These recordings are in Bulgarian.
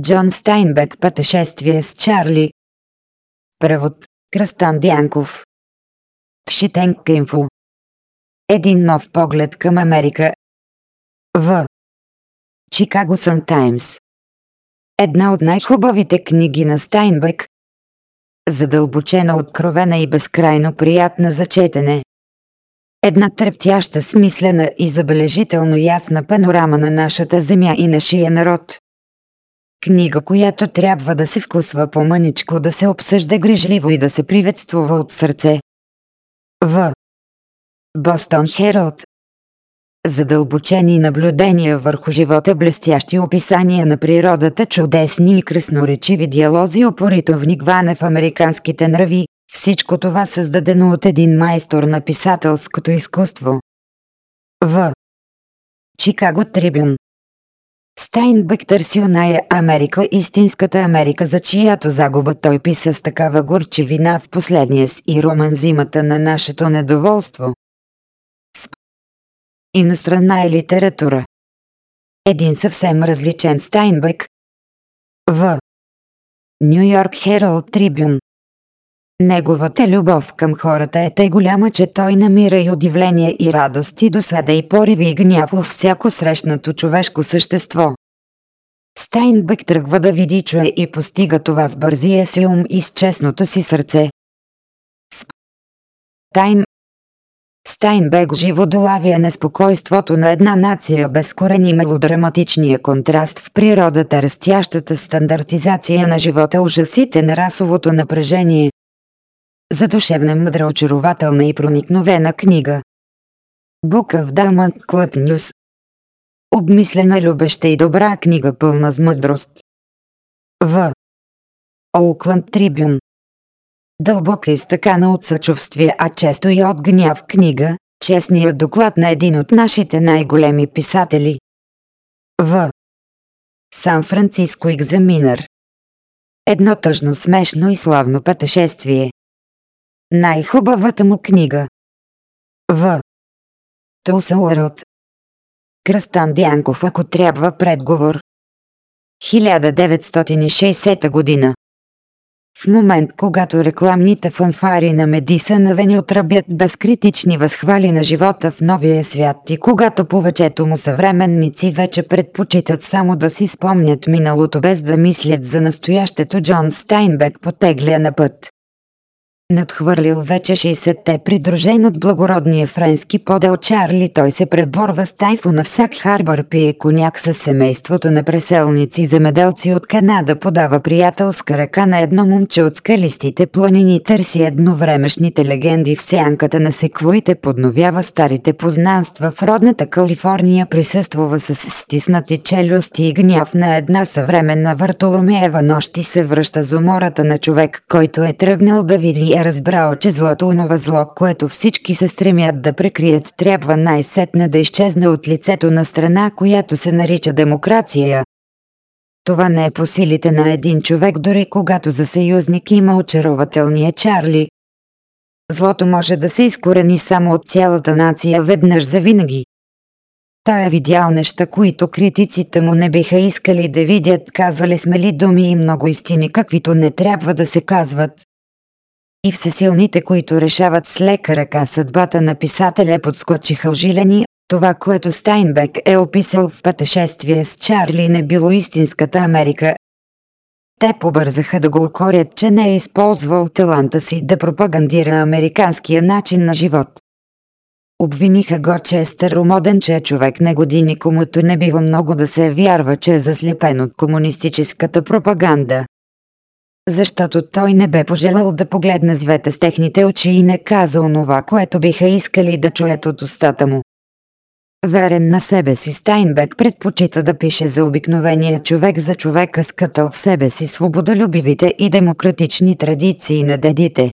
Джон Стайнбек Пътешествие с Чарли. Превод. Кръстан Дянков. Шитенка инфо. Един нов поглед към Америка. В. Чикаго Сан Таймс. Една от най-хубавите книги на Стайнбек. Задълбочена, откровена и безкрайно приятна за четене. Една трептяща, смислена и забележително ясна панорама на нашата земя и нашия народ. Книга, която трябва да се вкусва по-мъничко, да се обсъжда грижливо и да се приветствува от сърце. В. Бостон Хералд Задълбочени наблюдения върху живота, блестящи описания на природата, чудесни и красноречиви диалози, опорито вникване в американските нрави, всичко това създадено от един майстор на писателското изкуство. В. Чикаго Трибюн Стайнбек търси оная Америка, истинската Америка, за чиято загуба той писа с такава горчевина в последния си роман зимата на нашето недоволство. Сп. Иностранна е литература. Един съвсем различен Стайнбек. В. Нью Йорк Хералд Трибюн Неговата любов към хората е тъй голяма, че той намира и удивление и радост и досада и пориви и гняв във всяко срещнато човешко същество. Стайнбек тръгва да види, чуе и постига това с бързия си ум и с честното си сърце. Тайн Стайнбек живо долавя неспокойството на една нация без корени мелодраматичния контраст в природата, растящата стандартизация на живота, ужасите на расовото напрежение, задушевна мъдра очарователна и проникновена книга. Бука в Diamond Club News Обмислена любеща и добра книга пълна с мъдрост. В. Оукланд Трибюн Дълбока изтъкана от съчувствие, а често и от гняв книга, честният доклад на един от нашите най-големи писатели. В. Сан Франциско Екзаминър Едно тъжно смешно и славно пътешествие. Най-хубавата му книга. В. Тулса Уърлд. Кръстан Дянков, ако трябва предговор. 1960 година. В момент, когато рекламните фанфари на Медиса навени отръбят безкритични възхвали на живота в новия свят и когато повечето му съвременници вече предпочитат само да си спомнят миналото без да мислят за настоящето Джон Стайнбек потегля на път. Надхвърлил вече 60-те придружен от благородния френски подел Чарли, той се преборва с тайфона в Сак Харбър, пие коняк с семейството на преселници. Земеделци от Канада, подава приятелска ръка на едно момче от скалистите планини, търси едновремешните легенди в сянката на секвоите, подновява старите познанства. В родната Калифорния, присъствува с стиснати челюсти и гняв на една съвременна Вартоломеева нощ и се връща з умората на човек, който е тръгнал да види е разбрал, че злото онова зло, което всички се стремят да прекрият, трябва най-сетне да изчезне от лицето на страна, която се нарича демокрация. Това не е по силите на един човек, дори когато за съюзник има очарователния Чарли. Злото може да се изкорени само от цялата нация веднъж за винаги. Той е видял неща, които критиците му не биха искали да видят, казали сме ли думи и много истини, каквито не трябва да се казват и всесилните, които решават с лека ръка съдбата на писателя подскочиха ожилени, това, което Стайнбек е описал в пътешествие с Чарли не било истинската Америка. Те побързаха да го укорят, че не е използвал таланта си да пропагандира американския начин на живот. Обвиниха го, че е старомоден, че е човек на години, комуто не бива много да се вярва, че е заслепен от комунистическата пропаганда защото той не бе пожелал да погледне звета с техните очи и не каза онова, което биха искали да чуят от устата му. Верен на себе си Стайнбек предпочита да пише за обикновения човек за човека скътал в себе си свободолюбивите и демократични традиции на дедите.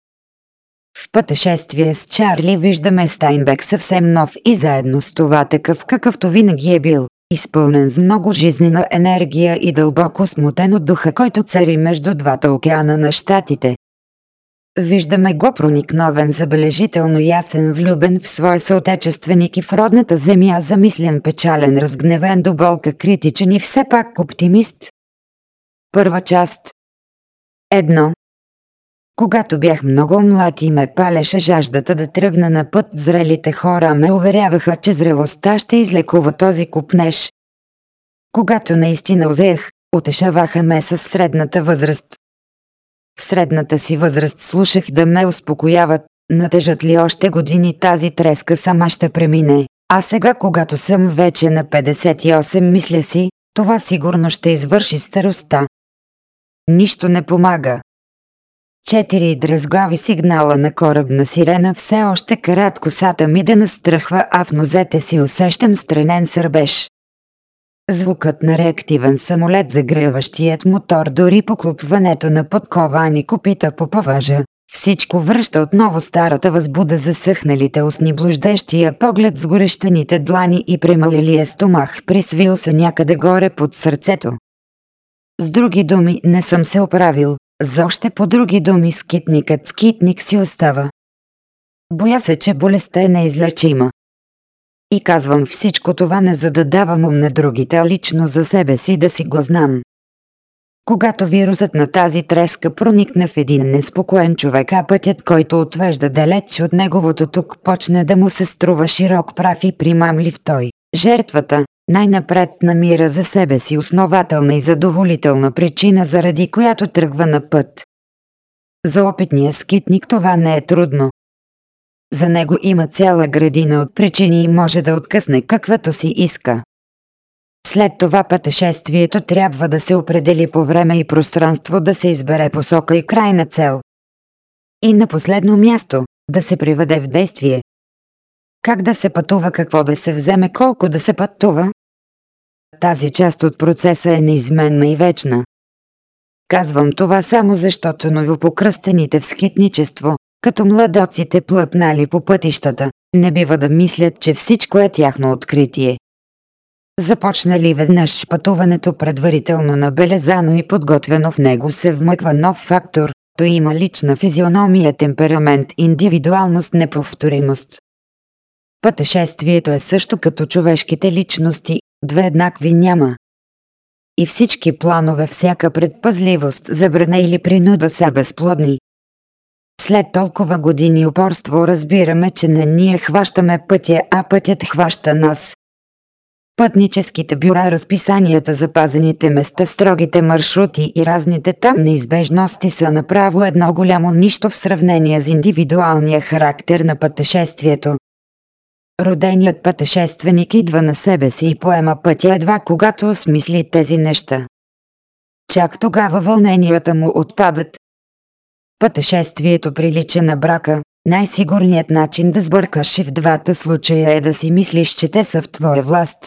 В пътешествие с Чарли виждаме Стайнбек съвсем нов и заедно с това такъв какъвто винаги е бил изпълнен с много жизнена енергия и дълбоко смутен от духа, който цари между двата океана на щатите. Виждаме го проникновен, забележително ясен, влюбен в своя съотечественик и в родната земя, замислен, печален, разгневен до болка, критичен и все пак оптимист. Първа част Едно Когато бях много млад и ме палеше жаждата да тръгна на път, зрелите хора ме уверяваха, че зрелостта ще излекува този купнеж. Когато наистина озех, утешаваха ме с средната възраст. В средната си възраст слушах да ме успокояват, натежат ли още години тази треска сама ще премине. А сега, когато съм вече на 58, мисля си, това сигурно ще извърши староста. Нищо не помага. Четири дрезгави сигнала на корабна сирена все още карат косата ми да настръхва, а в нозете си усещам странен сърбеж. Звукът на реактивен самолет загреващият мотор дори поклупването на подковани копита по паважа. Всичко връща отново старата възбуда за съхналите устни блуждещия поглед с горещените длани и премалилия стомах присвил се някъде горе под сърцето. С други думи, не съм се оправил, за още по други думи скитникът скитник си остава. Боя се, че болестта е неизлечима. И казвам всичко това не за да давам ум на другите, а лично за себе си да си го знам. Когато вирусът на тази треска проникне в един неспокоен човек, а пътят, който отвежда далеч от неговото тук, почне да му се струва широк прав и примамлив той. Жертвата най-напред намира за себе си основателна и задоволителна причина, заради която тръгва на път. За опитния скитник това не е трудно. За него има цяла градина от причини и може да откъсне каквато си иска. След това пътешествието трябва да се определи по време и пространство да се избере посока и крайна цел. И на последно място, да се приведе в действие. Как да се пътува, какво да се вземе, колко да се пътува? Тази част от процеса е неизменна и вечна. Казвам това само защото новопокръстените в скитничество, като младоците плъпнали по пътищата, не бива да мислят, че всичко е тяхно откритие. Започнали веднъж пътуването предварително набелезано и подготвено в него се вмъква нов фактор, то има лична физиономия, темперамент, индивидуалност, неповторимост. Пътешествието е също като човешките личности, две еднакви няма. И всички планове, всяка предпазливост, забрана или принуда са безплодни. След толкова години упорство разбираме, че не ние хващаме пътя, а пътят хваща нас. Пътническите бюра, разписанията, запазените места, строгите маршрути и разните там неизбежности са направо едно голямо нищо в сравнение с индивидуалния характер на пътешествието. Роденият пътешественик идва на себе си и поема пътя едва когато осмисли тези неща. Чак тогава вълненията му отпадат. Пътешествието прилича на брака, най-сигурният начин да сбъркаш и в двата случая е да си мислиш, че те са в твоя власт.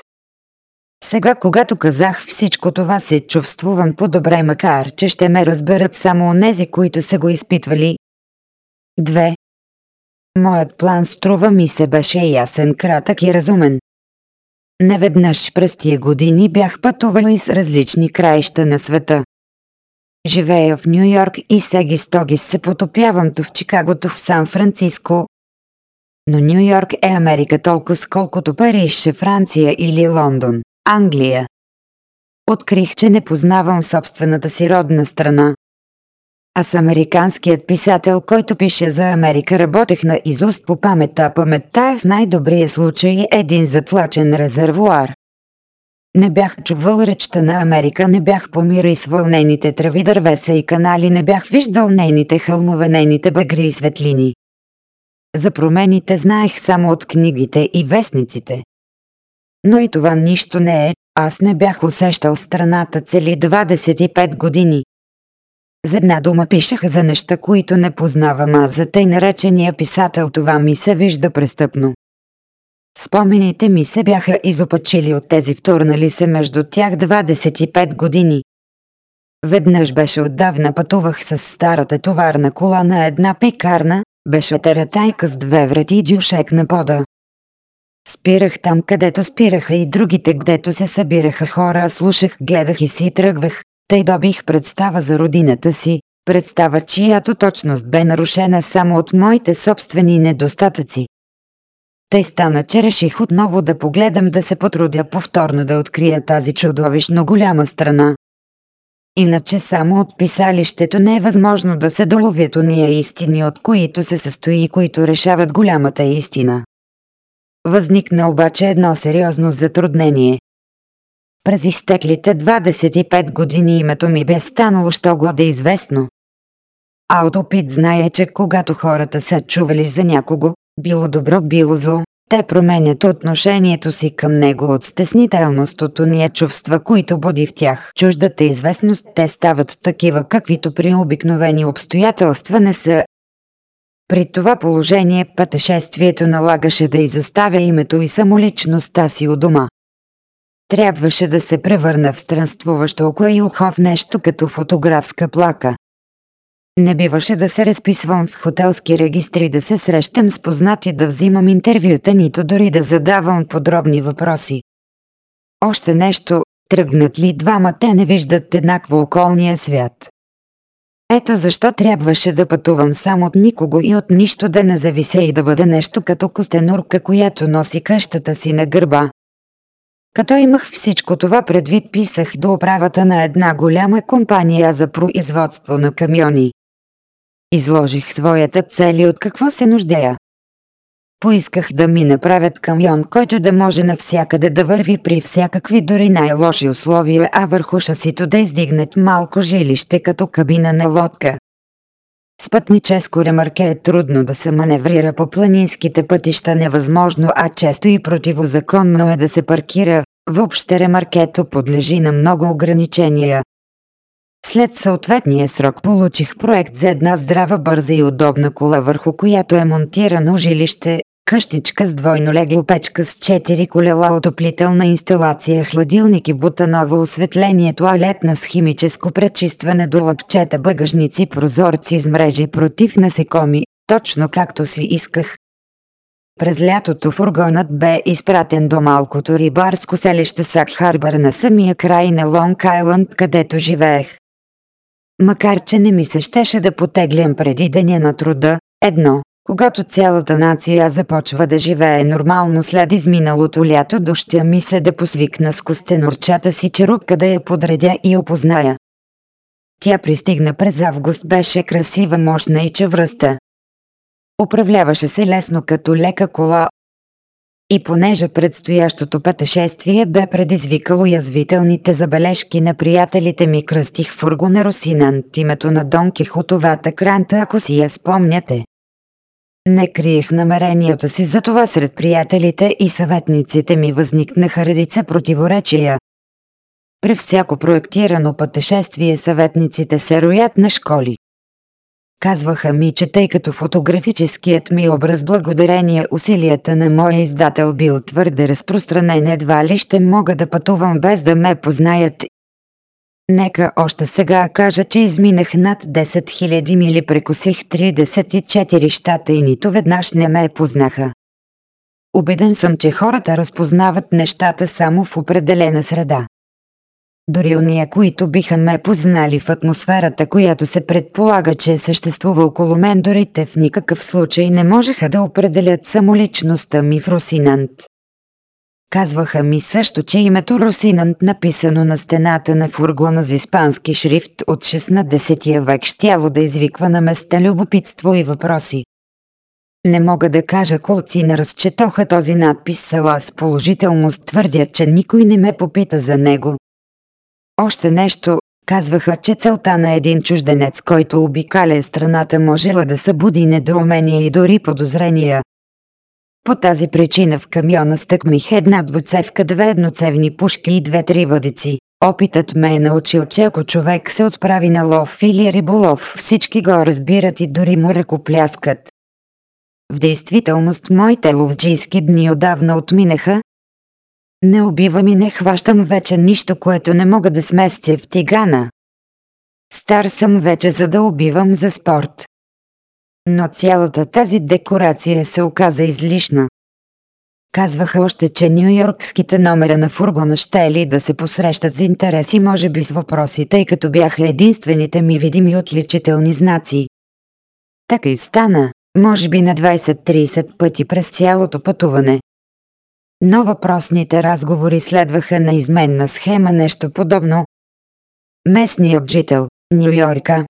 Сега, когато казах всичко това, се чувствувам по-добре, макар че ще ме разберат само онези, които са го изпитвали. 2. Моят план струва ми се беше ясен, кратък и разумен. Неведнъж през тия години бях пътувал с различни краища на света. Живея в Нью Йорк и сеги стоги се потопявам то в Чикагото в Сан Франциско. Но Нью Йорк е Америка толкова сколкото Париж е Франция или Лондон, Англия. Открих, че не познавам собствената си родна страна. Аз американският писател, който пише за Америка, работех на изуст по паметта. Паметта е в най-добрия случай един затлачен резервуар. Не бях чувал речта на Америка, не бях по мира и с вълнените трави, дървеса и канали, не бях виждал нейните хълмове, нейните багри и светлини. За промените знаех само от книгите и вестниците. Но и това нищо не е, аз не бях усещал страната цели 25 години. За една дума пишеха за неща, които не познавам, а за тъй наречения писател това ми се вижда престъпно. Спомените ми се бяха изопачили от тези втурнали се между тях 25 години. Веднъж беше отдавна пътувах с старата товарна кола на една пекарна, беше тератайка с две врати и дюшек на пода. Спирах там, където спираха и другите, където се събираха хора, слушах, гледах и си тръгвах, тъй добих представа за родината си, представа чиято точност бе нарушена само от моите собствени недостатъци. Тъй стана, че реших отново да погледам да се потрудя повторно да открия тази чудовищно голяма страна. Иначе само от писалището не е възможно да се доловят уния истини, от които се състои и които решават голямата истина. Възникна обаче едно сериозно затруднение. През изтеклите 25 години името ми бе станало що го да известно. А от опит знае, че когато хората са чували за някого, било добро, било зло, те променят отношението си към него от стеснителност от уния чувства, които буди в тях. Чуждата известност те стават такива, каквито при обикновени обстоятелства не са. При това положение пътешествието налагаше да изоставя името и самоличността си у дома. Трябваше да се превърна в странствуващо око и ухо в нещо като фотографска плака. Не биваше да се разписвам в хотелски регистри, да се срещам с познати, да взимам интервюта, нито дори да задавам подробни въпроси. Още нещо, тръгнат ли двама, те не виждат еднакво околния свят. Ето защо трябваше да пътувам само от никого и от нищо да не завися и да бъда нещо като костенурка, която носи къщата си на гърба. Като имах всичко това предвид, писах до управата на една голяма компания за производство на камиони. Изложих своята цели от какво се нуждея. Поисках да ми направят камион, който да може навсякъде да върви при всякакви дори най-лоши условия, а върху шасито да издигнат малко жилище като кабина на лодка. С пътническо ремарке е трудно да се маневрира по планинските пътища невъзможно, а често и противозаконно е да се паркира. Въобще ремаркето подлежи на много ограничения. След съответния срок получих проект за една здрава, бърза и удобна кола, върху която е монтирано жилище, къщичка с двойно легло печка с 4 колела, отоплителна инсталация, хладилник и бутаново осветление, туалетна с химическо пречистване до лъпчета, багажници, прозорци с мрежи против насекоми, точно както си исках. През лятото фургонът бе изпратен до малкото рибарско селище Сак Харбър на самия край на Лонг Айланд, където живеех. Макар че не ми се щеше да потеглям преди деня на труда, едно, когато цялата нация започва да живее нормално след изминалото лято, дощя ми се да посвикна с костенурчата си черупка да я подредя и опозная. Тя пристигна през август, беше красива, мощна и чевръста. Управляваше се лесно като лека кола, и понеже предстоящото пътешествие бе предизвикало язвителните забележки на приятелите ми, кръстих фургона Росинант името на Дон Кихотовата кранта, ако си я спомняте. Не криех намеренията си, затова сред приятелите и съветниците ми възникнаха редица противоречия. При всяко проектирано пътешествие съветниците се роят на школи. Казваха ми, че тъй като фотографическият ми образ благодарение усилията на моя издател бил твърде разпространен, едва ли ще мога да пътувам без да ме познаят. Нека още сега кажа, че изминах над 10 000 мили, прекусих 34 щата и нито веднъж не ме познаха. Убеден съм, че хората разпознават нещата само в определена среда. Дори уния, които биха ме познали в атмосферата, която се предполага, че съществува около мен, дори те в никакъв случай не можеха да определят самоличността ми в Русинант. Казваха ми също, че името Русинант, написано на стената на фургона с испански шрифт от 16 век, щяло да извиква на места любопитство и въпроси. Не мога да кажа колци не разчетоха този надпис села с положителност твърдят, че никой не ме попита за него. Още нещо, казваха, че целта на един чужденец, който обикаля страната можела да събуди недоумение и дори подозрения. По тази причина в камиона стъкмих една двуцевка, две едноцевни пушки и две-три въдици. Опитът ме е научил, че ако човек се отправи на лов или риболов, всички го разбират и дори му ръкопляскат. В действителност моите ловджийски дни отдавна отминаха, не убивам и не хващам вече нищо, което не мога да сместя в тигана. Стар съм вече за да убивам за спорт. Но цялата тази декорация се оказа излишна. Казваха още, че нью-йоркските номера на фургона ще ли да се посрещат с интереси, може би с въпроси, тъй като бяха единствените ми видими отличителни знаци. Така и стана, може би на 20-30 пъти през цялото пътуване. Но въпросните разговори следваха на изменна схема нещо подобно. Местният жител, Нью Йорка.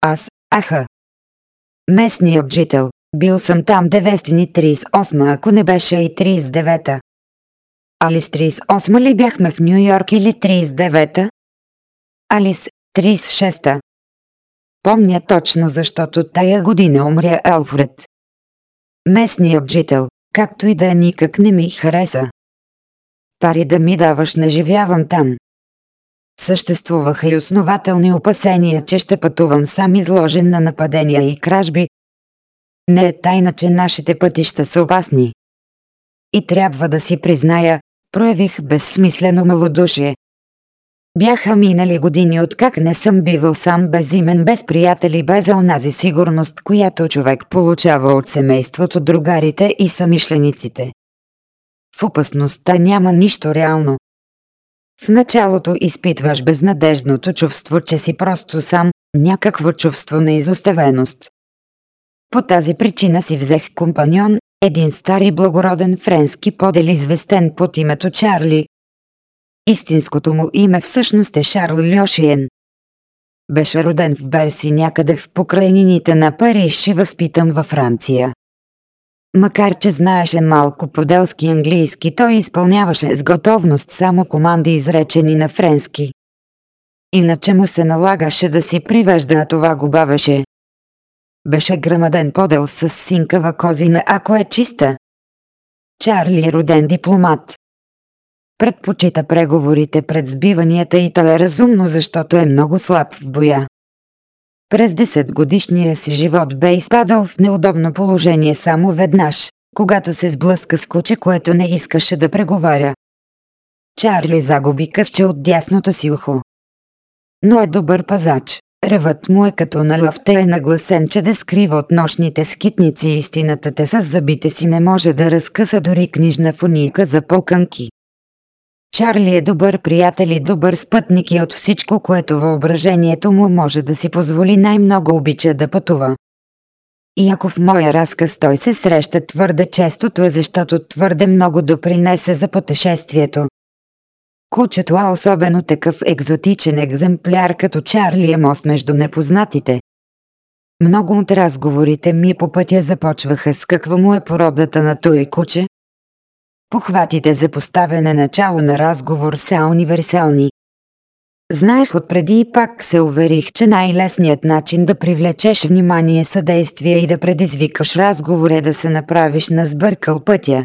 Аз, аха. Местният жител, бил съм там 938, ако не беше и 39-та. Али с 38 ли бяхме в Нью Йорк или 39-та? Алис, 36-та. Помня точно, защото тая година умря Алфред. Местният жител, както и да е никак не ми хареса. Пари да ми даваш не живявам там. Съществуваха и основателни опасения, че ще пътувам сам изложен на нападения и кражби. Не е тайна, че нашите пътища са опасни. И трябва да си призная, проявих безсмислено малодушие. Бяха минали години откак не съм бивал сам безимен, без приятели, без онази сигурност, която човек получава от семейството, другарите и самишлениците. В опасността няма нищо реално. В началото изпитваш безнадежното чувство, че си просто сам, някакво чувство на изоставеност. По тази причина си взех компаньон, един стар и благороден френски подел известен под името Чарли. Истинското му име всъщност е Шарл Льошиен. Беше роден в Берси някъде в покрайнините на Париж и възпитан във Франция. Макар че знаеше малко поделски английски, той изпълняваше с готовност само команди изречени на френски. Иначе му се налагаше да си привежда, а това го бавеше. Беше грамаден подел с синкава козина, ако е чиста. Чарли е роден дипломат. Предпочита преговорите пред сбиванията и то е разумно, защото е много слаб в боя. През 10 годишния си живот бе изпадал в неудобно положение само веднъж, когато се сблъска с куче, което не искаше да преговаря. Чарли загуби късче от дясното си ухо. Но е добър пазач. Ревът му е като на лъвте е нагласен, че да скрива от нощните скитници истината те с зъбите си не може да разкъса дори книжна фуника за покънки. Чарли е добър приятел и добър спътник и от всичко, което въображението му може да си позволи най-много обича да пътува. И ако в моя разказ той се среща твърде често, то е защото твърде много допринесе за пътешествието. Кучето, а особено такъв екзотичен екземпляр като Чарли е мост между непознатите. Много от разговорите ми по пътя започваха с каква му е породата на той куче, Похватите за поставяне начало на разговор са универсални. Знаех отпреди и пак се уверих, че най-лесният начин да привлечеш внимание, съдействие и да предизвикаш разговор е да се направиш на сбъркал пътя.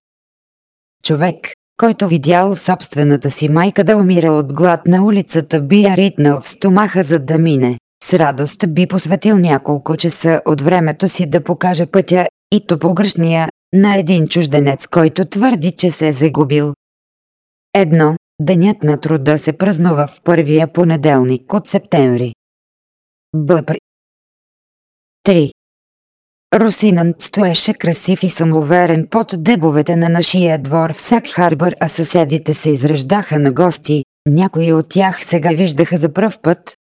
Човек, който видял собствената си майка да умира от глад на улицата, би я ритнал в стомаха за да мине. С радост би посветил няколко часа от времето си да покаже пътя и то погрешния, на един чужденец, който твърди, че се е загубил. Едно, денят на труда се празнува в първия понеделник от септември. Бъпри. 3. Русинът стоеше красив и самоуверен под дебовете на нашия двор в Сак Харбър, а съседите се изреждаха на гости, някои от тях сега виждаха за пръв път,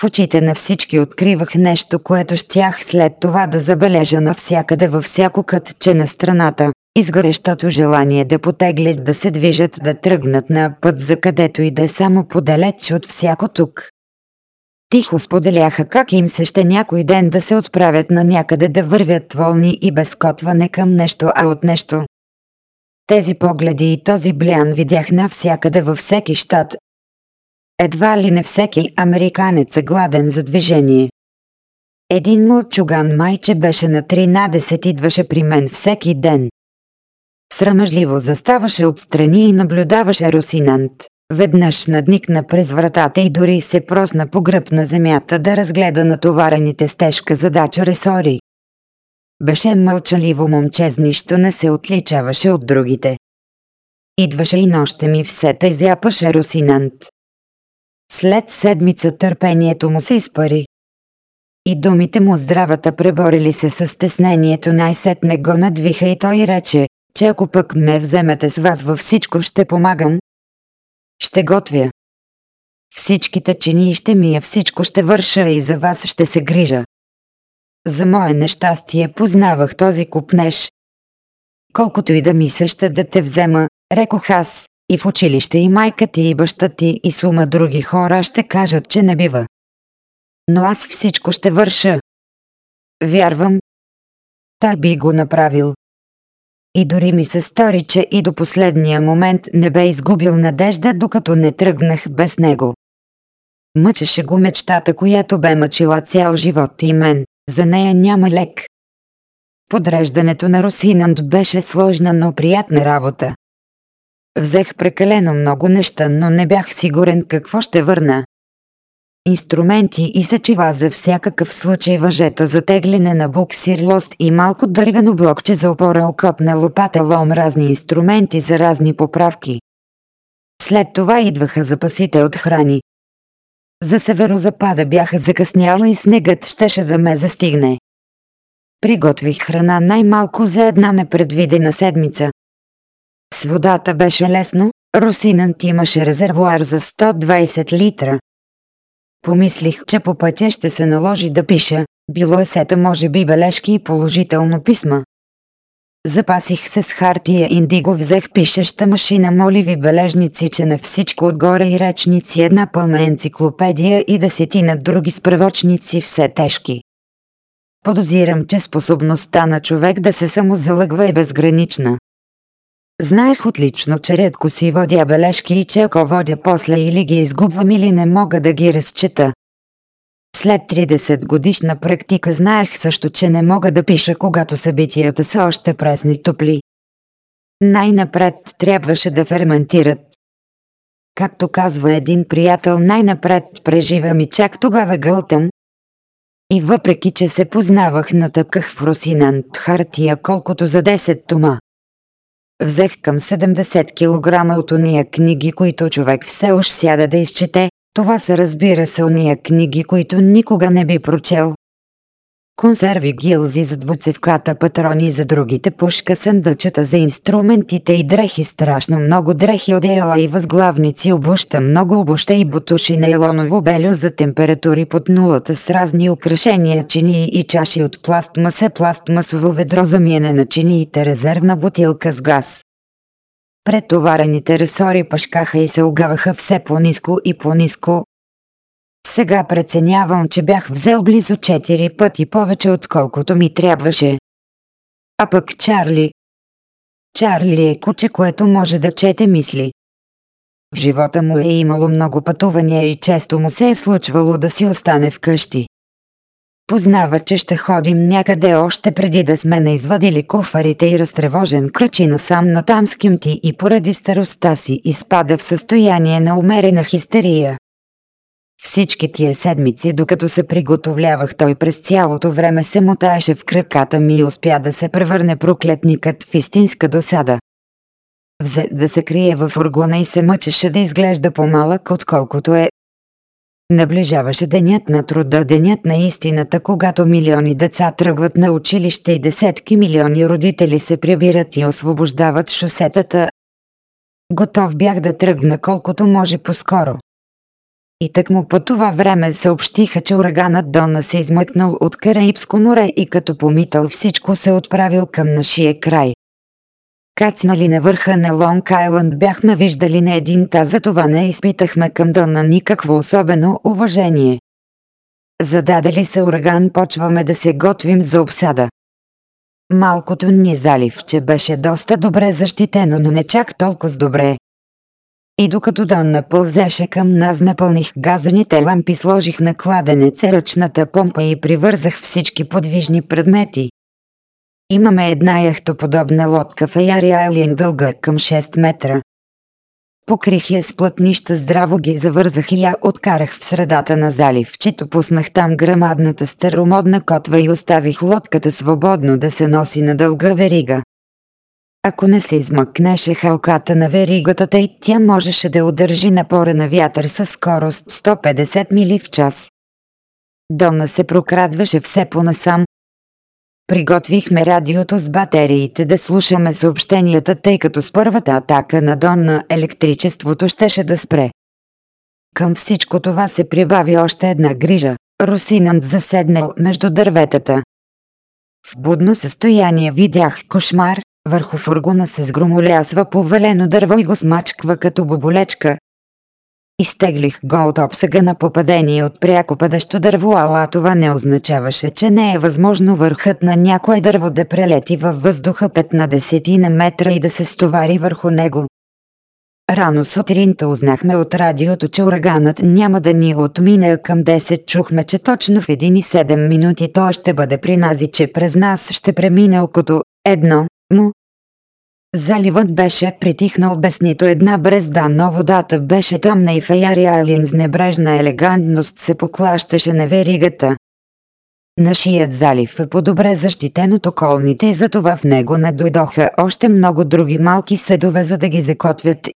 в очите на всички откривах нещо, което щях след това да забележа навсякъде във всяко кътче на страната. Изгорещото желание да потеглят да се движат да тръгнат на път за където и да е само подалеч от всяко тук. Тихо споделяха как им се ще някой ден да се отправят на някъде да вървят волни и безкотване към нещо, а от нещо. Тези погледи и този блян видях навсякъде във всеки щат, едва ли не всеки американец е гладен за движение. Един мълчуган майче беше на 13 идваше при мен всеки ден. Срамежливо заставаше отстрани и наблюдаваше Русинант. Веднъж надникна през вратата и дори се просна по гръб на земята да разгледа натоварените с тежка задача ресори. Беше мълчаливо момче с нищо не се отличаваше от другите. Идваше и нощем ми все тъй зяпаше Русинант. След седмица търпението му се изпари. И думите му здравата преборили се с стеснението най-сетне го надвиха и той рече, че ако пък ме вземете с вас във всичко ще помагам. Ще готвя. Всичките чини ще мия всичко ще върша и за вас ще се грижа. За мое нещастие познавах този купнеш. Колкото и да ми се ще да те взема, рекох аз, И в училище и майка ти и баща ти и сума други хора ще кажат, че не бива. Но аз всичко ще върша. Вярвам. Той би го направил. И дори ми се стори, че и до последния момент не бе изгубил надежда, докато не тръгнах без него. Мъчеше го мечтата, която бе мъчила цял живот и мен. За нея няма лек. Подреждането на Росинанд беше сложна, но приятна работа. Взех прекалено много неща, но не бях сигурен какво ще върна. Инструменти и сечива за всякакъв случай въжета за тегляне на буксир лост и малко дървено блокче за опора окопна лопата лом разни инструменти за разни поправки. След това идваха запасите от храни. За северозапада бяха закъсняла и снегът щеше да ме застигне. Приготвих храна най-малко за една непредвидена седмица. Водата беше лесно, Русинант имаше резервуар за 120 литра. Помислих, че по пътя ще се наложи да пиша, било есета може би бележки и положително писма. Запасих се с хартия индиго, взех пишеща машина, моливи бележници, че на всичко отгоре и речници, една пълна енциклопедия и десетина други справочници, все тежки. Подозирам, че способността на човек да се самозалъгва е безгранична. Знаех отлично, че редко си водя бележки и че ако водя после или ги изгубвам или не мога да ги разчета. След 30 годишна практика знаех също, че не мога да пиша, когато събитията са още пресни топли. Най-напред трябваше да ферментират. Както казва един приятел, най-напред преживам и чак тогава гълтам. И въпреки, че се познавах, натъпках в Росинант хартия колкото за 10 тома. Взех към 70 кг от ония книги, които човек все още сяда да изчете, това са разбира се ония книги, които никога не би прочел. Консерви гилзи за двуцевката, патрони за другите пушка, съндъчета за инструментите и дрехи, страшно много дрехи одеяла и възглавници, обуща, много обуща и бутуши нейлоново белю за температури под нулата с разни украшения, чини и чаши от пластмаса, пластмасово ведро за миене на чиниите, резервна бутилка с газ. Претоварените ресори пашкаха и се огаваха все по-низко и по-низко. Сега преценявам, че бях взел близо 4 пъти повече отколкото ми трябваше. А пък Чарли... Чарли е куче, което може да чете мисли. В живота му е имало много пътувания и често му се е случвало да си остане вкъщи. Познава, че ще ходим някъде още преди да сме не извадили куфарите и разтревожен кръчи насам на тамским ти и поради старостта си изпада в състояние на умерена хистерия. Всички тия седмици, докато се приготовлявах, той през цялото време се мотаеше в краката ми и успя да се превърне проклетникът в истинска досада. Взе да се крие в фургона и се мъчеше да изглежда по-малък, отколкото е, Наближаваше денят на труда, денят на истината, когато милиони деца тръгват на училище и десетки милиони родители се прибират и освобождават шосетата. Готов бях да тръгна колкото може по-скоро. И так му по това време съобщиха, че ураганът Дона се измъкнал от Караибско море и като помитал всичко се отправил към нашия край. Кацнали на върха на Лонг Айланд бяхме виждали на един та, за това не изпитахме към Дона никакво особено уважение. Зададе ли се ураган, почваме да се готвим за обсада. Малкото ни заливче беше доста добре защитено, но не чак толкова добре. И докато Дон напълзеше към нас, напълних газените лампи, сложих на кладенеца ръчната помпа и привързах всички подвижни предмети. Имаме една яхтоподобна лодка в Аяри Айлин дълга към 6 метра. Покрих я с плътнища, здраво ги завързах и я откарах в средата на залив, чето пуснах там грамадната старомодна котва и оставих лодката свободно да се носи на дълга верига. Ако не се измъкнеше халката на веригата, тъй тя можеше да удържи напора на вятър със скорост 150 мили в час. Дона се прокрадваше все понасам, Приготвихме радиото с батериите да слушаме съобщенията, тъй като с първата атака на Донна електричеството щеше да спре. Към всичко това се прибави още една грижа. Русинант заседнал между дърветата. В будно състояние видях кошмар, Върху фургона се сгромолясва повалено дърво и го смачква като боболечка. Изтеглих го от обсъга на попадение от пряко падащо дърво, ала това не означаваше, че не е възможно върхът на някое дърво да прелети във въздуха 15 на метра и да се стовари върху него. Рано сутринта узнахме от радиото, че ураганът няма да ни отмине към 10. Чухме, че точно в 1,7 минути той ще бъде при нас и че през нас ще премине окото едно му. Заливът беше притихнал без нито една брезда, но водата беше тъмна и Фаяри Айлин с небрежна елегантност се поклащаше на веригата. Нашият залив е по-добре защитен от околните и затова в него не дойдоха още много други малки съдове за да ги закотвят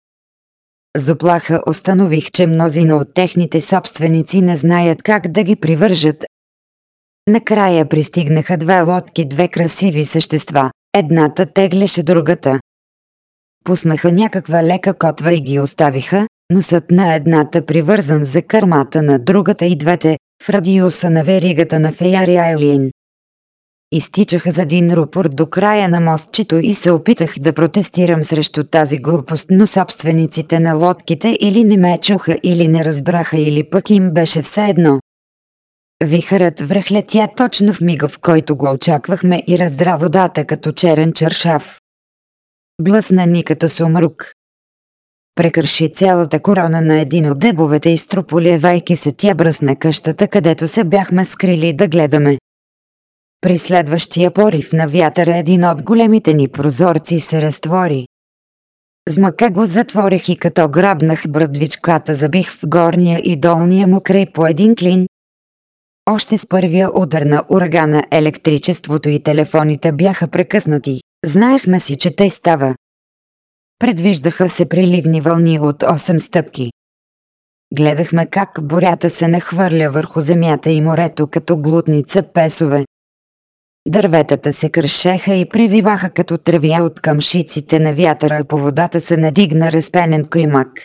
заплаха установих, че мнозина от техните собственици не знаят как да ги привържат. Накрая пристигнаха две лодки, две красиви същества. Едната теглеше другата. Пуснаха някаква лека котва и ги оставиха, носът на едната привързан за кърмата на другата и двете, в радиуса на веригата на Феяри Айлин. Изтичаха за един рупор до края на мостчето и се опитах да протестирам срещу тази глупост, но собствениците на лодките или не ме чуха или не разбраха или пък им беше все едно. Вихърът връхлетя точно в мига, в който го очаквахме и раздра водата като черен чершав. Блъсна ни като сумрук. Прекърши цялата корона на един от дебовете и строполевайки се тя бръсна къщата, където се бяхме скрили да гледаме. При следващия порив на вятъра един от големите ни прозорци се разтвори. Змъка го затворих и като грабнах брадвичката забих в горния и долния му край по един клин. Още с първия удар на урагана електричеството и телефоните бяха прекъснати. Знаехме си, че те става. Предвиждаха се приливни вълни от 8 стъпки. Гледахме как борята се нахвърля върху земята и морето като глутница песове. Дърветата се кръшеха и превиваха като тревия от камшиците на вятъра, а по водата се надигна разпенен каймак.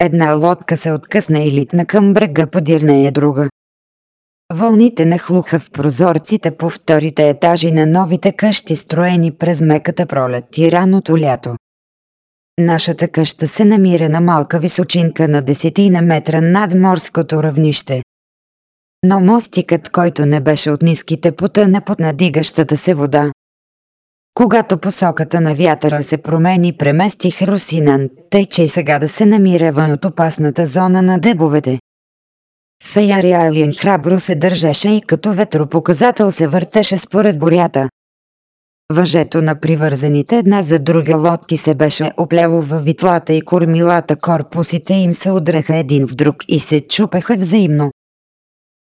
Една лодка се откъсна и литна към брега, подир нея друга. Вълните нахлуха в прозорците по вторите етажи на новите къщи, строени през меката пролет и раното лято. Нашата къща се намира на малка височинка на десетина метра над морското равнище но мостикът, който не беше от ниските, потъна под надигащата се вода. Когато посоката на вятъра се промени, преместих Русинан, тъй че и сега да се намира вън от опасната зона на дебовете. Феяри Айлин храбро се държеше и като ветропоказател се въртеше според бурята. Въжето на привързаните една за друга лодки се беше оплело във витлата и кормилата корпусите им се удреха един в друг и се чупеха взаимно.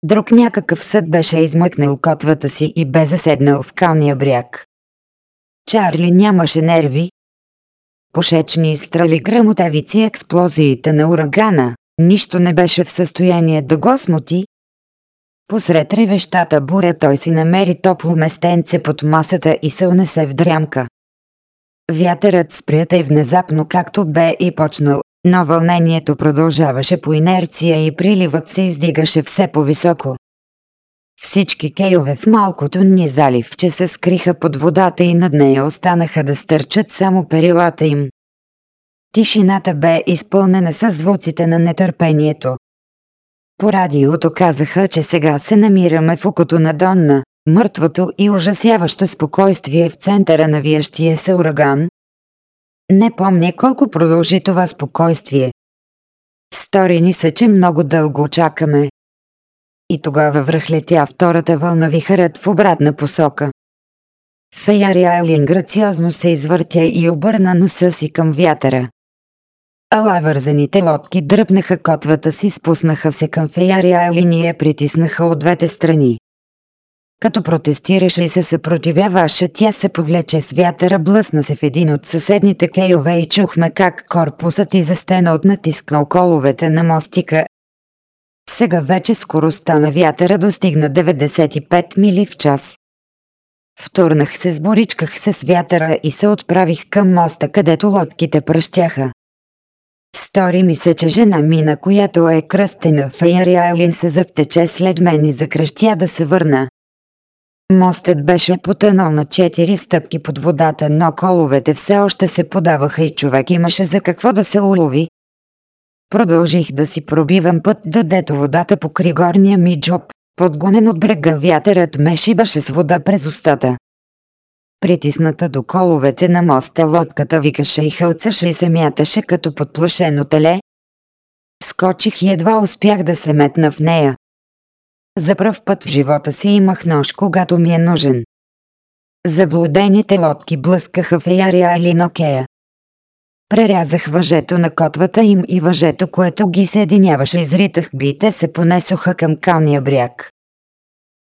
Друг някакъв съд беше измъкнал котвата си и бе заседнал в калния бряг. Чарли нямаше нерви. Пошечни стрели грамотевици експлозиите на урагана, нищо не беше в състояние да го смути. Посред ревещата буря той си намери топло местенце под масата и се унесе в дрямка. Вятърът спря и внезапно както бе и почнал но вълнението продължаваше по инерция и приливът се издигаше все по-високо. Всички кейове в малкото ни залив, че се скриха под водата и над нея останаха да стърчат само перилата им. Тишината бе изпълнена с звуците на нетърпението. По радиото казаха, че сега се намираме в окото на Донна, мъртвото и ужасяващо спокойствие в центъра на виящия се ураган, не помня колко продължи това спокойствие. Стори ни се, че много дълго чакаме. И тогава връхлетя втората вълна вихърът в обратна посока. Феяри Айлин грациозно се извъртя и обърна носа си към вятъра. Ала вързаните лодки дръпнаха котвата си, спуснаха се към Феяри Айлин и я притиснаха от двете страни. Като протестираше и се съпротивяваше, тя се повлече с вятъра, блъсна се в един от съседните кейове и чухме как корпусът и застена от натиска околовете на мостика. Сега вече скоростта на вятъра достигна 95 мили в час. Втурнах се, сборичках се с вятъра и се отправих към моста, където лодките пръщяха. Стори ми се, че жена ми, на която е кръстена в Айлин, се завтече след мен и закръщя да се върна. Мостът беше потънал на четири стъпки под водата, но коловете все още се подаваха и човек имаше за какво да се улови. Продължих да си пробивам път, додето водата покри горния ми джоб. Подгонен от брега вятърът ме шибаше с вода през устата. Притисната до коловете на моста лодката викаше и хълцаше и се мяташе като подплашено теле. Скочих и едва успях да се метна в нея. За пръв път в живота си имах нож, когато ми е нужен. Заблудените лодки блъскаха в Ярия или Нокея. Прерязах въжето на котвата им и въжето, което ги съединяваше, изритах би и те се понесоха към калния бряг.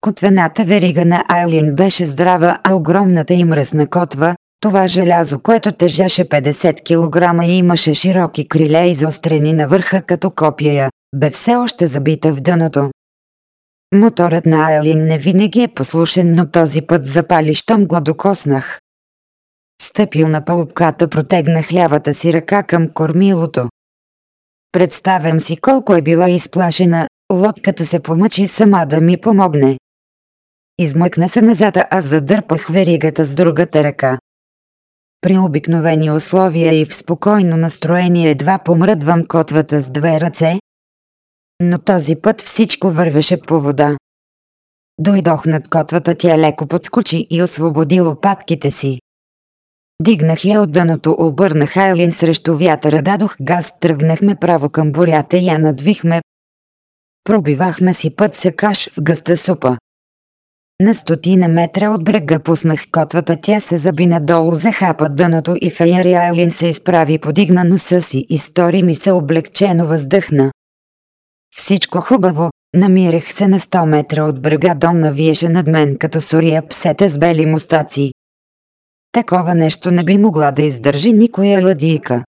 Котвената верига на Айлин беше здрава, а огромната им мръсна котва, това желязо, което тежеше 50 кг и имаше широки криле изострени на върха като копия, бе все още забита в дъното. Моторът на Айлин не винаги е послушен, но този път запали, щом го докоснах. Стъпил на палубката, протегнах лявата си ръка към кормилото. Представям си колко е била изплашена, лодката се помъчи сама да ми помогне. Измъкна се назад, а задърпах веригата с другата ръка. При обикновени условия и в спокойно настроение едва помръдвам котвата с две ръце. Но този път всичко вървеше по вода. Дойдох над котвата, тя леко подскочи и освободи лопатките си. Дигнах я от дъното, обърнах Айлин срещу вятъра, дадох газ, тръгнахме право към бурята и я надвихме. Пробивахме си път секаш в гъста супа. На стотина метра от брега пуснах котвата, тя се заби надолу, захапа дъното и Фейери Айлин се изправи, подигна носа си и стори ми се облегчено въздъхна. Всичко хубаво, намирах се на 100 метра от брега, дом навиеше над мен като сурия псета с бели мустаци. Такова нещо не би могла да издържи никоя ладийка.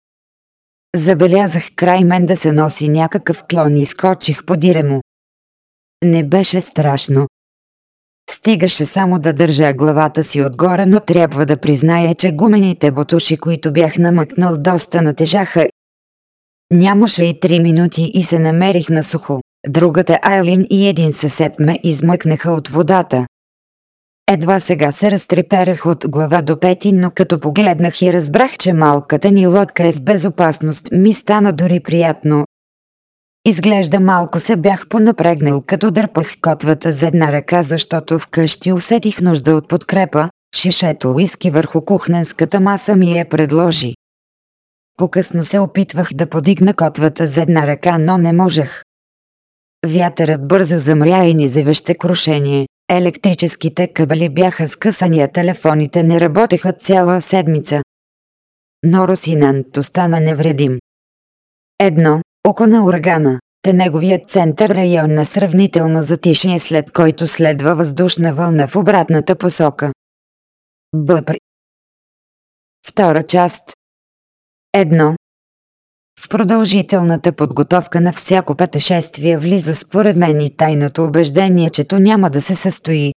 Забелязах край мен да се носи някакъв клон и скочих по диремо. Не беше страшно. Стигаше само да държа главата си отгоре, но трябва да призная, че гумените бутуши, които бях намъкнал, доста натежаха. Нямаше и три минути и се намерих на сухо. Другата Айлин и един съсед ме измъкнаха от водата. Едва сега се разтреперах от глава до пети, но като погледнах и разбрах, че малката ни лодка е в безопасност, ми стана дори приятно. Изглежда малко се бях понапрегнал, като дърпах котвата за една ръка, защото вкъщи усетих нужда от подкрепа, шишето уиски върху кухненската маса ми я предложи. Покъсно се опитвах да подигна котвата за една ръка, но не можех. Вятърът бързо замря и ни завеще крушение. Електрическите кабели бяха скъсани, а телефоните не работеха цяла седмица. Но Росинант остана невредим. Едно, око на урагана, те неговият център район на сравнително затишие, след който следва въздушна вълна в обратната посока. Бъпри. Втора част. Едно. В продължителната подготовка на всяко пътешествие влиза според мен и тайното убеждение, че то няма да се състои.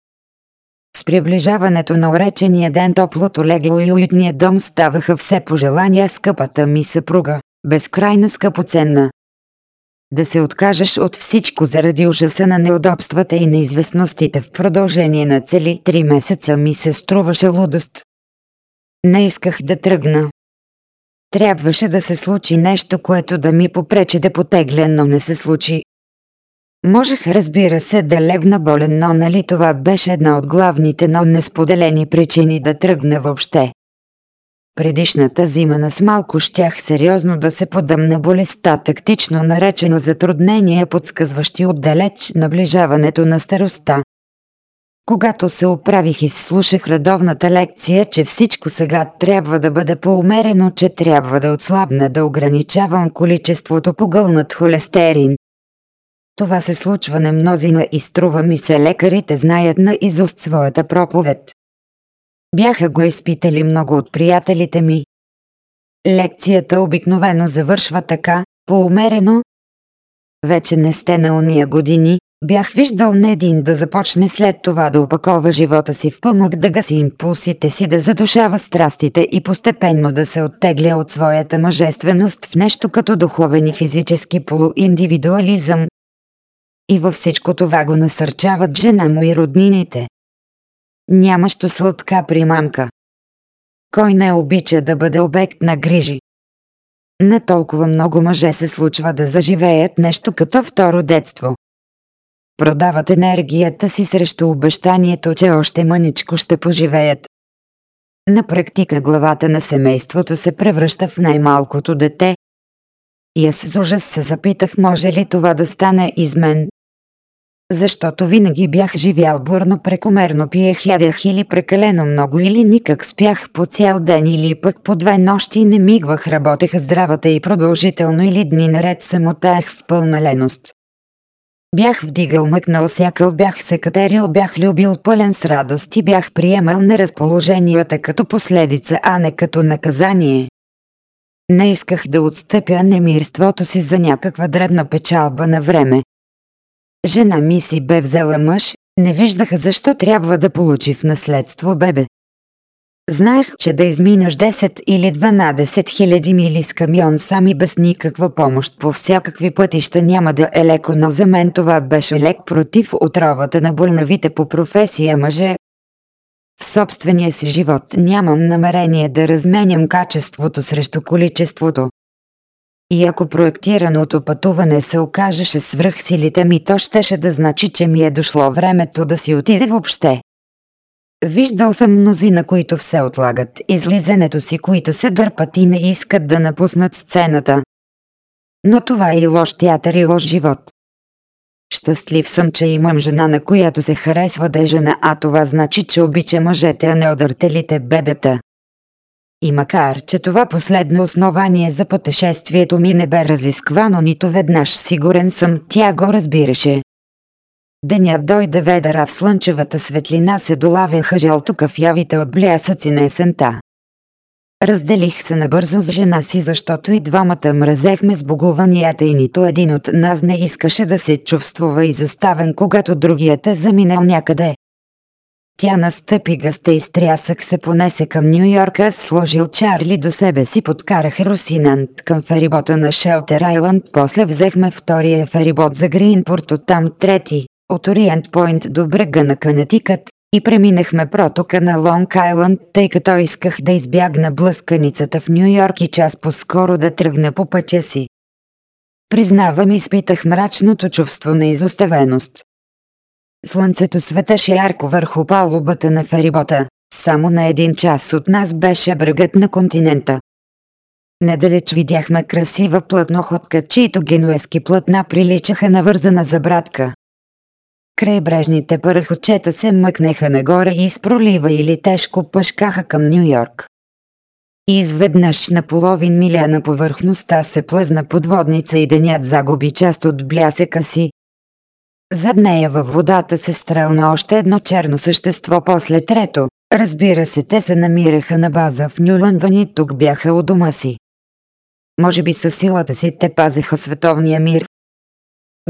С приближаването на уречения ден топлото легло и уютния дом ставаха все пожелания скъпата ми съпруга, безкрайно скъпоценна. Да се откажеш от всичко заради ужаса на неудобствата и неизвестностите в продължение на цели три месеца ми се струваше лудост. Не исках да тръгна, Трябваше да се случи нещо, което да ми попречи да потегля, но не се случи. Можех, разбира се, да легна болен, но нали това беше една от главните, но несподелени причини да тръгна въобще. Предишната зима на смалко щях сериозно да се подам на болестта, тактично наречена затруднения, подсказващи отдалеч наближаването на староста. Когато се оправих и слушах редовната лекция, че всичко сега трябва да бъде по-умерено, че трябва да отслабна да ограничавам количеството погълнат холестерин. Това се случва на мнозина и струва ми се лекарите знаят на изуст своята проповед. Бяха го изпитали много от приятелите ми. Лекцията обикновено завършва така, по-умерено. Вече не сте на уния години, Бях виждал един да започне след това да опакова живота си в пъмък, да гаси импулсите си, да задушава страстите и постепенно да се оттегля от своята мъжественост в нещо като духовен и физически полуиндивидуализъм. И във всичко това го насърчават жена му и роднините. Нямащо сладка примамка. Кой не обича да бъде обект на грижи? Не толкова много мъже се случва да заживеят нещо като второ детство. Продават енергията си срещу обещанието, че още мъничко ще поживеят. На практика главата на семейството се превръща в най-малкото дете. И аз с ужас се запитах може ли това да стане из мен. Защото винаги бях живял бурно, прекомерно пиех, ядях или прекалено много или никак спях по цял ден или пък по две нощи не мигвах, работех здравата и продължително или дни наред се мотаях в пълна леност. Бях вдигал мъкнал сякъл, бях се катерил, бях любил пълен с радост и бях приемал неразположенията като последица, а не като наказание. Не исках да отстъпя немирството си за някаква дребна печалба на време. Жена ми си бе взела мъж, не виждаха защо трябва да получи в наследство бебе. Знаех, че да изминаш 10 или 12 хиляди мили с камион сами без никаква помощ по всякакви пътища няма да е леко, но за мен това беше лек против отровата на больнавите по професия мъже. В собствения си живот нямам намерение да разменям качеството срещу количеството. И ако проектираното пътуване се окажеше свръх силите ми, то щеше да значи, че ми е дошло времето да си отиде въобще. Виждал съм мнозина, които все отлагат излизането си, които се дърпат и не искат да напуснат сцената. Но това е и лош театър и лош живот. Щастлив съм, че имам жена, на която се харесва да е жена, а това значи, че обича мъжете, а не одъртелите бебета. И макар, че това последно основание за пътешествието ми не бе разисквано нито веднъж, сигурен съм, тя го разбираше. Денят дойде ведъра в слънчевата светлина се долавяха жълто-кафявите отблясъци на есента. Разделих се набързо с жена си, защото и двамата мразехме с богуванията и нито един от нас не искаше да се чувствува изоставен, когато другият е заминал някъде. Тя настъпи гъста и стрясък се понесе към Нью Йорк, аз сложил Чарли до себе си, подкарах Русинант към ферибота на Шелтер Айланд, после взехме втория ферибот за Гринпорт, оттам трети от Ориент Пойнт до брега на Канатикът и преминахме протока на Лонг Айланд, тъй като исках да избягна блъсканицата в Нью Йорк и час по-скоро да тръгна по пътя си. Признавам, изпитах мрачното чувство на изоставеност. Слънцето светеше ярко върху палубата на ферибота. Само на един час от нас беше брегът на континента. Недалеч видяхме красива плътноходка, чието генуески плътна приличаха на вързана забратка. Крайбрежните парахочета се мъкнеха нагоре и с пролива или тежко пъшкаха към Нью Йорк. И изведнъж на половин миля на повърхността се плъзна подводница и денят загуби част от блясъка си. Зад нея във водата се стрелна още едно черно същество после трето. Разбира се, те се намираха на база в Нюландън и тук бяха у дома си. Може би със силата си те пазеха световния мир,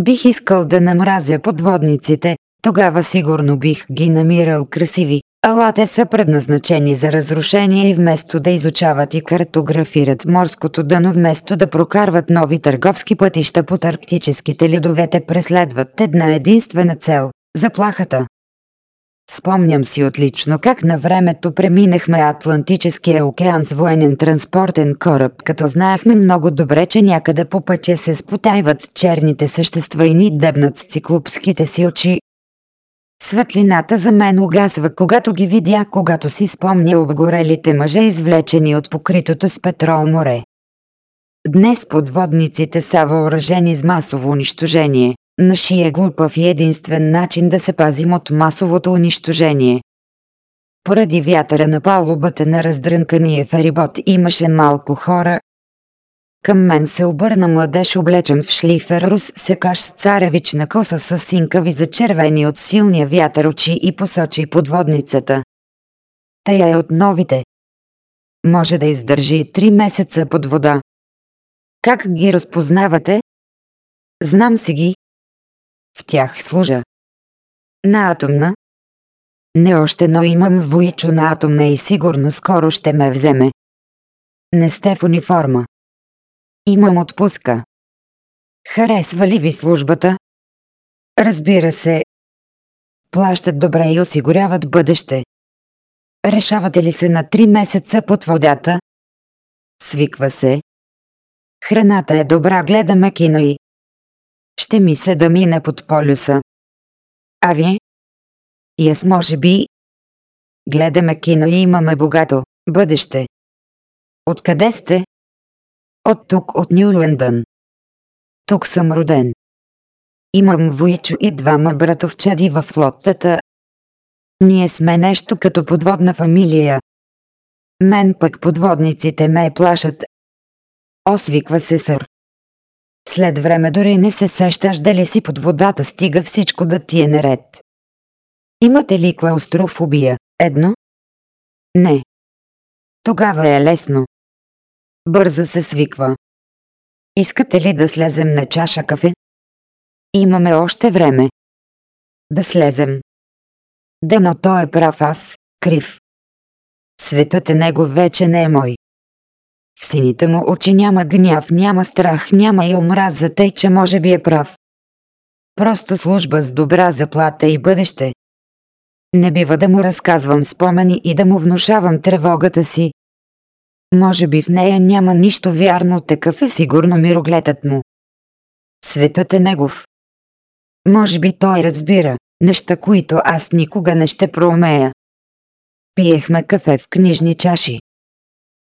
Бих искал да намразя подводниците, тогава сигурно бих ги намирал красиви, ала те са предназначени за разрушение и вместо да изучават и картографират морското дъно, вместо да прокарват нови търговски пътища под арктическите ледовете преследват една единствена цел – заплахата. Спомням си отлично как на времето преминахме Атлантическия океан с военен транспортен кораб, като знаехме много добре, че някъде по пътя се спотайват черните същества и ни дебнат с циклопските си очи. Светлината за мен угасва, когато ги видя, когато си спомня обгорелите мъже, извлечени от покритото с петрол море. Днес подводниците са въоръжени с масово унищожение. Нашия глупав и единствен начин да се пазим от масовото унищожение. Поради вятъра на палубата на раздрънкания ферибот имаше малко хора. Към мен се обърна младеж облечен в шлифер рус секаш с царевична коса с синкави зачервени от силния вятър очи и посочи подводницата. Тая е от новите. Може да издържи три месеца под вода. Как ги разпознавате? Знам си ги, в тях служа. На атомна? Не още, но имам воичо на атомна и сигурно скоро ще ме вземе. Не сте в униформа. Имам отпуска. Харесва ли ви службата? Разбира се. плащат добре и осигуряват бъдеще. Решавате ли се на три месеца под водата? Свиква се. Храната е добра, гледаме кино и... Ще ми се да мине под полюса. А вие? И аз може би... Гледаме кино и имаме богато бъдеще. Откъде сте? От тук, от Нью Лъндън. Тук съм роден. Имам войчо и двама братовчади в флотата. Ние сме нещо като подводна фамилия. Мен пък подводниците ме плашат. Освиква се сър. След време дори не се сещаш дали си под водата стига всичко да ти е наред. Имате ли клаустрофобия? Едно? Не. Тогава е лесно. Бързо се свиква. Искате ли да слезем на чаша кафе? Имаме още време. Да слезем. Дано той е прав аз, крив. Светът е негов вече не е мой. В сините му очи няма гняв, няма страх, няма и омраза, тъй че може би е прав. Просто служба с добра заплата и бъдеще. Не бива да му разказвам спомени и да му внушавам тревогата си. Може би в нея няма нищо вярно, такъв е сигурно мирогледът му. Светът е негов. Може би той разбира неща, които аз никога не ще проумея. Пиехме кафе в книжни чаши.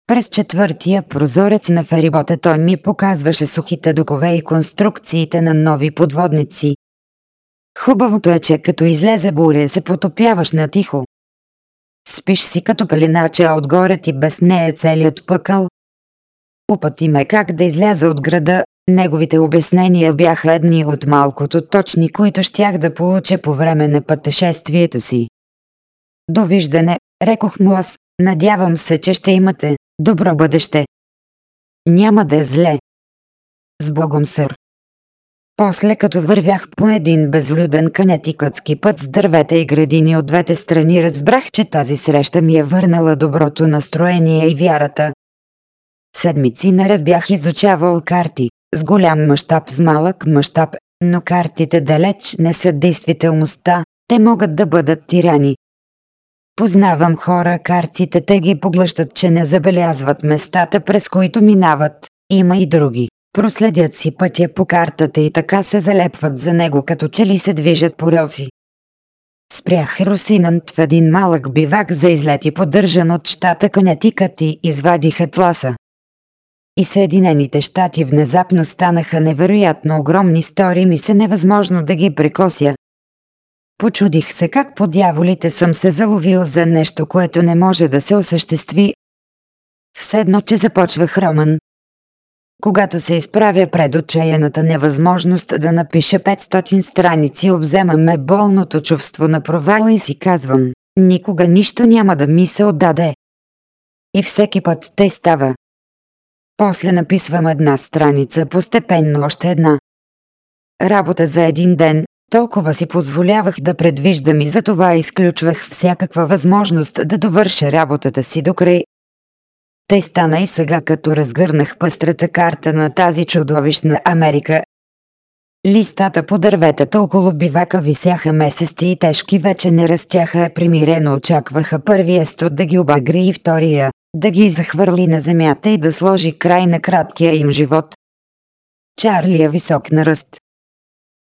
През четвъртия прозорец на ферибота той ми показваше сухите докове и конструкциите на нови подводници. Хубавото е, че като излезе буря се потопяваш на тихо. Спиш си като пеленаче, отгоре ти без нея целият пъкъл. Упъти ме как да изляза от града, неговите обяснения бяха едни от малкото точни, които щях да получа по време на пътешествието си. Довиждане, рекох му аз, надявам се, че ще имате добро бъдеще. Няма да е зле. С Богом, сър. После като вървях по един безлюден канетикътски път с дървета и градини от двете страни разбрах, че тази среща ми е върнала доброто настроение и вярата. Седмици наред бях изучавал карти, с голям мащаб, с малък мащаб, но картите далеч не са действителността, те могат да бъдат тирани. Познавам хора, картите те ги поглъщат, че не забелязват местата, през които минават. Има и други. Проследят си пътя по картата и така се залепват за него, като че ли се движат по релси. Спрях Русинант в един малък бивак за излети поддържан от щата Канетикът и извадих атласа. И Съединените щати внезапно станаха невероятно огромни, стори ми се невъзможно да ги прекося. Почудих се как по дяволите съм се заловил за нещо, което не може да се осъществи. Все едно, че започвах роман, когато се изправя пред отчаяната невъзможност да напиша 500 страници, обзема ме болното чувство на провала и си казвам, никога нищо няма да ми се отдаде. И всеки път те става. После написвам една страница, постепенно още една. Работа за един ден, толкова си позволявах да предвиждам и затова изключвах всякаква възможност да довърша работата си до край, тъй стана и сега като разгърнах пъстрата карта на тази чудовищна Америка. Листата по дърветата около бивака висяха месеци и тежки вече не растяха, примирено очакваха първия студ да ги обагри и втория, да ги захвърли на земята и да сложи край на краткия им живот. Чарли е висок на ръст.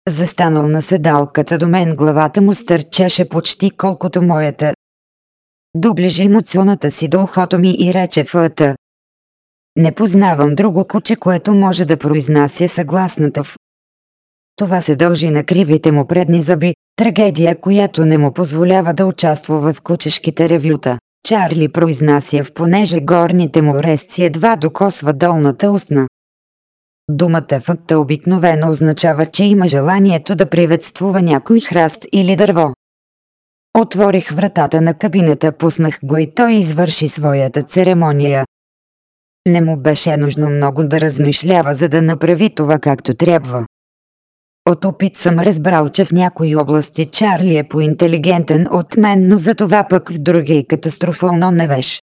Застанал на седалката до мен главата му стърчеше почти колкото моята, Доближи муцуната си до ухото ми и рече фъта. Не познавам друго куче, което може да произнася съгласната в. Това се дължи на кривите му предни зъби, трагедия, която не му позволява да участва в кучешките ревюта. Чарли произнася в понеже горните му резци едва докосва долната устна. Думата факта обикновено означава, че има желанието да приветствува някой храст или дърво. Отворих вратата на кабинета, пуснах го и той извърши своята церемония. Не му беше нужно много да размишлява, за да направи това както трябва. От опит съм разбрал, че в някои области Чарли е поинтелигентен от мен, но за това пък в други катастрофално невеж.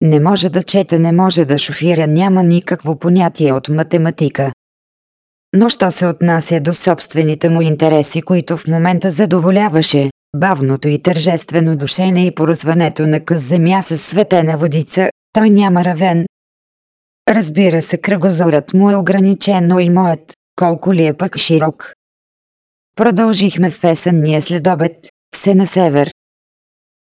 Не може да чете, не може да шофира, няма никакво понятие от математика. но що се отнася до собствените му интереси, които в момента задоволяваше, бавното и тържествено душене и поръсването на къс земя с светена водица, той няма равен. Разбира се, кръгозорът му е ограничен, но и моят, колко ли е пък широк. Продължихме в есенния следобед, все на север.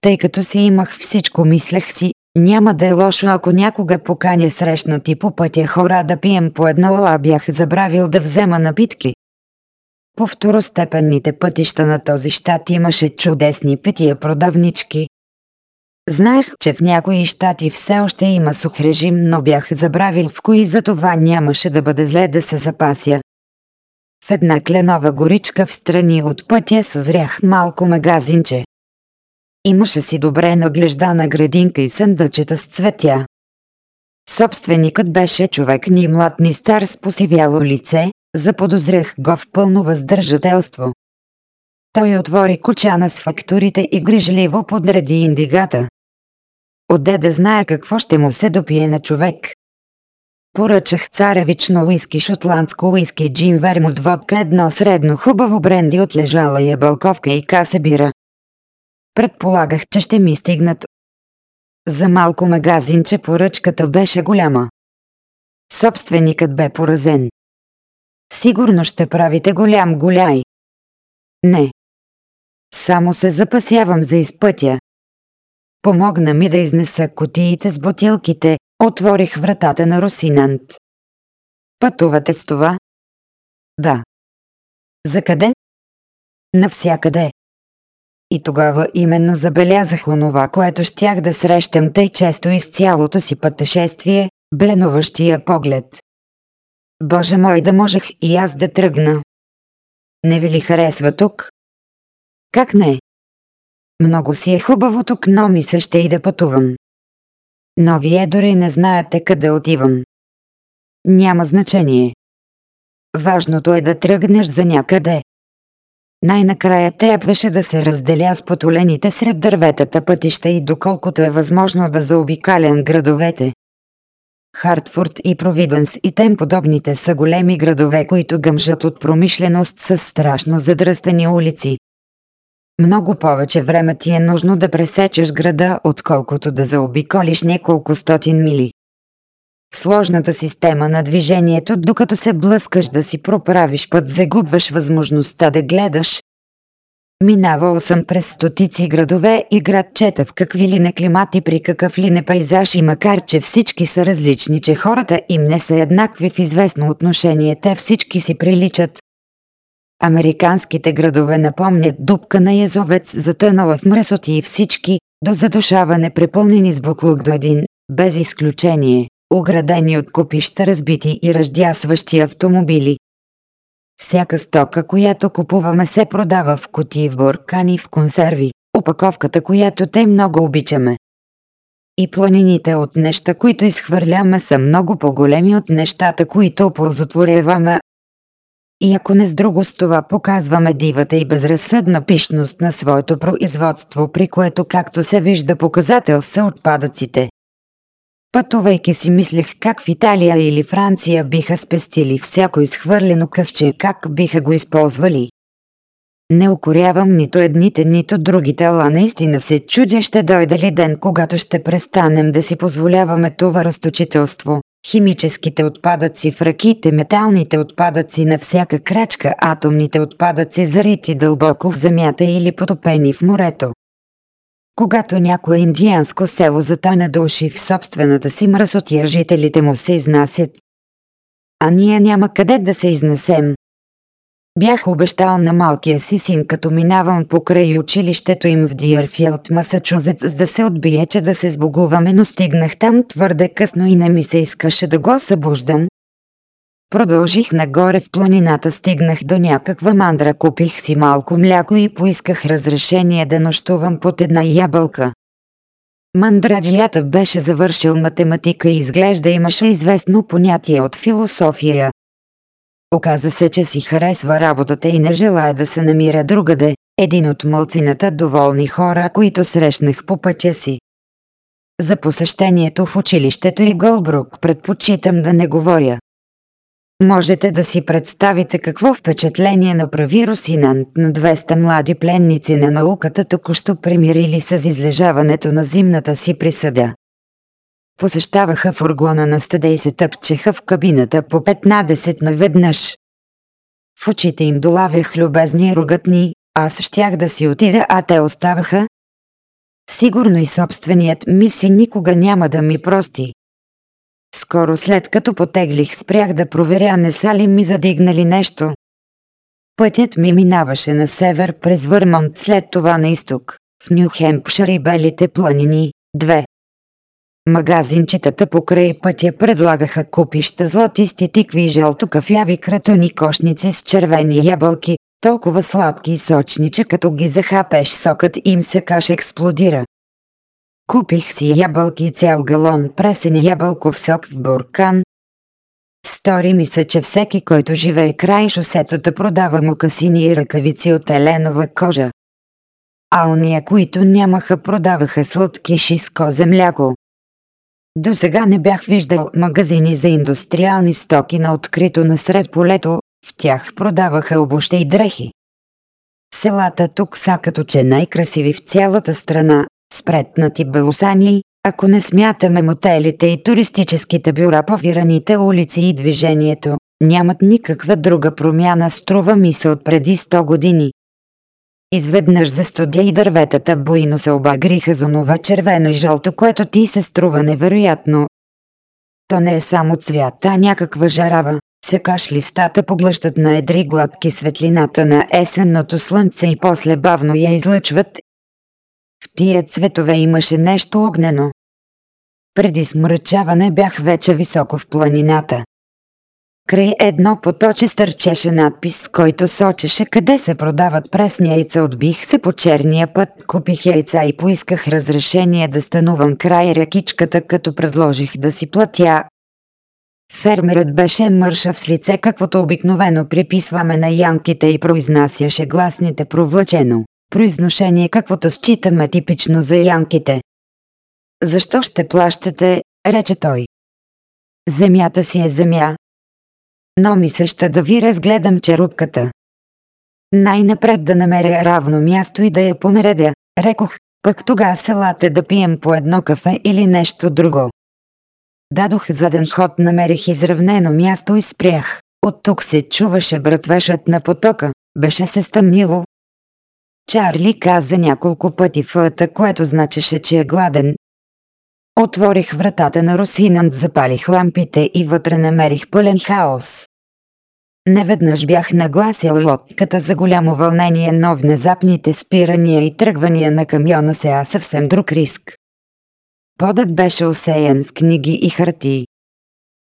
Тъй като си имах всичко, мислех си, няма да е лошо ако някога поканя срещнати по пътя хора да пием по едно ла бях забравил да взема напитки. По второстепенните пътища на този щат имаше чудесни пития продавнички. Знаех, че в някои щати все още има сух режим, но бях забравил в кои за това нямаше да бъде зле да се запася. В една кленова горичка в страни от пътя съзрях малко магазинче. Имаше си добре наглеждана градинка и съндъчета с цветя. Собственикът беше човек ни млад ни стар с посивяло лице, заподозрех го в пълно въздържателство. Той отвори кочана с фактурите и грижливо подреди индигата. Отде да знае какво ще му се допие на човек. Поръчах царевично уиски, шотландско уиски, джин, вермут, водка, едно средно хубаво бренди от лежала ябълковка и каса бира. Предполагах, че ще ми стигнат. За малко магазинче поръчката беше голяма. Собственикът бе поразен. Сигурно ще правите голям голяй. Не. Само се запасявам за изпътя. Помогна ми да изнеса котиите с бутилките, отворих вратата на Росинант. Пътувате с това? Да. За къде? Навсякъде. И тогава именно забелязах онова, което щях да срещам тъй често из цялото си пътешествие, бленуващия поглед. Боже мой, да можех и аз да тръгна. Не ви ли харесва тук? Как не? Много си е хубаво тук, но ми се ще и да пътувам. Но вие дори не знаете къде отивам. Няма значение. Важното е да тръгнеш за някъде. Най-накрая трябваше да се разделя с потолените сред дърветата пътища и доколкото е възможно да заобикалям градовете. Хартфорд и Провиденс и тем подобните са големи градове, които гъмжат от промишленост с страшно задръстени улици. Много повече време ти е нужно да пресечеш града, отколкото да заобиколиш няколко стотин мили. В сложната система на движението, докато се блъскаш да си проправиш път, загубваш възможността да гледаш. Минавал съм през стотици градове и градчета в какви ли не климати при какъв ли не пейзаж и макар, че всички са различни, че хората им не са еднакви в известно отношение, те всички си приличат. Американските градове напомнят дупка на язовец, затънала в мръсоти и всички, до задушаване препълнени с буклук до един, без изключение оградени от купища разбити и ръждясващи автомобили. Всяка стока, която купуваме се продава в кутии в буркани в консерви, опаковката, която те много обичаме. И планините от неща, които изхвърляме, са много по-големи от нещата, които оползотворяваме. И ако не с друго с това показваме дивата и безразсъдна пишност на своето производство, при което както се вижда показател са отпадъците. Пътувайки си мислех как в Италия или Франция биха спестили всяко изхвърлено късче, как биха го използвали. Не укорявам нито едните, нито другите, ала наистина се чудя ще дойде ли ден, когато ще престанем да си позволяваме това разточителство. Химическите отпадъци в ръките, металните отпадъци на всяка крачка, атомните отпадъци зарити дълбоко в земята или потопени в морето. Когато някое индианско село затане души в собствената си мръсотия, жителите му се изнасят. А ние няма къде да се изнесем. Бях обещал на малкия си син, като минавам покрай училището им в Диърфилд, Масачузетс, да се отбие, че да се сбогуваме, но стигнах там твърде късно и не ми се искаше да го събуждам, Продължих нагоре в планината, стигнах до някаква мандра, купих си малко мляко и поисках разрешение да нощувам под една ябълка. Мандраджията беше завършил математика и изглежда имаше известно понятие от философия. Оказа се, че си харесва работата и не желая да се намира другаде, един от мълцината доволни хора, които срещнах по пътя си. За посещението в училището и Голбрук предпочитам да не говоря. Можете да си представите какво впечатление направи Русинант на 200 млади пленници на науката току-що примирили с излежаването на зимната си присъда. Посещаваха фургона на стада и се тъпчеха в кабината по 15 наведнъж. В очите им долавях любезни и рогатни, аз щях да си отида, а те оставаха. Сигурно и собственият ми си никога няма да ми прости. Скоро след като потеглих спрях да проверя не са ли ми задигнали нещо. Пътят ми минаваше на север през Върмонт, след това на изток, в Нюхемпшир и Белите планини. Две. Магазинчетата покрай пътя предлагаха купища златисти тикви и жълто-кафяви кратони кошници с червени ябълки, толкова сладки и сочни, че като ги захапеш сокът им се каш експлодира. Купих си ябълки цял галон пресен ябълков сок в буркан. Стори ми се, че всеки, който живее край шосетата продава мукасини и ръкавици от еленова кожа. А ония, които нямаха, продаваха сладкиши с козе мляко. До сега не бях виждал магазини за индустриални стоки на открито насред полето, в тях продаваха обуща и дрехи. Селата тук са като че най-красиви в цялата страна, спретнати белосани, ако не смятаме мотелите и туристическите бюра по вираните улици и движението, нямат никаква друга промяна струва ми се от преди 100 години. Изведнъж за студия и дърветата буйно се обагриха за нова червено и жълто, което ти се струва невероятно. То не е само цвят, а някаква жарава. Секаш листата поглъщат на едри гладки светлината на есенното слънце и после бавно я излъчват. Тия цветове имаше нещо огнено. Преди смръчаване бях вече високо в планината. Край едно поточе стърчеше надпис, който сочеше къде се продават пресни яйца. Отбих се по черния път, купих яйца и поисках разрешение да станувам край рекичката, като предложих да си платя. Фермерът беше мършав с лице, каквото обикновено приписваме на янките и произнасяше гласните провлачено. Произношение, каквото считаме типично за янките. Защо ще плащате, рече той. Земята си е земя, но ми се ще да ви разгледам черупката. Най-напред да намеря равно място и да я понаредя, рекох, пък тога селате да пием по едно кафе или нещо друго. Дадох заден ход, намерих изравнено място и спрях. От тук се чуваше братвешът на потока, беше се стъмнило. Чарли каза няколко пъти фъта, което значеше, че е гладен, Отворих вратата на Русинант, запалих лампите и вътре намерих пълен хаос. Неведнъж бях нагласил лодката за голямо вълнение, но внезапните спирания и тръгвания на камиона сега съвсем друг риск. Подът беше осеян с книги и хартии.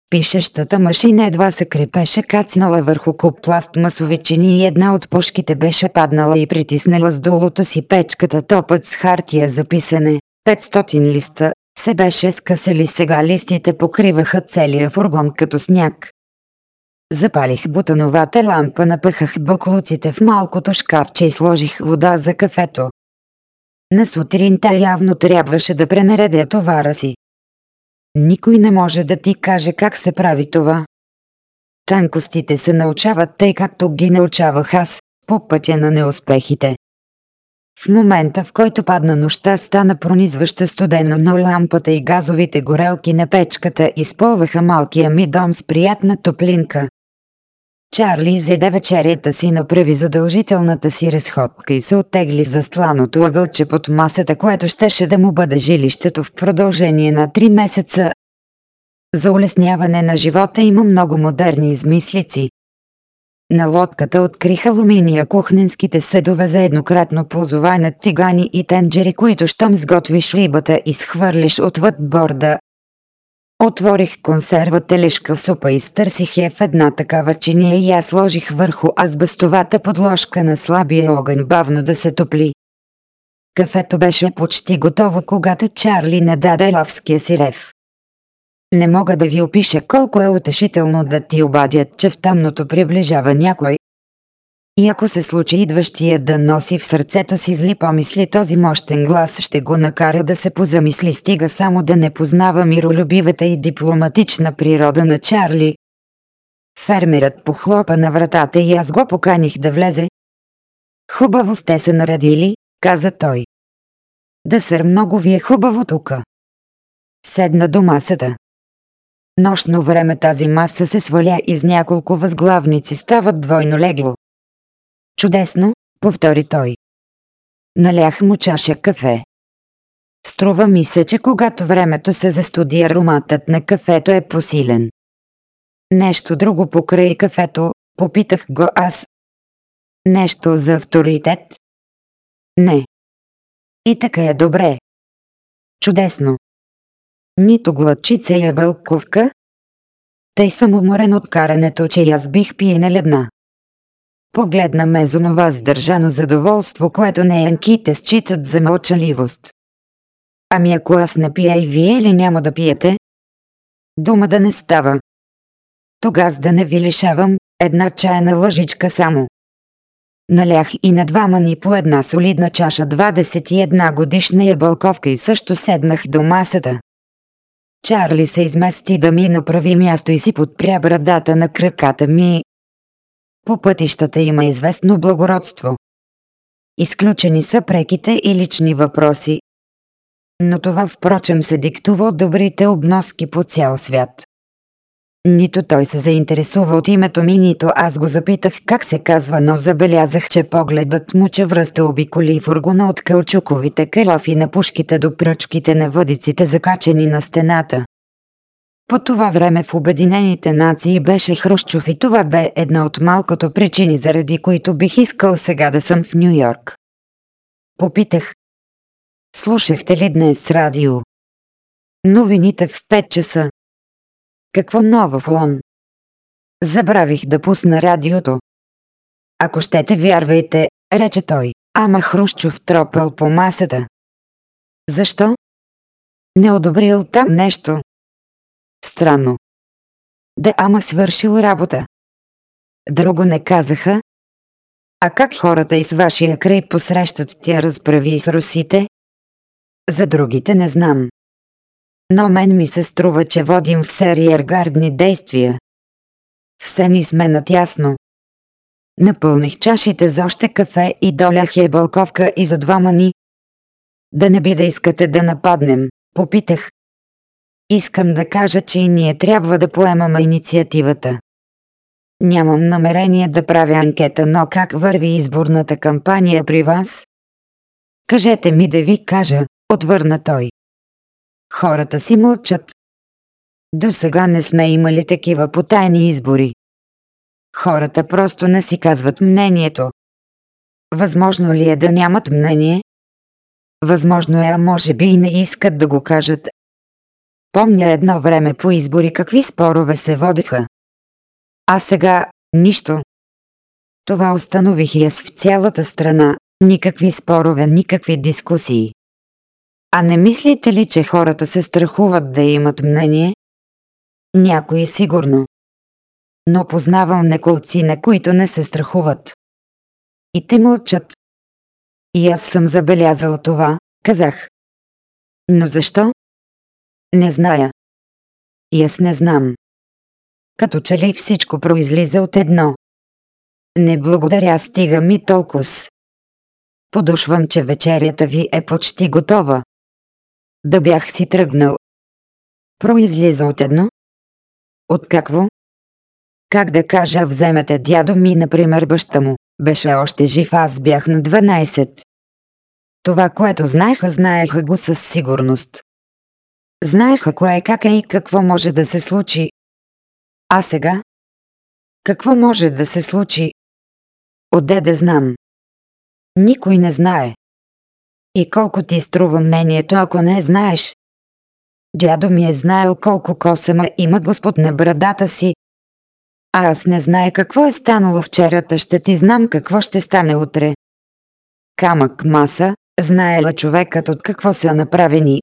Пишещата машина едва се крепеше кацнала върху куп пластмасови чини и една от пушките беше паднала и притиснала с долото си печката топът с хартия за писане. 500 листа, се беше скъсали сега листите покриваха целия фургон като сняг. Запалих бутановата лампа, напъхах буклуците в малкото шкафче и сложих вода за кафето. На сутринта явно трябваше да пренаредя товара си. Никой не може да ти каже как се прави това. Танкостите се научават тъй както ги научавах аз, по пътя на неуспехите. В момента, в който падна нощта, стана пронизваща студено, но лампата и газовите горелки на печката изполваха малкия ми дом с приятна топлинка. Чарли изеде вечерята си, направи задължителната си разходка и се оттегли в застланото ъгълче под масата, което щеше да му бъде жилището в продължение на три месеца. За улесняване на живота има много модерни измислици, на лодката откриха алуминия кухненските съдове за еднократно ползование тигани и тенджери, които щом сготвиш рибата схвърлиш отвъд борда. Отворих консерва телешка супа и стърсих я в една такава чиния и я сложих върху азбестовата подложка на слабия огън бавно да се топли. Кафето беше почти готово, когато Чарли не даде лавския си рев. Не мога да ви опиша колко е утешително да ти обадят, че в тъмното приближава някой. И ако се случи идващия да носи в сърцето си зли помисли, този мощен глас ще го накара да се позамисли, стига само да не познава миролюбивата и дипломатична природа на Чарли. Фермерът похлопа на вратата и аз го поканих да влезе. Хубаво сте се наредили, каза той. Да сър много ви е хубаво тука. Седна до масата. Нощно време тази маса се сваля из няколко възглавници стават двойно легло. Чудесно, повтори той. Налях му чаша кафе. Струва ми се, че когато времето се застуди, ароматът на кафето е посилен. Нещо друго покрай кафето, попитах го аз. Нещо за авторитет? Не. И така е добре. Чудесно. Нито глъчица я вълковка. Тъй съм уморен от карането, че аз бих пиене ледна. Погледна ме с онова сдържано задоволство, което неянките считат за мълчаливост. Ами ако аз не пия и вие ли няма да пиете? Дума да не става. Тогас да не ви лишавам, една чайна лъжичка само. Налях и на двама ни по една солидна чаша 21 годишна ябълковка и също седнах до масата. Чарли се измести да ми направи място и си подпря брадата на краката ми. По пътищата има известно благородство. Изключени са преките и лични въпроси. Но това впрочем се диктува от добрите обноски по цял свят. Нито той се заинтересува от името ми, нито аз го запитах как се казва, но забелязах, че погледът му чевръста обиколи фургона от кълчуковите калафи на пушките до пръчките на въдиците закачени на стената. По това време в Обединените нации беше Хрущов и това бе една от малкото причини, заради които бих искал сега да съм в Нью Йорк. Попитах. Слушахте ли днес радио? Новините в 5 часа. Какво ново в ООН? Забравих да пусна радиото. Ако щете вярвайте, рече той, ама Хрущов тропал по масата. Защо? Не одобрил там нещо. Странно. Да ама свършил работа. Друго не казаха. А как хората из вашия край посрещат тя разправи с русите? За другите не знам но мен ми се струва, че водим все риергардни действия. Все ни сме натясно. Напълних чашите за още кафе и долях я бълковка и за двама ни. Да не би да искате да нападнем, попитах. Искам да кажа, че и ние трябва да поемаме инициативата. Нямам намерение да правя анкета, но как върви изборната кампания при вас? Кажете ми да ви кажа, отвърна той. Хората си мълчат. До сега не сме имали такива потайни избори. Хората просто не си казват мнението. Възможно ли е да нямат мнение? Възможно е, а може би и не искат да го кажат. Помня едно време по избори какви спорове се водеха. А сега – нищо. Това установих и аз в цялата страна. Никакви спорове, никакви дискусии. А не мислите ли, че хората се страхуват да имат мнение? Някои сигурно. Но познавам неколци, на които не се страхуват. И те мълчат. И аз съм забелязала това, казах. Но защо? Не зная. И аз не знам. Като че ли всичко произлиза от едно. Не благодаря, стига ми толкова. Подушвам, че вечерята ви е почти готова да бях си тръгнал. Произлиза от едно? От какво? Как да кажа, вземете дядо ми, например баща му. Беше още жив, аз бях на 12. Това, което знаеха, знаеха го със сигурност. Знаеха кое как е и какво може да се случи. А сега? Какво може да се случи? Отде да знам? Никой не знае. И колко ти струва мнението, ако не знаеш? Дядо ми е знаел колко косама има Господ на брадата си. А аз не знае какво е станало вчерата, ще ти знам какво ще стане утре. Камък маса, знаела човекът от какво са направени.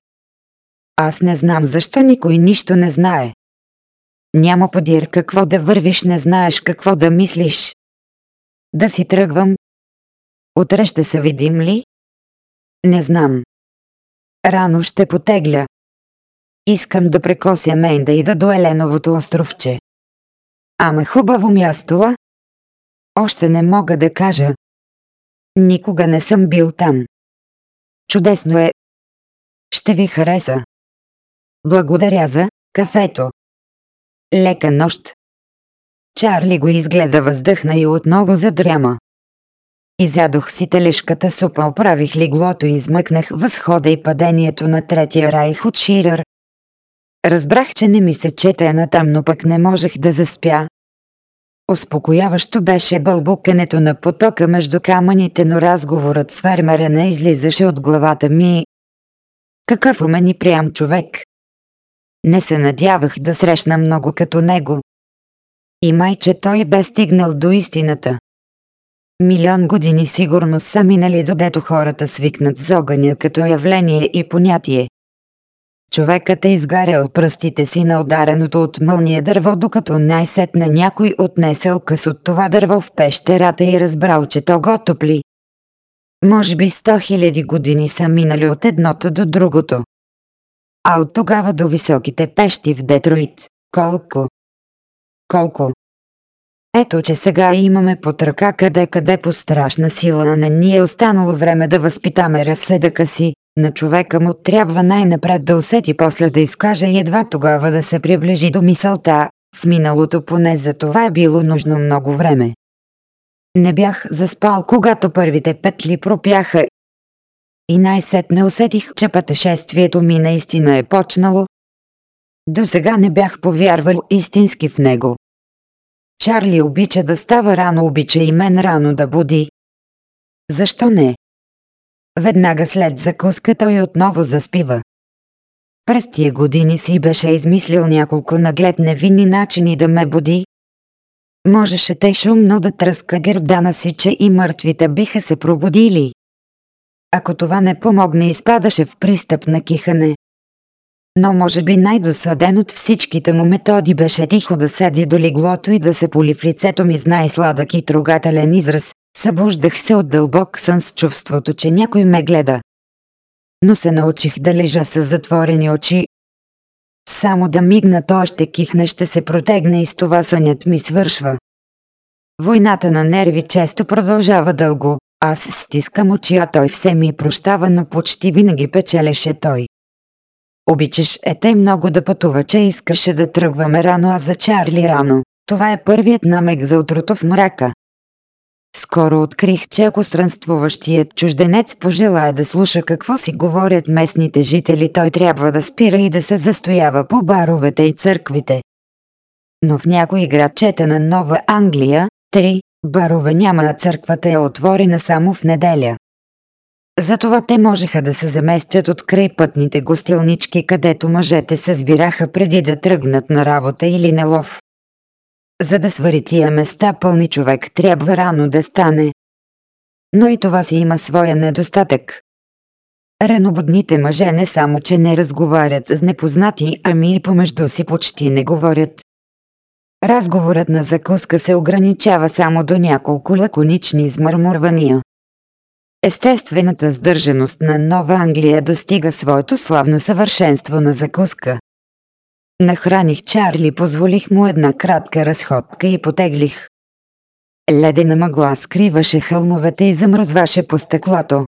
Аз не знам защо никой нищо не знае. Няма подир какво да вървиш, не знаеш какво да мислиш. Да си тръгвам. Утре ще се видим ли? Не знам. Рано ще потегля. Искам да прекося Мейнда и да до Еленовото островче. Ама хубаво място, а? Още не мога да кажа. Никога не съм бил там. Чудесно е. Ще ви хареса. Благодаря за кафето. Лека нощ. Чарли го изгледа въздъхна и отново задряма. Изядох си телешката супа, оправих леглото и измъкнах възхода и падението на третия райх от Ширър. Разбрах, че не ми се чете натам, но пък не можех да заспя. Успокояващо беше бълбукането на потока между камъните, но разговорът с фермера не излизаше от главата ми. Какъв умен и прям човек. Не се надявах да срещна много като него. И майче той бе стигнал до истината. Милион години сигурно са минали додето хората свикнат с огъня като явление и понятие. Човекът е изгарял пръстите си на удареното от мълния дърво, докато най-сетне някой отнесел къс от това дърво в пещерата и разбрал, че то го топли. Може би сто хиляди години са минали от едното до другото. А от тогава до високите пещи в Детройт. Колко? Колко? Ето, че сега имаме под ръка къде-къде по страшна сила, а не ни е останало време да възпитаме разсъдъка си. На човека му трябва най-напред да усети, после да изкаже и едва тогава да се приближи до мисълта. В миналото поне за това е било нужно много време. Не бях заспал, когато първите петли пропяха и най-сетне усетих, че пътешествието ми наистина е почнало. До сега не бях повярвал истински в него. Чарли обича да става рано, обича и мен рано да буди. Защо не? Веднага след закуска той отново заспива. През тия години си беше измислил няколко наглед невинни начини да ме буди. Можеше те шумно да тръска гердана си, че и мъртвите биха се пробудили. Ако това не помогне, изпадаше в пристъп на кихане. Но може би най-досаден от всичките му методи беше тихо да седи до леглото и да се поли в лицето ми с най-сладък и трогателен израз. Събуждах се от дълбок сън с чувството, че някой ме гледа. Но се научих да лежа с затворени очи. Само да мигна, то ще кихне, ще се протегне и с това сънят ми свършва. Войната на нерви често продължава дълго. Аз стискам очи, а той все ми прощава, но почти винаги печелеше той. Обичаш е тъй много да пътува, че искаше да тръгваме рано, а за Чарли рано. Това е първият намек за утрото в мрака. Скоро открих, че ако странствуващият чужденец пожелая да слуша какво си говорят местните жители, той трябва да спира и да се застоява по баровете и църквите. Но в някои градчета на Нова Англия, три барове няма, а църквата е отворена само в неделя. Затова те можеха да се заместят от край пътните гостилнички, където мъжете се сбираха преди да тръгнат на работа или на лов. За да свари тия места пълни човек трябва рано да стане. Но и това си има своя недостатък. Ранобудните мъже не само, че не разговарят с непознати, ами и помежду си почти не говорят. Разговорът на закуска се ограничава само до няколко лаконични измърмурвания. Естествената сдържаност на Нова Англия достига своето славно съвършенство на закуска. Нахраних Чарли, позволих му една кратка разходка и потеглих. Ледена мъгла скриваше хълмовете и замръзваше по стъклото.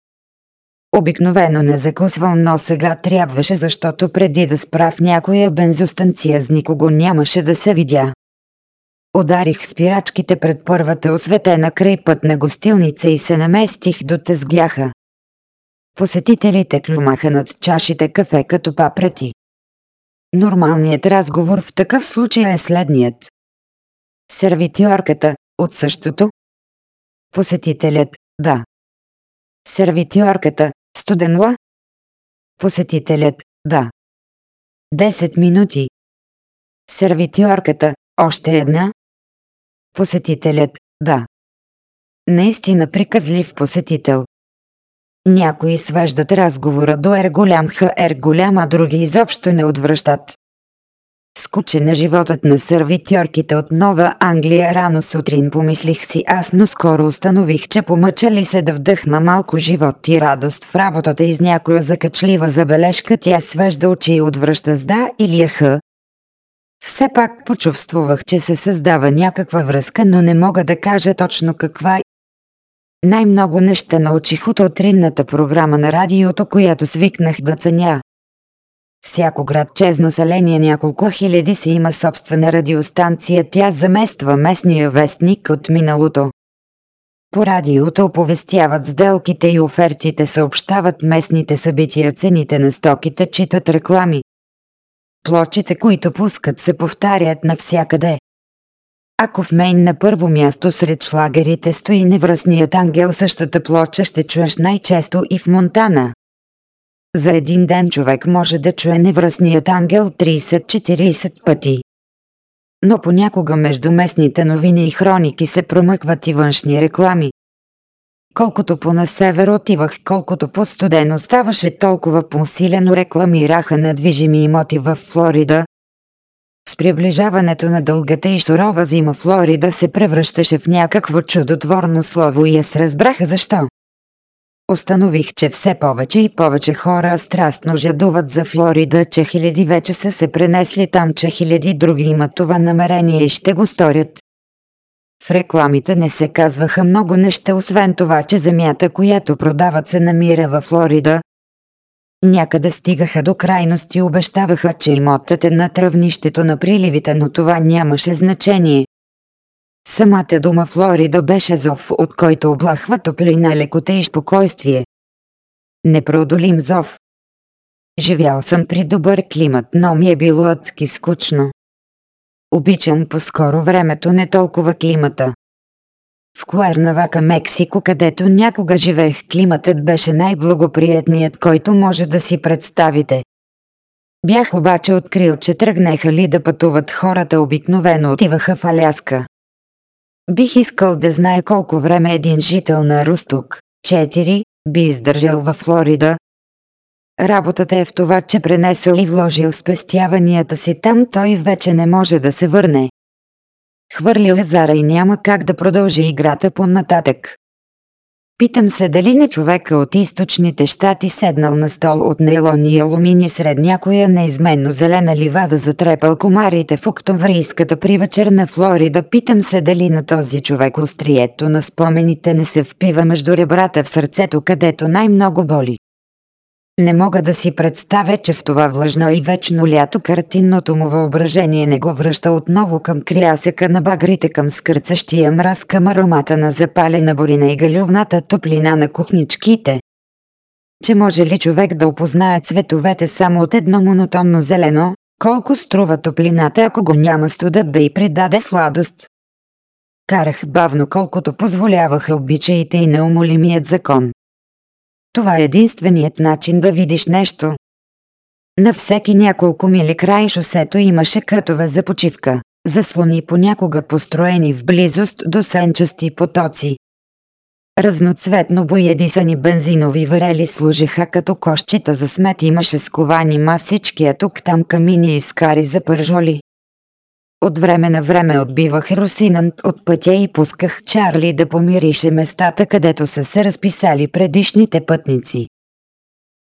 Обикновено не закусвам, но сега трябваше, защото преди да спра в някоя бензостанция с никого нямаше да се видя. Ударих спирачките пред първата осветена край пътна гостилница и се наместих до тезгляха. Посетителите клюмаха над чашите кафе като папрети. Нормалният разговор в такъв случай е следният. Сервитьорката, от същото? Посетителят, да. Сервитьорката, студенла? Посетителят, да. 10 минути. Сервитьорката, още една? Посетителят, да. Наистина приказлив посетител. Някои свеждат разговора до ер голям х ер голям, а други изобщо не отвръщат. Скучен на животът на сервитьорките от Нова Англия рано сутрин помислих си аз, но скоро установих, че помъча ли се да вдъхна малко живот и радост в работата из някоя закачлива забележка, тя свежда очи и отвръща с да или х. Все пак почувствувах, че се създава някаква връзка, но не мога да кажа точно каква. Най-много неща научих от утринната програма на радиото, която свикнах да ценя. Всяко градче с население няколко хиляди си има собствена радиостанция, тя замества местния вестник от миналото. По радиото оповестяват сделките и офертите, съобщават местните събития, цените на стоките, читат реклами. Плочите, които пускат, се повтарят навсякъде. Ако в Мейн на първо място сред шлагерите стои невръстният ангел, същата плоча ще чуеш най-често и в Монтана. За един ден човек може да чуе невръстният ангел 30-40 пъти. Но понякога между местните новини и хроники се промъкват и външни реклами. Колкото по-на север отивах, колкото по-студено ставаше, толкова по-силено рекламираха недвижими имоти в Флорида. С приближаването на дългата и сурова зима Флорида се превръщаше в някакво чудотворно слово и аз разбраха защо. Установих, че все повече и повече хора страстно жадуват за Флорида, че хиляди вече са се пренесли там, че хиляди други имат това намерение и ще го сторят. В рекламите не се казваха много неща, освен това, че земята, която продават се намира във Флорида. Някъде стигаха до крайности обещаваха, че имотът е на тръвнището на приливите, но това нямаше значение. Самата дума Флорида беше зов, от който облахва топлина, лекота и спокойствие. Непроодолим зов. Живял съм при добър климат, но ми е било адски скучно. Обичам по-скоро времето, не толкова климата. В Куернавака, Мексико, където някога живеех, климатът беше най-благоприятният, който може да си представите. Бях обаче открил, че тръгнеха ли да пътуват хората обикновено отиваха в Аляска. Бих искал да знае колко време един жител на Русток, 4, би издържал във Флорида. Работата е в това, че пренесъл и вложил спестяванията си там, той вече не може да се върне. Хвърлил е зара и няма как да продължи играта по-нататък. Питам се дали не човека от източните щати седнал на стол от нейлон и алумини сред някоя неизменно зелена ливада затрепал комарите в октомврийската привечер на Флорида. Питам се дали на този човек острието на спомените не се впива между ребрата в сърцето, където най-много боли. Не мога да си представя, че в това влажно и вечно лято картинното му въображение не го връща отново към крясъка на багрите, към скърцащия мраз, към аромата на запалена борина и галювната топлина на кухничките. Че може ли човек да опознае цветовете само от едно монотонно зелено, колко струва топлината, ако го няма студът да й придаде сладост? Карах бавно колкото позволяваха обичаите и неумолимият закон. Това е единственият начин да видиш нещо. На всеки няколко мили край шосето имаше кътове за почивка, заслони понякога построени в близост до сенчасти потоци. Разноцветно боядисани бензинови варели служиха като кошчета за смет имаше сковани масички, а тук там камини и скари за пържоли. От време на време отбивах Русинант от пътя и пусках Чарли да помирише местата, където са се разписали предишните пътници.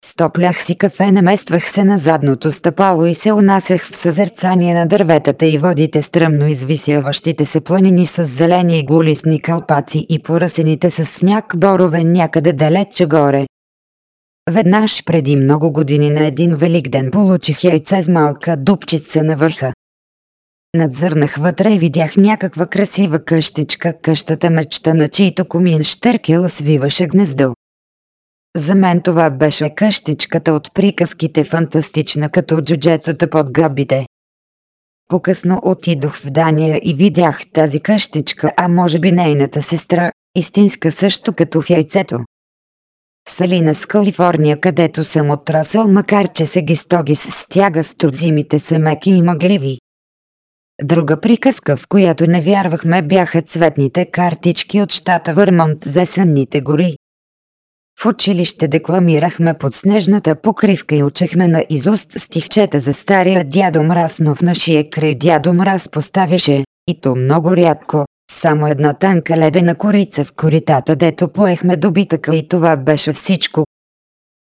Стоплях си кафе, намествах се на задното стъпало и се унасях в съзерцание на дърветата и водите стръмно извисяващите се планини с зелени и глулисни кълпаци и поръсените с сняг борове някъде далече горе. Веднъж преди много години на един велик ден получих яйце с малка дупчица на върха. Надзърнах вътре и видях някаква красива къщичка, къщата мечта на чийто комин Штеркел свиваше гнездо. За мен това беше къщичката от приказките фантастична като джуджетата под гъбите. Покъсно отидох в Дания и видях тази къщичка, а може би нейната сестра, истинска също като в яйцето. В Салинас, Калифорния, където съм отрасъл, макар че се ги стоги с стяга с зимите са меки и мъгливи. Друга приказка, в която не вярвахме, бяха цветните картички от щата Върмонт за сънните гори. В училище декламирахме под снежната покривка и учехме на изуст стихчета за стария дядо Мраз, но в нашия край дядо Мраз поставяше, и то много рядко, само една танка ледена корица в коритата, дето поехме добитъка и това беше всичко.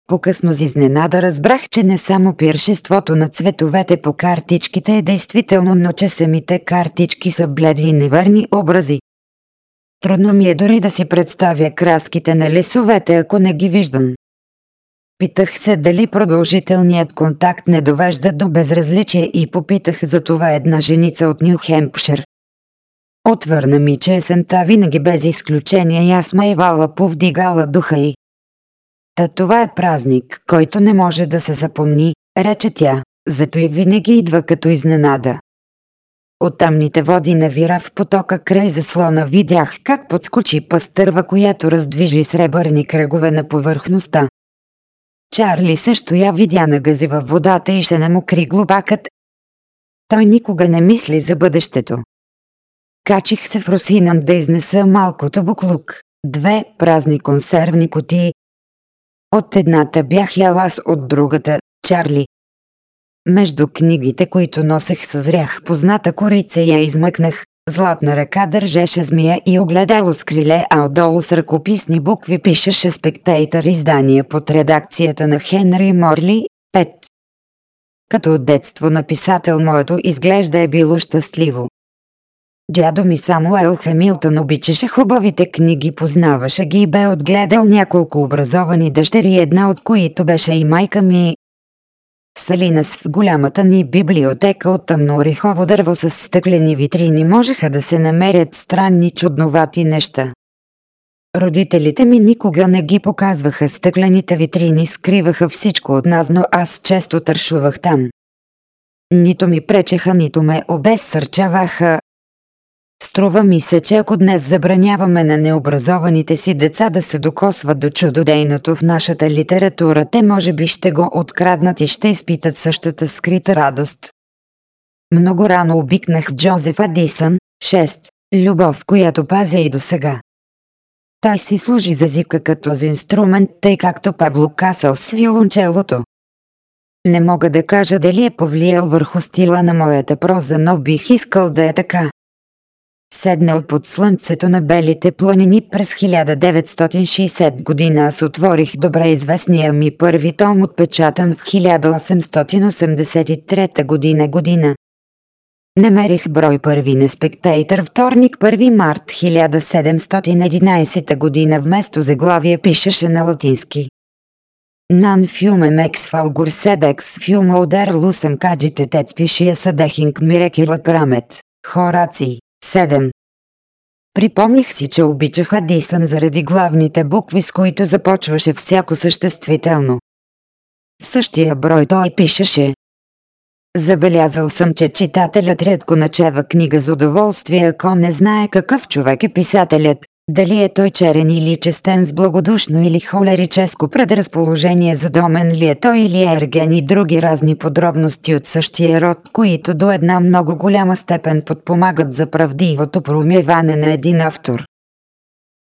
По-късно с изненада разбрах, че не само пиршеството на цветовете по картичките е действително, но че самите картички са бледи и неверни образи. Трудно ми е дори да си представя краските на лесовете, ако не ги виждам. Питах се дали продължителният контакт не довежда до безразличие и попитах за това една женица от Нью Хемпшир. Отвърна ми, че есента винаги без изключение и аз майвала повдигала духа й. Та това е празник, който не може да се запомни, рече тя, зато и винаги идва като изненада. От тамните води на вира в потока край заслона видях как подскочи пастърва, която раздвижи сребърни кръгове на повърхността. Чарли също я видя на гази във водата и се намокри глобакът. Той никога не мисли за бъдещето. Качих се в Русинан да изнеса малкото буклук. Две празни консервни кутии. От едната бях ял аз, от другата – Чарли. Между книгите, които носех съзрях позната корица я измъкнах. Златна ръка държеше змия и огледало с криле, а отдолу с ръкописни букви пишеше спектейтър издание под редакцията на Хенри Морли, 5. Като от детство на писател моето изглежда е било щастливо. Дядо ми Самуел Хемилтън обичаше хубавите книги, познаваше ги и бе отгледал няколко образовани дъщери, една от които беше и майка ми. В Салинас в голямата ни библиотека от тъмно орехово дърво с стъклени витрини можеха да се намерят странни чудновати неща. Родителите ми никога не ги показваха стъклените витрини, скриваха всичко от нас, но аз често тършувах там. Нито ми пречеха, нито ме обезсърчаваха, Струва ми се, че ако днес забраняваме на необразованите си деца да се докосват до чудодейното в нашата литература, те може би ще го откраднат и ще изпитат същата скрита радост. Много рано обикнах Джозеф Адисън, 6. Любов, която пазя и до сега. Той си служи за езика като за инструмент, тъй както Пабло Касъл с виолончелото. Не мога да кажа дали е повлиял върху стила на моята проза, но бих искал да е така седнал под слънцето на белите планини през 1960 година аз отворих добре известния ми първи том отпечатан в 1883 година година. Намерих брой първи на Спектейтър вторник 1 март 1711 година вместо заглавие пишеше на латински. Нан фюмем екс фалгур седекс фюм одер лусъм каджите тец пишия съдехинг мирекила прамет. Хораци. 7. Припомних си, че обичах Адисън заради главните букви, с които започваше всяко съществително. В същия брой той пишеше. Забелязал съм, че читателят рядко начева книга за удоволствие, ако не знае какъв човек е писателят, дали е той черен или честен с благодушно или холерическо предразположение за домен ли е той или ерген и други разни подробности от същия род, които до една много голяма степен подпомагат за правдивото промиване на един автор.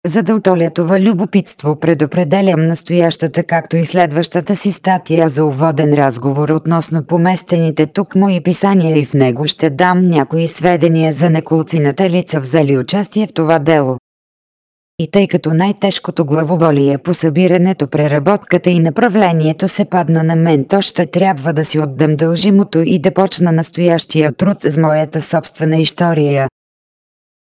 За да отоля това любопитство предопределям настоящата както и следващата си статия за уводен разговор относно поместените тук мои писания и в него ще дам някои сведения за неколцината лица взели участие в това дело. И тъй като най-тежкото главоболие по събирането, преработката и направлението се падна на мен, то ще трябва да си отдам дължимото и да почна настоящия труд с моята собствена история.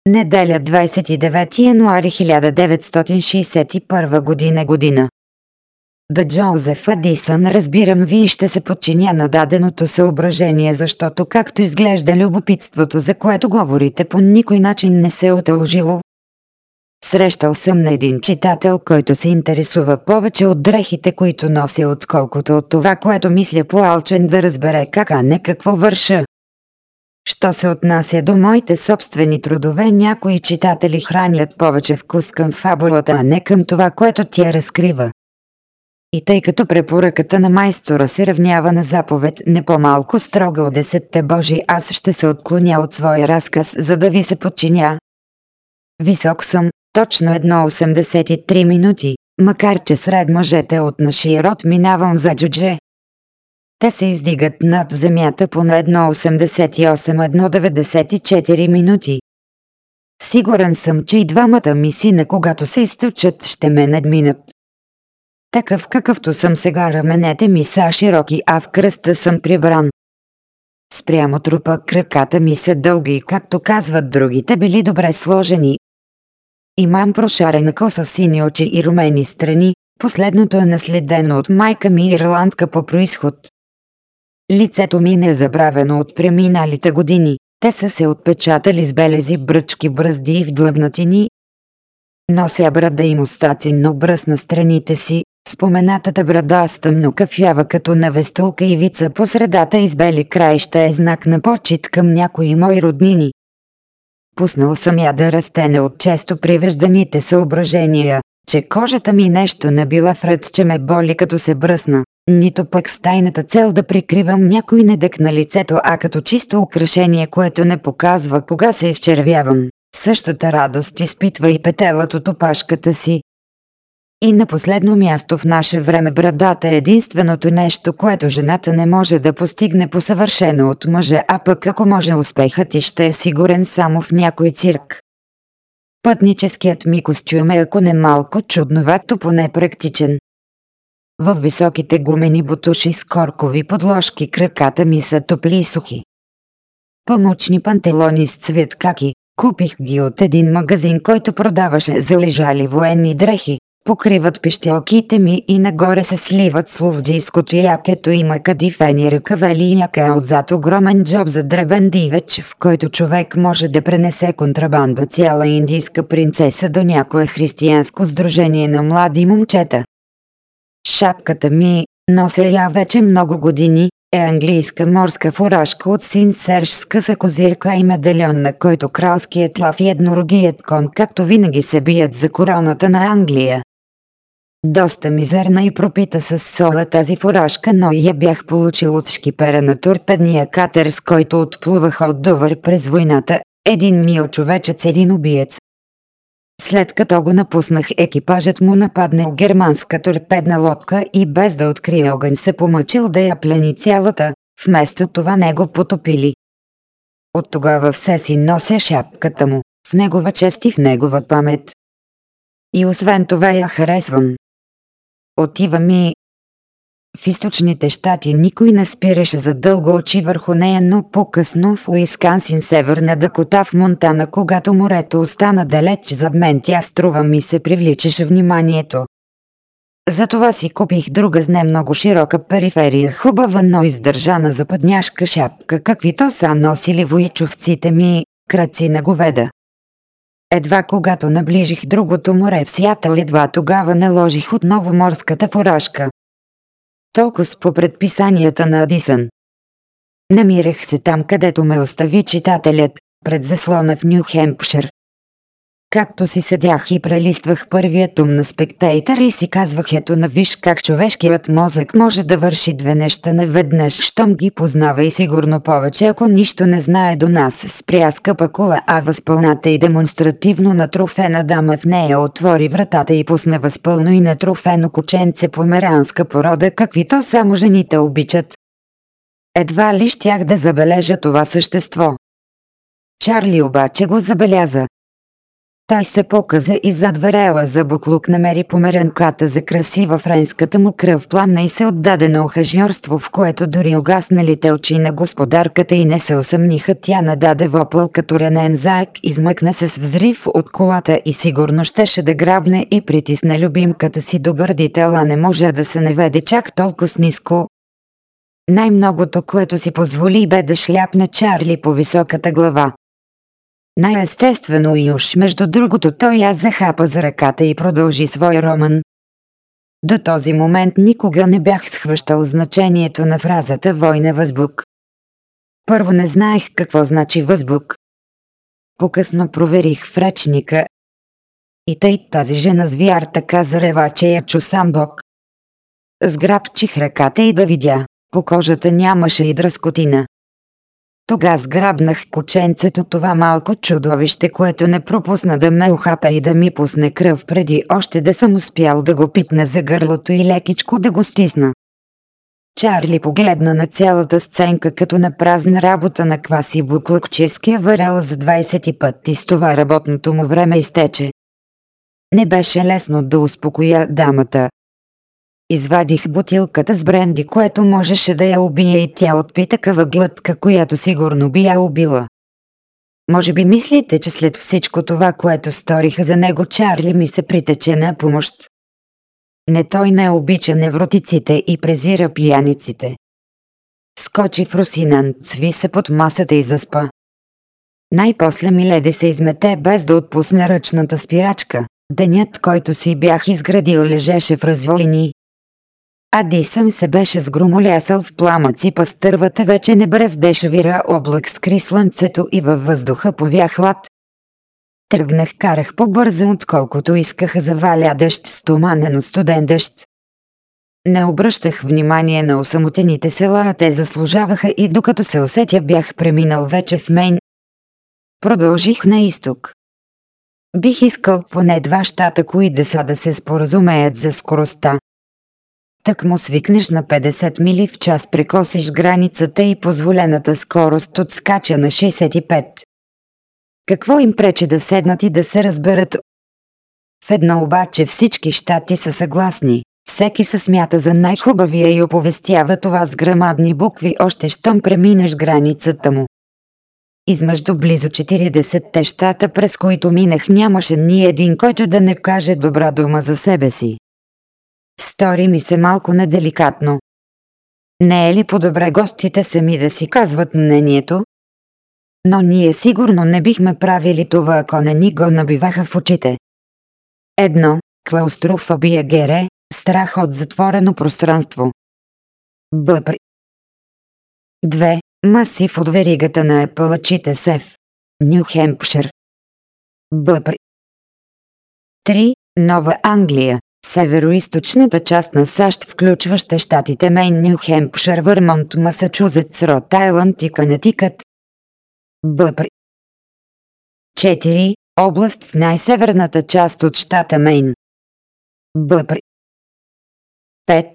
Неделя 29 януари 1961 година година. Да Джозеф Адисън разбирам ви ще се подчиня на даденото съображение, защото както изглежда любопитството, за което говорите, по никой начин не се е отължило, Срещал съм на един читател, който се интересува повече от дрехите, които нося, отколкото от това, което мисля по-алчен да разбере как, а не какво върша. Що се отнася до моите собствени трудове, някои читатели хранят повече вкус към фабулата, а не към това, което тя разкрива. И тъй като препоръката на майстора се равнява на заповед не по-малко строга от десетте Божи, аз ще се отклоня от своя разказ, за да ви се подчиня. Висок съм, точно 1,83 минути, макар че сред мъжете от нашия род минавам за джудже. Те се издигат над земята по на 1,88-1,94 минути. Сигурен съм, че и двамата ми сина, когато се източат, ще ме надминат. Такъв какъвто съм сега раменете ми са широки, а в кръста съм прибран. Спрямо трупа краката ми са дълги и както казват другите били добре сложени. Имам прошарена коса сини очи и румени страни, последното е наследено от майка ми ирландка по происход. Лицето ми не е забравено от преминалите години, те са се отпечатали с белези бръчки бръзди и вдлъбнатини. Нося брада и мустаци, но бръс на страните си, Споменатата брада с тъмно кафява като навестулка ивица по средата из бели краища е знак на почет към някои мои роднини. Пуснал съм я да растене от често привежданите съображения, че кожата ми нещо не била вред, че ме боли като се бръсна, нито пък с тайната цел да прикривам някой недък на лицето, а като чисто украшение, което не показва кога се изчервявам. Същата радост изпитва и петелът от опашката си, и на последно място в наше време брадата е единственото нещо, което жената не може да постигне по съвършено от мъжа, а пък ако може успехът и ще е сигурен само в някой цирк. Пътническият ми костюм е ако не малко чудновато, поне практичен. В високите гумени бутуши с коркови подложки краката ми са топли и сухи. Памучни пантелони с цвет каки, купих ги от един магазин, който продаваше залежали военни дрехи, покриват пищелките ми и нагоре се сливат с ловджийското якето има кадифени ръкавели и яка отзад огромен джоб за дребен дивеч, в който човек може да пренесе контрабанда цяла индийска принцеса до някое християнско сдружение на млади момчета. Шапката ми, нося я вече много години, е английска морска фуражка от син Серж с къса козирка и медальон, на който кралският лав и еднорогият кон както винаги се бият за короната на Англия. Доста мизерна и пропита с сола тази фуражка, но я бях получил от шкипера на торпедния катер, с който отплувах от Довър през войната, един мил човечец, един убиец. След като го напуснах, екипажът му нападнал германска торпедна лодка и без да открие огън се помъчил да я плени цялата, вместо това не го потопили. От тогава все си нося шапката му, в негова чест и в негова памет. И освен това я харесвам. Отива ми. В източните щати никой не спираше за дълго очи върху нея, но по-късно в Уискансин, Северна Дакота в Монтана, когато морето остана далеч зад мен, тя струва ми се привличаше вниманието. Затова си купих друга с не много широка периферия, хубава, но издържана западняшка шапка, каквито са носили войчовците ми, кръци на говеда. Едва когато наближих другото море в Сиатъл, едва тогава наложих отново морската фуражка. Толкова по предписанията на Адисън. Намирах се там, където ме остави читателят, пред заслона в Нью Хемпшир. Както си седях и прелиствах първия том на спектейтър и си казвах ето на виж как човешкият мозък може да върши две неща наведнъж, щом ги познава и сигурно повече ако нищо не знае до нас. Спря скъпа кола, а възпълната и демонстративно натрофена дама в нея отвори вратата и пусна възпълно и натрофено кученце померанска порода, каквито само жените обичат. Едва ли щях да забележа това същество. Чарли обаче го забеляза. Той се показа и зад варела за буклук намери померенката за красива френската му кръв пламна и се отдаде на охажьорство, в което дори огасналите очи на господарката и не се усъмниха. Тя нададе вопъл като ранен заек, измъкна се с взрив от колата и сигурно щеше да грабне и притисне любимката си до гърдител, не може да се наведе чак толкова ниско. Най-многото, което си позволи бе да шляпне Чарли по високата глава. Най-естествено и уж между другото той я захапа за ръката и продължи своя роман. До този момент никога не бях схващал значението на фразата «Война възбук». Първо не знаех какво значи възбук. Покъсно проверих в речника. И тъй тази жена звяр така зарева, че я чу сам Бог. Сграбчих ръката и да видя. По кожата нямаше и дръскотина. Тога сграбнах кученцето това малко чудовище, което не пропусна да ме ухапе и да ми пусне кръв преди още да съм успял да го пипна за гърлото и лекичко да го стисна. Чарли погледна на цялата сценка като на празна работа на кваси буклукческия варел за 20 път и с това работното му време изтече. Не беше лесно да успокоя дамата. Извадих бутилката с бренди, което можеше да я убие и тя отпи такава глътка, която сигурно би я убила. Може би мислите, че след всичко това, което сториха за него, Чарли ми се притече на помощ. Не той не обича невротиците и презира пияниците. Скочи в Русинан, цви се под масата и заспа. Най-после Миледи се измете без да отпусне ръчната спирачка. Денят, който си бях изградил, лежеше в развойни. А Дисън се беше сгромолясал в пламъци, пастървата вече не бръздеше вира облак скри слънцето и във въздуха повя хлад. Тръгнах, карах по-бързо, отколкото искаха заваля дъжд, стоманено студен дъжд. Не обръщах внимание на осамотените села, а те заслужаваха и докато се усетя бях преминал вече в Мейн. Продължих на изток. Бих искал поне два щата, кои деса да се споразумеят за скоростта. Так му свикнеш на 50 мили в час прекосиш границата и позволената скорост отскача на 65. Какво им пречи да седнат и да се разберат? В едно обаче всички щати са съгласни. Всеки се смята за най-хубавия и оповестява това с грамадни букви още щом преминеш границата му. Измежду близо 40-те щата, през които минах, нямаше ни един, който да не каже добра дума за себе си. Стори ми се малко неделикатно. Не е ли по-добре гостите сами да си казват мнението? Но ние сигурно не бихме правили това, ако не ни го набиваха в очите. Едно, клаустрофобия гере, страх от затворено пространство. Бъпри. Две, масив от веригата на епалачите Сев. Ню Хемпшир. Бъпри. Три, Нова Англия. Североизточната част на САЩ, включваща щатите Мейн, Ню Хемпшир, Върмонт, Масачузетс, Рот Айланд и Канетикът. Бъпри. 4. Област в най-северната част от щата Мейн. Бъпри. 5.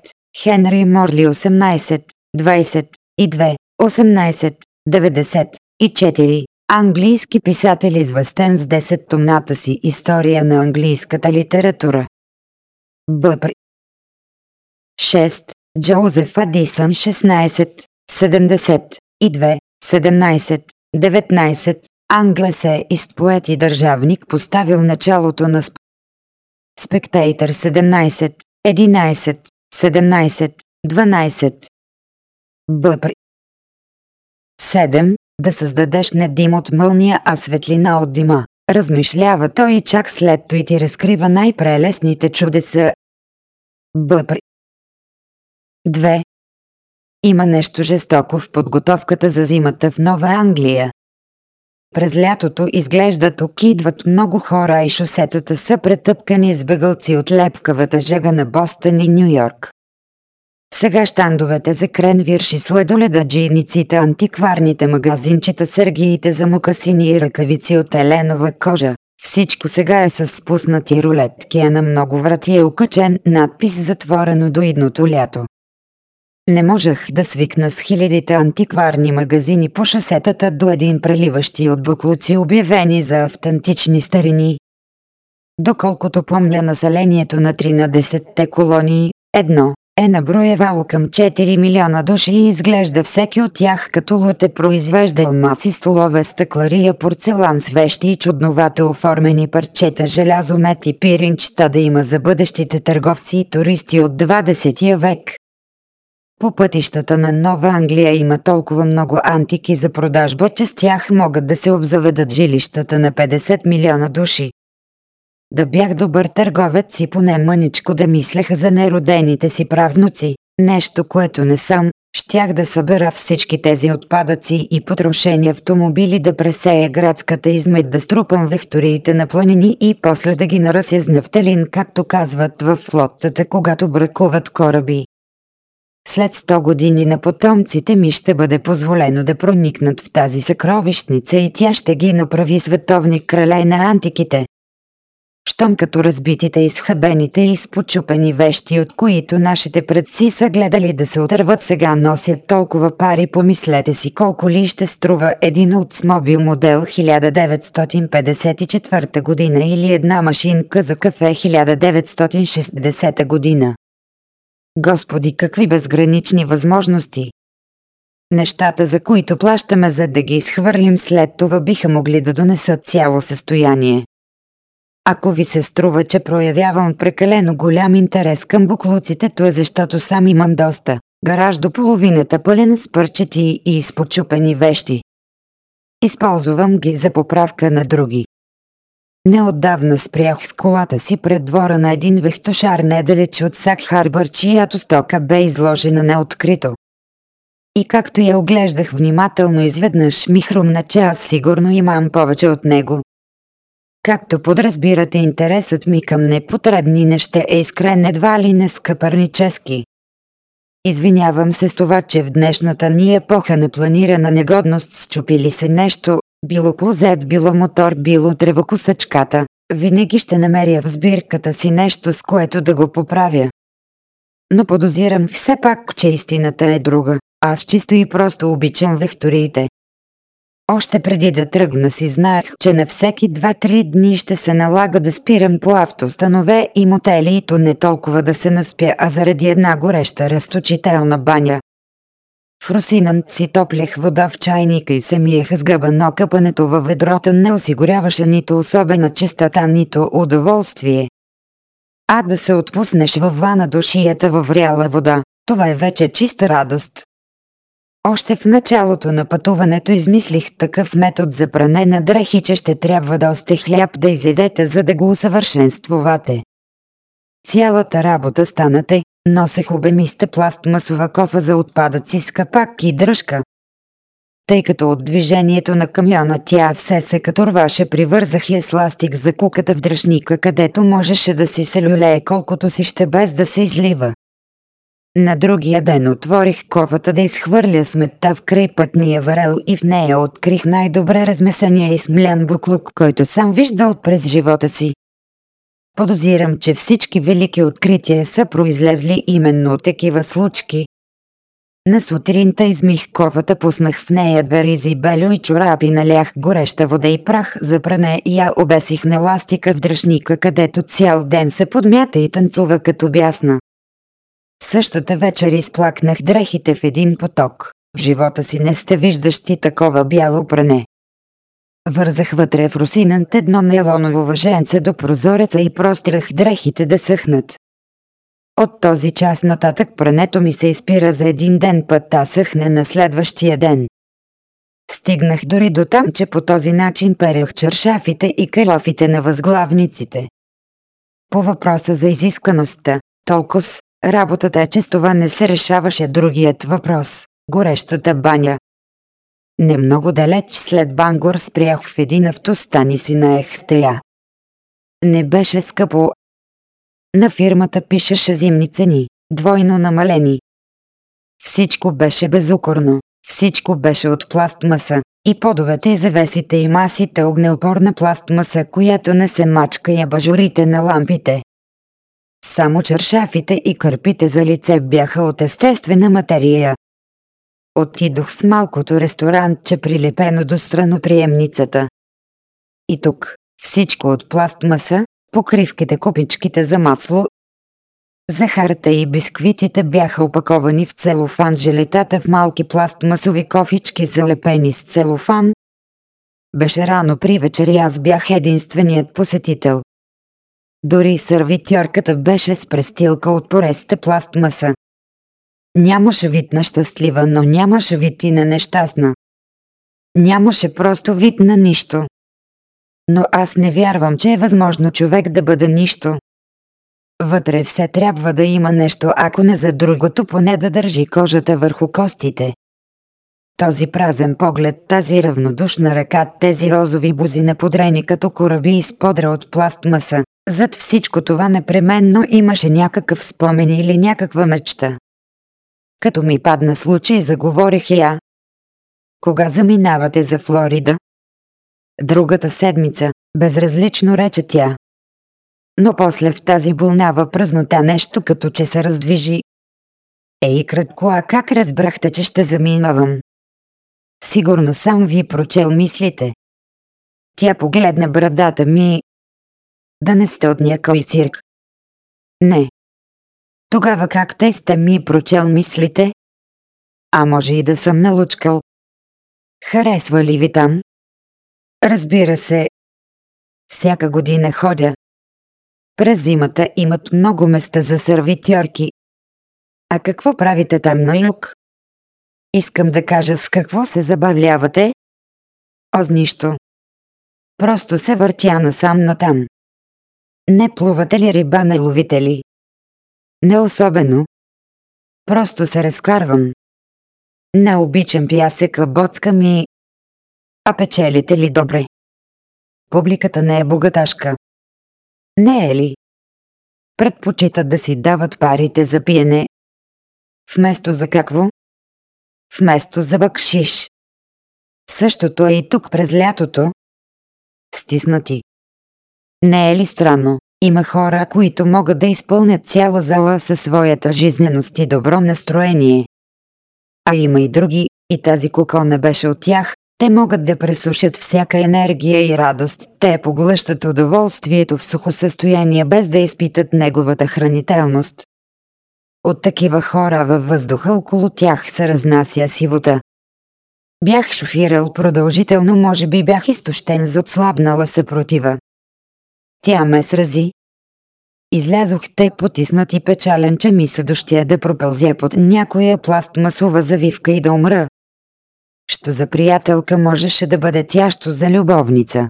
Хенри Морли 18, 22, 18, 94. Английски писател известен с 10 томната си История на английската литература. Бъпри. 6. Джозеф Адисън 16, 72, 17, 19. Англесеист поет и държавник поставил началото на сп... Спектейтър 17, 11, 17, 12. Бъпри. 7. Да създадеш не дим от мълния, а светлина от дима. Размишлява той и чак след той ти разкрива най-прелесните чудеса. Бъпри. 2. Има нещо жестоко в подготовката за зимата в Нова Англия. През лятото изглежда тук идват много хора и шосетата са претъпкани с бъгълци от лепкавата жега на Бостън и Нью Йорк. Сега щандовете за кренвирши следоледа джийниците, антикварните магазинчета, сергиите за мукасини и ръкавици от еленова кожа. Всичко сега е с спуснати рулетки, а на много врати е окачен надпис затворено до идното лято. Не можех да свикна с хилядите антикварни магазини по шосетата до един преливащи от буклуци обявени за автентични старини. Доколкото помня населението на 3 на 10-те колонии, едно е наброевало към 4 милиона души и изглежда всеки от тях като лут е произвеждал маси столове, стъклария, порцелан с вещи и чудновато оформени парчета желязо, мет и пиринчета да има за бъдещите търговци и туристи от 20 век. По пътищата на Нова Англия има толкова много антики за продажба, че с тях могат да се обзаведат жилищата на 50 милиона души. Да бях добър търговец и поне мъничко да мислеха за неродените си правнуци, нещо което не съм, щях да събера всички тези отпадъци и потрошени автомобили да пресея градската измет да струпам векториите на планини и после да ги наръся с нафталин, както казват в флотата, когато бракуват кораби. След 100 години на потомците ми ще бъде позволено да проникнат в тази съкровищница и тя ще ги направи световни крале на антиките. Щом като разбитите, изхабените и изпочупени вещи, от които нашите предци са гледали да се отърват сега носят толкова пари, помислете си колко ли ще струва един Oldsmobile модел 1954 година или една машинка за кафе 1960 година. Господи, какви безгранични възможности! Нещата, за които плащаме за да ги изхвърлим след това биха могли да донесат цяло състояние. Ако ви се струва, че проявявам прекалено голям интерес към буклуците, то е защото сам имам доста. Гараж до половината пълен с пърчети и изпочупени вещи. Използвам ги за поправка на други. Неотдавна спрях с колата си пред двора на един вехтошар недалеч от Сак Харбър, чиято стока бе изложена неоткрито. И както я оглеждах внимателно изведнъж ми хрумна, че аз сигурно имам повече от него. Както подразбирате, интересът ми към непотребни неща е искрен едва ли не скъпарнически. Извинявам се с това, че в днешната ни епоха на планирана негодност счупили се нещо, било клозет, било мотор, било тревокосачката, винаги ще намеря в сбирката си нещо, с което да го поправя. Но подозирам все пак, че истината е друга. Аз чисто и просто обичам векториите. Още преди да тръгна си знаех, че на всеки 2-3 дни ще се налага да спирам по автостанове и мотели и то не толкова да се наспя, а заради една гореща разточителна баня. В Русинант си топлях вода в чайника и се миеха с гъба, но къпането във ведрото не осигуряваше нито особена чистота, нито удоволствие. А да се отпуснеш във вана до шията във вряла вода, това е вече чиста радост. Още в началото на пътуването измислих такъв метод за пране на дрехи, че ще трябва да осте хляб да изедете, за да го усъвършенствувате. Цялата работа станате, носех обемиста пластмасова кофа за отпадъци с капак и дръжка. Тъй като от движението на камиона тя все се каторваше, привързах я с ластик за куката в дръжника, където можеше да си се люлее колкото си ще без да се излива. На другия ден отворих ковата да изхвърля сметта в край пътния варел и в нея открих най-добре размесения и смлян буклук, който съм виждал през живота си. Подозирам, че всички велики открития са произлезли именно от такива случки. На сутринта измих ковата, пуснах в нея две ризи белю и чорапи, налях гореща вода и прах за пране и я обесих на ластика в дръжника, където цял ден се подмята и танцува като бясна. Същата вечер изплакнах дрехите в един поток. В живота си не сте виждащи такова бяло пране. Вързах вътре в русинант едно нейлоново въженце до прозореца и прострах дрехите да съхнат. От този час нататък прането ми се изпира за един ден път, а съхне на следващия ден. Стигнах дори до там, че по този начин перех чершафите и калафите на възглавниците. По въпроса за изискаността, толкова Работата е, че с това не се решаваше другият въпрос – горещата баня. Не много далеч след Бангор спрях в един автостан и си наех стея. Не беше скъпо. На фирмата пишеше зимни цени, двойно намалени. Всичко беше безукорно, всичко беше от пластмаса, и подовете и завесите и масите огнеопорна пластмаса, която не се мачка и абажурите на лампите. Само чершафите и кърпите за лице бяха от естествена материя. Отидох в малкото ресторантче прилепено до страноприемницата. И тук всичко от пластмаса, покривките, копичките за масло. Захарта и бисквитите бяха опаковани в целофан, желетата в малки пластмасови кофички залепени с целофан. Беше рано при вечер и аз бях единственият посетител. Дори сервитьорката беше с престилка от пореста пластмаса. Нямаше вид на щастлива, но нямаше вид и на нещастна. Нямаше просто вид на нищо. Но аз не вярвам, че е възможно човек да бъде нищо. Вътре все трябва да има нещо, ако не за другото, поне да държи кожата върху костите. Този празен поглед, тази равнодушна ръка, тези розови бузи наподрени като кораби из подра от пластмаса, зад всичко това непременно имаше някакъв спомен или някаква мечта. Като ми падна случай, заговорих я. Кога заминавате за Флорида? Другата седмица, безразлично рече тя. Но после в тази болнава празнота нещо като че се раздвижи. Ей, кратко, а как разбрахте, че ще заминавам? Сигурно сам ви прочел мислите. Тя погледна брадата ми. Да не сте от някой цирк. Не. Тогава как те сте ми прочел мислите? А може и да съм налучкал. Харесва ли ви там? Разбира се. Всяка година ходя. През зимата имат много места за сервитьорки. А какво правите там на юг? Искам да кажа с какво се забавлявате? Оз нищо. Просто се въртя насам натам. Не плувате ли риба, не ловите ли? Не особено. Просто се разкарвам. Не обичам пясъка, боцка ми. А печелите ли добре? Публиката не е богаташка. Не е ли? Предпочитат да си дават парите за пиене. Вместо за какво? Вместо за бакшиш. Същото е и тук през лятото. Стиснати. Не е ли странно? Има хора, които могат да изпълнят цяла зала със своята жизненост и добро настроение. А има и други, и тази куко не беше от тях, те могат да пресушат всяка енергия и радост, те поглъщат удоволствието в сухо състояние без да изпитат неговата хранителност. От такива хора във въздуха около тях се разнася сивота. Бях шофирал продължително, може би бях изтощен за отслабнала съпротива. Тя ме срази. Излязох те потиснат и печален, че ми се да пропълзя под някоя пластмасова завивка и да умра. Що за приятелка можеше да бъде тящо за любовница.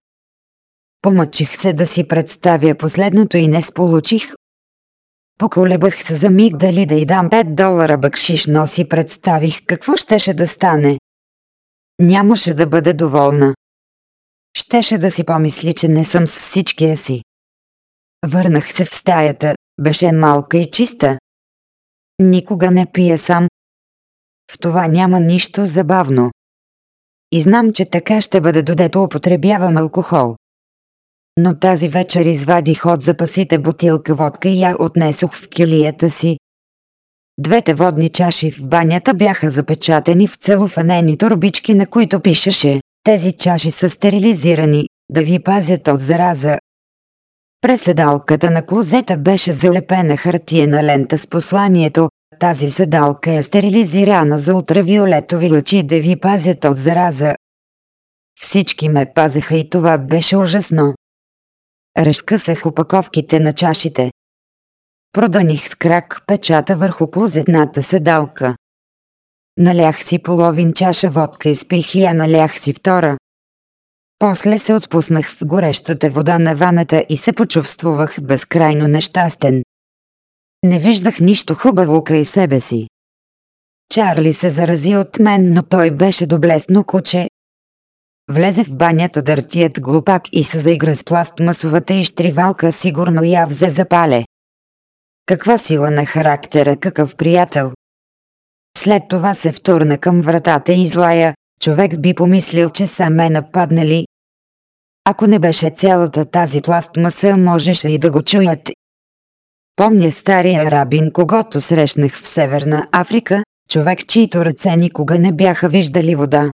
Помъчих се да си представя последното и не сполучих. Поколебах се за миг дали да й дам 5 долара бъкшиш, но си представих какво щеше да стане. Нямаше да бъде доволна. Щеше да си помисли, че не съм с всичкия си. Върнах се в стаята, беше малка и чиста. Никога не пия сам. В това няма нищо забавно. И знам, че така ще бъде додето употребявам алкохол. Но тази вечер извадих от запасите бутилка водка и я отнесох в килията си. Двете водни чаши в банята бяха запечатани в целофанени турбички, на които пишеше тези чаши са стерилизирани, да ви пазят от зараза. През седалката на клозета беше залепена хартиена лента с посланието тази седалка е стерилизирана за ултравиолетови лъчи да ви пазят от зараза. Всички ме пазеха и това беше ужасно. Разкъсах опаковките на чашите. Проданих с крак печата върху клозетната седалка. Налях си половин чаша водка и спих и я налях си втора. После се отпуснах в горещата вода на ваната и се почувствувах безкрайно нещастен. Не виждах нищо хубаво край себе си. Чарли се зарази от мен, но той беше доблесно куче. Влезе в банята дъртият глупак и се заигра с пластмасовата изтривалка, сигурно я взе за пале. Каква сила на характера, какъв приятел. След това се втурна към вратата и излая, човек би помислил, че са ме нападнали. Ако не беше цялата тази пластмаса, можеше и да го чуят. Помня стария рабин, когато срещнах в Северна Африка, човек, чието ръце никога не бяха виждали вода.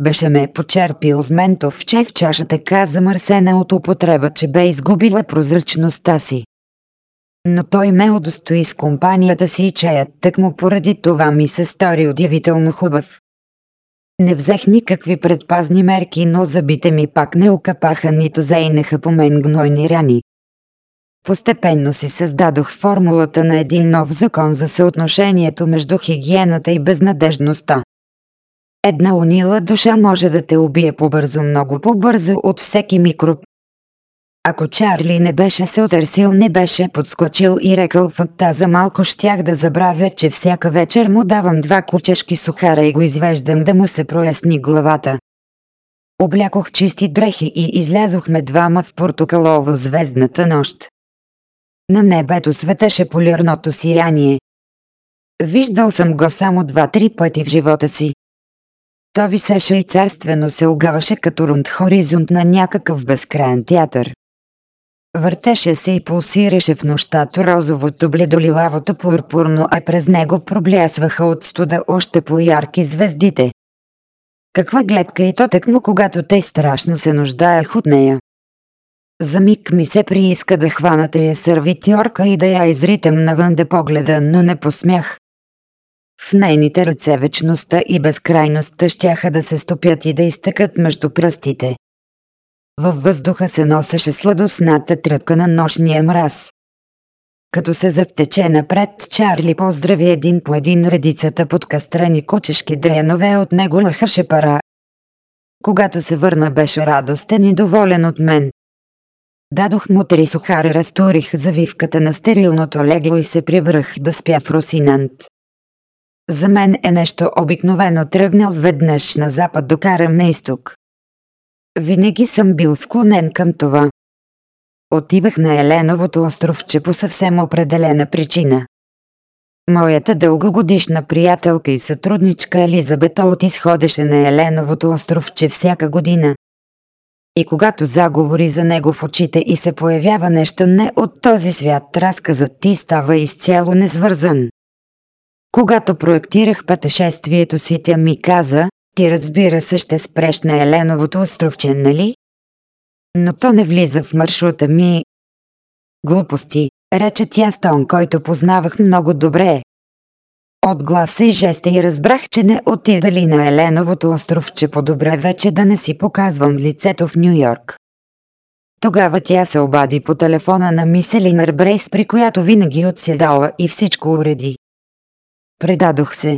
Беше ме почерпил с ментов че в чаша така замърсена от употреба, че бе изгубила прозрачността си но той ме удостои с компанията си и чаят, так му поради това ми се стори удивително хубав. Не взех никакви предпазни мерки, но забите ми пак не окапаха нито заинеха по мен гнойни рани. Постепенно си създадох формулата на един нов закон за съотношението между хигиената и безнадежността. Една унила душа може да те убие по-бързо, много по-бързо от всеки микроб, ако Чарли не беше се отърсил, не беше подскочил и рекал факта за малко щях да забравя, че всяка вечер му давам два кучешки сухара и го извеждам да му се проясни главата. Облякох чисти дрехи и излязохме двама в портокалово звездната нощ. На небето светеше полирното сияние. Виждал съм го само два-три пъти в живота си. То висеше и царствено се огаваше като рунд хоризонт на някакъв безкрайен театър. Въртеше се и пулсираше в нощата розовото бледолилавото пурпурно, а през него проблясваха от студа още по-ярки звездите. Каква гледка и то тъкмо, когато те страшно се нуждаех от нея. За миг ми се прииска да хвана тая сервитьорка и да я изритам навън да погледа, но не посмях. В нейните ръце вечността и безкрайността щяха да се стопят и да изтъкат между пръстите. Във въздуха се носеше сладостната тръпка на нощния мраз. Като се завтече напред, Чарли поздрави един по един редицата под кастрени кучешки дренове от него лъхаше пара. Когато се върна беше радостен и доволен от мен. Дадох му три сухари, разтурих завивката на стерилното легло и се прибрах да спя в Росинант. За мен е нещо обикновено тръгнал веднъж на запад докарам на изток. Винаги съм бил склонен към това. Отивах на Еленовото островче по съвсем определена причина. Моята дългогодишна приятелка и сътрудничка Елизабет Олт изходеше на Еленовото островче всяка година. И когато заговори за него в очите и се появява нещо не от този свят, разказът ти става изцяло несвързан. Когато проектирах пътешествието си, тя ми каза, ти разбира се ще спреш на Еленовото островче, нали? Но то не влиза в маршрута ми. Глупости, рече тя с тон, който познавах много добре. От гласа и жеста и разбрах, че не отидали на Еленовото островче по-добре вече да не си показвам лицето в Нью Йорк. Тогава тя се обади по телефона на Миселинър Брейс, при която винаги отседала и всичко уреди. Предадох се.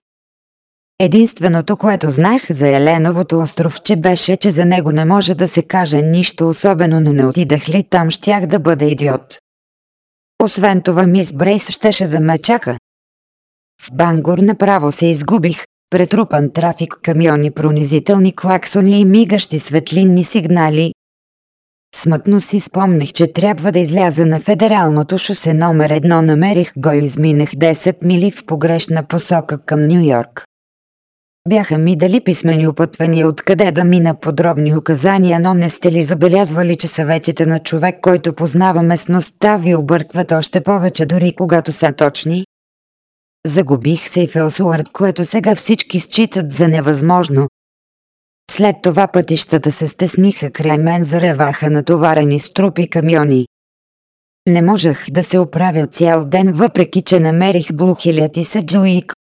Единственото, което знаех за Еленовото островче беше, че за него не може да се каже нищо особено, но не отидах ли там щях да бъда идиот. Освен това мис Брейс щеше да ме чака. В Бангор направо се изгубих, претрупан трафик, камиони, пронизителни клаксони и мигащи светлинни сигнали. Смътно си спомних, че трябва да изляза на федералното шосе номер едно, намерих го и изминах 10 мили в погрешна посока към Нью Йорк. Бяха ми дали писмени опътвания откъде да мина подробни указания, но не сте ли забелязвали, че съветите на човек, който познава местността ви объркват още повече дори когато са точни? Загубих се и в което сега всички считат за невъзможно. След това пътищата се стесниха край мен, зареваха натоварени с трупи камиони. Не можех да се оправя цял ден, въпреки че намерих Блухилят и Саджуик.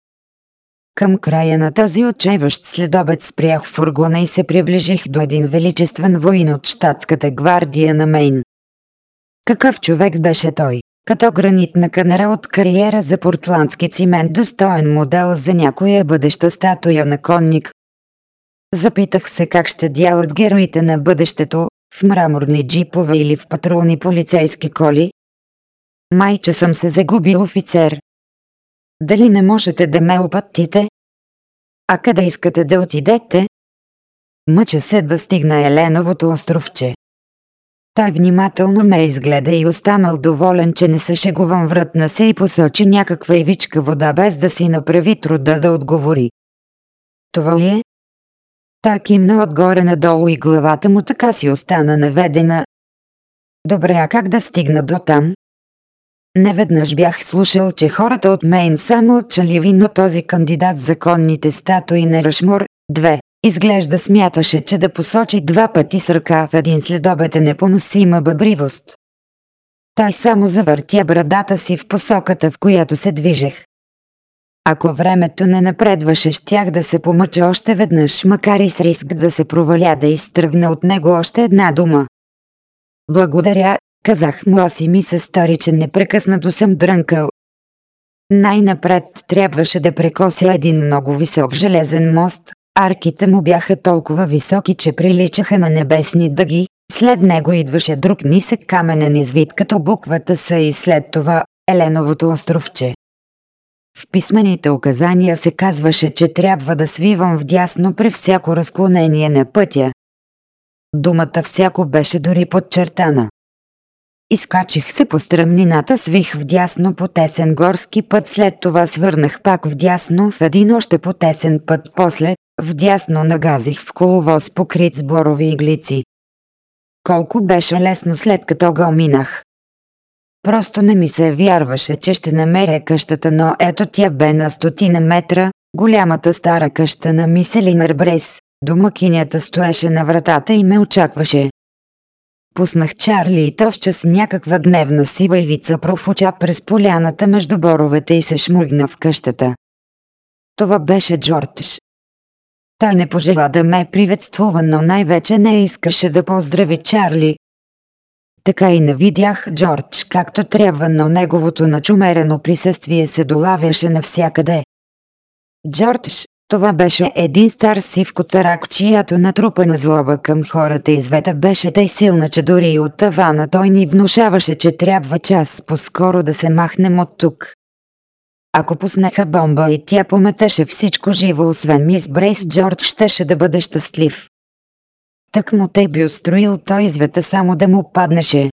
Към края на този отчаиващ следобед спрях фургона и се приближих до един величествен воин от щатската гвардия на Мейн. Какъв човек беше той? Като гранитна канера от кариера за портландски цимент, достоен модел за някоя бъдеща статуя на конник. Запитах се как ще дялат героите на бъдещето, в мраморни джипове или в патрулни полицейски коли. Майче съм се загубил офицер, дали не можете да ме опътите? А къде искате да отидете? Мъча се да стигна Еленовото островче. Той внимателно ме изгледа и останал доволен, че не се шегувам вратна се и посочи някаква ивичка вода без да си направи труда да отговори. Това ли е? Той кимна отгоре надолу и главата му така си остана наведена. Добре, а как да стигна до там? Неведнъж бях слушал, че хората от Мейн са мълчаливи, но този кандидат законните статуи на Рашмур, две, изглежда смяташе, че да посочи два пъти с ръка в един следобед е непоносима бъбривост. Той само завъртя брадата си в посоката, в която се движех. Ако времето не напредваше, щях да се помъча още веднъж, макар и с риск да се проваля да изтръгна от него още една дума. Благодаря, Казах му аз и ми се стори, че непрекъснато съм дрънкал. Най-напред трябваше да прекося един много висок железен мост, арките му бяха толкова високи, че приличаха на небесни дъги, след него идваше друг нисък каменен извид като буквата С и след това Еленовото островче. В писмените указания се казваше, че трябва да свивам вдясно при всяко разклонение на пътя. Думата всяко беше дори подчертана. Изкачих се по стръмнината, свих вдясно по тесен горски път, след това свърнах пак вдясно в един още по тесен път, после вдясно нагазих в коловоз покрит с борови иглици. Колко беше лесно след като го минах. Просто не ми се вярваше, че ще намеря къщата, но ето тя бе на стотина метра, голямата стара къща на Миселинър Брейс. Домакинята стоеше на вратата и ме очакваше. Пуснах Чарли и тозча с някаква гневна сива ивица профуча през поляната между боровете и се шмугна в къщата. Това беше Джордж. Той не пожела да ме приветствува, но най-вече не искаше да поздрави Чарли. Така и не видях Джордж както трябва, но неговото начумерено присъствие се долавяше навсякъде. Джордж, това беше един стар сив котарак, чиято натрупана злоба към хората извета беше тъй силна, че дори и от тавана той ни внушаваше, че трябва час по-скоро да се махнем от тук. Ако пуснеха бомба и тя пометеше всичко живо, освен мис Брейс, Джордж щеше да бъде щастлив. Так му те би устроил той извета само да му паднеше.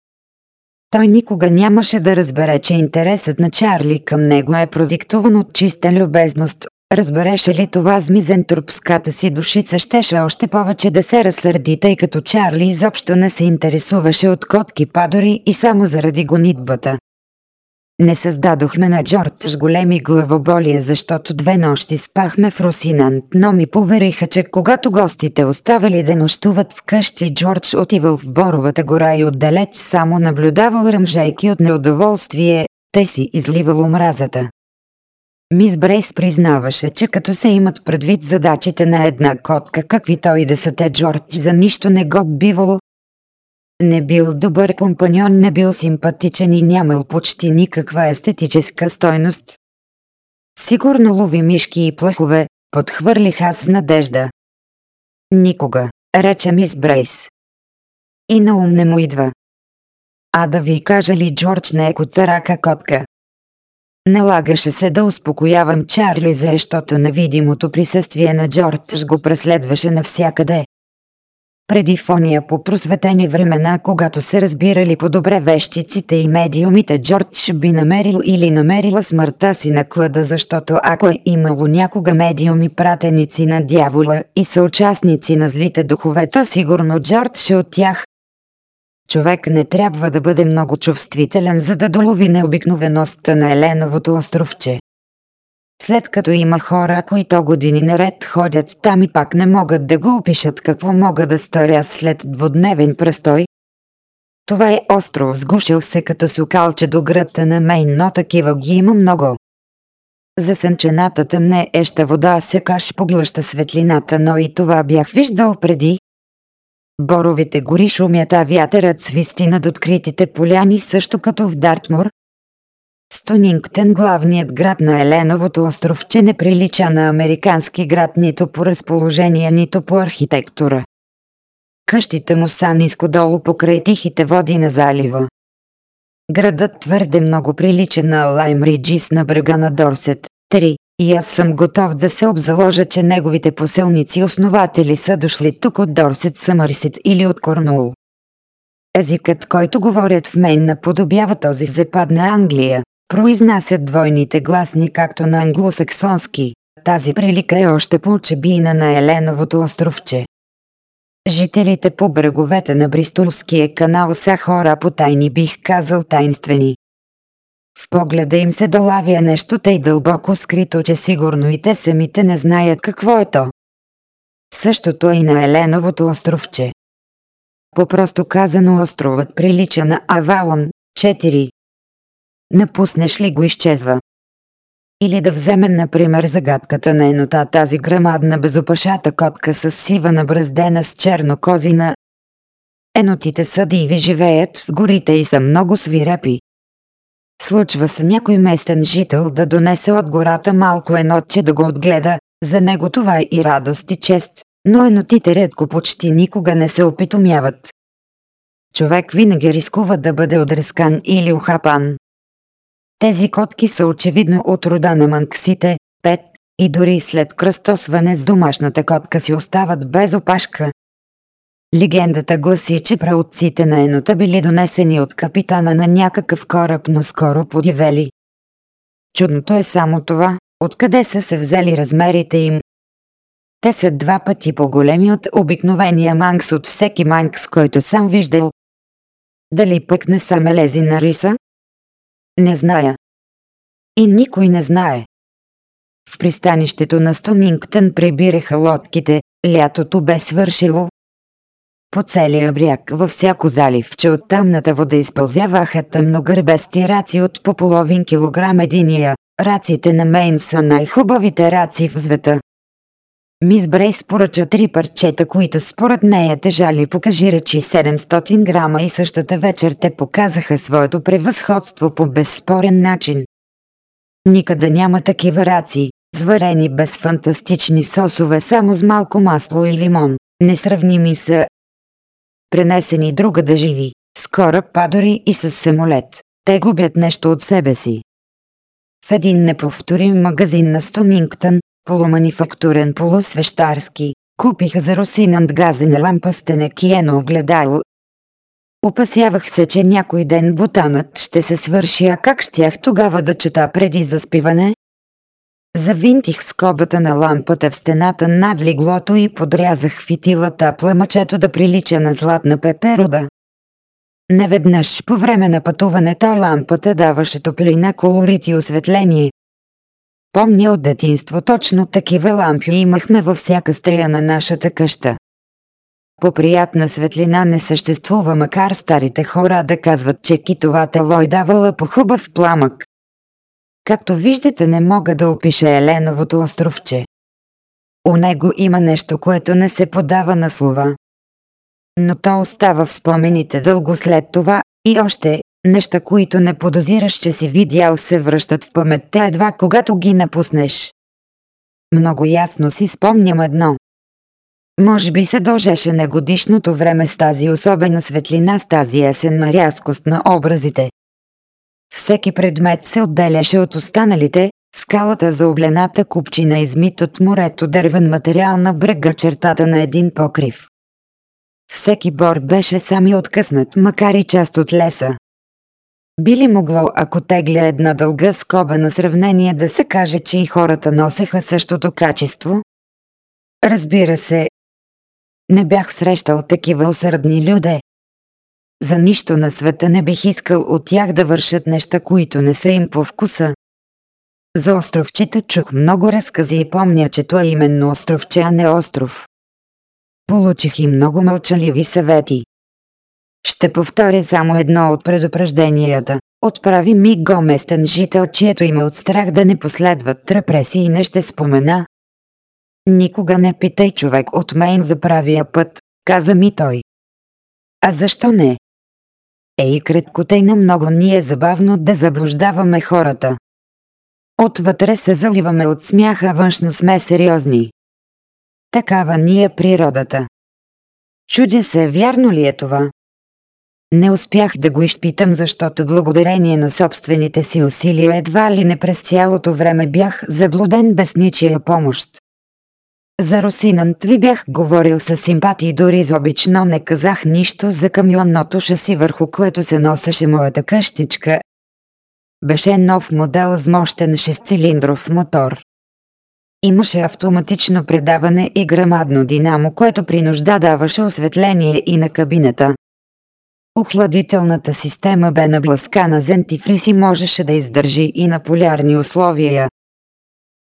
Той никога нямаше да разбере, че интересът на Чарли към него е продиктуван от чиста любезност. Разбереше ли това с мизентропската си душица, щеше още повече да се разсърди, тъй като Чарли изобщо не се интересуваше от котки падори и само заради гонитбата. Не създадохме на Джордж големи главоболия, защото две нощи спахме в Русинант, но ми повериха, че когато гостите оставали да нощуват вкъщи, Джордж отивал в Боровата гора и отдалеч само наблюдавал ръмжейки от неудоволствие, те си изливал омразата. Мис Брейс признаваше, че като се имат предвид задачите на една котка, какви той да са те Джордж за нищо не го бивало, не бил добър компаньон, не бил симпатичен и нямал почти никаква естетическа стойност. Сигурно лови мишки и плъхове, подхвърлих аз с надежда. Никога, рече мис Брейс. И на ум не му идва. А да ви кажа ли Джордж не е коцарака котка? Налагаше се да успокоявам Чарли, защото невидимото присъствие на Джордж го преследваше навсякъде. Преди фония по просветени времена, когато се разбирали по-добре вещиците и медиумите, Джордж би намерил или намерила смъртта си на клада, защото ако е имало някога медиуми пратеници на дявола и съучастници на злите духове, то сигурно Джордж е от тях. Човек не трябва да бъде много чувствителен, за да долови необикновеността на Еленовото островче. След като има хора, които години наред ходят там и пак не могат да го опишат какво мога да сторя след двудневен престой, това е остров сгушил се като сукалче до гръдта на Мейн, но такива ги има много. Засънчената тъмне еща вода секаш поглъща светлината, но и това бях виждал преди. Боровите гори шумят, а вятърът свисти над откритите поляни също като в Дартмур, Стонингтън, главният град на Еленовото островче, не прилича на американски град нито по разположение, нито по архитектура. Къщите му са ниско долу покрай тихите води на залива. Градът твърде много прилича на Лайм Риджис на брега на Дорсет. 3. И аз съм готов да се обзаложа, че неговите поселници основатели са дошли тук от Дорсет, Самърсет или от Корнул. Езикът, който говорят в мен, наподобява този в Западна Англия. Произнасят двойните гласни както на англосаксонски. Тази прилика е още по учебина на Еленовото островче. Жителите по бреговете на Бристолския канал са хора по тайни бих казал тайнствени. В погледа им се долавя нещо тъй дълбоко скрито, че сигурно и те самите не знаят какво е то. Същото е и на Еленовото островче. По-просто казано островът прилича на Авалон, 4, напуснеш ли го изчезва. Или да вземем, например, загадката на енота, тази грамадна безопашата котка с сива набраздена с черно козина. Енотите са диви, живеят в горите и са много свирепи. Случва се някой местен жител да донесе от гората малко енотче да го отгледа, за него това е и радост и чест, но енотите редко почти никога не се опитомяват. Човек винаги рискува да бъде отрескан или ухапан. Тези котки са очевидно от рода на манксите, пет, и дори след кръстосване с домашната котка си остават без опашка. Легендата гласи, че праотците на енота били донесени от капитана на някакъв кораб, но скоро подивели. Чудното е само това, откъде са се взели размерите им. Те са два пъти по-големи от обикновения манкс от всеки манкс, който съм виждал. Дали пък не са мелези на риса? Не зная. И никой не знае. В пристанището на Стонингтън прибираха лодките, лятото бе свършило. По целия бряг във всяко заливче от тъмната вода изпълзяваха тъмногърбести раци от по половин килограм единия. Раците на Мейн са най-хубавите раци в света. Мис Брейс поръча три парчета, които според нея тежали покажи речи 700 грама и същата вечер те показаха своето превъзходство по безспорен начин. Никъде няма такива раци, зварени без фантастични сосове само с малко масло и лимон. Несравними са пренесени друга да живи, с падори и с самолет. Те губят нещо от себе си. В един неповторим магазин на Стонингтън, полуманифактурен полусвещарски, купиха за Росинант газен лампастенек и едно огледало. Опасявах се, че някой ден бутанът ще се свърши, а как щях тогава да чета преди заспиване? Завинтих скобата на лампата в стената над леглото и подрязах фитилата пламъчето да прилича на златна пеперуда. Неведнъж по време на пътуването лампата даваше топлина, колорит и осветление. Помня от детинство точно такива лампи имахме във всяка стая на нашата къща. По приятна светлина не съществува, макар старите хора да казват, че китовата лой давала по хубав пламък. Както виждате не мога да опиша Еленовото островче. У него има нещо, което не се подава на слова. Но то остава в спомените дълго след това и още неща, които не подозираш, че си видял се връщат в паметта едва когато ги напуснеш. Много ясно си спомням едно. Може би се дължеше на годишното време с тази особена светлина, с тази есенна рязкост на образите. Всеки предмет се отделяше от останалите, скалата за облената купчина измит от морето дървен материал на брега чертата на един покрив. Всеки бор беше сами откъснат, макар и част от леса. Би ли могло, ако тегля една дълга скоба на сравнение да се каже, че и хората носеха същото качество? Разбира се, не бях срещал такива усърдни люде, за нищо на света не бих искал от тях да вършат неща, които не са им по вкуса. За островчето чух много разкази и помня, че това е именно островче, а не остров. Получих и много мълчаливи съвети. Ще повторя само едно от предупрежденията. Отправи ми го местен жител, чието има от страх да не последват репресии и не ще спомена. Никога не питай човек от мен за правия път, каза ми той. А защо не? Ей, краткотейно много ни е забавно да заблуждаваме хората. Отвътре се заливаме от смяха, външно сме сериозни. Такава ни е природата. Чудя се, вярно ли е това? Не успях да го изпитам, защото благодарение на собствените си усилия едва ли не през цялото време бях заблуден без ничия помощ. За Росинант ви бях говорил с симпатии, дори изобично не казах нищо за камионното шаси върху което се носеше моята къщичка. Беше нов модел с мощен 6-цилиндров мотор. Имаше автоматично предаване и грамадно динамо, което при даваше осветление и на кабината. Охладителната система бе набласкана с антифриз и можеше да издържи и на полярни условия.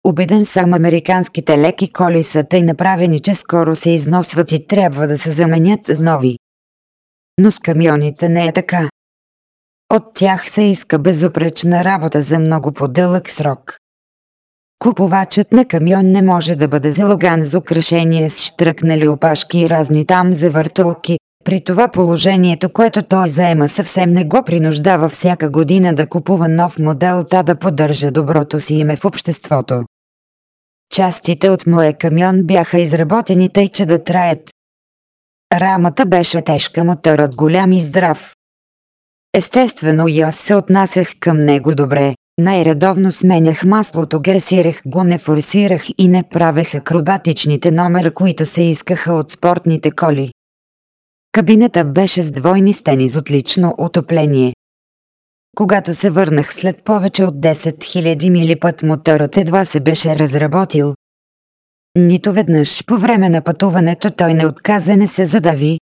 Убеден съм американските леки коли са тъй направени, че скоро се износват и трябва да се заменят с нови. Но с камионите не е така. От тях се иска безупречна работа за много по-дълъг срок. Купувачът на камион не може да бъде залоган с украшения с штръкнали опашки и разни там завъртулки, при това положението, което той заема съвсем не го принуждава всяка година да купува нов модел, та да поддържа доброто си име в обществото. Частите от моя камион бяха изработени тъй, че да траят. Рамата беше тежка, моторът голям и здрав. Естествено и аз се отнасях към него добре. Най-редовно сменях маслото, гресирах го, не форсирах и не правех акробатичните номера, които се искаха от спортните коли. Кабината беше с двойни стени с отлично отопление. Когато се върнах след повече от 10 000 мили път моторът едва се беше разработил. Нито веднъж по време на пътуването той не отказа не се задави.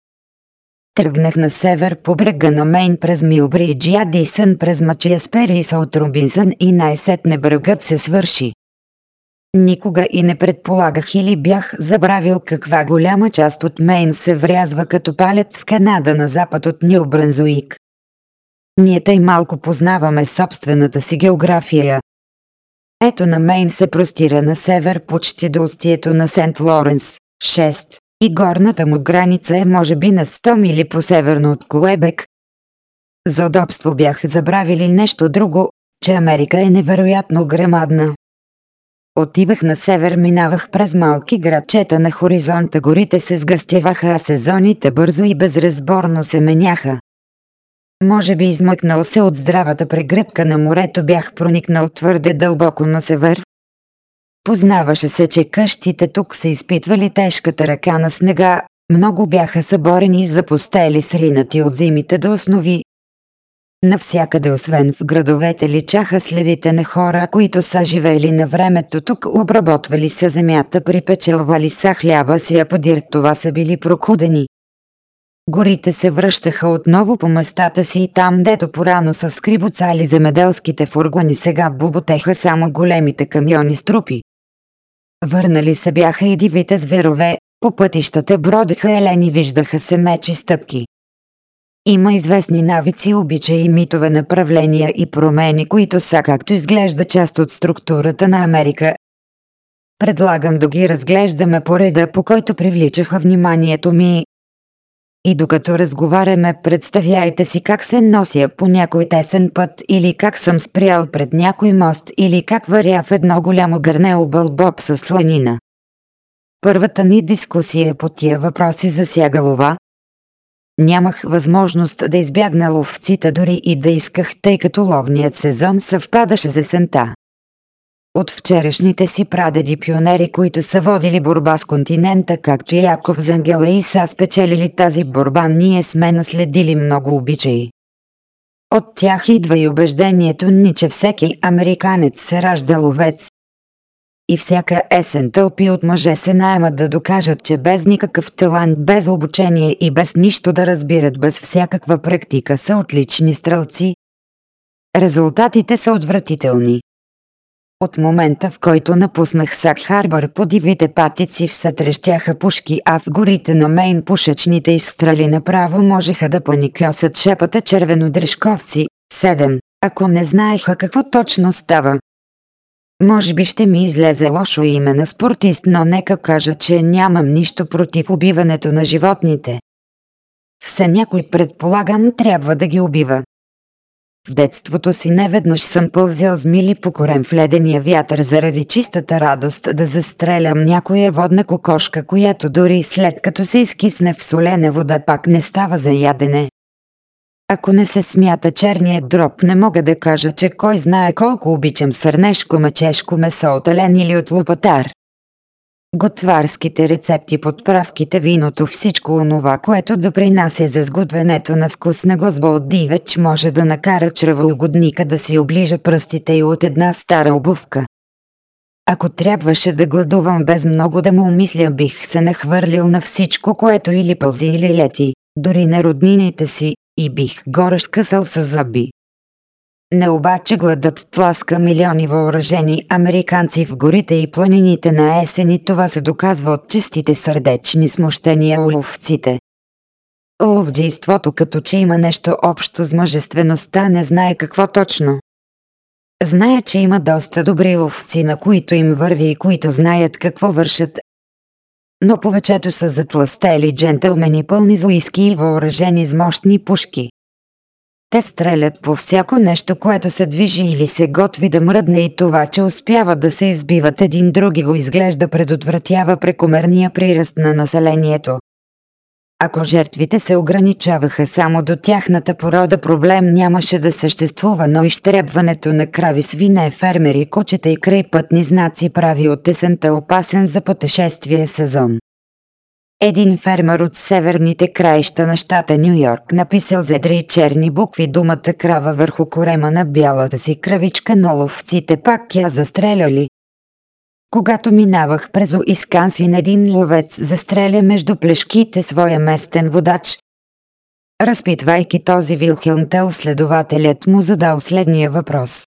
Тръгнах на север по брега на Мейн през Милбридж и Адисън през Мачия Сперис от Робинсън и най-сетне бръгът се свърши. Никога и не предполагах или бях забравил каква голяма част от Мейн се врязва като палец в Канада на запад от Нью Брензуик. Ние тъй малко познаваме собствената си география. Ето на Мейн се простира на север почти до устието на Сент Лоренс, 6, и горната му граница е може би на 100 мили по-северно от Куебек. За удобство бях забравили нещо друго, че Америка е невероятно грамадна. Отивах на север, минавах през малки градчета на хоризонта, горите се сгъстяваха, а сезоните бързо и безразборно се меняха. Може би измъкнал се от здравата прегръдка на морето бях проникнал твърде дълбоко на север. Познаваше се, че къщите тук са изпитвали тежката ръка на снега, много бяха съборени и запустели сринати от зимите до основи. Навсякъде освен в градовете личаха следите на хора, които са живели на времето тук, обработвали се земята, припечелвали са хляба си, а подир това са били прокудени. Горите се връщаха отново по местата си и там, дето порано са скрибоцали земеделските фургони, сега буботеха само големите камиони с трупи. Върнали се бяха и дивите зверове, по пътищата бродеха елени, виждаха се мечи стъпки. Има известни навици, обичаи митове направления и промени, които са както изглежда част от структурата на Америка. Предлагам да ги разглеждаме по реда, по който привличаха вниманието ми. И докато разговаряме, представяйте си как се нося по някой тесен път или как съм спрял пред някой мост или как варя в едно голямо гърне бълбоб с сланина. Първата ни дискусия по тия въпроси засяга лова, Нямах възможност да избягна ловците дори и да исках, тъй като ловният сезон съвпадаше с есента. От вчерашните си прадеди пионери, които са водили борба с континента, както и Яков Зангела и са спечелили тази борба, ние сме наследили много обичаи. От тях идва и убеждението ни, че всеки американец се ражда ловец, и всяка есен тълпи от мъже се наемат да докажат, че без никакъв талант, без обучение и без нищо да разбират, без всякаква практика са отлични стрелци. Резултатите са отвратителни. От момента, в който напуснах Сак Харбър по дивите патици все трещяха пушки, а в горите на Мейн пушечните изстрели направо можеха да паникосат шепата червенодрешковци. 7. Ако не знаеха какво точно става, може би ще ми излезе лошо име на спортист, но нека кажа, че нямам нищо против убиването на животните. Все някой предполагам трябва да ги убива. В детството си неведнъж съм пълзял с мили по корем в ледения вятър заради чистата радост да застрелям някоя водна кокошка, която дори след като се изкисне в солена вода пак не става за ядене. Ако не се смята черният дроб, не мога да кажа, че кой знае колко обичам сърнешко мъчешко месо от елен или от лопатар. Готварските рецепти, подправките, виното, всичко онова, което да принася за сготвянето на вкусна гозба от дивеч, може да накара чревоугодника да си оближа пръстите и от една стара обувка. Ако трябваше да гладувам без много да му умисля, бих се нахвърлил на всичко, което или пълзи или лети, дори на роднините си, и бих го разкъсал с зъби. Не обаче гладът тласка милиони въоръжени американци в горите и планините на есен и това се доказва от чистите сърдечни смущения у ловците. Ловджийството като че има нещо общо с мъжествеността не знае какво точно. Зная, че има доста добри ловци, на които им върви и които знаят какво вършат, но повечето са затластели джентълмени пълни с уиски и въоръжени с мощни пушки. Те стрелят по всяко нещо, което се движи или се готви да мръдне и това, че успяват да се избиват един други го изглежда предотвратява прекомерния приръст на населението. Ако жертвите се ограничаваха само до тяхната порода, проблем нямаше да съществува, но изтребването на крави, свине, фермери, кучета и крайпътни знаци прави от тесента опасен за пътешествие сезон. Един фермер от северните краища на щата Нью Йорк написал за и черни букви думата крава върху корема на бялата си кравичка, но ловците пак я застреляли, когато минавах през Уискансин един ловец застреля между плешките своя местен водач. Разпитвайки този Вилхелм Тел, следователят му задал следния въпрос.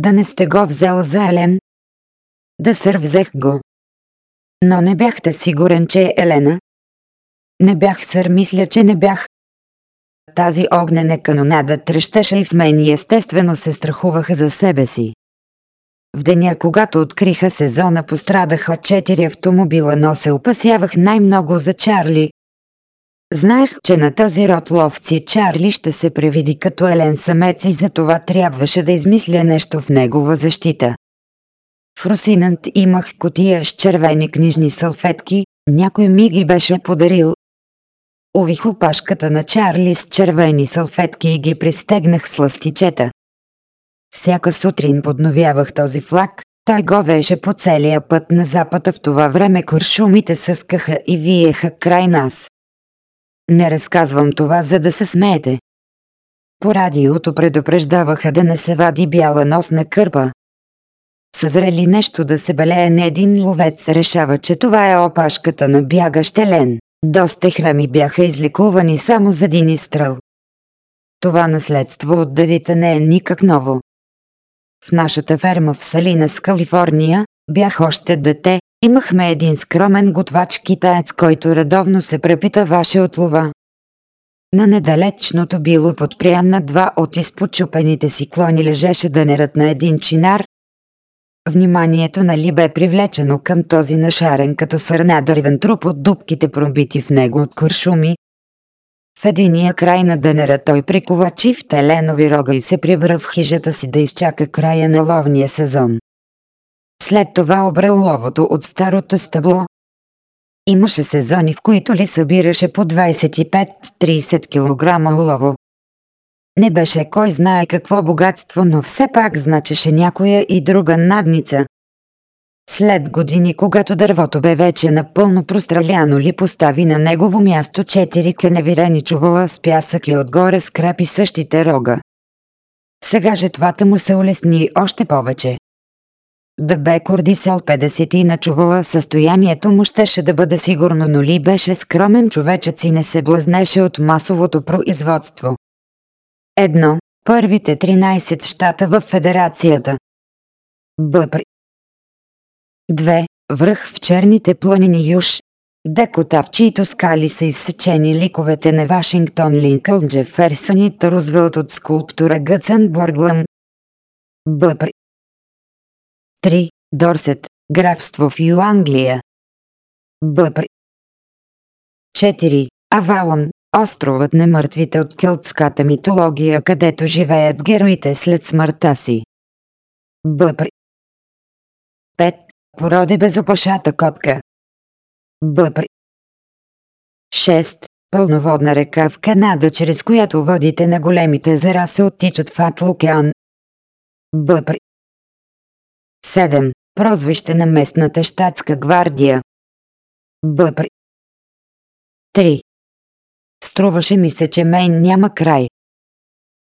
Да не сте го взел за Елен? Да сър взех го. Но не бяхте сигурен, че е Елена? Не бях сър, мисля, че не бях. Тази огнена канонада трещеше и в мен и естествено се страхуваха за себе си. В деня, когато откриха сезона, пострадаха четири автомобила, но се опасявах най-много за Чарли. Знаех, че на този род ловци Чарли ще се превиди като елен самец и за това трябваше да измисля нещо в негова защита. В Русинант имах котия с червени книжни салфетки, някой ми ги беше подарил. Увих опашката на Чарли с червени салфетки и ги пристегнах с ластичета. Всяка сутрин подновявах този флаг, той го веше по целия път на запада в това време куршумите съскаха и виеха край нас. Не разказвам това, за да се смеете. По радиото предупреждаваха да не се вади бяла носна кърпа. Съзрели нещо да се белее не един ловец решава, че това е опашката на бягащ елен. Доста храми бяха излекувани само за един изстрел. Това наследство от дедите не е никак ново. В нашата ферма в Салинас, Калифорния, бях още дете, имахме един скромен готвач китаец, който редовно се препита ваше от лова. На недалечното било подпрян на два от изпочупените си клони лежеше дънерът на един чинар. Вниманието нали бе привлечено към този нашарен като сърна дървен труп от дубките пробити в него от куршуми, в единия край на дънера той приковачи в теленови рога и се прибра в хижата си да изчака края на ловния сезон. След това обра уловото от старото стъбло. Имаше сезони, в които ли събираше по 25-30 кг улово. Не беше кой знае какво богатство, но все пак значеше някоя и друга надница. След години, когато дървото бе вече напълно простраляно ли постави на негово място четири кеневирени чувала с пясък и отгоре скрапи същите рога. Сега жетвата му се улесни още повече. Да бе кордисел 50 и на чувала състоянието му щеше да бъде сигурно, но ли беше скромен човечец и не се блазнеше от масовото производство. Едно. Първите 13 щата в Федерацията. Бъпр 2. Връх в черните планини Юж. Декота, в чието скали са изсечени ликовете на Вашингтон Линкълн Джеферсън и Рузвелт от скулптура Гъцън Борглъм. Бъпр. 3. Дорсет, графство в Ю Англия. Бъпр. 4. Авалон, островът на мъртвите от келтската митология, където живеят героите след смъртта си. Бъпр. 5 породе безопашата котка. Бъпр. 6. Пълноводна река в Канада, чрез която водите на големите езера се оттичат в Атлокеан. Бъпр. 7. Прозвище на местната щатска гвардия. Бъпр. 3. Струваше ми се, че мен няма край.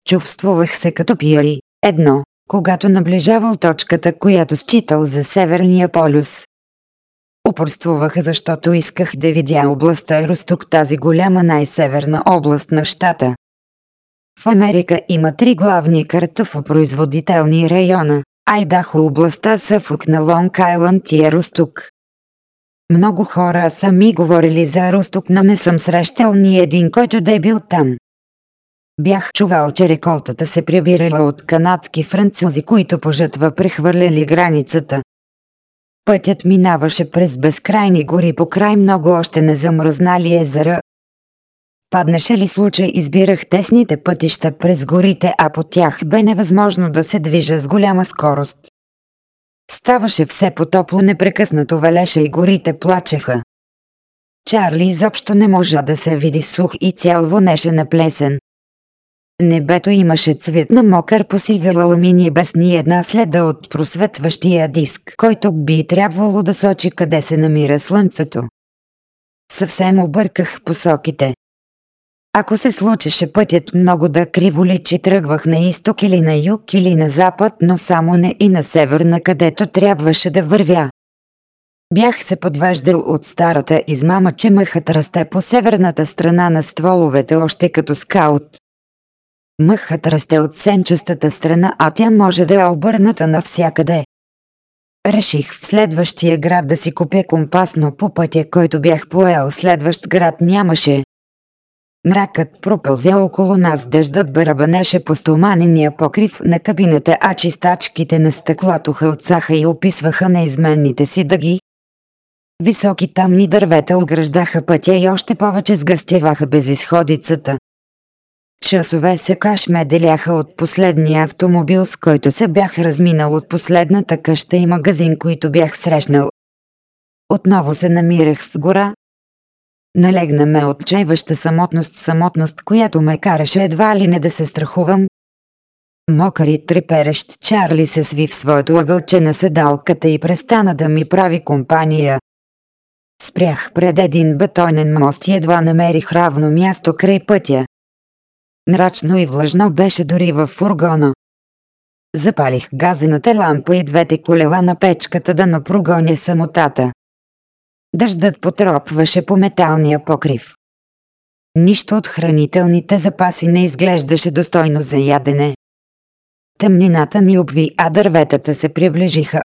Чувствувах се като пиари. Едно когато наближавал точката, която считал за Северния полюс. Упорствуваха, защото исках да видя областта Росток, тази голяма най-северна област на щата. В Америка има три главни картофопроизводителни района – Айдахо областта Съфук на Лонг Айланд и Росток. Много хора са ми говорили за Росток, но не съм срещал ни един, който да е бил там. Бях чувал, че реколтата се прибирала от канадски французи, които пожътва прехвърляли границата. Пътят минаваше през безкрайни гори по край много още незамръзнали езера. Паднеше ли случай избирах тесните пътища през горите, а по тях бе невъзможно да се движа с голяма скорост. Ставаше все по-топло, непрекъснато валеше и горите плачеха. Чарли изобщо не можа да се види сух и цял вонеше на плесен. Небето имаше цвет на мокър посивел алуминий без ни една следа от просветващия диск, който би трябвало да сочи къде се намира слънцето. Съвсем обърках посоките. Ако се случеше пътят много да криволичи, тръгвах на изток или на юг или на запад, но само не и на север, на където трябваше да вървя. Бях се подвеждал от старата измама, че мъхът расте по северната страна на стволовете още като скаут. Мъхът расте от сенчестата страна, а тя може да е обърната навсякъде. Реших в следващия град да си купя компас, но по пътя, който бях поел следващ град нямаше. Мракът пропълзя около нас, дъждът барабанеше по стоманения покрив на кабината, а чистачките на стъклото хълцаха и описваха неизменните си дъги. Високи тамни дървета ограждаха пътя и още повече сгъстяваха безисходицата. Часове се кашме деляха от последния автомобил, с който се бях разминал от последната къща и магазин, които бях срещнал. Отново се намирах в гора. Налегна ме отчаиваща самотност, самотност, която ме караше едва ли не да се страхувам. Мокър и треперещ Чарли се сви в своето ъгълче на седалката и престана да ми прави компания. Спрях пред един бетонен мост и едва намерих равно място край пътя. Мрачно и влажно беше дори в фургона. Запалих газената лампа и двете колела на печката да напрогоня самотата. Дъждът потропваше по металния покрив. Нищо от хранителните запаси не изглеждаше достойно за ядене. Тъмнината ни обви, а дърветата се приближиха.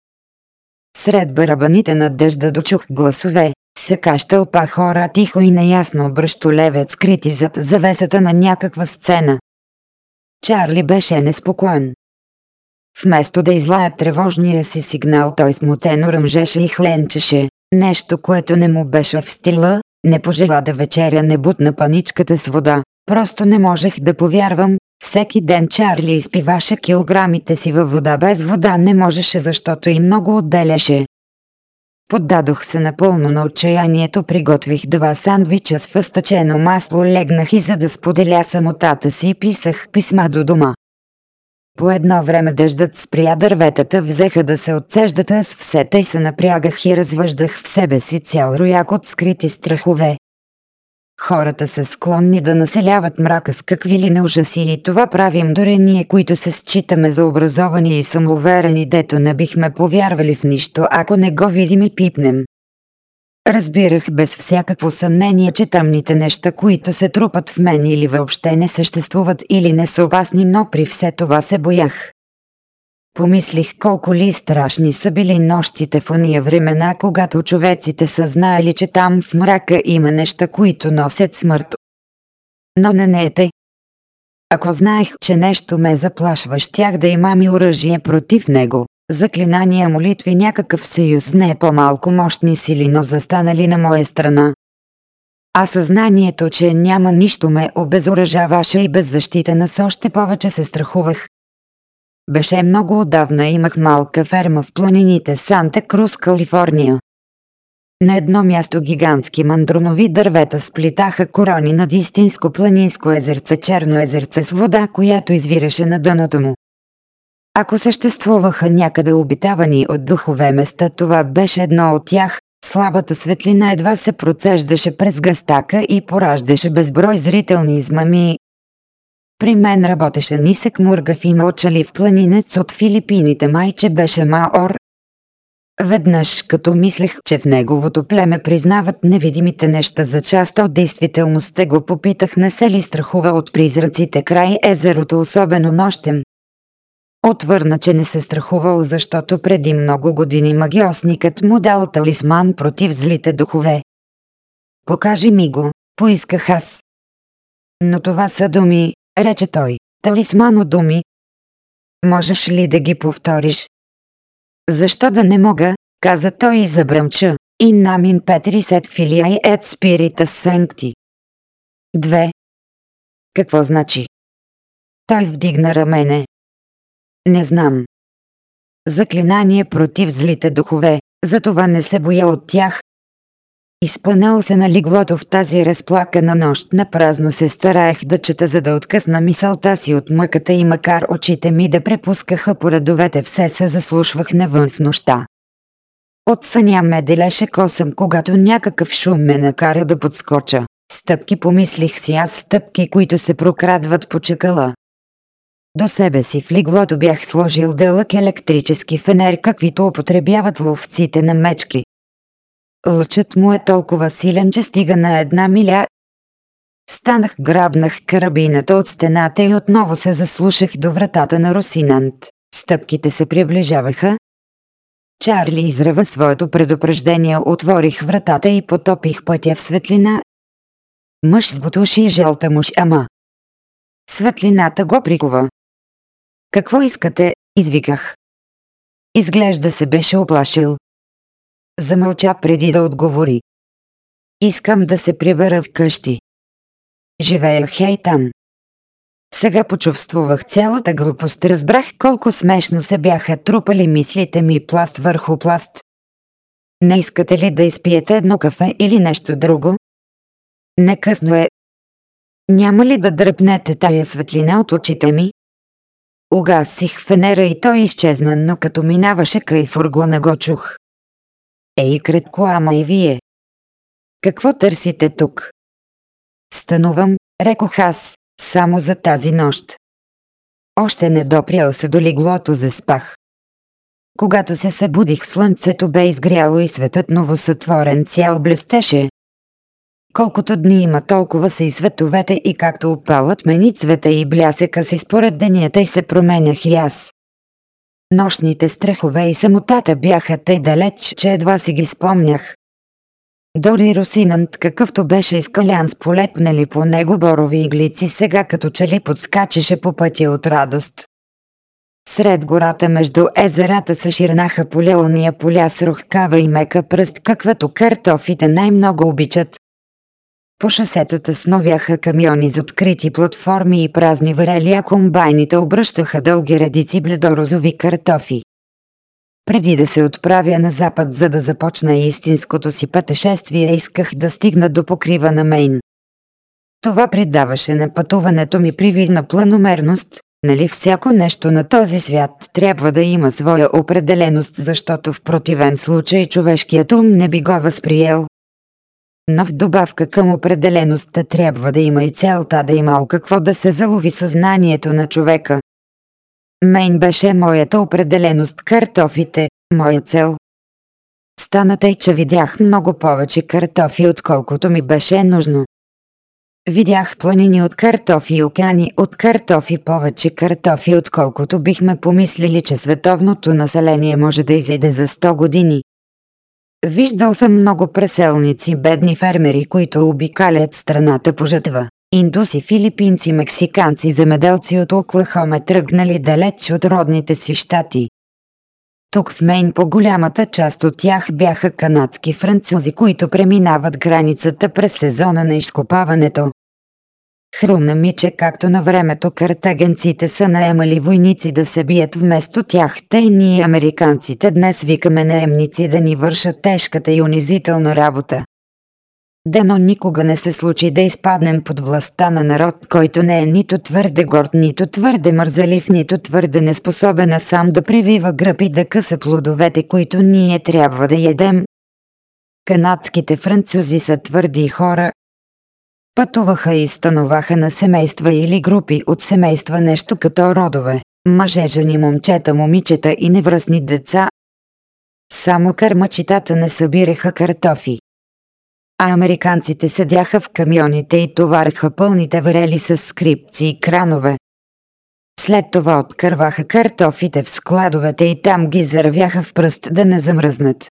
Сред барабаните на дъжда дочух гласове, Сякаш тълпа хора тихо и неясно бръщолевец скрити зад завесата на някаква сцена. Чарли беше неспокоен. Вместо да излая тревожния си сигнал, той смутено ръмжеше и хленчеше. Нещо, което не му беше в стила, не пожела да вечеря, не бутна паничката с вода. Просто не можех да повярвам. Всеки ден Чарли изпиваше килограмите си във вода. Без вода не можеше, защото и много отделяше. Поддадох се напълно на отчаянието, приготвих два сандвича с фъстъчено масло, легнах и за да споделя самотата си писах писма до дома. По едно време дъждът спря дърветата, взеха да се отцеждат, аз все тъй се напрягах и развъждах в себе си цял рояк от скрити страхове. Хората са склонни да населяват мрака с какви ли не ужаси и това правим дори ние, които се считаме за образовани и самоуверени, дето не бихме повярвали в нищо, ако не го видим и пипнем. Разбирах без всякакво съмнение, че тъмните неща, които се трупат в мен или въобще не съществуват или не са опасни, но при все това се боях. Помислих колко ли страшни са били нощите в уния времена, когато човеците са знаели, че там в мрака има неща, които носят смърт. Но не не е тъй. Ако знаех, че нещо ме заплашва, щях да имам и оръжие против него. Заклинания, молитви, някакъв съюз не е по-малко мощни сили, но застанали на моя страна. А съзнанието, че няма нищо ме обезоръжаваше и беззащитена с още повече се страхувах, беше много отдавна имах малка ферма в планините Санта Крус, Калифорния. На едно място гигантски мандронови дървета сплитаха корони над истинско планинско езерце черно езерце с вода, която извираше на дъното му. Ако съществуваха някъде обитавани от духове места, това беше едно от тях. Слабата светлина едва се процеждаше през гъстака и пораждаше безброй зрителни измами, при мен работеше нисък мургав и мълчалив планинец от Филипините майче беше Маор. Веднъж, като мислех, че в неговото племе признават невидимите неща за част от действителността, го попитах не се ли страхува от призраците край езерото, особено нощем. Отвърна, че не се страхувал, защото преди много години магиосникът му дал талисман против злите духове. Покажи ми го, поисках аз. Но това са думи, рече той. Талисман от думи. Можеш ли да ги повториш? Защо да не мога, каза той и забръмча. И намин петри сет филиай ет спирита сенкти. Две. Какво значи? Той вдигна рамене. Не знам. Заклинание против злите духове, затова не се боя от тях, Изпънал се на лиглото в тази разплакана нощ, на празно се стараех да чета, за да откъсна мисълта си от мъката и макар очите ми да препускаха по редовете, все се заслушвах навън в нощта. От съня ме делеше косъм, когато някакъв шум ме накара да подскоча. Стъпки помислих си аз стъпки, които се прокрадват по чекала. До себе си в лиглото бях сложил дълъг електрически фенер, каквито употребяват ловците на мечки. Лъчът му е толкова силен, че стига на една миля. Станах, грабнах карабината от стената и отново се заслушах до вратата на Росинант. Стъпките се приближаваха. Чарли израва своето предупреждение, отворих вратата и потопих пътя в светлина. Мъж с бутуши и жълта муж, ама. Светлината го прикова. Какво искате, извиках. Изглежда се беше оплашил. Замълча преди да отговори. Искам да се прибера вкъщи. Живея хей там. Сега почувствувах цялата глупост, разбрах колко смешно се бяха трупали мислите ми пласт върху пласт. Не искате ли да изпиете едно кафе или нещо друго? Не късно е. Няма ли да дръпнете тая светлина от очите ми? Угасих фенера и той изчезна, но като минаваше край фургона го чух. Ей, кратко, ама и вие. Какво търсите тук? Станувам, рекох аз, само за тази нощ. Още не допрял се до леглото заспах. Когато се събудих слънцето бе изгряло и светът новосътворен цял блестеше. Колкото дни има, толкова са и световете и както опалът мени цвета и блясъка си според денята и се променях и аз. Нощните страхове и самотата бяха тъй далеч, че едва си ги спомнях. Дори Русинант, какъвто беше изкалян с полепнали по него борови иглици, сега като че ли подскачаше по пътя от радост. Сред гората между езерата се ширнаха уния поля с рухкава и мека пръст, каквато картофите най-много обичат. По шосетата сновяха камиони с открити платформи и празни варели, а комбайните обръщаха дълги редици бледорозови картофи. Преди да се отправя на запад, за да започна истинското си пътешествие, исках да стигна до покрива на Мейн. Това придаваше на пътуването ми привидна планомерност, нали всяко нещо на този свят трябва да има своя определеност, защото в противен случай човешкият ум не би го възприел. Но в добавка към определеността трябва да има и целта да има какво да се залови съзнанието на човека. Мейн беше моята определеност картофите, моя цел. Стана тъй, че видях много повече картофи, отколкото ми беше нужно. Видях планини от картофи и океани от картофи повече картофи, отколкото бихме помислили, че световното население може да изеде за 100 години. Виждал съм много преселници, бедни фермери, които обикалят страната по жатва. Индуси, филипинци, мексиканци, земеделци от Оклахома тръгнали далеч от родните си щати. Тук в Мейн по голямата част от тях бяха канадски французи, които преминават границата през сезона на изкопаването. Хрумна ми, че както на времето картагенците са наемали войници да се бият вместо тях, те ние американците днес викаме наемници да ни вършат тежката и унизителна работа. Дано никога не се случи да изпаднем под властта на народ, който не е нито твърде горд, нито твърде мързалив, нито твърде неспособен сам да привива гръб и да къса плодовете, които ние трябва да ядем. Канадските французи са твърди хора. Пътуваха и становаха на семейства или групи от семейства нещо като родове. Мъже, жени, момчета, момичета и невръстни деца. Само кърмачитата не събираха картофи а американците седяха в камионите и товареха пълните варели с скрипци и кранове. След това откърваха картофите в складовете и там ги зарвяха в пръст да не замръзнат.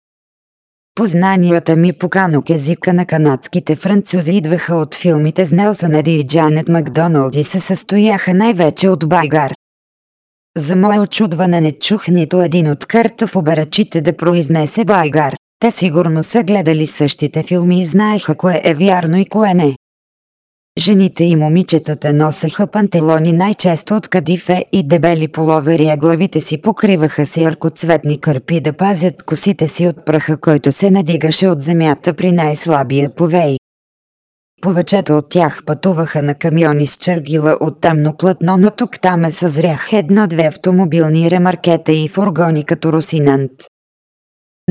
Познанията ми по канок езика на канадските французи идваха от филмите с Нелсън Еди и Джанет Макдоналд и се състояха най-вече от байгар. За мое очудване не чух нито един от картофоберачите да произнесе байгар. Те сигурно са гледали същите филми и знаеха кое е вярно и кое не. Жените и момичетата носеха пантелони най-често от кадифе и дебели половери, а главите си покриваха с яркоцветни кърпи да пазят косите си от праха, който се надигаше от земята при най-слабия повей. Повечето от тях пътуваха на камиони с чергила от тъмно плътно, но тук там е съзрях едно-две автомобилни ремаркета и фургони като русинант.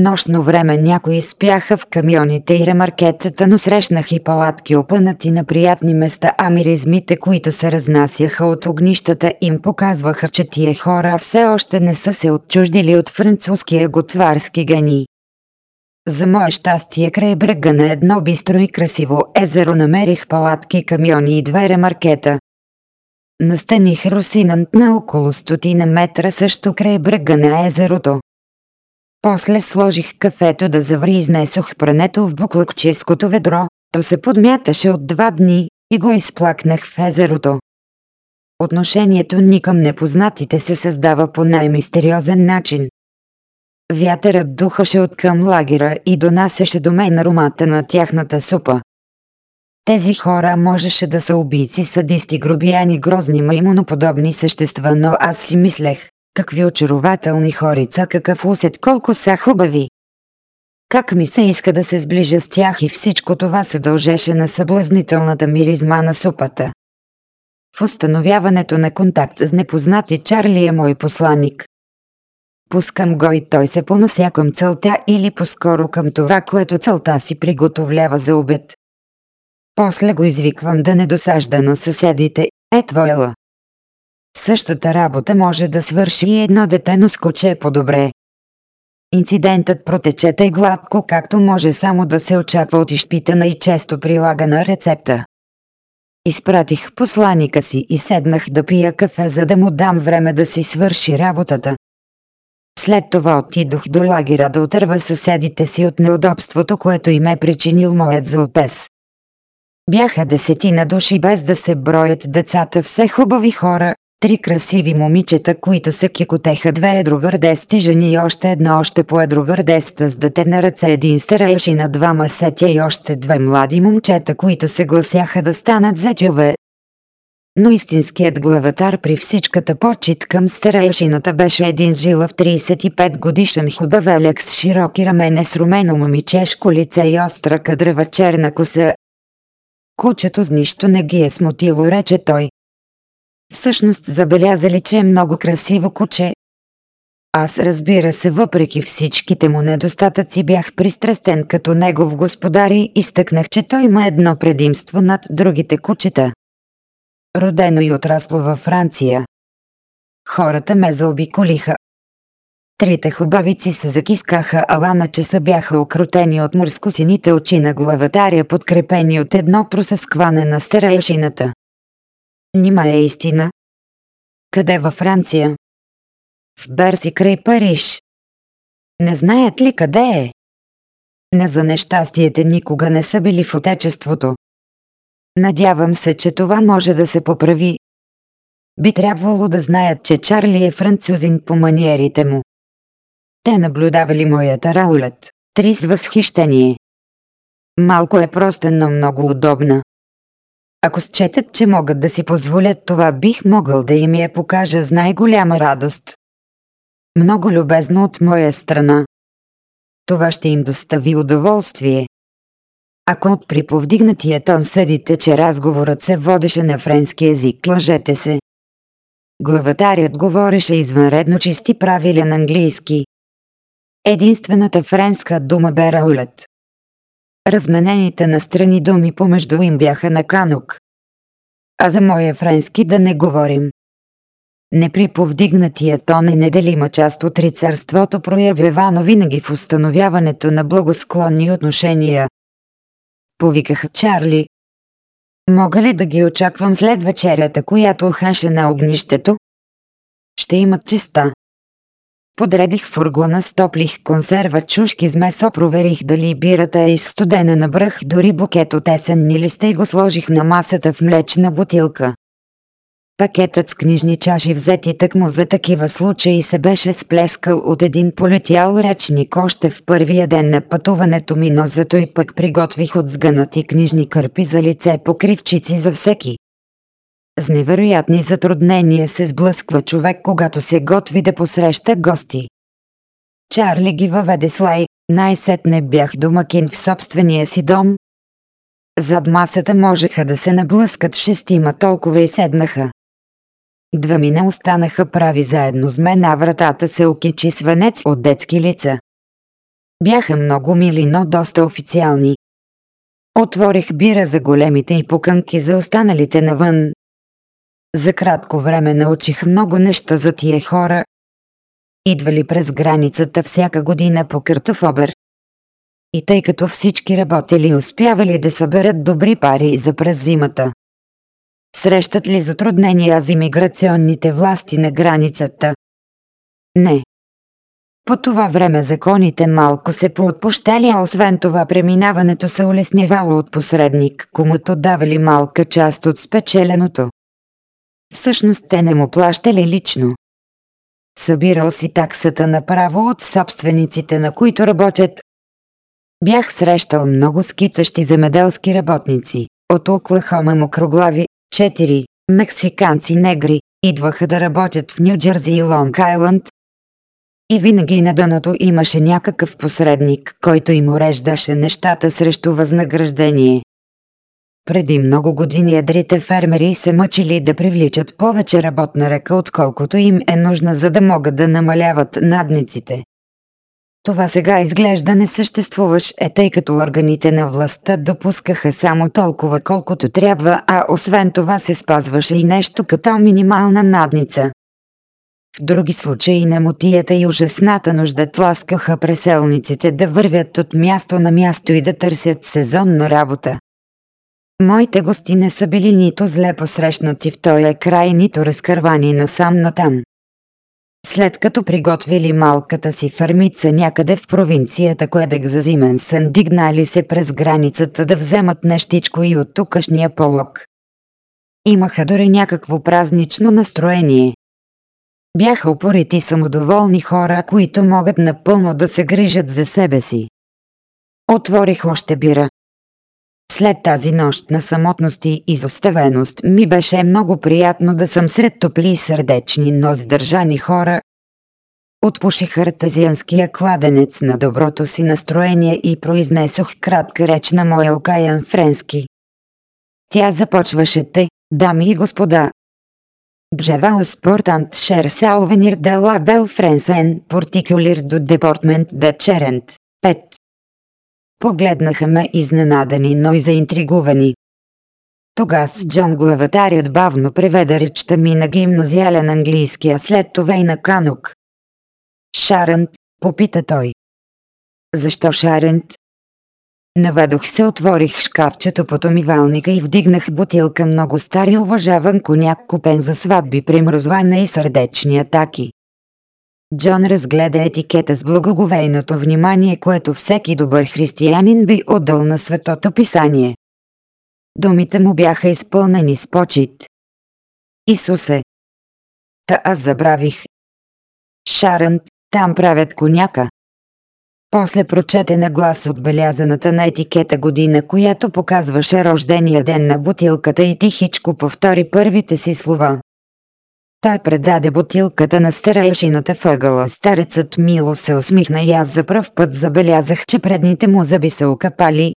Нощно време някои спяха в камионите и ремаркетата, но срещнах и палатки опънати на приятни места, а миризмите, които се разнасяха от огнищата им показваха, че тия хора все още не са се отчуждили от французския готварски гени. За мое щастие край брега на едно бистро и красиво езеро намерих палатки, камиони и две ремаркета. Настаних Русинант на около стотина метра също край брега на езерото. После сложих кафето да заври и изнесох прането в буклукческото ведро, то се подмяташе от два дни и го изплакнах в езерото. Отношението ни към непознатите се създава по най-мистериозен начин. Вятърът духаше от към лагера и донасеше до мен аромата на тяхната супа. Тези хора можеше да са убийци, садисти, грубияни, грозни, маймуноподобни същества, но аз си мислех, какви очарователни хорица, какъв усет, колко са хубави. Как ми се иска да се сближа с тях и всичко това се дължеше на съблазнителната миризма на супата. В установяването на контакт с непознати Чарли е мой посланник. Пускам го и той се понася към целта или по-скоро към това, което целта си приготовлява за обед. После го извиквам да не досажда на съседите, е твоела. Същата работа може да свърши и едно дете, но скоче по-добре. Инцидентът протече тъй гладко, както може само да се очаква от изпитана и често прилагана рецепта. Изпратих посланика си и седнах да пия кафе, за да му дам време да си свърши работата. След това отидох до лагера да отърва съседите си от неудобството, което им е причинил моят зълпес. Бяха десетина души без да се броят децата, все хубави хора, три красиви момичета, които се кикотеха две едрогърдести жени и още едно още по едрогърдеста с дете на ръце един старейши на двама сетя и още две млади момчета, които се гласяха да станат зетюве. Но истинският главатар при всичката почет към старейшината беше един жилав 35 годишен хубавелек с широки рамене с румено момичешко лице и остра кадрева черна коса, Кучето с нищо не ги е смутило, рече той. Всъщност забелязали, че е много красиво куче. Аз разбира се, въпреки всичките му недостатъци бях пристрастен като негов господар и изтъкнах, че той има едно предимство над другите кучета. Родено и отрасло във Франция. Хората ме заобиколиха. Трите хубавици се закискаха, ала на часа бяха окрутени от морскосините очи на главатаря, подкрепени от едно просъскване на старейшината. Нима е истина. Къде във Франция? В Берси край Париж. Не знаят ли къде е? Не за нещастиете никога не са били в отечеството. Надявам се, че това може да се поправи. Би трябвало да знаят, че Чарли е французин по маниерите му. Те наблюдавали моята раулет. Три с възхищение. Малко е простен, но много удобна. Ако счетат, че могат да си позволят това, бих могъл да им я покажа с най-голяма радост. Много любезно от моя страна. Това ще им достави удоволствие. Ако от приповдигнатия тон съдите, че разговорът се водеше на френски език, лъжете се. Главатарят говореше извънредно чисти правилен английски. Единствената френска дума бе раулет. Разменените на страни думи помежду им бяха на канук. А за моя френски да не говорим. Неприповдигнатия тон е неделима част от рицарството проявявано винаги в установяването на благосклонни отношения. Повикаха Чарли. Мога ли да ги очаквам след вечерята, която хаше на огнището? Ще имат чиста. Подредих фургона, стоплих консерва чушки с месо, проверих дали бирата е изстудена, набрах дори букет от есенни листа и го сложих на масата в млечна бутилка. Пакетът с книжни чаши взети тъкмо за такива случаи се беше сплескал от един полетял речник още в първия ден на пътуването ми, но зато и пък приготвих от сгънати книжни кърпи за лице покривчици за всеки. С невероятни затруднения се сблъсква човек, когато се готви да посреща гости. Чарли ги въведе слай, най-сетне бях домакин в собствения си дом. Зад масата можеха да се наблъскат шестима толкова и седнаха. Двами не останаха прави заедно с мен, а вратата се окичи свенец от детски лица. Бяха много мили, но доста официални. Отворих бира за големите и покънки за останалите навън, за кратко време научих много неща за тия хора. Идвали през границата всяка година по картофобер. И тъй като всички работели успявали да съберат добри пари за през зимата. Срещат ли затруднения за имиграционните власти на границата? Не. По това време законите малко се поотпощали, а освен това преминаването се улеснявало от посредник, комуто давали малка част от спечеленото. Всъщност те не му плащали лично. Събирал си таксата направо от собствениците, на които работят. Бях срещал много скитащи земеделски работници. От Оклахома мокроглави, четири, мексиканци негри, идваха да работят в Нью-Джерси и Лонг Айланд. И винаги на дъното имаше някакъв посредник, който им уреждаше нещата срещу възнаграждение. Преди много години едрите фермери се мъчили да привличат повече работна ръка, отколкото им е нужна, за да могат да намаляват надниците. Това сега изглежда не съществуваш, е тъй като органите на властта допускаха само толкова колкото трябва, а освен това се спазваше и нещо като минимална надница. В други случаи немотията и ужасната нужда тласкаха преселниците да вървят от място на място и да търсят сезонна работа. Моите гости не са били нито зле посрещнати в този край, нито разкървани насам натам. След като приготвили малката си фермица някъде в провинцията Куебек за зимен сън, дигнали се през границата да вземат нещичко и от тукашния полок. Имаха дори някакво празнично настроение. Бяха упорити самодоволни хора, които могат напълно да се грижат за себе си. Отворих още бира. След тази нощ на самотност и изоставеност ми беше много приятно да съм сред топли и сърдечни, но сдържани хора. Отпуших артезианския кладенец на доброто си настроение и произнесох кратка реч на моя окаян френски. Тя започваше те, дами и господа. Джеваус портант шер саувенир де ла бел френсен, портикулир до депортмент де черент. 5. Погледнаха ме изненадани, но и заинтригувани. Тогас Джон главатарят бавно преведе речта ми на гимназиален английски, а след това и на канук. Шарент, попита той. Защо Шарент? Наведох се, отворих шкафчето под умивалника и вдигнах бутилка много стари уважаван коняк купен за сватби, примръзвана и сърдечни атаки. Джон разгледа етикета с благоговейното внимание, което всеки добър християнин би отдал на светото писание. Думите му бяха изпълнени с почет. Исусе! Та аз забравих. Шарант, там правят коняка. После прочете на глас отбелязаната на етикета година, която показваше рождения ден на бутилката и тихичко повтори първите си слова. Той предаде бутилката на старейшината въгъла. Старецът мило се усмихна и аз за пръв път забелязах, че предните му зъби се окапали.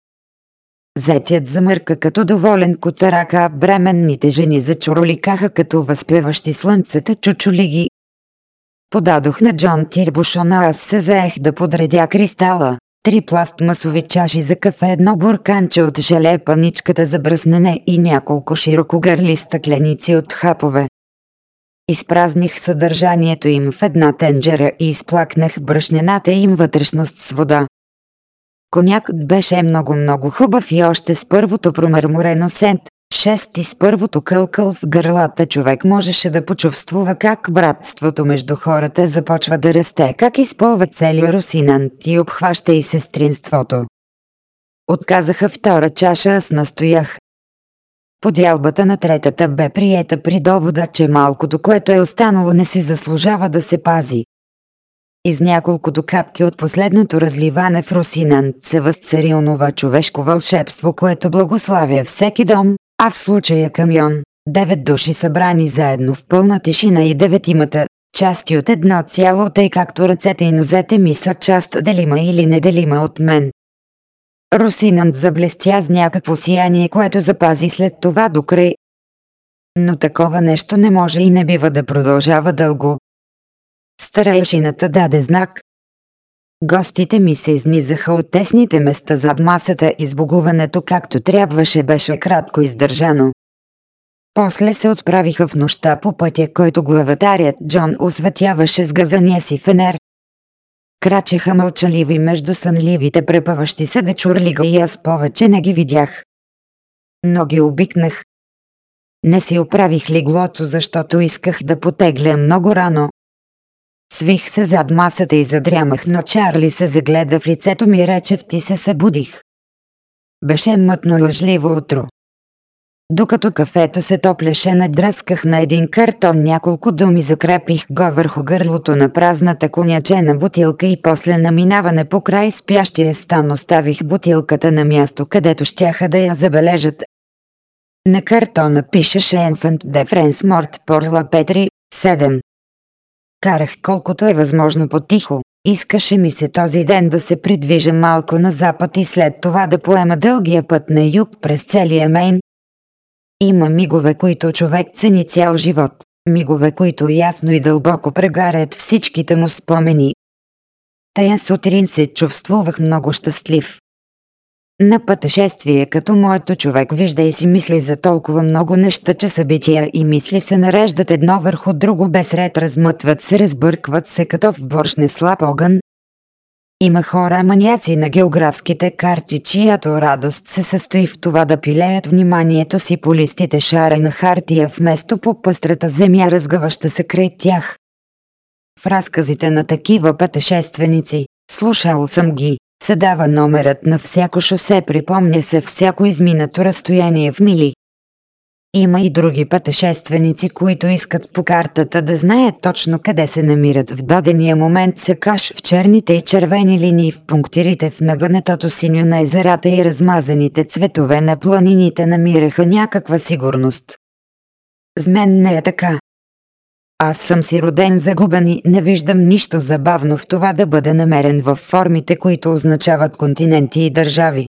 Зетят замърка като доволен котарака, а бременните жени зачуроликаха като възпеващи слънцето чучулиги. Подадох на Джон Тирбушона, аз се заех да подредя кристала. Три пластмасови чаши за кафе, едно бурканче от желе, паничката за бръснене и няколко широкогърли стъкленици от хапове. Изпразних съдържанието им в една тенджера и изплакнах брашнената им вътрешност с вода. Конякът беше много-много хубав и още с първото промърморено сент, шести с първото кълкъл в гърлата човек можеше да почувствува как братството между хората започва да расте, как изпълва цели русинант и обхваща и сестринството. Отказаха втора чаша, аз настоях, Подялбата на третата бе приета при довода, че малкото, което е останало не си заслужава да се пази. Из няколкото капки от последното разливане в Русинан се възцари онова човешко вълшебство, което благославя всеки дом, а в случая камион, девет души събрани заедно в пълна тишина и деветимата, части от едно цяло, тъй както ръцете и нозете ми са част делима или неделима от мен. Русинът заблестя с някакво сияние, което запази след това до край. Но такова нещо не може и не бива да продължава дълго. Старейшината даде знак. Гостите ми се изнизаха от тесните места зад масата и сбогуването както трябваше беше кратко издържано. После се отправиха в нощта по пътя, който главатарят Джон осветяваше с газания си фенер, Крачеха мълчаливи между сънливите препъващи се дечурлига и аз повече не ги видях. Но ги обикнах. Не си оправих леглото, защото исках да потегля много рано. Свих се зад масата и задрямах, но Чарли се загледа в лицето ми и рече ти се събудих. Беше мътно лъжливо утро. Докато кафето се топлеше, надръсках на един картон няколко думи, закрепих го върху гърлото на празната конячена бутилка и после на минаване по край спящия стан оставих бутилката на място, където щяха да я забележат. На картона пишеше Enfant de France Mort por la Petri, 7. Карах колкото е възможно потихо. Искаше ми се този ден да се придвижа малко на запад и след това да поема дългия път на юг през целия Мейн. Има мигове, които човек цени цял живот. Мигове, които ясно и дълбоко прегарят всичките му спомени. Тая сутрин се чувствувах много щастлив. На пътешествие като моето човек вижда и си мисли за толкова много неща, че събития и мисли се нареждат едно върху друго без ред, размътват се, разбъркват се като в борщ не слаб огън. Има хора маняци на географските карти, чиято радост се състои в това да пилеят вниманието си по листите шарена хартия вместо по пъстрата земя, разгъваща се край тях. В разказите на такива пътешественици, слушал съм ги, се дава номерът на всяко шосе, припомня се всяко изминато разстояние в мили. Има и други пътешественици, които искат по картата да знаят точно къде се намират в дадения момент се каш в черните и червени линии в пунктирите в нагънетото синьо на езерата и размазаните цветове на планините намираха някаква сигурност. С мен не е така. Аз съм си роден загубен и не виждам нищо забавно в това да бъде намерен в формите, които означават континенти и държави.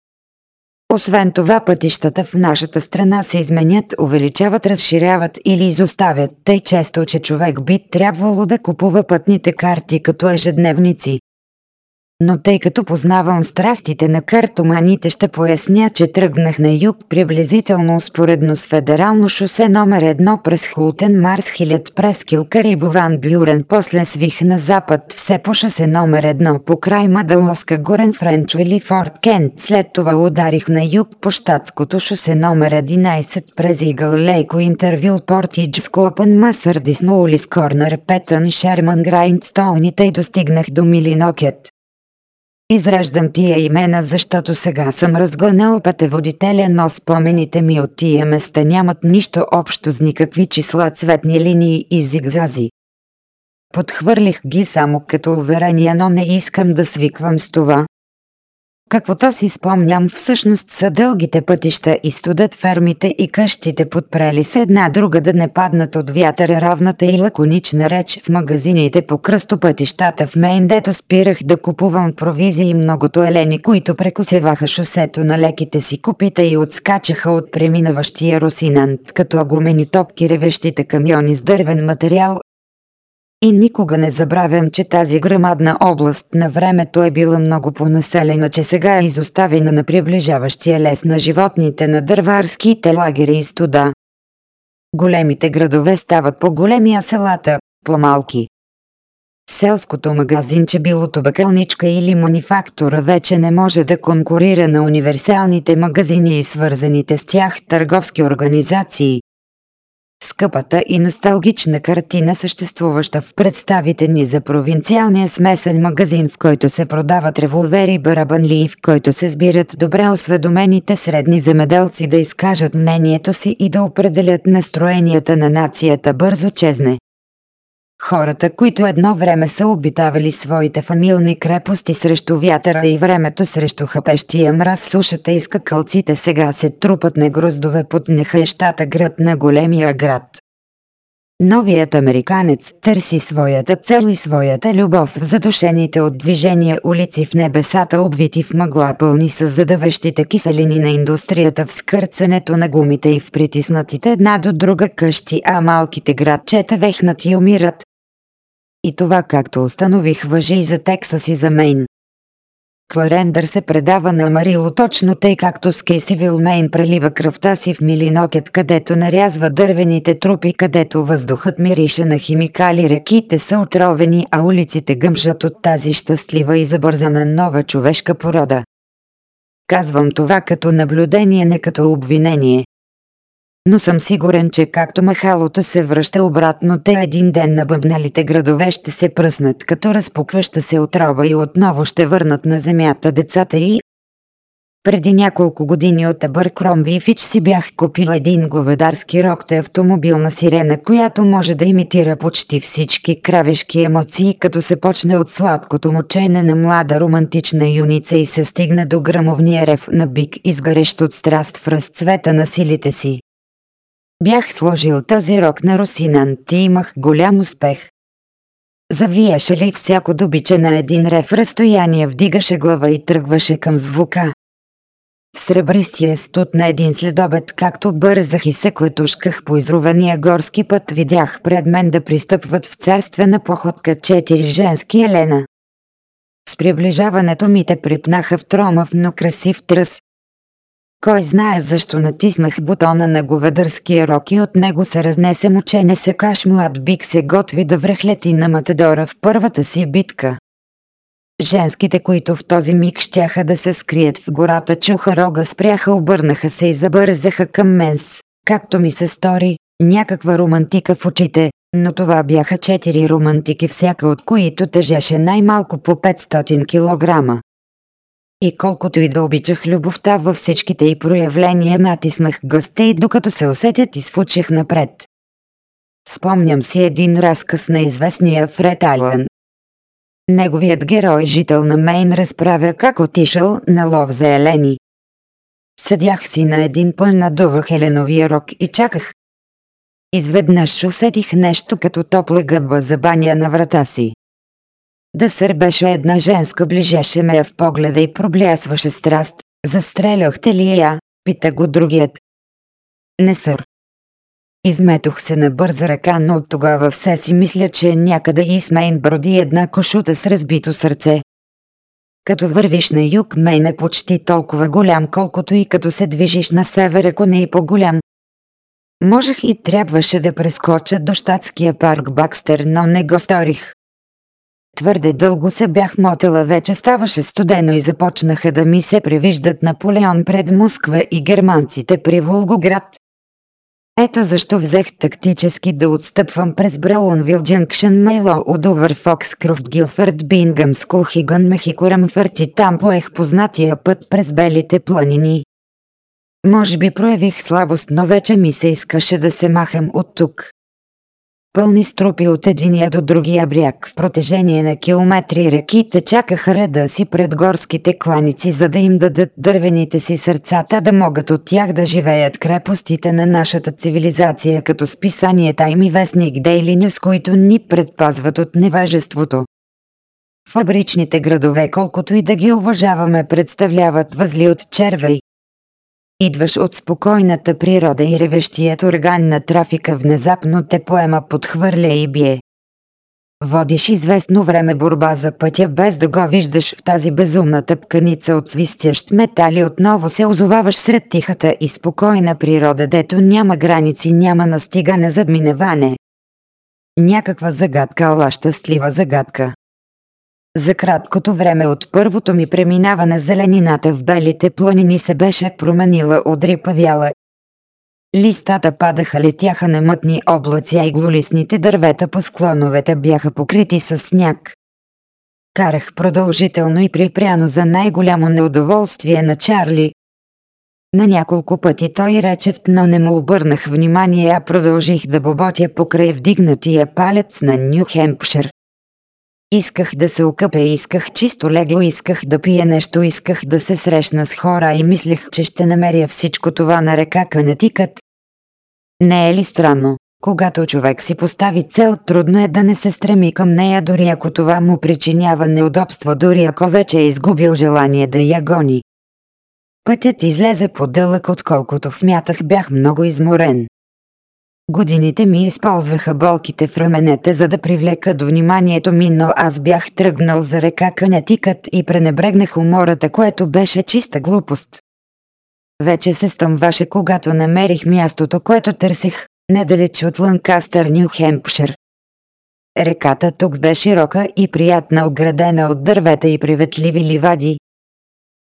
Освен това пътищата в нашата страна се изменят, увеличават, разширяват или изоставят, тъй често, че човек би трябвало да купува пътните карти като ежедневници, но тъй като познавам страстите на картоманите ще поясня, че тръгнах на юг приблизително успоредно с федерално шосе номер едно през Хултен Марс Хилят през Килкари Ван Бюрен, после свих на запад все по шосе номер едно по край Мадалоска Горен Френчвили Форт Кент, след това ударих на юг по щатското шосе номер 11 през Игъл Лейко Интервил Портидж Скопен Масър Дисноулис Корнер Петън Шерман Грайндстоуните и достигнах до Милинокет. Изреждам тия имена, защото сега съм разгънал пътеводителя, но спомените ми от тия места нямат нищо общо с никакви числа, цветни линии и зигзази. Подхвърлих ги само като уверение, но не искам да свиквам с това, Каквото си спомням всъщност са дългите пътища и студът фермите и къщите подпрели се една друга да не паднат от вятъра равната и лаконична реч в магазините по кръстопътищата в Мейн, дето спирах да купувам провизии и многото елени, които прекосеваха шосето на леките си купита и отскачаха от преминаващия русинант, като агумени топки ревещите камиони с дървен материал, и никога не забравям, че тази грамадна област на времето е била много понаселена, че сега е изоставена на приближаващия лес на животните на дърварските лагери и студа. Големите градове стават по-големи, а селата – по-малки. Селското магазинче било табакалничка или манифактура вече не може да конкурира на универсалните магазини и свързаните с тях търговски организации, Скъпата и носталгична картина, съществуваща в представите ни за провинциалния смесен магазин, в който се продават револвери барабанли и в който се сбират добре осведомените средни земеделци да изкажат мнението си и да определят настроенията на нацията бързо чезне. Хората, които едно време са обитавали своите фамилни крепости срещу вятъра и времето срещу хапещия мраз, сушата и скакалците сега се трупат на гроздове под нехащата град на големия град. Новият американец търси своята цел и своята любов в задушените от движение улици в небесата, обвити в мъгла пълни с задавещите киселини на индустрията в скърцането на гумите и в притиснатите една до друга къщи, а малките градчета вехнат и умират, и това както установих въжи и за Тексас и за Мейн. Кларендър се предава на Марило точно тъй както с Кейсивил Мейн прелива кръвта си в Милинокет, където нарязва дървените трупи, където въздухът мирише на химикали, реките са отровени, а улиците гъмжат от тази щастлива и забързана нова човешка порода. Казвам това като наблюдение, не като обвинение. Но съм сигурен, че както махалото се връща обратно, те един ден на бъбналите градове ще се пръснат като разпукваща се отроба и отново ще върнат на земята децата и преди няколко години от Абъркромби и Фич си бях купил един говедарски рокте автомобилна сирена, която може да имитира почти всички кравешки емоции, като се почне от сладкото мучене на млада романтична юница и се стигне до грамовния рев на бик, изгарещ от страст в разцвета на силите си. Бях сложил този рок на Русинант и имах голям успех. Завиеше ли всяко добиче на един рев разстояние, вдигаше глава и тръгваше към звука. В сребристия студ на един следобед, както бързах и се клетушках по изрувания горски път, видях пред мен да пристъпват в царствена походка четири женски елена. С приближаването ми те припнаха в тромав, но красив тръс. Кой знае защо натиснах бутона на говедърския рок и от него се разнесе мучене каш млад бик се готви да връхлети на Матадора в първата си битка. Женските, които в този миг щяха да се скрият в гората, чуха рога, спряха, обърнаха се и забързаха към мен с, както ми се стори, някаква романтика в очите, но това бяха четири романтики, всяка от които тежеше най-малко по 500 кг. И колкото и да обичах любовта във всичките й проявления, натиснах гъста и докато се усетят изфучих напред. Спомням си един разказ на известния Фред Айлен, Неговият герой, жител на Мейн, разправя как отишъл на лов за елени. Съдях си на един пън надувах еленовия рок и чаках. Изведнъж усетих нещо като топла гъба за баня на врата си. Да сърбеше една женска, ближеше ме в погледа и проблясваше страст. Застреляхте ли я? Пита го другият. Не сър. Изметох се на бърза ръка, но от тогава все си мисля, че някъде Исмейн броди една кошута с разбито сърце. Като вървиш на юг, Мейн е почти толкова голям, колкото и като се движиш на север, ако не и по-голям. Можех и трябваше да прескоча до щатския парк Бакстер, но не го сторих. Твърде дълго се бях мотела, вече ставаше студено и започнаха да ми се привиждат Наполеон пред Москва и германците при Волгоград. Ето защо взех тактически да отстъпвам през Браунвил Джанкшен, Мейло, Удовър, Фокскрофт, Гилфърд, Бингъм, Скулхиган, Мехико, Рамфърт и там поех познатия път през белите планини. Може би проявих слабост, но вече ми се искаше да се махам от тук пълни струпи от единия до другия бряг. В протежение на километри реките чакаха реда си пред горските кланици, за да им дадат дървените си сърцата да могат от тях да живеят крепостите на нашата цивилизация, като списанията им и вестник Daily News, които ни предпазват от невежеството. Фабричните градове, колкото и да ги уважаваме, представляват възли от червей, Идваш от спокойната природа и ревещият орган на трафика внезапно те поема, подхвърля и бие. Водиш известно време борба за пътя без да го виждаш в тази безумна тъпканица от свистящ метал и отново се озоваваш сред тихата и спокойна природа, дето няма граници, няма настигане задминеване. Някаква загадка, ола щастлива загадка. За краткото време от първото ми преминаване зеленината в белите планини се беше променила одрипавяла. Листата падаха, летяха на мътни облаци, а иглолистните дървета по склоновете бяха покрити с сняг. Карах продължително и припряно за най-голямо неудоволствие на Чарли. На няколко пъти той рече, но не му обърнах внимание, а продължих да боботя покрай вдигнатия палец на Нью Хемпшир. Исках да се окъпя, исках чисто легло, исках да пия нещо, исках да се срещна с хора и мислех, че ще намеря всичко това на река Канатикът. Не е ли странно? Когато човек си постави цел, трудно е да не се стреми към нея, дори ако това му причинява неудобство, дори ако вече е изгубил желание да я гони. Пътят излезе по-дълъг, отколкото смятах бях много изморен. Годините ми използваха болките в раменете, за да привлекат вниманието ми, но аз бях тръгнал за река Канетикът и пренебрегнах умората, което беше чиста глупост. Вече се стъмваше, когато намерих мястото, което търсих, недалеч от Ланкастър, Нью Хемпшир. Реката тук бе широка и приятна, оградена от дървета и приветливи ливади.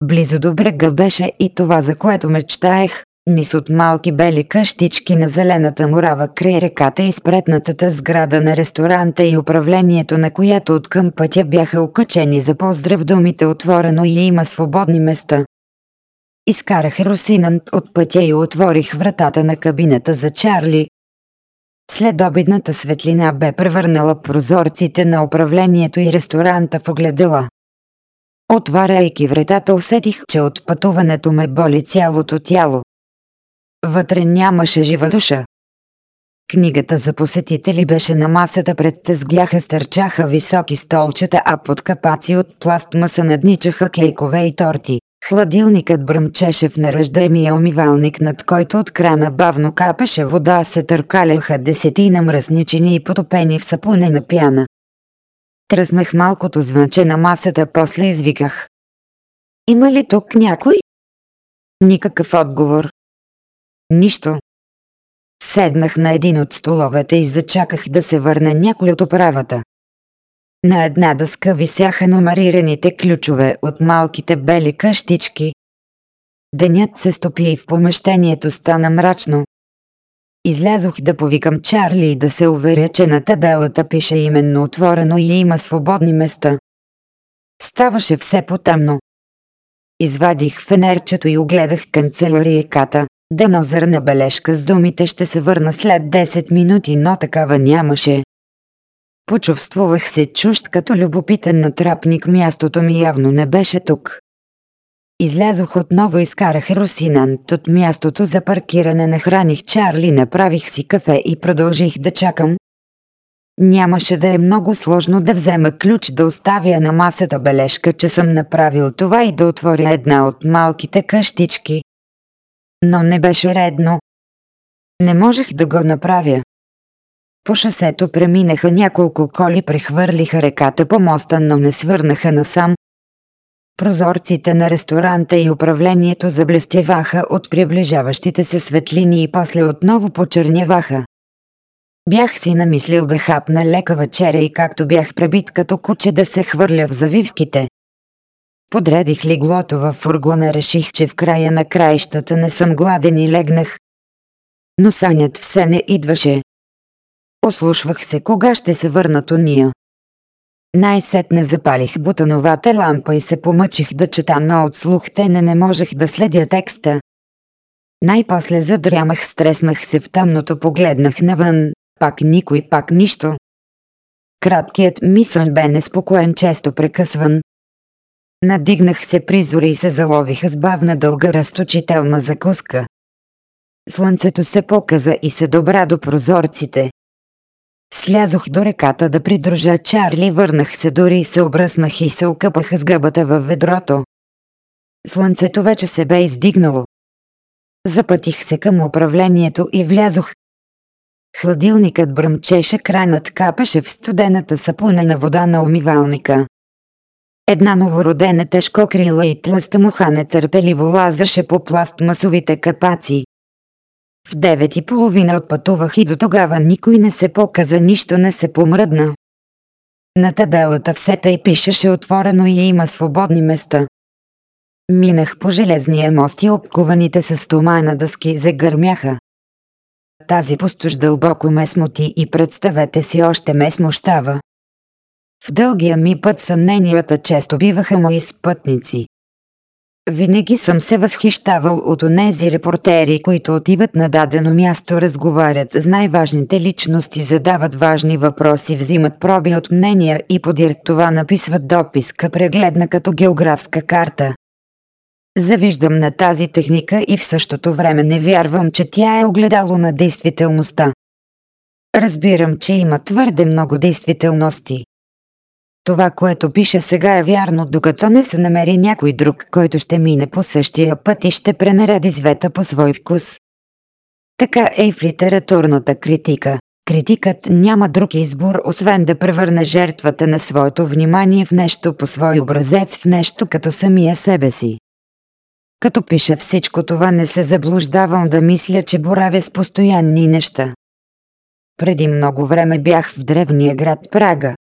Близо до брега беше и това, за което мечтаех низ от малки бели къщички на зелената морава край реката и спретнатата сграда на ресторанта и управлението на която от към пътя бяха окачени за поздрав думите отворено и има свободни места. Изкарах Русинант от пътя и отворих вратата на кабината за Чарли. След обидната светлина бе превърнала прозорците на управлението и ресторанта в огледала. Отваряйки вратата усетих, че от пътуването ме боли цялото тяло. Вътре нямаше жива душа. Книгата за посетители беше на масата пред тезгляха стърчаха високи столчета, а под капаци от пластмаса надничаха кейкове и торти. Хладилникът бръмчеше в наръждаемия умивалник, над който от крана бавно капеше вода, се търкаляха десетина мръсничини и потопени в сапунена пяна. Тръснах малкото звънче на масата, после извиках. Има ли тук някой? Никакъв отговор. Нищо. Седнах на един от столовете и зачаках да се върне някой от оправата. На една дъска висяха номерираните ключове от малките бели къщички. Денят се стопи и в помещението стана мрачно. Излязох да повикам Чарли и да се уверя, че на табелата пише именно отворено и има свободни места. Ставаше все потъмно. Извадих фенерчето и огледах канцеларийката. Дано зърна бележка с думите ще се върна след 10 минути, но такава нямаше. Почувствувах се чужд като любопитен натрапник, мястото ми явно не беше тук. Излязох отново и скарах Русинант от мястото за паркиране, нахраних Чарли, направих си кафе и продължих да чакам. Нямаше да е много сложно да взема ключ да оставя на масата бележка, че съм направил това и да отворя една от малките къщички. Но не беше редно. Не можех да го направя. По шосето преминаха няколко коли, прехвърлиха реката по моста, но не свърнаха насам. Прозорците на ресторанта и управлението заблестяваха от приближаващите се светлини и после отново почерняваха. Бях си намислил да хапна лека вечеря и както бях пребит като куче да се хвърля в завивките. Подредих леглото във фургона, реших, че в края на краищата не съм гладен и легнах. Но санят все не идваше. Ослушвах се кога ще се върнат уния. Най-сетне запалих бутановата лампа и се помъчих да чета, но от слух те не, не можех да следя текста. Най-после задрямах, стреснах се в тъмното, погледнах навън, пак никой, пак нищо. Краткият мисъл бе неспокоен, често прекъсван. Надигнах се призори и се заловиха с бавна дълга разточителна закуска. Слънцето се показа и се добра до прозорците. Слязох до реката да придружа Чарли, върнах се дори и се обръснах и се окъпах с гъбата във ведрото. Слънцето вече се бе издигнало. Запътих се към управлението и влязох. Хладилникът бръмчеше, кранът капеше в студената сапунена вода на умивалника. Една новородена тежко крила и тлъста муха нетърпеливо лазаше по пластмасовите капаци. В девет и половина отпътувах и до тогава никой не се показа, нищо не се помръдна. На табелата все тъй пишеше отворено и има свободни места. Минах по железния мост и обкуваните с стомана дъски загърмяха. Тази пустош дълбоко ме смути и представете си още ме смущава. В дългия ми път съмненията често биваха мои спътници. Винаги съм се възхищавал от онези репортери, които отиват на дадено място, разговарят с най-важните личности, задават важни въпроси, взимат проби от мнения и подир това написват дописка, прегледна като географска карта. Завиждам на тази техника и в същото време не вярвам, че тя е огледало на действителността. Разбирам, че има твърде много действителности. Това, което пише сега е вярно, докато не се намери някой друг, който ще мине по същия път и ще пренареди света по свой вкус. Така е и в литературната критика. Критикът няма друг избор, освен да превърне жертвата на своето внимание в нещо по свой образец, в нещо като самия себе си. Като пиша всичко това не се заблуждавам да мисля, че боравя с постоянни неща. Преди много време бях в древния град Прага.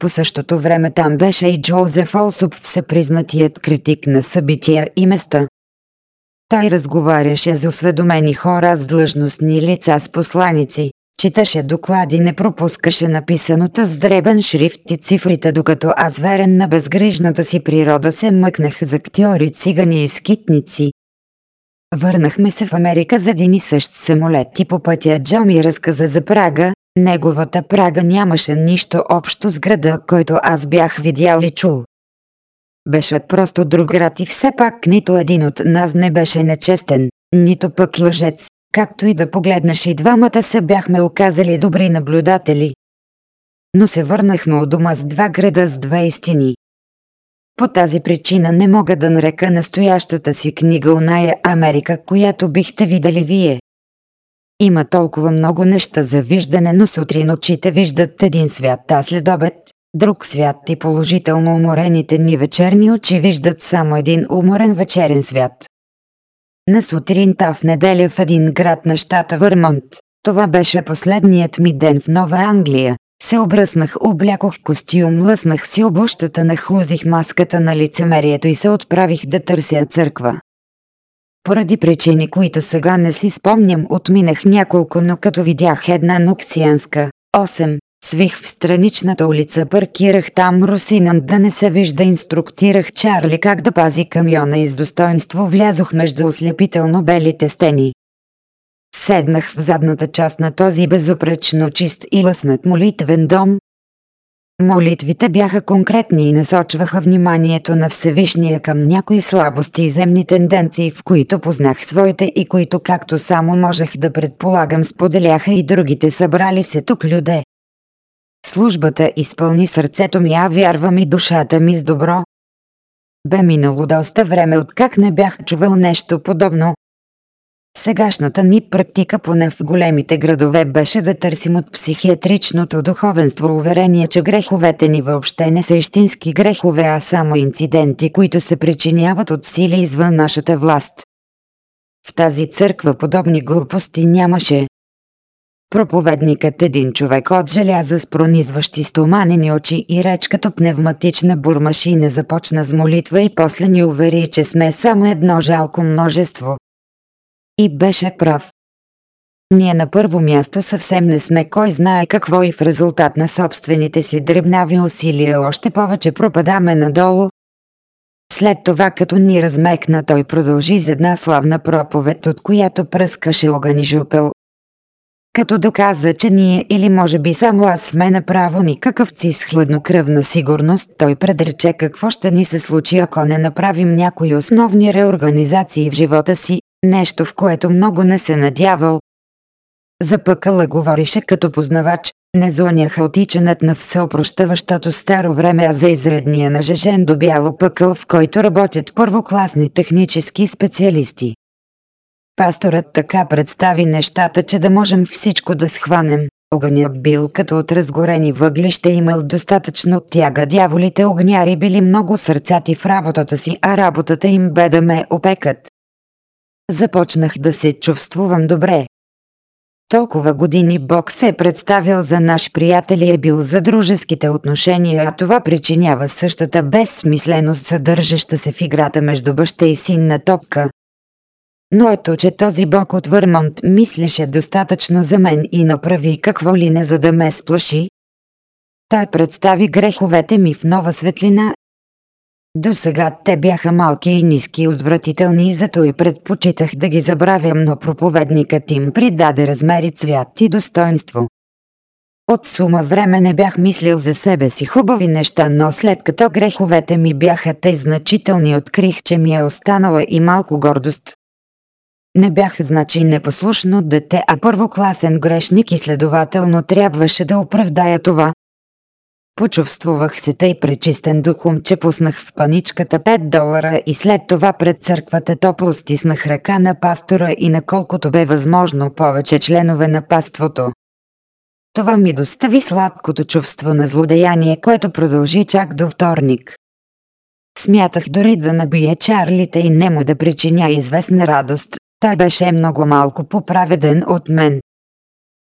По същото време там беше и Джозеф Олсоп, всепризнатият критик на събития и места. Той разговаряше с осведомени хора с длъжностни лица с посланици, Читаше доклади, не пропускаше написаното с дребен шрифт и цифрите, докато аз верен на безгрижната си природа се мъкнах за актьори, цигани и скитници. Върнахме се в Америка за един и същ самолет и по пътя Джо ми разказа за Прага. Неговата Прага нямаше нищо общо с града, който аз бях видял и чул. Беше просто друг град и все пак нито един от нас не беше нечестен, нито пък лъжец. Както и да погледнеш и двамата се бяхме оказали добри наблюдатели. Но се върнахме от дома с два града с две истини. По тази причина не мога да нарека настоящата си книга Оная Америка, която бихте видели вие. Има толкова много неща за виждане, но сутрин очите виждат един свят, а след обед друг свят и положително уморените ни вечерни очи виждат само един уморен вечерен свят. На сутринта в неделя в един град на щата Върмонт. Това беше последният ми ден в Нова Англия. Се обръснах, облякох костюм, лъснах си обущата, нахлузих маската на лицемерието и се отправих да търся църква. Поради причини, които сега не си спомням, отминах няколко, но като видях една нуксианска, 8, Свих в страничната улица, паркирах там Русинан да не се вижда, инструктирах Чарли как да пази камиона и с достоинство влязох между ослепително белите стени. Седнах в задната част на този безупречно чист и лъснат молитвен дом. Молитвите бяха конкретни и насочваха вниманието на Всевишния към някои слабости и земни тенденции, в които познах своите и които както само можех да предполагам споделяха и другите събрали се тук люде. Службата изпълни сърцето ми, а вярвам и душата ми с добро. Бе минало доста време откак не бях чувал нещо подобно. Сегашната ни практика поне в големите градове беше да търсим от психиатричното духовенство уверение, че греховете ни въобще не са истински грехове, а само инциденти, които се причиняват от сили извън нашата власт. В тази църква подобни глупости нямаше. Проповедникът един човек от желязо с пронизващи стоманени очи и реч като пневматична бурмашина започна с молитва и после ни увери, че сме само едно жалко множество. И беше прав. Ние на първо място съвсем не сме кой знае какво и в резултат на собствените си дребнави усилия още повече пропадаме надолу. След това като ни размекна той продължи с една славна проповед, от която пръскаше огън и жупел, като доказа, че ние или може би само аз сме направо никакъв ци с хладнокръвна сигурност, той предрече какво ще ни се случи ако не направим някои основни реорганизации в живота си, нещо в което много не се надявал. За пъкъла говорише като познавач, не зоня хаотиченът на всеопрощаващото старо време, а за изредния нажежен до бяло пъкъл, в който работят първокласни технически специалисти. Пасторът така представи нещата, че да можем всичко да схванем. Огънят бил като от разгорени въглища имал достатъчно тяга. Дяволите огняри били много сърцати в работата си, а работата им бе да ме опекат. Започнах да се чувствувам добре. Толкова години Бог се е представил за наш приятел и е бил за дружеските отношения, а това причинява същата безсмисленост, съдържаща се в играта между баща и син на топка. Но ето, че този бог от Върмонт мислеше достатъчно за мен и направи какво ли не за да ме сплаши. Той представи греховете ми в нова светлина. До сега те бяха малки и ниски и отвратителни и зато и предпочитах да ги забравям, но проповедникът им придаде размери цвят и достоинство. От сума време не бях мислил за себе си хубави неща, но след като греховете ми бяха тъй значителни, открих, че ми е останала и малко гордост. Не бях значи непослушно дете, а първокласен грешник и следователно трябваше да оправдая това. Почувствувах се тъй пречистен духом, че пуснах в паничката 5 долара и след това пред църквата топло стиснах ръка на пастора и на колкото бе възможно повече членове на паството. Това ми достави сладкото чувство на злодеяние, което продължи чак до вторник. Смятах дори да набия чарлите и не му да причиня известна радост, той беше много малко поправеден от мен.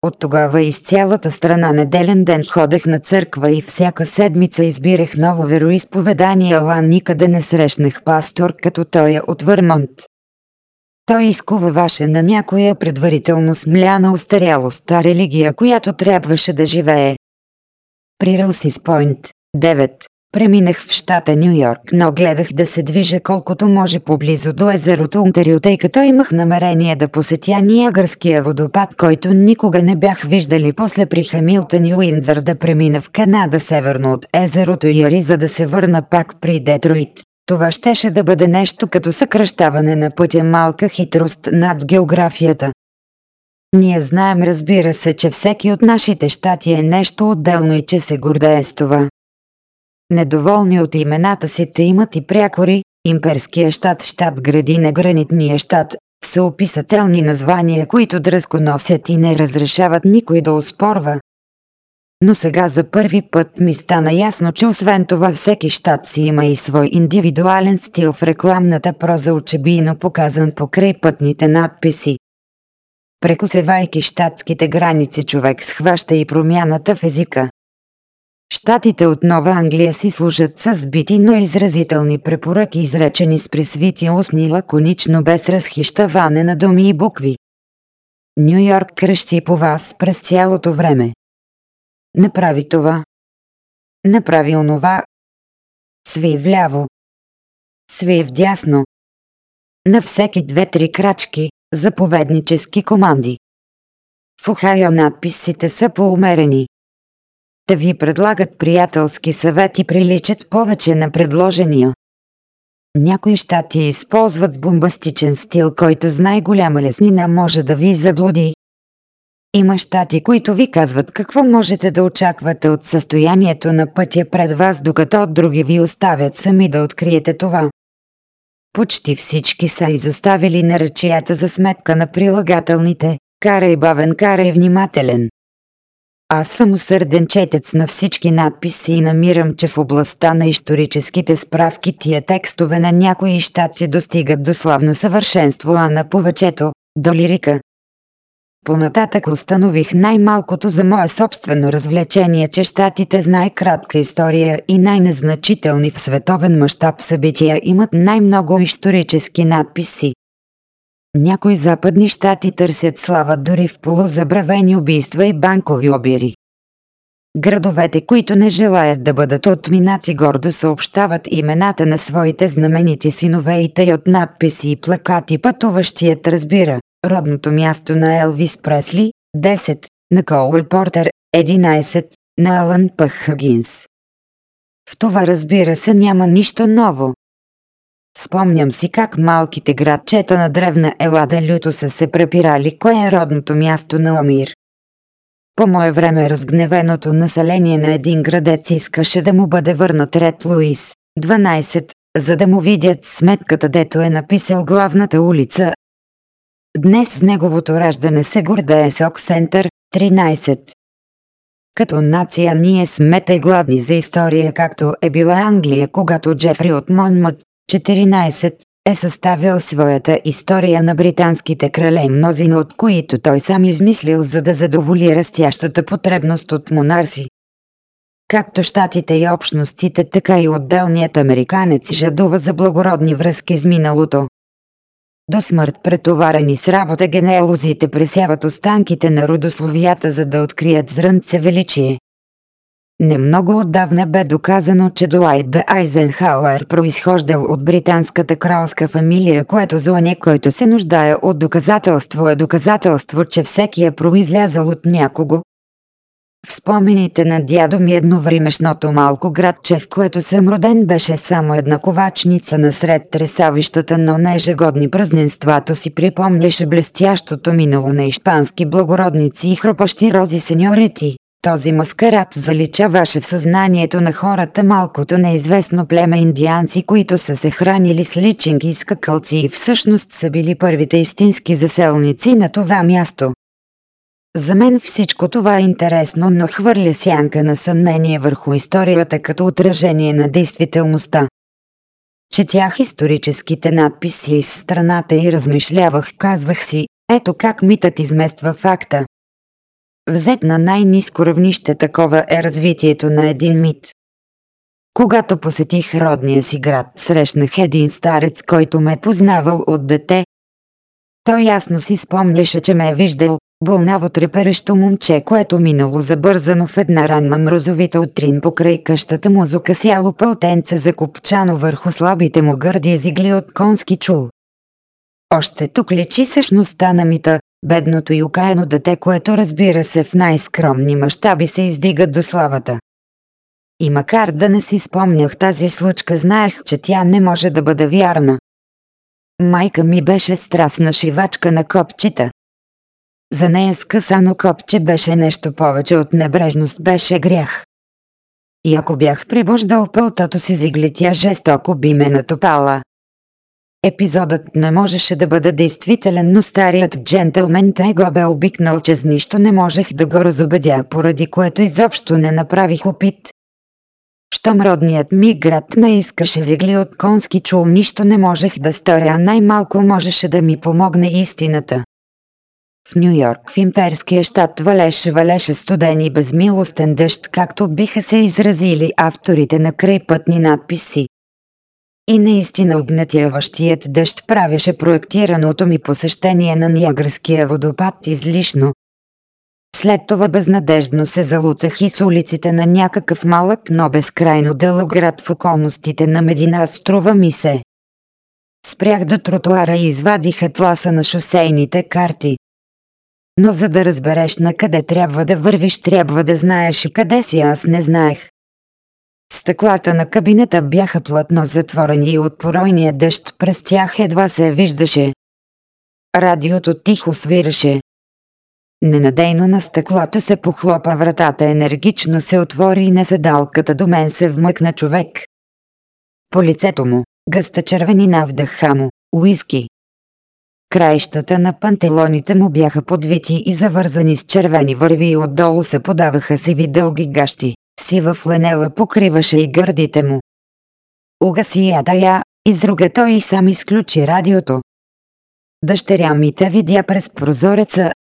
От тогава из цялата страна неделен ден ходех на църква и всяка седмица избирах ново вероисповедание, ала никъде не срещнах пастор като той е от Върмонт. Той изкува ваше на някоя предварително смляна устарялост, религия, която трябваше да живее. При Русис Пойнт, 9. Преминах в щата Нью Йорк, но гледах да се движа колкото може поблизо до езерото Унтерио, тъй като имах намерение да посетя Ниагърския водопад, който никога не бях виждали после при Хамилтън и Уиндзър да премина в Канада северно от езерото Яри, за да се върна пак при Детройт. Това щеше да бъде нещо като съкръщаване на пътя малка хитрост над географията. Ние знаем разбира се, че всеки от нашите щати е нещо отделно и че се гордее с това. Недоволни от имената си те имат и прякори, имперския щат, щат градина, гранитния щат, са описателни названия, които дръзко носят и не разрешават никой да оспорва. Но сега за първи път ми стана ясно, че освен това всеки щат си има и свой индивидуален стил в рекламната проза, очебийно показан покрай пътните надписи. Прекосевайки щатските граници човек схваща и промяната в езика. Штатите от Нова Англия си служат с бити, но изразителни препоръки, изречени с присвити устни лаконично без разхищаване на думи и букви. Нью Йорк кръщи по вас през цялото време. Направи това. Направи онова. Сви вляво. Сви вдясно. На всеки две-три крачки, заповеднически команди. В Охайо надписите са поумерени. Те ви предлагат приятелски съвети приличат повече на предложения. Някои щати използват бомбастичен стил, който с най-голяма леснина може да ви заблуди. Има щати, които ви казват какво можете да очаквате от състоянието на пътя пред вас, докато други ви оставят сами да откриете това. Почти всички са изоставили наречията за сметка на прилагателните. Карай бавен, карай внимателен. Аз съм усърден четец на всички надписи и намирам, че в областта на историческите справки тия текстове на някои щати достигат до славно съвършенство, а на повечето – до лирика. Понататък установих най-малкото за мое собствено развлечение, че щатите с най-кратка история и най-незначителни в световен мащаб събития имат най-много исторически надписи. Някои западни щати търсят слава дори в полузабравени убийства и банкови обири. Градовете, които не желаят да бъдат отминати гордо съобщават имената на своите знаменити синове и тъй от надписи и плакати пътуващият разбира родното място на Елвис Пресли, 10, на Коул Портер, 11, на Алън Пъх Хагинс. В това разбира се няма нищо ново. Спомням си как малките градчета на древна Елада люто са се препирали кое е родното място на Омир. По мое време разгневеното население на един градец искаше да му бъде върнат ред Луис, 12, за да му видят сметката, дето е написал главната улица. Днес с неговото раждане се гордее Сок Сентър, 13. Като нация ние сме гладни за история, както е била Англия, когато Джефри от Монмът, 14, е съставил своята история на британските крале, мнозина от които той сам измислил, за да задоволи растящата потребност от монарси. Както щатите и общностите, така и отделният американец жадува за благородни връзки с миналото. До смърт претоварени с работа генеалозите пресяват останките на родословията, за да открият зрънце величие. Немного отдавна бе доказано, че Дуайт Д. Айзенхауер произхождал от британската кралска фамилия, което за оне, който се нуждае от доказателство е доказателство, че всеки е произлязал от някого. В спомените на дядо ми едновремешното малко градче, в което съм роден, беше само една ковачница насред тресавищата, но на ежегодни празненствато си припомняше блестящото минало на испански благородници и хропащи рози сеньорети. Този маскарад заличаваше в съзнанието на хората малкото неизвестно племе индианци, които са се хранили с личинки и скакълци и всъщност са били първите истински заселници на това място. За мен всичко това е интересно, но хвърля сянка на съмнение върху историята като отражение на действителността. Четях историческите надписи из страната и размишлявах, казвах си, ето как митът измества факта, Взет на най-низко равнище такова е развитието на един мит. Когато посетих родния си град, срещнах един старец, който ме познавал от дете. Той ясно си спомняше, че ме е виждал, болнаво треперещо момче, което минало забързано в една ранна мрозовита утрин покрай къщата му закасяло пълтенце закопчано върху слабите му гърди езигли от конски чул. Още тук лечи същността на мита, бедното и окаяно дете, което разбира се в най-скромни мащаби се издига до славата. И макар да не си спомнях тази случка, знаех, че тя не може да бъде вярна. Майка ми беше страстна шивачка на копчета. За нея скъсано копче беше нещо повече от небрежност, беше грях. И ако бях прибождал пълтото си зигли, тя жестоко би ме натопала. Епизодът не можеше да бъде действителен, но старият джентълмен те го бе обикнал, че с нищо не можех да го разобедя, поради което изобщо не направих опит. Щом родният ми град ме искаше зигли от конски чул, нищо не можех да сторя, най-малко можеше да ми помогне истината. В Нью Йорк, в имперския щат, валеше, валеше студен и безмилостен дъжд, както биха се изразили авторите на крайпътни надписи. И наистина огнетяващият дъжд правеше проектираното ми посещение на Ниагърския водопад излишно. След това безнадежно се залутах и с улиците на някакъв малък, но безкрайно дълъг град в околностите на Медина, струва ми се. Спрях до тротуара и извадих атласа на шосейните карти. Но за да разбереш на къде трябва да вървиш, трябва да знаеш и къде си аз не знаех. Стъклата на кабинета бяха плътно затворени и от поройния дъжд през тях едва се виждаше. Радиото тихо свираше. Ненадейно на стъклото се похлопа вратата, енергично се отвори и на седалката до мен се вмъкна човек. По лицето му, гъста червенина вдъха му, уиски. Краищата на пантелоните му бяха подвити и завързани с червени върви и отдолу се подаваха сиви дълги гащи сива фленела покриваше и гърдите му. Угаси я да я, изруга той и сам изключи радиото. Дъщеря ми те видя през прозореца.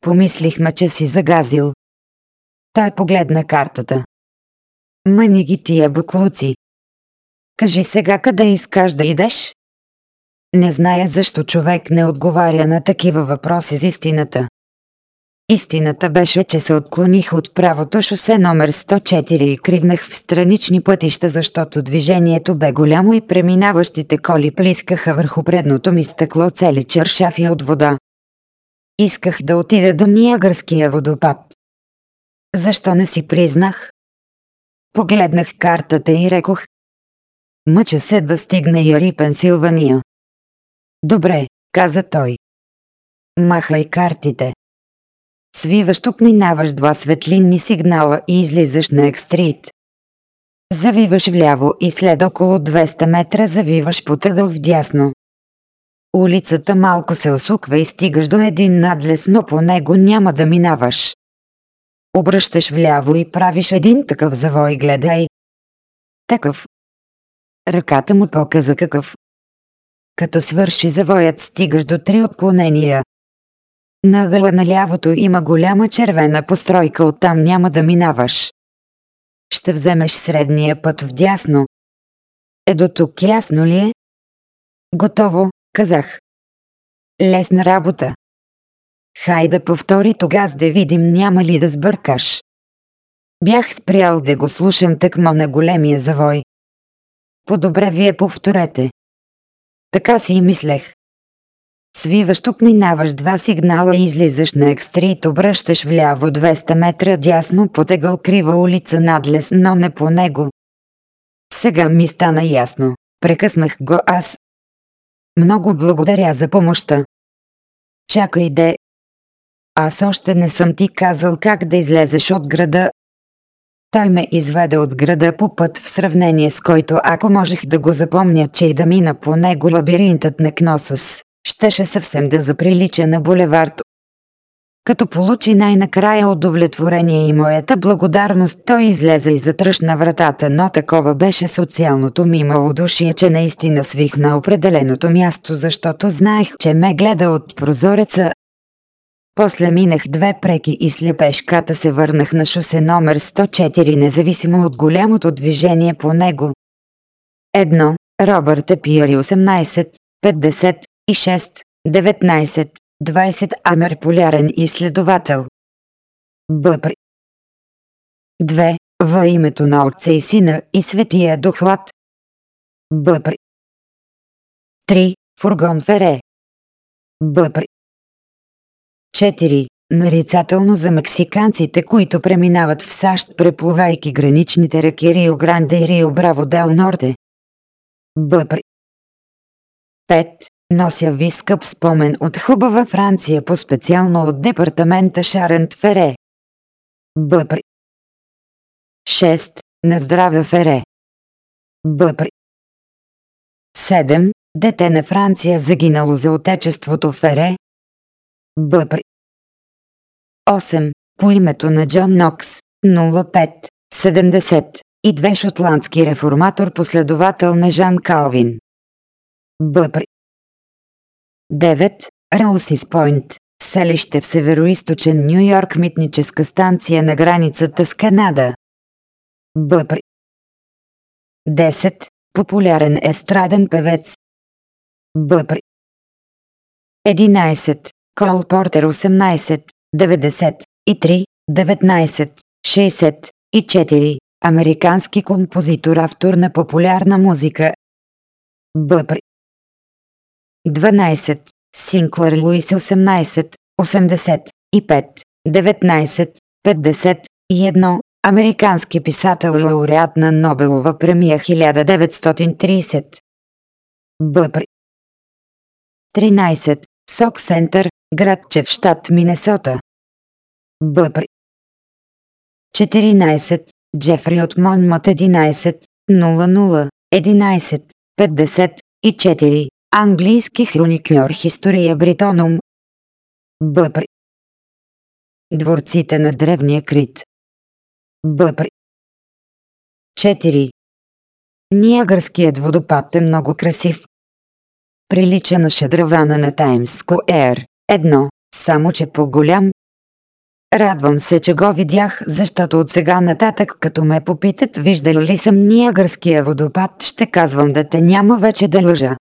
Помислихме, че си загазил. Той погледна картата. Мъни ги тия буклуци. Кажи сега къде искаш да идеш? Не зная защо човек не отговаря на такива въпроси с истината. Истината беше, че се отклоних от правото шосе номер 104 и кривнах в странични пътища, защото движението бе голямо и преминаващите коли плискаха върху предното ми стъкло цели чершафи от вода. Исках да отида до Ниагърския водопад. Защо не си признах? Погледнах картата и рекох. Мъча се да стигне Яри, Пенсилвания. Добре, каза той. Махай картите. Свиваш тук минаваш два светлинни сигнала и излизаш на екстрит. Завиваш вляво и след около 200 метра завиваш по тъгъл вдясно. Улицата малко се осуква и стигаш до един надлез, но по него няма да минаваш. Обръщаш вляво и правиш един такъв завой, гледай. Такъв. Ръката му показа какъв. Като свърши завоят стигаш до три отклонения. На лявото има голяма червена постройка, оттам няма да минаваш. Ще вземеш средния път вдясно. Е до тук ясно ли е? Готово, казах. Лесна работа. Хайде повтори тогас да видим няма ли да сбъркаш. Бях спрял да го слушам тъкмо на големия завой. По-добре вие повторете. Така си и мислех. Свиваш тук минаваш два сигнала и излизаш на екстрит, обръщаш вляво 200 метра дясно по тегъл крива улица надлез, но не по него. Сега ми стана ясно. Прекъснах го аз. Много благодаря за помощта. Чакай де. Аз още не съм ти казал как да излезеш от града. Той ме изведе от града по път в сравнение с който ако можех да го запомня, че и да мина по него лабиринтът на Кносос щеше съвсем да заприлича на булевард. Като получи най-накрая удовлетворение и моята благодарност, той излезе и затръшна вратата, но такова беше социалното ми малодушие, че наистина свих на определеното място, защото знаех, че ме гледа от прозореца. После минах две преки и слепешката се върнах на шосе номер 104, независимо от голямото движение по него. Едно, Робърт Епиери 18, 50, и 6. 19, 20 Амер полярен изследовател. Бъпр. 2. В името на Отца и Сина и Светия Духлад. Бъпр. 3. Фургон Фере. Бъпр. 4. Нарицателно за мексиканците, които преминават в САЩ, преплувайки граничните реки Рио Гранде и Рио Браво Дел Норде. Бъпр. 5. Нося ви скъп спомен от хубава Франция по специално от департамента Шарент Фере. Бъпр. 6. На здраве Фере. Бъпр. 7. Дете на Франция загинало за отечеството Фере. Бъпр. 8. По името на Джон Нокс, 05, 70 и две шотландски реформатор последовател на Жан Калвин. Бъпр. 9. Раусис Пойнт, селище в североисточен Нью Йорк митническа станция на границата с Канада. Бъпр. 10. Популярен естраден певец. Бъпр. 11. Кол Портер 18, 93, 19, 64. Американски композитор, автор на популярна музика. Бъпр. 12. Синклър Луис 18, 85, 19, 51. Американски писател лауреат на Нобелова премия 1930. Бъпр. 13. Сок Сентър, градче в щат Минесота. Бъпр. 14. Джефри от Монмот 11, 00, 11, 54. Английски хроникьор История Бритонум. Бъпр. Дворците на древния Крит. Бъпр. 4. Ниагърският водопад е много красив. Прилича на шедравана на Таймс Скуер. Едно, само че по-голям. Радвам се, че го видях, защото от сега нататък, като ме попитат виждал ли съм Ниагърския водопад, ще казвам да те няма вече да лъжа.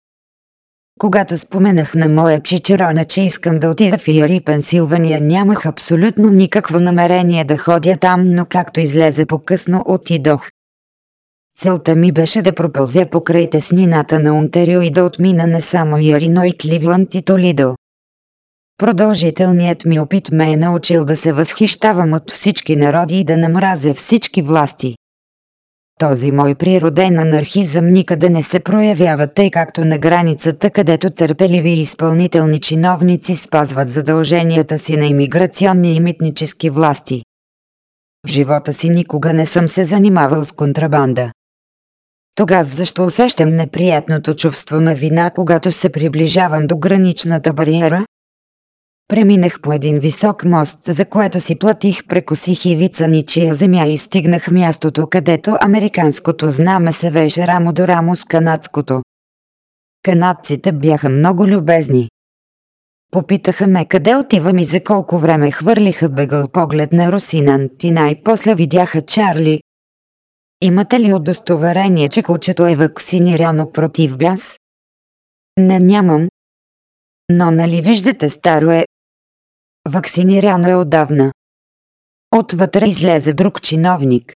Когато споменах на моя чичерона, че искам да отида в Яри, Пенсилвания, нямах абсолютно никакво намерение да ходя там, но както излезе по-късно, отидох. Целта ми беше да пропълзя покрай теснината на Онтерио и да отмина не само Яри, но и Кливланд и Толидо. Продължителният ми опит ме е научил да се възхищавам от всички народи и да намразя всички власти. Този мой природен анархизъм никъде не се проявява тъй както на границата, където търпеливи изпълнителни чиновници спазват задълженията си на имиграционни и митнически власти. В живота си никога не съм се занимавал с контрабанда. Тогава защо усещам неприятното чувство на вина, когато се приближавам до граничната бариера? Преминах по един висок мост, за което си платих, прекосих ивица ничия земя и стигнах мястото, където американското знаме се веше рамо до рамо с канадското. Канадците бяха много любезни. Попитаха ме къде отивам и за колко време хвърлиха бегъл поглед на Русинант и най-после видяха Чарли. Имате ли удостоверение, че кучето е вакцинирано против бяс? Не нямам. Но нали виждате старо е, Вакцинирано е отдавна. Отвътре излезе друг чиновник.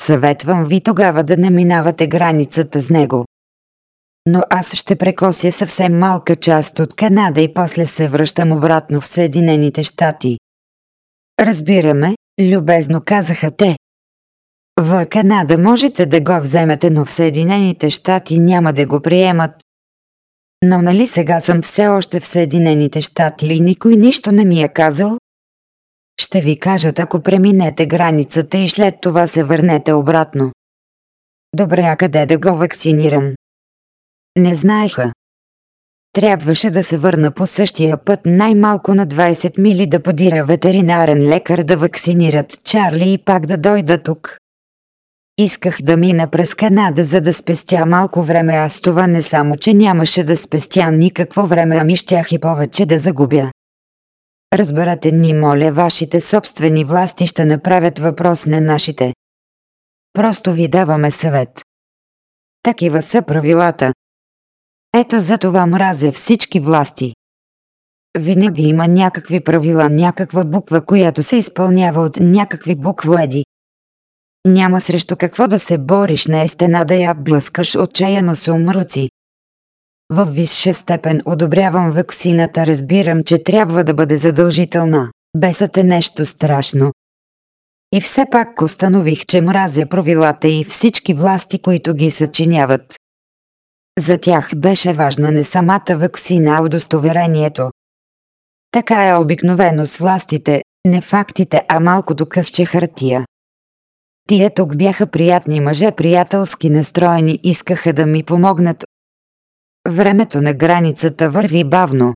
Съветвам ви тогава да не минавате границата с него. Но аз ще прекося съвсем малка част от Канада и после се връщам обратно в Съединените щати. Разбираме, любезно казаха те. В Канада можете да го вземете, но в Съединените щати няма да го приемат. Но нали сега съм все още в Съединените щати и никой нищо не ми е казал? Ще ви кажат ако преминете границата и след това се върнете обратно. Добре, а къде да го вакцинирам? Не знаеха. Трябваше да се върна по същия път най-малко на 20 мили да подира ветеринарен лекар да вакцинират Чарли и пак да дойда тук. Исках да мина през Канада, за да спестя малко време, аз това не само, че нямаше да спестя никакво време, ами щях и повече да загубя. Разберете ни, моля, вашите собствени власти ще направят въпрос на нашите. Просто ви даваме съвет. Такива са правилата. Ето за това мразя всички власти. Винаги има някакви правила, някаква буква, която се изпълнява от някакви буквоеди. Няма срещу какво да се бориш, не е стена да я блъскаш отчаяно с умруци. В висша степен одобрявам вакцината, разбирам, че трябва да бъде задължителна. Бесът е нещо страшно. И все пак установих, че мразя правилата и всички власти, които ги съчиняват. За тях беше важна не самата вакцина, а удостоверението. Така е обикновено с властите, не фактите, а малкото късче хартия. Тия тук бяха приятни мъже, приятелски настроени, искаха да ми помогнат. Времето на границата върви бавно.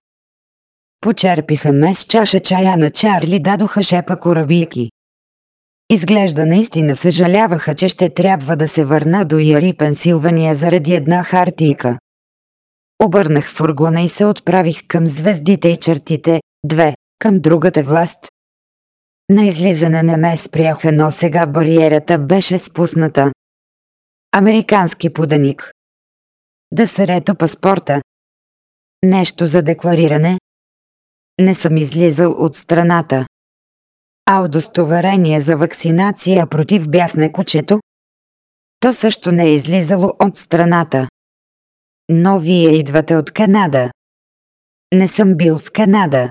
Почерпиха ме с чаша чая на Чарли, дадоха шепа корабийки. Изглежда наистина съжаляваха, че ще трябва да се върна до Яри, Пенсилвания заради една хартийка. Обърнах фургона и се отправих към звездите и чертите, две, към другата власт. На излизане не ме спряха, но сега бариерата беше спусната. Американски поданик. Да сарето паспорта. Нещо за деклариране. Не съм излизал от страната. А удостоверение за вакцинация против бясне кучето? То също не е излизало от страната. Но вие идвате от Канада. Не съм бил в Канада.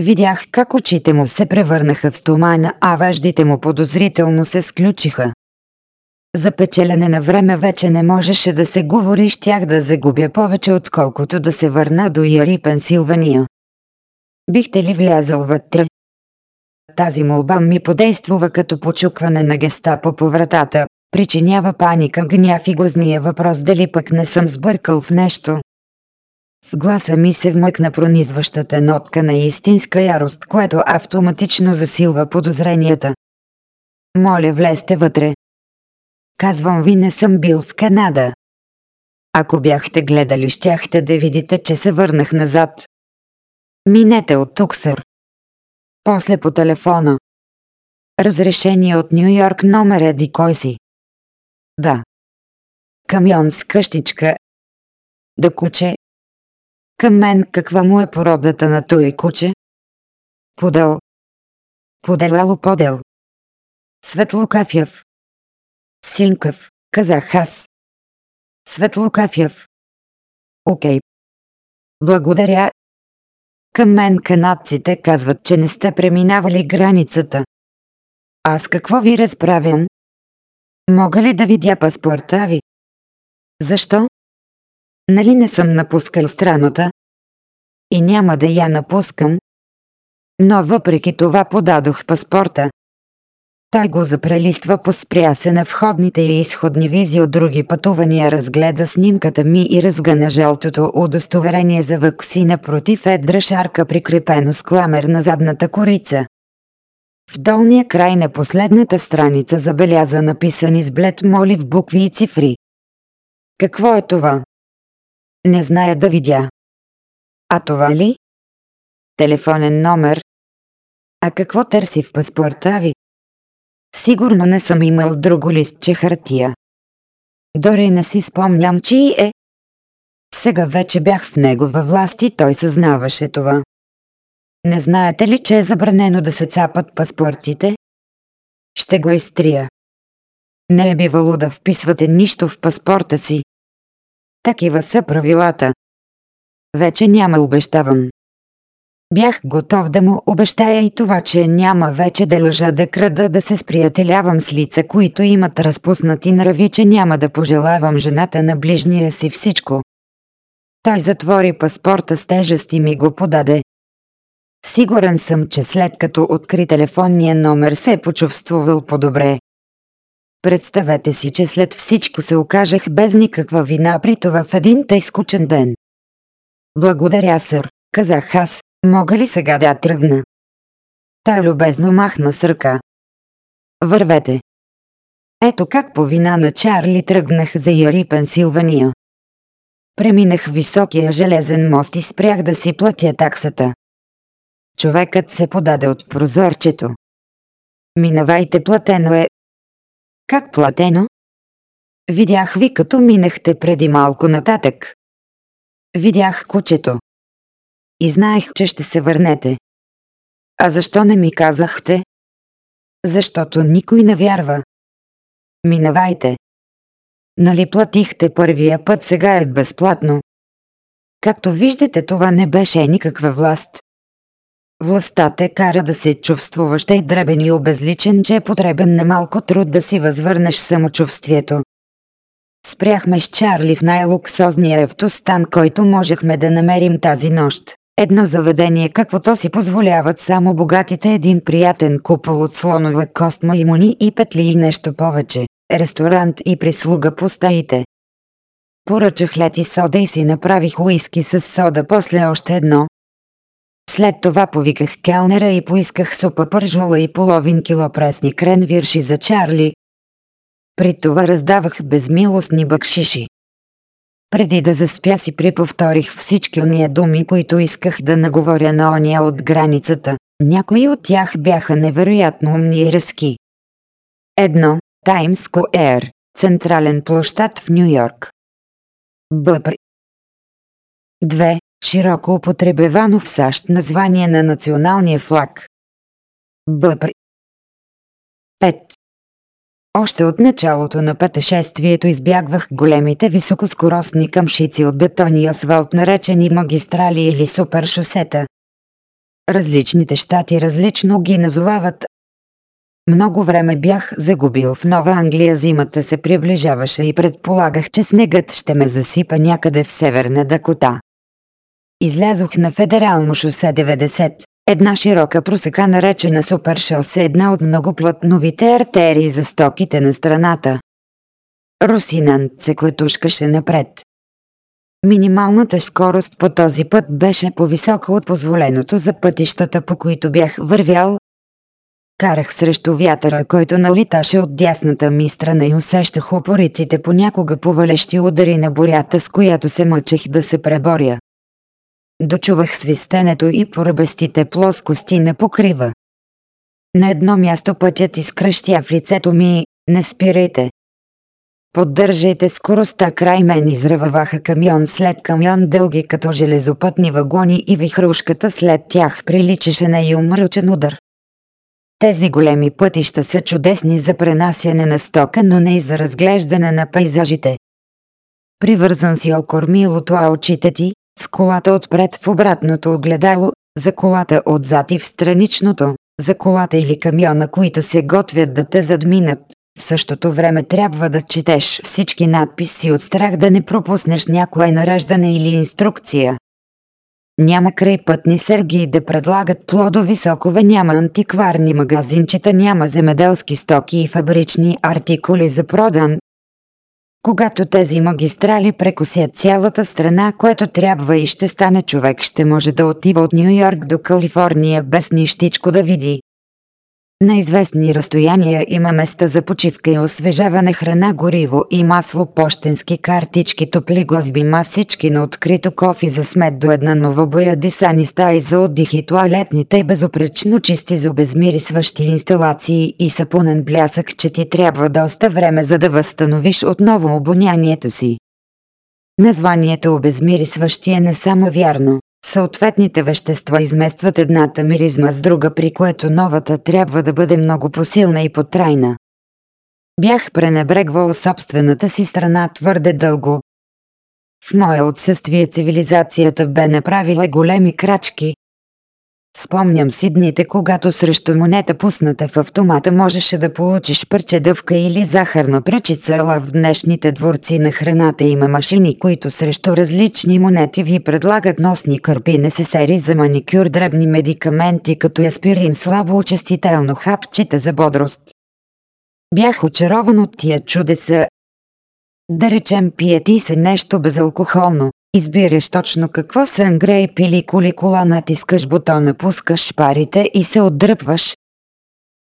Видях как очите му се превърнаха в стомана, а веждите му подозрително се сключиха. За печелене на време вече не можеше да се говори, щях да загубя повече отколкото да се върна до Яри, Пенсилвания. Бихте ли влязал вътре? Тази молба ми подействува като почукване на гестапо по вратата, причинява паника, гняв и гозния въпрос дали пък не съм сбъркал в нещо. В гласа ми се вмъкна пронизващата нотка на истинска ярост, което автоматично засилва подозренията. Моля, влезте вътре. Казвам ви, не съм бил в Канада. Ако бяхте гледали, щяхте да видите, че се върнах назад. Минете от тук, сър. После по телефона. Разрешение от Нью Йорк номер еди кой си. Да. Камион с къщичка. Да куче. Към мен каква му е породата на той куче? Подел. Поделало подел. Светлокафяв. Синкъв, казах аз. Светлокафяв. Окей. Благодаря. Към мен канадците казват, че не сте преминавали границата. Аз какво ви разправям? Мога ли да видя паспорта ви? Защо? Нали не съм напускал страната? И няма да я напускам. Но въпреки това подадох паспорта. Той го запрелиства, поспря се на входните и изходни визи от други пътувания, разгледа снимката ми и разгъна жълтото удостоверение за вакцина против едра шарка, прикрепено с кламер на задната корица. В долния край на последната страница забеляза написани с блед моли в букви и цифри. Какво е това? Не зная да видя. А това ли? Телефонен номер. А какво търси в паспорта ви? Сигурно не съм имал друго листче хартия. Дори не си спомням, чий е. Сега вече бях в негова власт и той съзнаваше това. Не знаете ли, че е забранено да се цапат паспортите? Ще го изтрия. Не е бивало да вписвате нищо в паспорта си. Такива са правилата. Вече няма обещавам. Бях готов да му обещая и това, че няма вече да лъжа да крада да се сприятелявам с лица, които имат разпуснати нрави, че няма да пожелавам жената на ближния си всичко. Той затвори паспорта с тежест и ми го подаде. Сигурен съм, че след като откри телефонния номер се е почувствувал по-добре. Представете си, че след всичко се окажех без никаква вина при това в един тъй скучен ден. Благодаря, сър, казах аз, мога ли сега да тръгна? Той любезно махна с ръка. Вървете. Ето как по вина на Чарли тръгнах за Яри, Пенсилвания. Преминах високия железен мост и спрях да си платя таксата. Човекът се подаде от прозорчето. Минавайте, платено е. Как платено? Видях ви като минахте преди малко нататък. Видях кучето. И знаех, че ще се върнете. А защо не ми казахте? Защото никой не вярва. Минавайте. Нали платихте първия път, сега е безплатно. Както виждате, това не беше никаква власт. Властта те кара да се чувствуваш тъй дребен и обезличен, че е потребен немалко труд да си възвърнеш самочувствието. Спряхме с Чарли в най-луксозния автостан, който можехме да намерим тази нощ. Едно заведение, каквото си позволяват само богатите един приятен купол от слонова кост маймуни и петли и нещо повече. Ресторант и прислуга по стаите. Поръчах лед и сода и си направих уиски с сода после още едно. След това повиках келнера и поисках супа пържола и половин кило пресни кренвирши за Чарли. При това раздавах безмилостни бъкшиши. Преди да заспя си приповторих всички ония думи, които исках да наговоря на ония от границата. Някои от тях бяха невероятно умни и резки. Едно. Таймс Скуер. Централен площад в Нью Йорк. Бъпр. 2. Широко употребевано в САЩ название на националния флаг. Бъпр. 5. Още от началото на пътешествието избягвах големите високоскоростни къмшици от бетон и асфалт, наречени магистрали или супершосета. Различните щати различно ги назовават. Много време бях загубил в Нова Англия, зимата се приближаваше и предполагах, че снегът ще ме засипа някъде в северна Дакота. Излязох на федерално шосе 90, Една широка просека наречена Супершос е една от многоплътновите артерии за стоките на страната. Русинант се клетушкаше напред. Минималната скорост по този път беше по-висока от позволеното за пътищата, по които бях вървял. Карах срещу вятъра, който налиташе от дясната ми страна и усещах упоритите понякога повалещи удари на борята, с която се мъчех да се преборя. Дочувах свистенето и поръбестите плоскости на покрива. На едно място пътят изкръщя в лицето ми «Не спирайте!» Поддържайте скоростта край мен изръваваха камион след камион дълги като железопътни вагони и вихрушката след тях приличаше на юмръчен удар. Тези големи пътища са чудесни за пренасяне на стока, но не и за разглеждане на пейзажите. Привързан си окормилото, а очите ти, в колата отпред в обратното огледало, за колата отзад и в страничното, за колата или камиона, които се готвят да те задминат. В същото време трябва да четеш всички надписи от страх да не пропуснеш някое нареждане или инструкция. Няма крайпътни сергии да предлагат плодови сокове, няма антикварни магазинчета, няма земеделски стоки и фабрични артикули за продан, когато тези магистрали прекусят цялата страна, което трябва и ще стане човек, ще може да отива от Нью Йорк до Калифорния без нищичко да види. На известни разстояния има места за почивка и освежаване храна, гориво и масло, почтенски картички, топли глазби, масички на открито кофи за смет до една новобоя дисани стаи за отдих и туалетните безопречно чисти зубезмирисващи инсталации и сапунен блясък, че ти трябва доста време за да възстановиш отново обонянието си. Названието обезмирисващи е не само вярно, Съответните вещества изместват едната миризма с друга, при което новата трябва да бъде много посилна и потрайна. Бях пренебрегвал собствената си страна твърде дълго. В мое отсъствие цивилизацията бе направила големи крачки, Спомням си дните, когато срещу монета пусната в автомата можеше да получиш парче дъвка или захарна пръчица, ала в днешните дворци на храната има машини, които срещу различни монети ви предлагат носни кърпи, несесери за маникюр, дребни медикаменти като аспирин, слабо очистително хапчета за бодрост. Бях очарован от тия чудеса. Да речем пиети се нещо безалкохолно, Избираш точно какво са ангрей пили коликула, натискаш бутона, пускаш парите и се отдръпваш.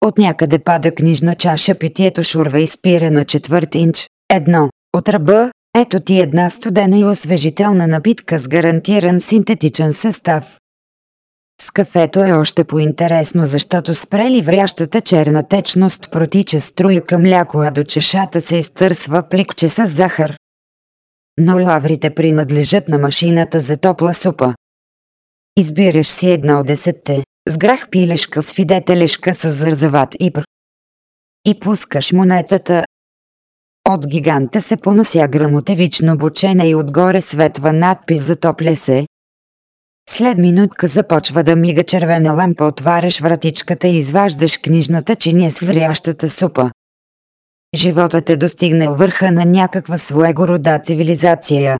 От някъде пада книжна чаша, питието шурва и спира на четвърт инч. Едно. От ръба, ето ти една студена и освежителна напитка с гарантиран синтетичен състав. С кафето е още по-интересно, защото спрели врящата черна течност протича струя към мляко, а до чешата се изтърсва пликче с захар. Но лаврите принадлежат на машината за топла супа. Избираш си една от десетте, с грах пилешка с фидетелешка с зързават и пр. И пускаш монетата. От гиганта се понася грамотевично бучена и отгоре светва надпис за топля се. След минутка започва да мига червена лампа, отваряш вратичката и изваждаш книжната чиния с врящата супа. Животът е достигнал върха на някаква своего рода цивилизация.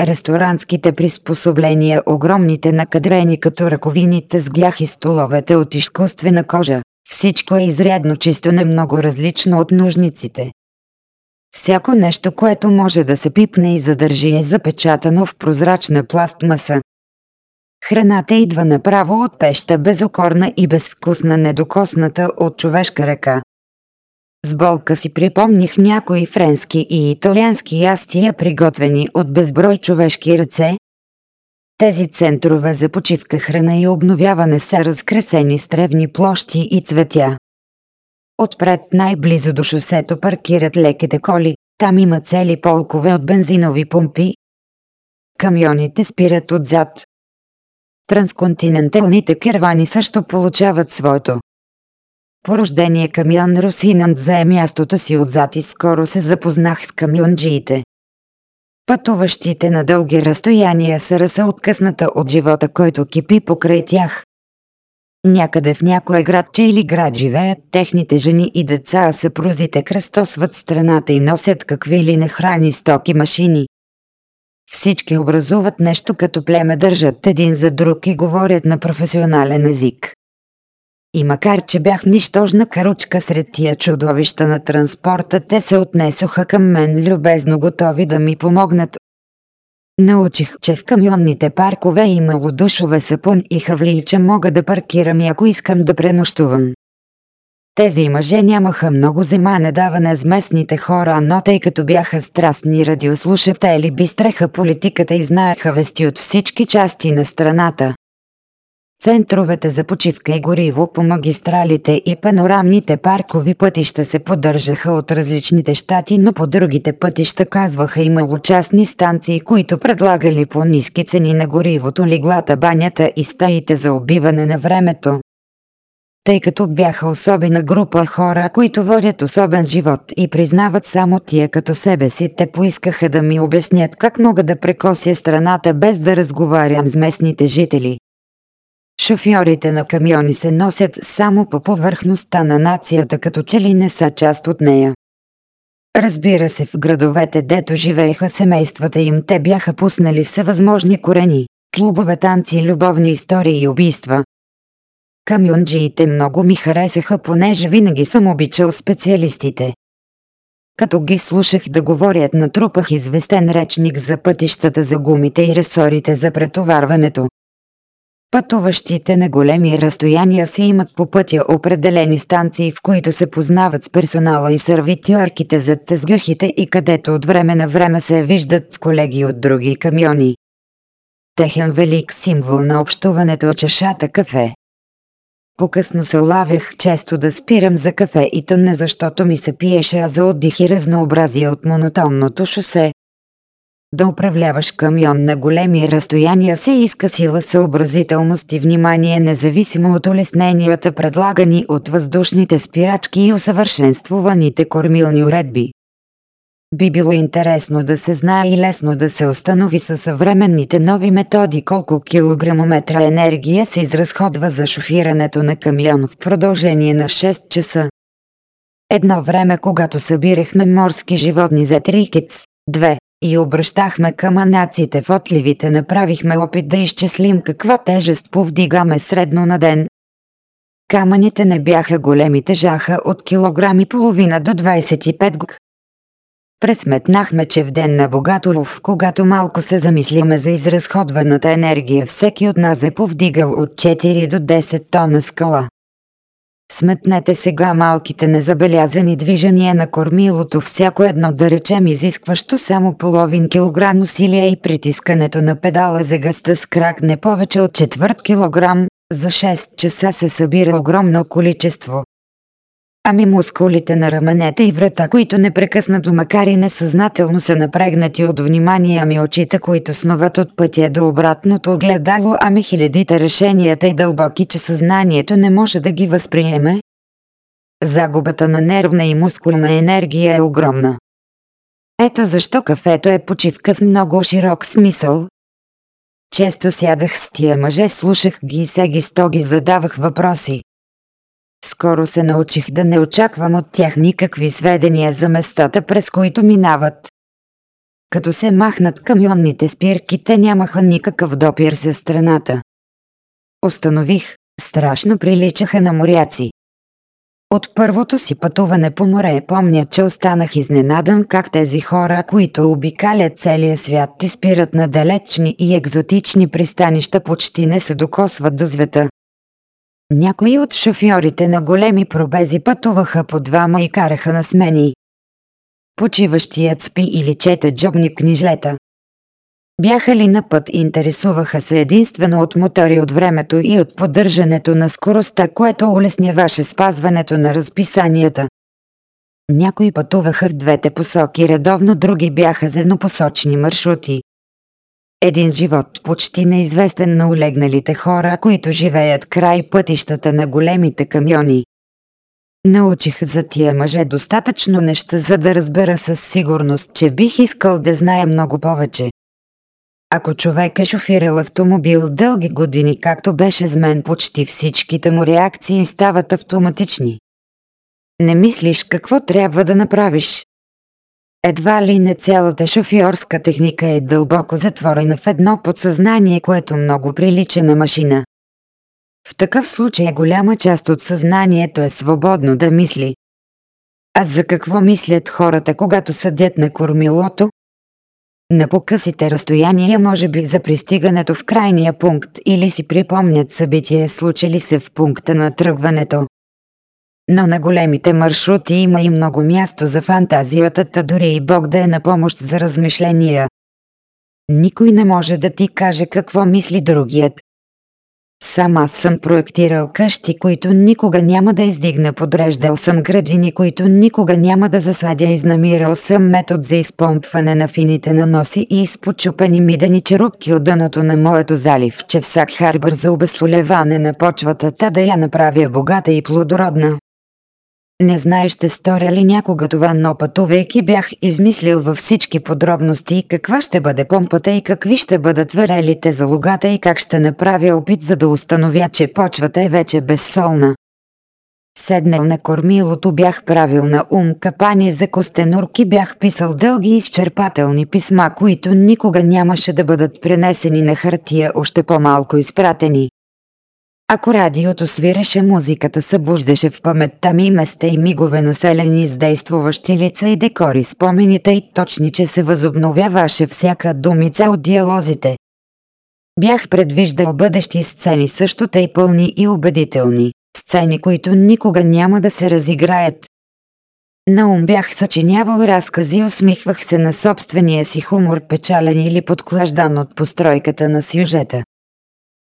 Ресторантските приспособления, огромните накадрени като ръковините с глях и столовете от изкуствена кожа, всичко е изрядно чисто не много различно от нужниците. Всяко нещо, което може да се пипне и задържи е запечатано в прозрачна пластмаса. Храната идва направо от пеща безокорна и безвкусна недокосната от човешка ръка. С болка си припомних някои френски и италиански ястия, приготвени от безброй човешки ръце. Тези центрове за почивка, храна и обновяване са разкресени с древни площи и цветя. Отпред най-близо до шосето паркират леките коли, там има цели полкове от бензинови помпи. Камионите спират отзад. Трансконтиненталните кервани също получават своето. Порождение камион Русинант зае мястото си отзад и скоро се запознах с камионджиите. Пътуващите на дълги разстояния са ръса откъсната от живота, който кипи покрай тях. Някъде в някое градче или град живеят техните жени и деца, а съпрузите кръстосват страната и носят какви ли нехрани стоки машини. Всички образуват нещо като племе, държат един за друг и говорят на професионален език. И макар, че бях нищожна каручка сред тия чудовища на транспорта, те се отнесоха към мен любезно готови да ми помогнат. Научих, че в камионните паркове имало душове сапун и хавли и че мога да паркирам и ако искам да пренощувам. Тези мъже нямаха много зема недаване с местните хора, но тъй като бяха страстни радиослушатели бистреха политиката и знаеха вести от всички части на страната. Центровете за почивка и гориво по магистралите и панорамните паркови пътища се поддържаха от различните щати, но по другите пътища казваха имало частни станции, които предлагали по ниски цени на горивото, лиглата, банята и стаите за убиване на времето. Тъй като бяха особена група хора, които водят особен живот и признават само тия като себе си, те поискаха да ми обяснят как мога да прекося страната без да разговарям с местните жители. Шофьорите на камиони се носят само по повърхността на нацията, като че ли не са част от нея. Разбира се, в градовете, дето живееха семействата им, те бяха пуснали всевъзможни корени, клубове, танци, любовни истории и убийства. Камионджиите много ми харесаха, понеже винаги съм обичал специалистите. Като ги слушах да говорят, натрупах известен речник за пътищата за гумите и ресорите за претоварването. Пътуващите на големи разстояния си имат по пътя определени станции, в които се познават с персонала и сервитюарките зад тезгъхите и където от време на време се виждат с колеги от други камиони. Техен велик символ на общуването е чашата кафе. Покъсно се улавях често да спирам за кафе и то не защото ми се пиеше, а за отдих и разнообразие от монотонното шосе, да управляваш камион на големи разстояния се иска сила съобразителност и внимание независимо от улесненията предлагани от въздушните спирачки и усъвършенствуваните кормилни уредби. Би било интересно да се знае и лесно да се установи със съвременните нови методи колко килограмометра енергия се изразходва за шофирането на камион в продължение на 6 часа. Едно време, когато събирахме морски животни за трикец, две, и обръщахме към анаците в отливите, направихме опит да изчислим каква тежест повдигаме средно на ден. Камъните не бяха големи, тежаха от килограми половина до 25 г. Пресметнахме, че в ден на богатолов, когато малко се замислиме за изразходваната енергия, всеки от нас е повдигал от 4 до 10 тона скала. Сметнете сега малките незабелязани движения на кормилото, всяко едно да речем изискващо само половин килограм усилия и притискането на педала за гъста с крак не повече от четвърт килограм, за 6 часа се събира огромно количество. Ами мускулите на раменете и врата, които непрекъснато макар и несъзнателно са напрегнати от внимание, ами очите, които сноват от пътя до обратното огледало, ами хилядите решенията и дълбоки, че съзнанието не може да ги възприеме. Загубата на нервна и мускулна енергия е огромна. Ето защо кафето е почивка в много широк смисъл. Често сядах с тия мъже, слушах ги и сто ги задавах въпроси. Скоро се научих да не очаквам от тях никакви сведения за местата, през които минават. Като се махнат камионните спирки, те нямаха никакъв допир за страната. Установих, страшно приличаха на моряци. От първото си пътуване по море помня, че останах изненадан как тези хора, които обикалят целия свят и спират на далечни и екзотични пристанища почти не се докосват до света. Някои от шофьорите на големи пробези пътуваха по двама и караха на смени. Почиващият спи или чете джобни книжлета. Бяха ли на път интересуваха се единствено от мотори от времето и от поддържането на скоростта, което улесняваше спазването на разписанията. Някои пътуваха в двете посоки редовно, други бяха за еднопосочни маршрути. Един живот почти неизвестен на улегналите хора, които живеят край пътищата на големите камиони. Научих за тия мъже достатъчно неща, за да разбера със сигурност, че бих искал да знае много повече. Ако човек е шофирал автомобил дълги години, както беше с мен, почти всичките му реакции стават автоматични. Не мислиш какво трябва да направиш. Едва ли не цялата шофьорска техника е дълбоко затворена в едно подсъзнание, което много прилича на машина. В такъв случай голяма част от съзнанието е свободно да мисли. А за какво мислят хората, когато съдят на кормилото? На покъсите разстояния може би за пристигането в крайния пункт или си припомнят събития случили се в пункта на тръгването. Но на големите маршрути има и много място за фантазията, та дори и Бог да е на помощ за размишления. Никой не може да ти каже какво мисли другият. Сам аз съм проектирал къщи, които никога няма да издигна, подреждал съм градини, които никога няма да засадя, изнамирал съм метод за изпомпване на фините наноси и изпочупани мидени черупки от дъното на моето залив, че всак харбър за обесолеване на почвата, та да я направя богата и плодородна. Не знае ще сторя ли някога това, но пътувайки бях измислил във всички подробности каква ще бъде помпата и какви ще бъдат варелите за лугата и как ще направя опит за да установя, че почвата е вече безсолна. Седнал на кормилото бях правил на ум капани за костенурки, бях писал дълги изчерпателни писма, които никога нямаше да бъдат пренесени на хартия, още по-малко изпратени. Ако радиото свиреше музиката събуждаше в паметта ми места и мигове населени с действуващи лица и декори спомените и точни, че се възобновяваше всяка думица от диалозите. Бях предвиждал бъдещи сцени също тъй пълни и убедителни, сцени, които никога няма да се разиграят. Наум бях съчинявал разкази, усмихвах се на собствения си хумор, печален или подклаждан от постройката на сюжета.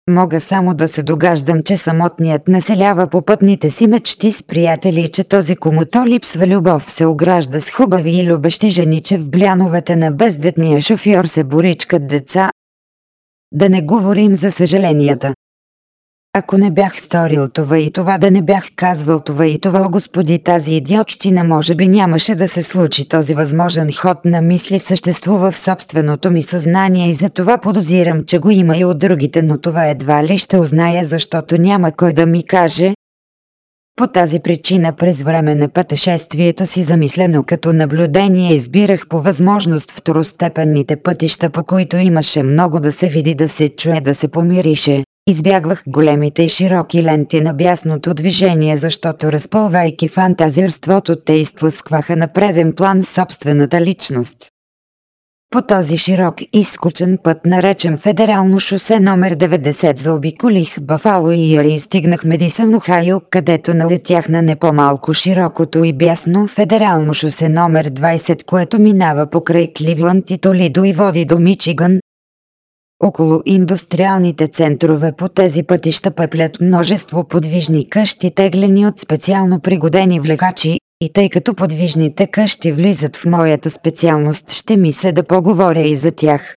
Мога само да се догаждам, че самотният населява по пътните си мечти с приятели и че този комуто липсва любов се огражда с хубави и любещи жени, че в бляновете на бездетния шофьор се боричкат деца. Да не говорим за съжаленията. Ако не бях сторил това и това, да не бях казвал това и това, господи, тази идиотщина може би нямаше да се случи. Този възможен ход на мисли съществува в собственото ми съзнание и за това подозирам, че го има и от другите, но това едва ли ще узная, защото няма кой да ми каже. По тази причина през време на пътешествието си замислено като наблюдение избирах по възможност второстепенните пътища, по които имаше много да се види, да се чуе, да се помирише. Избягвах големите и широки ленти на бясното движение, защото разпълвайки фантазирството, те изтлъскваха на преден план собствената личност. По този широк и скучен път, наречен Федерално шосе номер 90, заобиколих Бафало и Яри и стигнах Медисън, Охайо, където налетях на не по-малко широкото и бясно Федерално шосе номер 20, което минава покрай Кливланд и Толидо и води до Мичиган, Около индустриалните центрове по тези пътища пеплят множество подвижни къщи, теглени от специално пригодени влекачи, и тъй като подвижните къщи влизат в моята специалност, ще ми се да поговоря и за тях.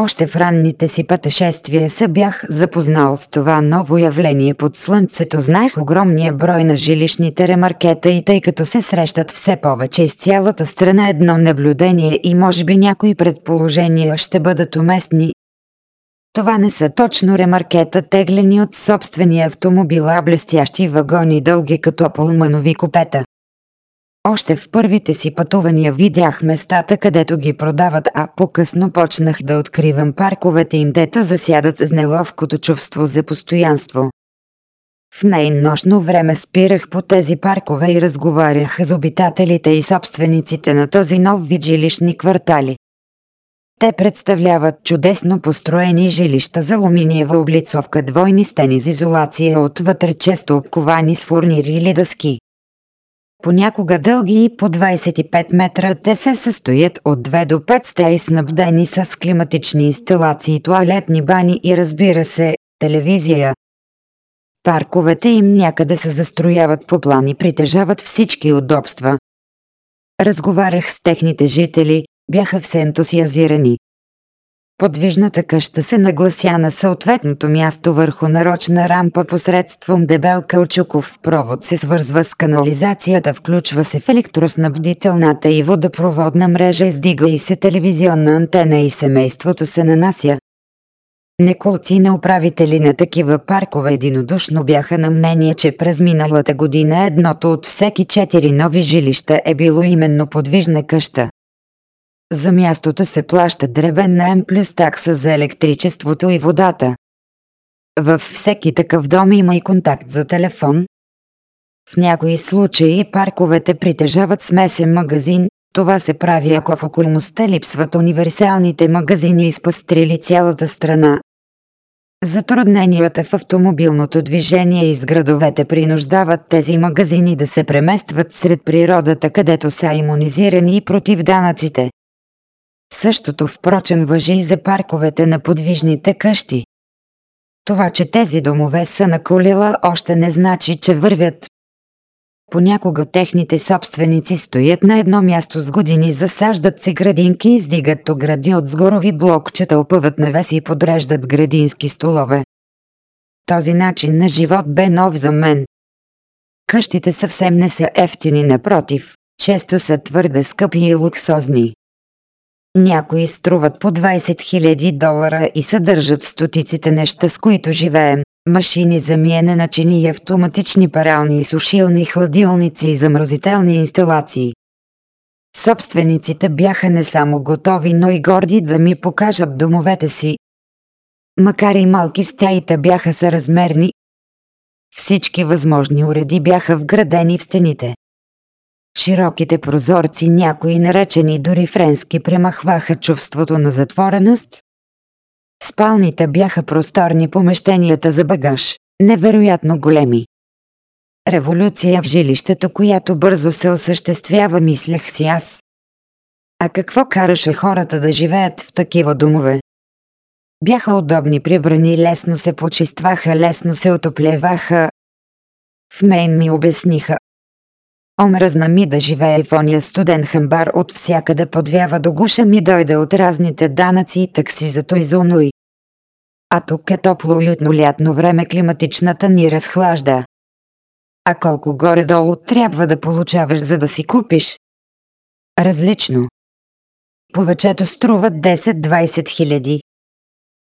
Още в ранните си пътешествия се бях запознал с това ново явление под слънцето. Знаех огромния брой на жилищните ремаркета и тъй като се срещат все повече из цялата страна едно наблюдение и може би някои предположения ще бъдат уместни. Това не са точно ремаркета теглени от собствения автомобил, а блестящи вагони дълги като полманови купета. Още в първите си пътувания видях местата, където ги продават, а по-късно почнах да откривам парковете им, дето засядат с неловкото чувство за постоянство. В най-нощно време спирах по тези паркове и разговарях с обитателите и собствениците на този нов вид жилищни квартали. Те представляват чудесно построени жилища за алуминиева облицовка, двойни стени с изолация отвътре често обковани с фурнири или дъски. Понякога дълги и по 25 метра те се състоят от 2 до 5 стаи снабдени с климатични инсталации, туалетни бани и разбира се, телевизия. Парковете им някъде се застрояват по план и притежават всички удобства. Разговарях с техните жители, бяха все ентусиазирани. Подвижната къща се наглася на съответното място върху нарочна рампа посредством дебел каучуков провод се свързва с канализацията, включва се в електроснабдителната и водопроводна мрежа, издига и се телевизионна антена и семейството се нанася. Неколци на управители на такива паркове единодушно бяха на мнение, че през миналата година едното от всеки четири нови жилища е било именно подвижна къща. За мястото се плаща дребен найем плюс такса за електричеството и водата. Във всеки такъв дом има и контакт за телефон. В някои случаи парковете притежават смесен магазин, това се прави ако в околността липсват универсалните магазини изпъстрили цялата страна. Затрудненията в автомобилното движение из градовете принуждават тези магазини да се преместват сред природата, където са иммунизирани и против данъците. Същото впрочем въжи и за парковете на подвижните къщи. Това, че тези домове са на колила, още не значи, че вървят. Понякога техните собственици стоят на едно място с години, засаждат си градинки, издигат огради от сгорови блокчета, опъват навеси и подреждат градински столове. Този начин на живот бе нов за мен. Къщите съвсем не са ефтини, напротив, често са твърде скъпи и луксозни. Някои струват по 20 000 долара и съдържат стотиците неща, с които живеем. Машини за миене на чини автоматични парални и сушилни хладилници и замразителни инсталации. Собствениците бяха не само готови, но и горди да ми покажат домовете си. Макар и малки стаите бяха съразмерни, всички възможни уреди бяха вградени в стените. Широките прозорци, някои наречени дори френски, премахваха чувството на затвореност. Спалните бяха просторни помещенията за багаж, невероятно големи. Революция в жилището, която бързо се осъществява, мислех си аз. А какво караше хората да живеят в такива домове? Бяха удобни прибрани, лесно се почистваха, лесно се отоплеваха. В Мейн ми обясниха, Омръзна ми да живее в ония студен хамбар от всякъде подвява до гуша ми дойде от разните данъци и такси за той за онуй. А тук е топло уютно лятно време климатичната ни разхлажда. А колко горе-долу трябва да получаваш за да си купиш? Различно. Повечето струват 10-20 хиляди.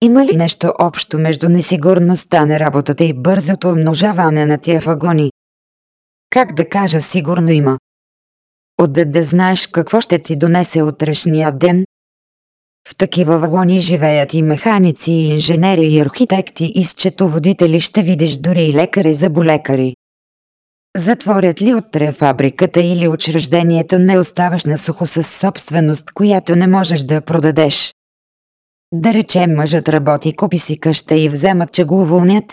Има ли нещо общо между несигурността на работата и бързото умножаване на тия вагони? Как да кажа сигурно има. Отде да знаеш какво ще ти донесе утрешния ден? В такива вагони живеят и механици, и инженери, и архитекти, и счетоводители ще видиш дори и лекари за болекари. Затворят ли утре фабриката или учреждението не оставаш на сухо с собственост, която не можеш да продадеш. Да речем мъжът работи, купи си къща и вземат, че го уволнят.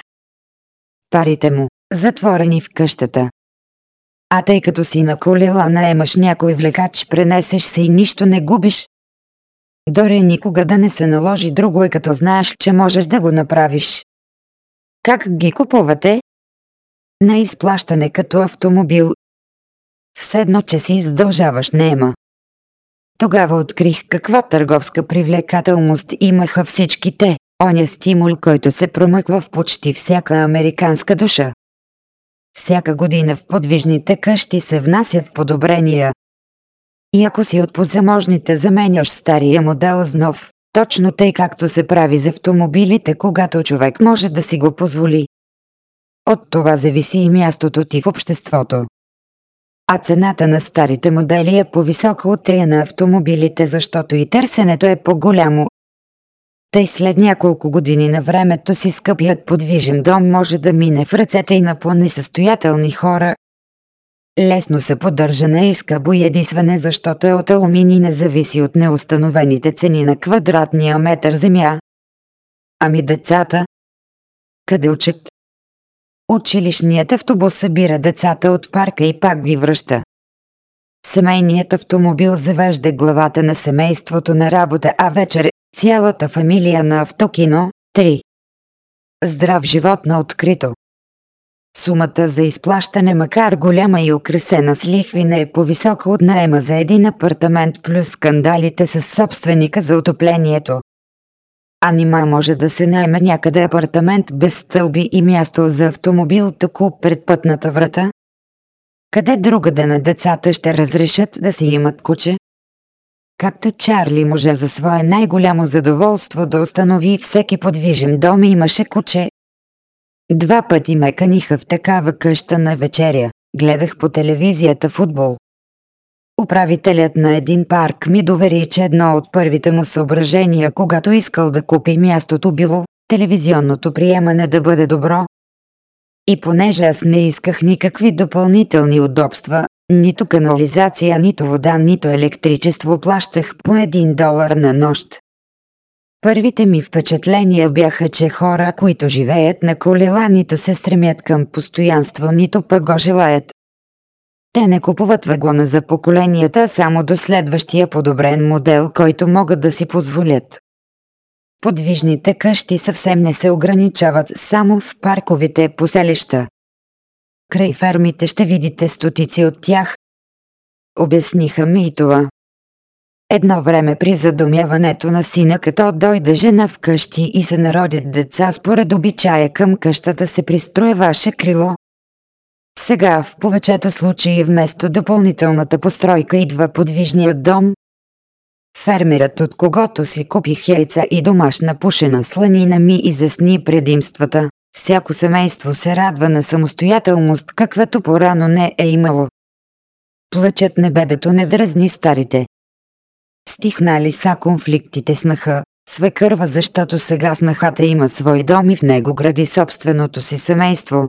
Парите му, затворени в къщата, а тъй като си на колела наемаш някой влекач, пренесеш се и нищо не губиш. Дори никога да не се наложи друго е като знаеш, че можеш да го направиш. Как ги купувате? На изплащане като автомобил. Все едно, че си издължаваш нема. Тогава открих каква търговска привлекателност имаха всички те, оня стимул, който се промъква в почти всяка американска душа. Всяка година в подвижните къщи се внасят подобрения. И ако си от позаможните заменяш стария модел с нов, точно тъй както се прави за автомобилите, когато човек може да си го позволи. От това зависи и мястото ти в обществото. А цената на старите модели е по-висока от тия на автомобилите, защото и търсенето е по-голямо. Тъй след няколко години на времето си скъпият подвижен дом може да мине в ръцете и на по-несъстоятелни хора. Лесно се поддържа на изкъбо едисване, защото е от алумини не зависи от неустановените цени на квадратния метър земя. Ами децата? Къде учат? Училищният автобус събира децата от парка и пак ги връща. Семейният автомобил завежда главата на семейството на работа, а вечер цялата фамилия на автокино. 3. Здрав живот на открито. Сумата за изплащане, макар голяма и украсена с лихви, не е по-висока от наема за един апартамент плюс скандалите с собственика за отоплението. А нима може да се найме някъде апартамент без стълби и място за автомобил току пред пътната врата? Къде другаде на децата ще разрешат да си имат куче? Както Чарли може за свое най-голямо задоволство да установи всеки подвижен дом имаше куче. Два пъти ме каниха в такава къща на вечеря. Гледах по телевизията футбол. Управителят на един парк ми довери, че едно от първите му съображения, когато искал да купи мястото било телевизионното приемане да бъде добро. И понеже аз не исках никакви допълнителни удобства, нито канализация, нито вода, нито електричество плащах по един долар на нощ. Първите ми впечатления бяха, че хора, които живеят на колела, нито се стремят към постоянство, нито пък го желаят. Те не купуват вагона за поколенията, само до следващия подобрен модел, който могат да си позволят. Подвижните къщи съвсем не се ограничават само в парковите поселища. Край фермите ще видите стотици от тях. Обясниха ми и това. Едно време при задумяването на сина, като дойде жена в къщи и се народят деца според обичая към къщата се пристроеваше крило. Сега в повечето случаи вместо допълнителната постройка идва подвижният дом. Фермерът, от когото си купих яйца и домашна пушена сланина ми изясни предимствата. Всяко семейство се радва на самостоятелност, каквато порано не е имало. Плачът на бебето не дразни старите. Стихнали са конфликтите с наха, свекърва, защото сега снахата има свой дом и в него гради собственото си семейство.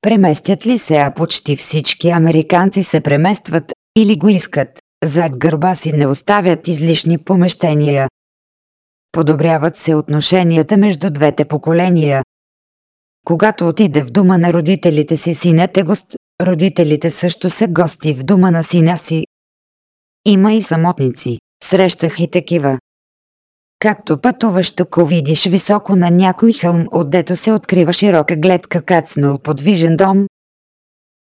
Преместят ли се, а почти всички американци се преместват или го искат, зад гърба си не оставят излишни помещения. Подобряват се отношенията между двете поколения, когато отиде в дома на родителите си синът е гост, родителите също са гости в дома на сина си. Има и самотници, срещах и такива. Както пътуваш тук видиш високо на някой хълм, отдето се открива широка гледка кацнал подвижен дом.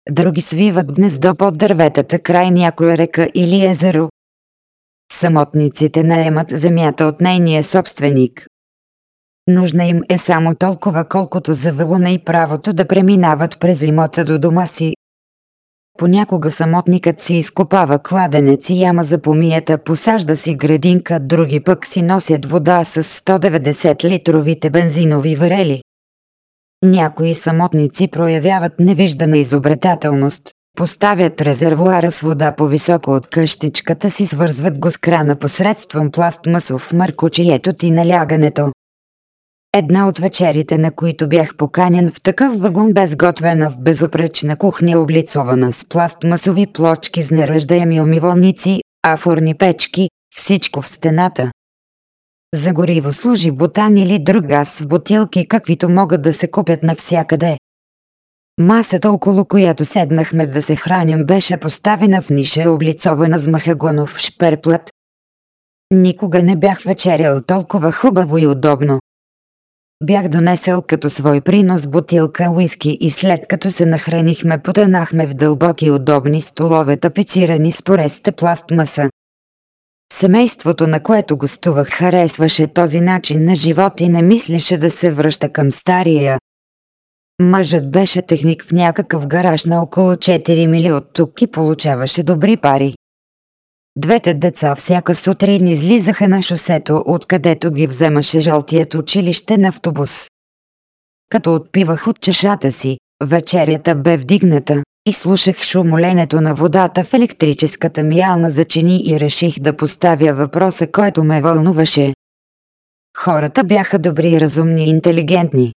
Други свиват гнездо под дърветата край някоя река или езеро. Самотниците наемат земята от нейния собственик, Нужна им е само толкова колкото за вълна и правото да преминават през имота до дома си. Понякога самотникът си изкопава кладенец и яма за помията, посажда си градинка, други пък си носят вода с 190 литровите бензинови варели. Някои самотници проявяват невиждана изобретателност. Поставят резервуара с вода по-високо от къщичката си, свързват го с крана посредством пластмасов мъркочието ти налягането. Една от вечерите, на които бях поканен в такъв вагон безготвена в безопречна кухня, облицована с пластмасови плочки с неръждаеми умивалници, афорни печки, всичко в стената. За гориво служи бутан или друг газ в бутилки, каквито могат да се купят навсякъде. Масата, около която седнахме да се храним, беше поставена в ниша, облицована с махагонов шперплът. Никога не бях вечерял толкова хубаво и удобно. Бях донесъл като свой принос бутилка уиски и след като се нахранихме потънахме в дълбоки удобни столове тапецирани с пореста пластмаса. Семейството, на което гостувах, харесваше този начин на живот и не мислеше да се връща към стария. Мъжът беше техник в някакъв гараж на около 4 мили от тук и получаваше добри пари. Двете деца всяка сутрин излизаха на шосето, откъдето ги вземаше жълтият училищен автобус. Като отпивах от чашата си, вечерята бе вдигната и слушах шумоленето на водата в електрическата миялна зачини и реших да поставя въпроса, който ме вълнуваше. Хората бяха добри, разумни и интелигентни.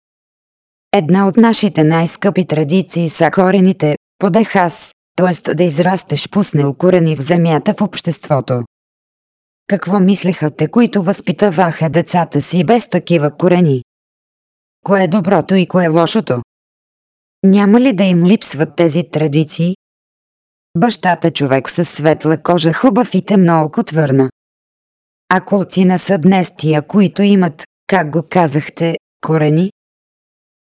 Една от нашите най-скъпи традиции са корените, подех аз, т.е. да израстеш пуснал корени в земята в обществото. Какво мислеха те, които възпитаваха децата си без такива корени? Кое е доброто и кое е лошото? Няма ли да им липсват тези традиции? Бащата човек със светла кожа хубав и темно око твърна. А колцина са днес тия, които имат, как го казахте, корени?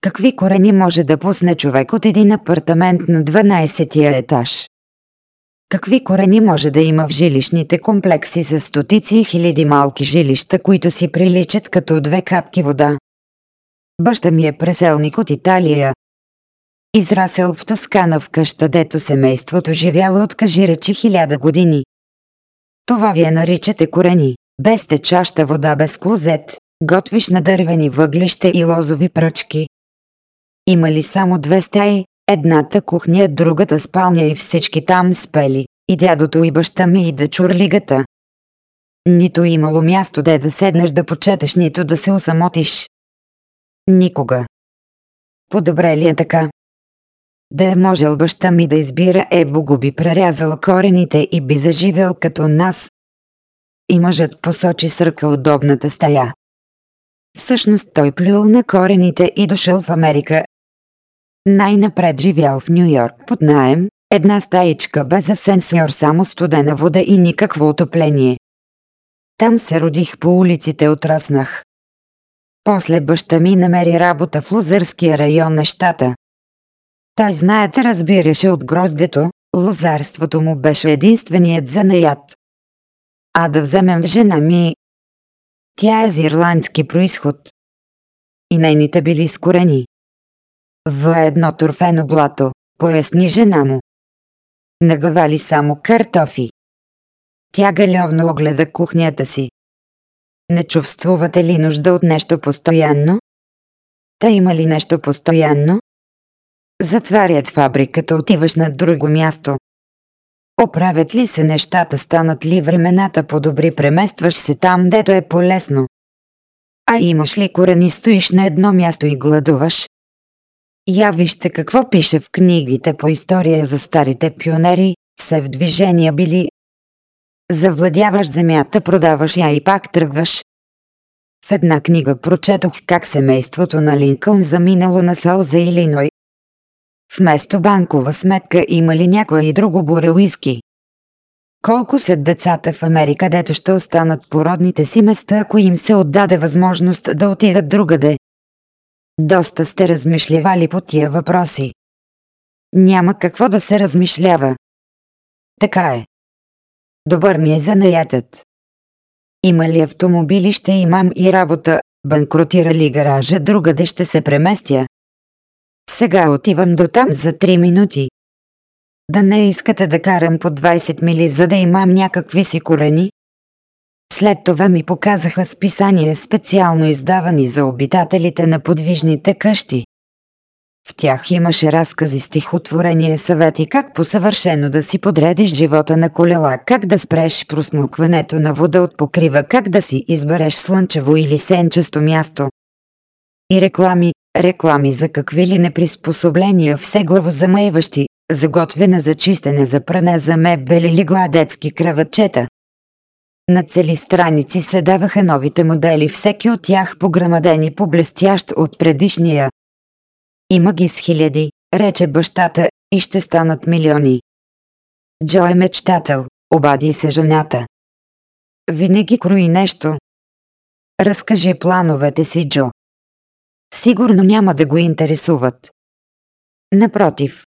Какви корени може да пусне човек от един апартамент на 12-тия етаж? Какви корени може да има в жилищните комплекси с стотици и хиляди малки жилища, които си приличат като две капки вода? Баща ми е преселник от Италия. Израсъл в Тоскана в къща, дето семейството живяло от кажи хиляда години. Това вие наричате корени, без течаща вода, без клозет, готвиш на дървени въглища и лозови пръчки, Имали само две стаи, едната кухня, другата спалня и всички там спели, и дядото и баща ми и да чурлигата. Нито имало място де да седнеш да почетеш, нито да се усамотиш. Никога. Подобре ли е така? Да е можел баща ми да избира, Ебо го би прерязал корените и би заживел като нас. И мъжът посочи с ръка удобната стая. Всъщност той плюл на корените и дошъл в Америка, най-напред живял в Нью Йорк под наем, една стаичка без асенсьор, само студена вода и никакво отопление. Там се родих по улиците, отраснах. После баща ми намери работа в Лозърския район на щата. Той, знаете, разбираше от гроздето, лозарството му беше единственият занаят. А да вземем жена ми... Тя е с ирландски происход. И нейните били скорени. В едно турфено блато, поясни жена му. Нагавали само картофи. Тя галевно огледа кухнята си. Не чувствувате ли нужда от нещо постоянно? Та има ли нещо постоянно? Затварят фабриката, отиваш на друго място. Оправят ли се нещата, станат ли времената по-добри, преместваш се там, дето е полезно. А имаш ли корени, стоиш на едно място и гладуваш? Я вижте какво пише в книгите по история за старите пионери, все в движение били. Завладяваш земята, продаваш я и пак тръгваш. В една книга прочетох как семейството на Линкълн заминало на Сал за Илиной. Вместо банкова сметка имали някое и друго буре уиски. Колко са децата в Америка, дето ще останат по родните си места, ако им се отдаде възможност да отидат другаде? Доста сте размишлявали по тия въпроси. Няма какво да се размишлява. Така е. Добър ми е занаятът. Има ли автомобили, ще имам и работа, банкротира ли гаража, другаде ще се преместя. Сега отивам до там за 3 минути. Да не искате да карам по 20 мили, за да имам някакви си корени? След това ми показаха списания специално издавани за обитателите на подвижните къщи. В тях имаше разкази, стихотворения, съвети как по-съвършено да си подредиш живота на колела, как да спреш просмукването на вода от покрива, как да си избереш слънчево или сенчесто място. И реклами, реклами за какви ли неприспособления все главозамайващи, за готвене за чистене, за пране, за мебели или гладецки кръвачета. На цели страници се даваха новите модели, всеки от тях пограмадени по блестящ от предишния. Има ги с хиляди, рече бащата, и ще станат милиони. Джо е мечтател, обади се жената. Винаги крои нещо. Разкажи плановете си, Джо. Сигурно няма да го интересуват. Напротив.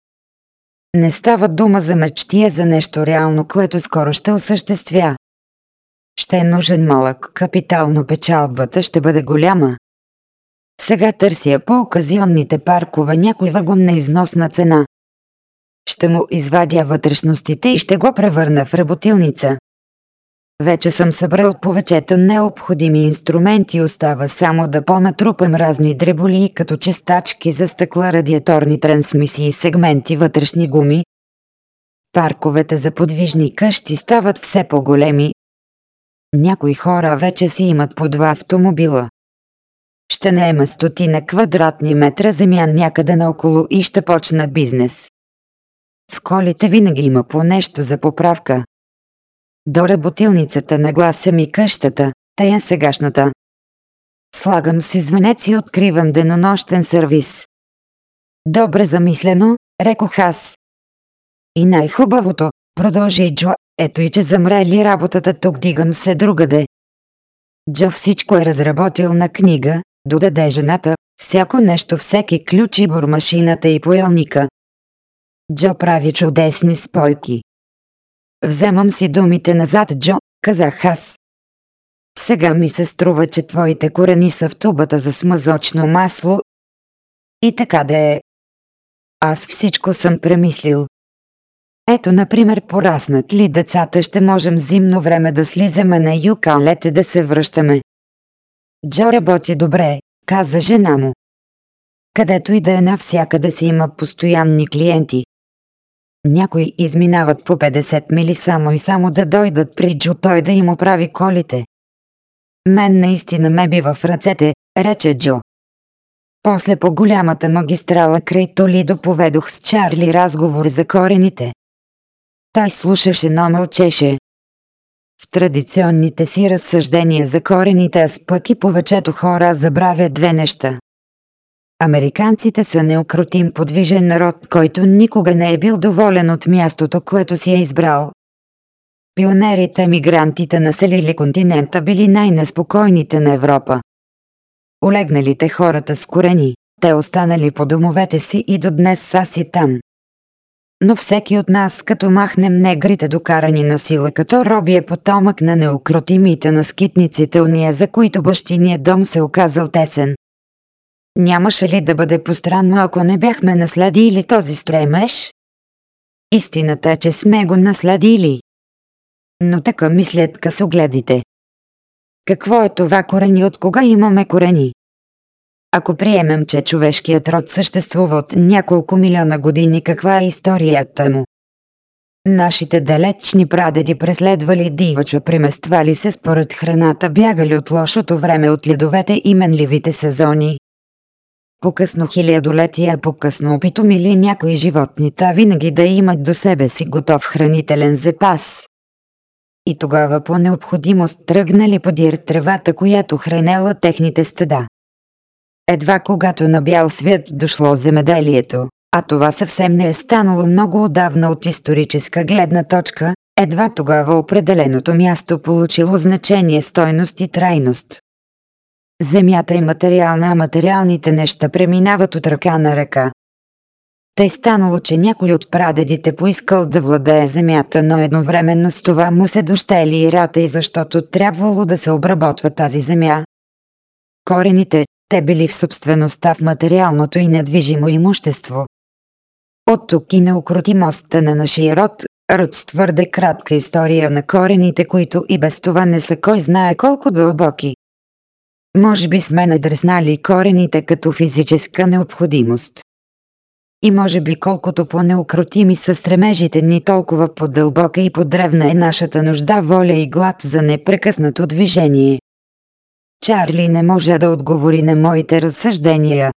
Не става дума за мечтия за нещо реално, което скоро ще осъществя. Ще е нужен малък капитал, но печалбата ще бъде голяма. Сега търся по оказионните паркове някой вагон на износна цена. Ще му извадя вътрешностите и ще го превърна в работилница. Вече съм събрал повечето необходими инструменти, остава само да понатрупам разни дреболии като чистачки за стъкла, радиаторни трансмисии, сегменти, вътрешни гуми. Парковете за подвижни къщи стават все по-големи. Някои хора вече си имат по два автомобила. Ще наема стотина квадратни метра земя някъде наоколо и ще почна бизнес. В колите винаги има по нещо за поправка. До работилницата наглася ми къщата, тая сегашната. Слагам си звънец и откривам денонощен сервис. Добре замислено, рекох аз. И най-хубавото, продължи Джо, ето и че замре ли работата тук дигам се другаде. Джо всичко е разработил на книга, додаде жената, всяко нещо всеки ключ и бормашината и поелника. Джо прави чудесни спойки. Вземам си думите назад, Джо, казах аз. Сега ми се струва, че твоите корени са в тубата за смазочно масло. И така да е. Аз всичко съм премислил. Ето, например, пораснат ли децата, ще можем зимно време да слизаме на юг, а лете да се връщаме. Джо работи добре, каза жена му. Където и да е навсякъде си има постоянни клиенти. Някои изминават по 50 мили само и само да дойдат при Джо той да им оправи колите. Мен наистина ме бива в ръцете, рече Джо. После по голямата магистрала край Толидо поведох с Чарли разговор за корените. Той слушаше, но мълчеше. В традиционните си разсъждения за корените, аз пък и повечето хора забравят две неща. Американците са неукротим подвижен народ, който никога не е бил доволен от мястото, което си е избрал. Пионерите мигрантите населили континента били най-неспокойните на Европа. Олегналите хората с корени, те останали по домовете си и до днес са си там. Но всеки от нас, като махнем негрите докарани на сила като роби е потомък на неукротимите на скитниците уния, за които бащиният дом се оказал тесен. Нямаше ли да бъде постранно, ако не бяхме наследили този стремеж? Истината е, че сме го наследили. Но така мислят късогледите. Какво е това корени, от кога имаме корени? Ако приемем, че човешкият род съществува от няколко милиона години, каква е историята му? Нашите далечни прадеди преследвали дивача, премествали се според храната, бягали от лошото време от ледовете и менливите сезони, по-късно хилядолетия по-късно опитомили някои животнита винаги да имат до себе си готов хранителен запас. И тогава по необходимост тръгнали подир тревата, която хранела техните стада. Едва когато на бял свят дошло земеделието, а това съвсем не е станало много отдавна от историческа гледна точка, едва тогава определеното място получило значение стойност и трайност. Земята е материална, а материалните неща преминават от ръка на ръка. Тъй станало, че някой от прадедите поискал да владее земята, но едновременно с това му се дощели и рата и защото трябвало да се обработва тази земя. Корените, те били в собствеността в материалното и недвижимо имущество. От тук и неукротимостта на нашия род, род с твърде кратка история на корените, които и без това не са кой знае колко дълбоки. Може би сме надреснали корените като физическа необходимост. И може би колкото по-неукротими са стремежите ни, толкова по-дълбока и по-древна е нашата нужда, воля и глад за непрекъснато движение. Чарли не може да отговори на моите разсъждения.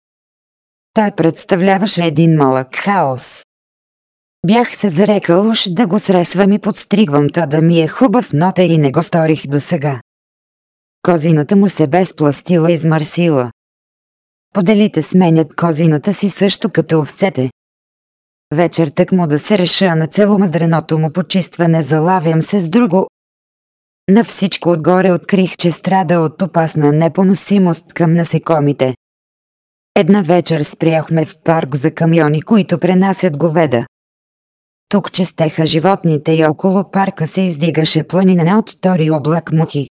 Той представляваше един малък хаос. Бях се зарекал уж да го сресвам и подстригвам, та да ми е хубав нота и не го сторих до сега. Козината му се бе спластила и измърсила. Поделите сменят козината си също като овцете. Вечер тък му да се реша на целомадреното му почистване залавям се с друго. На всичко отгоре открих, че страда от опасна непоносимост към насекомите. Една вечер спряхме в парк за камиони, които пренасят говеда. Тук честеха животните и около парка се издигаше планина от втори облак мухи.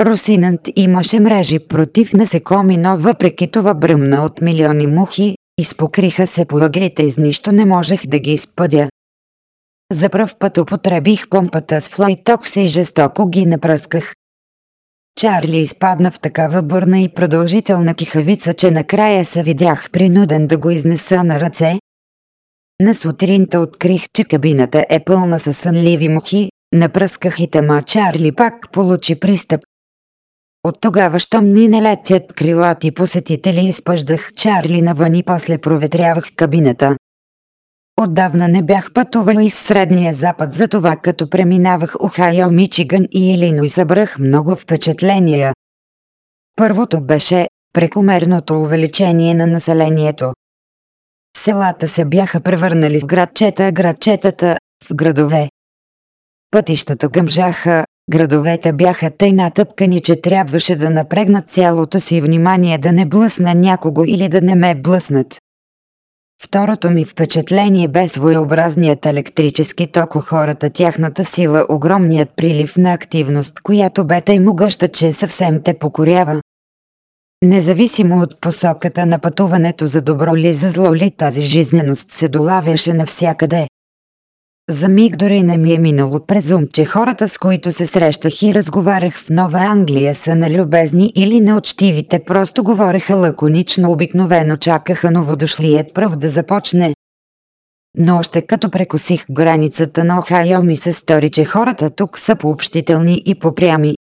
Русинът имаше мрежи против насекоми, но въпреки това бръмна от милиони мухи, изпокриха се по въглите и с нищо не можех да ги изпъдя. За пръв път употребих помпата с флойтокса и жестоко ги напръсках. Чарли изпадна в такава бурна и продължителна кихавица, че накрая се видях принуден да го изнеса на ръце. На сутринта открих, че кабината е пълна със сънливи мухи, напръсках и тема Чарли пак получи пристъп. От тогава, щом ни не летят крилати посетители, изпъждах Чарли навън и после проветрявах кабината. Отдавна не бях пътувал из Средния Запад, затова като преминавах Охайо, Мичиган и Илиной събрах много впечатления. Първото беше прекомерното увеличение на населението. Селата се бяха превърнали в градчета, градчетата – в градове. Пътищата гъмжаха, градовете бяха тъй натъпкани, че трябваше да напрегнат цялото си внимание да не блъсна някого или да не ме блъснат. Второто ми впечатление бе своеобразният електрически ток у хората, тяхната сила, огромният прилив на активност, която бе тъй могъща, че съвсем те покорява. Независимо от посоката на пътуването за добро ли за зло ли тази жизненост се долавяше навсякъде. За миг дори не ми е минало през ум, че хората с които се срещах и разговарях в Нова Англия са нелюбезни или неучтивите, просто говореха лаконично, обикновено чакаха новодошлият пръв да започне. Но още като прекосих границата на Охайо ми се стори, че хората тук са пообщителни и попрями,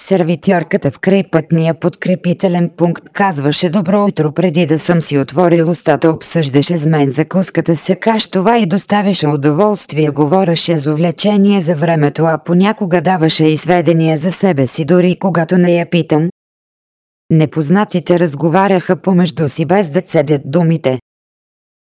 Сервитьорката в крайпътния подкрепителен пункт казваше добро утро преди да съм си отворил устата, обсъждаше с мен закуската се каш това и доставяше удоволствие, говореше с увлечение за времето, а понякога даваше и сведения за себе си, дори когато не я питам. Непознатите разговаряха помежду си без да цедят думите.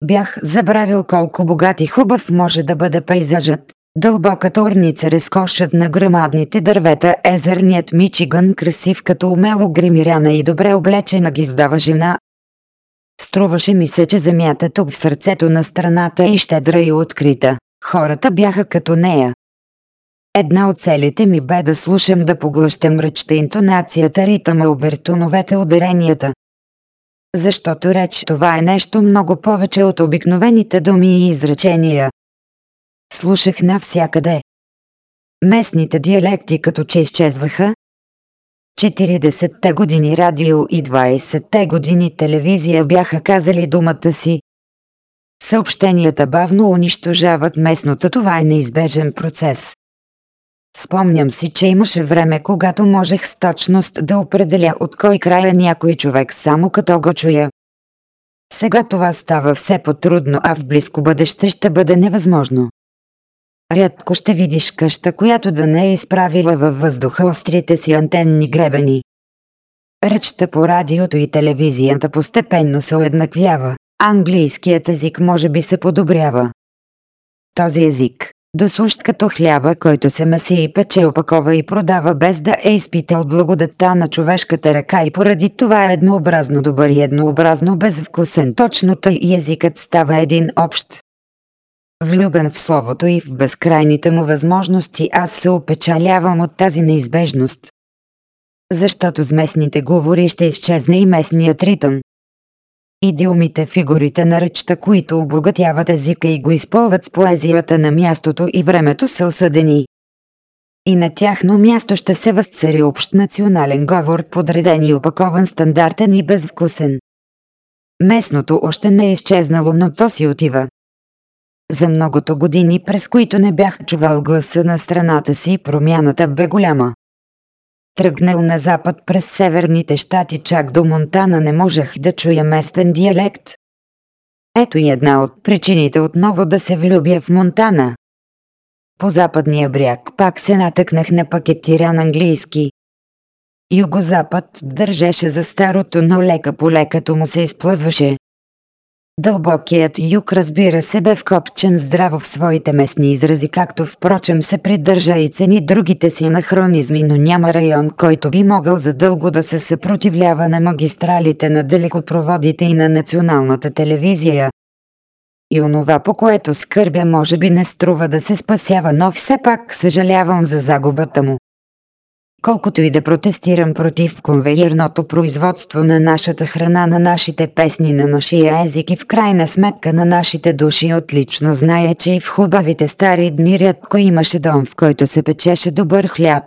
Бях забравил колко богат и хубав може да бъде пейзажът. Дълбоката орница, разкошът на грамадните дървета, езерният Мичиган, красив като умело гримирана и добре облечена ги издава жена. Струваше ми се, че земята тук в сърцето на страната е щедра и открита. Хората бяха като нея. Една от целите ми бе да слушам да поглъщам речта, интонацията, ритъма, обертоновете, ударенията. Защото реч това е нещо много повече от обикновените думи и изречения. Слушах навсякъде. Местните диалекти като че изчезваха. 40-те години радио и 20-те години телевизия бяха казали думата си. Съобщенията бавно унищожават местното, това е неизбежен процес. Спомням си, че имаше време, когато можех с точност да определя от кой край е някой човек само като го чуя. Сега това става все по-трудно, а в близко бъдеще ще бъде невъзможно. Рядко ще видиш къща, която да не е изправила във въздуха острите си антенни гребени. Речта по радиото и телевизията постепенно се уеднаквява. Английският език може би се подобрява. Този език, досущ като хляба, който се меси и пече, опакова и продава без да е изпитал благодатта на човешката ръка и поради това е еднообразно добър и еднообразно безвкусен. Точно тъй езикът става един общ, Влюбен в словото и в безкрайните му възможности, аз се опечалявам от тази неизбежност. Защото с местните говори ще изчезне и местният ритъм. Идиомите, фигурите на речта, които обогатяват езика и го използват с поезията на мястото и времето са осъдени. И на тяхно място ще се възцари общ национален говор, подреден и опакован стандартен и безвкусен. Местното още не е изчезнало, но то си отива. За многото години, през които не бях чувал гласа на страната си, промяната бе голяма. Тръгнал на запад през северните щати чак до Монтана не можех да чуя местен диалект. Ето и една от причините отново да се влюбя в Монтана. По западния бряг пак се натъкнах на пакетиран английски. Югозапад държеше за старото, но лека по лекато му се изплъзваше. Дълбокият юг разбира се бе вкопчен здраво в своите местни изрази, както впрочем се придържа и цени другите си анахронизми, но няма район, който би могъл задълго да се съпротивлява на магистралите на далекопроводите и на националната телевизия. И онова, по което скърбя, може би не струва да се спасява, но все пак съжалявам за загубата му. Колкото и да протестирам против конвейерното производство на нашата храна, на нашите песни, на нашия език и в крайна сметка на нашите души, отлично зная, че и в хубавите стари дни рядко имаше дом, в който се печеше добър хляб.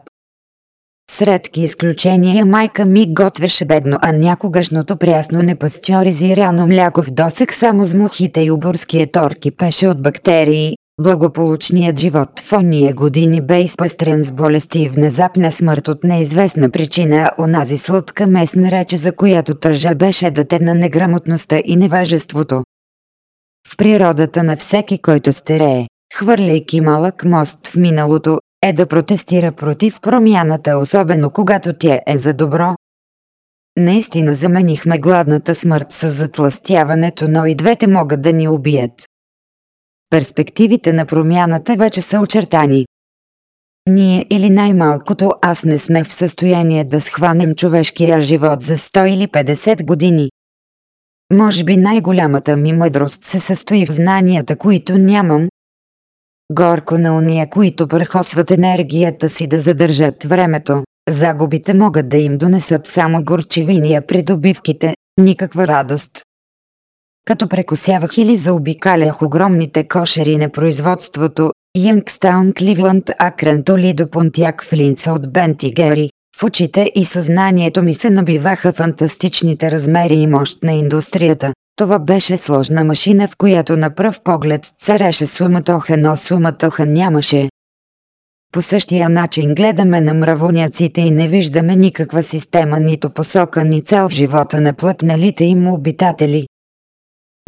С редки изключения майка ми готвеше бедно, а някогашното прясно непастьоризирано мляко в досек само с мухите и оборския тор кипеше от бактерии, Благополучният живот в ония години бе изпъстрен с болести и внезапна смърт от неизвестна причина, онази сладка местна рече, за която тъжа беше дете на неграмотността и невежеството. В природата на всеки, който стерее, хвърляйки малък мост в миналото, е да протестира против промяната, особено когато тя е за добро. Наистина заменихме гладната смърт с затластяването, но и двете могат да ни убият. Перспективите на промяната вече са очертани. Ние или най-малкото аз не сме в състояние да схванем човешкия живот за 100 или 50 години. Може би най-голямата ми мъдрост се състои в знанията, които нямам. Горко на уния, които прахосват енергията си да задържат времето. Загубите могат да им донесат само горчивиния придобивките, никаква радост. Като прекосявах или заобикалях огромните кошери на производството, Янгстаун, Кливланд, Акрен, Толидо, Понтяк, Флинца от Бенти Гери, в очите и съзнанието ми се набиваха фантастичните размери и мощ на индустрията. Това беше сложна машина, в която на пръв поглед цареше суматоха, но суматоха нямаше. По същия начин гледаме на мравоняците и не виждаме никаква система, нито посока, ни цел в живота на плъпналите им обитатели.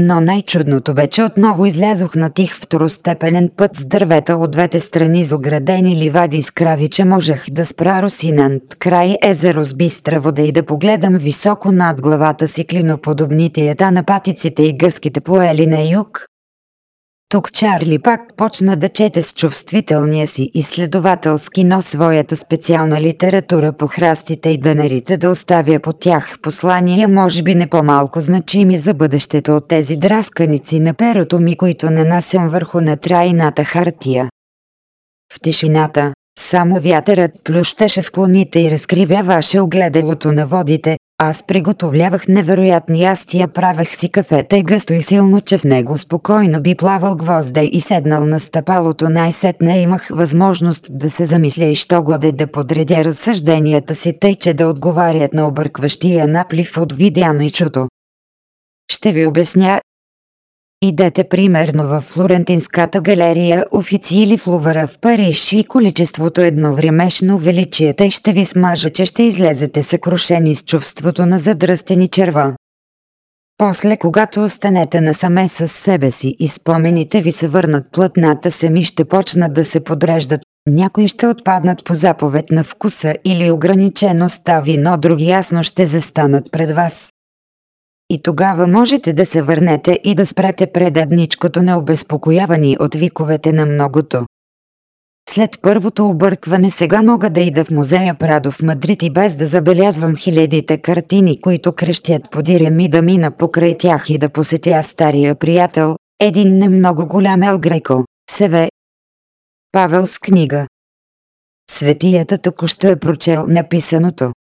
Но най-чудното бе, че отново излязох на тих второстепенен път с дървета от двете страни с оградени ливади с крави, че можех да спра Росинант край езеро с бистра вода и да погледам високо над главата си клиноподобните ята на патиците и гъските поели на юг. Тук Чарли пак почна да чете с чувствителния си изследователски но своята специална литература по храстите и дънерите да оставя по тях послания може би не по-малко значими за бъдещето от тези драсканици на перото ми, които нанасям върху натрайната хартия. В тишината, само вятърът плющеше в клоните и разкривяваше огледалото на водите, аз приготовлявах невероятни ястия, правех си кафете гъсто и силно, че в него спокойно би плавал гвозда и седнал на стъпалото най-сетне имах възможност да се замисля и що годе да подредя разсъжденията си тъй, че да отговарят на объркващия наплив от видяно и чуто. Ще ви обясня Идете примерно в Флорентинската галерия офици или в Лувъра в Париж и количеството едновремешно увеличите ще ви смажа, че ще излезете съкрушени с чувството на задръстени черва. После, когато останете насаме с себе си и спомените ви се върнат плътната семи ще почнат да се подреждат, някои ще отпаднат по заповед на вкуса или ограничеността ви, но други ясно ще застанат пред вас. И тогава можете да се върнете и да спрете предадничкото необезпокоявани от виковете на многото. След първото объркване сега мога да ида в музея Прадо в Мадрид и без да забелязвам хилядите картини, които крещят подире ми да мина покрай тях и да посетя стария приятел, един не много голям Ел Греко, Севе. Павел с книга. Светията току-що е прочел написаното.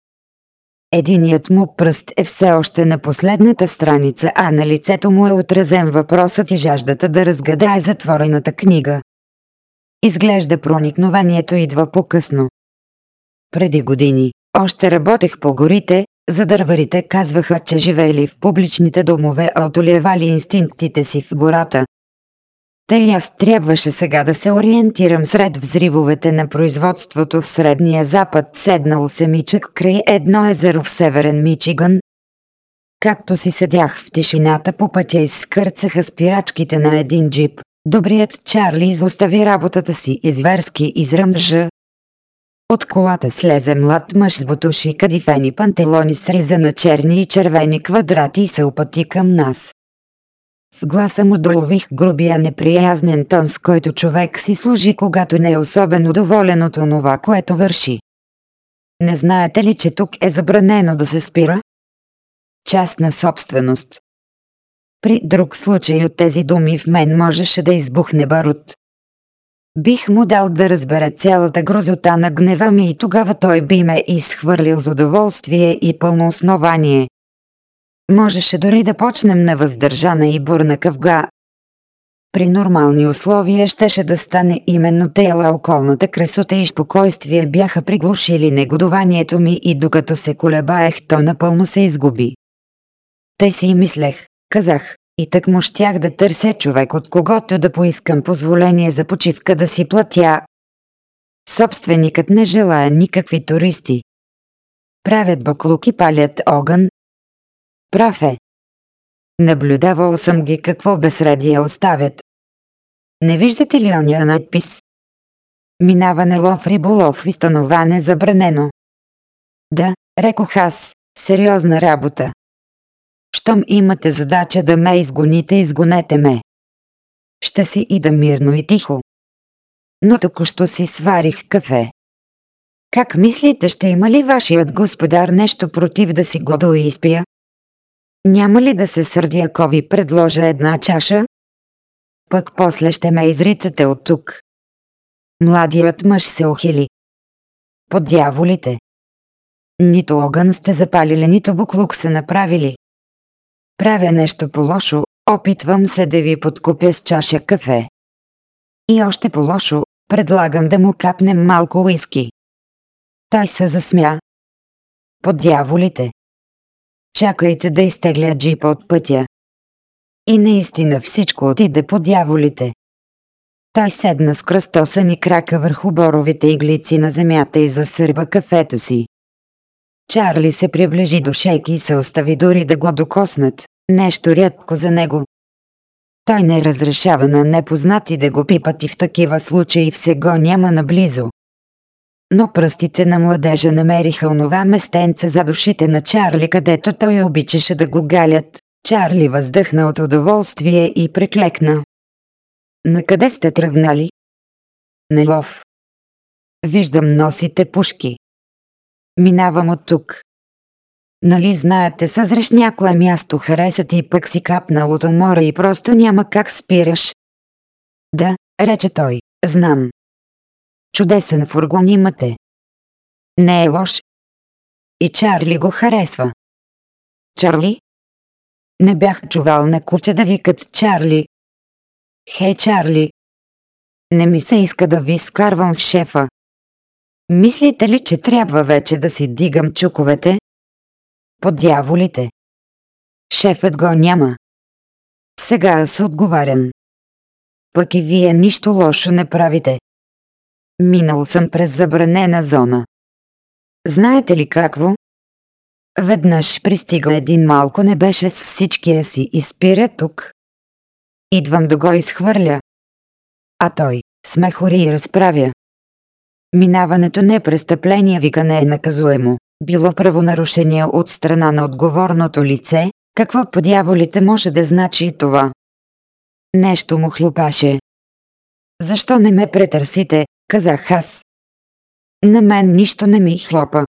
Единият му пръст е все още на последната страница, а на лицето му е отразен въпросът и жаждата да разгадае затворената книга. Изглежда проникновението идва по-късно. Преди години, още работех по горите, за дърварите казваха, че живеели в публичните домове, отолевали инстинктите си в гората, Та и аз трябваше сега да се ориентирам сред взривовете на производството в Средния Запад, седнал семичък край едно езеро в Северен Мичиган. Както си седях в тишината по пътя изскърцаха спирачките на един джип, добрият Чарли изостави работата си и зверски изръмжа. От колата слезе млад мъж с бутуши кадифени пантелони с риза на черни и червени квадрати и се опъти към нас. В гласа му долових грубия неприязнен тон, с който човек си служи, когато не е особено доволен от онова, което върши. Не знаете ли, че тук е забранено да се спира? Частна собственост. При друг случай от тези думи в мен можеше да избухне барут. Бих му дал да разбере цялата грозота на гнева ми и тогава той би ме изхвърлил с удоволствие и пълно основание. Можеше дори да почнем на въздържана и бурна къвга. При нормални условия щеше да стане именно тела околната красота и спокойствие бяха приглушили негодованието ми и докато се колебаех, то напълно се изгуби. Тъй си и мислех, казах, и так му щях да търся човек от когото да поискам позволение за почивка да си платя. Собственикът не желая никакви туристи. Правят буклук и палят огън. Прав е. Наблюдавал съм ги какво безредие оставят. Не виждате ли ония надпис? Минаване лов риболов и становане забранено. Да, рекох аз, сериозна работа. Щом имате задача да ме изгоните, изгонете ме. Ще си ида мирно и тихо. Но току-що си сварих кафе. Как мислите, ще има ли вашият господар нещо против да си го доизпия? Няма ли да се сърди, ако ви предложа една чаша? Пък после ще ме изритате от тук. Младият мъж се охили. Под дяволите. Нито огън сте запалили, нито буклук се направили. Правя нещо по-лошо, опитвам се да ви подкупя с чаша кафе. И още по-лошо, предлагам да му капнем малко уиски. Той се засмя. Под дяволите. Чакайте да изтегля джипа от пътя. И наистина всичко отиде по дяволите. Той седна с кръстосани крака върху боровите иглици на земята и засърба кафето си. Чарли се приближи до шейки и се остави дори да го докоснат, нещо рядко за него. Той не разрешава на непознати да го пипат и в такива случаи все го няма наблизо. Но пръстите на младежа намериха онова местенце за душите на Чарли, където той обичаше да го галят. Чарли въздъхна от удоволствие и преклекна. Накъде сте тръгнали? На лов. Виждам носите пушки. Минавам от тук. Нали знаете, съзреш някое място, хареса ти пък си капнал от умора и просто няма как спираш. Да, рече той, знам. Чудесен фургон имате. Не е лош. И Чарли го харесва. Чарли? Не бях чувал на куче да викат Чарли. Хей, Чарли! Не ми се иска да ви скарвам с шефа. Мислите ли, че трябва вече да си дигам чуковете? По дяволите. Шефът го няма. Сега аз отговарям. Пък и вие нищо лошо не правите. Минал съм през забранена зона. Знаете ли какво? Веднъж пристига един малко не беше с всичкия си и спира тук. Идвам да го изхвърля. А той, смехори и разправя. Минаването не е вика не е наказуемо. Било правонарушение от страна на отговорното лице, какво по дяволите може да значи това? Нещо му хлопаше. Защо не ме претърсите, казах аз. На мен нищо не ми хлопа.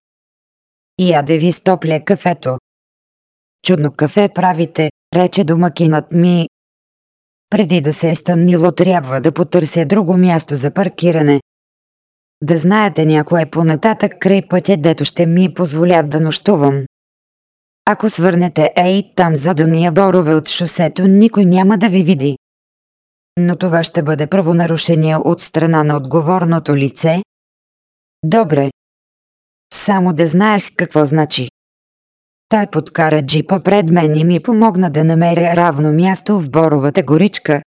Яде ви стопля кафето. Чудно кафе правите, рече домакинът ми. Преди да се е стъмнило трябва да потърся друго място за паркиране. Да знаете някое понататък край пътя, дето ще ми позволят да нощувам. Ако свърнете ей там за дония борове от шосето, никой няма да ви види. Но това ще бъде правонарушение от страна на отговорното лице. Добре. Само да знаех какво значи. Той подкара джипа пред мен и ми помогна да намеря равно място в боровата горичка,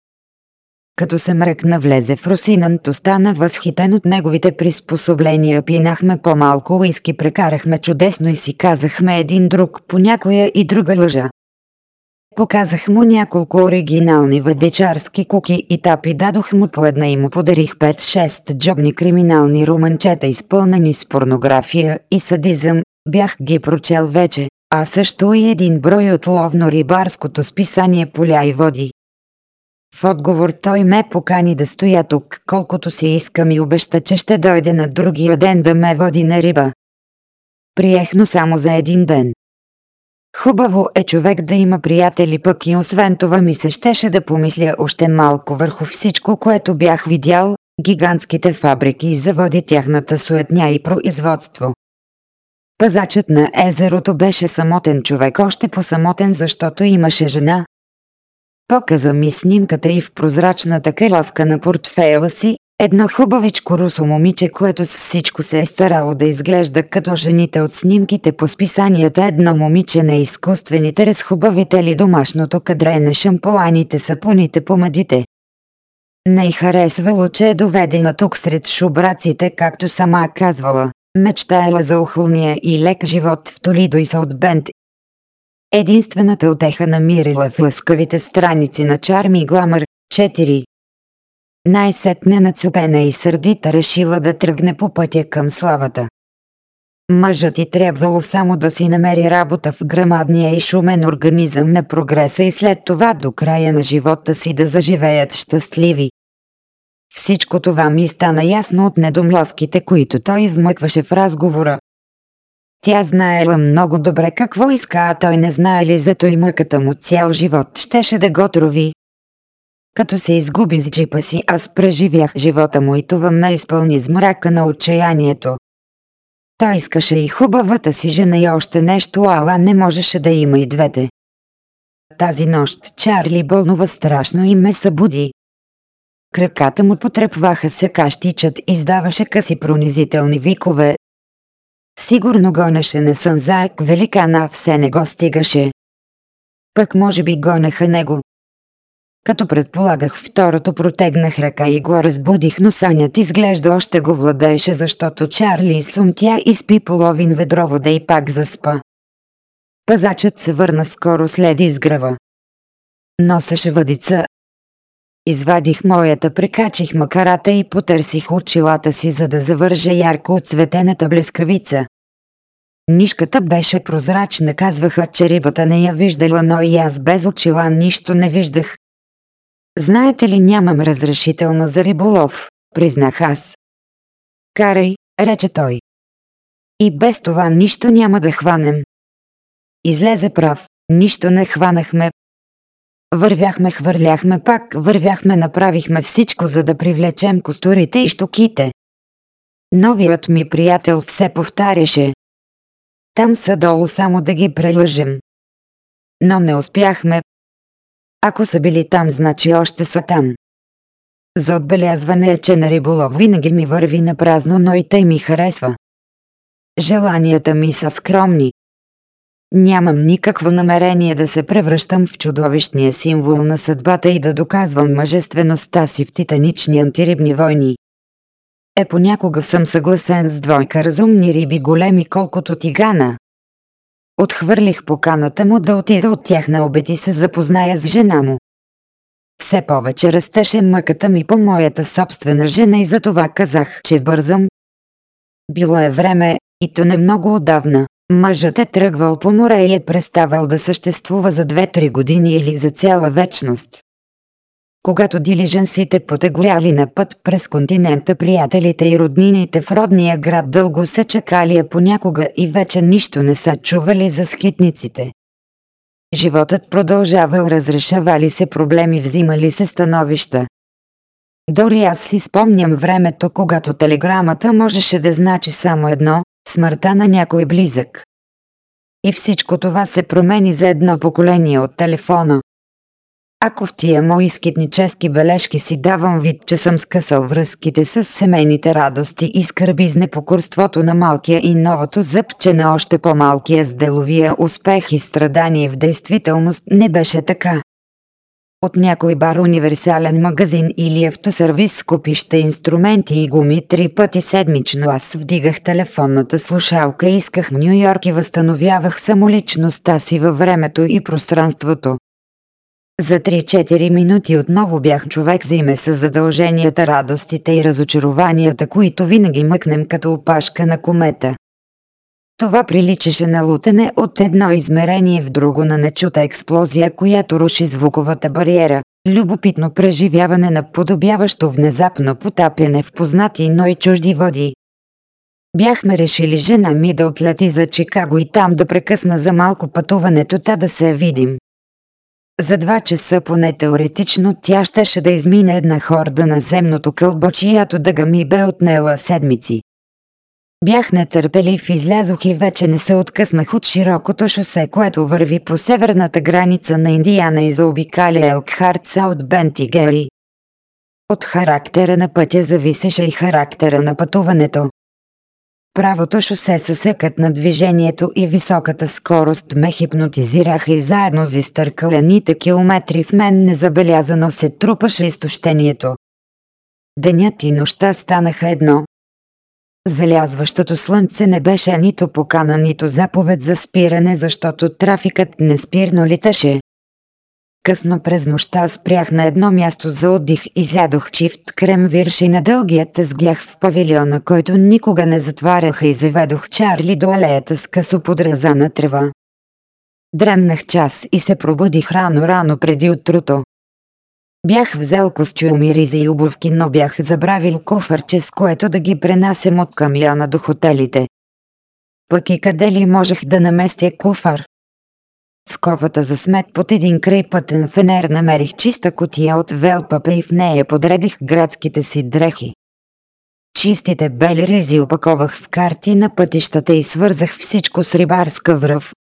като се мръкна влезе в Русинанто стана възхитен от неговите приспособления. Пинахме по-малко уиски, прекарахме чудесно и си казахме един друг по някоя и друга лъжа. Показах му няколко оригинални въдичарски куки и тапи дадох му по една и му подарих 5-6 джобни криминални романчета изпълнени с порнография и садизъм. Бях ги прочел вече, а също и един брой от ловно-рибарското списание Поля и води. отговор той ме покани да стоя тук, колкото си искам и обеща, че ще дойде на другия ден да ме води на риба. Приех, но само за един ден. Хубаво е човек да има приятели пък и освен това ми се щеше да помисля още малко върху всичко, което бях видял, гигантските фабрики и заводи тяхната суетня и производство. Пазачът на езерото беше самотен човек, още по-самотен, защото имаше жена. Показа ми снимката и в прозрачната келавка на портфейла си, едно хубавичко русо момиче, което с всичко се е старало да изглежда като жените от снимките по списанията едно момиче на изкуствените разхубавители домашното кадрене шампуаните, сапуните, помадите. Не й харесвало, че е доведена тук сред шубраците, както сама казвала. Мечтаела за охулния и лек живот в Толидо и Саутбенд. Единствената отеха намирила в лъскавите страници на Чарми Гламър 4. Най-сетне нацупена и сърдита решила да тръгне по пътя към славата. Мъжът и трябвало само да си намери работа в грамадния и шумен организъм на прогреса и след това до края на живота си да заживеят щастливи. Всичко това ми стана ясно от недомлавките, които той вмъкваше в разговора. Тя знаела много добре какво иска, а той не знае ли зато и мъката му цял живот щеше да го трови. Като се изгуби с джипа си, аз преживях живота му и това ме изпълни с мрака на отчаянието. Той искаше и хубавата си жена и още нещо, ала не можеше да има и двете. Тази нощ Чарли бълнува страшно и ме събуди. Краката му потрепваха се кащичът, издаваше къси пронизителни викове. Сигурно гонеше на сън заек великана, все не го стигаше. Пък може би гонеха него. Като предполагах второто протегнах ръка и го разбудих, но сънят изглежда още го владееше, защото Чарли сумтя и спи половин ведро вода и пак заспа. Пазачът се върна скоро след изгрева. Носеше въдица, Извадих моята, прекачих макарата и потърсих очилата си, за да завържа ярко отцветената блескавица. Нишката беше прозрачна, казваха, че рибата не я виждала, но и аз без очила нищо не виждах. Знаете ли, нямам разрешително за риболов, признах аз. Карай, рече той. И без това нищо няма да хванем. Излезе прав, нищо не хванахме, Вървяхме, хвърляхме пак, вървяхме, направихме всичко, за да привлечем костурите и штуките. Новият ми приятел все повтаряше. Там са долу само да ги прелъжем. Но не успяхме. Ако са били там, значи още са там. За отбелязване е, че на риболов винаги ми върви на празно, но и тъй ми харесва. Желанията ми са скромни, Нямам никакво намерение да се превръщам в чудовищния символ на съдбата и да доказвам мъжествеността си в титанични антирибни войни. Е понякога съм съгласен с двойка разумни риби големи колкото тигана. Отхвърлих поканата му да отида от тях на обед и се запозная с жена му. Все повече растеше мъката ми по моята собствена жена и затова казах, че бързам. Било е време, и то не много отдавна. Мъжът е тръгвал по море и е преставал да съществува за 2-3 години или за цяла вечност. Когато дилиженсите потегляли на път през континента, приятелите и роднините в родния град дълго са чакали, а понякога и вече нищо не са чували за скитниците. Животът продължавал, разрешавали се проблеми, взимали се становища. Дори аз си спомням времето, когато телеграмата можеше да значи само едно смъртта на някой близък. И всичко това се промени за едно поколение от телефона. Ако в тия мои скитнически бележки си давам вид, че съм скъсал връзките с семейните радости и скърби с непокорството на малкия и новото зъбче на още по-малкия с деловия успех и страдание в действителност не беше така от някой бар универсален магазин или автосервис купища инструменти и гуми три пъти седмично аз вдигах телефонната слушалка, исках Нью Йорк и възстановявах самоличността си във времето и пространството. За 3-4 минути отново бях човек за име с задълженията, радостите и разочарованията, които винаги мъкнем като опашка на комета. Това приличаше на лутене от едно измерение в друго на нечута експлозия, която руши звуковата бариера. Любопитно преживяване на подобяващо внезапно потапяне в познати, но и чужди води. Бяхме решили жена ми да отлети за Чикаго и там да прекъсна за малко пътуването, та да се видим. За два часа поне теоретично тя щеше да измине една хорда на земното кълбо, чиято дъга ми бе отнела седмици. Бях нетърпелив излязох и вече не се откъснах от широкото шосе, което върви по северната граница на Индиана и заобикаля Елкхарт Саут Бент Гери. От характера на пътя зависеше и характера на пътуването. Правото шосе съсъкът на движението и високата скорост ме хипнотизираха и заедно с изтъркалените километри в мен незабелязано се трупаше изтощението. Денят и нощта станаха едно. Залязващото слънце не беше нито покана, нито заповед за спиране, защото трафикът неспирно литаше. Късно през нощта спрях на едно място за отдих и зядох чифт кремвирши на дългият сглях в павилиона, който никога не затваряха и заведох Чарли до алеята с късо подразана трева. Дремнах час и се пробудих рано-рано преди утрото. Бях взел костюми, ризи и обувки, но бях забравил кофърче, с което да ги пренасем от камиона до хотелите. Пък и къде ли можех да наместя куфар? В ковата за смет под един край пътен фенер намерих чиста котия от велпапа и в нея подредих градските си дрехи. Чистите бели ризи опаковах в карти на пътищата и свързах всичко с рибарска връв.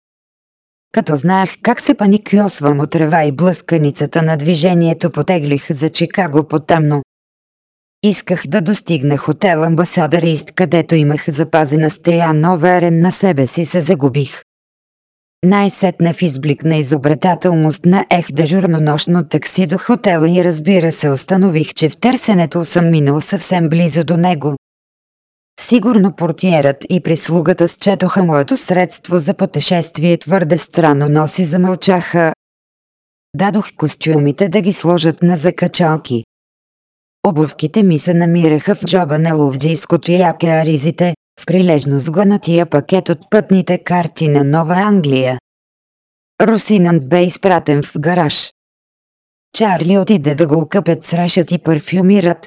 Като знаех как се паникьосвам от трева и блъсканицата на движението потеглих за Чикаго потъмно. Исках да достигна хотел Амбасадърист, където имах запазена стея, но верен на себе си се загубих. Най-сетне в изблик на изобретателност на ех дежурно нощно такси до хотела и разбира се установих, че в търсенето съм минал съвсем близо до него. Сигурно портиерът и прислугата счетоха моето средство за пътешествие твърде странно, но си замълчаха. Дадох костюмите да ги сложат на закачалки. Обувките ми се намираха в джоба на ловджийското яке, а в прилежно сгънатия пакет от пътните карти на Нова Англия. Русинът бе изпратен в гараж. Чарли отиде да го окъпят с решат и парфюмират.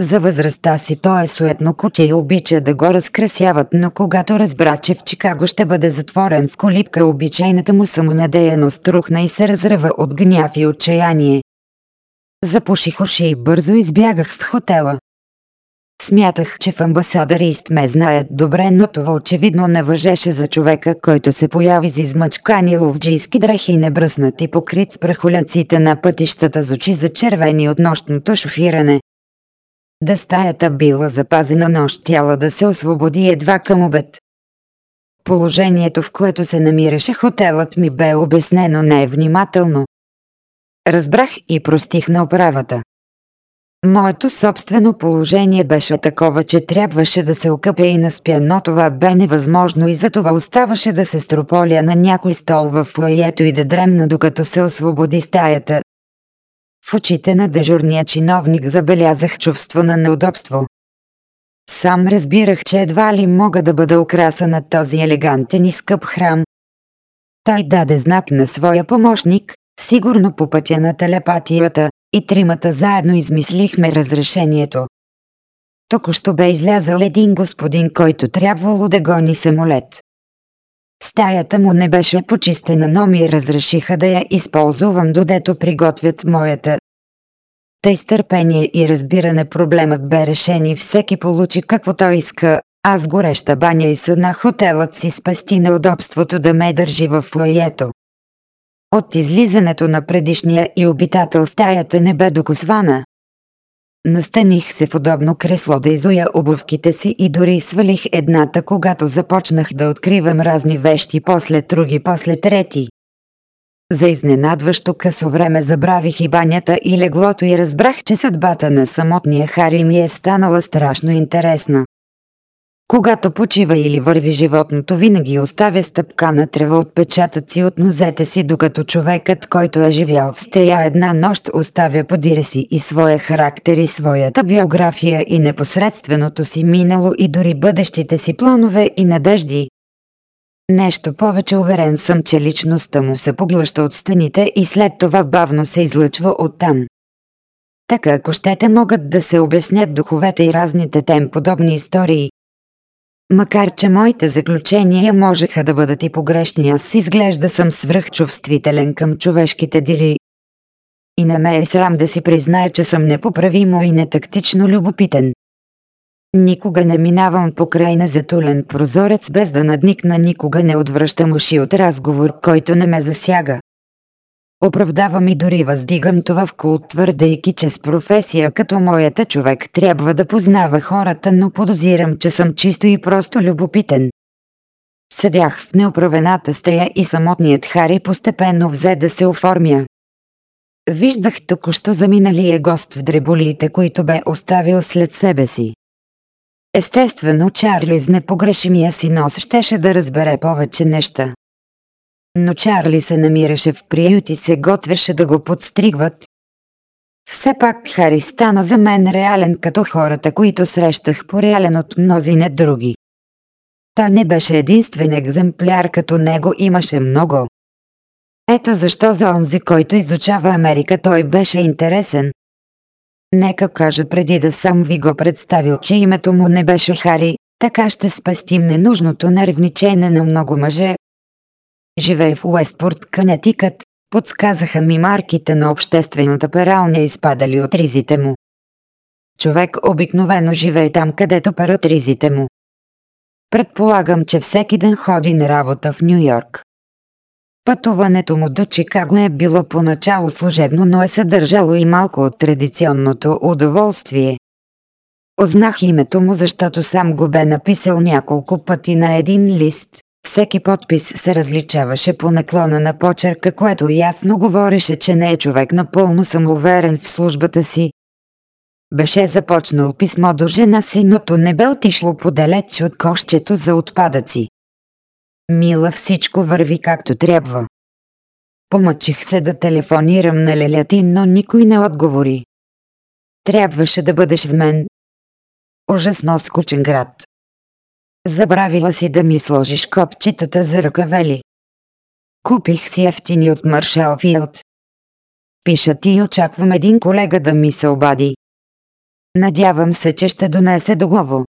За възрастта си той е суетно куче и обича да го разкрасяват, но когато разбра, че в Чикаго ще бъде затворен в колипка, обичайната му самонадеяност рухна и се разръва от гняв и отчаяние. Запуших уши и бързо избягах в хотела. Смятах, че в амбасадърист ме знаят добре, но това очевидно не въжеше за човека, който се появи с измъчкани ловджийски дрехи небръснат и покрит с прахоляците на пътищата с очи за червени от нощното шофиране. Да стаята била запазена нощ тяла да се освободи едва към обед. Положението, в което се намираше хотелът ми бе обяснено невнимателно. Разбрах и простих на оправата. Моето собствено положение беше такова, че трябваше да се окъпя и наспя, но това бе невъзможно и затова оставаше да се строполя на някой стол в фойето и да дремна докато се освободи стаята. В очите на дежурния чиновник забелязах чувство на неудобство. Сам разбирах, че едва ли мога да бъда украса на този елегантен и скъп храм. Той даде знак на своя помощник, сигурно по пътя на телепатията, и тримата заедно измислихме разрешението. Току-що бе излязал един господин, който трябвало да гони самолет. Стаята му не беше почистена, но ми разрешиха да я използвам, додето приготвят моята. Тъй с и разбиране проблемът бе решен и всеки получи каквото иска, аз гореща баня и съдна хотелът си спасти неудобството да ме държи в фойето. От излизането на предишния и обитател стаята не бе докосвана. Настаних се в удобно кресло да изуя обувките си и дори свалих едната, когато започнах да откривам разни вещи, после други, после трети. За изненадващо късо време забравих и банята и леглото и разбрах, че съдбата на самотния Хари ми е станала страшно интересна. Когато почива или върви животното, винаги оставя стъпка на трева отпечатъци от нозете си, докато човекът, който е живял в стея една нощ, оставя подире си и своя характер и своята биография и непосредственото си минало и дори бъдещите си планове и надежди. Нещо повече уверен съм, че личността му се поглъща от стените и след това бавно се излъчва оттам. Така ако щете могат да се обяснят духовете и разните тем подобни истории. Макар че моите заключения можеха да бъдат и погрешни, аз изглежда съм свръхчувствителен към човешките дири. И не ме е срам да си призная, че съм непоправимо и нетактично любопитен. Никога не минавам покрай на затулен прозорец без да надникна, никога не отвръщам уши от разговор, който не ме засяга. Оправдавам и дори въздигам това в култ, твърдейки, че с професия като моята човек трябва да познава хората, но подозирам, че съм чисто и просто любопитен. Седях в неоправената стея и самотният Хари постепенно взе да се оформя. Виждах току-що заминалия гост в дреболиите, които бе оставил след себе си. Естествено, Чарли с непогрешимия си нос щеше да разбере повече неща. Но Чарли се намираше в приют и се готвеше да го подстригват. Все пак Хари стана за мен реален като хората, които срещах по-реален от мнозина други. Той не беше единствен екземпляр, като него имаше много. Ето защо за онзи, който изучава Америка, той беше интересен, Нека кажа преди да съм ви го представил, че името му не беше Хари, така ще спестим ненужното нервничене на много мъже. Живее в Уестпорт, Канетикът, подсказаха ми марките на обществената пералня изпадали от ризите му. Човек обикновено живее там, където парат ризите му. Предполагам, че всеки ден ходи на работа в Нью Йорк. Пътуването му до Чикаго е било поначало служебно, но е съдържало и малко от традиционното удоволствие. Ознах името му, защото сам го бе написал няколко пъти на един лист. Всеки подпис се различаваше по наклона на почерка, което ясно говореше, че не е човек напълно самоуверен в службата си. Беше започнал писмо до жена си, но то не бе отишло подалеч от кошчето за отпадъци. Мила всичко върви както трябва. Помъчих се да телефонирам на лелята, но никой не отговори. Трябваше да бъдеш в мен. Ужасно скучен град. Забравила си да ми сложиш копчетата за ръкавели. Купих си ефтини от Маршал Филд. Пиша ти и очаквам един колега да ми се обади. Надявам се, че ще донесе договор.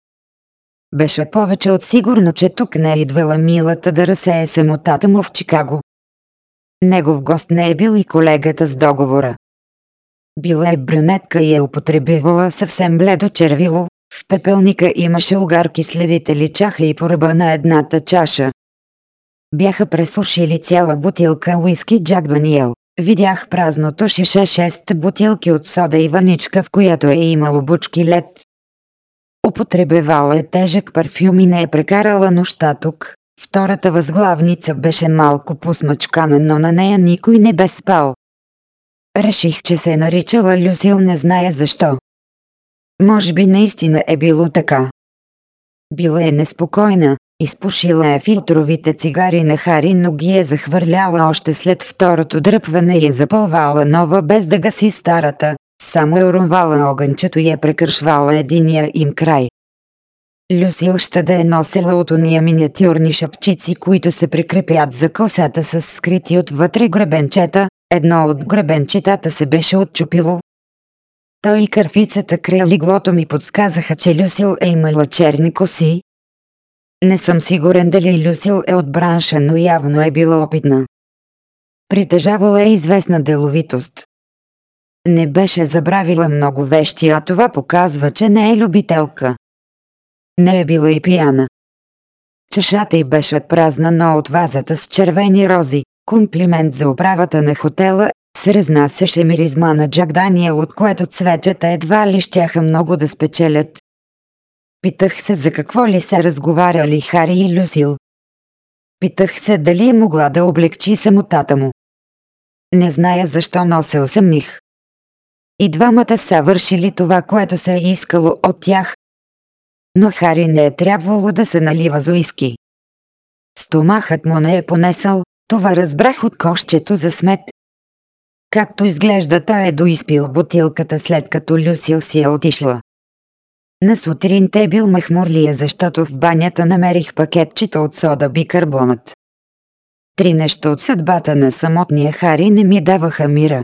Беше повече от сигурно, че тук не е идвала милата да разсее самотата му в Чикаго. Негов гост не е бил и колегата с договора. Била е брюнетка и е употребивала съвсем бледо червило, в пепелника имаше огарки следите личаха и по ръба на едната чаша. Бяха пресушили цяла бутилка уиски Джак Даниел. Видях празното шише 6 бутилки от сода и ваничка, в която е имало бучки лед. Употребявала е тежък парфюм и не е прекарала нощта тук. Втората възглавница беше малко посмъчкана, но на нея никой не бе спал. Реших, че се е наричала Люсил, не зная защо. Може би наистина е било така. Била е неспокойна, изпушила е филтровите цигари на Хари, но ги е захвърляла още след второто дръпване и е запълвала нова без да гаси старата, само е уронвала огънчето и е прекършвала единия им край. Люсил ще да е носила от уния миниатюрни шапчици, които се прикрепят за косата с скрити отвътре гребенчета, едно от гребенчетата се беше отчупило. Той и кърфицата край лиглото ми подсказаха, че Люсил е имала черни коси. Не съм сигурен дали Люсил е от бранша, но явно е била опитна. Притежавала е известна деловитост. Не беше забравила много вещи, а това показва, че не е любителка. Не е била и пияна. Чашата й беше празна, но от вазата с червени рози, комплимент за управата на хотела, се разнасяше миризма на Джак Даниел, от което цветята едва ли щяха много да спечелят. Питах се за какво ли се разговаряли Хари и Люсил. Питах се дали е могла да облегчи самотата му. Не зная защо, но се усъмних. И двамата са вършили това, което се е искало от тях. Но Хари не е трябвало да се налива за уиски. Стомахът му не е понесъл, това разбрах от кошчето за смет. Както изглежда той е доизпил бутилката след като Люсил си е отишла. На сутринта е бил махмурлия, защото в банята намерих пакетчета от сода бикарбонат. Три неща от съдбата на самотния Хари не ми даваха мира.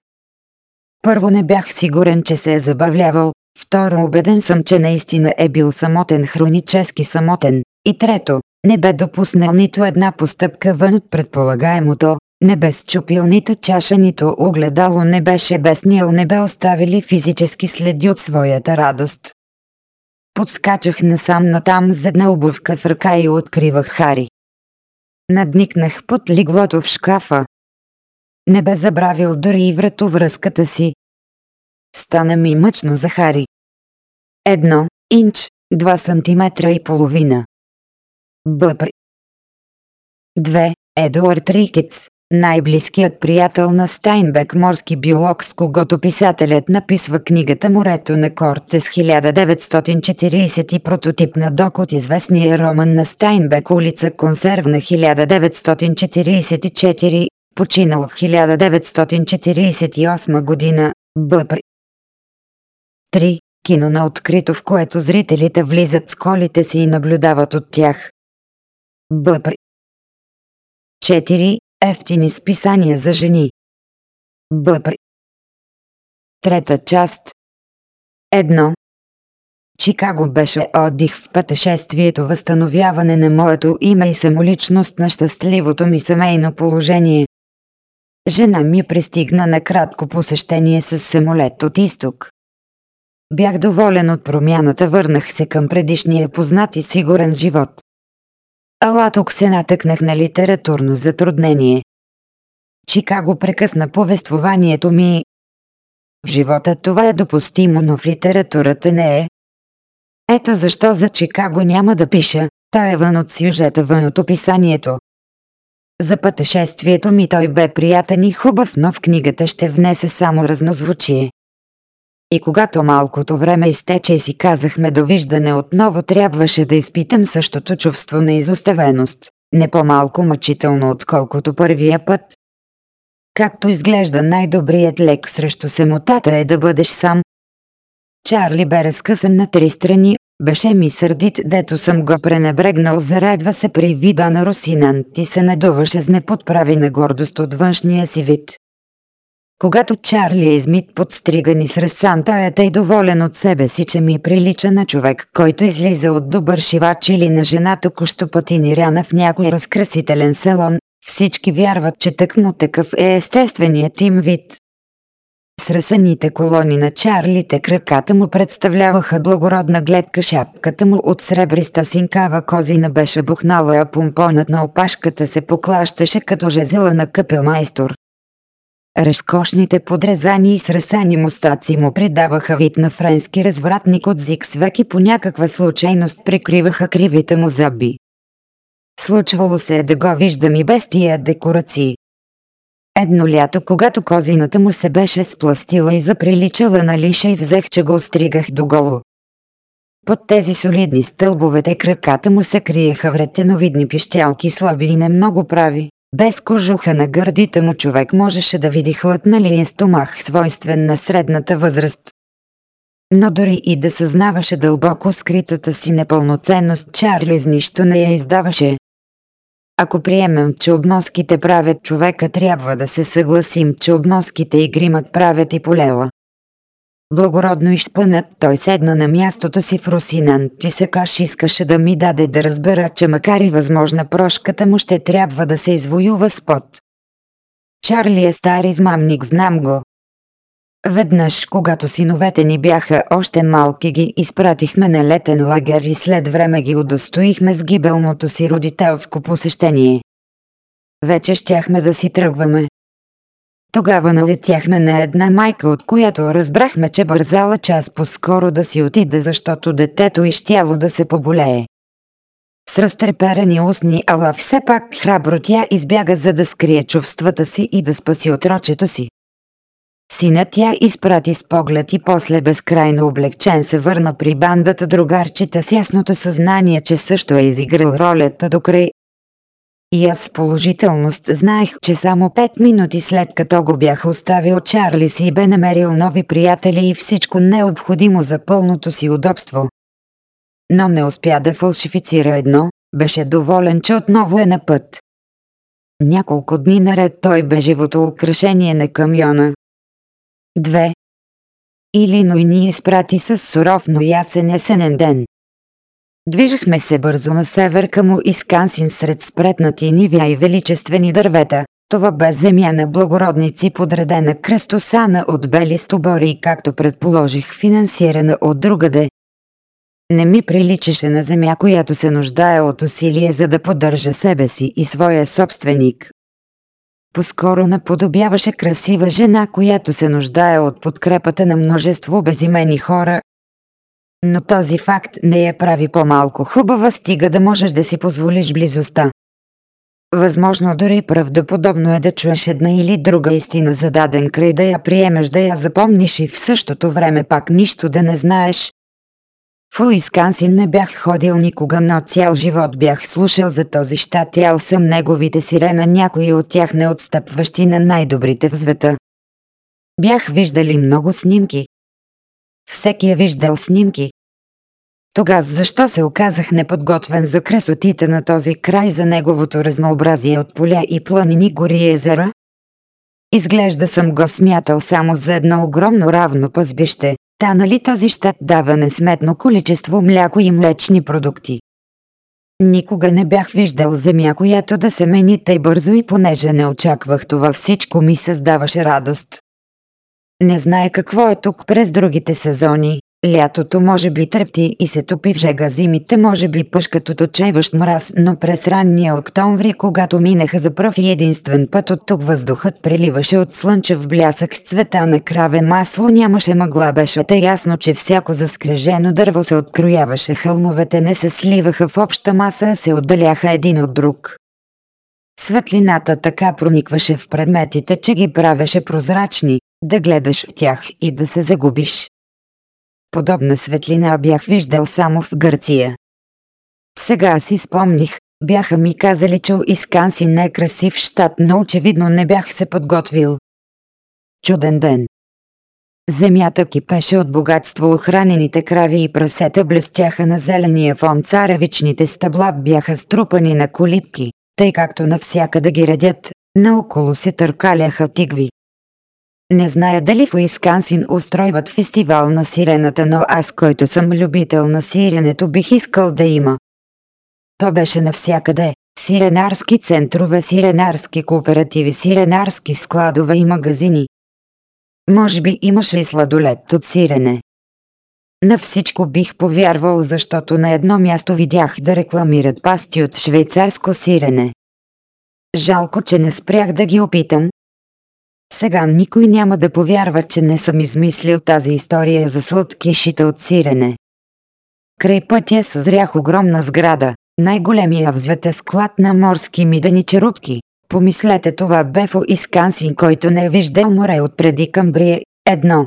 Първо не бях сигурен, че се е забавлявал, второ убеден съм, че наистина е бил самотен, хронически самотен, и трето, не бе допуснал нито една постъпка вън от предполагаемото, не бе счупил нито чаша, нито огледало, не беше безнил, не бе оставили физически следи от своята радост. Подскачах насам натам с една обувка в ръка и откривах Хари. Надникнах под лиглото в шкафа. Не бе забравил дори и вратовръзката си. Стана ми мъчно за Хари. Едно, инч, два сантиметра и половина. Бъпр. Две, Едуард Рикетс, най-близкият приятел на Стайнбек морски биолог с когото писателят написва книгата Морето на Кортес 1940 и прототип на док от известния роман на Стайнбек улица Консервна 1944, починал в 1948 година, Бъпр. 3. Кино на открито в което зрителите влизат с колите си и наблюдават от тях. Бъпр. 4. Ефтини списания за жени. Бъпр. Трета част. Едно. Чикаго беше отдих в пътешествието възстановяване на моето име и самоличност на щастливото ми семейно положение. Жена ми пристигна на кратко посещение с самолет от изток. Бях доволен от промяната, върнах се към предишния познат и сигурен живот. Ала тук се натъкнах на литературно затруднение. Чикаго прекъсна повествованието ми. В живота това е допустимо, но в литературата не е. Ето защо за Чикаго няма да пиша, той е вън от сюжета, вън от описанието. За пътешествието ми той бе приятен и хубав, но в книгата ще внесе само разнозвучие. И когато малкото време изтече и си казахме довиждане отново трябваше да изпитам същото чувство на изоставеност, не по-малко мъчително отколкото първия път. Както изглежда най-добрият лек срещу самотата е да бъдеш сам. Чарли бе разкъсан на три страни, беше ми сърдит, дето съм го пренебрегнал, зарадва се при вида на Росинант и се надуваше с неподправена гордост от външния си вид. Когато Чарли е измит подстриган и сресан, той е тъй доволен от себе си, че ми прилича на човек, който излиза от добър шивач или на жена току-що патиниряна в някой разкрасителен салон. Всички вярват, че тъкмо такъв е естественият им вид. Сресаните колони на Чарлите краката му представляваха благородна гледка шапката му от сребриста синкава козина беше бухнала, а помпонът на опашката се поклащаше като жезела на къпелмайстор. Разкошните подрезани и сресани мустаци му придаваха вид на френски развратник от зиксвек и по някаква случайност прикриваха кривите му зъби. Случвало се е да го виждам и без тия декорации. Едно лято, когато козината му се беше спластила и заприличала на лиша и взех, че го остригах доголо. Под тези солидни стълбовете краката му се криеха вретеновидни пищялки слаби и не много прави. Без кожуха на гърдите му човек можеше да види хлътналия стомах, свойствен на средната възраст. Но дори и да съзнаваше дълбоко скритата си непълноценност, Чарли с нищо не я издаваше. Ако приемем, че обноските правят човека, трябва да се съгласим, че обноските и гримът правят и полела. Благородно изпънат, той седна на мястото си в Русинан. Ти се каш искаше да ми даде да разбера, че макар и възможна прошката му ще трябва да се извоюва с пот. Чарли е стар измамник, знам го. Веднъж, когато синовете ни бяха още малки, ги изпратихме на летен лагер и след време ги удостоихме с гибелното си родителско посещение. Вече щяхме да си тръгваме. Тогава налетяхме на една майка, от която разбрахме, че бързала час по-скоро да си отиде, защото детето изтяло да се поболее. С разтреперени устни, ала все пак храбро тя избяга за да скрие чувствата си и да спаси отрочето си. Синът тя изпрати с поглед и после безкрайно облегчен се върна при бандата другарчета с ясното съзнание, че също е изиграл ролята до край и аз с положителност знаех, че само пет минути след като го бях оставил Чарли си бе намерил нови приятели и всичко необходимо за пълното си удобство. но не успя да фалшифицира едно, беше доволен, че отново е на път. Няколко дни наред той бе живото украшение на камиона. Две. Илиной ни изпрати с суров, но ясен есенен ден. Движахме се бързо на север към Искансин сред спретнати нивя и величествени дървета. Това бе земя на благородници подредена кръстосана от бели стобори и както предположих финансирана от другаде. Не ми приличаше на земя, която се нуждае от усилие за да поддържа себе си и своя собственик. Поскоро наподобяваше красива жена, която се нуждае от подкрепата на множество безимени хора. Но този факт не я прави по-малко хубава, стига да можеш да си позволиш близостта. Възможно дори правдоподобно е да чуеш една или друга истина за даден край да я приемеш да я запомниш и в същото време пак нищо да не знаеш. В Уискансин не бях ходил никога, но цял живот бях слушал за този щат, ял съм неговите сирена, някои от тях не отстъпващи на най-добрите в света. Бях виждали много снимки. Всеки е виждал снимки, тогава защо се оказах неподготвен за красотите на този край за неговото разнообразие от поля и планини, гори и езера? Изглежда съм го смятал само за едно огромно равно пъзбище, та нали този щат дава несметно количество мляко и млечни продукти. Никога не бях виждал земя, която да се мени тъй бързо и понеже не очаквах това всичко ми създаваше радост. Не знае какво е тук през другите сезони, Лятото може би трепти и се топи в жега зимите, може би пъшкат от отчаиващ мраз, но през ранния октомври, когато минаха за пръв и единствен път от тук въздухът преливаше от слънчев блясък с цвета на краве масло, нямаше мъгла, беше те ясно, че всяко заскрежено дърво се открояваше, хълмовете не се сливаха в обща маса, а се отдаляха един от друг. Светлината така проникваше в предметите, че ги правеше прозрачни, да гледаш в тях и да се загубиш. Подобна светлина бях виждал само в Гърция. Сега си спомних, бяха ми казали, че Исканси не е красив щат, но очевидно не бях се подготвил. Чуден ден. Земята кипеше от богатство, охранените крави и прасета блестяха на зеления фон, царевичните стъбла бяха струпани на колипки, тъй както навсякъде ги редят, наоколо се търкаляха тигви. Не зная дали в Уискансин устройват фестивал на сирената, но аз, който съм любител на сиренето, бих искал да има. То беше навсякъде. Сиренарски центрове, сиренарски кооперативи, сиренарски складове и магазини. Може би имаше и сладолет от сирене. На всичко бих повярвал, защото на едно място видях да рекламират пасти от швейцарско сирене. Жалко, че не спрях да ги опитам, сега никой няма да повярва, че не съм измислил тази история за сладкишите от сирене. Край пътя съзрях огромна сграда, най-големия в света склад на морски мидени черупки. Помислете това бе в Искансин, който не е виждал море отпреди Камбрия. Едно.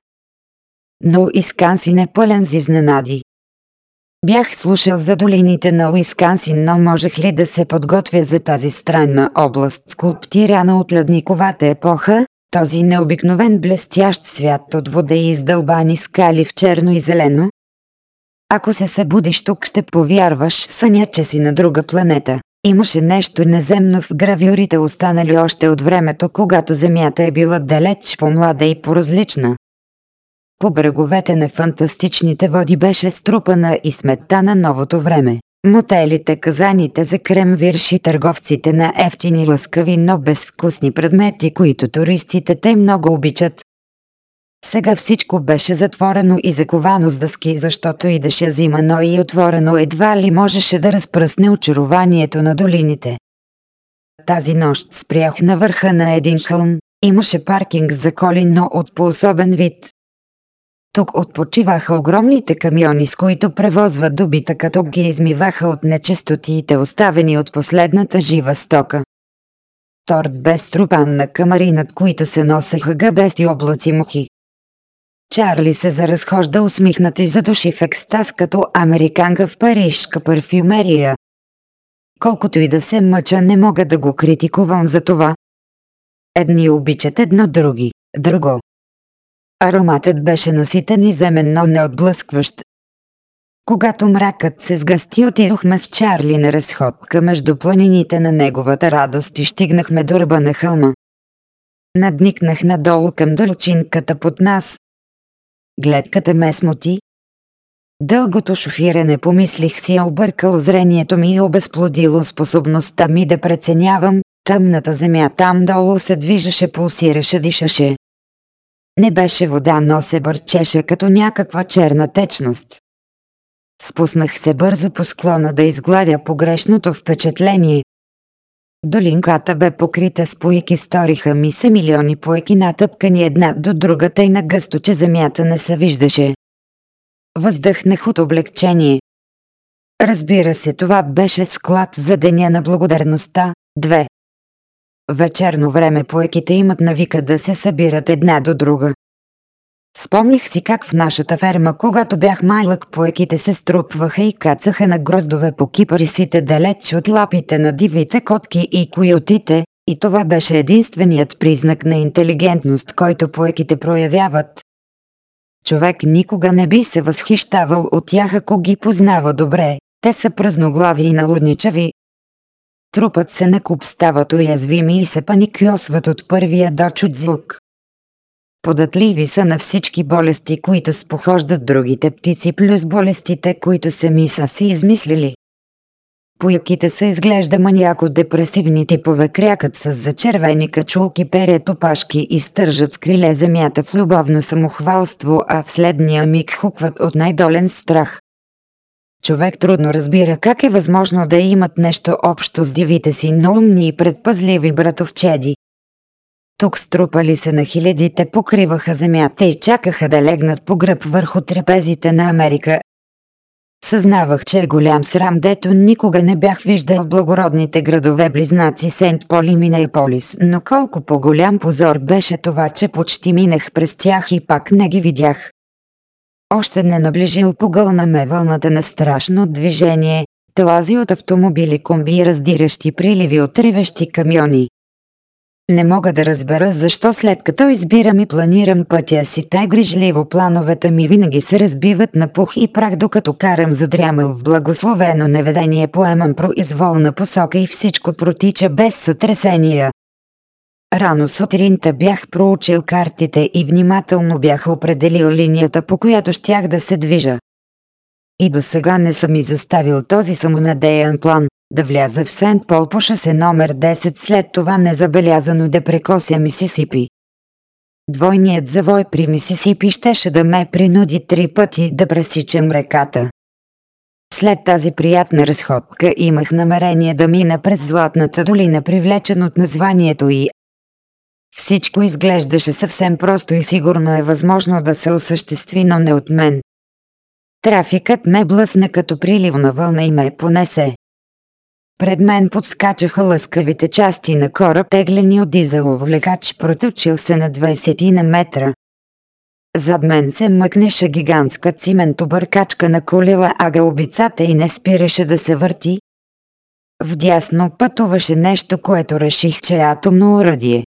Но Искансин е пълен с изненади. Бях слушал за долините на Уискансин, но можех ли да се подготвя за тази странна област, скулптирана от ледниковата епоха, този необикновен блестящ свят от вода и издълбани скали в черно и зелено? Ако се събудиш тук, ще повярваш в съня, че си на друга планета. Имаше нещо неземно в гравюрите, останали още от времето, когато Земята е била далеч по-млада и по-различна. По бреговете на фантастичните води беше струпана и сметта на новото време. Мотелите, казаните за крем вирши търговците на ефтини лъскави, но безвкусни предмети, които туристите те много обичат. Сега всичко беше затворено и заковано с дъски, защото идеше зима, но и отворено едва ли можеше да разпръсне очарованието на долините. Тази нощ спрях на върха на един хълм, имаше паркинг за коли, но от по-особен вид, тук отпочиваха огромните камиони, с които превозват добита, като ги измиваха от нечестотиите, оставени от последната жива стока. Торт без трупан на камари, над които се носеха гъбести облаци мухи. Чарли се заразхожда усмихнат и задуши в екстаз като американка в парижка парфюмерия. Колкото и да се мъча, не мога да го критикувам за това. Едни обичат едно други, друго Ароматът беше наситен и земен, но не отблъскващ. Когато мракът се сгъсти, отидохме с Чарли на разходка между планините на неговата радост и стигнахме до ръба на хълма. Надникнах надолу към долчинката под нас. Гледката ме смути. Дългото шофиране помислих си е объркало зрението ми и обезплодило способността ми да преценявам, тъмната земя там долу се движеше, пулсираше, дишаше. Не беше вода, но се бърчеше като някаква черна течност. Спуснах се бързо по склона да изгладя погрешното впечатление. Долинката бе покрита с поики, сториха ми се милиони поеки натъпкани една до другата и на гъсто, че земята не се виждаше. Въздъхнах от облегчение. Разбира се, това беше склад за деня на благодарността. Две. Вечерно време поеките имат навика да се събират една до друга. Спомних си как в нашата ферма, когато бях малък, поеките се струпваха и кацаха на гроздове по кипарисите далеч от лапите на дивите котки и койотите, и това беше единственият признак на интелигентност, който поеките проявяват. Човек никога не би се възхищавал от тях, ако ги познава добре. Те са празноглави и налудничави. Трупът се на куп стават уязвими и се паникьосват от първия доч от звук. Податливи са на всички болести, които спохождат другите птици, плюс болестите, които сами са си измислили. Пояките са изглежда маняко депресивни типове, крякат с зачервени качулки, перят опашки и стържат с криле земята в любовно самохвалство, а в следния миг хукват от най-долен страх. Човек трудно разбира как е възможно да имат нещо общо с дивите си, но умни и предпазливи братовчеди. Тук струпали се на хилядите покриваха земята и чакаха да легнат по гръб върху трапезите на Америка. Съзнавах, че е голям срам, дето никога не бях виждал благородните градове близнаци Сент Пол и Минеаполис, но колко по-голям позор беше това, че почти минах през тях и пак не ги видях. Още не наближил погълна ме вълната на страшно движение, тлази от автомобили комби и раздиращи приливи от ревещи камиони. Не мога да разбера защо след като избирам и планирам пътя си тъй грижливо плановете ми винаги се разбиват на пух и прах докато карам задрямал в благословено неведение поемам произволна посока и всичко протича без сътресения. Рано сутринта бях проучил картите и внимателно бях определил линията по която щях да се движа. И до сега не съм изоставил този самонадеян план, да вляза в Сент Пол по шосе номер 10 след това незабелязано да прекося Мисисипи. Двойният завой при Мисисипи щеше да ме принуди три пъти да пресичам реката. След тази приятна разходка имах намерение да мина през Златната долина, привлечен от названието и всичко изглеждаше съвсем просто и сигурно е възможно да се осъществи, но не от мен. Трафикът ме блъсна като приливна вълна и ме понесе. Пред мен подскачаха лъскавите части на кораб, теглени от дизелов лекач, проточил се на 20 на метра. Зад мен се мъкнеше гигантска циментобъркачка на колила, а галбицата и не спираше да се върти. Вдясно пътуваше нещо, което реших, че е атомно урадие.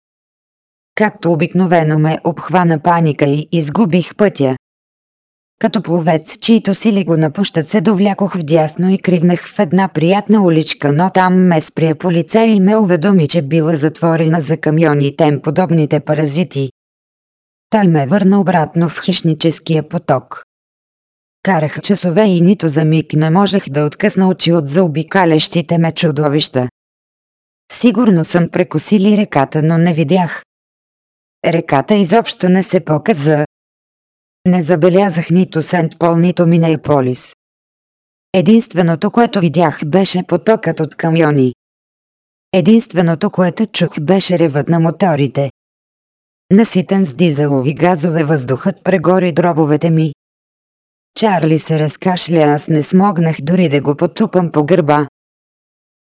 Както обикновено ме обхвана паника и изгубих пътя. Като пловец, чието сили го напущат, се довлякох вдясно и кривнах в една приятна уличка, но там ме спря полица и ме уведоми, че била затворена за камиони и тем подобните паразити. Той ме върна обратно в хищническия поток. Карах часове и нито за миг не можех да откъсна очи от заобикалящите ме чудовища. Сигурно съм прекосили реката, но не видях. Реката изобщо не се показа, не забелязах нито Сент Пол, нито Минеаполис. Единственото, което видях, беше потокът от камиони. Единственото, което чух, беше ревът на моторите. Наситен с дизелови газове въздухът прегори дробовете ми. Чарли се разкашля, аз не смогнах дори да го потупам по гърба.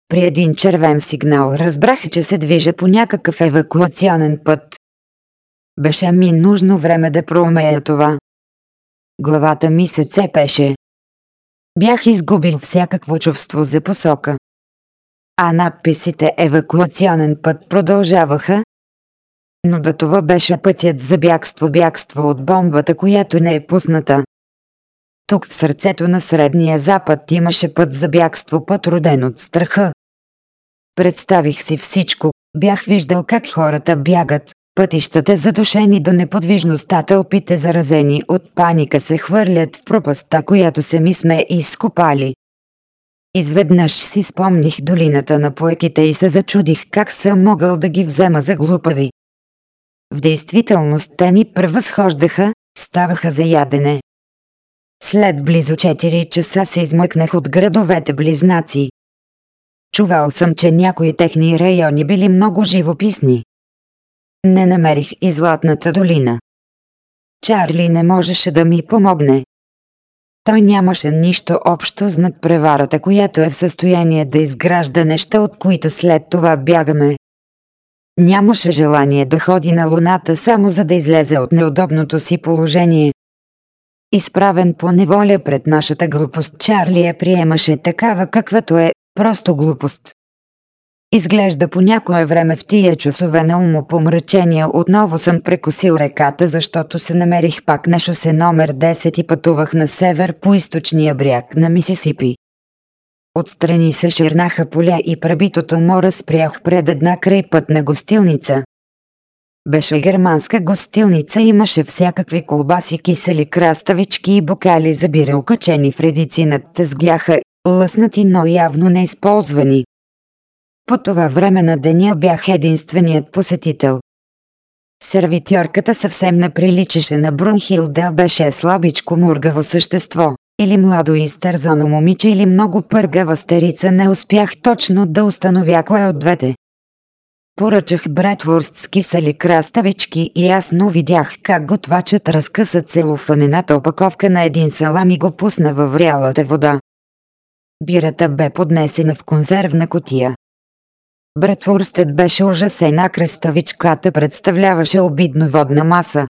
При един червен сигнал разбрах, че се движа по някакъв евакуационен път. Беше ми нужно време да проумея това. Главата ми се цепеше. Бях изгубил всякакво чувство за посока. А надписите евакуационен път продължаваха. Но да това беше пътят за бягство, бягство от бомбата, която не е пусната. Тук в сърцето на Средния Запад имаше път за бягство, път роден от страха. Представих си всичко, бях виждал как хората бягат, пътищата задушени до неподвижността, тълпите заразени от паника се хвърлят в пропаста, която се сме изкопали. Изведнъж си спомних долината на поетите и се зачудих как съм могъл да ги взема за глупави. В действителност те ни превъзхождаха, ставаха за ядене. След близо 4 часа се измъкнах от градовете близнаци. Чувал съм, че някои техни райони били много живописни. Не намерих и Златната долина. Чарли не можеше да ми помогне. Той нямаше нищо общо с надпреварата, която е в състояние да изгражда неща, от които след това бягаме. Нямаше желание да ходи на луната само за да излезе от неудобното си положение. Изправен по неволя пред нашата глупост, Чарли я приемаше такава каквато е, просто глупост. Изглежда по някое време в тия часове на умопомрачения отново съм прекусил реката, защото се намерих пак на шосе номер 10 и пътувах на север по източния бряг на Мисисипи. Отстрани се ширнаха поля и пребитото море спрях пред една крайпътна гостилница. Беше германска гостилница, имаше всякакви колбаси, кисели краставички и бокали за бира окачени в редици над тезгляха, лъснати, но явно неизползвани. По това време на деня бях единственият посетител. Сервитьорката съвсем не приличаше на Брунхилда, беше слабичко мургаво същество, или младо изтързано момиче или много пъргава старица, не успях точно да установя кое от двете. Поръчах братворст с кисели краставички и ясно видях как готвачът разкъса целофанената опаковка на един салам и го пусна във врялата вода. Бирата бе поднесена в консервна котия. Братворстът беше ужасен, а кръставичката представляваше обидно водна маса.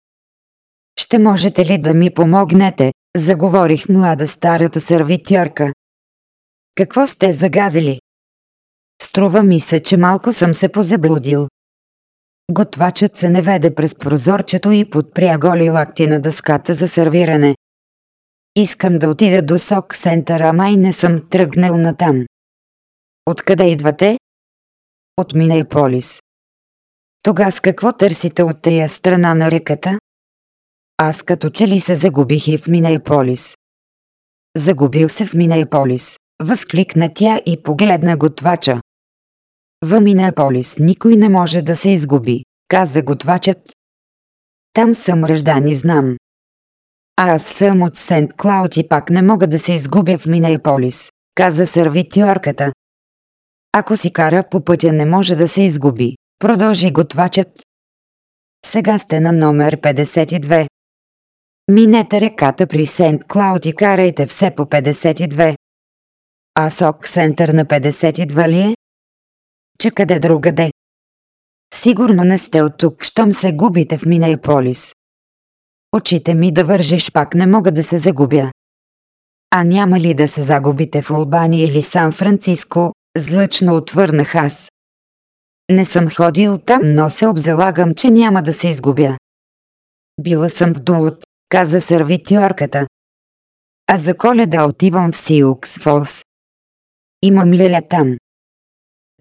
Ще можете ли да ми помогнете? Заговорих млада старата сервитьорка. Какво сте загазили? Струва ми се, че малко съм се позаблудил. Готвачът се наведе през прозорчето и подпря голи лакти на дъската за сервиране. Искам да отида до сок сентъра, и не съм тръгнал натам. Откъде идвате? От Минеполис. Тога с какво търсите от тая страна на реката? Аз като че ли се загубих и в Минеполис. Загубил се в Минеполис, възкликна тя и погледна готвача. В Минеполис никой не може да се изгуби, каза готвачът. Там съм ръждан и знам. Аз съм от Сент Клауд и пак не мога да се изгубя в Минеполис, каза сервитьорката. Ако си кара по пътя не може да се изгуби, продължи готвачът. Сега сте на номер 52. Минете реката при Сент Клауд и карайте все по 52. А Сок Сентър на 52 ли е? Че къде другаде? Сигурно не сте от тук, щом се губите в Минеполис. Очите ми да вържиш пак не мога да се загубя. А няма ли да се загубите в Албания или Сан Франциско, Злъчно отвърнах аз. Не съм ходил там, но се обзалагам, че няма да се изгубя. Била съм в Дулот, каза сервитьорката. А за коледа отивам в Сиукс Фолс. Имам леля там.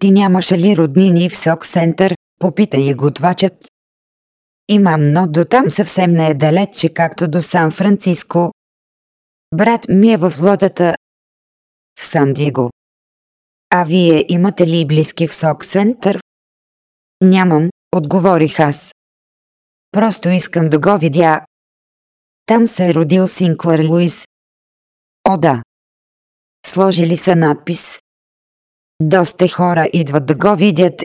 Ти нямаше ли роднини в Сок Сентър? Попита и готвачът. Имам, но до там съвсем не е далече, както до Сан Франциско. Брат ми е в лодата в Сан Диего. А вие имате ли близки в Сок Сентър? Нямам, отговорих аз. Просто искам да го видя. Там се е родил Синклер Луис. О да. Сложили са надпис. Доста хора идват да го видят.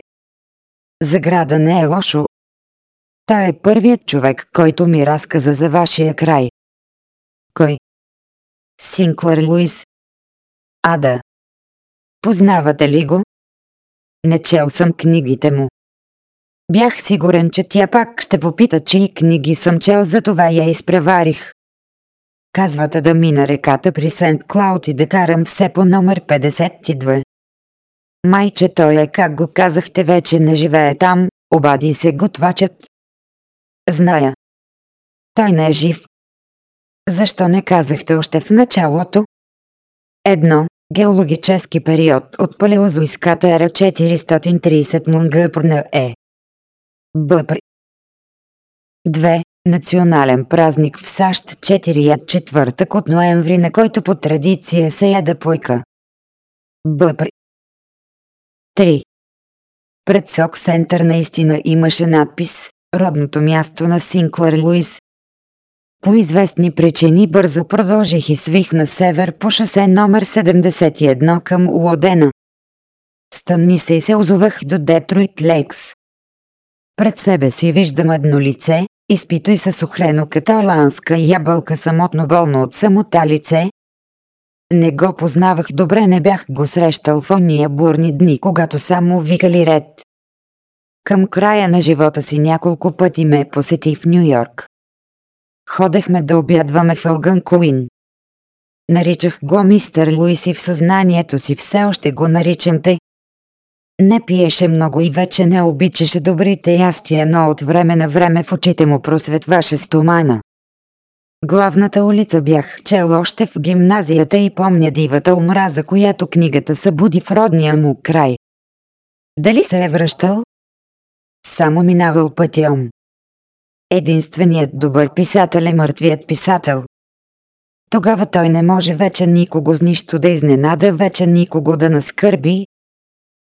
Заграда не е лошо. Той е първият човек, който ми разказа за вашия край. Кой? Синклер Луис. А да. Познавате ли го? Не чел съм книгите му. Бях сигурен, че тя пак ще попита, чии книги съм чел, затова я изпреварих. Казвате да мина реката при Сент Клауд и да карам все по номер 52. Майче той е, как го казахте, вече не живее там, обади се готвачът. Зная. Той не е жив. Защо не казахте още в началото? Едно. Геологически период от палеозойската ера 430 МГПР е. Бъпр. 2. Национален празник в САЩ 4 четвъртък от ноември, на който по традиция се яда пойка. Бъпр. 3. Пред Сок Сентър наистина имаше надпис «Родното място на Синклер Луис». По известни причини бързо продължих и свих на север по шосе номер 71 към Уодена. Стъмни се и се озовах до Детройт Лейкс. Пред себе си виждам едно лице, изпито и с охрено каталанска ябълка самотно болно от самота лице. Не го познавах добре, не бях го срещал в ония бурни дни, когато само викали ред. Към края на живота си няколко пъти ме посети в Нью Йорк. Ходехме да обядваме в Алгън Куин. Наричах го мистер Луис и в съзнанието си все още го наричам те. Не пиеше много и вече не обичаше добрите ястия, но от време на време в очите му просветваше стомана. Главната улица бях чел още в гимназията и помня дивата омраза, която книгата събуди в родния му край. Дали се е връщал? Само минавал пътя Единственият добър писател е мъртвият писател. Тогава той не може вече никого с нищо да изненада, вече никого да наскърби.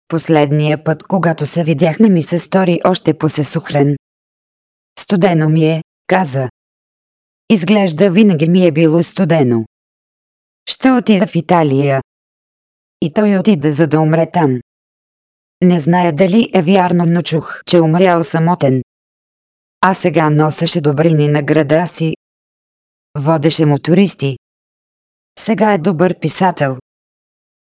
Последния път, когато се видяхме ми се стори още посесухрен. Студено ми е, каза. Изглежда винаги ми е било студено. Ще отида в Италия. И той отида за да умре там. Не зная дали е вярно, но чух, че умрял самотен. А сега носеше добрини на града си. Водеше му туристи. Сега е добър писател.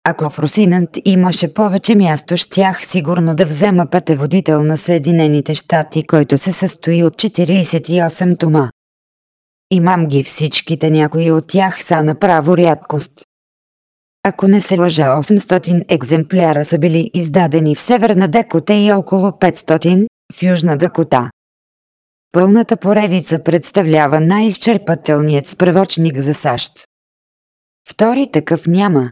Ако в Русинант имаше повече място, щях сигурно да взема пътеводител на Съединените щати, който се състои от 48 тома. Имам ги всичките, някои от тях са направо рядкост. Ако не се лъжа, 800 екземпляра са били издадени в Северна Дакота и около 500 в Южна Дакота. Пълната поредица представлява най-изчерпателният справочник за САЩ. Втори такъв няма.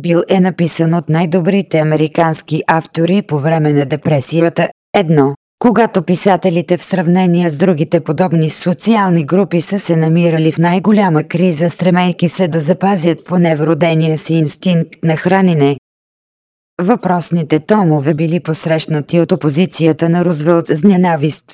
Бил е написан от най-добрите американски автори по време на депресията. Едно, когато писателите в сравнение с другите подобни социални групи са се намирали в най-голяма криза, стремейки се да запазят по невродения си инстинкт на хранене. Въпросните томове били посрещнати от опозицията на Рузвелт с ненавист.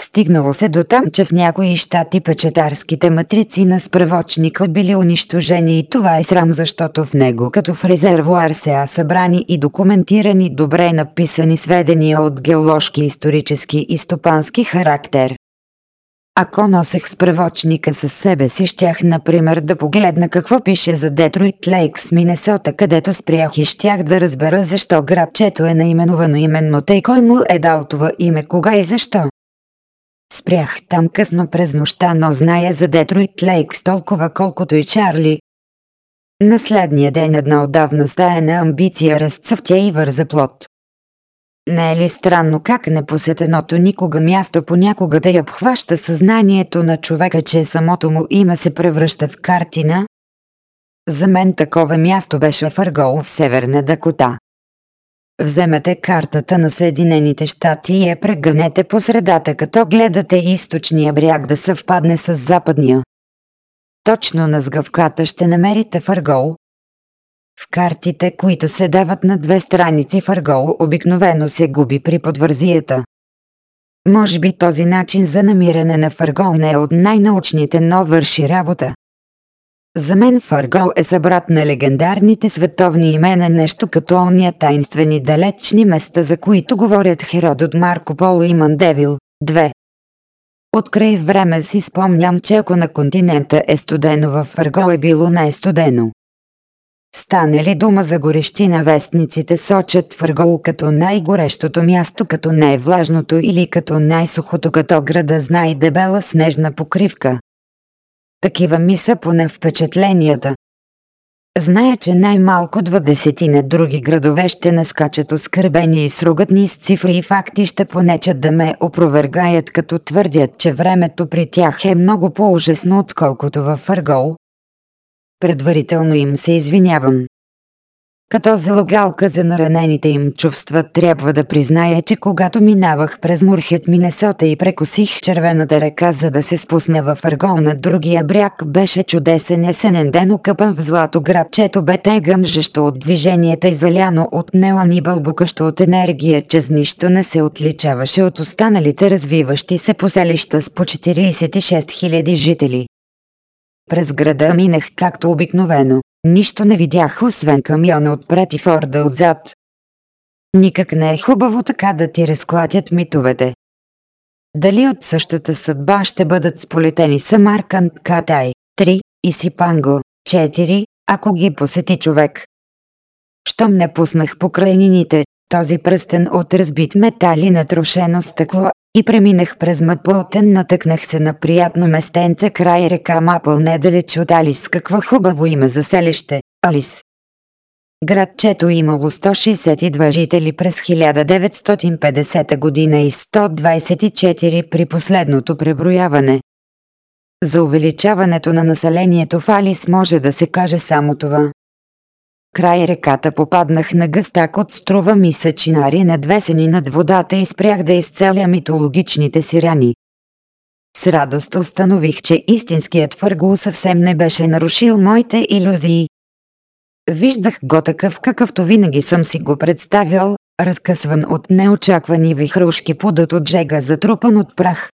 Стигнало се до там, че в някои щати печетарските матрици на справочника били унищожени и това е срам, защото в него като в резервуар се събрани и документирани добре написани сведения от геоложки, исторически и стопански характер. Ако носех справочника със себе си, щях, например, да погледна какво пише за Детройт Лейкс, Минесота, където спрях и щях да разбера защо градчето е наименувано именно тъй кой му е дал това име, кога и защо. Спрях там късно през нощта, но зная за Детройт Лейкс толкова колкото и Чарли. На следния ден една отдавна стаена амбиция разцъфтя и върза плод. Не е ли странно как непосетеното никога място понякога да я обхваща съзнанието на човека, че самото му име се превръща в картина? За мен такова място беше в Аргол в Северна Дакота. Вземете картата на Съединените щати и я прегънете по средата, като гледате източния бряг да съвпадне с западния. Точно на сгъвката ще намерите Фаргол. В картите, които се дават на две страници Фаргол, обикновено се губи при подвързията. Може би този начин за намиране на Фаргол не е от най-научните, но върши работа. За мен Фарго е събрат на легендарните световни имена нещо като ония тайнствени далечни места, за които говорят Херодот Марко Поло и Мандевил. 2. Открай време си спомням, че ако на континента е студено във Фарго е било най-студено. Стане ли дума за горещина, вестниците сочат Фаргол като най-горещото място, като най-влажното или като най-сухото, като града с най-дебела снежна покривка. Такива ми са поне впечатленията. Зная, че най-малко двадесетина други градове ще наскачат оскърбени и сругатни с цифри и факти ще понечат да ме опровергаят като твърдят, че времето при тях е много по-ужасно отколкото във Аргол. Предварително им се извинявам. Като залогалка за наранените им чувства трябва да призная, че когато минавах през Мурхет Минесота и прекосих червената река за да се спусна в Аргол на другия бряг беше чудесен есенен ден окъпан в злато градчето бе те гъмжещо от движенията и заляно от неон и бълбукащо от енергия, че с нищо не се отличаваше от останалите развиващи се поселища с по 46 000 жители. През града минах както обикновено. Нищо не видях, освен камиона отпред и Форда отзад. Никак не е хубаво така да ти разклатят митовете. Дали от същата съдба ще бъдат сполетени Самарканд, Катай, 3 и Сипанго, 4, ако ги посети човек. Щом не пуснах по крайнините, този пръстен от разбит метал и натрошено стъкло, и преминах през Мапълтен, натъкнах се на приятно местенце край река Мапъл недалеч от Алис. Какво хубаво име за селище, Алис. Градчето имало 162 жители през 1950 година и 124 при последното преброяване. За увеличаването на населението в Алис може да се каже само това. Край реката попаднах на гъстак от струва ми съчинари надвесени над водата и спрях да изцеля митологичните си рани. С радост установих, че истинският фъргул съвсем не беше нарушил моите иллюзии. Виждах го такъв какъвто винаги съм си го представял, разкъсван от неочаквани вихрушки подът от жега затрупан от прах.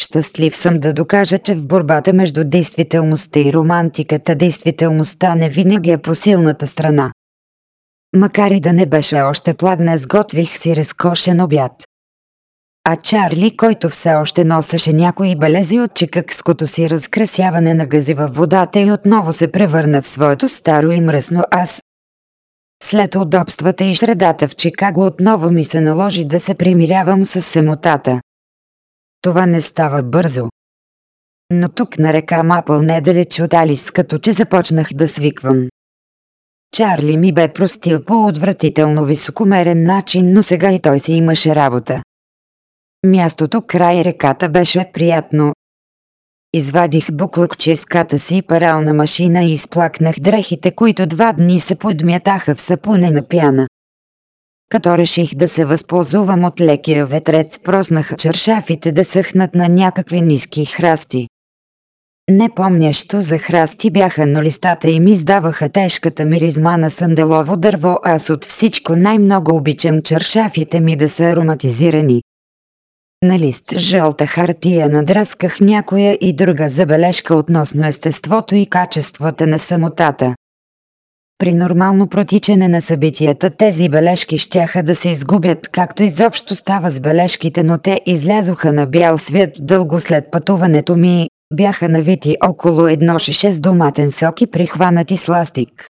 Щастлив съм да докажа, че в борбата между действителността и романтиката действителността не винаги е по силната страна. Макар и да не беше още пладна, сготвих си разкошен обяд. А Чарли, който все още носеше някои белези от чикакското си разкрасяване на гази във водата и отново се превърна в своето старо и мръсно аз. След удобствата и средата в Чикаго отново ми се наложи да се примирявам с самотата. Това не става бързо. Но тук на река Мапъл недалеч от Алис, като че започнах да свиквам. Чарли ми бе простил по отвратително високомерен начин, но сега и той си имаше работа. Мястото край реката беше приятно. Извадих буклукческата си парална машина и изплакнах дрехите, които два дни се подмятаха в сапунена пяна. Като реших да се възползвам от лекия ветрец, проснаха чершафите да съхнат на някакви ниски храсти. Не помнящо за храсти бяха, но листата им издаваха тежката миризма на санделово дърво, аз от всичко най-много обичам чершафите ми да са ароматизирани. На лист жълта хартия надрасках някоя и друга забележка относно естеството и качествата на самотата. При нормално протичане на събитията тези бележки щяха да се изгубят, както изобщо става с бележките, но те излязоха на бял свят дълго след пътуването ми, бяха навити около едно шише с доматен сок и прихванати с ластик.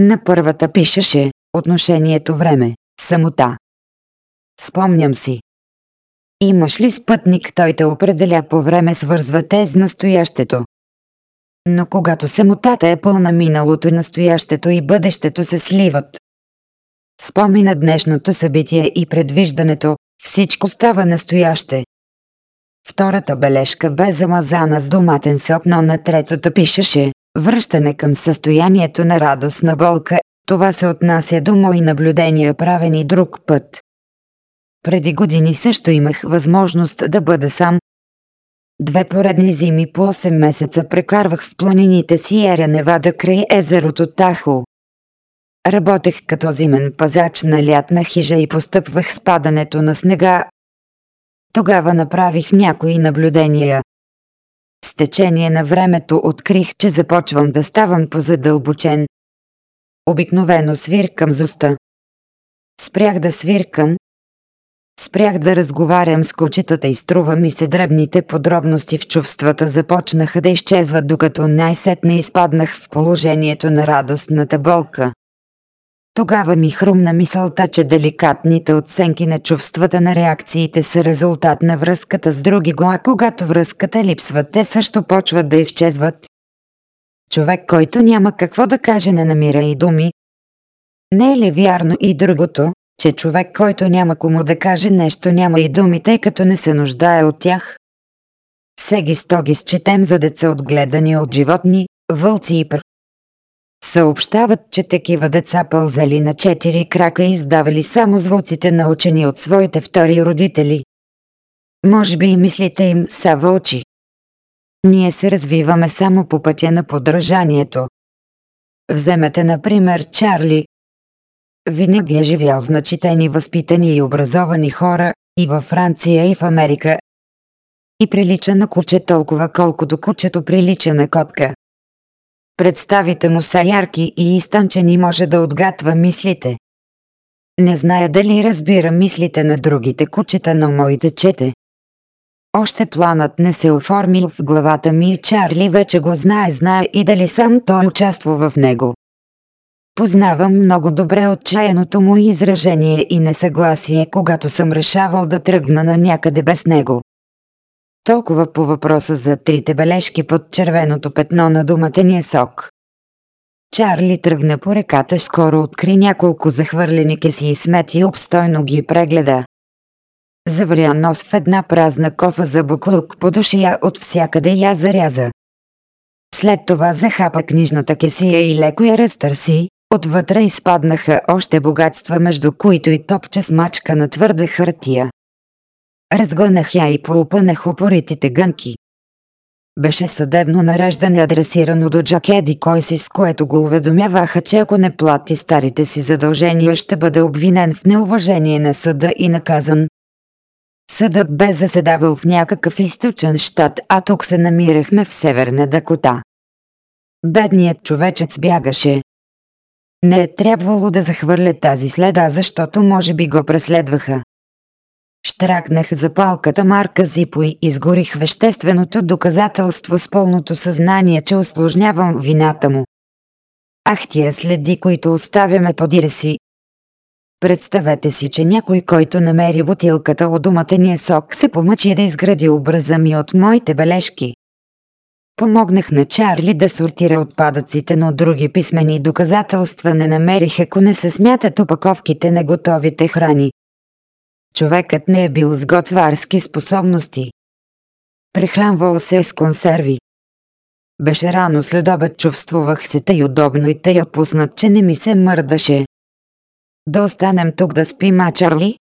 На първата пишеше отношението време, самота. Спомням си. Имаш ли спътник, той те определя по време свързва те с настоящето. Но когато самотата е пълна миналото, настоящето и бъдещето се сливат. Спомина днешното събитие и предвиждането, всичко става настояще. Втората бележка бе замазана с доматен сок, но на третата пишеше «Връщане към състоянието на радостна болка». Това се отнася до мои наблюдения, правени друг път. Преди години също имах възможност да бъда сам, Две поредни зими по 8 месеца прекарвах в планините си Ера Невада край езерото Тахо. Работех като зимен пазач на лятна хижа и постъпвах с падането на снега. Тогава направих някои наблюдения. С течение на времето открих, че започвам да ставам позадълбочен. Обикновено свиркам з уста. Спрях да свиркам, Спрях да разговарям с кучетата и струва ми се дребните подробности в чувствата започнаха да изчезват, докато най-сетне изпаднах в положението на радостната болка. Тогава ми хрумна мисълта, че деликатните оценки на чувствата на реакциите са резултат на връзката с други го, а когато връзката липсва, те също почват да изчезват. Човек, който няма какво да каже, не намира и думи. Не е ли вярно и другото, че човек, който няма кому да каже нещо, няма и думи, тъй като не се нуждае от тях? Сеги стоги счетем за деца отгледани от животни, вълци и пр. Съобщават, че такива деца пълзали на четири крака и издавали само звуците научени от своите втори родители. Може би и мислите им са вълчи. Ние се развиваме само по пътя на подражанието. Вземете, например, Чарли. Винаги е живял значителни, възпитани и образовани хора, и във Франция, и в Америка. И прилича на куче толкова, колкото кучето прилича на котка. Представите му са ярки и изтънчени може да отгатва мислите. Не зная дали разбира мислите на другите кучета, но моите чете. Още планът не се оформил в главата ми и Чарли вече го знае, знае и дали сам той участва в него. Познавам много добре отчаяното му изражение и несъгласие, когато съм решавал да тръгна на някъде без него. Толкова по въпроса за трите бележки под червеното петно на думата е сок. Чарли тръгна по реката, скоро откри няколко захвърлени кеси и смети и обстойно ги прегледа. Завря нос в една празна кофа за буклук, подуши я от всякъде я заряза. След това захапа книжната кесия и леко я разтърси, отвътре изпаднаха още богатства, между които и топче смачка на твърда хартия. Разгънах я и поупънах упоритите гънки. Беше съдебно нареждане адресирано до Джакеди кой си с което го уведомяваха, че ако не плати старите си задължения ще бъде обвинен в неуважение на съда и наказан. Съдът бе заседавал в някакъв източен щат, а тук се намирахме в Северна Дакота. Бедният човечец бягаше. Не е трябвало да захвърля тази следа, защото може би го преследваха. Штракнах запалката марка Зипо и изгорих вещественото доказателство с пълното съзнание, че осложнявам вината му. Ах тия следи, които оставяме подире си. Представете си, че някой, който намери бутилката от думата ни е сок, се помъчи да изгради образа ми от моите бележки. Помогнах на Чарли да сортира отпадъците, но други писмени доказателства не намерих, ако не се смятат опаковките на готовите храни. Човекът не е бил с готварски способности. Прехранвал се с консерви. Беше рано след обед чувствувах се тъй удобно и тъй опуснат, че не ми се мърдаше. Да останем тук да спим, а Чарли?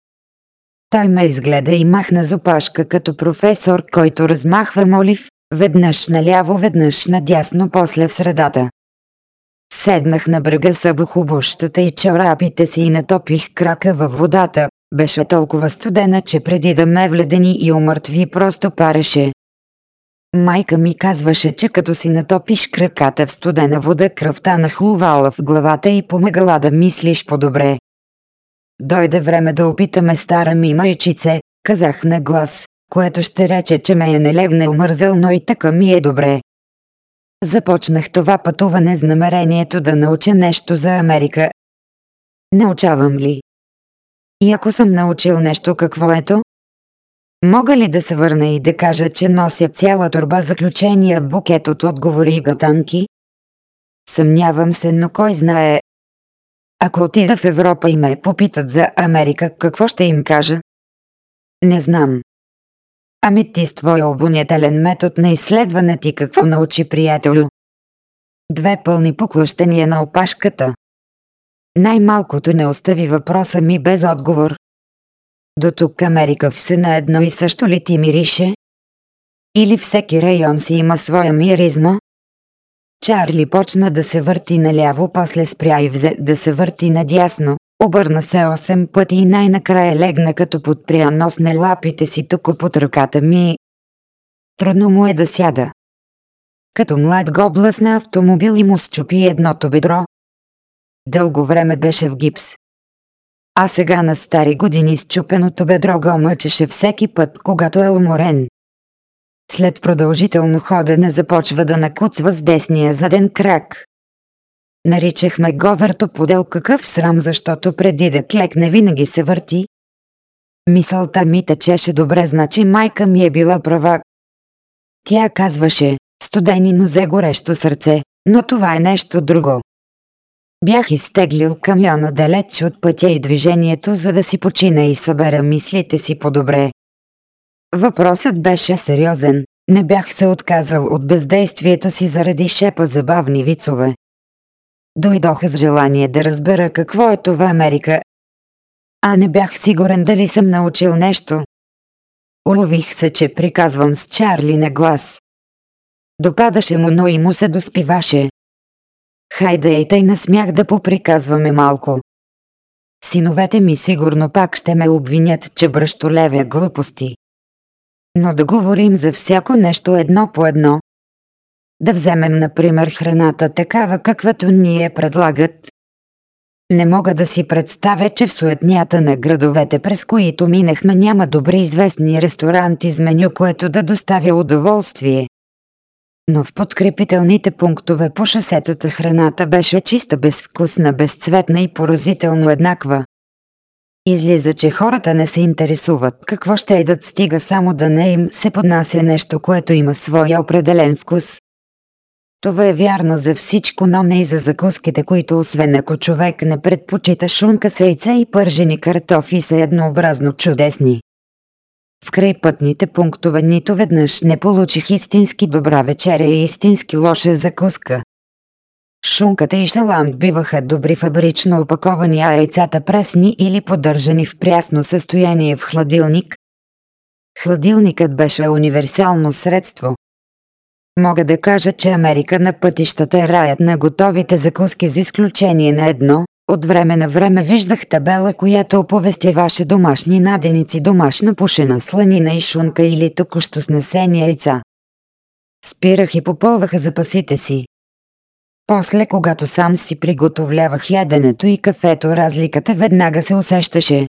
Той ме изгледа и махна з опашка като професор, който размахва молив, веднъж наляво, веднъж надясно, после в средата. Седнах на брега с обухобущата и чорапите си и натопих крака във водата, беше толкова студена, че преди да ме вледени и умъртви просто пареше. Майка ми казваше, че като си натопиш краката в студена вода, кръвта нахлувала в главата и помагала да мислиш по-добре. Дойде време да опитаме стара ми майчице, казах на глас, което ще рече, че ме е налегнал мързел, но и така ми е добре. Започнах това пътуване с намерението да науча нещо за Америка. Научавам ли? И ако съм научил нещо какво ето? Мога ли да се върна и да кажа, че нося цяла турба заключения букет от отговори и гатанки? Съмнявам се, но кой знае. Ако отида в Европа и ме попитат за Америка, какво ще им кажа? Не знам. Ами ти с твоя обонятелен метод на изследване ти какво научи приятелю? Две пълни поклащания на опашката. Най-малкото не остави въпроса ми без отговор. До тук Америка все на едно и също ли ти мирише? Или всеки район си има своя миризма? Чарли почна да се върти наляво, после спря и взе да се върти надясно. Обърна се 8 пъти и най-накрая легна като подпря нос на лапите си тук под ръката ми. Трудно му е да сяда. Като млад го блъсна автомобил и му счупи едното бедро, Дълго време беше в гипс. А сега на стари години счупеното бедро го мъчеше всеки път, когато е уморен. След продължително ходене започва да накуцва с десния заден крак. Наричахме го въртоподел какъв срам, защото преди да клекне винаги се върти. Мисълта ми течеше добре, значи майка ми е била права. Тя казваше, студени нозе горещо сърце, Но това е нещо друго. Бях изтеглил камиона далеч от пътя и движението, за да си почина и събера мислите си по-добре. Въпросът беше сериозен. Не бях се отказал от бездействието си заради шепа забавни вицове. Дойдоха с желание да разбера какво е това Америка. А не бях сигурен дали съм научил нещо. Улових се, че приказвам с Чарли на глас. Допадаше му, но и му се доспиваше. Хайде и тъй насмях да поприказваме малко. Синовете ми сигурно пак ще ме обвинят, че бръщолевя глупости. Но да говорим за всяко нещо едно по едно. Да вземем, например, храната такава, каквато ни е предлагат. Не мога да си представя, че в суетнята на градовете, през които минахме, няма добре известни ресторанти с меню, което да доставя удоволствие но в подкрепителните пунктове по шосетата храната беше чиста, безвкусна, безцветна и поразително еднаква. Излиза, че хората не се интересуват какво ще едат, стига само да не им се поднася нещо, което има своя определен вкус. Това е вярно за всичко, но не и за закуските, които освен ако човек не предпочита шунка с яйца и пържени картофи са еднообразно чудесни. В крайпътните пунктове нито веднъж не получих истински добра вечеря и истински лоша закуска. Шунката и шаламт биваха добри фабрично опаковани, а яйцата пресни или поддържани в прясно състояние в хладилник. Хладилникът беше универсално средство. Мога да кажа, че Америка на пътищата е раят на готовите закуски с изключение на едно, от време на време виждах табела, която оповестяваше домашни наденици, домашно пушена сланина и шунка или току-що снесени яйца. Спирах и попълваха запасите си. После, когато сам си приготовлявах яденето и кафето, разликата веднага се усещаше.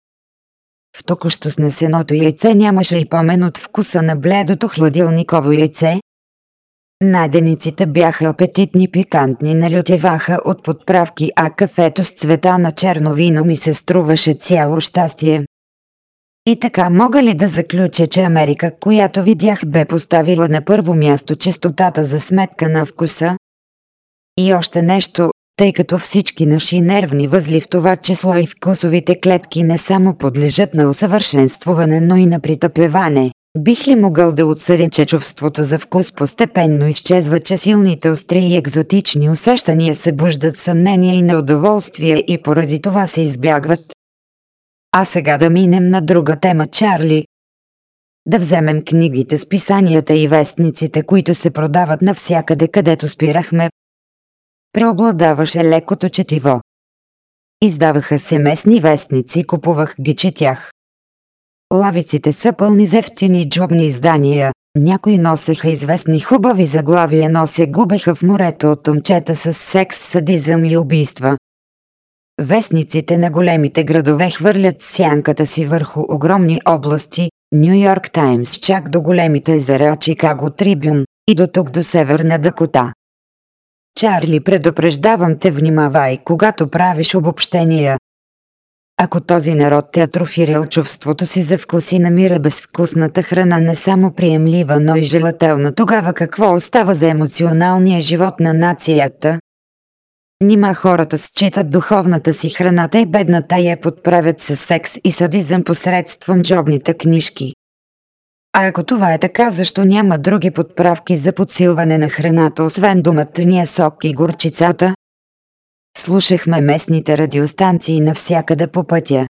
В току-що снесеното яйце нямаше и помен от вкуса на бледото хладилниково яйце, Надениците бяха апетитни пикантни, налютеваха от подправки, а кафето с цвета на черно вино ми се струваше цяло щастие. И така мога ли да заключа, че Америка, която видях бе поставила на първо място чистотата за сметка на вкуса? И още нещо, тъй като всички наши нервни възли в това число и вкусовите клетки не само подлежат на усъвършенствуване, но и на притъпеване. Бих ли могъл да отсъдя, че чувството за вкус постепенно изчезва, че силните остри и екзотични усещания се буждат съмнение и неудоволствие и поради това се избягват? А сега да минем на друга тема, Чарли. Да вземем книгите с писанията и вестниците, които се продават навсякъде, където спирахме. Преобладаваше лекото четиво. Издаваха се местни вестници, купувах ги четях. Лавиците са пълни з ефтини джобни издания. Някои носеха известни хубави заглавия, но се губеха в морето от момчета с секс, садизъм и убийства. Вестниците на големите градове хвърлят сянката си върху огромни области, Нью Йорк Таймс чак до големите езера Чикаго Трибюн и до тук до Северна Дакота. Чарли, предупреждавам те, внимавай, когато правиш обобщения, ако този народ те атрофирал чувството си за вкус и намира безвкусната храна не само приемлива, но и желателна, тогава какво остава за емоционалния живот на нацията? Нима хората считат духовната си храната и бедната я подправят с секс и садизъм посредством джобните книжки. А ако това е така, защо няма други подправки за подсилване на храната, освен думата сок и горчицата? Слушахме местните радиостанции навсякъде по пътя.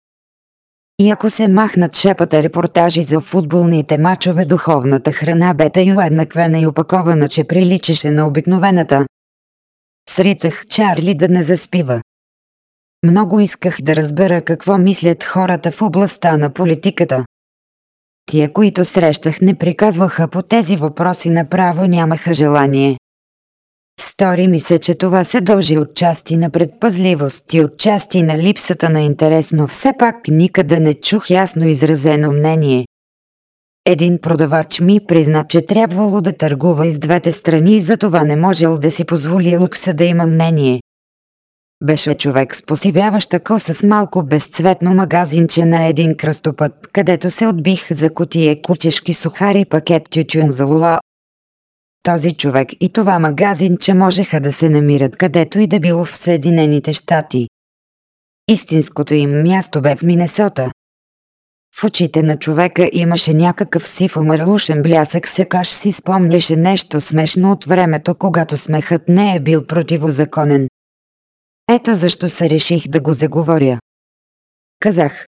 И ако се махнат шепата репортажи за футболните мачове, духовната храна бе тъй уеднаквена и опакована, че приличаше на обикновената. Сритах Чарли да не заспива. Много исках да разбера какво мислят хората в областта на политиката. Тия, които срещах, не приказваха по тези въпроси направо нямаха желание. Стори ми се, че това се дължи от части на предпазливост и от части на липсата на интерес, но все пак никъде не чух ясно изразено мнение. Един продавач ми призна, че трябвало да търгува из двете страни и затова не можел да си позволи лукса да има мнение. Беше човек с посивяваща коса в малко безцветно магазинче на един кръстопът, където се отбих за котие кучешки сухари пакет тютюн за лула Този човек и това магазинче можеха да се намират където и да било в Съединените щати. Истинското им място бе в Минесота. В очите на човека имаше някакъв сив омърлушен блясък, секаш си спомняше нещо смешно от времето, когато смехът не е бил противозаконен. Ето защо се реших да го заговоря. Казах.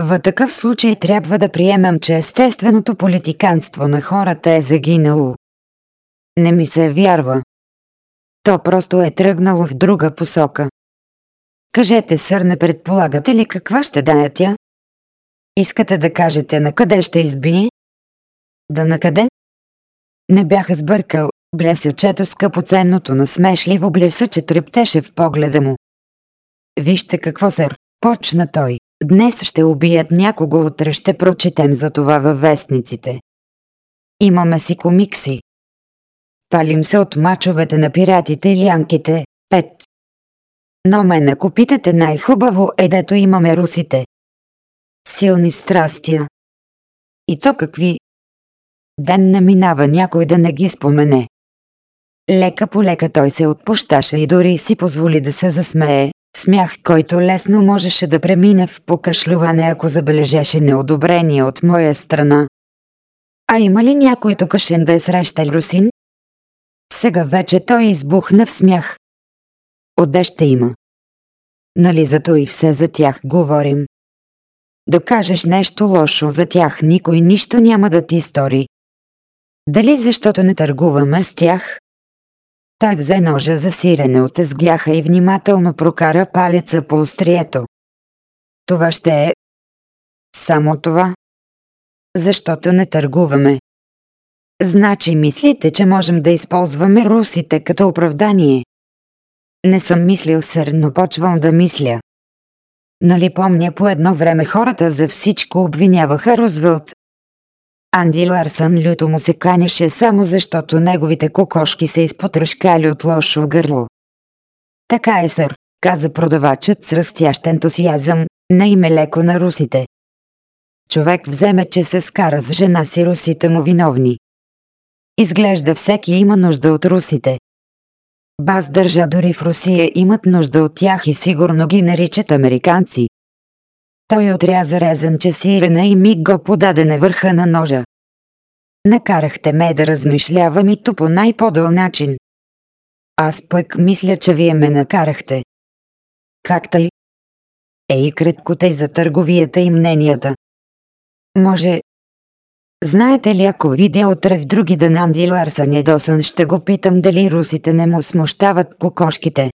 В такъв случай трябва да приемам, че естественото политиканство на хората е загинало. Не ми се вярва. То просто е тръгнало в друга посока. Кажете, сър, не предполагате ли каква ще дая тя? Искате да кажете на къде ще избие? Да на къде? Не бях сбъркал, блесъчето скъпоценното насмешливо блесъче трептеше в погледа му. Вижте какво, сър, почна той. Днес ще убият някого, утре ще прочетем за това във вестниците. Имаме си комикси. Палим се от мачовете на пиратите и янките. Пет. Но мен ако питате най-хубаво е дето имаме русите. Силни страстия. И то какви? Ден не минава някой да не ги спомене. Лека по лека той се отпущаше и дори си позволи да се засмее, смях, който лесно можеше да премине в покашлюване, ако забележеше неодобрение от моя страна. А има ли някой тукашен да е срещал Русин? Сега вече той избухна в смях. Оде ще има. Нали зато и все за тях говорим. Да кажеш нещо лошо за тях никой нищо няма да ти стори. Дали защото не търгуваме с тях? Той взе ножа за сирене от езгляха и внимателно прокара палеца по острието. Това ще е... Само това. Защото не търгуваме. Значи мислите, че можем да използваме русите като оправдание. Не съм мислил сър, но почвам да мисля. Нали помня по едно време хората за всичко обвиняваха Рузвелт. Анди Ларсън люто му се канеше само защото неговите кокошки се изпотръшкали от лошо гърло. Така е, сър, каза продавачът с растящ ентусиазъм, на име леко на русите. Човек вземе, че се скара с жена си русите му виновни. Изглежда всеки има нужда от русите. Баз държа дори в Русия имат нужда от тях и сигурно ги наричат американци. Той отряза резен сирена и миг го подаде на върха на ножа. Накарахте ме да размишлявам и то по най-подъл начин. Аз пък мисля, че вие ме накарахте. Как тъй? Ей, кратко тъй за търговията и мненията. Може, Знаете ли, ако видя утре в други ден Анди Ларсън недосън, ще го питам дали русите не му смущават кокошките.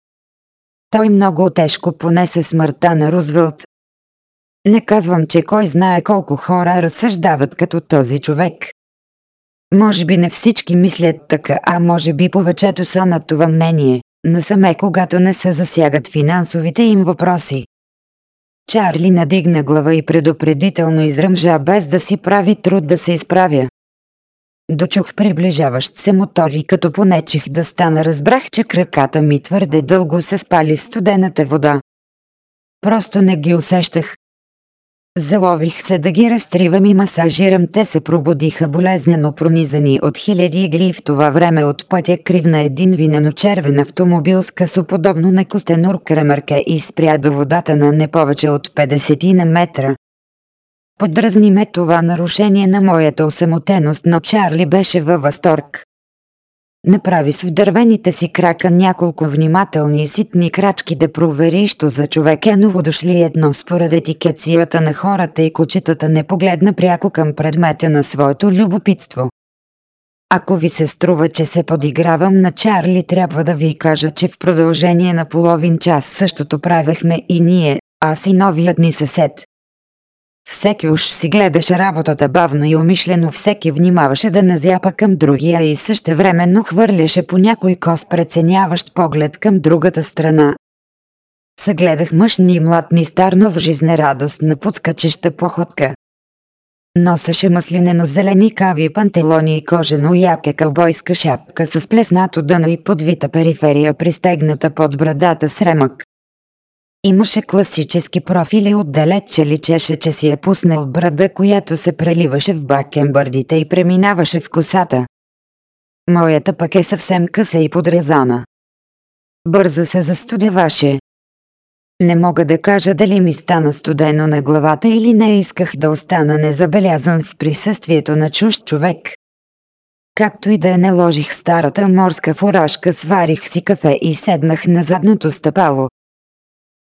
Той много тежко понесе смъртта на Рузвелт. Не казвам, че кой знае колко хора разсъждават като този човек. Може би не всички мислят така, а може би повечето са на това мнение, насаме когато не се засягат финансовите им въпроси. Чарли надигна глава и предупредително изръмжа без да си прави труд да се изправя. Дочух приближаващ се мотор и като понечих да стана разбрах, че краката ми твърде дълго се спали в студената вода. Просто не ги усещах. Залових се да ги разтривам и масажирам, те се пробудиха болезнено пронизани от хиляди игли в това време от пътя кривна един винено-червен автомобил с късоподобно на костенур кремърке и спря до водата на не повече от 50 на метра. Подразни ме това нарушение на моята осамотеност, но Чарли беше във възторг. Направи с вдървените си крака няколко внимателни и ситни крачки да провери, що за човек е новодошли едно според етикецията на хората и кучетата не погледна пряко към предмета на своето любопитство. Ако ви се струва, че се подигравам на Чарли, трябва да ви кажа, че в продължение на половин час същото правехме и ние, аз и новият ни съсед. Всеки уж си гледаше работата бавно и умишлено всеки внимаваше да назяпа към другия и същевременно хвърляше по някой кос преценяващ поглед към другата страна. Съгледах мъж ни млад ни стар, но с жизнерадостна подскачеща походка. Носеше маслинено-зелени кави пантелони и кожено яке кълбойска шапка с плеснато дъно и подвита периферия пристегната под брадата с ремък. Имаше класически профили отдалече личеше, че си е пуснал брада, която се преливаше в бакенбърдите и преминаваше в косата. Моята пък е съвсем къса и подрезана. Бързо се застудяваше. Не мога да кажа дали ми стана студено на главата или не исках да остана незабелязан в присъствието на чужд човек. Както и да я наложих старата морска фуражка, сварих си кафе и седнах на задното стъпало.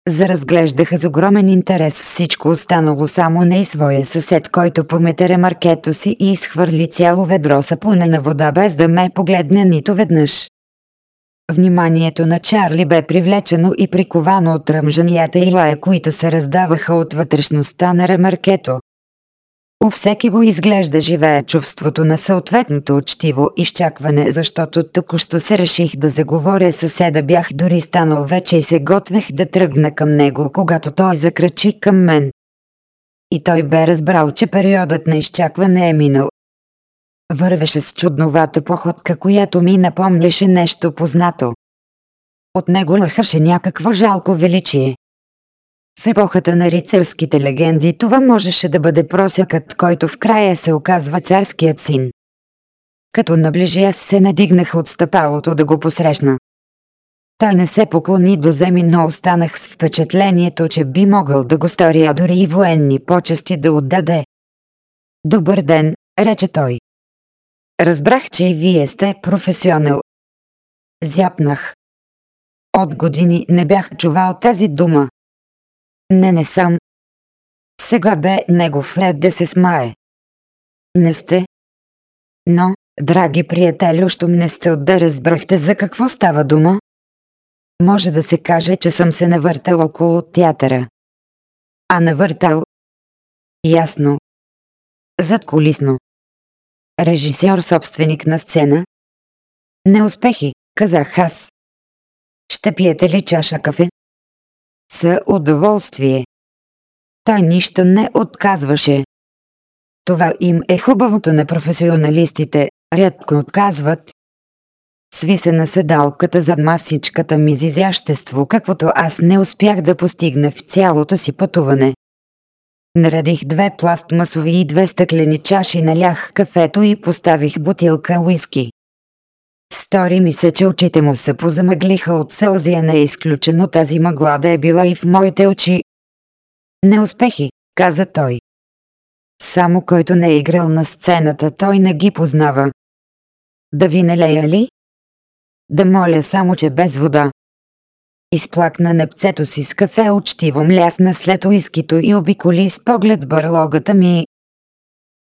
Заразглеждаха с огромен интерес всичко останало само не и своя съсед, който помете ремаркето си и изхвърли цяло ведро сапунена вода без да ме погледне нито веднъж. Вниманието на Чарли бе привлечено и приковано от ръмжанията и лая, които се раздаваха от вътрешността на ремаркето. У всеки го изглежда живее чувството на съответното учтиво изчакване, защото току-що се реших да заговоря съседа бях дори станал вече и се готвех да тръгна към него, когато той закрачи към мен. И той бе разбрал, че периодът на изчакване е минал. Вървеше с чудновата походка, която ми напомняше нещо познато. От него лъхаше някакво жалко величие. В епохата на рицарските легенди това можеше да бъде просякът, който в края се оказва царският син. Като наближи аз се надигнах от стъпалото да го посрещна. Той не се поклони до земи, но останах с впечатлението, че би могъл да го стори, а дори и военни почести да отдаде. Добър ден, рече той. Разбрах, че и вие сте професионал. Зяпнах. От години не бях чувал тази дума. Не, не съм. Сега бе негов ред да се смае. Не сте. Но, драги приятели, щом не сте от да разбрахте за какво става дума. Може да се каже, че съм се навъртал около театъра. А навъртал? Ясно. Зад колисно. Режисьор собственик на сцена? Неуспехи, казах аз. Ще пиете ли чаша кафе? С удоволствие. Той нищо не отказваше. Това им е хубавото на професионалистите, рядко отказват. Сви се на седалката зад масичката ми з изящество, каквото аз не успях да постигна в цялото си пътуване. Наредих две пластмасови и две стъклени чаши, налях кафето и поставих бутилка уиски. Стори ми се, че очите му се позамъглиха от сълзи, не е изключено тази мъгла да е била и в моите очи. Неуспехи, каза той. Само който не е играл на сцената, той не ги познава. Да ви не лея ли? Да моля само, че без вода. Изплакна непцето си с кафе, учтиво млясна след уискито и обиколи с поглед бърлогата ми.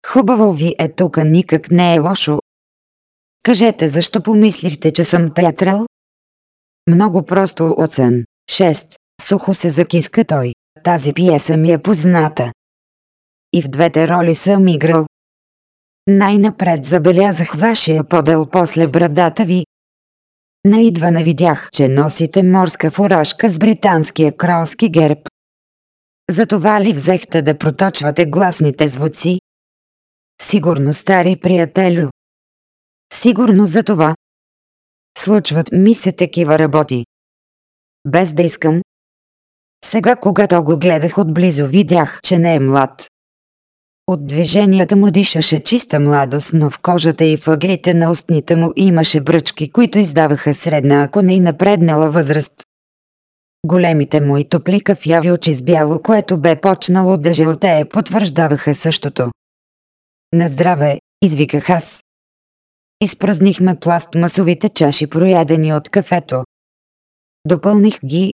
Хубаво ви е тука, никак не е лошо, Кажете защо помислихте, че съм театрал? Много просто оцен. 6. Сухо се закиска той. Тази пиеса ми е позната. И в двете роли съм играл. Най-напред забелязах вашия подел после брадата ви. Наидване видях, че носите морска фуражка с британския кралски герб. Затова ли взехте да проточвате гласните звуци? Сигурно, стари приятелю, Сигурно за това. Случват ми се такива работи. Без да искам. Сега, когато го гледах отблизо, видях, че не е млад. От движенията му дишаше чиста младост, но в кожата и въглите на устните му имаше бръчки, които издаваха средна, ако не и напреднала възраст. Големите му и топли кафяви очи с бяло, което бе почнало да жълтее, потвърждаваха същото. На здраве, извиках аз. Изпразнихме пластмасовите чаши, проядени от кафето. Допълних ги.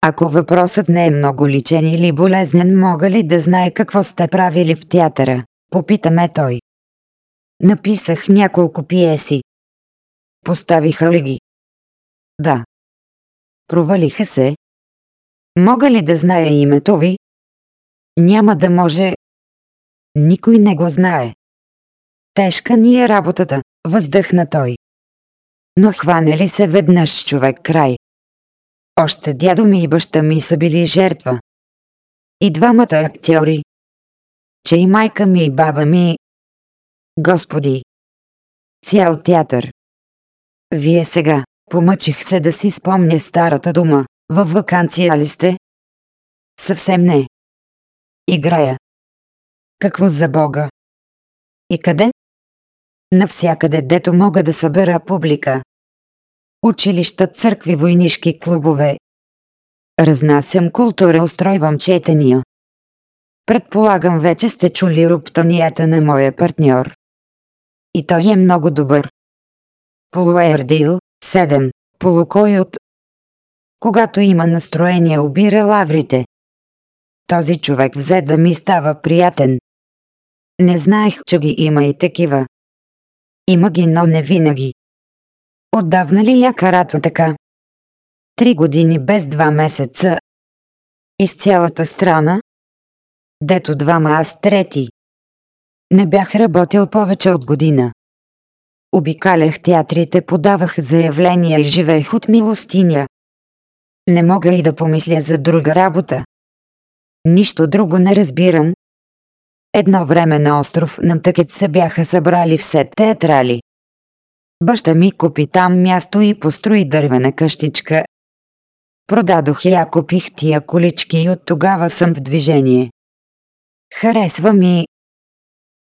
Ако въпросът не е много личен или болезнен, мога ли да знае какво сте правили в театъра? Попитаме той. Написах няколко пиеси. Поставиха ли ги? Да. Провалиха се. Мога ли да зная името ви? Няма да може. Никой не го знае. Тежка ни е работата, въздъхна той. Но хване ли се веднъж човек край? Още дядо ми и баща ми са били жертва. И двамата актьори. Че и майка ми и баба ми. Господи! Цял театър. Вие сега, помъчих се да си спомня старата дума. Във вакансия ли сте? Съвсем не. Играя. Какво за Бога? И къде? Навсякъде, дето мога да събера публика. Училища, църкви, войнишки клубове. Разнасям култура, устройвам четения. Предполагам вече сте чули руптанията на моя партньор. И той е много добър. Полуердил, 7. Полукойот. Когато има настроение обира лаврите. Този човек взе да ми става приятен. Не знаех, че ги има и такива. Има ги, но не винаги. Отдавна ли я карато така? Три години без два месеца. Из цялата страна? Дето двама аз трети. Не бях работил повече от година. Обикалях театрите, подавах заявления и живеех от милостиня. Не мога и да помисля за друга работа. Нищо друго не разбирам. Едно време на остров Нантъкет се бяха събрали все театрали. Баща ми купи там място и построи дървена къщичка. Продадох я, купих тия колички и от тогава съм в движение. Харесва ми.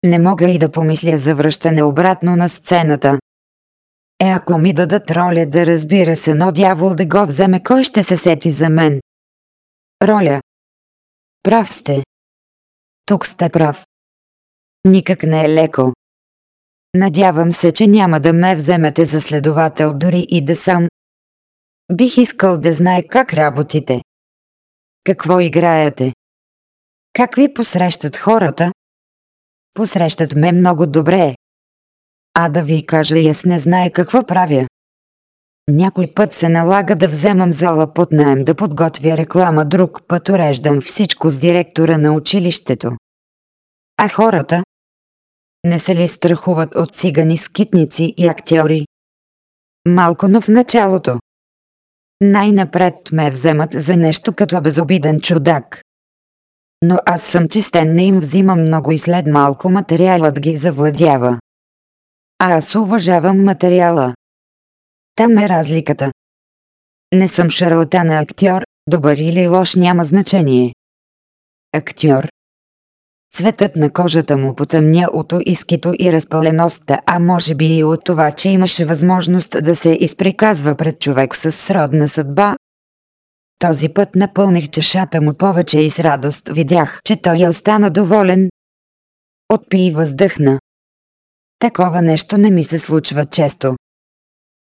Не мога и да помисля за връщане обратно на сцената. Е, ако ми дадат роля да разбира се, но дявол да го вземе, кой ще се сети за мен? Роля. Прав сте. Тук сте прав. Никак не е леко. Надявам се, че няма да ме вземете за следовател дори и да сам. Бих искал да знае как работите. Какво играете? Как ви посрещат хората? Посрещат ме много добре. А да ви кажа, и аз не знае какво правя. Някой път се налага да вземам зала под найем да подготвя реклама, друг път уреждам всичко с директора на училището. А хората? Не се ли страхуват от цигани, скитници и актьори? Малко, но в началото. Най-напред ме вземат за нещо като безобиден чудак. Но аз съм чистен, не им взимам много и след малко материалът ги завладява. А аз уважавам материала. Там е разликата. Не съм шарлатан актьор, добър или лош няма значение. Актьор. Цветът на кожата му потъмня от искито и разпалеността, а може би и от това, че имаше възможност да се изприказва пред човек с сродна съдба. Този път напълних чашата му повече и с радост видях, че той остана доволен. Отпи и въздъхна. Такова нещо не ми се случва често.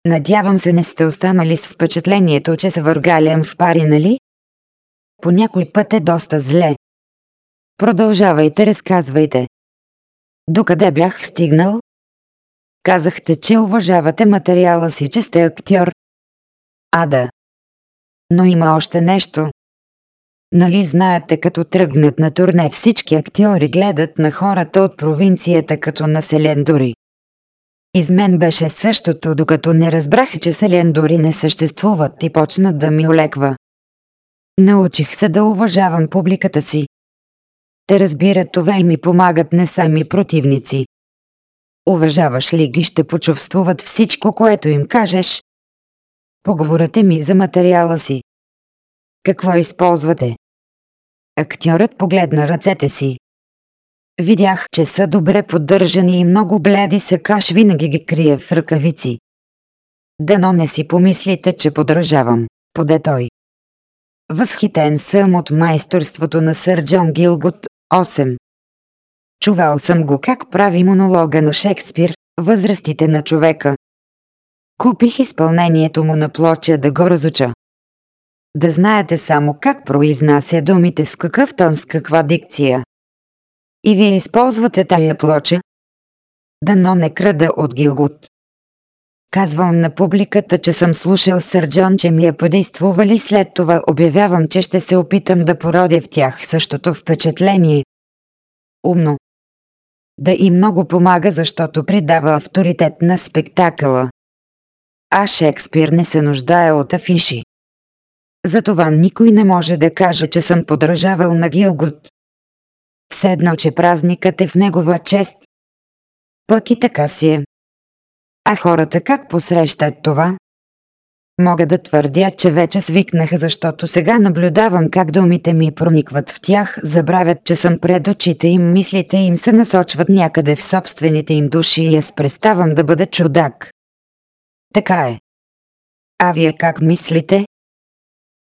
Надявам се не сте останали с впечатлението, че се въргалям в пари, нали? По някой път е доста зле. Продължавайте, разказвайте. Докъде бях стигнал? Казахте, че уважавате материала си, че сте актьор. А да. Но има още нещо. Нали знаете, като тръгнат на турне всички актьори гледат на хората от провинцията като на Из мен беше същото, докато не разбрах, че селендори не съществуват и почнат да ми олеква. Научих се да уважавам публиката си. Те разбират това и ми помагат не сами противници. Уважаваш ли ги, ще почувствуват всичко, което им кажеш. Поговорете ми за материала си. Какво използвате? Актьорът погледна ръцете си. Видях, че са добре поддържани и много бледи се каш винаги ги крие в ръкавици. Дано не си помислите, че подражавам, поде той. Възхитен съм от майсторството на сър Джон Гилгот, 8. Чувал съм го как прави монолога на Шекспир, възрастите на човека. Купих изпълнението му на плоча да го разуча. Да знаете само как произнася думите с какъв тон с каква дикция. И вие използвате тая плоча? Дано не крада от Гилгут. Казвам на публиката, че съм слушал Сърджон, че ми е подействували след това обявявам, че ще се опитам да породя в тях същото впечатление. Умно. Да и много помага, защото придава авторитет на спектакъла. А Шекспир не се нуждае от афиши. Затова никой не може да каже, че съм подражавал на Гилгут. Все едно, че празникът е в негова чест. Пък и така си е. А хората как посрещат това? Мога да твърдя, че вече свикнах, защото сега наблюдавам как думите ми проникват в тях, забравят, че съм пред очите им, мислите им се насочват някъде в собствените им души и аз преставам да бъда чудак. Така е. А вие как мислите?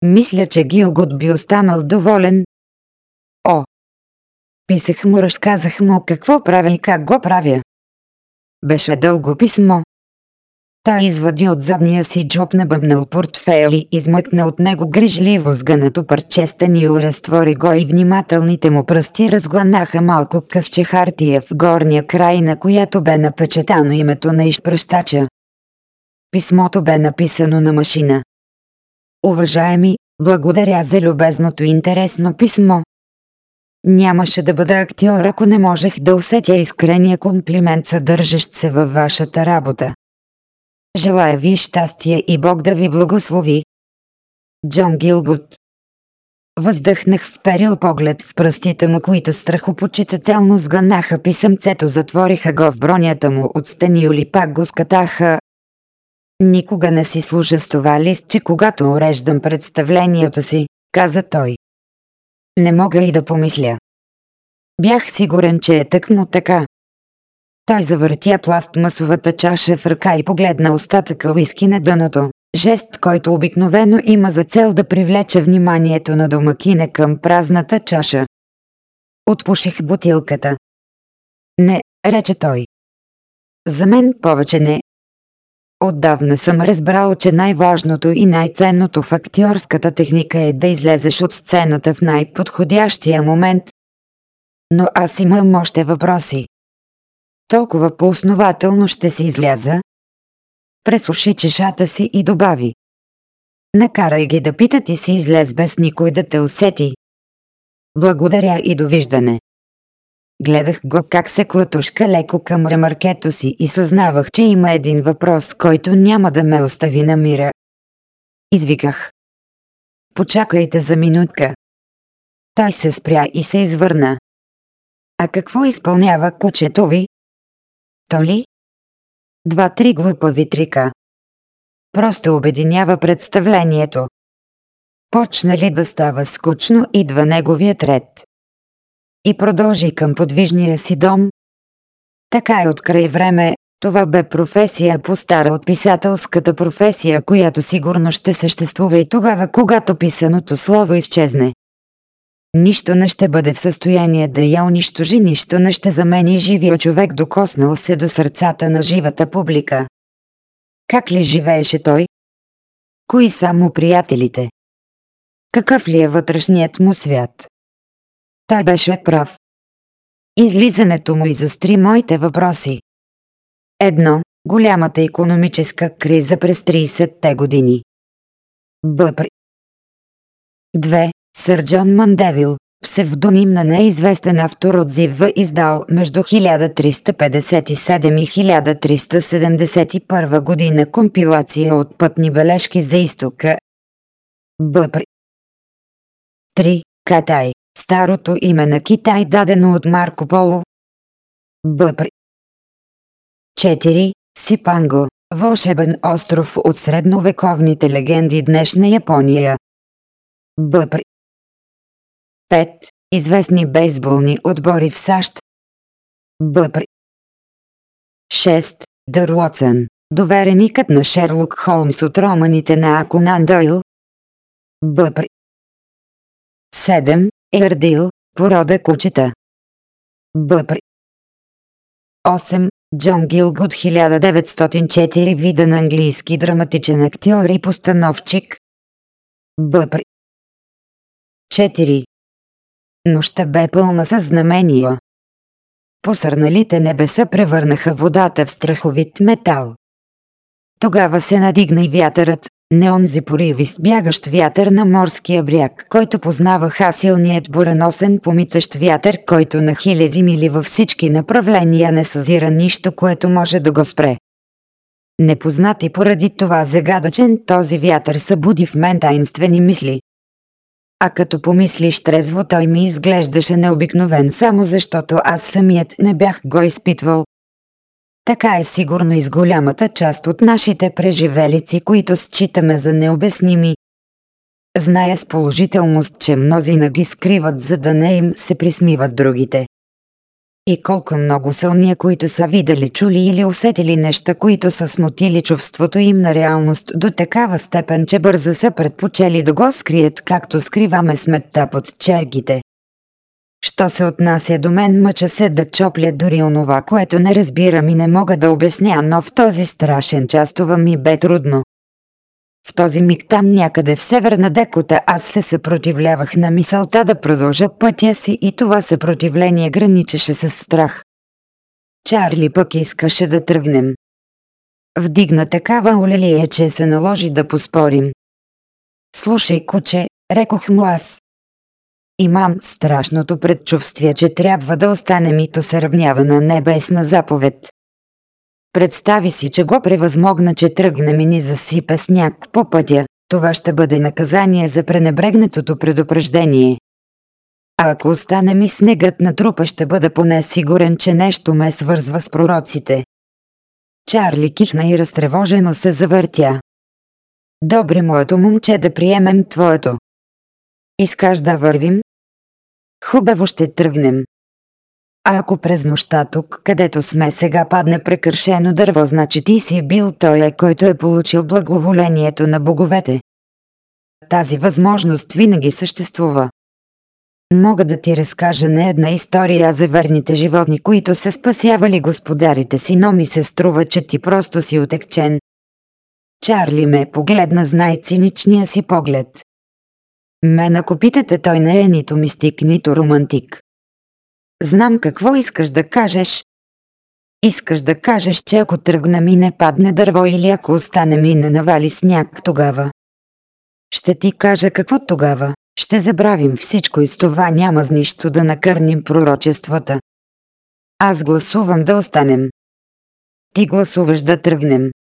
Мисля, че Гилгот би останал доволен. О! Писах му, разказах му какво правя и как го правя. Беше дълго писмо. Той извади от задния си джоб набъбнал портфейл и измъкна от него грижливо сгънато парче станил, разтвори го и внимателните му пръсти разгланаха малко късче хартия в горния край, на която бе напечатано името на изпращача. Писмото бе написано на машина. Уважаеми, благодаря за любезното и интересно писмо. Нямаше да бъда актьор, ако не можех да усетя искрения комплимент, съдържащ се във вашата работа. Желая ви щастие и Бог да ви благослови. Джон Гилгут Въздъхнах вперил поглед в пръстите му, които страхопочитателно сганаха писъмцето, затвориха го в бронята му от стени или пак го скатаха. Никога не си служа с това листче, когато уреждам представленията си, каза той. Не мога и да помисля. Бях сигурен, че е тъкмо така. Той завъртя пластмасовата чаша в ръка и погледна остатъка уиски на дъното. Жест, който обикновено има за цел да привлече вниманието на домакине към празната чаша. Отпуших бутилката. Не, рече той. За мен повече не. Отдавна съм разбрал, че най-важното и най-ценното в актьорската техника е да излезеш от сцената в най-подходящия момент. Но аз имам още въпроси толкова по-основателно ще си изляза. Пресуши чешата си и добави. Накарай ги да питат и си излез без никой да те усети. Благодаря и довиждане. Гледах го как се клатушка леко към ремаркето си и съзнавах, че има един въпрос, който няма да ме остави на мира. Извиках. Почакайте за минутка. Той се спря и се извърна. А какво изпълнява кучето ви? То ли? Два-три глупави трика. Просто обединява представлението. Почна ли да става скучно, идва неговият ред. И продължи към подвижния си дом. Така е от край време, това бе професия по-стара от писателската професия, която сигурно ще съществува и тогава, когато писаното слово изчезне. Нищо не ще бъде в състояние да я унищожи, нищо не ще замени живия човек, докоснал се до сърцата на живата публика. Как ли живееше той? Кои са му приятелите? Какъв ли е вътрешният му свят? Той беше прав. Излизането му изостри моите въпроси. Едно – голямата економическа криза през 30-те години. Бъпр. Две Сър Джон Мандевил, псевдоним на неизвестен автор от Зива издал между 1357 и 1371 година компилация от пътни бележки за изтока. Бъпр. 3. Катай. Старото име на Китай дадено от Марко Поло. Бъпр. 4. Сипанго. Вълшебен остров от средновековните легенди днешна Япония. Бъпр. 5. Известни бейсболни отбори в САЩ. Бъпр. 6. Дър Уотсън. Довереникът на Шерлок Холмс от романите на Аконан Дойл. Бъпр. 7. Ердил. Порода кучета. Бъпр. 8. Джон Гилгуд 1904 виден английски драматичен актьор и постановчик. Бъпр. 4. Нощта бе пълна със знамения. Посърналите небеса превърнаха водата в страховит метал. Тогава се надигна и вятърът, не онзи поривист бягащ вятър на морския бряг, който познаваха силният бураносен помитащ вятър, който на хиляди мили във всички направления не съзира нищо, което може да го спре. Непознати поради това загадъчен този вятър събуди в мен таинствени мисли, а като помислиш трезво той ми изглеждаше необикновен само защото аз самият не бях го изпитвал. Така е сигурно и с голямата част от нашите преживелици, които считаме за необясними. Зная с положителност, че мнозина ги скриват, за да не им се присмиват другите. И колко много са уния, които са видели, чули или усетили неща, които са смутили чувството им на реалност до такава степен, че бързо са предпочели да го скрият, както скриваме сметта под чергите. Що се отнася до мен, мъча се да чопля дори онова, което не разбирам и не мога да обясня, но в този страшен час това ми бе трудно. В този миг там някъде в северна Декота аз се съпротивлявах на мисълта да продължа пътя си и това съпротивление граничеше с страх. Чарли пък искаше да тръгнем. Вдигна такава олелия, че се наложи да поспорим. Слушай, куче, рекох му аз. Имам страшното предчувствие, че трябва да останем и то се равнява на небесна заповед. Представи си, че го превъзмогна, че тръгнем и ни засипе сняг по пътя. Това ще бъде наказание за пренебрегнатото предупреждение. А ако останем и снегът на трупа, ще бъда поне сигурен, че нещо ме свързва с пророците. Чарли кихна и разтревожено се завъртя. Добре, моето момче, да приемем твоето. Искаш да вървим? Хубаво ще тръгнем. А ако през нощта тук, където сме сега падне прекършено дърво, значи ти си бил той, който е получил благоволението на боговете. Тази възможност винаги съществува. Мога да ти разкажа не една история за верните животни, които се спасявали господарите си, но ми се струва, че ти просто си отекчен. Чарли ме погледна с най-циничния си поглед. Мен ако питате, той не е нито мистик, нито романтик. Знам какво искаш да кажеш. Искаш да кажеш, че ако тръгна ми не падне дърво или ако остане ми не навали сняг тогава. Ще ти кажа какво тогава. Ще забравим всичко и с това няма с нищо да накърним пророчествата. Аз гласувам да останем. Ти гласуваш да тръгнем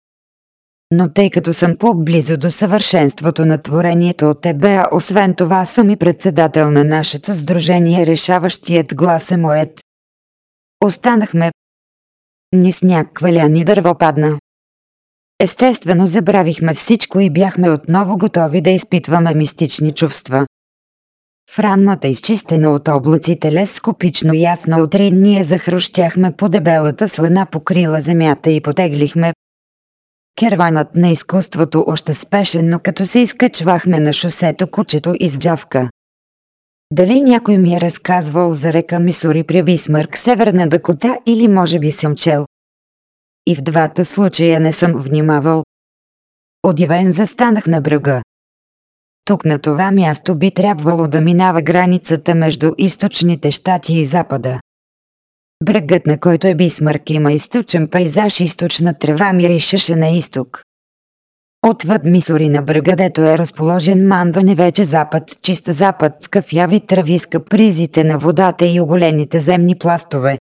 но тъй като съм по-близо до съвършенството на творението от тебе, а освен това съм и председател на нашето сдружение, решаващият глас е моят. Останахме. Ни сняг хваля, ни дърво падна. Естествено забравихме всичко и бяхме отново готови да изпитваме мистични чувства. В ранната изчистена от облаците лес скопично ясно утре ние захрущяхме по дебелата слена покрила земята и потеглихме Керванът на изкуството още спешен, но като се изкачвахме на шосето, кучето изджавка. Дали някой ми е разказвал за река Мисури при Бисмърк, Северна Дакота или може би съм чел? И в двата случая не съм внимавал. Одивен застанах на брега. Тук на това място би трябвало да минава границата между източните щати и запада. Брегът на който е Бисмърк има източен пейзаж и източна трева миришеше на изток. Отвъд Мисори на брега, дето е разположен Мандън е вече запад, чиста запад с кафяви трави с капризите на водата и оголените земни пластове.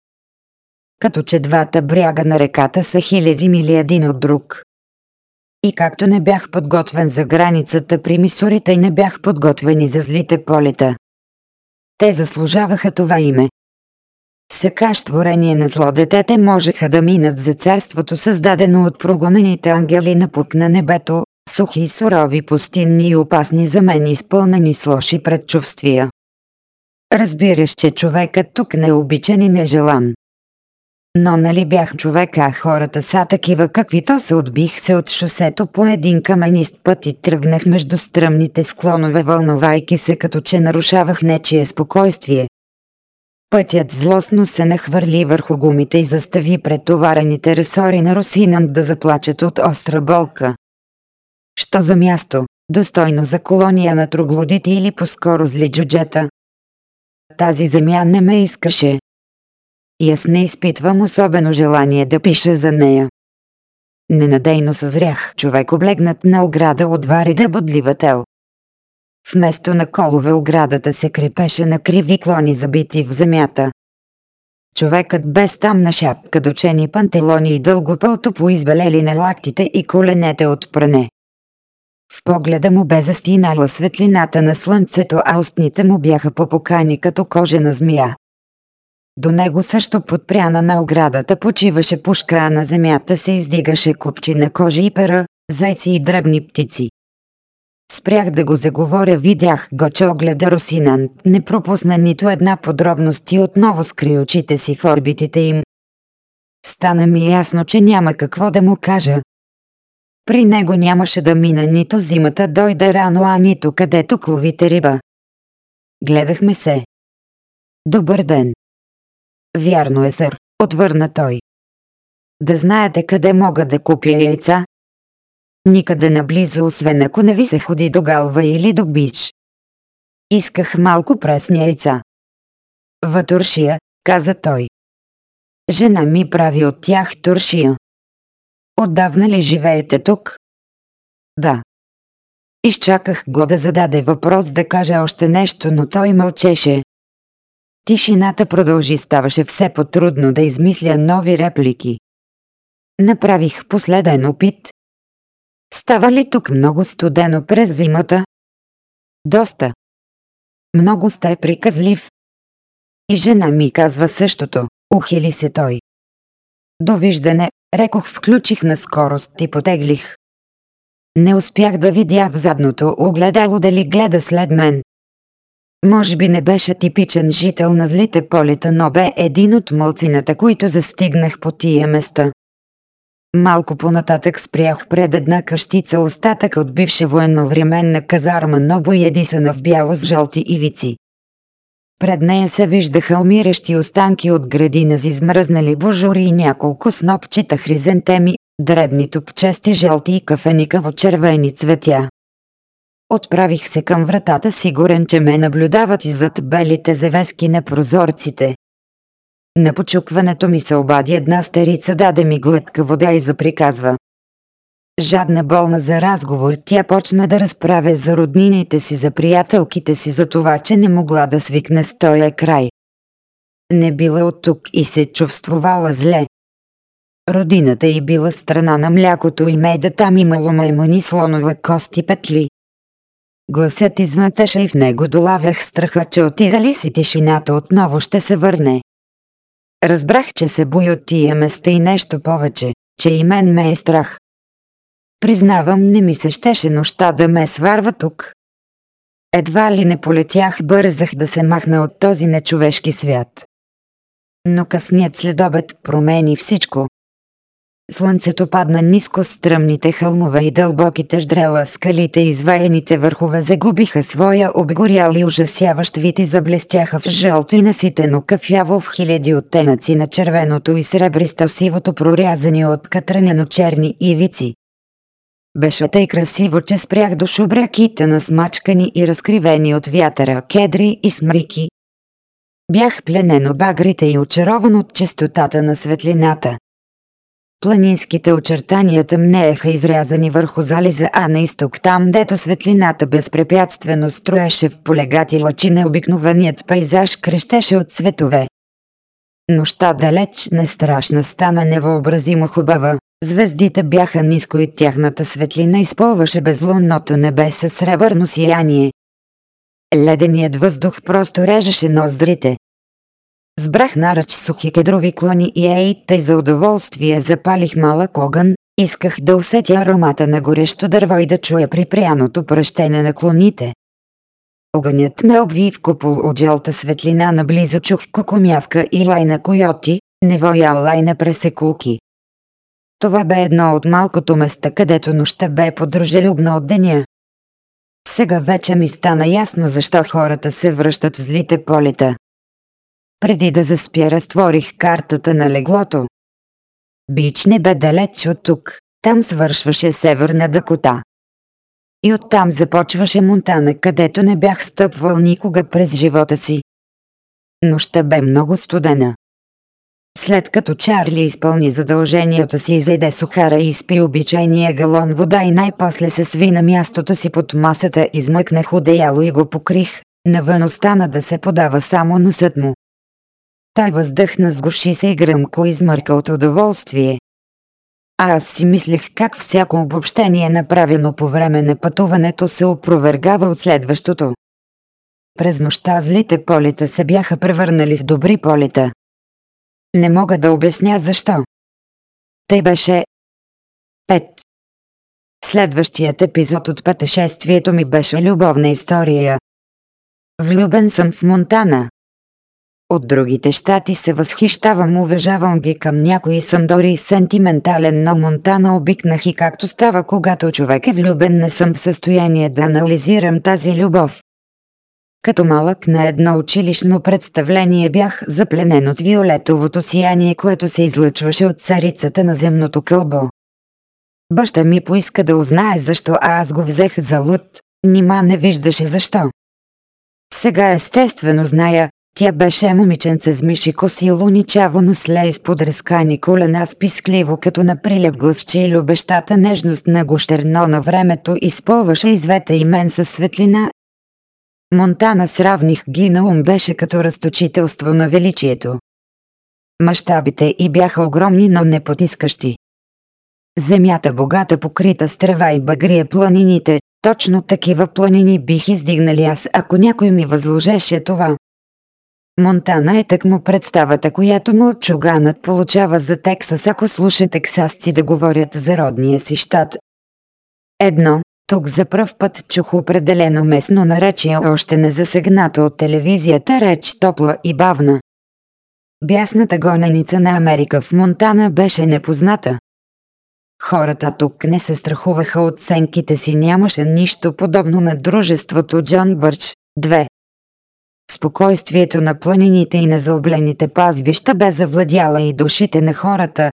Като че двата бряга на реката са хиляди мили един от друг. И както не бях подготвен за границата при Мисорите и не бях подготвени за злите полета. Те заслужаваха това име. Сякаш творение на зло детете можеха да минат за царството създадено от прогонените ангели на пук на небето, сухи и сурови пустинни и опасни за мен изпълнени с лоши предчувствия. Разбираш, че човекът тук не е обичан и нежелан. Но нали бях човек, а хората са такива каквито се отбих се от шосето по един каменист път и тръгнах между стръмните склонове вълнувайки се като че нарушавах нечие спокойствие. Пътят злостно се нахвърли върху гумите и застави претоварените ресори на Русинан да заплачат от остра болка. Що за място, достойно за колония на троглодити или по-скоро зли джуджета? Тази земя не ме искаше. И аз не изпитвам особено желание да пиша за нея. Ненадейно съзрях човек облегнат на ограда от варида бодлива тел. Вместо на колове оградата се крепеше на криви клони забити в земята. Човекът без тамна шапка, дочени пантелони и дълго пълто поизбелели на лактите и коленете от пране. В погледа му бе застинала светлината на слънцето, а устните му бяха попокани като кожена змия. До него също подпряна на оградата почиваше пушка, а на земята се издигаше купчина кожи и пера, зайци и дребни птици. Спрях да го заговоря, видях го, че огледа Росинант, не пропусна нито една подробност и отново скри очите си в орбитите им. Стана ми ясно, че няма какво да му кажа. При него нямаше да мина нито зимата дойде рано, а нито където кловите риба. Гледахме се. Добър ден. Вярно е, сър, отвърна той. Да знаете къде мога да купя яйца? Никъде наблизо, освен ако не ви се ходи до Галва или до Бич. Исках малко пресни яйца. В туршия, каза той. Жена ми прави от тях туршия. Отдавна ли живеете тук? Да. Изчаках го да зададе въпрос да каже още нещо, но той мълчеше. Тишината продължи, ставаше все по-трудно да измисля нови реплики. Направих последен опит. Става ли тук много студено през зимата? Доста. Много сте приказлив. И жена ми казва същото, ухили се той. Довиждане, рекох, включих на скорост и потеглих. Не успях да видя в задното огледало дали гледа след мен. Може би не беше типичен жител на злите полета, но бе един от мълцината, които застигнах по тия места. Малко понататък спрях пред една къщица остатък от бивша военновременна казарма, много едисана в бяло с жълти ивици. Пред нея се виждаха умиращи останки от градина с измръзнали божури и няколко снопчета хризантеми, дребни топчести жълти и кафеникаво червени цветя. Отправих се към вратата сигурен, че ме наблюдават и зад белите завески на прозорците. На почукването ми се обади една старица, даде ми глътка вода и заприказва. Жадна болна за разговор, тя почна да разправя за роднините си, за приятелките си, за това, че не могла да свикне с тоя край. Не била от тук и се чувствувала зле. Родината й била страна на млякото и меда, там имало маймуни, слонова кост и петли. Гласът извънтеше и в него долавях страха, че отидали си тишината отново ще се върне. Разбрах, че се бои от тия места и нещо повече, че и мен ме е страх. Признавам, не ми се щеше нощта да ме сварва тук. Едва ли не полетях, бързах да се махна от този нечовешки свят. Но късният следобед промени всичко. Слънцето падна ниско стръмните хълмове и дълбоките ждрела скалите изваяните върхове загубиха своя обгорял и ужасяващ вид и заблестяха в жълто и наситено кафяво в хиляди оттенъци на червеното и сребристо сивото прорязани от катренено черни ивици. Беше тъй красиво, че спрях до шубраките на смачкани и разкривени от вятъра кедри и смрики. Бях пленен багрите и очарован от чистотата на светлината. Планинските очертания тъмнееха изрязани върху зализа, а на изток там, дето светлината безпрепятствено строеше в полегати лъчи необикновеният пейзаж крещеше от цветове. Нощта далеч не страшна стана невъобразимо хубава. Звездите бяха ниско и тяхната светлина изпълваше безлунното небе със сребърно сияние. Леденият въздух просто режеше ноздрите. Сбрах наръч сухи кедрови клони и ей, тъй за удоволствие запалих малък огън, исках да усетя аромата на горещо дърво и да чуя припряното пръщене на клоните. Огънят ме обви в купол от жълта светлина, наблизо чух кокомявка и лай на койоти, невоя лай на пресекулки. Това бе едно от малкото места, където нощта бе подружелюбна от деня. Сега вече ми стана ясно защо хората се връщат в злите полета. Преди да заспя, разтворих картата на леглото. Бич не бе далеч от тук, там свършваше Северна Дакота. И оттам започваше Монтана, където не бях стъпвал никога през живота си. Нощта бе много студена. След като Чарли изпълни задълженията си зайде сухара и изпи обичайния галон вода и най-после се сви на мястото си под масата, измъкнах одеяло и го покрих, навън остана да се подава само носът му. Той въздъхна с гуши се и гръмко измърка от удоволствие. А аз си мислех как всяко обобщение направено по време на пътуването се опровергава от следващото. През нощта злите полета се бяха превърнали в добри полета. Не мога да обясня защо. Тъй беше. 5. Следващият епизод от пътешествието ми беше любовна история. Влюбен съм в Монтана. От другите щати се възхищавам, уважавам ги към някои съм дори сентиментален, но Монтана обикнах и както става когато човек е влюбен не съм в състояние да анализирам тази любов. Като малък на едно училищно представление бях запленен от виолетовото сияние, което се излъчваше от царицата на земното кълбо. Баща ми поиска да узнае защо, а аз го взех за луд, нима не виждаше защо. Сега естествено зная, тя беше момиченце с миши коси луничаво носле изпод разкани колена с пискливо като на прилеп гласче и любещата нежност на гощерно на времето изпълваше извета и мен със светлина. Монтана сравних ги на ум беше като разточителство на величието. Мащабите и бяха огромни, но не потискащи. Земята богата покрита с трева и багрия планините, точно такива планини бих издигнали аз, ако някой ми възложеше това. Монтана е такмо представата, която мълчуганът получава за Тексас, ако слуша тексасци да говорят за родния си щат. Едно, тук за пръв път чух определено местно наречие, още не засегнато от телевизията реч топла и бавна. Бясната гоненица на Америка в Монтана беше непозната. Хората тук не се страхуваха от сенките си, нямаше нищо подобно на дружеството Джон Бърч. 2. Спокойствието на планините и на заоблените пазбища бе завладяла и душите на хората.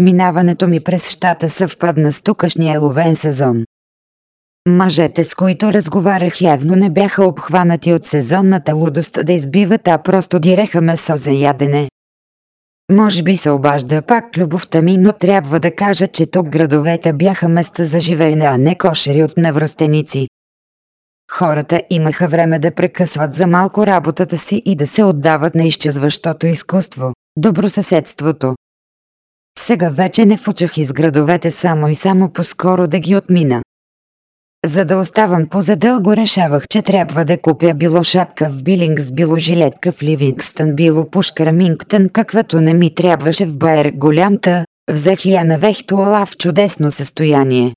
Минаването ми през щата съвпадна с тукашния ловен сезон. Мъжете, с които разговарях явно не бяха обхванати от сезонната лудост да избиват, а просто диреха месо за ядене. Може би се обажда пак любовта ми, но трябва да кажа, че тук градовете бяха места за живеене, а не кошери от невръстеници. Хората имаха време да прекъсват за малко работата си и да се отдават на изчезващото изкуство, добросъседството. Сега вече не фучах из градовете само и само по-скоро да ги отмина. За да оставам по-задълго решавах, че трябва да купя било шапка в Билингс, било жилетка в Ливингстън, било пушка Рамингтън, каквато не ми трябваше в Байер голямта, взех я на вехтуала в чудесно състояние.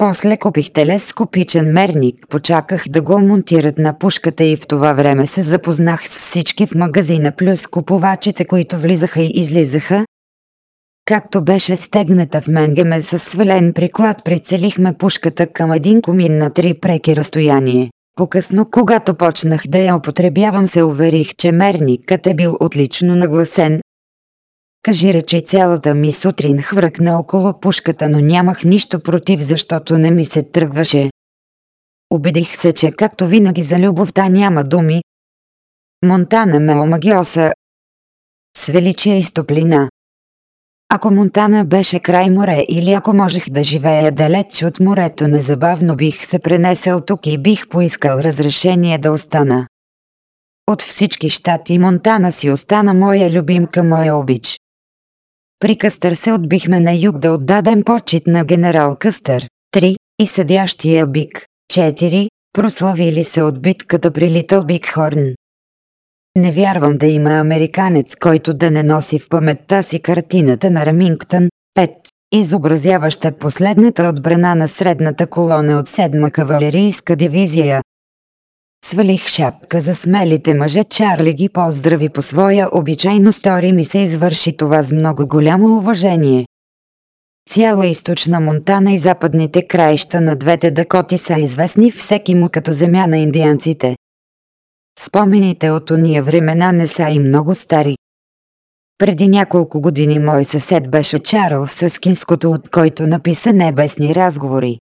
После купих телескопичен мерник, почаках да го монтират на пушката и в това време се запознах с всички в магазина плюс купувачите, които влизаха и излизаха. Както беше стегната в менгеме с свален приклад, прицелихме пушката към един комин на три преки разстояние. По-късно, когато почнах да я употребявам, се уверих, че мерникът е бил отлично нагласен, Кажи речи цялата ми сутрин хвъркна около пушката, но нямах нищо против, защото не ми се тръгваше. Убедих се, че както винаги за любовта няма думи. Монтана ме омагиоса с величие и стоплина. Ако Монтана беше край море или ако можех да живея далеч от морето, незабавно бих се пренесел тук и бих поискал разрешение да остана. От всички щати Монтана си остана моя любимка, моя обич. При Къстър се отбихме на юг да отдадем почет на генерал Къстър. 3. И съдящия Бик. 4. Прославили се от битката при Литъл Биг Хорн. Не вярвам да има американец, който да не носи в паметта си картината на Рамингтън. 5. Изобразяваща последната отбрана на средната колона от 7 кавалерийска дивизия, Свалих шапка за смелите мъже, Чарли ги поздрави по своя обичайно стори ми се извърши това с много голямо уважение. Цяла източна Монтана и западните краища на двете Дакоти са известни всеки му като земя на индианците. Спомените от уния времена не са и много стари. Преди няколко години мой съсед беше Чарлз Съскинското, от който написа небесни разговори.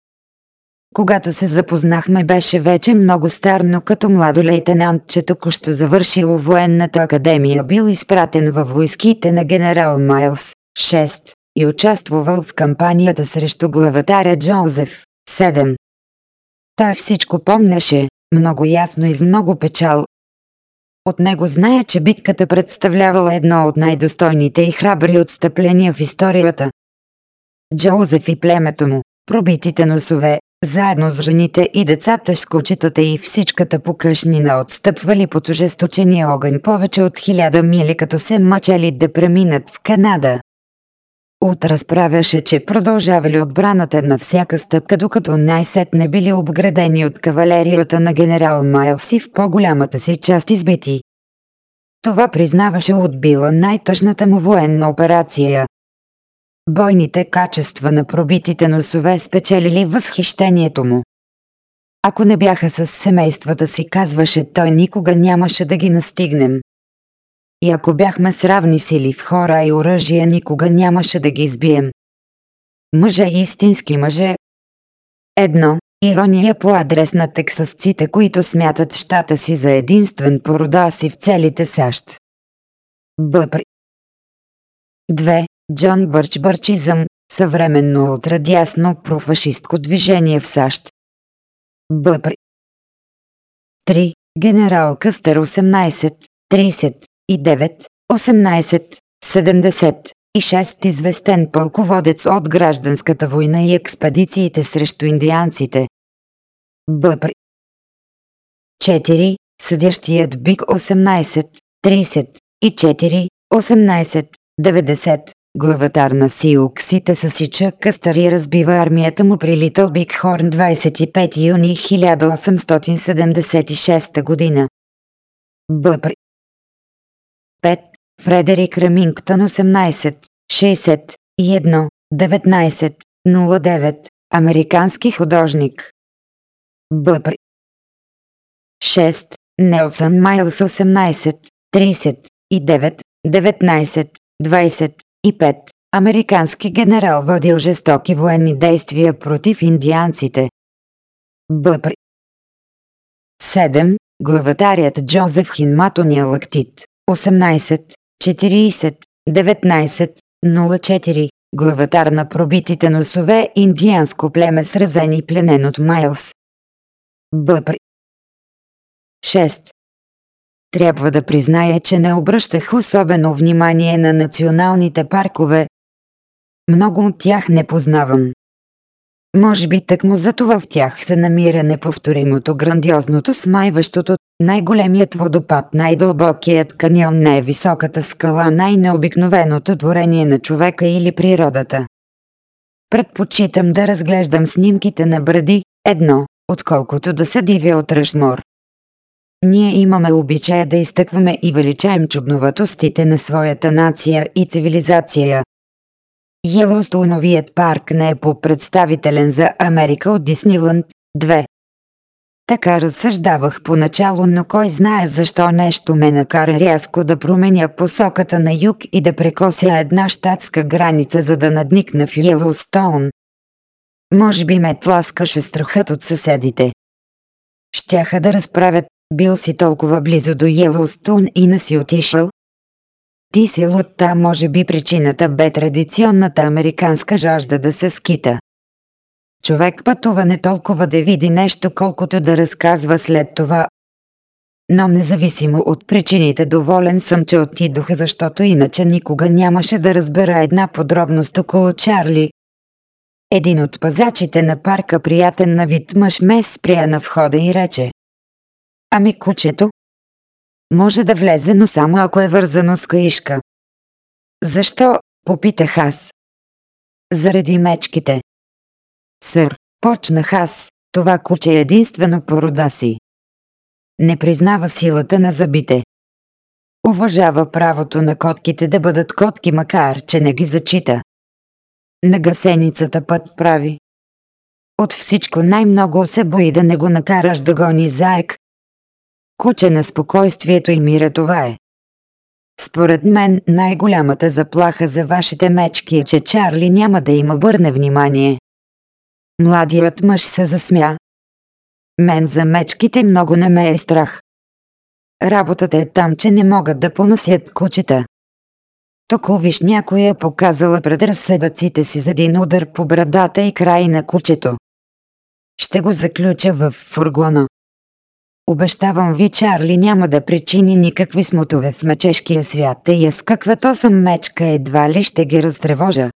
Когато се запознахме беше вече много стар, но като младо лейтенант, че току-що завършило военната академия, бил изпратен във войските на генерал Майлс, 6, и участвувал в кампанията срещу главатаря Джозеф, 7. Той всичко помнеше, много ясно и с много печал. От него знае, че битката представлявала едно от най-достойните и храбри отстъпления в историята. Джозеф и племето му, пробитите носове, заедно с жените и децата с кучетата и всичката покъшнина отстъпвали под ожесточения огън повече от хиляда мили като се мъчали да преминат в Канада. От разправяше, че продължавали отбраната на всяка стъпка, докато най-сетне били обградени от кавалерията на генерал Майлс и в по-голямата си част избити. Това признаваше отбила най-тъжната му военна операция. Бойните качества на пробитите носове спечелили възхищението му. Ако не бяха с семействата си, казваше той, никога нямаше да ги настигнем. И ако бяхме с равни сили в хора и оръжия, никога нямаше да ги избием. Мъже истински мъже. Едно. Ирония по адрес на тексасците, които смятат щата си за единствен по рода си в целите САЩ. Бъпри. 2. Джон Бърч Бърчизъм, съвременно ултрадясно профашистко движение в САЩ. Бъпри. 3. Генерал Къстър 18, 30, 9, 18, 76 известен пълководец от гражданската война и експедициите срещу индианците. Бъпри. 4. Съдящият Бик 18, 34, 18, 90, главатар на Сиуксите съсича Къстър и разбива армията му при Литъл Биг Хорн 25 юни 1876 година. Бъпри. 5. Фредерик Ремингтън 18, 61, 19, 09, американски художник. Бъпри. 6. Нелсън Майлс 18, 39, 19, 25, американски генерал водил жестоки военни действия против индианците. Бъпри. 7. Главатарият Джозеф Хинматония Лактит 18, 40, 19, 04, главатар на пробитите носове индианско племе сразен и пленен от Майлс. Бъпри. 6. Трябва да призная, че не обръщах особено внимание на националните паркове. Много от тях не познавам. Може би тъкмо за това в тях се намира неповторимото, грандиозното, смайващото, най-големият водопад, най-дълбокият каньон, най-високата скала, най-необикновеното творение на човека или природата. Предпочитам да разглеждам снимките на бради, едно, отколкото да се дивя от Ръшмор. Ние имаме обичая да изтъкваме и величаем чудноватостите на своята нация и цивилизация, Йелоустоуновият парк не е по-представителен за Америка от Дисниланд 2. Така разсъждавах поначало, но кой знае защо нещо ме накара рязко да променя посоката на юг и да прекося една щатска граница, за да надникна в Йелоустоун. Може би ме тласкаше страхът от съседите. Щяха да разправят, бил си толкова близо до Йелоустоун и не си отишъл, ти си лутта може би причината бе традиционната американска жажда да се скита. Човек пътува не толкова да види нещо, колкото да разказва след това. Но независимо от причините доволен съм, че отидох, защото иначе никога нямаше да разбера една подробност около Чарли. Един от пазачите на парка, приятен на вид мъж ме спря на входа и рече. Ами кучето, може да влезе, но само ако е вързано с каишка. Защо? Попитах аз. Заради мечките. Сър, почнах аз, това куче е единствено по рода си. Не признава силата на зъбите. Уважава правото на котките да бъдат котки, макар че не ги зачита. На гасеницата път прави. От всичко най-много се бои да не го накараш да гони заек, Куче на спокойствието и мира това е. Според мен най-голямата заплаха за вашите мечки е, че Чарли няма да им обърне внимание. Младият мъж се засмя. Мен за мечките много не ме е страх. Работата е там, че не могат да поносят кучета. Току виж някоя показала пред разсъдъците си за един удар по брадата и край на кучето. Ще го заключа в фургона. Обещавам ви, Чарли няма да причини никакви смутове в мечешкия свят и аз каквато съм мечка едва ли ще ги разтревожа.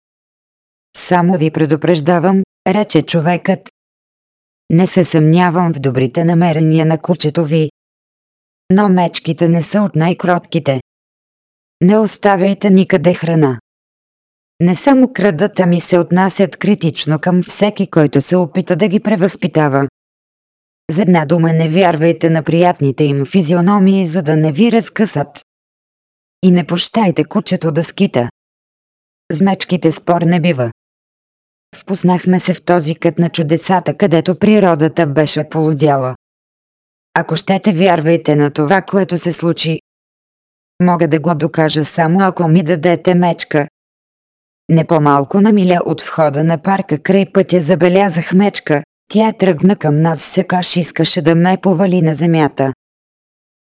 Само ви предупреждавам, рече човекът. Не се съмнявам в добрите намерения на кучето ви. Но мечките не са от най-кротките. Не оставяйте никъде храна. Не само крадат, ами се отнасят критично към всеки, който се опита да ги превъзпитава. За една дума не вярвайте на приятните им физиономии, за да не ви разкъсат. И не пощайте кучето да скита. С мечките спор не бива. Впуснахме се в този кът на чудесата, където природата беше полудяла. Ако щете, вярвайте на това, което се случи. Мога да го докажа само ако ми дадете мечка. Не по-малко на миля от входа на парка край пътя забелязах мечка, тя тръгна към нас, секаш искаше да ме повали на земята.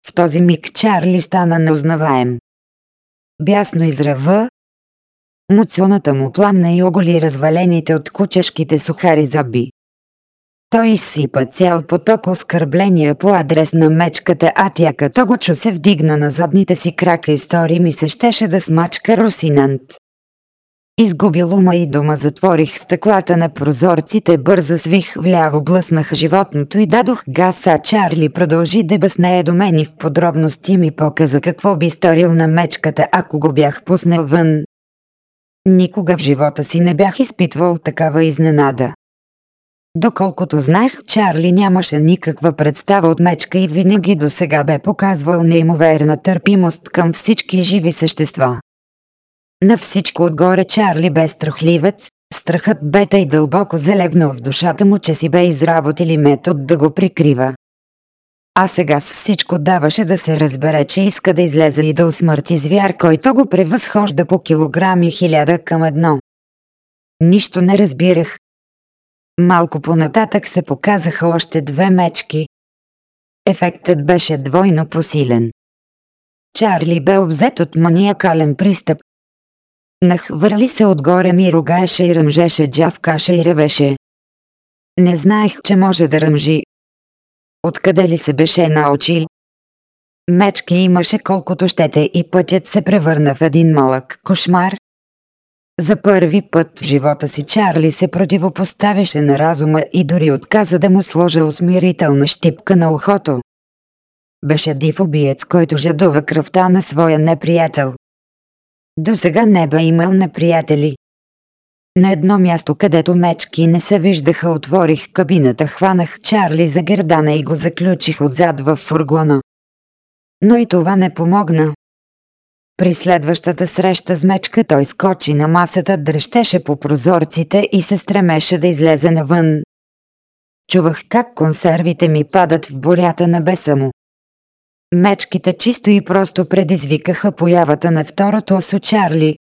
В този миг Чарли стана неузнаваем. Бясно израва, Муцуната му пламна и оголи развалените от кучешките сухари зъби. Той изсипа цял поток оскърбления по адрес на мечката, а тя като го чу се вдигна на задните си крака и стори ми се щеше да смачка Русинант. Изгубил ума и дома затворих стъклата на прозорците, бързо свих вляво, блъснах животното и дадох газ, а Чарли продължи да бъснее до мен и в подробности ми показа какво би сторил на мечката, ако го бях пуснал вън. Никога в живота си не бях изпитвал такава изненада. Доколкото знаех, Чарли нямаше никаква представа от мечка и винаги до сега бе показвал неимоверна търпимост към всички живи същества. На всичко отгоре Чарли бе страхливец, страхът бе тъй дълбоко залегнал в душата му, че си бе изработили метод да го прикрива. А сега с всичко даваше да се разбере, че иска да излезе и да усмърти звяр, който го превъзхожда по килограми хиляда към едно. Нищо не разбирах. Малко понататък се показаха още две мечки. Ефектът беше двойно посилен. Чарли бе обзет от маниакален пристъп. Нахвърли се отгоре ми ругаеше и ръмжеше джавкаше и ревеше. Не знаех, че може да ръмжи, Откъде ли се беше научил? Мечки имаше колкото щете и пътят се превърна в един малък кошмар. За първи път в живота си Чарли се противопоставяше на разума и дори отказа да му сложа усмирителна щипка на ухото. Беше див убиец, който жадува кръвта на своя неприятел. До сега не бе имал неприятели. На едно място, където мечки не се виждаха, отворих кабината, хванах Чарли за гердана и го заключих отзад в фургона. Но и това не помогна. При следващата среща с мечка той скочи на масата, дръщеше по прозорците и се стремеше да излезе навън. Чувах как консервите ми падат в борята на беса му. Мечките чисто и просто предизвикаха появата на второто осо Чарли.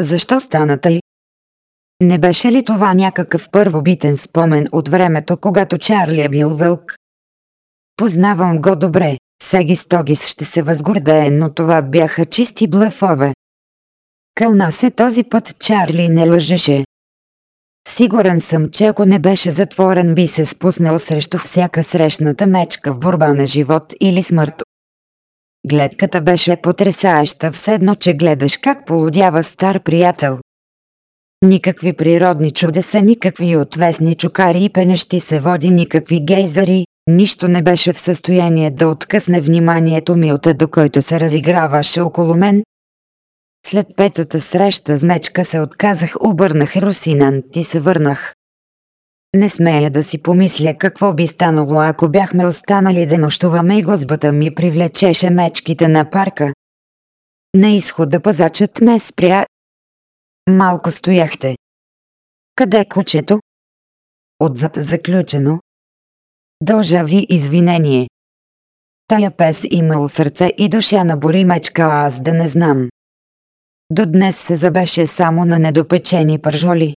Защо стана тъй? Не беше ли това някакъв първобитен спомен от времето, когато Чарли е бил вълк? Познавам го добре, Сеги Стогис ще се възгордее, но това бяха чисти блъфове. Кълна се този път Чарли не лъжеше. Сигурен съм, че ако не беше затворен би се спуснал срещу всяка срещната мечка в борба на живот или смърт. Гледката беше потрясаеща, все едно, че гледаш как полудява стар приятел. Никакви природни чудеса, никакви отвесни чукари и пенещи се води, никакви гейзари, нищо не беше в състояние да откъсне вниманието ми от до който се разиграваше около мен. След петата среща с мечка се отказах, обърнах Русинант и се върнах. Не смея да си помисля какво би станало, ако бяхме останали да нощуваме и гозбата ми привлечеше мечките на парка. На изхода пазачът ме спря Малко стояхте. Къде кучето? Отзад заключено. Дължа ви извинение. Тая пес имал сърце и душа на бори мечка, аз да не знам. До днес се забеше само на недопечени пържоли.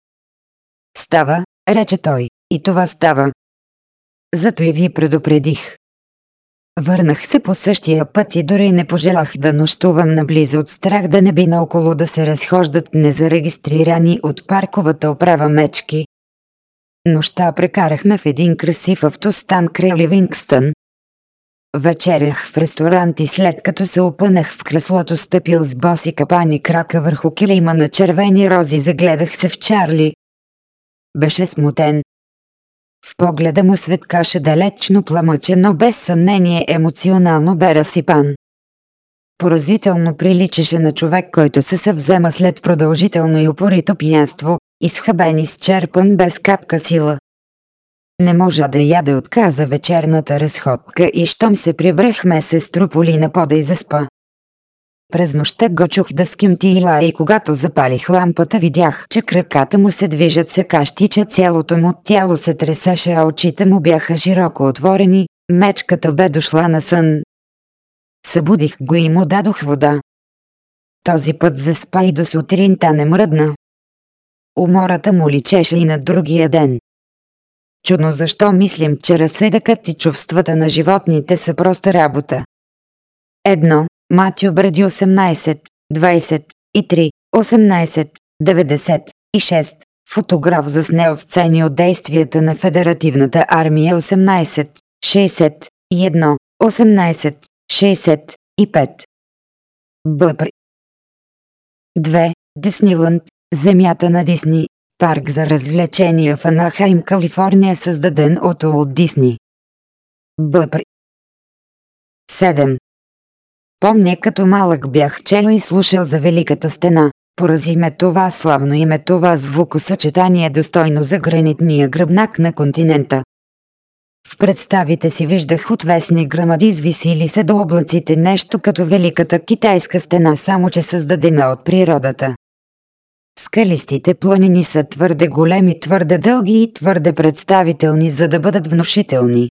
Става, рече той, и това става. Зато и ви предупредих. Върнах се по същия път и дори не пожелах да нощувам наблизо от страх да не би наоколо да се разхождат незарегистрирани от парковата оправа мечки. Нощта прекарахме в един красив автостан край Ливингстън. Вечерях в ресторант и след като се опънах в креслото стъпил с боси капани крака върху килима на червени рози загледах се в Чарли. Беше смутен. В погледа му светкаше далечно пламъче, но без съмнение емоционално бе разсипан. Поразително приличаше на човек, който се съвзема след продължително и упорито пиянство, изхабен изчерпан без капка сила. Не можа да яде отказа вечерната разходка и щом се прибрахме се струполи на пода и заспа. През нощта го чух да скимтила и когато запалих лампата видях, че краката му се движат секащи, че цялото му тяло се тресеше, а очите му бяха широко отворени, мечката бе дошла на сън. Събудих го и му дадох вода. Този път заспа и до сутринта не мръдна. Умората му личеше и на другия ден. Чудно защо мислим, че разсъдъкът и чувствата на животните са проста работа. Едно, Матио Бради 18, 23, 18, 96. Фотограф заснел сцени от действията на Федеративната армия 18, 61, 18, 65. Бъпр. 2. Десниланд, земята на Дисни, парк за развлечения в Анахайм, Калифорния, създаден от Уолт Дисни. Бъпр. 7. Помня като малък бях чела и слушал за Великата стена. Порази ме това славно име, това звукосъчетание достойно за гранитния гръбнак на континента. В представите си виждах отвесни грамади извисили се до облаците нещо като Великата китайска стена, само че създадена от природата. Скалистите планини са твърде големи, твърде дълги и твърде представителни, за да бъдат внушителни.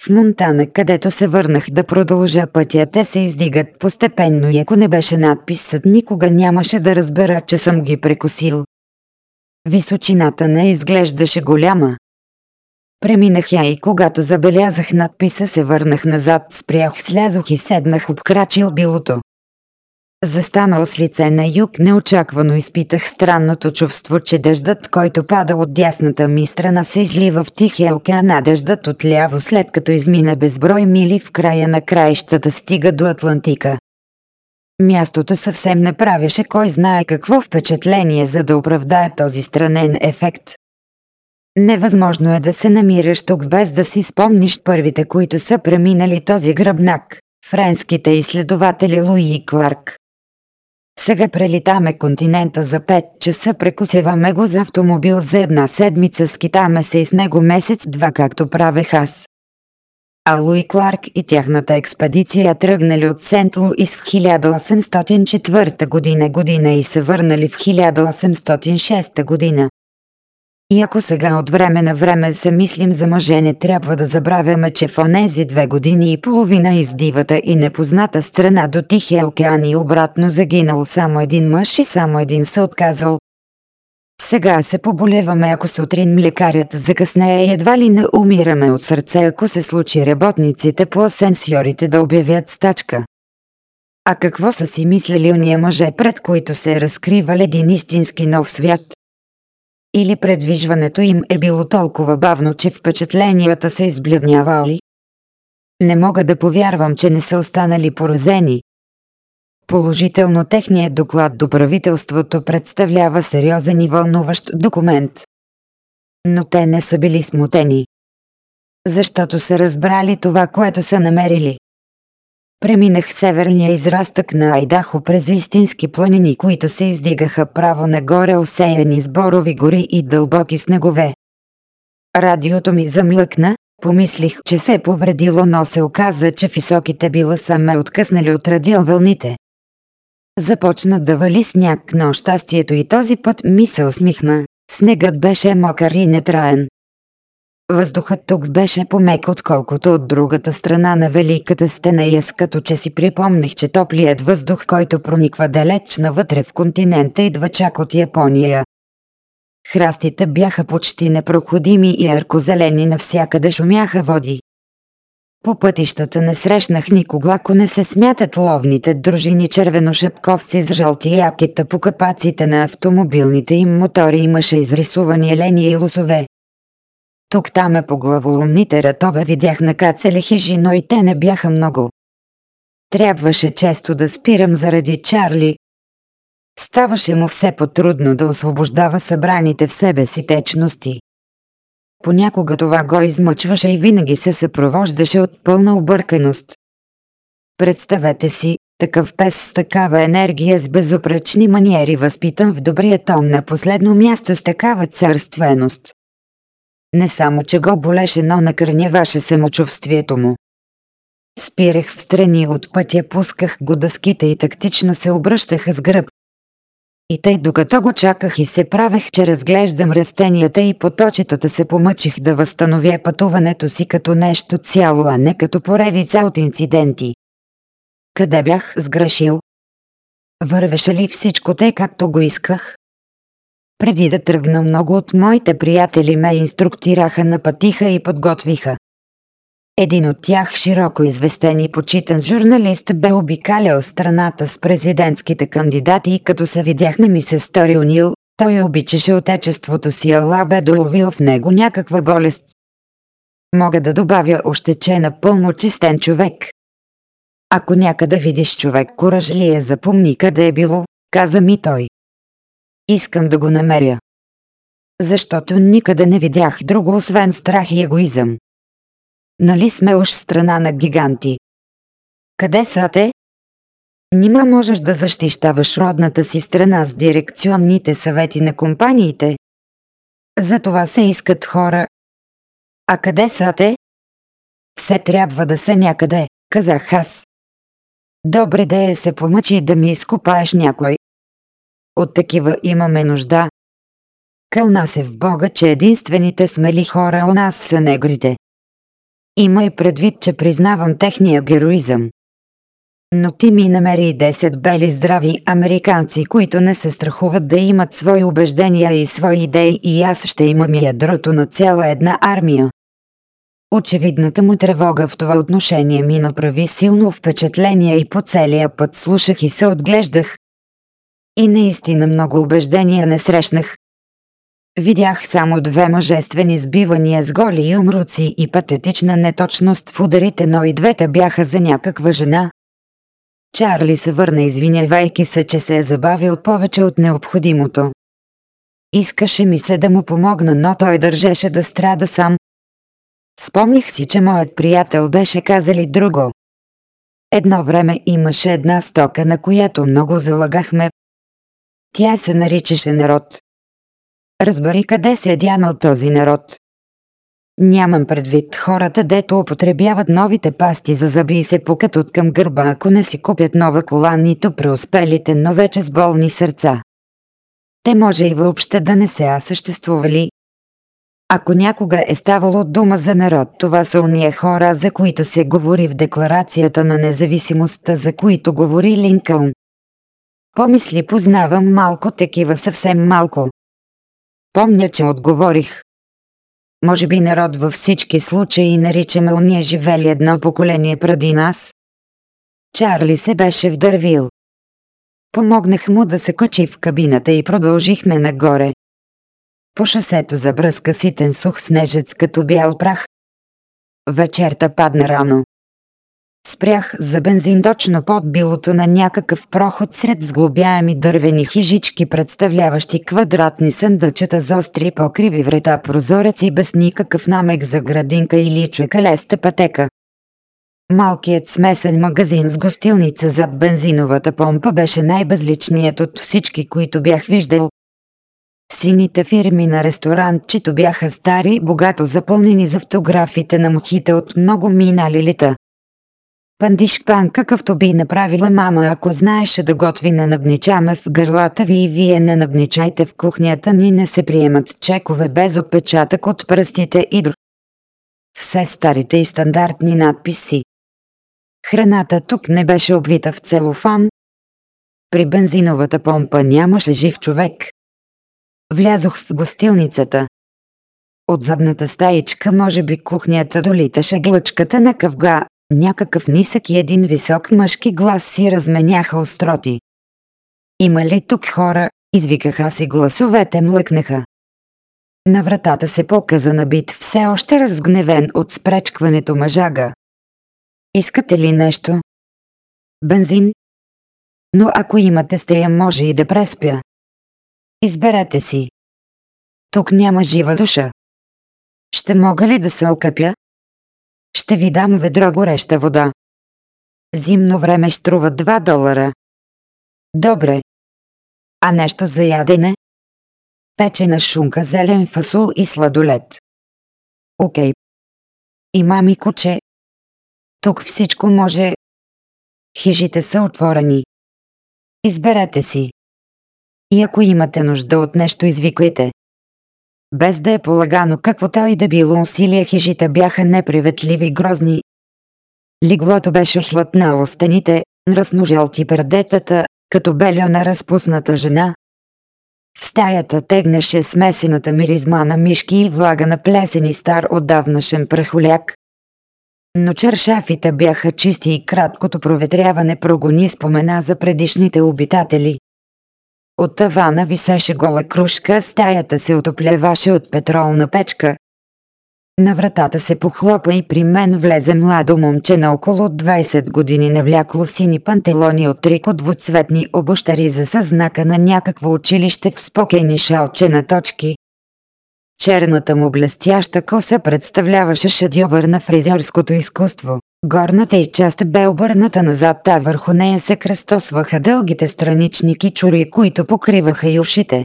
В Монтана, където се върнах да продължа пътя, те се издигат постепенно и ако не беше надписът, никога нямаше да разбера, че съм ги прекосил. Височината не изглеждаше голяма. Преминах я и когато забелязах надписа се върнах назад, спрях, слязох и седнах обкрачил билото. Застанал с лице на юг, неочаквано изпитах странното чувство, че дъждът, който пада от дясната ми страна, се излива в Тихия океан, а дъждът отляво след като измина безброй мили в края на краищата стига до Атлантика. Мястото съвсем не правеше кой знае какво впечатление, за да оправдае този странен ефект. Невъзможно е да се намираш тук без да си спомниш първите, които са преминали този гръбнак – френските изследователи Луи Кларк. Сега прелитаме континента за 5 часа, прекусяваме го за автомобил за една седмица, скитаме се и с него месец-два, както правех аз. А Луи Кларк и тяхната експедиция тръгнали от Сент Луис в 1804 година година и се върнали в 1806 година. И ако сега от време на време се мислим за мъже, не трябва да забравяме, че в онези две години и половина из дивата и непозната страна до Тихия океан и обратно загинал само един мъж и само един се отказал. Сега се поболеваме, ако сутрин млекарят закъснее едва ли не умираме от сърце, ако се случи работниците по асенсьорите да обявят стачка. А какво са си мислили уния мъже, пред които се е разкривал един истински нов свят? Или предвижването им е било толкова бавно, че впечатленията са избледнявали? Не мога да повярвам, че не са останали поразени. Положително техният доклад до правителството представлява сериозен и вълнуващ документ. Но те не са били смутени. Защото са разбрали това, което са намерили. Преминах северния израстък на Айдахо през истински планини, които се издигаха право нагоре осеяни с борови гори и дълбоки снегове. Радиото ми замлъкна, помислих, че се е повредило, но се оказа, че високите била са ме откъснали от радиовълните. Започна да вали сняг, но щастието и този път ми се усмихна. Снегът беше мокър и нетраен. Въздухът тук беше помек отколкото от другата страна на Великата стена и аз като че си припомних, че топлият въздух, който прониква далеч навътре в континента идва чак от Япония. Храстите бяха почти непроходими и аркозелени навсякъде шумяха води. По пътищата не срещнах никого, ако не се смятат ловните дружини червеношепковци с жълти якита по капаците на автомобилните им мотори имаше изрисувани елени и лосове. Тук там е по главоломните ратове видях накацали хижи, но и те не бяха много. Трябваше често да спирам заради Чарли. Ставаше му все по-трудно да освобождава събраните в себе си течности. Понякога това го измъчваше и винаги се съпровождаше от пълна обърканост. Представете си, такъв пес с такава енергия с безопречни маниери възпитан в добрия тон на последно място с такава царственост. Не само, че го болеше, но накърняваше самочувствието му. Спирах в страни от пътя, пусках го дъските и тактично се обръщаха с гръб. И тъй докато го чаках и се правех, че разглеждам растенията и поточетата се помъчих да възстановя пътуването си като нещо цяло, а не като поредица от инциденти. Къде бях сгрешил? Вървеше ли всичко те както го исках? Преди да тръгна много от моите приятели ме инструктираха, напътиха и подготвиха. Един от тях, широко известен и почитан журналист, бе обикалял страната с президентските кандидати и като се видяхме ми се стори унил, той обичаше отечеството си, ала бе доловил в него някаква болест. Мога да добавя още, че е напълно чистен човек. Ако някъде видиш човек коражлие, запомни къде е било, каза ми той. Искам да го намеря. Защото никъде не видях друго освен страх и егоизъм. Нали сме уж страна на гиганти? Къде са те? Нима можеш да защищаваш родната си страна с дирекционните съвети на компаниите? За това се искат хора. А къде са те? Все трябва да се някъде, казах аз. Добре да е се помъчи да ми изкопаеш някой. От такива имаме нужда. Кълна се в Бога, че единствените смели хора у нас са негрите. Има и предвид, че признавам техния героизъм. Но ти ми намери 10 бели здрави американци, които не се страхуват да имат свои убеждения и свои идеи и аз ще имам ядрото на цяла една армия. Очевидната му тревога в това отношение ми направи силно впечатление и по целия път слушах и се отглеждах. И наистина много убеждения не срещнах, Видях само две мъжествени сбивания с голи юмруци и патетична неточност в ударите, но и двете бяха за някаква жена. Чарли се върна извинявайки се, че се е забавил повече от необходимото. Искаше ми се да му помогна, но той държеше да страда сам. Спомних си, че моят приятел беше казали друго. Едно време имаше една стока, на която много залагахме. Тя се наричаше народ. Разбери къде се е дянал този народ. Нямам предвид хората, дето употребяват новите пасти за зъби и се пукат от към гърба, ако не си купят нова кола, нито преуспелите, но вече с болни сърца. Те може и въобще да не се съществували. Ако някога е ставало дума за народ, това са уния хора, за които се говори в Декларацията на независимостта, за които говори Линкълн. Помисли, познавам малко такива, съвсем малко. Помня, че отговорих. Може би народ във всички случаи наричаме уния живели едно поколение преди нас? Чарли се беше вдървил. Помогнах му да се качи в кабината и продължихме нагоре. По шосето забръска ситен сух снежец като бял прах. Вечерта падна рано. Спрях за бензин точно под билото на някакъв проход сред сглобяеми дървени хижички, представляващи квадратни съндъчета за остри покриви врата прозорец и без никакъв намек за градинка или чекалеста пътека. Малкият смесен магазин с гостилница зад бензиновата помпа беше най-безличният от всички, които бях виждал. Сините фирми на ресторантчето бяха стари, богато запълнени за автографите на мухите от много минали лита. Пандишпан какъвто би направила мама, ако знаеше да готви не нагничаме в гърлата ви и вие не нагничайте в кухнята ни не се приемат чекове без отпечатък от пръстите и др. Все старите и стандартни надписи. Храната тук не беше обвита в целофан. При бензиновата помпа нямаше жив човек. Влязох в гостилницата. От задната стаичка може би кухнята долиташе глъчката на къвга, някакъв нисък и един висок мъжки глас си разменяха остроти. Има ли тук хора? Извикаха си гласовете млъкнаха. На вратата се показа набит все още разгневен от спречкването мъжага. Искате ли нещо? Бензин? Но ако имате стея може и да преспя. Изберете си. Тук няма жива душа. Ще мога ли да се окъпя? Ще ви дам ведро гореща вода. Зимно време струва 2 долара. Добре. А нещо за ядене? Печена шунка, зелен фасул и сладолет. Окей. И мами куче. Тук всичко може. Хижите са отворени. Изберете си. И ако имате нужда от нещо, извикайте. Без да е полагано каквото и да било усилия, хижите бяха неприветливи грозни. Лиглото беше хлътнало стените, мръсно-жълти пердетата, като бельона разпусната жена. В стаята тегнеше смесената миризма на мишки и влага на плесени стар отдавнашен прахоляк. Но чершафите бяха чисти и краткото проветряване прогони спомена за предишните обитатели. От тавана висеше гола кружка, стаята се отопляваше от петролна печка. На вратата се похлопа и при мен влезе младо момче на около 20 години навлякло сини пантелони от трико двуцветни обощари за съзнака на някакво училище в спокойни шалче на точки. Черната му блестяща коса представляваше шедьовър на фризьорското изкуство. Горната и част бе обърната назад, а върху нея се кръстосваха дългите странични кичури, които покриваха и ушите.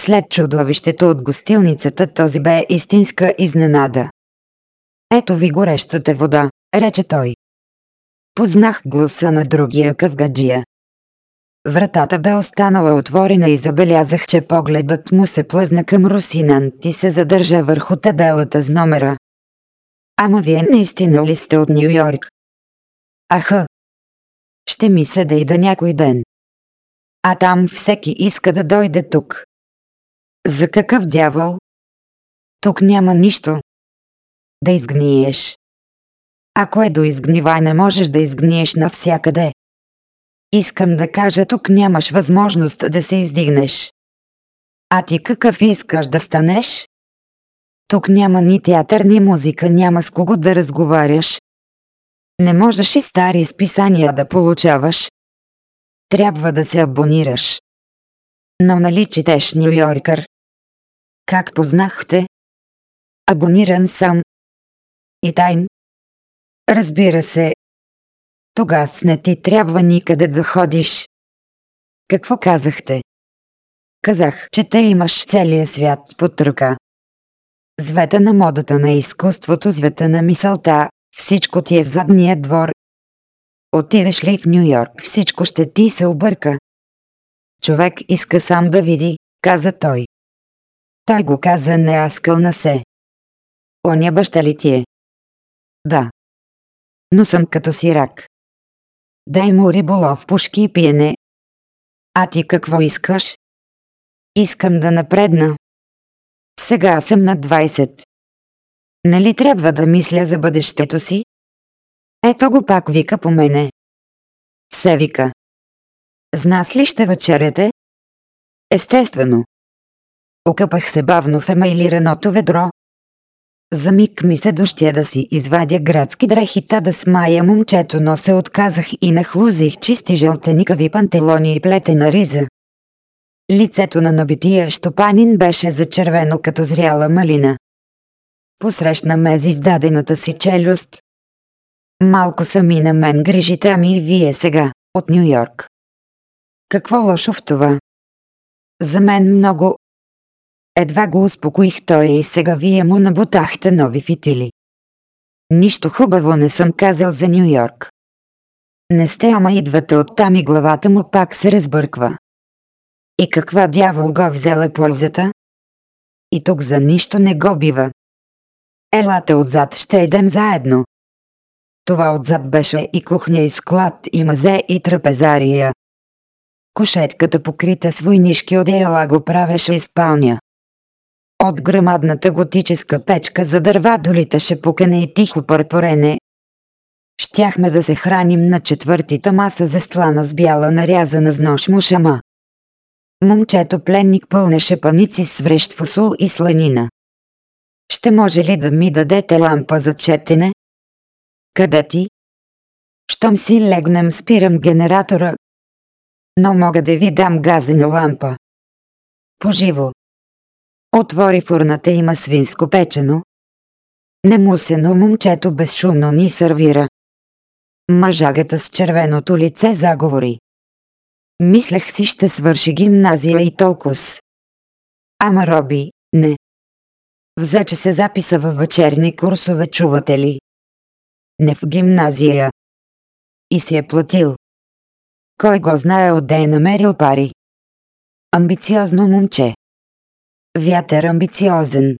След чудовището от гостилницата този бе истинска изненада. Ето ви горещата вода, рече той. Познах гласа на другия къвгаджия. Вратата бе останала отворена и забелязах, че погледът му се плъзна към Русинант и се задържа върху табелата с номера. Ама вие наистина ли сте от Нью Йорк? Аха. Ще ми се да и да някой ден. А там всеки иска да дойде тук. За какъв дявол? Тук няма нищо. Да изгниеш. Ако е до изгниване можеш да изгниеш навсякъде. Искам да кажа тук нямаш възможност да се издигнеш. А ти какъв искаш да станеш? Тук няма ни театър, ни музика, няма с кого да разговаряш. Не можеш и стари списания да получаваш. Трябва да се абонираш. Но нали четеш Нью Йоркър? Как познахте? Абониран съм. И тайн? Разбира се. Тогас не ти трябва никъде да ходиш. Какво казахте? Казах, че те имаш целия свят под ръка. Звета на модата на изкуството, звета на мисълта, всичко ти е в задния двор. Отидеш ли в Нью Йорк, всичко ще ти се обърка. Човек иска сам да види, каза той. Той го каза не аз кълна се. Оня баща ли ти е? Да. Но съм като сирак. Дай му риболов, пушки и пиене. А ти какво искаш? Искам да напредна. Сега съм на 20. Нали трябва да мисля за бъдещето си? Ето го пак вика по мене. Все вика. Знас ли ще вечеряте? Естествено. Окъпах се бавно в емайлираното ведро. За миг ми се дощя да си извадя градски дрехита да смая момчето, но се отказах и нахлузих чисти жълтеникави пантелони и плетена риза. Лицето на набития щопанин беше зачервено като зряла малина. Посрещна ме с издадената си челюст. Малко сами на мен грижите, ами и вие сега, от Нью Йорк. Какво лошо в това? За мен много. Едва го успокоих той и сега вие му набутахте нови фитили. Нищо хубаво не съм казал за Нью Йорк. Не сте, ама идвате оттам и главата му пак се разбърква. И каква дявол го взела ползата? И тук за нищо не го бива. Елате отзад, ще едем заедно. Това отзад беше и кухня и склад и мазе и трапезария. Кошетката покрита с войнишки одеяла го правеше изпалня. От грамадната готическа печка за дърва долиташе пукане и тихо пърпорене. Щяхме да се храним на четвъртита маса застлана с бяла нарязана с нож мушама. Момчето пленник пълнеше паници с врещ фасул и сланина. Ще може ли да ми дадете лампа за четене? Къде ти? Щом си легнем спирам генератора. Но мога да ви дам газена лампа. Поживо. Отвори фурната има свинско печено. Не му се, но момчето безшумно ни сервира. Мъжагата с червеното лице заговори. Мислех си ще свърши гимназия и толкова. Ама Роби, не. Взе, че се записа във вечерни курсове, чувате ли? Не в гимназия. И си е платил. Кой го знае отде е намерил пари? Амбициозно момче. Вятър амбициозен.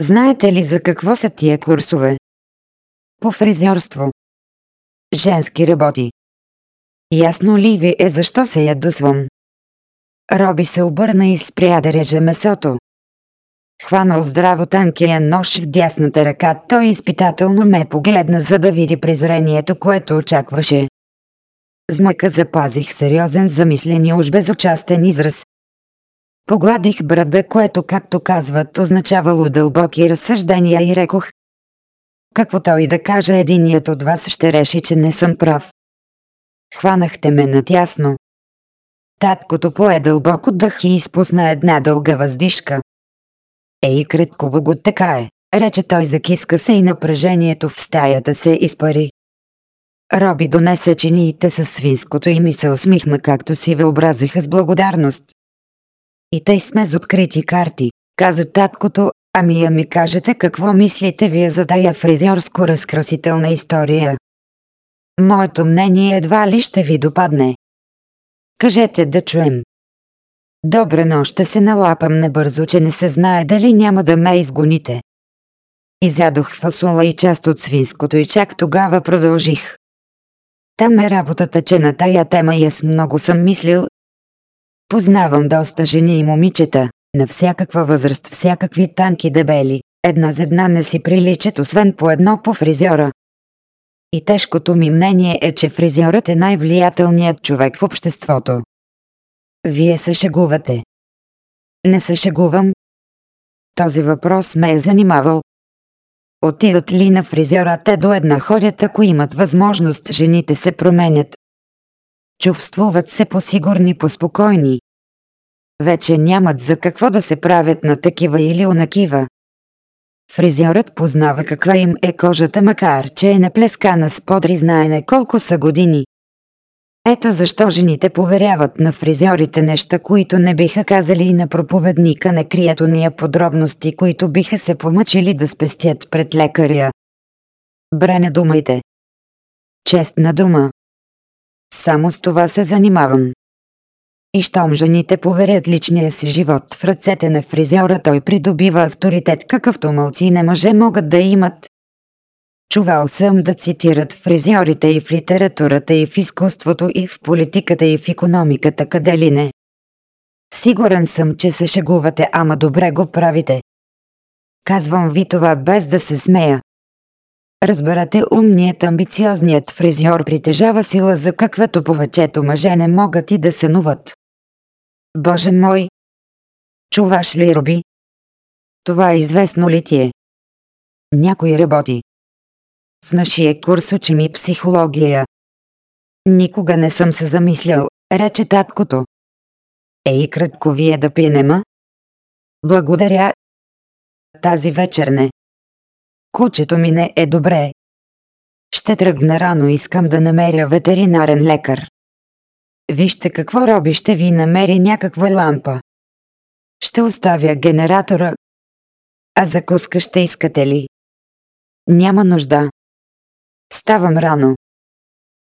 Знаете ли за какво са тия курсове? По фризьорство. Женски работи. Ясно ли ви е защо се ядосвам? Роби се обърна и спря да реже месото. Хванал здраво танкия нож в дясната ръка, той изпитателно ме погледна, за да види презрението, което очакваше. Змъка запазих сериозен замислен и уж безучастен израз. Погладих брада, което, както казват, означавало дълбоки разсъждения и рекох. Какво той да каже единият от вас ще реши, че не съм прав. Хванахте ме натясно. Таткото пое дълбоко дъх и изпусна една дълга въздишка. Ей, кратко го така е, рече той закиска се и напрежението в стаята се изпари. Роби донесе чиниите със свинското и ми се усмихна както си въобразиха с благодарност. И тъй сме с открити карти, каза таткото, ами я ми кажете какво мислите вие за тая фризьорско разкрасителна история. Моето мнение едва ли ще ви допадне. Кажете да чуем. Добре, но се налапам небързо, че не се знае дали няма да ме изгоните. Изядох фасола и част от свинското и чак тогава продължих. Там е работата, че на тая тема и аз много съм мислил. Познавам доста жени и момичета, на всякаква възраст, всякакви танки дебели. Една за една не си приличат, освен по едно по фризьора. И тежкото ми мнение е, че фризьорът е най-влиятелният човек в обществото. Вие се шегувате. Не се шегувам. Този въпрос ме е занимавал. Отидат ли на фризьора те до една ходят, ако имат възможност, жените се променят. Чувствуват се по-сигурни, по-спокойни. Вече нямат за какво да се правят на такива или онакива. Фризьорът познава каква им е кожата, макар че е наплескана с подри знае не колко са години. Ето защо жените поверяват на фризьорите неща, които не биха казали и на проповедника, не крият уния подробности, които биха се помъчили да спестят пред лекаря. Бре не думайте. Честна дума. Само с това се занимавам. И щом жените поверят личния си живот в ръцете на фризьора, той придобива авторитет, какъвто мълци не мъже могат да имат. Чувал съм да цитират фризьорите и в литературата и в изкуството и в политиката и в економиката, къде ли не. Сигурен съм, че се шегувате, ама добре го правите. Казвам ви това без да се смея. Разберете, умният, амбициозният фризьор притежава сила за каквато повечето мъже не могат и да сънуват. Боже мой! Чуваш ли, Роби? Това известно ли ти е? Някой работи. В нашия курс учим и психология. Никога не съм се замислял, рече таткото. Ей, кратко вие да пинема? Благодаря. Тази вечер не. Кучето ми не е добре. Ще тръгна рано, искам да намеря ветеринарен лекар. Вижте какво роби, ще ви намери някаква лампа. Ще оставя генератора. А закуска ще искате ли? Няма нужда. Ставам рано.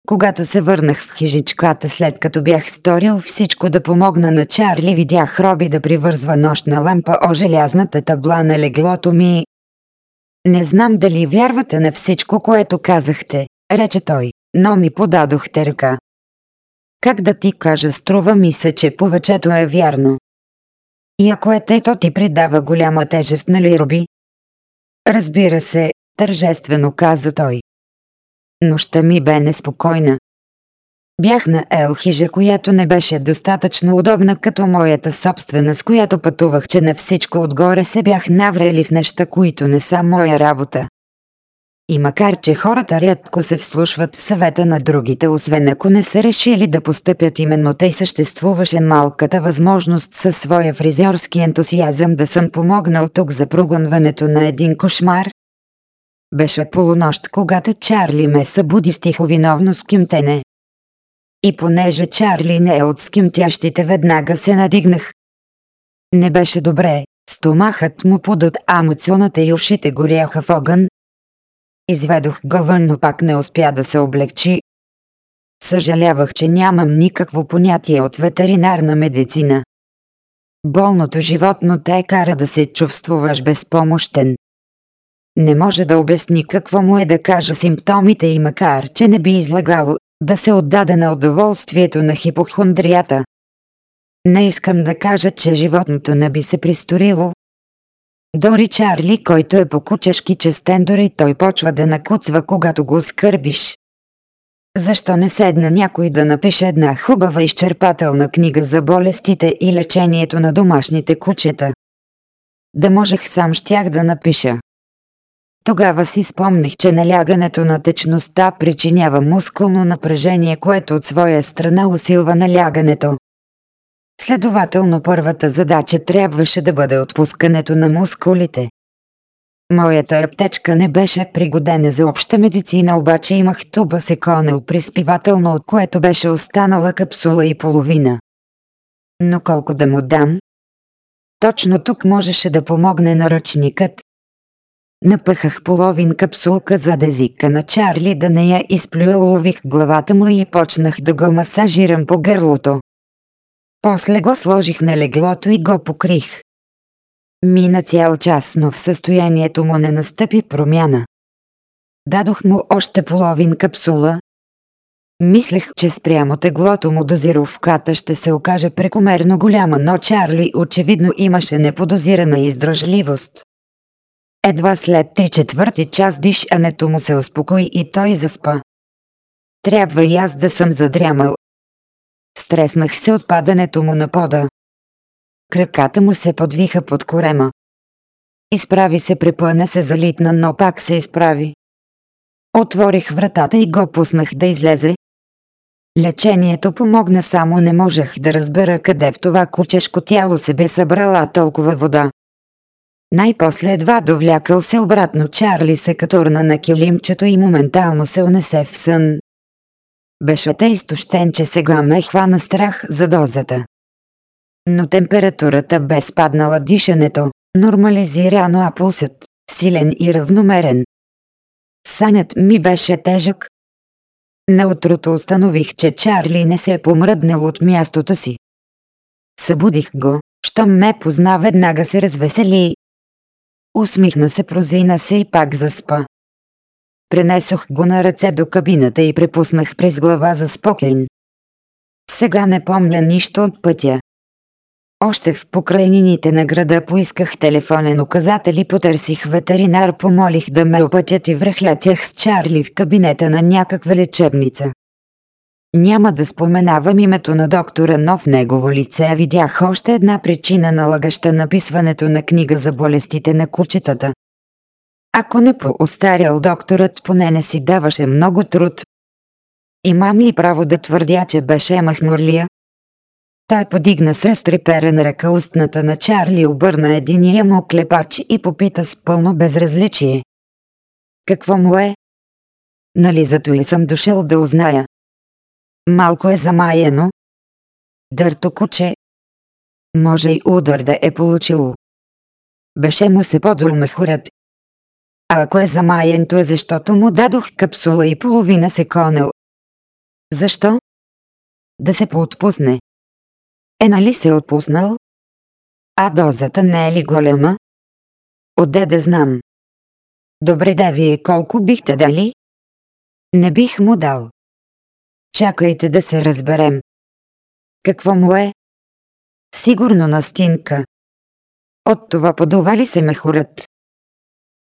Когато се върнах в хижичката след като бях сторил всичко да помогна на Чарли, видях Роби да привързва нощна лампа о желязната табла на леглото ми. Не знам дали вярвате на всичко, което казахте, рече той, но ми подадохте ръка. Как да ти кажа, струва ми се, че повечето е вярно. И ако е те, то ти придава голяма тежест, нали, Роби? Разбира се, тържествено каза той. Нощта ми бе неспокойна. Бях на Елхижа, която не беше достатъчно удобна като моята собствена, с която пътувах, че на всичко отгоре се бях наврели в неща, които не са моя работа. И макар, че хората рядко се вслушват в съвета на другите, освен ако не са решили да постъпят именно тъй съществуваше малката възможност със своя фризьорски ентусиазъм да съм помогнал тук за прогонването на един кошмар. Беше полунощ, когато Чарли ме събуди с тиховиновно скимтене. И понеже Чарли не е от скимтящите, веднага се надигнах. Не беше добре, стомахът му подот амуционата и ушите горяха в огън, Изведох го вън, но пак не успя да се облегчи. Съжалявах, че нямам никакво понятие от ветеринарна медицина. Болното животно те кара да се чувствуваш безпомощен. Не може да обясни какво му е да кажа симптомите и макар, че не би излагало, да се отдаде на удоволствието на хипохондрията. Не искам да кажа, че животното не би се присторило, дори Чарли, който е по-кучешки честен, дори той почва да накуцва, когато го скърбиш. Защо не седна някой да напише една хубава изчерпателна книга за болестите и лечението на домашните кучета? Да можех сам щях да напиша. Тогава си спомних, че налягането на течността причинява мускулно напрежение, което от своя страна усилва налягането. Следователно първата задача трябваше да бъде отпускането на мускулите. Моята аптечка не беше пригодена за обща медицина, обаче имах туба се приспивателно, от което беше останала капсула и половина. Но колко да му дам? Точно тук можеше да помогне наръчникът. Напъхах половин капсулка за езика на Чарли да не я изплюя, улових главата му и почнах да го масажирам по гърлото. После го сложих на леглото и го покрих. Мина цял час, но в състоянието му не настъпи промяна. Дадох му още половин капсула. Мислех, че спрямо теглото му дозировката ще се окаже прекомерно голяма, но Чарли очевидно имаше неподозирана издръжливост. Едва след три четвърти час дишането му се успокои и той заспа. Трябва и аз да съм задрямал, Стреснах се от падането му на пода. Краката му се подвиха под корема. Изправи се, препъна се залитна, но пак се изправи. Отворих вратата и го пуснах да излезе. Лечението помогна, само не можех да разбера къде в това кучешко тяло се бе събрала толкова вода. Най-после едва довлякал се обратно Чарли се катурна на килимчето и моментално се унесе в сън. Беше те изтощен, че сега ме хвана страх за дозата. Но температурата бе спаднала дишането, нормализирано, а пулсът – силен и равномерен. Санят ми беше тежък. На утрото установих, че Чарли не се е помръднал от мястото си. Събудих го, щом ме позна веднага се развесели. Усмихна се, прозина се и пак заспа. Пренесох го на ръце до кабината и препуснах през глава за спокойн. Сега не помня нищо от пътя. Още в покрайнините на града поисках телефонен указател и потърсих ветеринар, помолих да ме опътят и връхлятях с Чарли в кабинета на някаква лечебница. Няма да споменавам името на доктора, но в негово лице видях още една причина налагаща написването на книга за болестите на кучетата. Ако не поостарял докторът, поне не си даваше много труд. Имам ли право да твърдя, че беше махмурлия? Той подигна с разтреперен ръка устната на Чарли, обърна единия му клепач и попита с пълно безразличие. Какво му е? Нали зато и съм дошъл да узная. Малко е замаяно. Дърто куче. Може и удар да е получило. Беше му се подул мехурът а ако е замаян, то е защото му дадох капсула и половина се конел. Защо? Да се поотпусне. Е нали се отпуснал? А дозата не е ли голема? Отде да знам. Добре да вие колко бихте дали? Не бих му дал. Чакайте да се разберем. Какво му е? Сигурно настинка. От това подува ли се мехурът?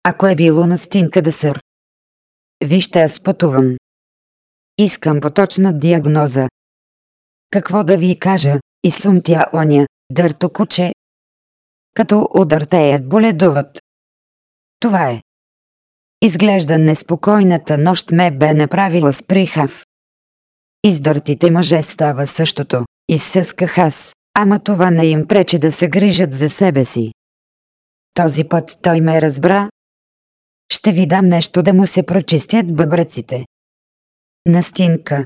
Ако е било настинка да сър. Вижте, аз пътувам. Искам поточна диагноза. Какво да ви кажа, изсумтя оня, дърто куче. Като удъртеят боледуват. Това е. Изглежда неспокойната нощ ме бе направила сприхав. Издъртите мъже става същото, изсъсках аз, ама това не им пречи да се грижат за себе си. Този път той ме разбра. Ще ви дам нещо да му се прочистят бъбреците. Настинка.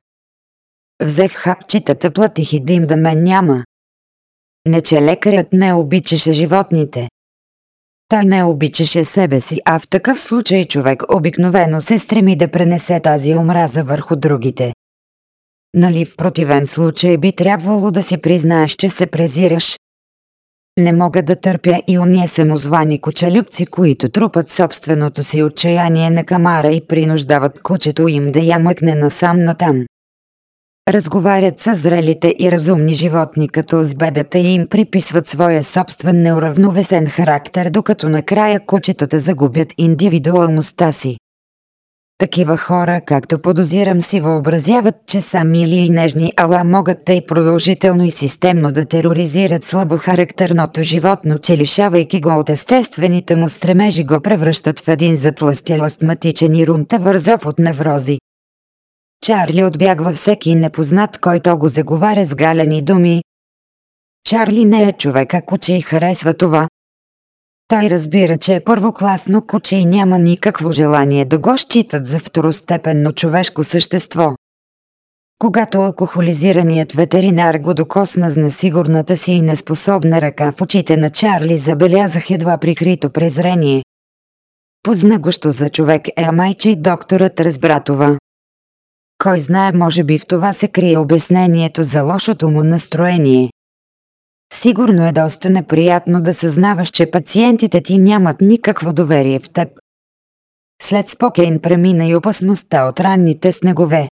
Взех хапчетата, платих и дим да мен няма. Не че лекарят не обичаше животните. Той не обичаше себе си, а в такъв случай човек обикновено се стреми да пренесе тази омраза върху другите. Нали в противен случай би трябвало да си признаеш, че се презираш. Не мога да търпя и уния самозвани кучелюбци, които трупат собственото си отчаяние на камара и принуждават кучето им да я мъкне насам натам. Разговарят с зрелите и разумни животни като с бебета и им приписват своя собствен неуравновесен характер, докато накрая кучетата загубят индивидуалността си. Такива хора, както подозирам си въобразяват, че са мили и нежни, ала могат да и продължително и системно да тероризират слабохарактерното животно, че лишавайки го от естествените му стремежи го превръщат в един затластял астматичен и рунта вързоп от неврози. Чарли отбягва всеки непознат, който го заговаря с галени думи. Чарли не е човек, ако че и харесва това. Той разбира, че е първокласно куче и няма никакво желание да го считат за второстепенно човешко същество. Когато алкохолизираният ветеринар го докосна с несигурната си и неспособна ръка в очите на Чарли забелязах едва прикрито презрение. Познагощо за човек е майче и докторът разбра това. Кой знае, може би в това се крие обяснението за лошото му настроение. Сигурно е доста неприятно да съзнаваш, че пациентите ти нямат никакво доверие в теб. След спокейн премина и опасността от ранните снегове.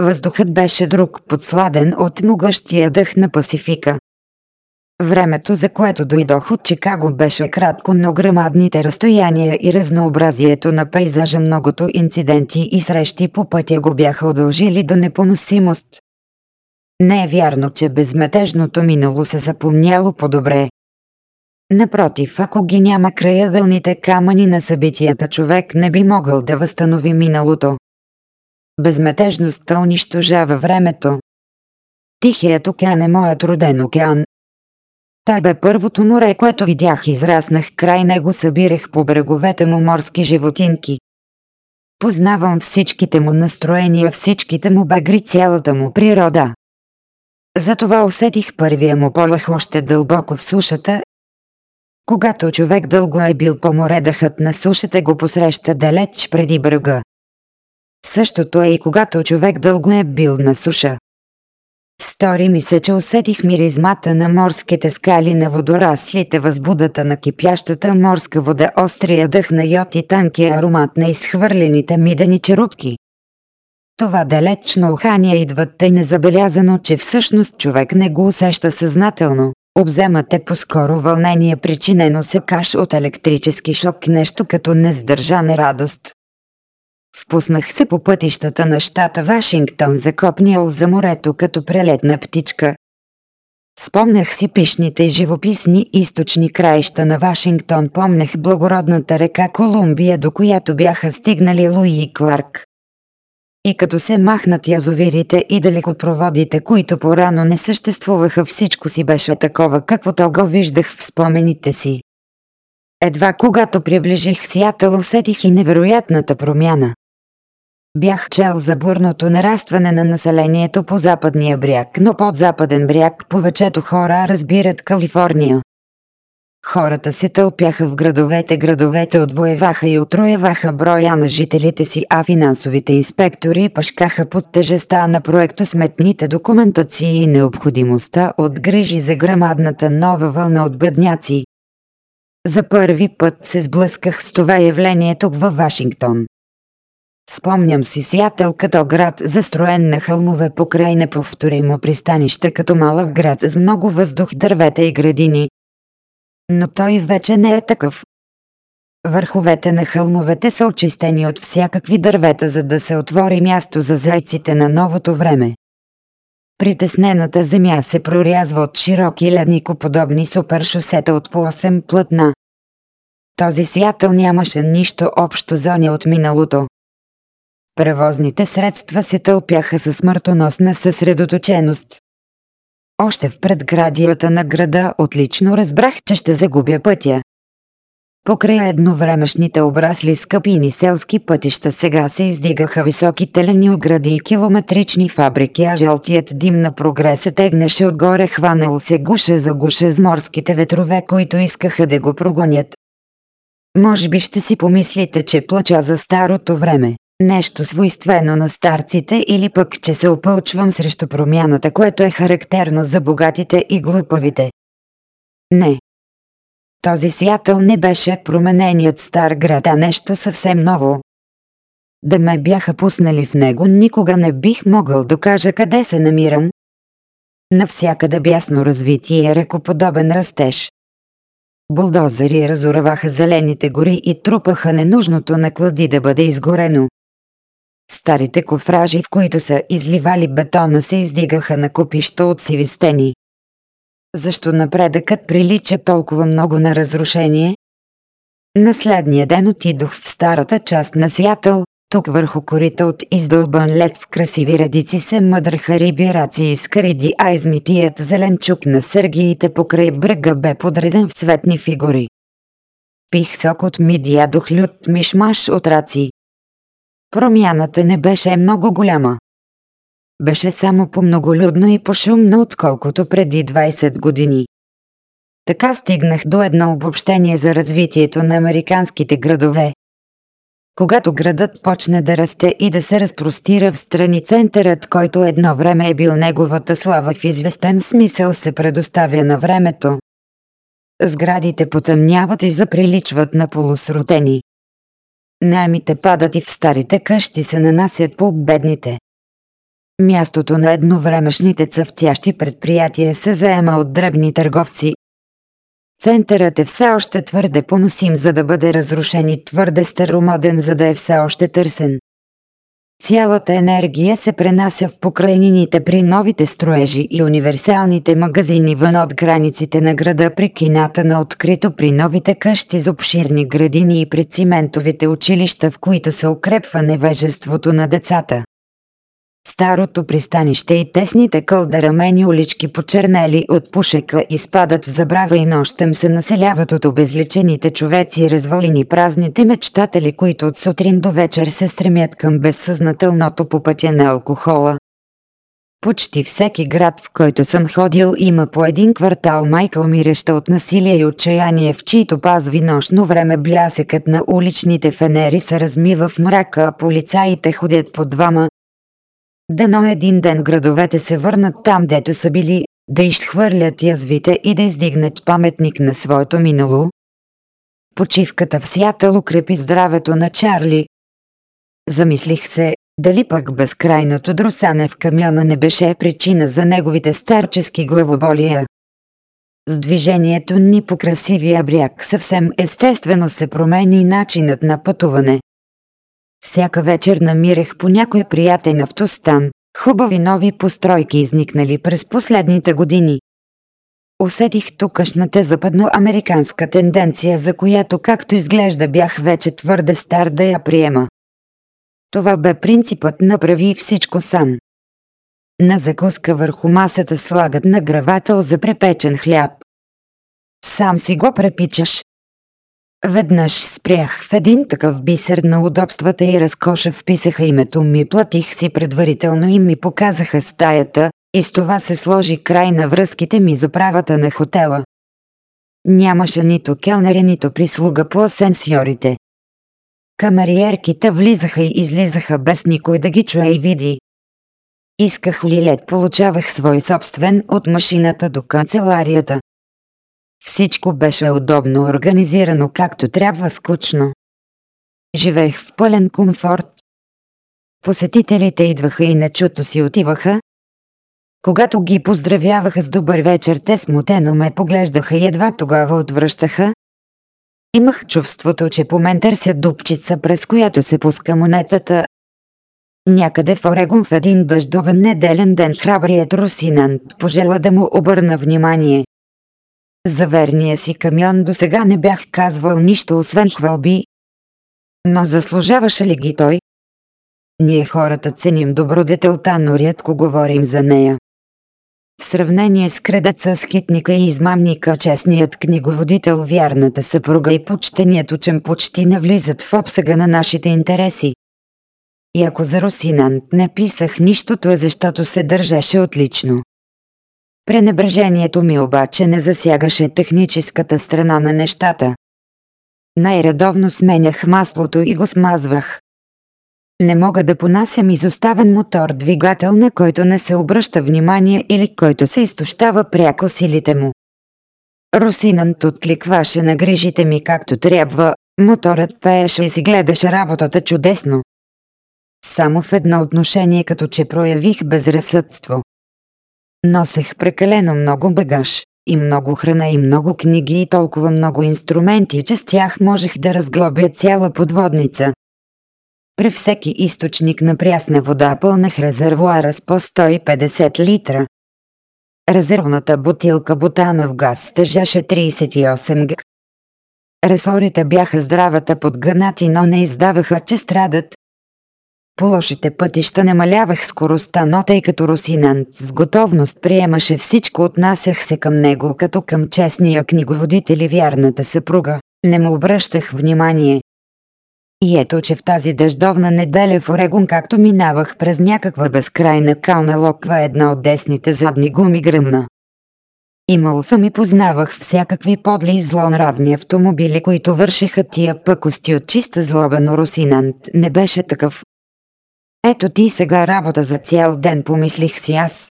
Въздухът беше друг, подсладен от могъщия дъх на Пасифика. Времето, за което дойдох от Чикаго, беше кратко, но грамадните разстояния и разнообразието на пейзажа, многото инциденти и срещи по пътя го бяха удължили до непоносимост. Не е вярно, че безметежното минало се запомняло по-добре. Напротив, ако ги няма краягълните камъни на събитията, човек не би могъл да възстанови миналото. Безметежността унищожава времето. Тихият океан е моят роден океан, той бе първото море, което видях, израснах край него, събирах по бреговете му морски животинки. Познавам всичките му настроения, всичките му багри, цялата му природа. Затова усетих първия му полах още дълбоко в сушата. Когато човек дълго е бил по море, дъхът на сушата го посреща далеч преди брега. Същото е и когато човек дълго е бил на суша. Стори ми се, че усетих миризмата на морските скали на водораслите, възбудата на кипящата морска вода, острия дъх на йод и танкия аромат на изхвърлените мидени черупки. Това далечно ухание идва тъй незабелязано, че всъщност човек не го усеща съзнателно. Обземате по-скоро вълнение, причинено се каш от електрически шок, нещо като нездържана радост. Впуснах се по пътищата на щата Вашингтон, закопнял за морето като прелетна птичка. Спомнях си пишните и живописни източни краища на Вашингтон, помнях благородната река Колумбия, до която бяха стигнали Луи и Кларк. И като се махнат язовирите и далекопроводите, които порано не съществуваха, всичко си беше такова, каквото го виждах в спомените си. Едва когато приближих Сиатъл усетих и невероятната промяна. Бях чел за бурното нарастване на населението по западния бряг, но под западен бряг повечето хора разбират Калифорния. Хората се тълпяха в градовете, градовете отвоеваха и отроеваха броя на жителите си, а финансовите инспектори пашкаха под тежеста на проекто сметните документации и необходимостта от грижи за грамадната нова вълна от бедняци. За първи път се сблъсках с това явление тук във Вашингтон. Спомням си Сиатъл като град, застроен на хълмове покрай неповторимо пристанище като малък град с много въздух, дървета и градини. Но той вече не е такъв. Върховете на хълмовете са очистени от всякакви дървета, за да се отвори място за зайците на новото време. Притеснената земя се прорязва от широки ледникоподобни супершосета от по 8 плътна. Този Сиатъл нямаше нищо общо зони от миналото. Превозните средства се тълпяха със смъртоносна съсредоточеност. Още в предградията на града отлично разбрах, че ще загубя пътя. Покрай едновремешните обрасли скъпини селски пътища сега се издигаха високи телени огради и километрични фабрики, а жълтият дим на прогреса тегнеше отгоре хванал се гуша за гуша с морските ветрове, които искаха да го прогонят. Може би ще си помислите, че плача за старото време. Нещо свойствено на старците или пък, че се опълчвам срещу промяната, което е характерно за богатите и глупавите. Не. Този Сиатъл не беше промененият стар град, а нещо съвсем ново. Да ме бяха пуснали в него, никога не бих могъл да кажа къде се намирам. Навсякъде бясно развитие, рекоподобен растеж. Булдозери разораваха зелените гори и трупаха ненужното на клади да бъде изгорено. Старите кофражи, в които са изливали бетона, се издигаха на купища от сиви стени. Защо напредъкът прилича толкова много на разрушение? На следния ден отидох в старата част на Сиатъл, тук върху корита от издълбан лед в красиви редици се мъдраха риби, раци и скариди, а измитият зелен чук на сергиите покрай брега бе подреден в цветни фигури. Пих сок от миди, ядох лют мишмаш от раци. Промяната не беше много голяма. Беше само по-многолюдно и по-шумно, отколкото преди 20 години. Така стигнах до едно обобщение за развитието на американските градове. Когато градът почне да расте и да се разпростира в страни центърът, който едно време е бил неговата слава в известен смисъл се предоставя на времето. Сградите потъмняват и заприличват на полусрутени. Наймите падат и в старите къщи се нанасят по бедните. Мястото на едновремешните цъфтящи предприятия се заема от дребни търговци. Центърът е все още твърде поносим, за да бъде разрушен и твърде старомоден, за да е все още търсен. Цялата енергия се пренася в покрайнините при новите строежи и универсалните магазини вън от границите на града при кината на открито при новите къщи за обширни градини и при циментовите училища, в които се укрепва невежеството на децата. Старото пристанище и тесните кълдарамени улички почернели от пушека изпадат в забрава и нощем се населяват от обезличените човеци развалини празните мечтатели, които от сутрин до вечер се стремят към безсъзнателното по пътя на алкохола. Почти всеки град, в който съм ходил, има по един квартал майка умираща от насилие и отчаяние, в чието пазви нощно време блясъкът на уличните фенери се размива в мрака, а полицаите ходят по двама, Дано един ден градовете се върнат там, дето са били, да изхвърлят язвите и да издигнат паметник на своето минало. Почивката в Сиатъл укрепи здравето на Чарли. Замислих се, дали пък безкрайното друсане в камиона не беше причина за неговите старчески главоболия. С движението ни по красивия бряг съвсем естествено се промени начинът на пътуване. Всяка вечер намирах по някой приятен автостан, хубави нови постройки изникнали през последните години. Усетих тукашната западноамериканска тенденция, за която както изглежда бях вече твърде стар да я приема. Това бе принципът направи всичко сам. На закуска върху масата слагат награвател за препечен хляб. Сам си го препичаш, Веднъж спрях в един такъв бисер на удобствата и разкоша вписаха името ми, платих си предварително и ми показаха стаята, и с това се сложи край на връзките ми за правата на хотела. Нямаше нито келнери, нито прислуга по асенсьорите. Камериерките влизаха и излизаха без никой да ги чуе и види. Исках ли лед, получавах свой собствен от машината до канцеларията. Всичко беше удобно организирано както трябва скучно. Живеех в пълен комфорт. Посетителите идваха и нечуто си отиваха. Когато ги поздравяваха с добър вечер, те смутено ме поглеждаха и едва тогава отвръщаха. Имах чувството, че по мен търсят дупчица, през която се пуска монетата. Някъде в Орегон в един дъждовен неделен ден храбрият русинант пожела да му обърна внимание. За верния си камион до сега не бях казвал нищо освен хвалби. Но заслужаваше ли ги той? Ние хората ценим добродетелта, но рядко говорим за нея. В сравнение с кредеца, скитника и измамника, честният книговодител, вярната съпруга и почтеният учен почти не влизат в обсъга на нашите интереси. И ако за Русинант не писах нищото е защото се държеше отлично. Пренебрежението ми обаче не засягаше техническата страна на нещата. Най-редовно сменях маслото и го смазвах. Не мога да понасям изоставен мотор двигател, на който не се обръща внимание или който се изтощава пряко силите му. Русинант откликваше на грижите ми както трябва, моторът пееше и си гледаше работата чудесно. Само в едно отношение като че проявих безразсъдство. Носех прекалено много багаж, и много храна и много книги и толкова много инструменти, че с тях можех да разглобя цяла подводница. При всеки източник на прясна вода пълнах резервуара с по 150 литра. Резервната бутилка бутанов газ тежеше 38 г. Ресорите бяха здравата подгънати, но не издаваха, че страдат. По лошите пътища намалявах скоростта, но тъй като Русинант с готовност приемаше всичко, отнасях се към него като към честния книговодител и вярната съпруга. Не му обръщах внимание. И ето, че в тази дъждовна неделя в Орегон, както минавах през някаква безкрайна кална локва, една от десните задни гуми гръмна. Имал съм и познавах всякакви подли и злонравни автомобили, които вършиха тия пъкости от чиста злоба, но Русинант не беше такъв. Ето ти сега работа за цял ден, помислих си аз.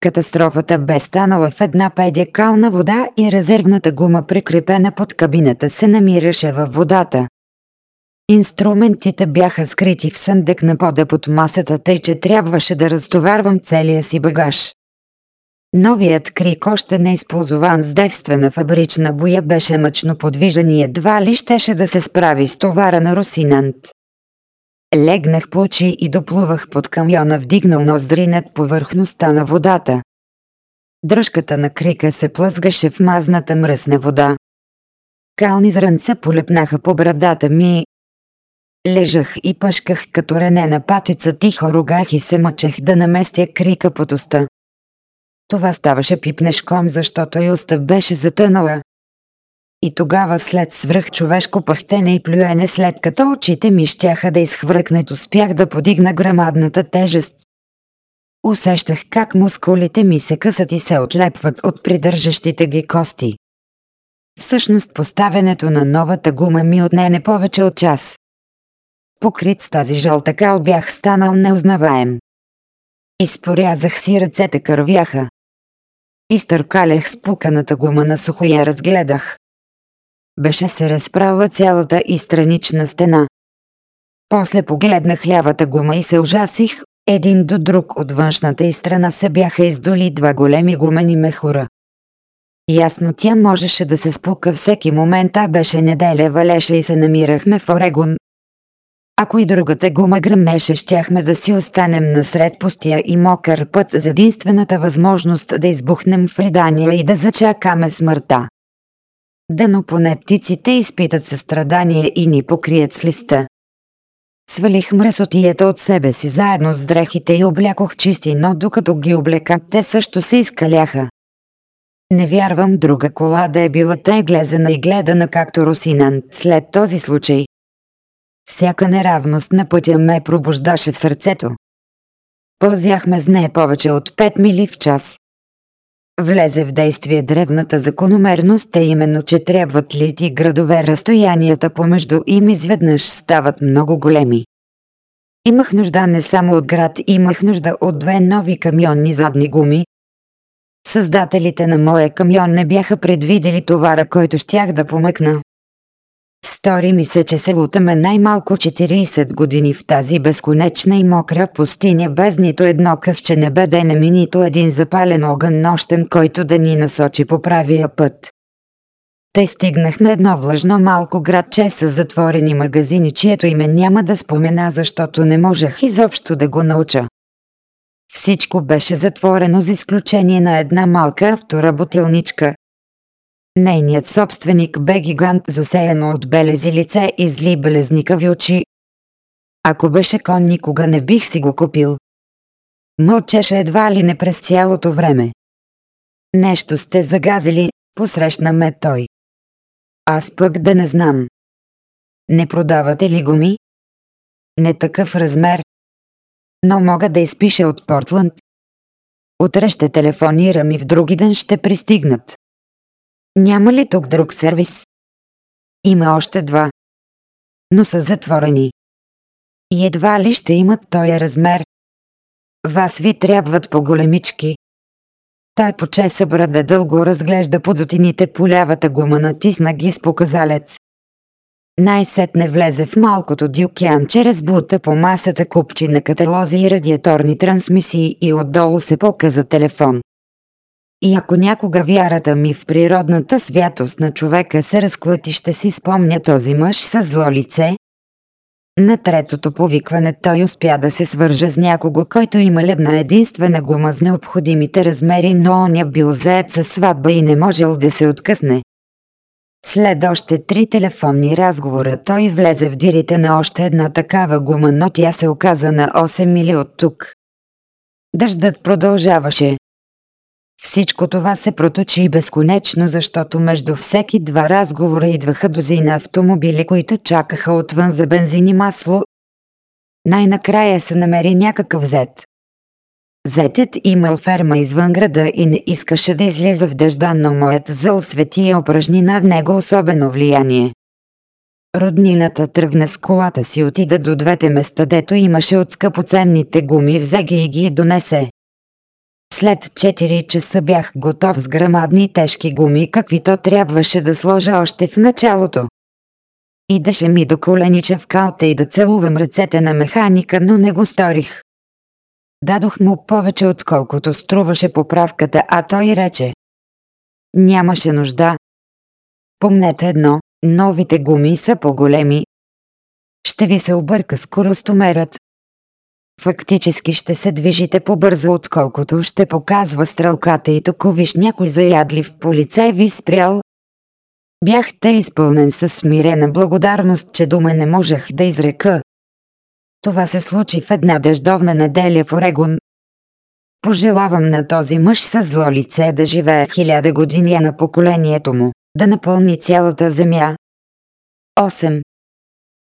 Катастрофата бе станала в една педя кална вода и резервната гума прикрепена под кабината се намираше във водата. Инструментите бяха скрити в съндък на пода под масата, тъй че трябваше да разтоварвам целия си багаж. Новият крик, още не използван с девствена фабрична боя, беше мъчно подвижен и едва ли щеше да се справи с товара на Русинант. Легнах по очи и доплувах под камиона, вдигнал ноздри над повърхността на водата. Дръжката на крика се плъзгаше в мазната мръсна вода. Кални зранца полепнаха по брадата ми. Лежах и пъшках като ранена патица, тихо рогах и се мъчех да наместя крика под уста. Това ставаше пипнешком, защото и уста беше затънала. И тогава след свръхчовешко пъхтене и плюене след като очите ми щяха да изхвъркнат успях да подигна грамадната тежест. Усещах как мускулите ми се късат и се отлепват от придържащите ги кости. Всъщност поставянето на новата гума ми отне не повече от час. Покрит с тази жълта кал бях станал неузнаваем. Изпорязах си ръцете кървяха. Изтъркалях спуканата гума на сухо я разгледах. Беше се разправила цялата и странична стена. После погледнах лявата гума и се ужасих, един до друг от външната и страна се бяха издоли два големи гумени мехура. Ясно тя можеше да се спука всеки момент, а беше неделя, валеше и се намирахме в Орегон. Ако и другата гума гръмнеше, щяхме да си останем насред пустия и мокър път за единствената възможност да избухнем в ридания и да зачакаме смъртта. Дано поне птиците изпитат състрадание и ни покрият с листа. Свалих мръсотията от себе си заедно с дрехите и облякох чисти, но докато ги облеках, те също се изкаляха. Не вярвам друга кола да е била тъй глезена и гледана както Русинан след този случай. Всяка неравност на пътя ме пробуждаше в сърцето. Пълзяхме с нея повече от 5 мили в час. Влезе в действие древната закономерност, е именно, че трябват ли ти градове разстоянията помежду им изведнъж стават много големи. Имах нужда не само от град, имах нужда от две нови камионни задни гуми. Създателите на моя камион не бяха предвидели товара, който щях да помъкна. Стори ми се, че се лутаме най-малко 40 години в тази безконечна и мокра пустиня без нито едно късче небе денем и нито един запален огън нощем, който да ни насочи по правия път. Те стигнахме едно влажно малко градче с затворени магазини, чието име няма да спомена, защото не можех изобщо да го науча. Всичко беше затворено с изключение на една малка автоработилничка, Нейният собственик бе гигант с от белези лице и зли белезникави очи. Ако беше кон, никога не бих си го купил. Мълчеше едва ли не през цялото време. Нещо сте загазили, посрещна ме той. Аз пък да не знам. Не продавате ли го ми? Не такъв размер. Но мога да изпиша от Портланд. Утре ще телефонирам и в други ден ще пристигнат. Няма ли тук друг сервис? Има още два. Но са затворени. И едва ли ще имат този размер. Вас ви трябват по-големички. Той почеса брада дълго разглежда подотините полявата гума натисна ги с показалец. Най-сетне влезе в малкото дюкянче, разбута по масата купчи на каталози и радиаторни трансмисии и отдолу се показа телефон. И ако някога вярата ми в природната святост на човека се разклати, ще си спомня този мъж с зло лице. На третото повикване той успя да се свърже с някого, който има една единствена гума с необходимите размери, но оня бил заед със сватба и не можел да се откъсне. След още три телефонни разговора той влезе в дирите на още една такава гума, но тя се оказа на 8 мили от тук. Дъждът продължаваше. Всичко това се проточи безконечно, защото между всеки два разговора идваха дозина автомобили, които чакаха отвън за бензин и масло. Най-накрая се намери някакъв зет. Зетът имал ферма извън града и не искаше да излиза в дъжда, но моят зъл свети упражни над него особено влияние. Роднината тръгна с колата си отида до двете места, дето имаше от скъпоценните гуми, взе ги и ги донесе. След 4 часа бях готов с грамадни тежки гуми, каквито трябваше да сложа още в началото. Идеше ми до коленича в калта и да целувам ръцете на механика, но не го сторих. Дадох му повече отколкото струваше поправката, а той рече. Нямаше нужда. Помнете едно, новите гуми са по-големи. Ще ви се обърка скоростомерът. Фактически ще се движите по-бързо, отколкото ще показва стрелката и току виж някой заядлив полицай ви спрял. Бях те изпълнен със смирена благодарност, че дума не можех да изрека. Това се случи в една дъждовна неделя в Орегон. Пожелавам на този мъж с зло лице да живее хиляда години на поколението му, да напълни цялата земя. 8.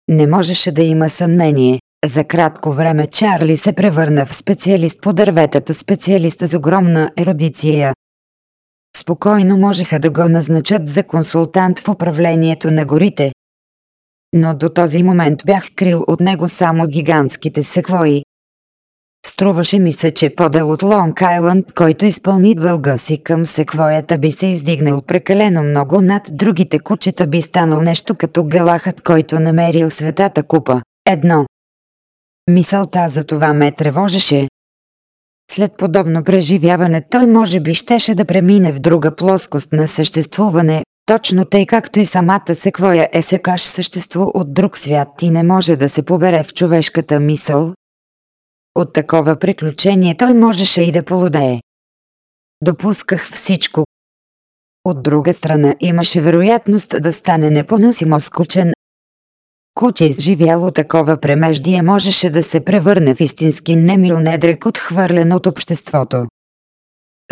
Не можеше да има съмнение. За кратко време Чарли се превърна в специалист по дърветата, специалист с огромна еродиция. Спокойно можеха да го назначат за консултант в управлението на горите, но до този момент бях крил от него само гигантските секвои. Струваше ми се, че подел от Лонг Айланд, който изпълни дълга си към секвоята би се издигнал прекалено много над другите кучета би станал нещо като галахът, който намерил светата купа. Едно. Мисълта за това ме тревожеше. След подобно преживяване той може би щеше да премине в друга плоскост на съществуване, точно тъй както и самата секвоя е секаш същество от друг свят и не може да се побере в човешката мисъл. От такова приключение той можеше и да полудее. Допусках всичко. От друга страна имаше вероятност да стане непоносимо скучен. Куче изживяло такова премеждие можеше да се превърне в истински немил недрек отхвърлен от обществото.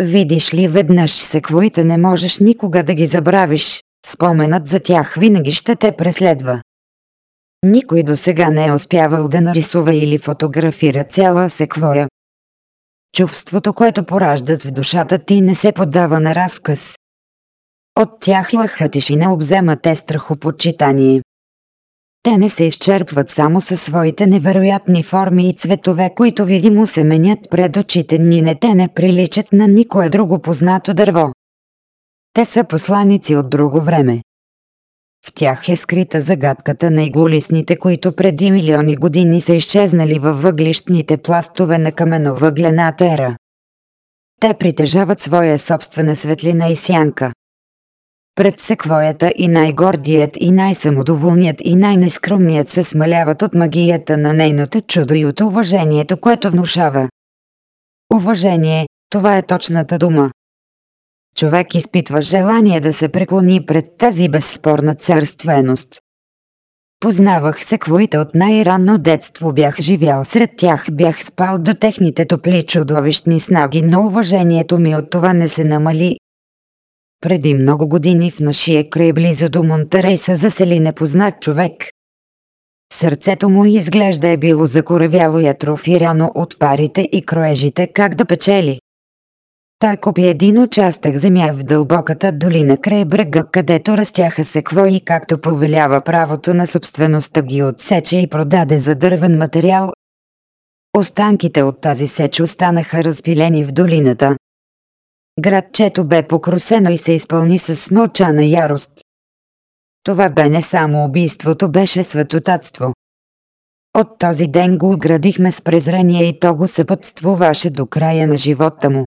Видиш ли, веднъж секвоите не можеш никога да ги забравиш, споменът за тях винаги ще те преследва. Никой до сега не е успявал да нарисува или фотографира цяла секвоя. Чувството, което пораждат в душата ти не се поддава на разказ. От тях лъха тишина обзема те страхопочитание. Те не се изчерпват само със своите невероятни форми и цветове, които видимо се менят пред очите ни. Не те не приличат на никое друго познато дърво. Те са посланици от друго време. В тях е скрита загадката на иглолисните, които преди милиони години са изчезнали във въглищните пластове на каменовъглената ера. Те притежават своя собствена светлина и сянка. Пред секвоята и най-гордият и най-самодоволният и най-нескромният се смаляват от магията на нейното чудо и от уважението, което внушава. Уважение, това е точната дума. човек изпитва желание да се преклони пред тази безспорна царственост. Познавах секвоите от най-ранно детство, бях живял сред тях, бях спал до техните топли чудовищни снаги, но уважението ми от това не се намали. Преди много години в нашия край близо до Монтерей се засели непознат човек. Сърцето му изглежда е било закоревяло и атрофирано от парите и кроежите как да печели. Той купи един участък земя в дълбоката долина край брега, където растяха секвои, както повелява правото на собствеността ги отсече и продаде за дървен материал. Останките от тази сеч останаха разпилени в долината. Градчето бе покрусено и се изпълни с мълчана ярост. Това бе не само убийството, беше светотатство. От този ден го оградихме с презрение и то го съпътствуваше до края на живота му.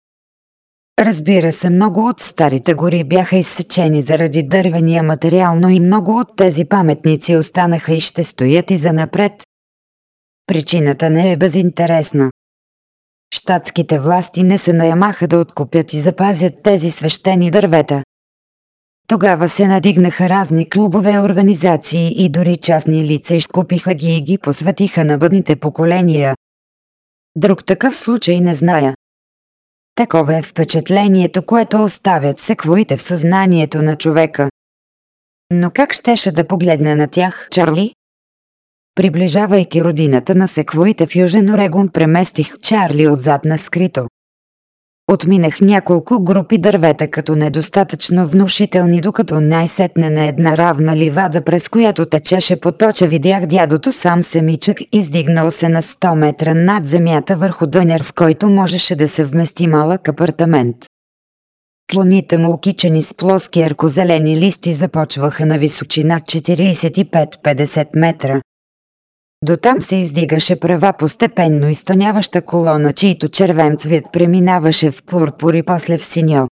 Разбира се, много от старите гори бяха изсечени заради дървения материал, но и много от тези паметници останаха и ще стоят и занапред. Причината не е безинтересна. Штатските власти не се наямаха да откупят и запазят тези свещени дървета. Тогава се надигнаха разни клубове, организации и дори частни лица изкупиха ги и ги посветиха на бъдните поколения. Друг такъв случай не зная. Такова е впечатлението, което оставят секвоите в съзнанието на човека. Но как щеше да погледне на тях, Чарли? Приближавайки родината на секвоите в Южен Орегон, преместих Чарли отзад на скрито. Отминах няколко групи дървета като недостатъчно внушителни, докато най-сетне на една равна ливада, през която течеше поточа, видях дядото сам семичък, издигнал се на 100 метра над земята върху дънер, в който можеше да се вмести малък апартамент. Клоните му окичени с плоски аркозелени листи започваха на височина 45-50 метра. До там се издигаше права постепенно изтъняваща колона, чийто червен цвет преминаваше в пурпур и после в синьо.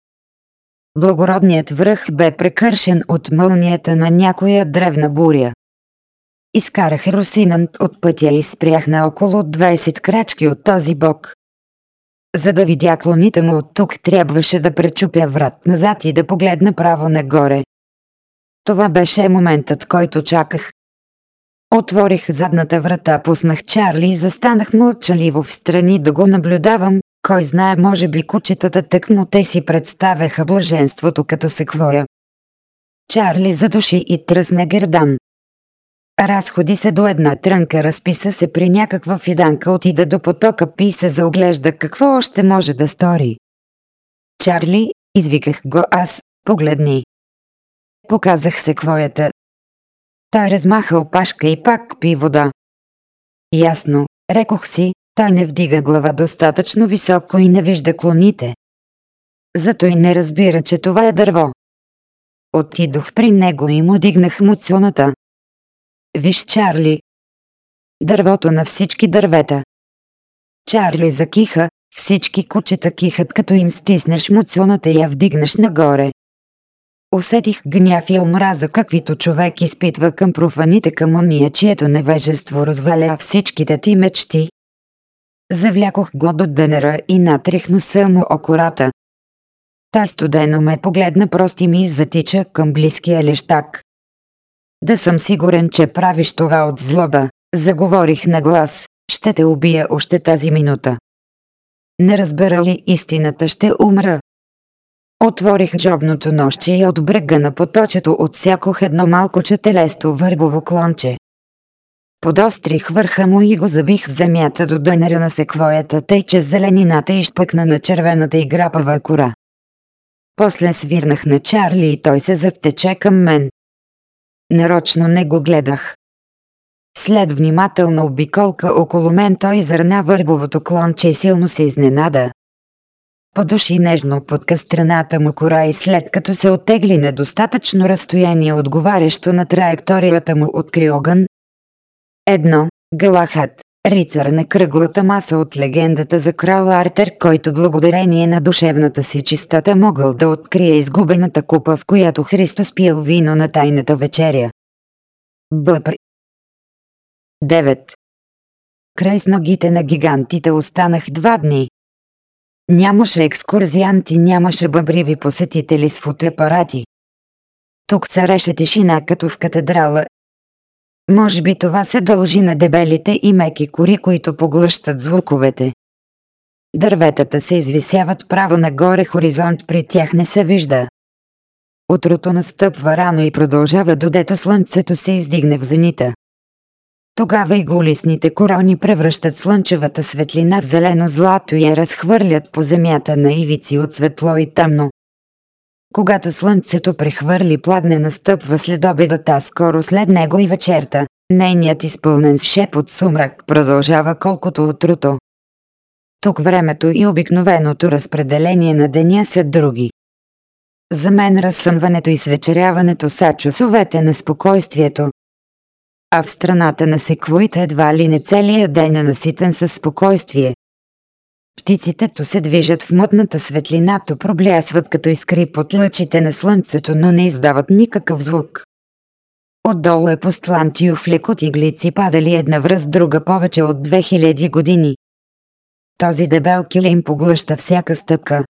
Благородният връх бе прекършен от мълнията на някоя древна буря. Изкарах Русинант от пътя и спрях на около 20 крачки от този бок. За да видя клоните му от тук трябваше да пречупя врат назад и да погледна право нагоре. Това беше моментът, който чаках, Отворих задната врата, пуснах Чарли и застанах мълчаливо в страни да го наблюдавам. Кой знае, може би кучетата тъкмо те си представяха блаженството като секвоя. Чарли задуши и тръсна гердан. Разходи се до една трънка, разписа се при някаква фиданка, отида до потока, пи се заоглежда какво още може да стори. Чарли, извиках го аз, погледни. Показах секвоята, той размаха опашка и пак пи вода. Ясно, рекох си, той не вдига глава достатъчно високо и не вижда клоните. Зато и не разбира, че това е дърво. Отидох при него и му дигнах муцуната. Виж, Чарли. Дървото на всички дървета. Чарли закиха, всички кучета кихат, като им стиснеш муцуната и я вдигнеш нагоре. Усетих гняв и омраза, каквито човек изпитва към профаните към ония, чието невежество разваля всичките ти мечти. Завлякох го до дънера и натрих носа му окората. Та студено ме погледна прости ми затича към близкия лещак. Да съм сигурен, че правиш това от злоба, заговорих на глас, ще те убия още тази минута. Не разбера ли истината, ще умра, Отворих джобното нощче и от брега на поточето отсякох едно малко четелесто върбово клонче. Подострих върха му и го забих в земята до дънера на секвоята, тъй че зеленината изпъкна на червената и грапава кора. После свирнах на Чарли и той се завтече към мен. Нарочно не го гледах. След внимателна обиколка около мен той изърна върбовото клонче и силно се изненада. Подуши нежно под кастрената му кора и след като се оттегли на достатъчно разстояние отговарящо на траекторията му откри огън. Едно, Галахат, рицар на кръглата маса от легендата за крал Артер, който благодарение на душевната си чистота могъл да открие изгубената купа, в която Христос пил вино на тайната вечеря. Бъпр 9. Край с ногите на гигантите останах два дни. Нямаше екскурзианти, нямаше бъбриви посетители с фотоапарати. Тук цареше тишина като в катедрала. Може би това се дължи на дебелите и меки кори, които поглъщат звуковете. Дърветата се извисяват право нагоре, хоризонт при тях не се вижда. Утрото настъпва рано и продължава додето слънцето се издигне в зенита. Тогава и глолисните корони превръщат слънчевата светлина в зелено злато и я разхвърлят по земята на ивици от светло и тъмно. Когато слънцето прехвърли пладне настъпва след обедата, скоро след него и вечерта. Нейният изпълнен в шепот сумрак продължава колкото утрото. Тук времето и обикновеното разпределение на деня са други. За мен разсъмването и свечеряването са часовете на спокойствието. А в страната на секвоите едва ли не целият ден е наситен със спокойствие. Птиците то се движат в мътната светлина, то проблясват като искри под лъчите на слънцето, но не издават никакъв звук. Отдолу е постлан тюфлик от иглици падали една връз друга повече от 2000 години. Този дебел килим поглъща всяка стъпка.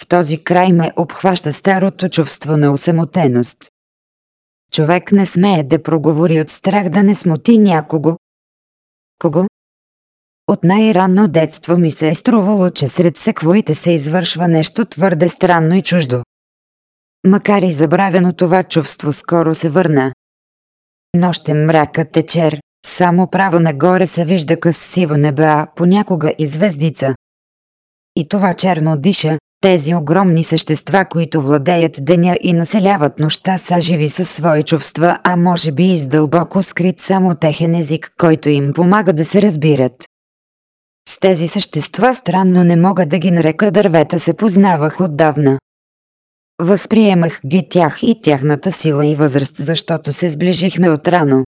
В този край ме обхваща старото чувство на усамотеност. Човек не смее да проговори от страх да не смути някого. Кого? От най-ранно детство ми се е струвало, че сред секвоите се извършва нещо твърде странно и чуждо. Макар и забравено това чувство скоро се върна. Нощем мракът е само право нагоре се вижда къс сиво небе, а понякога и звездица. И това черно диша, тези огромни същества, които владеят деня и населяват нощта, са живи със свои чувства, а може би и с дълбоко скрит само техен език, който им помага да се разбират. С тези същества странно не мога да ги нарека дървета се познавах отдавна. Възприемах ги тях и тяхната сила и възраст, защото се сближихме отрано.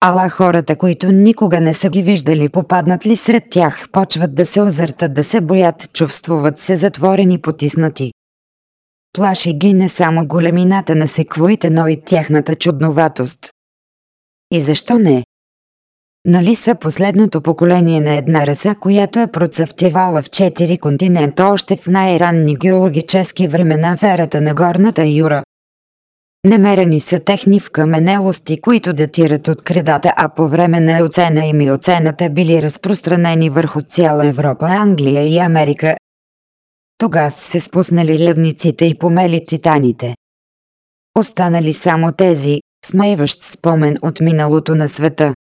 Ала хората, които никога не са ги виждали, попаднат ли сред тях, почват да се озъртат, да се боят, чувствуват се затворени, потиснати. Плаши ги не само големината на секвоите, но и тяхната чудноватост. И защо не? Нали са последното поколение на една раса, която е процъфтевала в четири континента още в най-ранни геологически времена в ерата на горната Юра. Немерени са техни в каменелости, които датират от кредата, а по време на оцена и миоцената били разпространени върху цяла Европа, Англия и Америка. Тогава се спуснали ледниците и помели титаните. Останали само тези, смайващ спомен от миналото на света.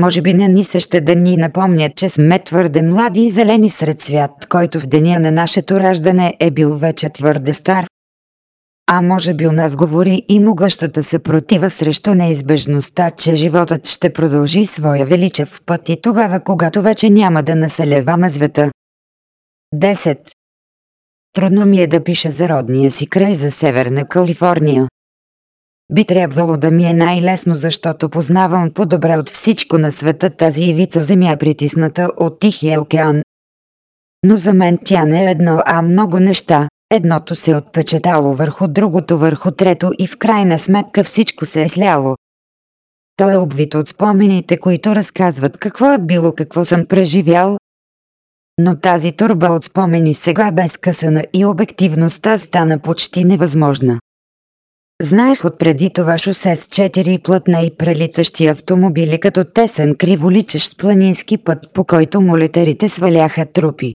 Може би не ни се ще да ни напомнят, че сме твърде млади и зелени сред свят, който в деня на нашето раждане е бил вече твърде стар. А може би у нас говори и могъщата се протива срещу неизбежността, че животът ще продължи своя величав път и тогава, когато вече няма да населяваме света. 10. Трудно ми е да пиша за родния си край за Северна Калифорния. Би трябвало да ми е най-лесно, защото познавам по-добре от всичко на света тази ивица земя притисната от Тихия океан. Но за мен тя не е едно, а много неща. Едното се отпечатало върху другото, върху трето и в крайна сметка всичко се е сляло. Той е обвит от спомените, които разказват какво е било, какво съм преживял. Но тази турба от спомени сега безкъсана и обективността стана почти невъзможна. Знаех отпреди това шосе с четири плътна и прелитащи автомобили като тесен криволичещ планински път, по който молетерите сваляха трупи.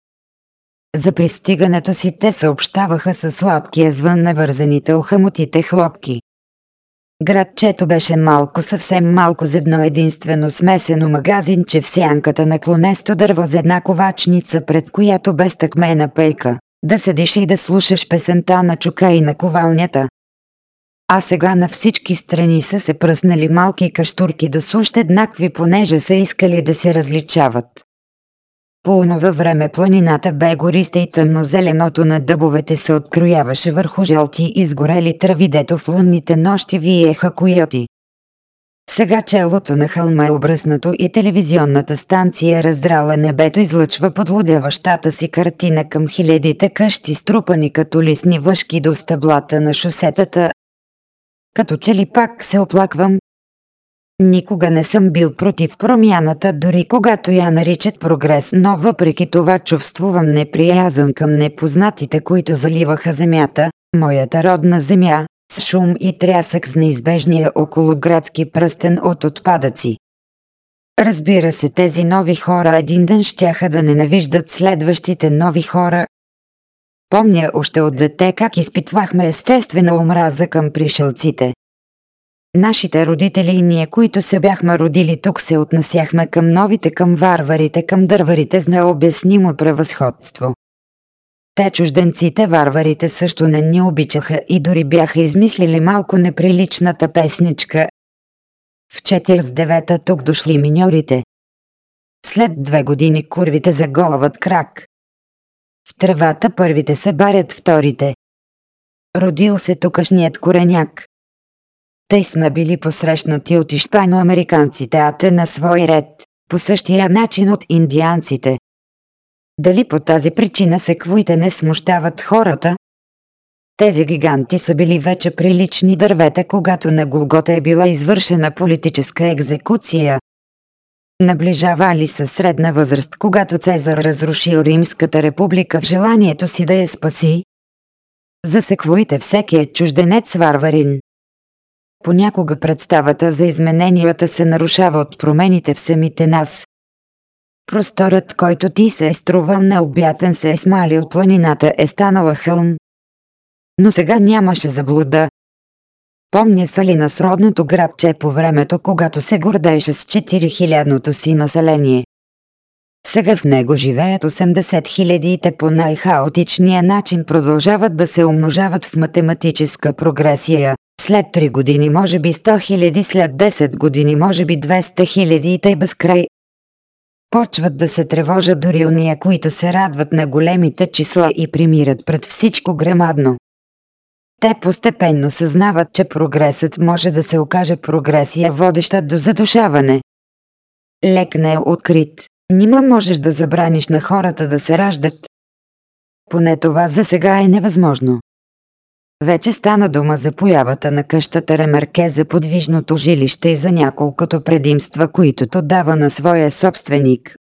За пристигането си те съобщаваха със сладкия звън на вързаните охамотите хлопки. Градчето беше малко, съвсем малко за едно единствено смесено магазинче в сянката на клонесто дърво за една ковачница, пред която без тъкмена пейка. Да седиш и да слушаш песента на чука и на ковалнята, а сега на всички страни са се пръснали малки каштурки до сущ еднакви, понеже са искали да се различават. По онова време планината бе гориста и тъмнозеленото на дъбовете се открояваше върху жълти изгорели трави, дето в лунните нощи виеха койоти. Сега челото на хълма е обръснато и телевизионната станция раздрала небето излъчва подлудяващата си картина към хилядите къщи струпани като лисни въшки до стъблата на шосетата, като че ли пак се оплаквам? Никога не съм бил против промяната, дори когато я наричат прогрес, но въпреки това чувствувам неприязън към непознатите, които заливаха земята, моята родна земя, с шум и трясък с неизбежния околоградски пръстен от отпадъци. Разбира се, тези нови хора един ден щяха да ненавиждат следващите нови хора. Помня още от дете как изпитвахме естествена омраза към пришелците. Нашите родители и ние, които се бяхме родили тук, се отнасяхме към новите, към варварите, към дърварите с необяснимо превъзходство. Те чужденците, варварите също не ни обичаха и дори бяха измислили малко неприличната песничка. В 49-та тук дошли миньорите. След две години курвите заголват крак. В тревата първите се барят вторите. Родил се тукашният кореняк. Тъй сме били посрещнати от испано-американците, а те на свой ред, по същия начин от индианците. Дали по тази причина секвоите не смущават хората? Тези гиганти са били вече прилични дървета, когато на Голгота е била извършена политическа екзекуция. Наближава ли се средна възраст, когато Цезар разрушил Римската република в желанието си да я спаси? За секвоите всеки е чужденец варварин. Понякога представата за измененията се нарушава от промените в самите нас. Просторът, който ти се е струвал необятен се е смалил планината е станала хълм. Но сега нямаше заблуда. Помня Салина с родното градче по времето, когато се гордееше с 4000-ното си население. Сега в него живеят 80 хилядите по най-хаотичния начин продължават да се умножават в математическа прогресия. След 3 години може би 100 хиляди, след 10 години може би 200 хиляди и тъй безкрай. Почват да се тревожат дори уния, които се радват на големите числа и примират пред всичко гремадно. Те постепенно съзнават, че прогресът може да се окаже прогресия, водеща до задушаване. Лек не е открит. Нима можеш да забраниш на хората да се раждат. Поне това за сега е невъзможно. Вече стана дума за появата на къщата Ремарке за подвижното жилище и за няколкото предимства, които то дава на своя собственик.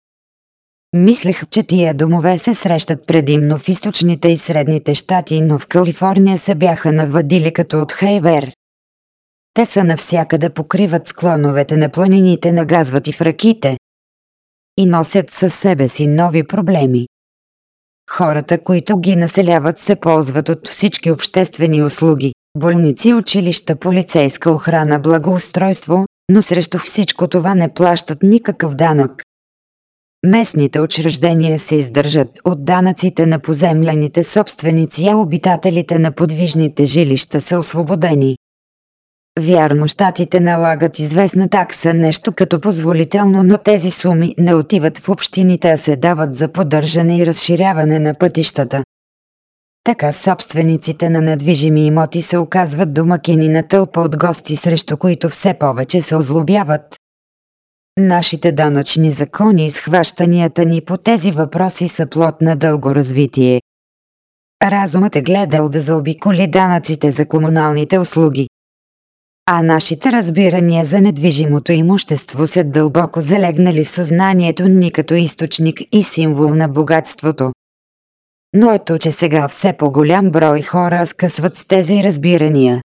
Мислех, че тия домове се срещат предимно в източните и средните щати, но в Калифорния се бяха навадили като от Хейвер. Те са навсякъде покриват склоновете на планините, нагазват и в ръките. И носят със себе си нови проблеми. Хората, които ги населяват, се ползват от всички обществени услуги – болници, училища, полицейска охрана, благоустройство, но срещу всичко това не плащат никакъв данък. Местните учреждения се издържат от данъците на поземлените собственици, а обитателите на подвижните жилища са освободени. Вярно, щатите налагат известна такса, нещо като позволително, но тези суми не отиват в общините, а се дават за поддържане и разширяване на пътищата. Така собствениците на недвижими имоти се оказват домакини на тълпа от гости, срещу които все повече се озлобяват. Нашите данъчни закони и схващанията ни по тези въпроси са плод на дълго развитие. Разумът е гледал да заобиколи данъците за комуналните услуги а нашите разбирания за недвижимото имущество са дълбоко залегнали в съзнанието ни като източник и символ на богатството. Но ето, че сега все по-голям брой хора скъсват с тези разбирания.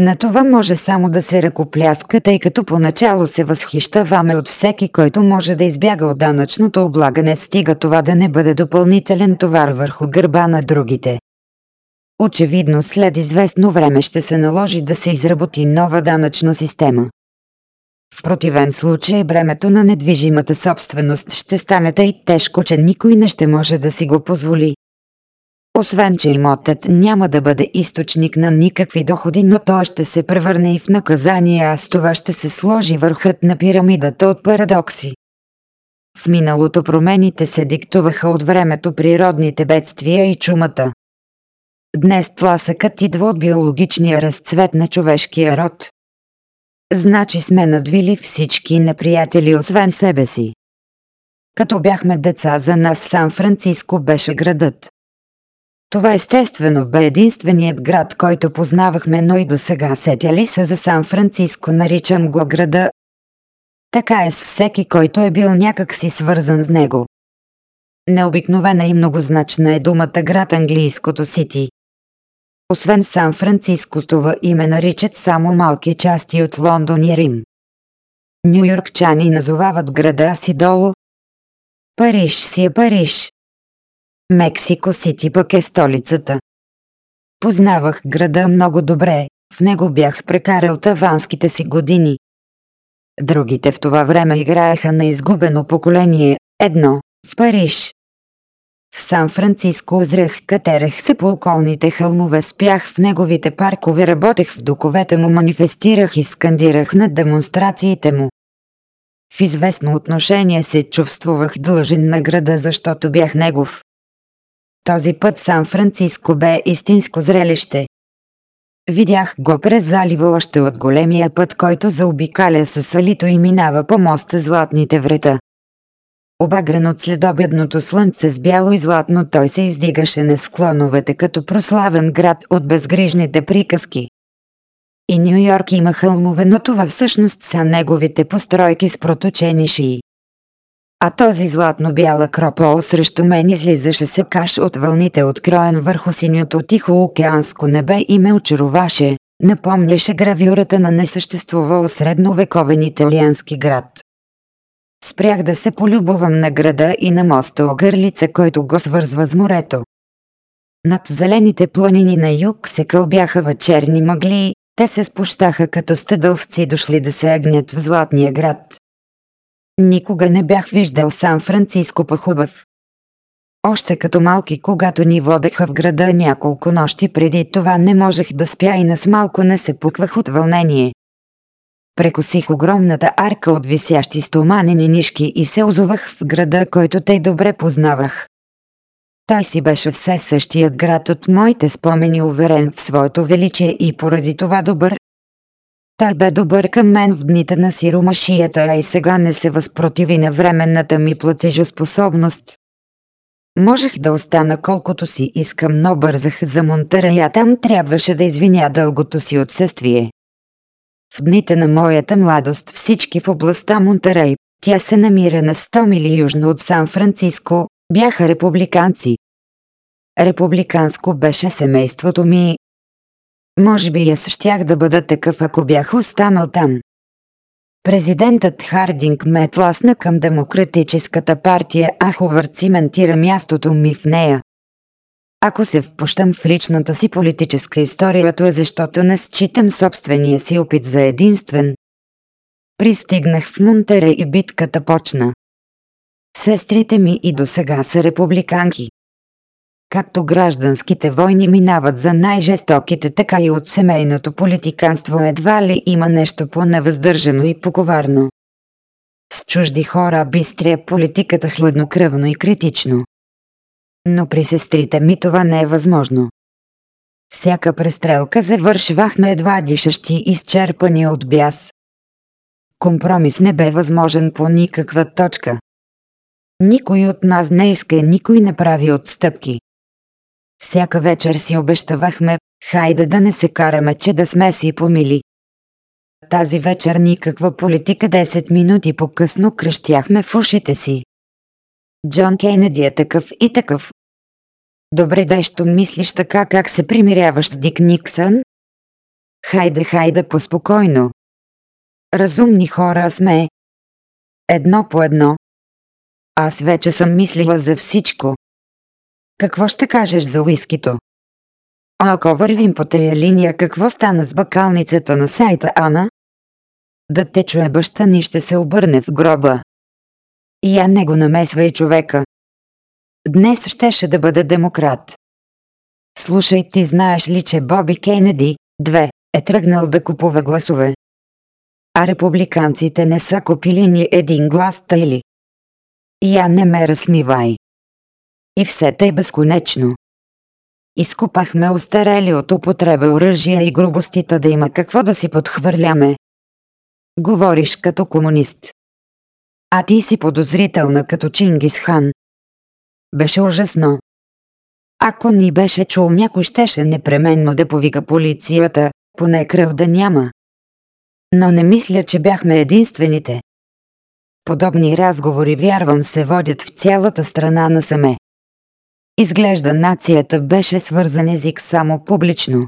На това може само да се ръкопляска, тъй като поначало се възхищаваме от всеки, който може да избяга от данъчното облагане, стига това да не бъде допълнителен товар върху гърба на другите. Очевидно след известно време ще се наложи да се изработи нова данъчна система. В противен случай бремето на недвижимата собственост ще стане тъй тежко, че никой не ще може да си го позволи. Освен, че имотът няма да бъде източник на никакви доходи, но той ще се превърне и в наказание, а с това ще се сложи върхът на пирамидата от парадокси. В миналото промените се диктуваха от времето природните бедствия и чумата. Днес тласъкът идва от биологичния разцвет на човешкия род. Значи сме надвили всички неприятели освен себе си. Като бяхме деца за нас Сан-Франциско беше градът. Това естествено бе единственият град, който познавахме, но и до сега сетя ли се за Сан-Франциско, наричам го града. Така е с всеки, който е бил някак си свързан с него. Необикновена и многозначна е думата град английското Сити. Освен Сан-Франциско, това име наричат само малки части от Лондон и Рим. Нью-Йоркчани назовават града си долу. Париж си е Париж. Мексико Сити пък е столицата. Познавах града много добре, в него бях прекарал таванските си години. Другите в това време играеха на изгубено поколение, едно, в Париж. В Сан-Франциско озрех, катерех се по околните хълмове, спях в неговите паркове, работех в доковете му, манифестирах и скандирах на демонстрациите му. В известно отношение се чувствувах дължен на града, защото бях негов. Този път Сан-Франциско бе истинско зрелище. Видях го през залива още от големия път, който заобикаля Сусалито и минава по моста Златните врата. Обагрен от следобедното слънце с бяло и златно той се издигаше на склоновете като прославен град от безгрижните приказки. И Нью Йорк има хълмове, но това всъщност са неговите постройки с проточени шии. А този златно-бял акропол срещу мен излизаше се каш от вълните откроен върху синьото тихо океанско небе и ме очароваше, напомняше гравюрата на несъществувал средновековен италиански град. Спрях да се полюбувам на града и на моста Огърлица, който го свързва с морето. Над зелените планини на юг се кълбяха вечерни мъгли, те се спущаха като стъдълвци дошли да се агнят в Златния град. Никога не бях виждал Сан-Франциско по-хубав. Още като малки, когато ни водеха в града няколко нощи преди това не можех да спя и нас малко не се пуквах от вълнение. Прекосих огромната арка от висящи стоманени нишки и се озовах в града, който тъй добре познавах. Той си беше все същият град от моите спомени, уверен в своето величие и поради това добър. Той бе добър към мен в дните на сиромашията, а и сега не се възпротиви на временната ми платежоспособност. Можех да остана колкото си искам, но бързах за Монтера, а там трябваше да извиня дългото си отсъствие. В дните на моята младост всички в областта Монтерей, тя се намира на 100 мили южно от Сан-Франциско, бяха републиканци. Републиканско беше семейството ми. Може би аз щях да бъда такъв, ако бях останал там. Президентът Хардинг ме тласна към Демократическата партия, а Хувърд циментира мястото ми в нея. Ако се впущам в личната си политическа история, то е защото не считам собствения си опит за единствен. Пристигнах в Монтере и битката почна. Сестрите ми и до сега са републиканки. Както гражданските войни минават за най-жестоките, така и от семейното политиканство едва ли има нещо по-невъздържано и поковарно. С чужди хора бистрия политиката хладнокръвно и критично но при сестрите ми това не е възможно. Всяка престрелка завършвахме едва дишащи изчерпани от бяс. Компромис не бе възможен по никаква точка. Никой от нас не иска, никой не прави отстъпки. Всяка вечер си обещавахме, хайде да не се караме, че да сме си помили. Тази вечер никаква политика 10 минути по-късно кръщяхме в ушите си. Джон Кенеди е такъв и такъв. Добре дещо мислиш така как се примиряваш с Дик Никсън? Хайде, хайде поспокойно. Разумни хора сме. Едно по едно. Аз вече съм мислила за всичко. Какво ще кажеш за уискито? А ако вървим по тая линия, какво стана с бакалницата на сайта Ана? Да те чуе баща ни ще се обърне в гроба. Я не го намесва и човека. Днес щеше да бъде демократ. Слушай, ти знаеш ли, че Боби Кенеди, две, е тръгнал да купува гласове. А републиканците не са купили ни един глас тайли. Я не ме размивай. И все тъй безконечно. Изкупахме устарели от употреба оръжия и грубостите да има какво да си подхвърляме. Говориш като комунист. А ти си подозрителна като Чингис Хан. Беше ужасно. Ако ни беше чул някой щеше непременно да повика полицията, поне кръв да няма. Но не мисля, че бяхме единствените. Подобни разговори вярвам се водят в цялата страна на саме. Изглежда нацията беше свързан език само публично.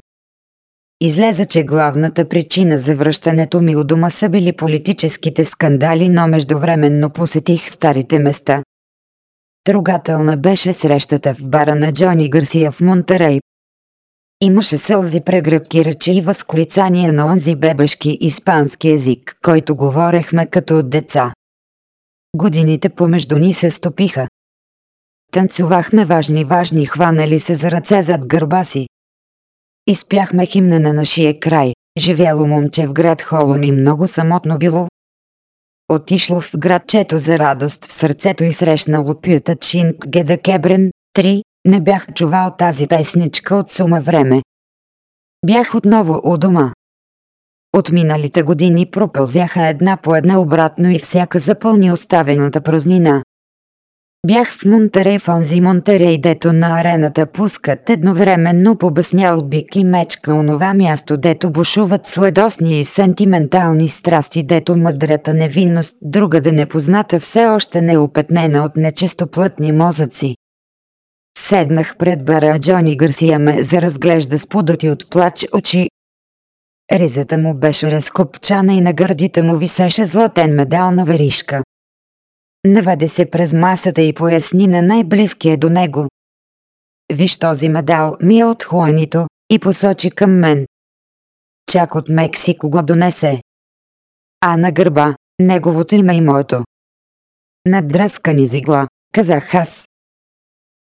Излезе, че главната причина за връщането ми у дома са били политическите скандали, но междувременно посетих старите места. Трогателна беше срещата в бара на Джони Гарсия в Монтерей. Имаше сълзи прегръдки речи и възклицания на онзи бебешки испански език, който говорехме като от деца. Годините помежду ни се стопиха. Танцувахме важни важни, хванали се за ръце зад гърба си. Изпяхме химна на нашия край. Живяло момче в град Холон и много самотно било. Отишло в градчето за радост в сърцето и срещнало пюта Чинк Геда Кебрен, 3, не бях чувал тази песничка от сума време. Бях отново у дома. От миналите години пропълзяха една по една обратно и всяка запълни оставената празнина. Бях в Монтерей в онзи Монтерей, дето на арената пускат едновременно побеснял бик и мечка онова място, дето бушуват сладосни и сентиментални страсти, дето мъдрата невинност, друга да непозната все още не опетнена от нечистоплътни мозъци. Седнах пред бара Джони Гарсия ме заразглежда с подати от плач очи. Ризата му беше разкопчана и на гърдите му висеше златен медал на веришка. Наведе се през масата и поясни на най-близкия до него. Виж този медал ми е от Хуанито и посочи към мен. Чак от Мексико го донесе. А на гърба, неговото име и моето. Надръскани зигла, казах аз.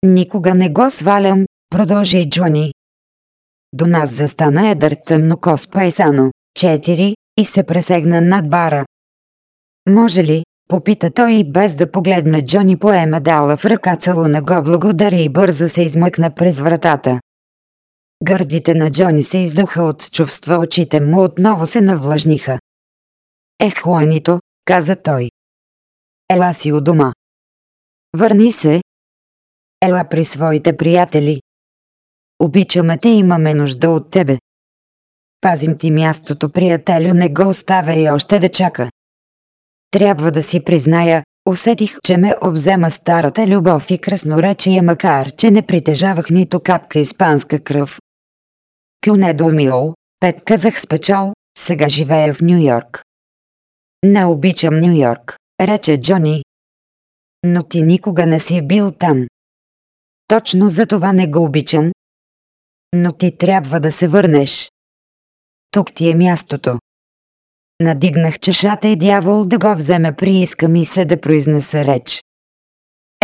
Никога не го свалям, продължи Джони. До нас застана едър тъмнокос пайсано, четири, и се пресегна над бара. Може ли, Попита той и без да погледне Джони поема дала в ръка целуна го благодари и бързо се измъкна през вратата. Гърдите на Джони се издуха от чувства, очите му отново се навлажниха. Ех, Хуанито, каза той. Ела си у дома. Върни се. Ела при своите приятели. Обичаме те, имаме нужда от тебе. Пазим ти мястото, приятелю, не го оставяй още да чака. Трябва да си призная, усетих, че ме обзема старата любов и красноречие, макар че не притежавах нито капка испанска кръв. Кюнедо Миол, пет казах с печал, сега живея в Нью Йорк. Не обичам Нью Йорк, рече Джони. Но ти никога не си бил там. Точно за това не го обичам. Но ти трябва да се върнеш. Тук ти е мястото. Надигнах чешата и дявол да го вземе прииска ми се да произнеса реч.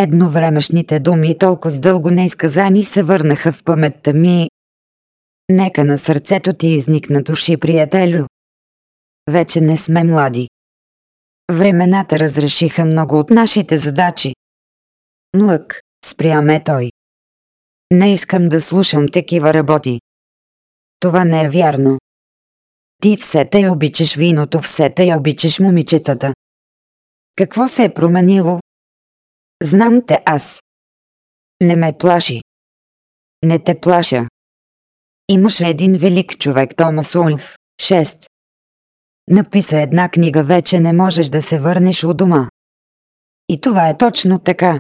Едновремешните думи толкова с дълго неизказани се върнаха в паметта ми. Нека на сърцето ти изникнат уши, приятелю. Вече не сме млади. Времената разрешиха много от нашите задачи. Млък, спряме той. Не искам да слушам такива работи. Това не е вярно. Ти все те обичаш виното, все те обичаш момичетата. Какво се е променило? Знам те аз. Не ме плаши. Не те плаша. Имаше един велик човек, Томас Улф, 6. Написа една книга, вече не можеш да се върнеш у дома. И това е точно така.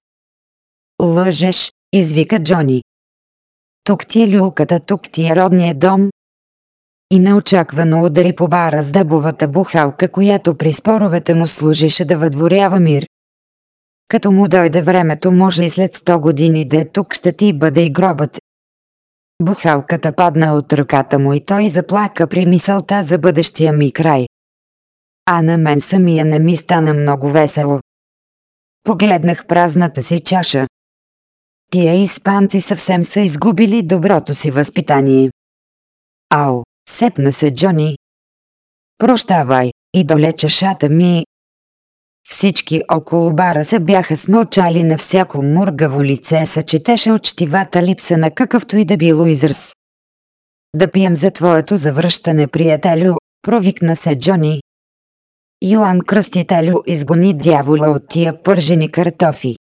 Лъжеш, извика Джони. Тук ти е люлката, тук ти е родният дом, и неочаквано удари по бара с дъбовата бухалка, която при споровете му служеше да въдворява мир. Като му дойде времето, може и след 100 години да е тук ще ти бъде и гробът. Бухалката падна от ръката му и той заплака при мисълта за бъдещия ми край. А на мен самия не ми стана много весело. Погледнах празната си чаша. Тия испанци съвсем са изгубили доброто си възпитание. Ау! Сепна се Джони. Прощавай, и доле чашата ми. Всички около бара се бяха смълчали на всяко мургаво лице, се четеше учтивата липса на какъвто и да било израз. Да пием за твоето завръщане, приятелю, провикна се Джони. Йоан Кръстителю изгони дявола от тия пържени картофи.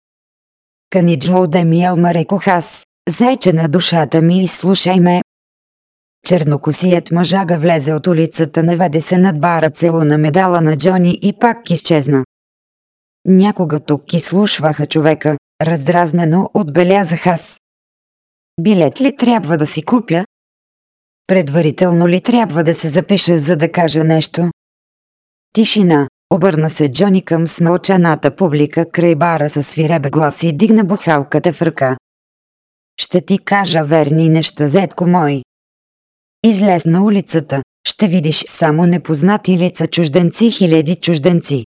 Каниджо Демиел ма рекох аз, Зайче на душата ми изслушай ме. Чернокосият мъжага влезе от улицата, наведе се над бара цело на медала на Джони и пак изчезна. Някога тук изслушваха човека, раздразнено отбелязах аз. Билет ли трябва да си купя? Предварително ли трябва да се запиша, за да кажа нещо? Тишина. Обърна се Джони към смълчаната публика край бара със свиребе глас и дигна бухалката в ръка. Ще ти кажа верни неща, зетко мой. Излез на улицата, ще видиш само непознати лица чужденци, хиляди чужденци.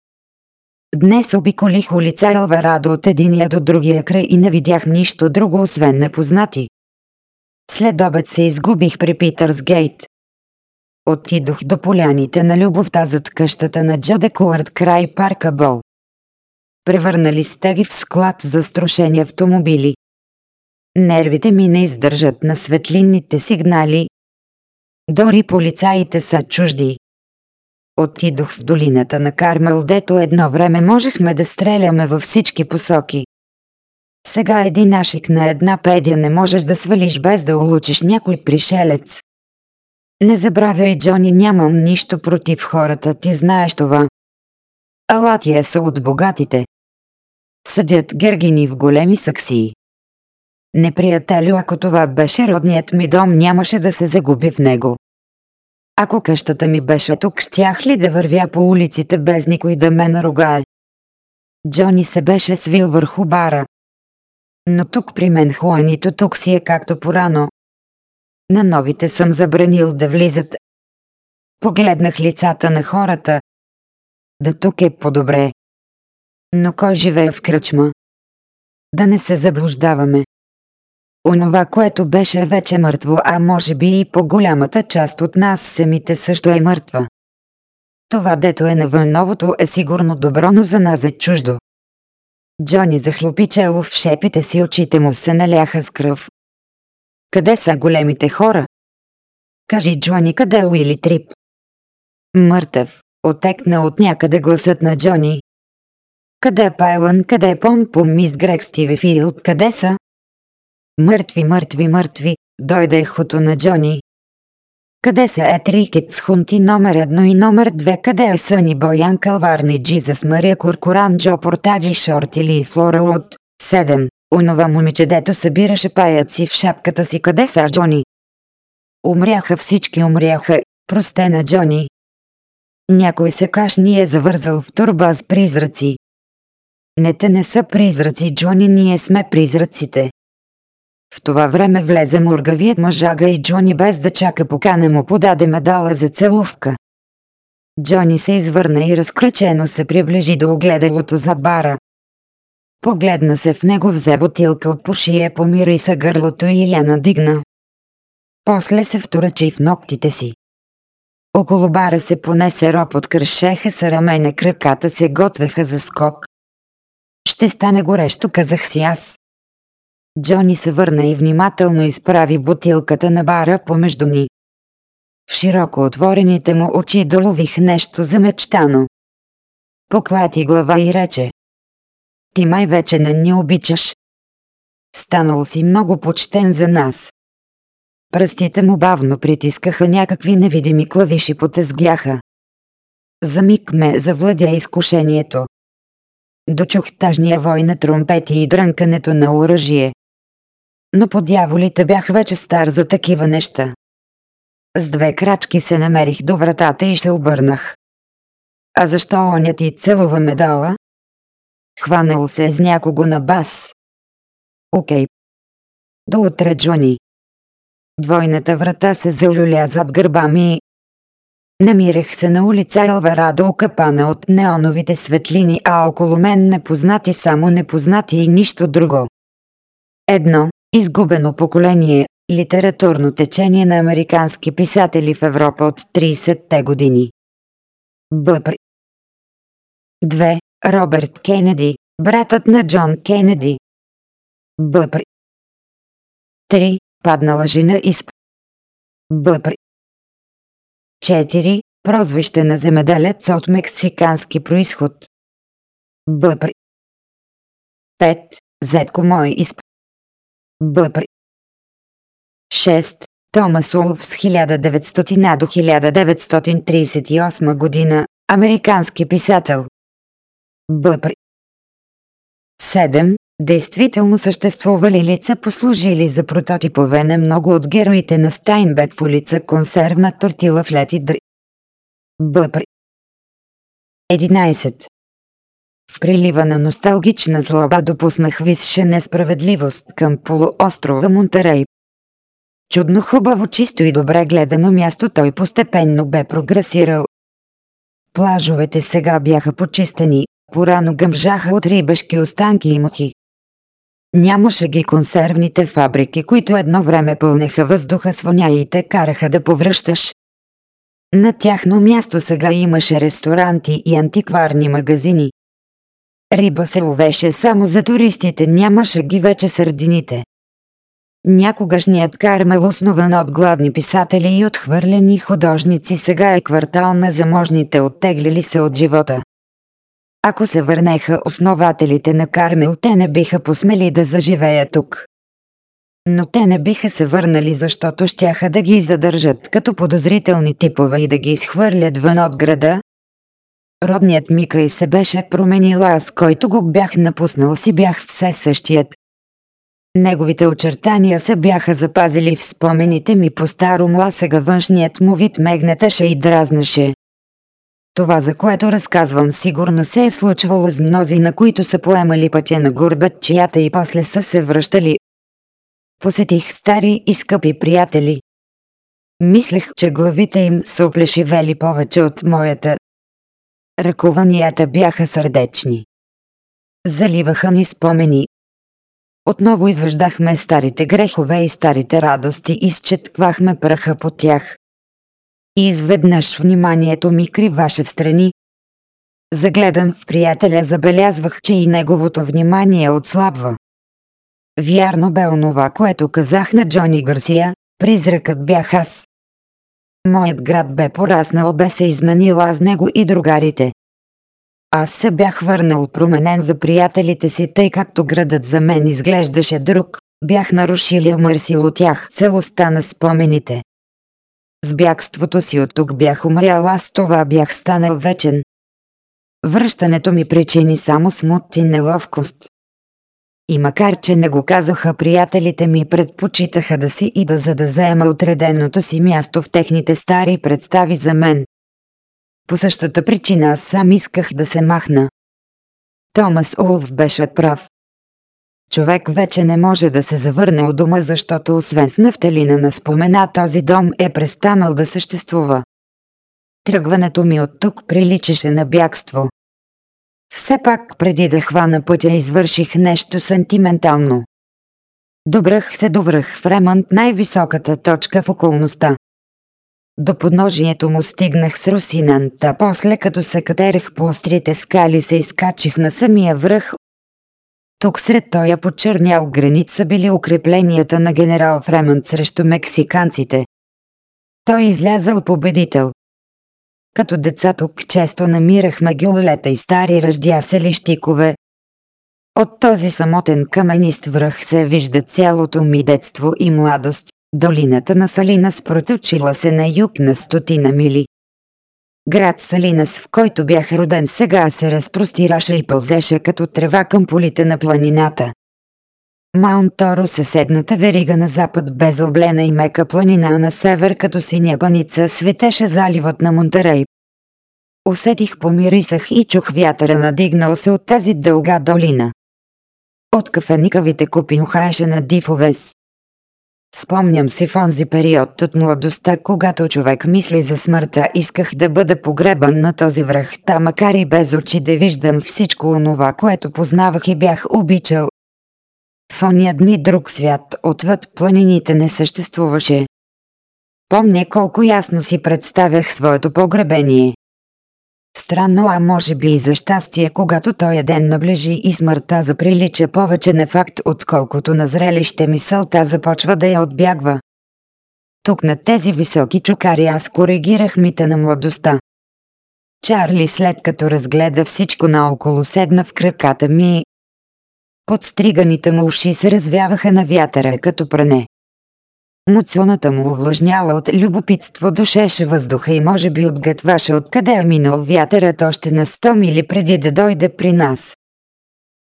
Днес обиколих улица Елварадо от единия до другия край и не видях нищо друго освен непознати. След обед се изгубих при Питърс Гейт. Отидох до поляните на любовта зад къщата на Джаде Куарт край парка Бол. Превърнали сте ги в склад за струшени автомобили. Нервите ми не издържат на светлинните сигнали. Дори полицаите са чужди. Отидох в долината на Кармел, дето едно време можехме да стреляме във всички посоки. Сега един ашик на една педя не можеш да свалиш без да улучиш някой пришелец. Не забравяй, Джони, нямам нищо против хората, ти знаеш това. Алатия са от богатите. Съдят гергини в големи саксии. Неприятелю, ако това беше родният ми дом, нямаше да се загуби в него. Ако къщата ми беше тук, щях ли да вървя по улиците без никой да ме наругае? Джони се беше свил върху бара. Но тук при мен Хуанито тук си е както порано. На новите съм забранил да влизат. Погледнах лицата на хората. Да тук е по-добре. Но кой живее в кръчма? Да не се заблуждаваме. Онова, което беше вече мъртво, а може би и по-голямата част от нас самите също е мъртва. Това дето е навън новото е сигурно добро, но за нас е чуждо. Джони захлопи чело в шепите си, очите му се наляха с кръв. Къде са големите хора? Кажи Джони, къде е Уили Трип? Мъртъв, отекна от някъде гласът на Джони. Къде е Пайлън, къде е Пом Пом, мис Грег Стиви Филд, къде са? Мъртви, мъртви, мъртви, дойде ехото на Джони. Къде са Етрикет с хунти номер едно и номер две? Къде е Съни Боян Калварни Джизас Мария Куркуран Джо Портаджи Шорт или Флора от 7. Онова момиче, дето събираше паяци в шапката си. Къде са Джони? Умряха всички, умряха. Простена Джони. Някой се кашни е завързал в турба с призраци. Не те не са призраци, Джони, ние сме призраците. В това време влезе мургавият мъжага и Джони без да чака покане му подаде медала за целувка. Джони се извърна и разкръчено се приближи до огледалото зад бара. Погледна се в него, взе бутилка от пошия, помира и са гърлото и я надигна. После се вторачи в ногтите си. Около бара се понесе ропот, кръшеха се рамене, краката се готвеха за скок. Ще стане горещо, казах си аз. Джони се върна и внимателно изправи бутилката на бара помежду ни. В широко отворените му очи долових нещо замечтано. Поклати глава и рече. Ти май вече не ни обичаш. Станал си много почтен за нас. Пръстите му бавно притискаха някакви невидими клавиши потезгляха. За миг ме завладя изкушението. Дочух тажния вой на тромпети и дрънкането на оръжие но подяволите бях вече стар за такива неща. С две крачки се намерих до вратата и се обърнах. А защо оня ти целува медала? Хванал се с някого на бас. Окей. До утре, Джони. Двойната врата се залюля зад гърба ми. Намирах се на улица Елварадо, окъпана от неоновите светлини, а около мен непознати само непознати и нищо друго. Едно, Изгубено поколение – литературно течение на американски писатели в Европа от 30-те години. Бъпр. 2. Роберт Кенеди, братът на Джон Кенеди. Бъпр. 3. Паднала жена изп. Бъпр. 4. Прозвище на земеделец от мексикански происход. Бъпр. 5. Зетко мой изп. Б. 6. Томас Улфс 1900 до 1938 година, американски писател. Бъпр. 7. Действително съществували лица послужили за прототипове на много от героите на Стайнбек в улица Консервна тортила в Лети Др. Бъпр. 11. В прилива на носталгична злоба допуснах висша несправедливост към полуострова Монтерей. Чудно хубаво, чисто и добре гледано място той постепенно бе прогресирал. Плажовете сега бяха почистени, порано гъмжаха от рибешки останки и мухи. Нямаше ги консервните фабрики, които едно време пълнеха въздуха с воня и те караха да повръщаш. На тяхно място сега имаше ресторанти и антикварни магазини. Риба се ловеше само за туристите, нямаше ги вече сърдините. Някогашният кармел основан от гладни писатели и отхвърлени художници сега е квартал на заможните оттеглили се от живота. Ако се върнеха основателите на Кармел, те не биха посмели да заживеят тук. Но те не биха се върнали, защото щяха да ги задържат като подозрителни типове и да ги изхвърлят вън от града. Родният ми край се беше променил, аз който го бях напуснал си бях все същият. Неговите очертания се бяха запазили в спомените ми по-старо, а сега външният му вид мегнетеше и дразнеше. Това, за което разказвам, сигурно се е случвало с мнози, на които са поемали пътя на гурбет, чията и после са се връщали. Посетих стари и скъпи приятели. Мислех, че главите им са оплешивели повече от моята. Ръкованията бяха сърдечни. Заливаха ни спомени. Отново извъждахме старите грехове и старите радости и изчетквахме праха по тях. И изведнъж вниманието ми криваше в страни. Загледан в приятеля забелязвах, че и неговото внимание отслабва. Вярно бе онова, което казах на Джони Гарсия, призракът бях аз. Моят град бе пораснал, бе се изменил аз него и другарите. Аз се бях върнал променен за приятелите си, тъй както градът за мен изглеждаше друг, бях нарушил и омърсил от тях целостта на спомените. С бягството си от тук бях умрял, аз това бях станал вечен. Връщането ми причини само смут и неловкост. И макар, че не го казаха приятелите ми, предпочитаха да си и да за да заема отреденото си място в техните стари представи за мен. По същата причина аз сам исках да се махна. Томас Улф беше прав. Човек вече не може да се завърне от дома, защото освен в нафталина на спомена този дом е престанал да съществува. Тръгването ми от тук приличаше на бягство. Все пак преди да хвана пътя извърших нещо сантиментално. Добрах се до връх в ремонт най-високата точка в околността. До подножието му стигнах с Русинанта, после като се катерех по острите скали се изкачих на самия връх. Тук сред тоя почернял граница били укрепленията на генерал Фремънт срещу мексиканците. Той излязал победител. Като деца тук често намирахме гюллета и стари ръждясели щикове. От този самотен каменист връх се вижда цялото ми детство и младост, долината на Салинас проточила се на юг на стотина мили. Град Салинас, в който бях роден сега се разпростираше и пълзеше като трева към полите на планината. Маунт Торо съседната верига на запад безоблена и мека планина на север като синя баница светеше заливът на Монтерей. Усетих помирисах и чух вятъра надигнал се от тази дълга долина. От кафеникавите купи ухаеше на дифовес. Спомням си в онзи период от младостта, когато човек мисли за смъртта, исках да бъда погребан на този връх, та макар и без очи да виждам всичко онова, което познавах и бях обичал. В ония дни друг свят, отвъд планините не съществуваше. Помня колко ясно си представях своето погребение. Странно, а може би и за щастие, когато той ден наближи и смъртта заприлича повече на факт, отколкото на зрелище мисълта започва да я отбягва. Тук на тези високи чукари аз коригирах мита на младостта. Чарли след като разгледа всичко наоколо седна в краката ми. Подстриганите му уши се развяваха на вятъра като пране. Муцуната му увлажняла от любопитство, душеше въздуха и може би отгътваше откъде е минал вятърът още на 100 мили преди да дойде при нас.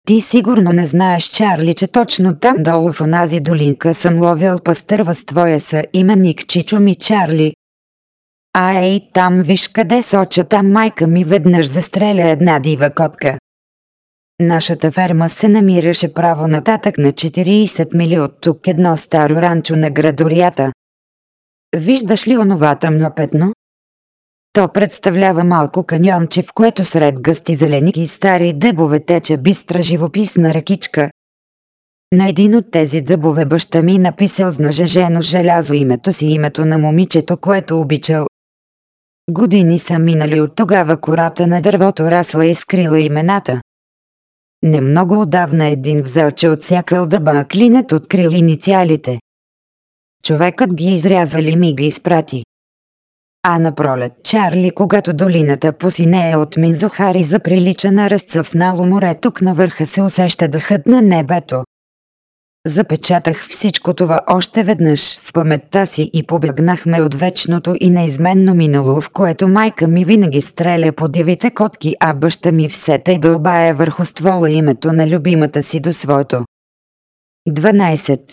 Ти сигурно не знаеш, Чарли, че точно там долу в онази долинка съм ловил пастърва с твоя са именник Чичо ми Чарли. А ей, там виж къде соча там майка ми веднъж застреля една дива котка. Нашата ферма се намираше право нататък на 40 мили от тук едно старо ранчо на градорията. Виждаш ли онова тъмно петно? То представлява малко каньонче, в което сред гъсти зелени и стари дъбове тече бистра живописна ръкичка. На един от тези дъбове баща ми написал с нажежено желязо името си името на момичето, което обичал. Години са минали от тогава кората на дървото расла и скрила имената. Не много отдавна един взел, че отсякал дъба, а клинет открил инициалите. Човекът ги изрязал и ми ги изпрати. А на пролет Чарли, когато долината посинее от Мизохари заприлича на разцъфнало море, тук на върха се усеща дъхът на небето. Запечатах всичко това още веднъж в паметта си и побягнахме от вечното и неизменно минало, в което майка ми винаги стреля по дивите котки, а баща ми все тъй дълбае върху ствола името на любимата си до своето. 12.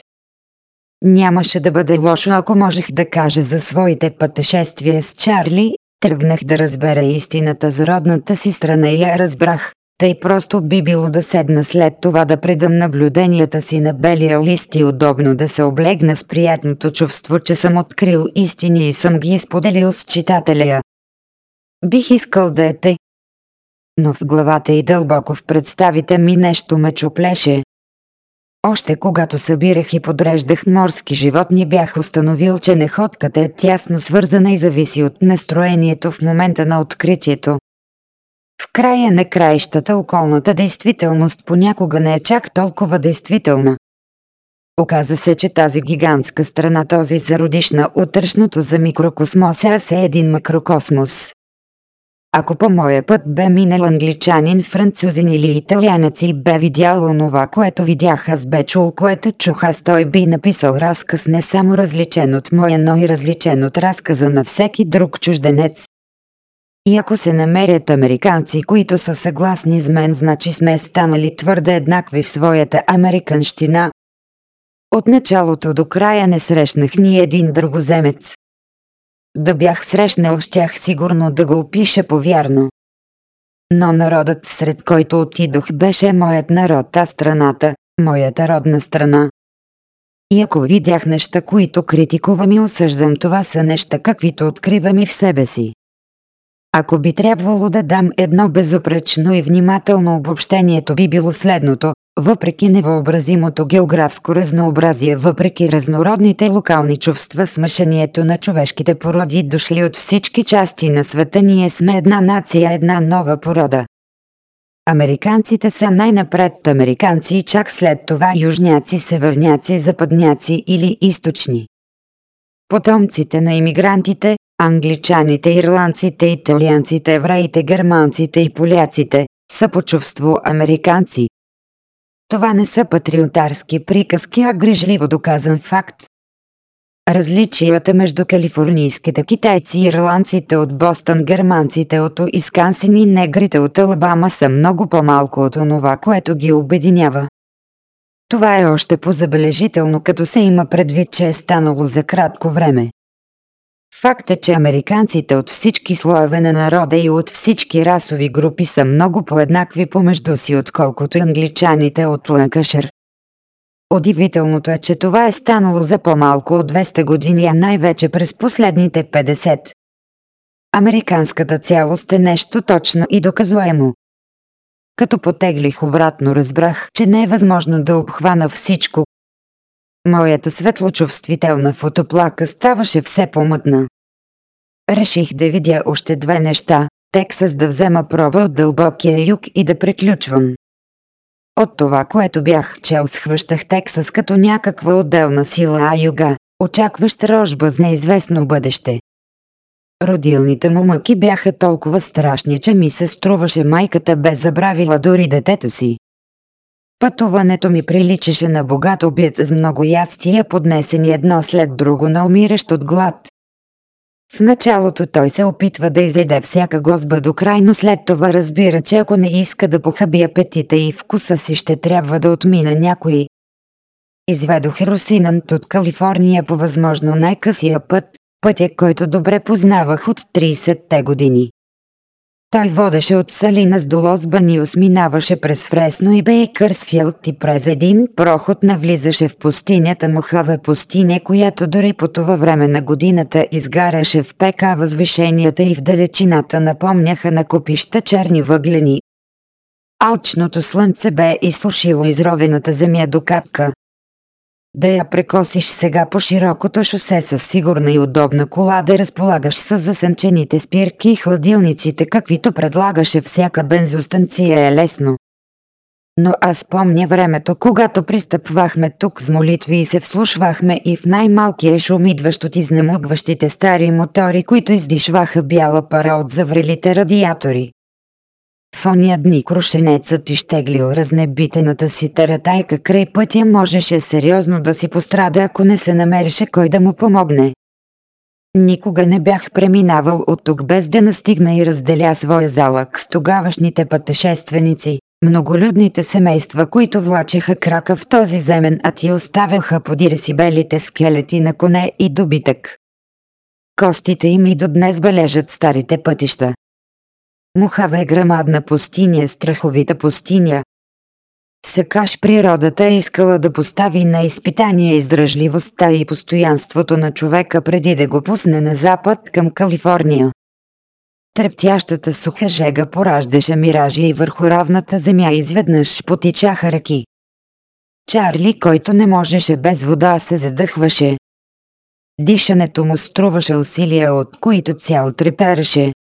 Нямаше да бъде лошо, ако можех да кажа за своите пътешествия с Чарли, тръгнах да разбера истината за родната си страна и я разбрах. Тъй просто би било да седна след това да предам наблюденията си на белия лист и удобно да се облегна с приятното чувство, че съм открил истини и съм ги изподелил с читателя. Бих искал да е те. Но в главата и дълбоко в представите ми нещо ме чуплеше. Още когато събирах и подреждах морски животни бях установил, че неходката е тясно свързана и зависи от настроението в момента на откритието. Края на краищата околната действителност понякога не е чак толкова действителна. Оказа се, че тази гигантска страна, този зародиш на утрешното за микрокосмоса, аз е един макрокосмос. Ако по моя път бе минал англичанин, французин или италянец и бе видял онова, което видях аз бе чул, което чух аз той би написал разказ не само различен от моя, но и различен от разказа на всеки друг чужденец. И ако се намерят американци, които са съгласни с мен, значи сме станали твърде еднакви в своята американщина. От началото до края не срещнах ни един другоземец. Да бях срещнал, щях сигурно да го опиша повярно. Но народът, сред който отидох, беше моят народ, а страната, моята родна страна. И ако видях неща, които критикувам и осъждам, това са неща, каквито откривам и в себе си. Ако би трябвало да дам едно безопречно и внимателно обобщението би било следното, въпреки невъобразимото географско разнообразие, въпреки разнородните локални чувства, смешението на човешките породи дошли от всички части на света, ние сме една нация, една нова порода. Американците са най-напред американци и чак след това южняци, северняци, западняци или източни. Потомците на иммигрантите, англичаните, ирландците, италианците, евреите, германците и поляците са по чувство американци. Това не са патриотарски приказки, а грижливо доказан факт. Различията между калифорнийските китайци и ирландците от Бостън, германците от Искансин и негрите от Алабама са много по-малко от онова, което ги обединява. Това е още по-забележително, като се има предвид, че е станало за кратко време. Факт е, че американците от всички слоеве на народа и от всички расови групи са много по-еднакви помежду си, отколкото англичаните от Ланкашер. Удивителното е, че това е станало за по-малко от 200 години, а най-вече през последните 50. Американската цялост е нещо точно и доказуемо. Като потеглих обратно разбрах, че не е възможно да обхвана всичко. Моята светлочувствителна фотоплака ставаше все по-мътна. Реших да видя още две неща – Тексас да взема проба от дълбокия юг и да приключвам. От това, което бях чел, схващах Тексас като някаква отделна сила, а юга – очакващ рожба с неизвестно бъдеще. Родилните му мъки бяха толкова страшни, че ми се струваше майката бе забравила дори детето си. Пътуването ми приличаше на богат обид с много ястия, поднесени едно след друго на умиращ от глад. В началото той се опитва да изеде всяка гозба до край, но след това разбира, че ако не иска да похаби апетита и вкуса си, ще трябва да отмина някой. Изведох Русинант от Калифорния по възможно най-късия път, пътя, който добре познавах от 30-те години. Той водеше от Салина с Долос Баниус, минаваше през Фресно и Бейкърсфилд и през един проход навлизаше в пустинята Мохаве пустиня, която дори по това време на годината изгаряше в пека възвишенията и в далечината напомняха на купища черни въглени. Алчното слънце бе изсушило изровената земя до капка, да я прекосиш сега по широкото шосе с сигурна и удобна кола да разполагаш с засънчените спирки и хладилниците, каквито предлагаше всяка бензостанция е лесно. Но аз помня времето, когато пристъпвахме тук с молитви и се вслушвахме и в най-малкия шум идващ от изнемогващите стари мотори, които издишваха бяла пара от заврелите радиатори. В ония дни крушенецът изтеглил разнебитената си таратайка край пътя можеше сериозно да си пострада, ако не се намереше кой да му помогне. Никога не бях преминавал от тук без да настигна и разделя своя залък с тогавашните пътешественици, многолюдните семейства, които влачеха крака в този земен, а ти оставяха подире си белите скелети на коне и добитък. Костите им и до днес бележат старите пътища. Мухава е грамадна пустиня, страховита пустиня. Сякаш природата е искала да постави на изпитание издръжливостта и постоянството на човека преди да го пусне на запад към Калифорния. Трептящата суха жега пораждаше миражи и върху равната земя изведнъж потичаха ръки. Чарли, който не можеше без вода, се задъхваше. Дишането му струваше усилия, от които цял трепереше.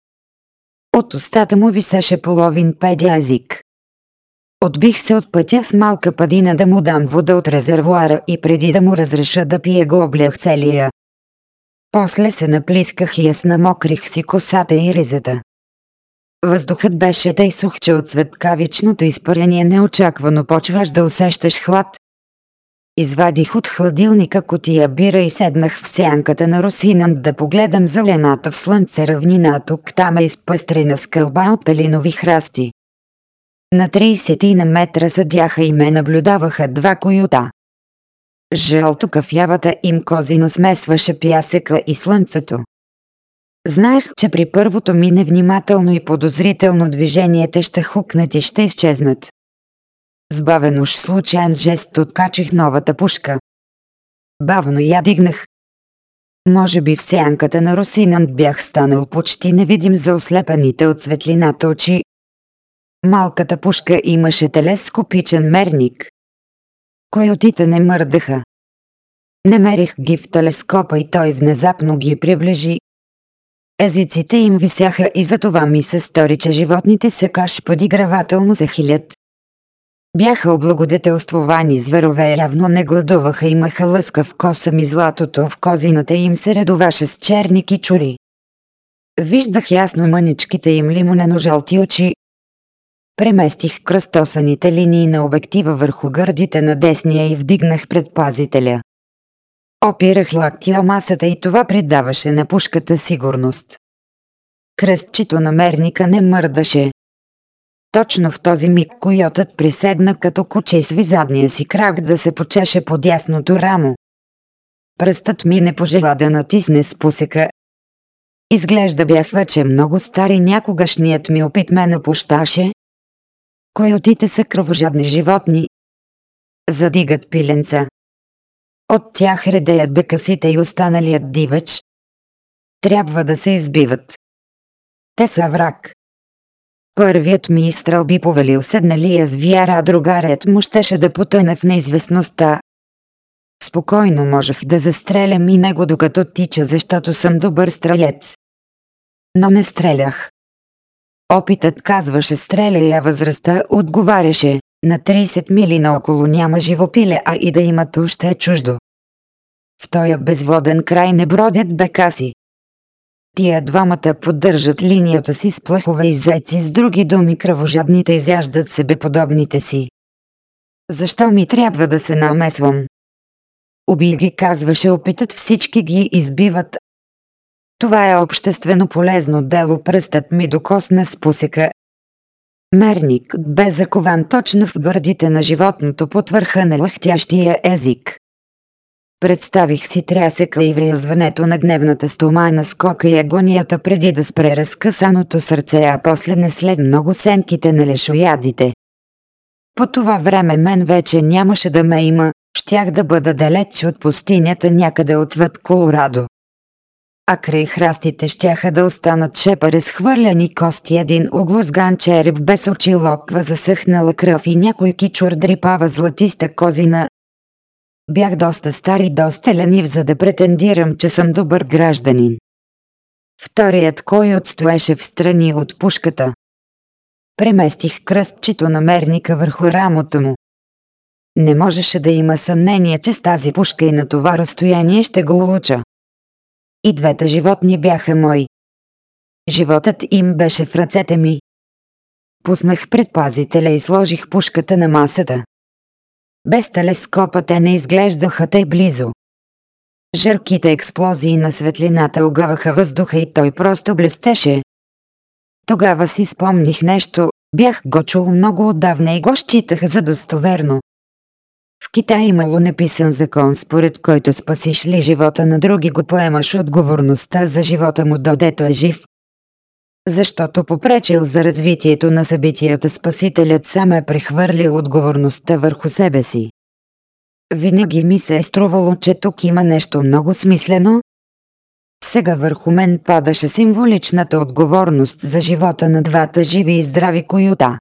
От устата му висеше половин педя език. Отбих се от пътя в малка падина да му дам вода от резервуара и преди да му разреша да пие го облях целия. После се наплисках и аз намокрих си косата и ризата. Въздухът беше тъй сух, че от светкавичното изпарение неочаквано почваш да усещаш хлад. Извадих от хладилника котия бира и седнах в сянката на Росинан да погледам зелената в слънце равнина тук там е изпъстрена скълба от пелинови храсти. На 30 на метра съдяха и ме наблюдаваха два койота. Жълто кафявата им козина смесваше пясъка и слънцето. Знаех, че при първото ми невнимателно и подозрително движение те ще хукнат и ще изчезнат. С уж случайен жест откачих новата пушка. Бавно я дигнах. Може би в сянката на Росинант бях станал почти невидим за ослепените от светлината очи. Малката пушка имаше телескопичен мерник. Койотите не мърдаха. Намерих ги в телескопа и той внезапно ги приближи. Езиците им висяха и затова ми се стори, че животните каш подигравателно се хилят. Бяха облагодетелствовани зверове явно не гладуваха, имаха лъска в коса ми златото в козината им се редоваше с черни кичури. Виждах ясно мъничките им лимонено-жълти очи. Преместих кръстосаните линии на обектива върху гърдите на десния и вдигнах предпазителя. Опирах лактия масата и това придаваше на пушката сигурност. Кръстчето на мерника не мърдаше. Точно в този миг койотът приседна като куче и сви задния си крак да се почеше под ясното рамо. Пръстът ми не пожела да натисне спусека. Изглежда бях вече много стари, някогашният ми опит ме напущаше. Койотите са кръвожадни животни. Задигат пиленца. От тях редеят бекасите и останалият дивеч. Трябва да се избиват. Те са враг. Първият ми изстрел би повелил седналия с вяра, а другарят му щеше да потъне в неизвестността. Спокойно можех да застрелям и него докато тича, защото съм добър стрелец. Но не стрелях. Опитът казваше стреляй, а възрастта отговаряше. На 30 мили наоколо няма живопиле, а и да има ще е чуждо. В този безводен край не бродят бекаси. Тия двамата поддържат линията си с плахове и зайци с други думи кръвожадните изяждат себе подобните си. Защо ми трябва да се намесвам? Уби ги, казваше опитът всички ги избиват. Това е обществено полезно дело, пръстът ми докосна спусека. Мерник бе закован точно в гърдите на животното под върха на лъхтящия език. Представих си трясъка и врязването на гневната стомана скока и агонията преди да спре разкъсаното сърце, а после не след много сенките на лешоядите. По това време мен вече нямаше да ме има, щях да бъда далеч от пустинята някъде отвъд Колорадо. А край храстите щяха да останат шепа разхвърляни кости, един оглозган череп без очи локва засъхнала кръв и някой кичур дрипава златиста козина, Бях доста стар и доста ленив, за да претендирам, че съм добър гражданин. Вторият кой отстоеше в страни от пушката. Преместих кръстчето на мерника върху рамото му. Не можеше да има съмнение, че с тази пушка и на това разстояние ще го улуча. И двете животни бяха мои. Животът им беше в ръцете ми. Пуснах предпазителя и сложих пушката на масата. Без телескопа те не изглеждаха тъй близо. Жарките експлозии на светлината огъваха въздуха и той просто блестеше. Тогава си спомних нещо, бях го чул много отдавна и го считах за достоверно. В Китай имало неписан закон, според който спасиш ли живота на други го поемаш отговорността за живота му додето е жив, защото попречил за развитието на събитията Спасителят сам е прехвърлил отговорността върху себе си. Винаги ми се е струвало, че тук има нещо много смислено. Сега върху мен падаше символичната отговорност за живота на двата живи и здрави коюта.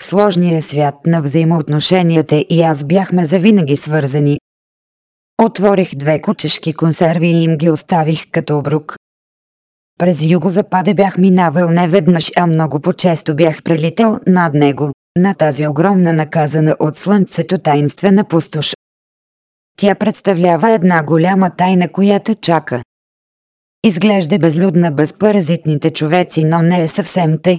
В сложния свят на взаимоотношенията и аз бяхме завинаги свързани. Отворих две кучешки консерви и им ги оставих като обрук, през югозапада бях минавал не веднъж, а много по-често бях прелител над него, на тази огромна наказана от слънцето таинствена пустош. Тя представлява една голяма тайна, която чака. Изглежда безлюдна без паразитните човеци, но не е съвсем тъй.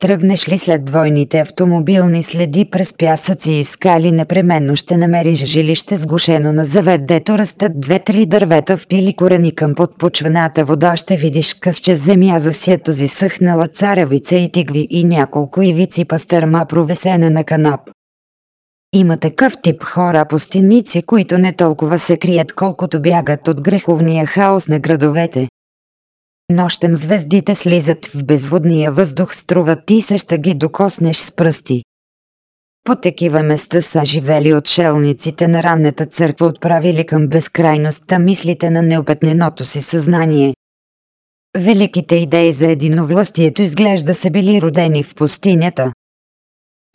Тръгнеш ли след двойните автомобилни следи през пясъци и скали, непременно ще намериш жилище сгушено на завет, дето растат две-три дървета в пили корени към подпочвената вода, ще видиш късче земя за сието съхнала царевица и тигви и няколко ивици пастърма провесена на канап. Има такъв тип хора пустиници, които не толкова се крият, колкото бягат от греховния хаос на градовете. Нощем звездите слизат в безводния въздух, струват ти се ще ги докоснеш с пръсти. По такива места са живели отшелниците на ранната църква, отправили към безкрайността мислите на неопетненото си съзнание. Великите идеи за единовластието изглежда са били родени в пустинята.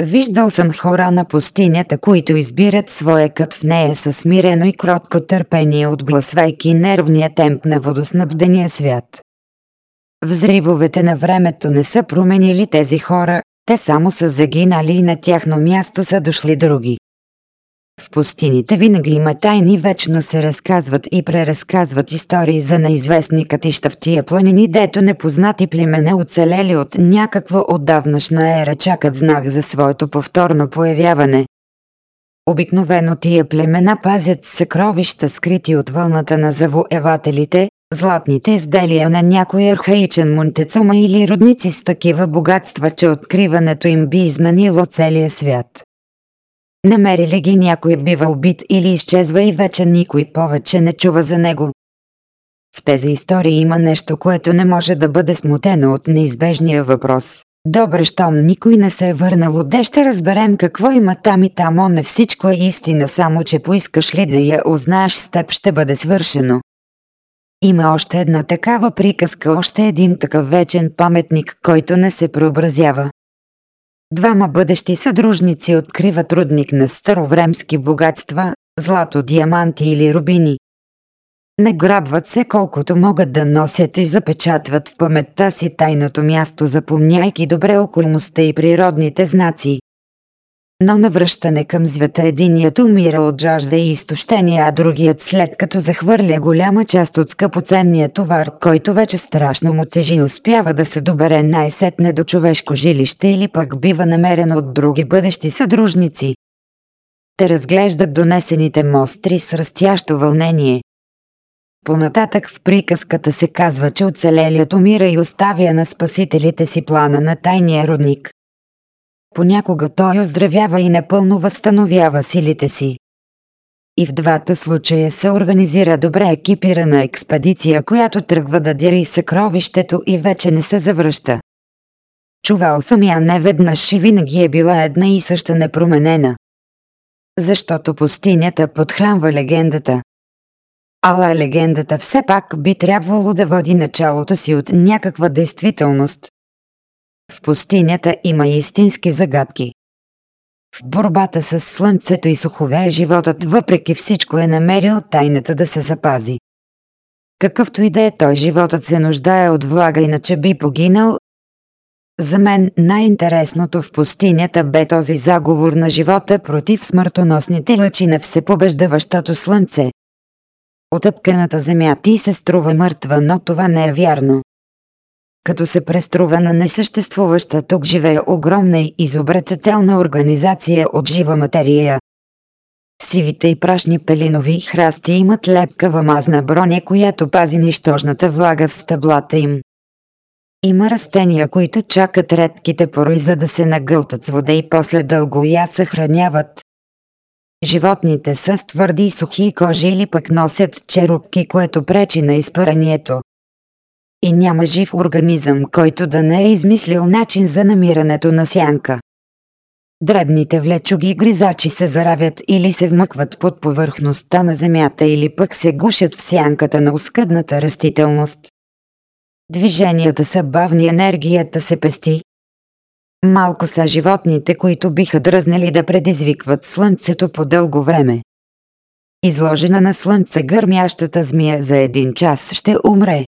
Виждал съм хора на пустинята, които избират своя кът в нея със смирено и кротко търпение, отблъсвайки нервния темп на водоснабдения свят. Взривовете на времето не са променили тези хора, те само са загинали и на тяхно място са дошли други. В пустините винаги има тайни, вечно се разказват и преразказват истории за неизвестни катища в тия планини, дето непознати племена оцелели от някаква отдавнашна ера чакат знак за своето повторно появяване. Обикновено тия племена пазят съкровища скрити от вълната на завоевателите, златните изделия на някой архаичен Монтецума или родници с такива богатства, че откриването им би изменило целия свят. Намери ли ги някой бива убит или изчезва и вече никой повече не чува за него. В тези истории има нещо, което не може да бъде смутено от неизбежния въпрос. Добре, щом никой не се е върнал, отде ще разберем какво има там и тамо, не всичко е истина, само че поискаш ли да я узнаеш с теб ще бъде свършено. Има още една такава приказка, още един такъв вечен паметник, който не се преобразява. Двама бъдещи съдружници откриват рудник на старовремски богатства, злато, диаманти или рубини. Награбват се колкото могат да носят и запечатват в паметта си тайното място, запомняйки добре околността и природните знаци но на връщане към звета единият умира от жажда и изтощение, а другият след като захвърля голяма част от скъпоценния товар, който вече страшно му тежи успява да се добере най-сетне до човешко жилище или пък бива намерен от други бъдещи съдружници, Те разглеждат донесените мостри с растящо вълнение. Понататък в приказката се казва, че оцелелият умира и оставя на спасителите си плана на тайния родник. Понякога той оздравява и напълно възстановява силите си. И в двата случая се организира добре екипирана експедиция, която тръгва да дири съкровището и вече не се завръща. Чувал съм я не веднъж и винаги е била една и съща непроменена. Защото пустинята подхранва легендата. Ала легендата все пак би трябвало да води началото си от някаква действителност. В пустинята има истински загадки. В борбата с слънцето и сухове животът въпреки всичко е намерил тайната да се запази. Какъвто и да е той, животът се нуждае от влага, иначе би погинал. За мен най-интересното в пустинята бе този заговор на живота против смъртоносните лъчи на всепобеждаващото слънце. Отъпканата земя ти се струва мъртва, но това не е вярно като се преструва на несъществуваща тук живее огромна и изобретателна организация от жива материя. Сивите и прашни пелинови храсти имат лепкава мазна броня, която пази нищожната влага в стъблата им. Има растения, които чакат редките пори, за да се нагълтат с вода и после дълго я съхраняват. Животните са с твърди и сухи кожи или пък носят черупки, което пречи на изпарението и няма жив организъм, който да не е измислил начин за намирането на сянка. Дребните влечуги гризачи се заравят или се вмъкват под повърхността на земята или пък се гушат в сянката на оскъдната растителност. Движенията са бавни, енергията се пести. Малко са животните, които биха дръзнали да предизвикват слънцето по дълго време. Изложена на слънце гърмящата змия за един час ще умре.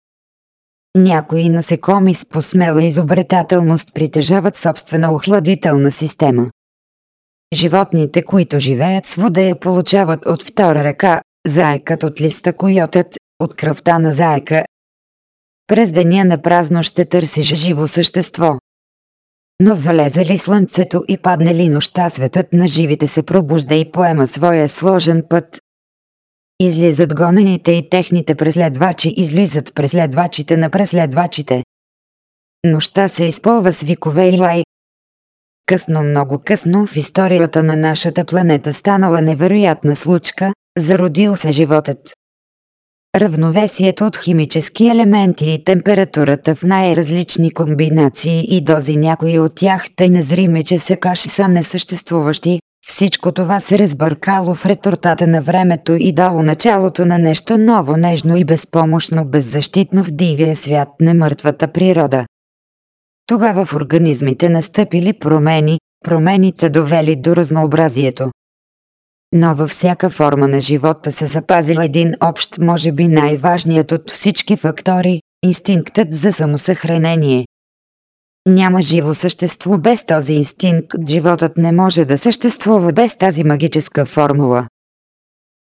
Някои насекоми с посмела изобретателност притежават собствена охладителна система. Животните, които живеят с вода я получават от втора ръка, заекът от листа койотът, от кръвта на заека. През деня на празно ще търсиш живо същество. Но залезе ли слънцето и падне ли нощта, светът на живите се пробужда и поема своя сложен път, Излизат гонените и техните преследвачи излизат преследвачите на преследвачите. Нощта се изпълва с викове и лай. Късно, много късно в историята на нашата планета станала невероятна случка, зародил се животът. Равновесието от химически елементи и температурата в най-различни комбинации и дози някои от тях тъй незрими, че се каши са несъществуващи, всичко това се разбъркало в ретортата на времето и дало началото на нещо ново, нежно и безпомощно, беззащитно в дивия свят на мъртвата природа. Тогава в организмите настъпили промени, промените довели до разнообразието. Но във всяка форма на живота се запазил един общ, може би най-важният от всички фактори – инстинктът за самосъхранение. Няма живо същество без този инстинкт, животът не може да съществува без тази магическа формула.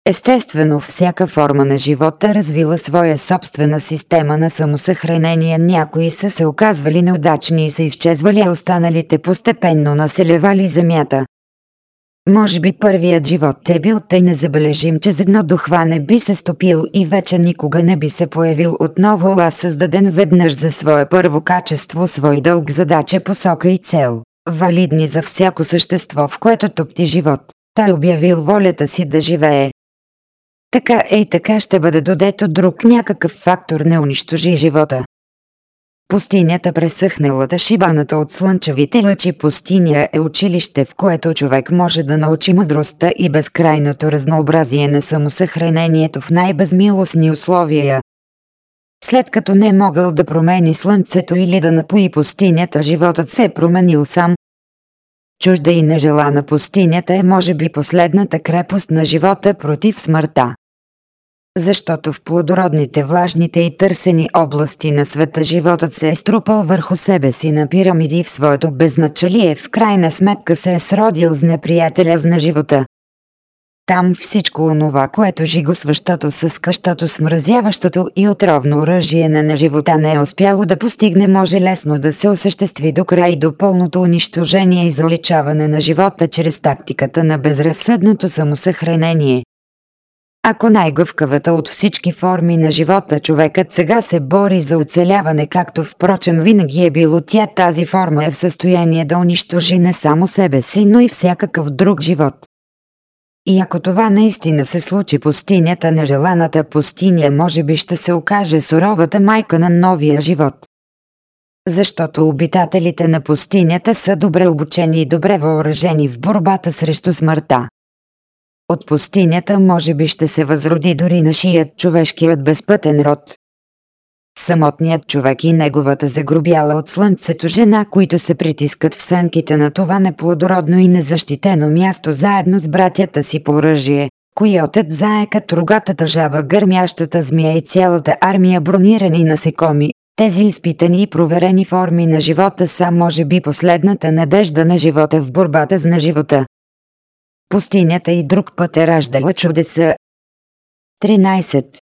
Естествено, всяка форма на живота развила своя собствена система на самосъхранение. Някои са се оказвали неудачни и са изчезвали, а останалите постепенно населевали земята. Може би първият живот е бил тъй незабележим, че за едно духване би се стопил и вече никога не би се появил отново, а създаден веднъж за свое първо качество, свой дълг, задача, посока и цел, валидни за всяко същество, в което топти живот. Той обявил волята си да живее. Така е и така ще бъде додето друг някакъв фактор не унищожи живота. Пустинята пресъхналата шибаната от слънчевите лъчи пустиня е училище, в което човек може да научи мъдростта и безкрайното разнообразие на самосъхранението в най-безмилостни условия. След като не е могъл да промени слънцето или да напои пустинята, животът се е променил сам. Чужда и нежелана пустинята е може би последната крепост на живота против смъртта защото в плодородните, влажните и търсени области на света животът се е струпал върху себе си на пирамиди в своето безначалие, в крайна сметка се е сродил с неприятеля с на живота. Там всичко онова, което жигосващото, съскащото, смразяващото и отровно оръжие на живота не е успяло да постигне, може лесно да се осъществи до край до пълното унищожение и заличаване на живота чрез тактиката на безразсъдното самосъхранение. Ако най-гъвкавата от всички форми на живота човекът сега се бори за оцеляване, както впрочем винаги е било тя, тази форма е в състояние да унищожи не само себе си, но и всякакъв друг живот. И ако това наистина се случи пустинята, нежеланата пустиня може би ще се окаже суровата майка на новия живот. Защото обитателите на пустинята са добре обучени и добре въоръжени в борбата срещу смъртта. От пустинята може би ще се възроди дори нашият човешкият безпътен род. Самотният човек и неговата загробяла от слънцето жена, които се притискат в сънките на това неплодородно и незащитено място заедно с братята си по оръжие, койотът, заекът, рогатата жаба, гърмящата змия и цялата армия бронирани насекоми, тези изпитани и проверени форми на живота са може би последната надежда на живота в борбата с на живота. Пустинята и друг път е раждала чудеса. 13.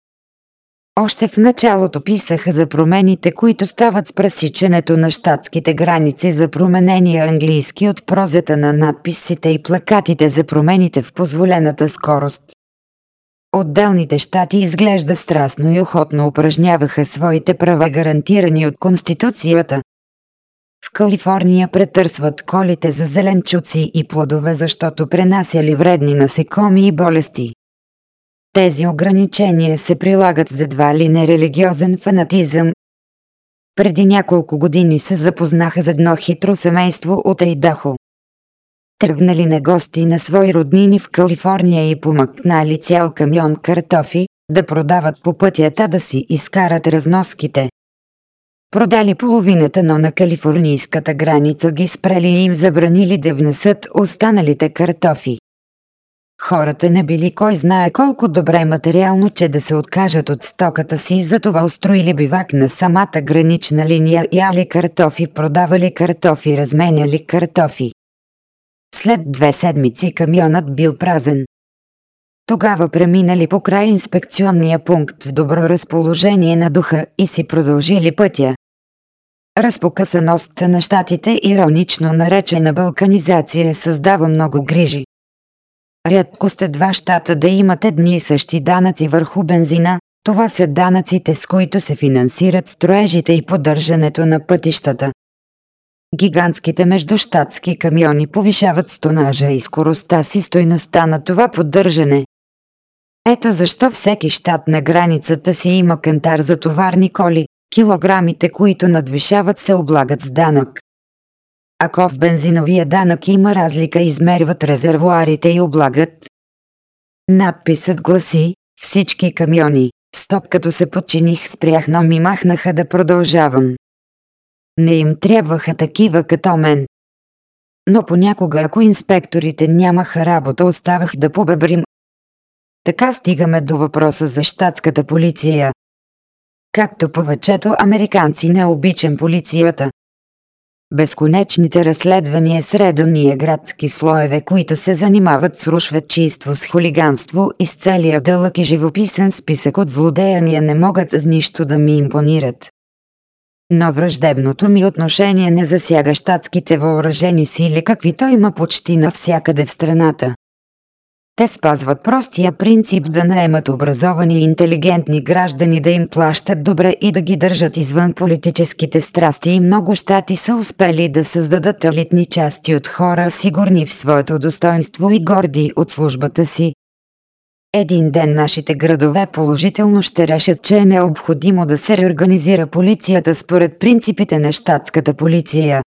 Още в началото писаха за промените, които стават с пресичането на щатските граници за променения английски от прозата на надписите и плакатите за промените в позволената скорост. Отделните щати изглежда страстно и охотно упражняваха своите права гарантирани от Конституцията. В Калифорния претърсват колите за зеленчуци и плодове, защото пренасяли вредни насекоми и болести. Тези ограничения се прилагат за два ли нерелигиозен фанатизъм. Преди няколко години се запознаха с едно хитро семейство от Айдахо. Тръгнали на гости на свои роднини в Калифорния и помъкнали цял камион картофи, да продават по пътята да си изкарат разноските. Продали половината, но на калифорнийската граница ги спрели и им забранили да внесат останалите картофи. Хората не били кой знае колко добре материално, че да се откажат от стоката си затова устроили бивак на самата гранична линия, яли картофи, продавали картофи, разменяли картофи. След две седмици камионът бил празен. Тогава преминали по край инспекционния пункт в добро разположение на духа и си продължили пътя. Разпокъсаността на щатите, иронично наречена балканизация, създава много грижи. Рядко сте два щата да имат едни и същи данъци върху бензина, това са данъците с които се финансират строежите и поддържането на пътищата. Гигантските междущатски камиони повишават стонажа и скоростта си стойността на това поддържане. Ето защо всеки щат на границата си има кантар за товарни коли, килограмите, които надвишават се облагат с данък. Ако в бензиновия данък има разлика, измерват резервуарите и облагат. Надписът гласи «Всички камиони». Стоп като се подчиних спрях, но ми махнаха да продължавам. Не им трябваха такива като мен. Но понякога, ако инспекторите нямаха работа, оставах да побебрим. Така стигаме до въпроса за щатската полиция. Както повечето американци не обичам полицията. Безконечните разследвания с редония градски слоеве, които се занимават с рушветчийство, с хулиганство и с целия дълъг и живописен списък от злодеяния не могат с нищо да ми импонират. Но враждебното ми отношение не засяга щатските въоръжени сили, каквито има почти навсякъде в страната. Те спазват простия принцип да наемат образовани и интелигентни граждани да им плащат добре и да ги държат извън политическите страсти и много щати са успели да създадат елитни части от хора сигурни в своето достоинство и горди от службата си. Един ден нашите градове положително ще решат, че е необходимо да се реорганизира полицията според принципите на щатската полиция.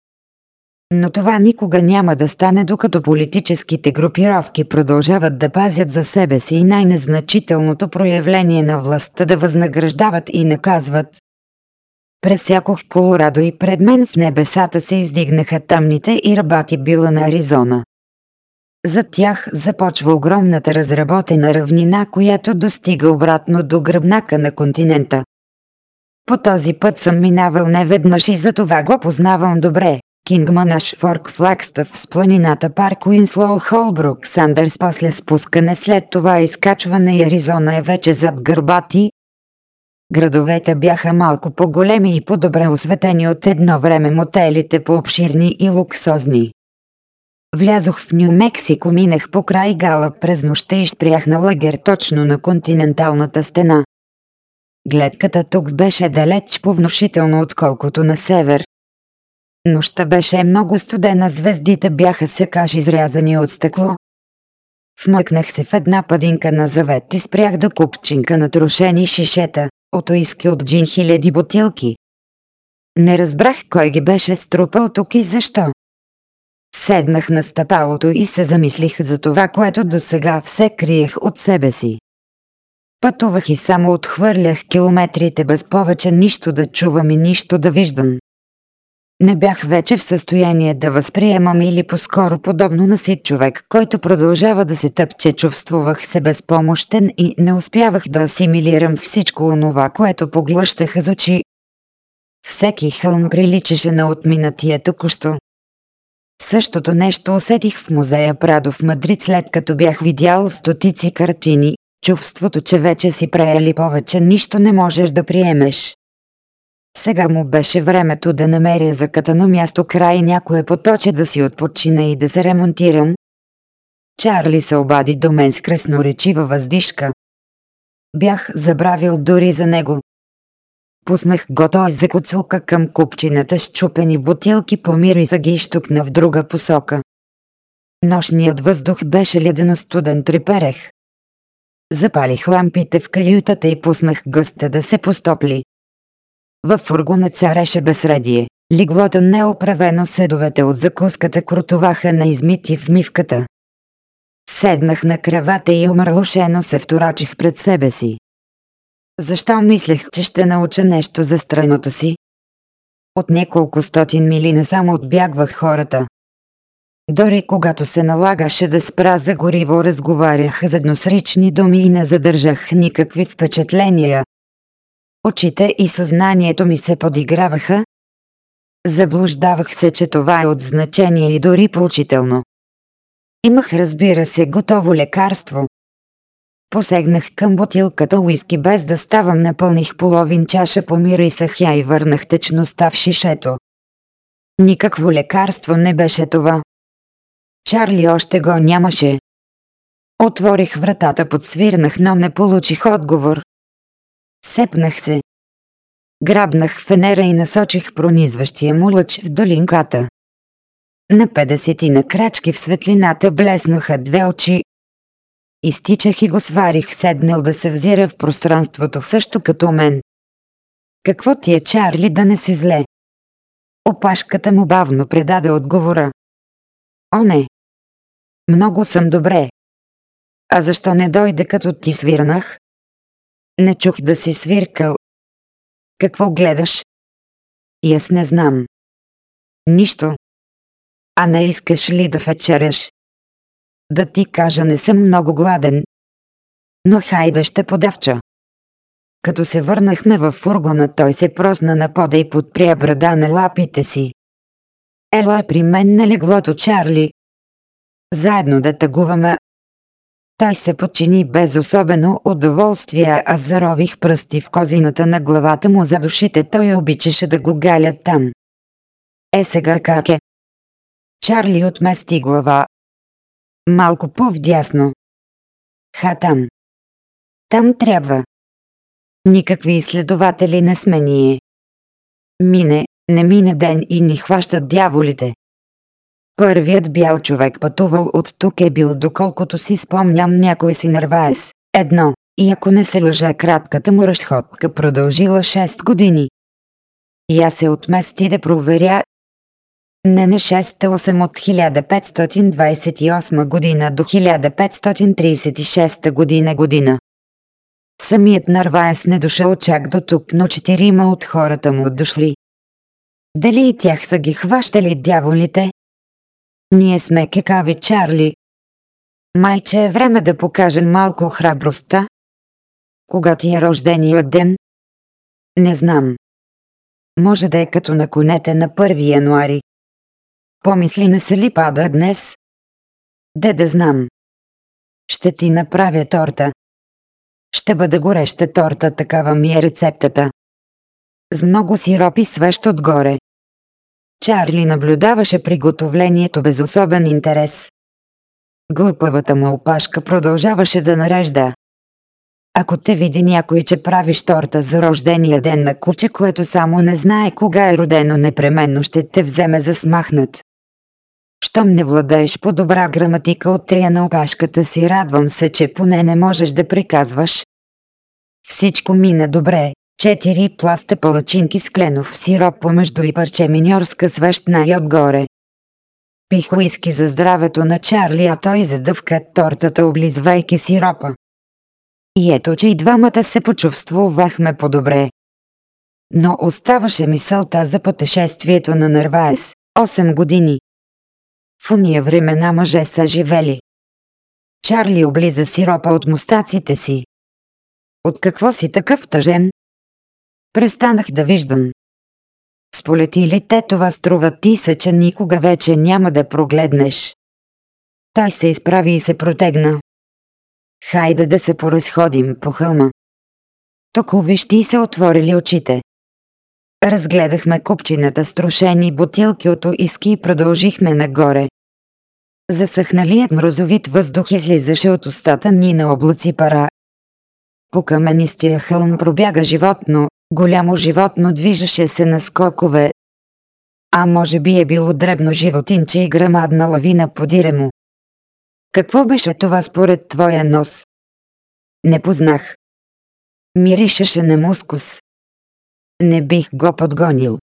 Но това никога няма да стане докато политическите групировки продължават да пазят за себе си и най-незначителното проявление на властта да възнаграждават и наказват. Пресякох Колорадо и пред мен в небесата се издигнаха тъмните и рабати била на Аризона. За тях започва огромната разработена равнина, която достига обратно до гръбнака на континента. По този път съм минавал неведнъж и за това го познавам добре. Кингманаш Форк Флагстъв с планината парк Уинслоу Холбрук Сандърс после спускане след това изкачване и Аризона е вече зад гърбати. Градовете бяха малко по-големи и по-добре осветени от едно време мотелите по-обширни и луксозни. Влязох в Нью Мексико, минах по край Гала през нощта и спрях на лагер точно на континенталната стена. Гледката тук беше далеч повнушително отколкото на север. Нощта беше много студена, звездите бяха секаш изрязани от стъкло. Вмъкнах се в една падинка на завет и спрях до купчинка на трошени шишета, от уиски от джин хиляди бутилки. Не разбрах кой ги беше струпал тук и защо. Седнах на стъпалото и се замислих за това, което до сега все криех от себе си. Пътувах и само отхвърлях километрите без повече нищо да чувам и нищо да виждам. Не бях вече в състояние да възприемам или по-скоро подобно на сит човек, който продължава да се тъпче, чувствувах се безпомощен и не успявах да асимилирам всичко онова, което поглъщаха з очи. Всеки хълм приличаше на отминатия току-що. Същото нещо усетих в музея Прадо в Мадрид след като бях видял стотици картини, чувството, че вече си преели повече нищо не можеш да приемеш. Сега му беше времето да намеря закатано място край някое поточе да си отпочина и да се ремонтирам. Чарли се обади до мен с красноречива въздишка. Бях забравил дори за него. Пуснах го той закоцука към купчината с чупени бутилки помириса ги штукна в друга посока. Нощният въздух беше ледено студен треперех. Запалих лампите в каютата и пуснах гъста да се постопли. Във фургона цареше безредие. Лиглото неоправено седовете от закуската крутоваха на измити в мивката. Седнах на кравата и омърлушено се вторачих пред себе си. Защо мислех, че ще науча нещо за страната си? От няколко стотин мили не само отбягвах хората. Дори когато се налагаше да спра за гориво, разговарях за едносрични думи и не задържах никакви впечатления. Очите и съзнанието ми се подиграваха. Заблуждавах се, че това е от значение и дори поучително. Имах, разбира се, готово лекарство. Посегнах към бутилката уиски без да ставам, напълних половин чаша, помирисах я и върнах течността в шишето. Никакво лекарство не беше това. Чарли още го нямаше. Отворих вратата, подсвирнах, но не получих отговор. Сепнах се. Грабнах фенера и насочих пронизващия му лъч в долинката. На 50 на крачки в светлината блеснаха две очи. Изтичах и го сварих седнал да се взира в пространството също като мен. Какво ти е, Чарли, да не си зле? Опашката му бавно предаде отговора. О, не! Много съм добре. А защо не дойде като ти свирнах? Не чух да си свиркал. Какво гледаш? И аз не знам. Нищо. А не искаш ли да вечеряш? Да ти кажа, не съм много гладен. Но хайде ще подавча. Като се върнахме във фургона, той се просна на пода и подпря брада на лапите си. Ела при мен на леглото Чарли. Заедно да тъгуваме, той се подчини без особено удоволствие, а зарових пръсти в козината на главата му за душите. Той обичаше да го галят там. Е сега как е? Чарли отмести глава. Малко по-вдясно. Ха там. Там трябва. Никакви изследователи не сме ние. Мине, не мине ден и ни хващат дяволите. Първият бял човек пътувал от тук е бил доколкото си спомням някой си Нарваес. Едно. И ако не се лъжа кратката му разходка продължила 6 години. И се отмести да проверя не не 6-8 от 1528 година до 1536 година година. Самият Нарваес не дошъл чак до тук, но четирима от хората му дошли. Дали и тях са ги хващали дяволите? Ние сме кекави Чарли. Майче е време да покажем малко храбростта. Кога ти е рождения ден? Не знам. Може да е като на конете на 1 януари. Помисли не се ли пада днес? Де да знам. Ще ти направя торта. Ще бъде гореща торта, такава ми е рецептата. С много сироп и свещ отгоре. Чарли наблюдаваше приготовлението без особен интерес. Глупавата му опашка продължаваше да нарежда. Ако те види някой, че правиш торта за рождения ден на куче, което само не знае кога е родено, непременно ще те вземе за смахнат. Щом не владееш по добра граматика от тея на опашката си, радвам се, че поне не можеш да приказваш. Всичко мина добре. Четири пласта палачинки с кленов сироп помежду и парче миньорска свещ най-отгоре. Пих уиски за здравето на Чарли, а той задъвка тортата, облизвайки сиропа. И ето, че и двамата се почувствувахме по-добре. Но оставаше мисълта за пътешествието на Нърваес. 8 години. В уния времена мъже са живели. Чарли облиза сиропа от мустаците си. От какво си такъв тъжен? Престанах да виждам. Сполети ли те това струва ти се, че никога вече няма да прогледнеш. Той се изправи и се протегна. Хайде да се поразходим по хълма. Току вижти се отворили очите. Разгледахме купчината с трошени бутилки от уиски и продължихме нагоре. Засъхналият мразовит въздух излизаше от устата ни на облаци пара. По каменистия хълм пробяга животно, голямо животно движеше се на скокове. А може би е било дребно животинче и грамадна лавина подире му. Какво беше това според твоя нос? Не познах. Миришеше на мускус. Не бих го подгонил.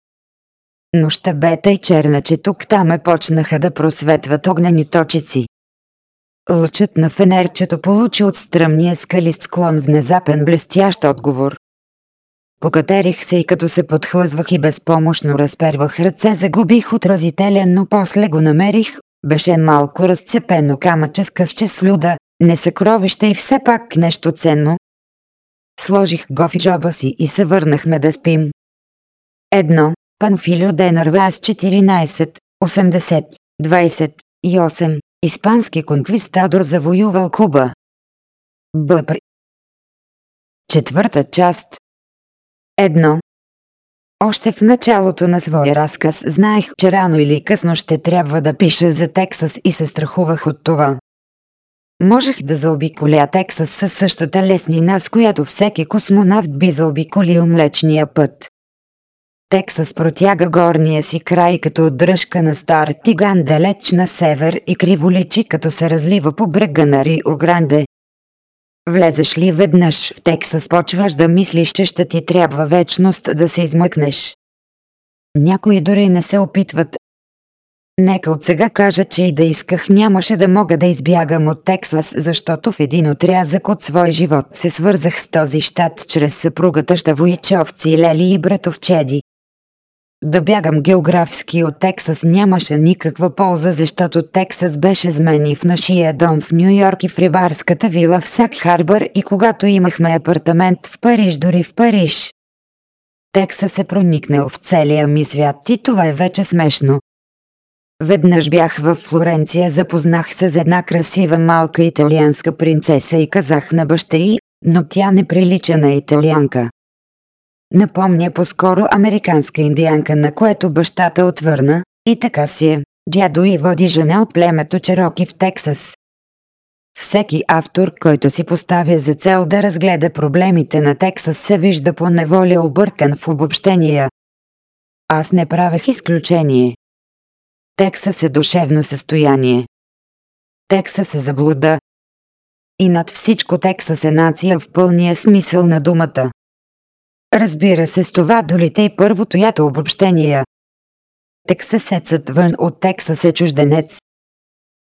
Нощта бе тъй черна, че тук-там е почнаха да просветват огнени точици. Лъчът на фенерчето получи от стръмния скалист склон внезапен блестящ отговор. Покатерих се и като се подхлъзвах и безпомощно разпервах ръце, загубих отразителен, но после го намерих, беше малко разцепено камъче с късче слюда, не съкровище и все пак нещо ценно. Сложих го в джоба си и се върнахме да спим. Едно, Панфилио де Нарвас 14, 80, 28, испански конквистадор завоювал Куба. Бъпр. Четвърта част. Едно. Още в началото на своя разказ знаех, че рано или късно ще трябва да пиша за Тексас и се страхувах от това. Можех да заобиколя Тексас със същата леснина, с която всеки космонавт би заобиколил Млечния път. Тексас протяга горния си край като дръжка на стар тиган далеч на север и криволичи като се разлива по брега на Рио Гранде. Влезеш ли веднъж в Тексас, почваш да мислиш, че ще ти трябва вечност да се измъкнеш. Някои дори не се опитват. Нека от сега кажа, че и да исках нямаше да мога да избягам от Тексас, защото в един отрязък от свой живот се свързах с този щат чрез съпругата щавоичовци Лели и братовчеди. Да бягам географски от Тексас нямаше никаква полза, защото Тексас беше с мен и в нашия дом в Нью Йорк и в рибарската вила в Сак Харбър и когато имахме апартамент в Париж, дори в Париж. Тексас е проникнал в целия ми свят и това е вече смешно. Веднъж бях в Флоренция, запознах се с една красива малка италианска принцеса и казах на баща й, но тя не прилича на италианка. Напомня по-скоро американска индианка, на което бащата отвърна, и така си е. Дядо и води жена от племето Чероки в Тексас. Всеки автор, който си поставя за цел да разгледа проблемите на Тексас, се вижда по неволя объркан в обобщения. Аз не правех изключение. Тексас е душевно състояние. Тексас е заблуда. И над всичко Тексас е нация в пълния смисъл на думата. Разбира се, с това долите и първото ято обобщения. Тексасецът вън от Тексас е чужденец.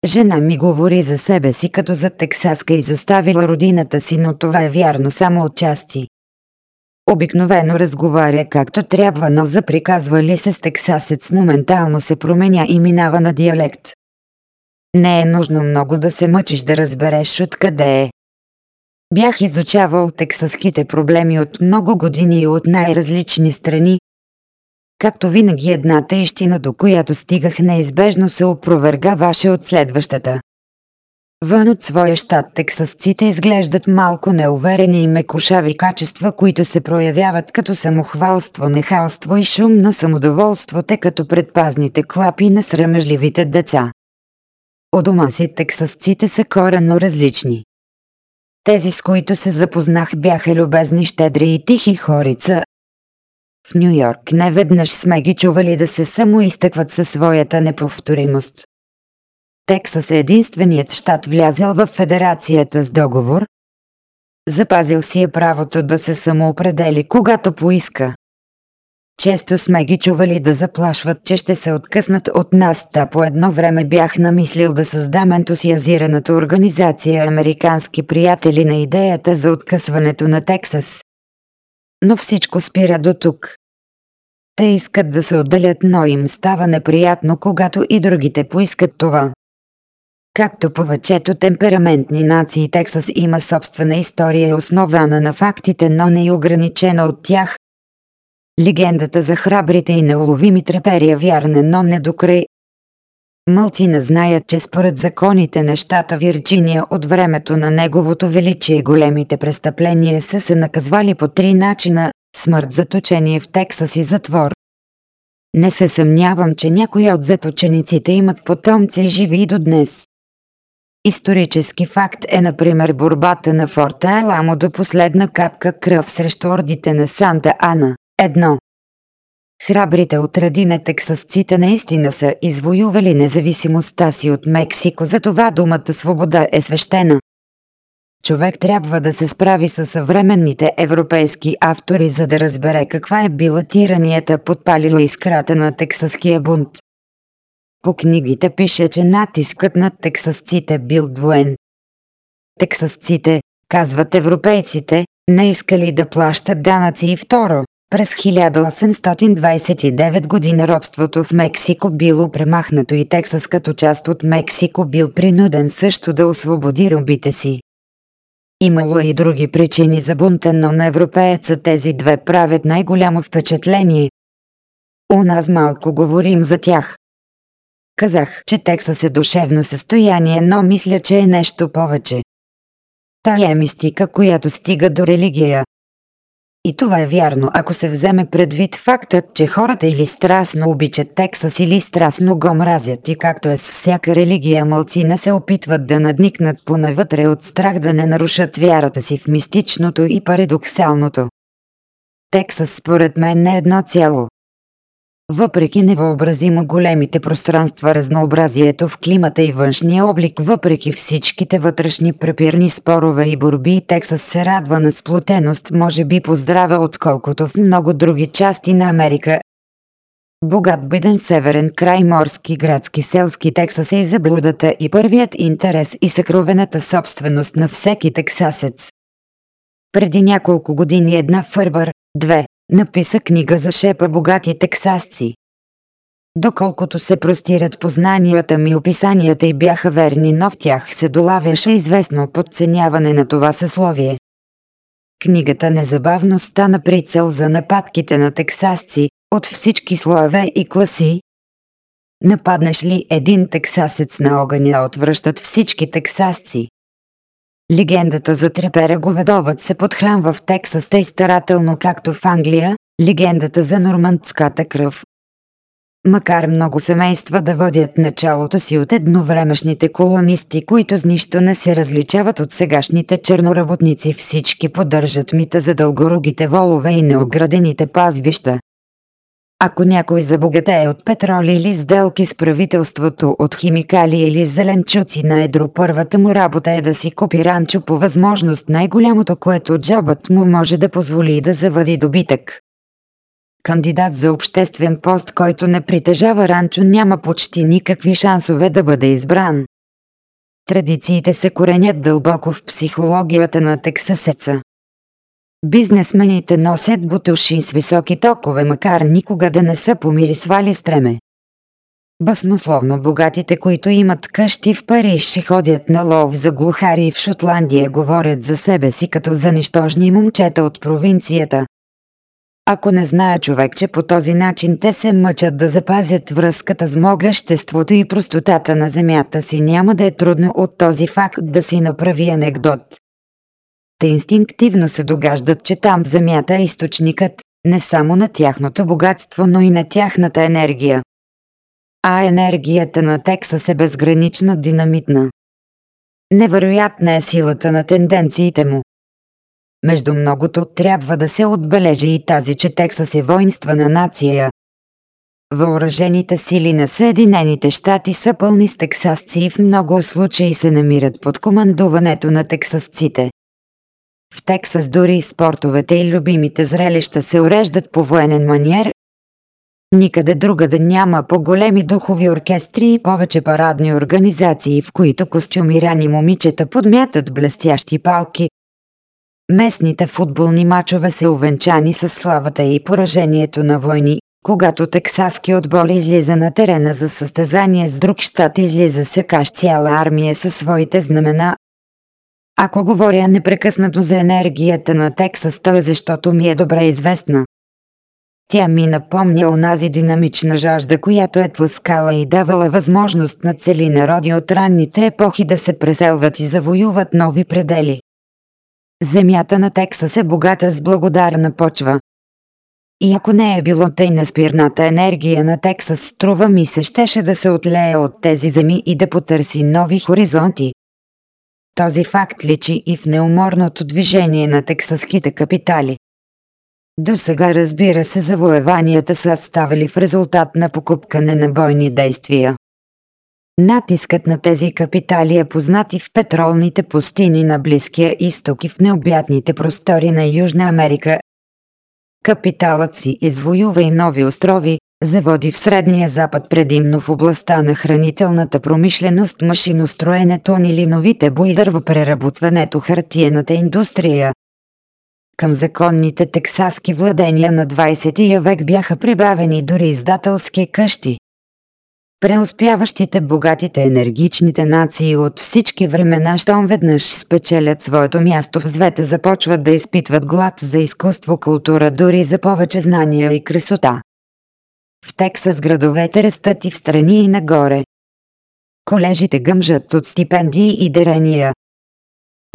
Жена ми говори за себе си като за тексаска изоставила родината си, но това е вярно само от части. Обикновено разговаря както трябва, но заприказва ли се с тексасец моментално се променя и минава на диалект. Не е нужно много да се мъчиш да разбереш откъде е. Бях изучавал тексаските проблеми от много години и от най-различни страни. Както винаги едната истина, до която стигах неизбежно се опровергаваше от следващата. Вън от своя щат тексасците изглеждат малко неуверени и мекошави качества, които се проявяват като самохвалство, нехалство и шумно самодоволство, те като предпазните клапи на срамежливите деца. У дома си тексасците са коренно различни. Тези, с които се запознах, бяха любезни, щедри и тихи хорица. В Нью Йорк неведнъж сме ги чували да се самоизтъкват със своята неповторимост. Тексас е единственият щат влязъл в федерацията с договор. Запазил си е правото да се самоопредели, когато поиска. Често сме ги чували да заплашват, че ще се откъснат от нас, та по едно време бях намислил да създам ентусиазираната организация Американски приятели на идеята за откъсването на Тексас. Но всичко спира до тук. Те искат да се отделят, но им става неприятно, когато и другите поискат това. Както повечето темпераментни нации, Тексас има собствена история, основана на фактите, но не и ограничена от тях. Легендата за храбрите и неуловими трепери е вярна, но не до край. Мълци не знаят, че според законите на щата Вирджиния от времето на неговото величие големите престъпления са се наказвали по три начина – смърт, заточение в Тексас и затвор. Не се съмнявам, че някои от заточениците имат потомци живи и до днес. Исторически факт е например борбата на Форта Еламо до последна капка кръв срещу ордите на Санта Ана. Едно. Храбрите от на тексасците наистина са извоювали независимостта си от Мексико, затова думата свобода е свещена. Човек трябва да се справи с съвременните европейски автори, за да разбере каква е била тиранията подпалила искрата на тексаския бунт. По книгите пише, че натискът над тексасците бил двоен. Тексасците, казват европейците, не искали да плащат данъци и второ. През 1829 година робството в Мексико било премахнато и Тексас като част от Мексико бил принуден също да освободи робите си. Имало и други причини за бунта, но на европееца тези две правят най-голямо впечатление. У нас малко говорим за тях. Казах, че Тексас е душевно състояние, но мисля, че е нещо повече. Тая е мистика, която стига до религия. И това е вярно, ако се вземе предвид фактът, че хората или страстно обичат Тексас или страстно го мразят и както е с всяка религия не се опитват да надникнат понавътре от страх да не нарушат вярата си в мистичното и парадоксалното. Тексас според мен не е едно цяло, въпреки невъобразимо големите пространства разнообразието в климата и външния облик, въпреки всичките вътрешни препирни спорове и борби, Тексас се радва на сплотеност, може би поздрава отколкото в много други части на Америка. Богат биден северен край морски градски селски Тексас е и заблудата и първият интерес и съкровената собственост на всеки тексасец. Преди няколко години една фърбър, две, написа книга за шепа богати тексасци. Доколкото се простират познанията ми, описанията й бяха верни, но в тях се долавяше известно подценяване на това съсловие. Книгата незабавно стана прицел за нападките на тексасци от всички слоеве и класи. Нападнеш ли един тексасец на огъня, отвръщат всички тексасци. Легендата за трепера говедовът се подхранва в Тексас тъй старателно както в Англия, легендата за нормандската кръв. Макар много семейства да водят началото си от едновремешните колонисти, които с нищо не се различават от сегашните черноработници, всички поддържат мита за дългорогите волове и неоградените пазбища, ако някой забогатее от петроли или сделки с правителството от химикали или зеленчуци на едро, първата му работа е да си купи ранчо по възможност най-голямото, което джобът му може да позволи да завади добитък. Кандидат за обществен пост, който не притежава ранчо, няма почти никакви шансове да бъде избран. Традициите се коренят дълбоко в психологията на тексасеца. Бизнесмените носят бутуши с високи токове, макар никога да не са помирисвали стреме. Баснословно богатите, които имат къщи в Париж, ще ходят на лов за глухари в Шотландия, говорят за себе си като за нищожни момчета от провинцията. Ако не знае човек, че по този начин те се мъчат да запазят връзката с могъществото и простотата на земята си, няма да е трудно от този факт да си направи анекдот. Те инстинктивно се догаждат, че там земята е източникът, не само на тяхното богатство, но и на тяхната енергия. А енергията на Тексас е безгранична динамитна. Невероятна е силата на тенденциите му. Между многото трябва да се отбележи и тази, че Тексас е воинствена нация. Въоръжените сили на Съединените щати са пълни с тексасци и в много случаи се намират под командуването на тексасците. В Тексас дори спортовете и любимите зрелища се уреждат по военен маниер. Никъде другаде няма по-големи духови оркестри и повече парадни организации, в които костюмирани момичета подмятат блестящи палки. Местните футболни мачове се увенчани с славата и поражението на войни, когато тексаски отбор излиза на терена за състезание с друг щат излиза секаш цяла армия със своите знамена, ако говоря непрекъснато за енергията на Тексас, то е защото ми е добре известна. Тя ми напомня онази динамична жажда, която е тласкала и давала възможност на цели народи от ранните епохи да се преселват и завоюват нови предели. Земята на Тексас е богата с благодарна почва. И ако не е било тъй на спирната енергия на Тексас, струва ми се щеше да се отлее от тези земи и да потърси нови хоризонти. Този факт личи и в неуморното движение на тексаските капитали. До сега разбира се завоеванията са ставали в резултат на покупкане на бойни действия. Натискът на тези капитали е познат и в петролните пустини на Близкия изток и в необятните простори на Южна Америка. Капиталът си извоюва и нови острови, заводи в Средния Запад предимно в областта на хранителната промишленост, машиностроенето, нилиновите бои, дървопреработването, хартиената индустрия. Към законните тексаски владения на 20 век бяха прибавени дори издателски къщи. Преуспяващите, богатите, енергичните нации от всички времена, щом веднъж спечелят своето място в звета, започват да изпитват глад за изкуство, култура, дори за повече знания и красота. В Тексас градовете растат и в страни и нагоре. Колежите гъмжат от стипендии и дарения.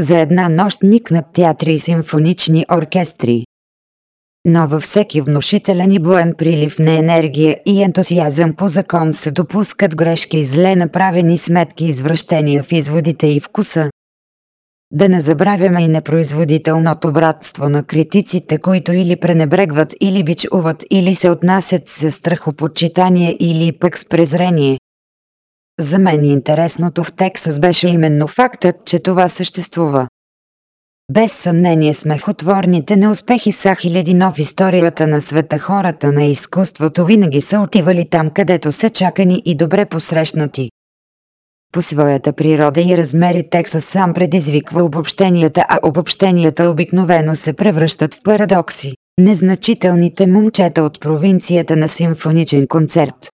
За една нощ никнат театри и симфонични оркестри. Но във всеки внушителен и буен прилив на енергия и ентусиазъм по закон се допускат грешки и зле направени сметки извращения в изводите и вкуса. Да не забравяме и непроизводителното братство на критиците, които или пренебрегват, или бичуват, или се отнасят с страхопочитание, или пък с презрение. За мен интересното в Тексас беше именно фактът, че това съществува. Без съмнение смехотворните неуспехи са хиляди, но в историята на света хората на изкуството винаги са отивали там, където са чакани и добре посрещнати. По своята природа и размери Тексас сам предизвиква обобщенията, а обобщенията обикновено се превръщат в парадокси. Незначителните момчета от провинцията на симфоничен концерт.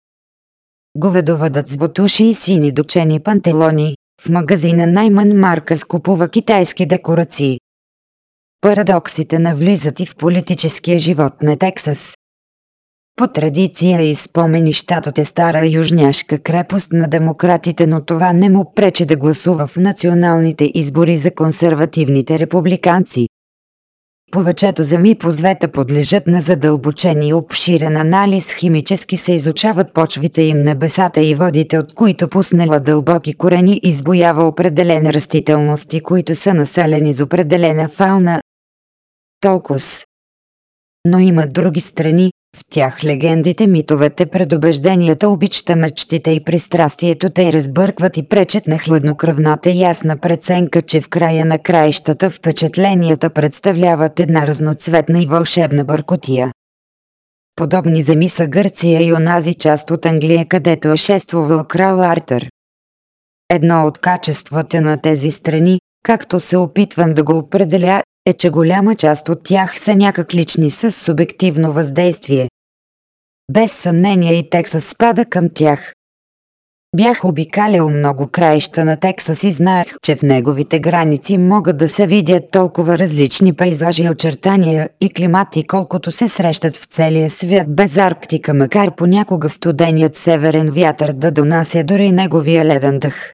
Говедовъдът с бутуши и сини дочени пантелони, в магазина Найман Марка скупува китайски декорации. Парадоксите навлизат и в политическия живот на Тексас. По традиция и спомени щатът е стара южняшка крепост на демократите, но това не му пречи да гласува в националните избори за консервативните републиканци. Повечето земи по звета подлежат на задълбочен и обширен анализ, химически се изучават почвите им небесата и водите, от които пуснела дълбоки корени избоява определени растителности, които са населени с определена фауна. Толкос. Но има други страни, в тях легендите, митовете, предубежденията, обичта, мечтите и пристрастието те разбъркват и пречат на хладнокръвната ясна преценка, че в края на краищата впечатленията представляват една разноцветна и вълшебна бъркотия. Подобни земи са Гърция и онази част от Англия, където е шествувал крал Артър. Едно от качествата на тези страни, както се опитвам да го определя, е, че голяма част от тях са някак лични с субективно въздействие. Без съмнение и Тексас спада към тях. Бях обикалял много краища на Тексас и знаех, че в неговите граници могат да се видят толкова различни пейзажи, очертания и климати, колкото се срещат в целия свят без Арктика, макар понякога студеният северен вятър да донася дори неговия леден дъх.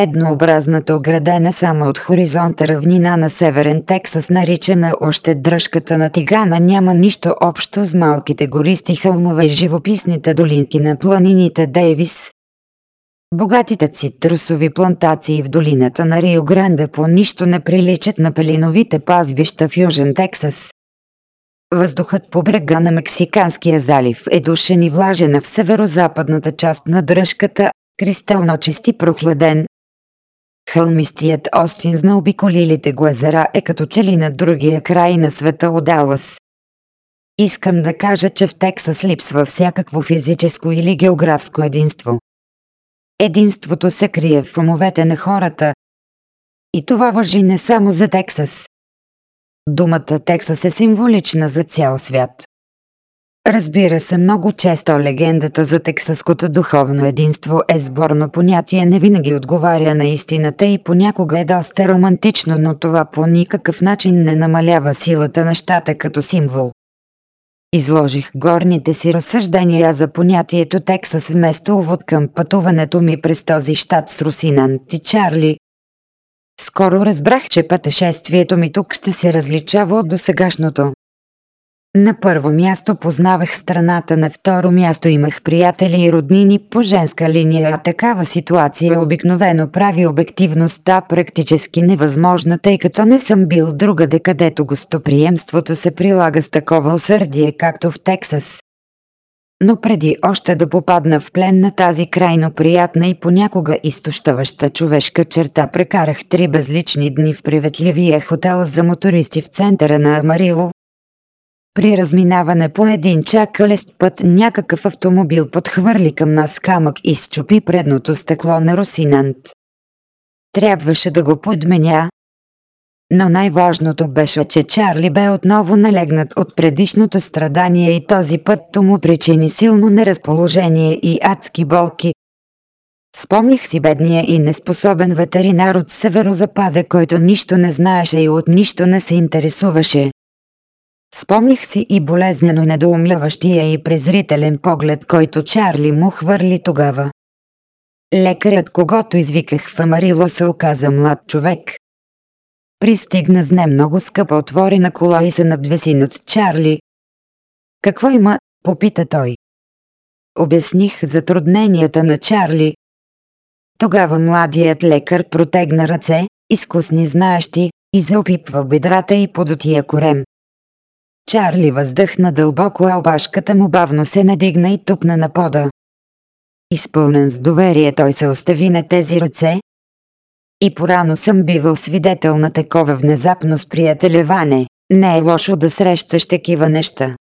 Еднообразната оградена само от хоризонта равнина на Северен Тексас, наричана още дръжката на Тигана, няма нищо общо с малките гористи хълмове и живописните долинки на планините Дейвис. Богатите цитрусови плантации в долината на Рио Гранде по нищо не приличат на пелиновите пазбища в Южен Тексас. Въздухът по брега на Мексиканския залив е душен и влажен в северо-западната част на дръжката, кристално чисти прохладен, Хълмистият Остин на обиколилите го езера е като че ли на другия край на света от Алас. Искам да кажа, че в Тексас липсва всякакво физическо или географско единство. Единството се крие в умовете на хората. И това въжи не само за Тексас. Думата Тексас е символична за цял свят. Разбира се, много често легендата за тексаското духовно единство е сборно понятие, не винаги отговаря на истината и понякога е доста романтично, но това по никакъв начин не намалява силата на щата като символ. Изложих горните си разсъждения за понятието Тексас вместо увод към пътуването ми през този щат с Русинант и Чарли. Скоро разбрах, че пътешествието ми тук ще се различава от досегашното. На първо място познавах страната, на второ място имах приятели и роднини по женска линия, а такава ситуация обикновено прави обективността практически невъзможна, тъй като не съм бил другаде, където гостоприемството се прилага с такова усърдие, както в Тексас. Но преди още да попадна в плен на тази крайно приятна и понякога изтощаваща човешка черта, прекарах три безлични дни в приветливия хотел за мотористи в центъра на Амарило, при разминаване по един чакалест път някакъв автомобил подхвърли към нас камък и счупи предното стъкло на Росинант. Трябваше да го подменя. Но най-важното беше, че Чарли бе отново налегнат от предишното страдание и този път то му причини силно неразположение и адски болки. Спомних си бедния и неспособен ветеринар от северозапада, който нищо не знаеше и от нищо не се интересуваше. Спомних си и болезнено недоумяващия и презрителен поглед, който Чарли му хвърли тогава. Лекарят, когато извиках в Амарило, се оказа млад човек. Пристигна с не много скъпа отворена кола и се надвеси над Чарли. Какво има? попита той. Обясних затрудненията на Чарли. Тогава младият лекар протегна ръце, изкусни знаещи, и заопипва бедрата и подотия корем. Чарли въздъхна дълбоко, а обашката му бавно се надигна и тупна на пода. Изпълнен с доверие той се остави на тези ръце. И порано съм бивал свидетел на такова внезапно сприятелеване. Не е лошо да срещаш такива неща.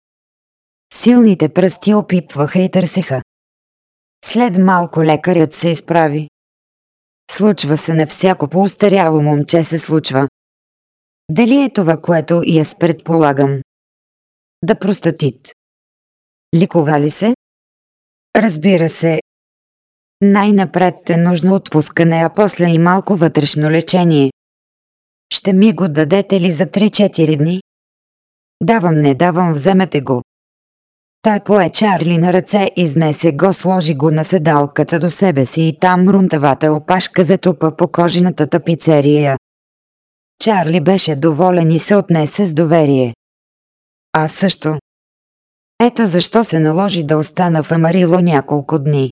Силните пръсти опипваха и търсиха. След малко лекарят се изправи. Случва се на всяко поустаряло момче се случва. Дали е това, което и аз предполагам? Да простатит. Ликува ли се? Разбира се. Най-напред е нужно отпускане, а после и малко вътрешно лечение. Ще ми го дадете ли за 3-4 дни? Давам, не давам, вземете го. Той пое Чарли на ръце, изнесе го, сложи го на седалката до себе си и там рунтавата опашка затупа по кожината тапицерия. Чарли беше доволен и се отнесе с доверие. Аз също. Ето защо се наложи да остана в Амарило няколко дни.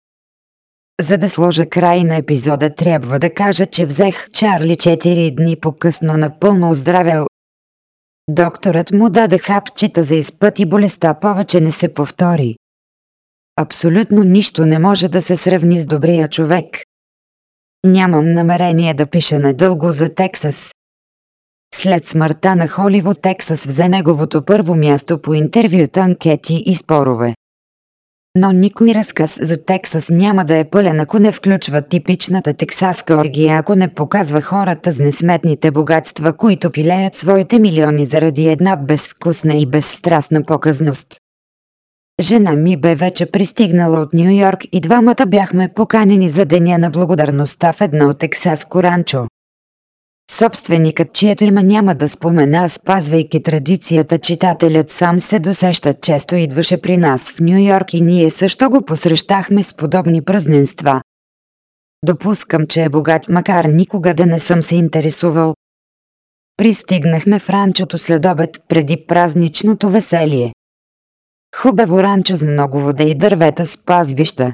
За да сложа край на епизода трябва да кажа, че взех Чарли 4 дни по-късно напълно оздравял. Докторът му даде хапчета за изпът и болестта повече не се повтори. Абсолютно нищо не може да се сравни с добрия човек. Нямам намерение да пиша надълго за Тексас. След смъртта на Холивуд Тексас взе неговото първо място по интервюта, анкети и спорове. Но никой разказ за Тексас няма да е пълен, ако не включва типичната тексаска оргия, ако не показва хората с несметните богатства, които пилеят своите милиони заради една безвкусна и безстрастна показност. Жена ми бе вече пристигнала от Нью Йорк и двамата бяхме поканени за деня на благодарността в едно тексаско ранчо. Собственикът, чието има няма да спомена, спазвайки традицията, читателят сам се досеща често идваше при нас в Нью Йорк и ние също го посрещахме с подобни празненства. Допускам, че е богат, макар никога да не съм се интересувал. Пристигнахме в ранчото след обед преди празничното веселие. Хубаво ранчо с много вода и дървета с пазбища.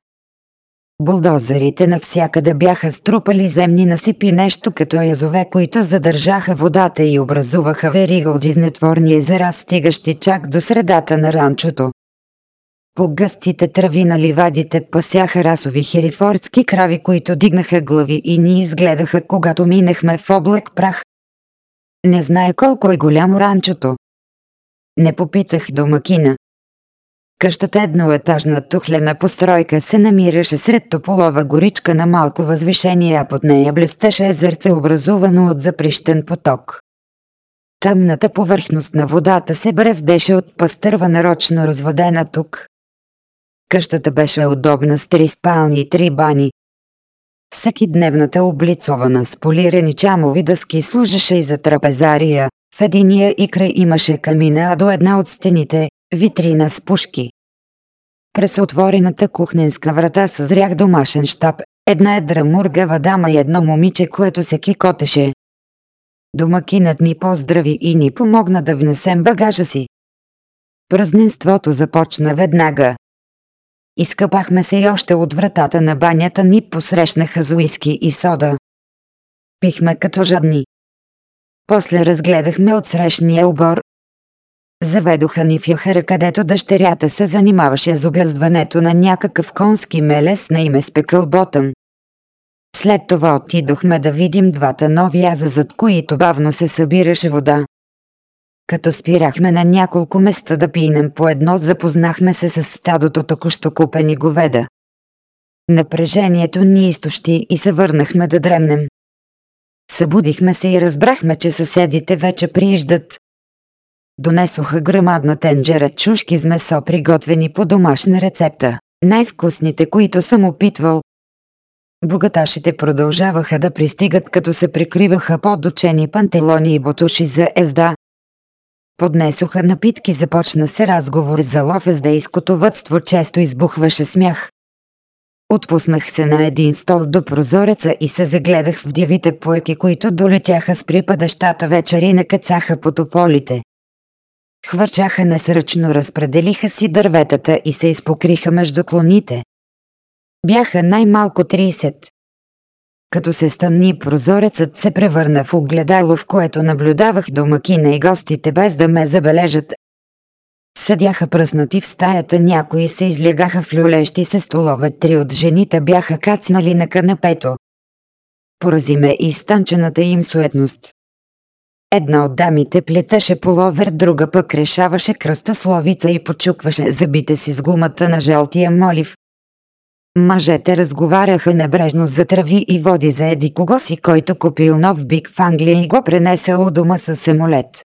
Булдозерите навсякъде бяха струпали земни насипи нещо като язове, които задържаха водата и образуваха верига от изнетворни езера, стигащи чак до средата на ранчото. По гъстите трави на ливадите пасяха расови херифордски крави, които дигнаха глави и ни изгледаха, когато минахме в облак прах. Не знае колко е голямо ранчото. Не попитах домакина. Къщата едноетажна тухлена постройка се намираше сред тополова горичка на малко възвишение, а под нея блестеше езерце образувано от заприщен поток. Тъмната повърхност на водата се браздеше от пастърва нарочно разводена тук. Къщата беше удобна с три спални и три бани. Всеки дневната облицована с полирани чамови дъски служеше и за трапезария. В единия и край имаше камина, а до една от стените – витрина с пушки. През отворената кухненска врата съзрях домашен щаб, една едра мургава дама и едно момиче, което се кикотеше. Домакинът ни поздрави и ни помогна да внесем багажа си. Празненството започна веднага. Изкъпахме се и още от вратата на банята ни посрещнаха с уиски и сода. Пихме като жадни. После разгледахме от срещния обор. Заведоха ни в Йохара, където дъщерята се занимаваше с обяздването на някакъв конски мелес на име Спекълботъм. След това отидохме да видим двата нови яза, зад които бавно се събираше вода. Като спирахме на няколко места да пинем по едно, запознахме се с стадото току-що купени говеда. Напрежението ни изтощи и се върнахме да дремнем. Събудихме се и разбрахме, че съседите вече прииждат. Донесоха грамадна тенджера чушки с месо, приготвени по домашна рецепта. Най-вкусните, които съм опитвал. Богаташите продължаваха да пристигат, като се прикриваха подочени пантелони и бутуши за езда, Поднесоха напитки, започна се разговор за лофездейското вътство, често избухваше смях. Отпуснах се на един стол до прозореца и се загледах в дявите поеки, които долетяха с припадащата и накацаха по тополите. Хвърчаха несръчно, разпределиха си дърветата и се изпокриха между клоните. Бяха най-малко 30. Като се стъмни, прозорецът се превърна в огледало, в което наблюдавах домакина и гостите без да ме забележат. Съдяха пръснати в стаята, някои се излегаха в люлещи се столове, три от жените бяха кацнали на канапето. Порази ме и стънчената им суетност. Една от дамите плетеше половер, друга пък решаваше кръстословица и почукваше зъбите си с гумата на жълтия молив. Мъжете разговаряха небрежно за трави и води за еди кого си, който купил нов бик в Англия и го пренесел у дома с самолет.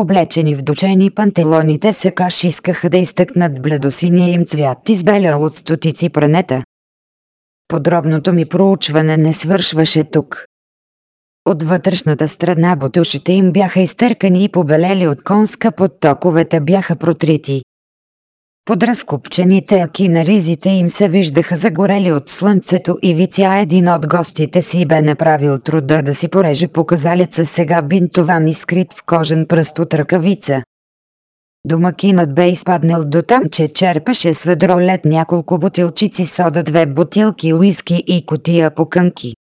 Облечени в дочени пантелоните се каш искаха да изтъкнат бледосиния им цвят, избелял от стотици пранета. Подробното ми проучване не свършваше тук. От вътрешната страна бутушите им бяха изтъркани и побелели от конска подтоковете бяха протрити. Под разкопчените аки на ризите им се виждаха загорели от слънцето и виця един от гостите си бе направил труда да си пореже показалеца сега бинтован и скрит в кожен пръст от ръкавица. Домакинът бе изпаднал до там, че черпеше с ведро лед няколко бутилчици сода, две бутилки уиски и котия покънки.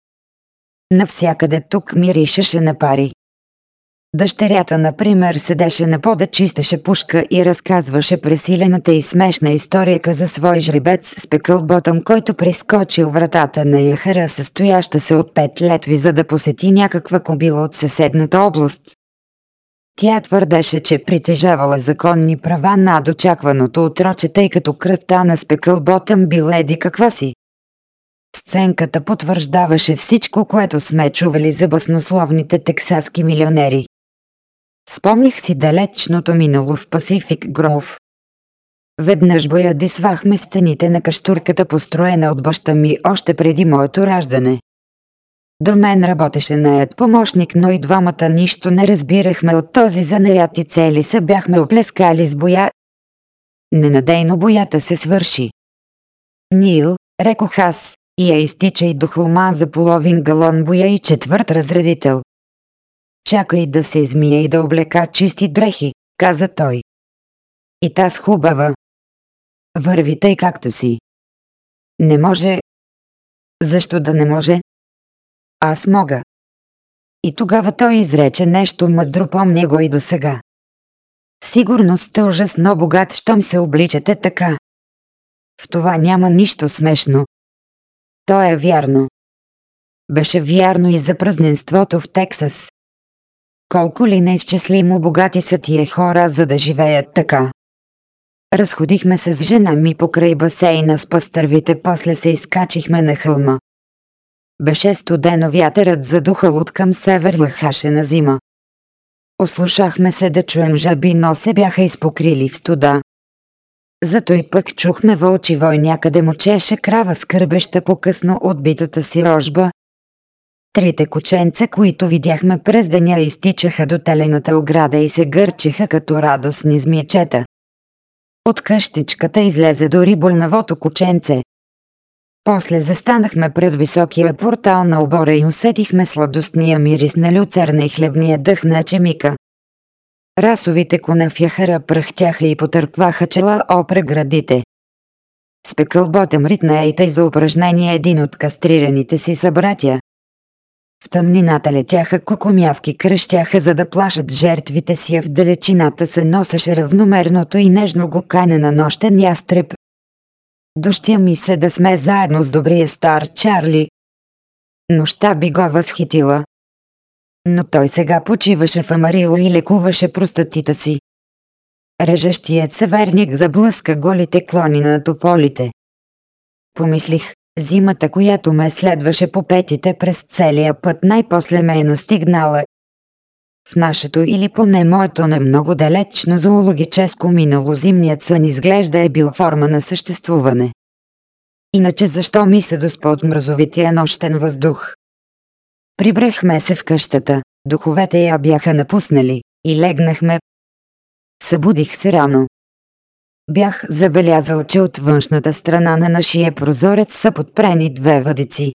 Навсякъде тук миришеше на пари. Дъщерята, например, седеше на пода, чистеше пушка и разказваше пресилената и смешна история за свой жребец с ботъм, който прескочил вратата на яхара, състояща се от пет летви, за да посети някаква кобила от съседната област. Тя твърдеше, че притежавала законни права над очакваното отроче, тъй като кръвта на ботъм бил еди каква си. Сценката потвърждаваше всичко, което сме чували за баснословните тексаски милионери. Спомних си далечното минало в Пасифик Гроув. Веднъж боядисвахме стените на каштурката построена от баща ми още преди моето раждане. До мен работеше наед помощник, но и двамата нищо не разбирахме от този занаят и цели се бяхме оплескали с боя. Ненадейно боята се свърши. Нил, рекох аз, и я изтичай до холма за половин галон боя и четвърт разредител. Чакай да се измия и да облека чисти дрехи, каза той. И таз хубава. Върви тъй както си. Не може. Защо да не може? Аз мога. И тогава той изрече нещо мъдро, помня го и до сега. Сигурно сте ужасно богат, щом се обличате така. В това няма нищо смешно. То е вярно. Беше вярно и за празненството в Тексас. Колко ли неизчислимо богати са тия хора, за да живеят така. Разходихме се с жена ми покрай басейна с пастървите, после се изкачихме на хълма. Беше студено вятърът задухал от към север лъхаше на зима. Ослушахме се да чуем жаби, но се бяха изпокрили в студа. Зато и пък чухме вълчи вой някъде мочеше крава скърбеща по-късно от битата си рожба. Трите кученца, които видяхме през деня, изтичаха до телената ограда и се гърчиха като радостни змиечета. От къщичката излезе дори больнавото кученце. После застанахме пред високия портал на обора и усетихме сладостния мирис на люцерна и хлебния дъх на чемика. Расовите конафяхара пръхтяха и потъркваха чела о преградите. Спекълботем ритна ейтай за упражнение един от кастрираните си събратя. В тъмнината летяха кокомявки, кръщяха за да плашат жертвите си, а в далечината се носеше равномерното и нежно гокане на нощен ястреб. Дощя ми се да сме заедно с добрия стар Чарли. Нощта би го възхитила. Но той сега почиваше в Амарило и лекуваше простатита си. Режещият северник заблъска голите клони на тополите. Помислих, зимата, която ме следваше по петите през целия път, най-после ме е настигнала. В нашето или поне моето не много далечно зоологическо минало зимният сън изглежда е бил форма на съществуване. Иначе защо ми се доспа от мразовития нощен въздух? Прибрахме се в къщата, духовете я бяха напуснали и легнахме. Събудих се рано. Бях забелязал, че от външната страна на нашия прозорец са подпрени две въдици.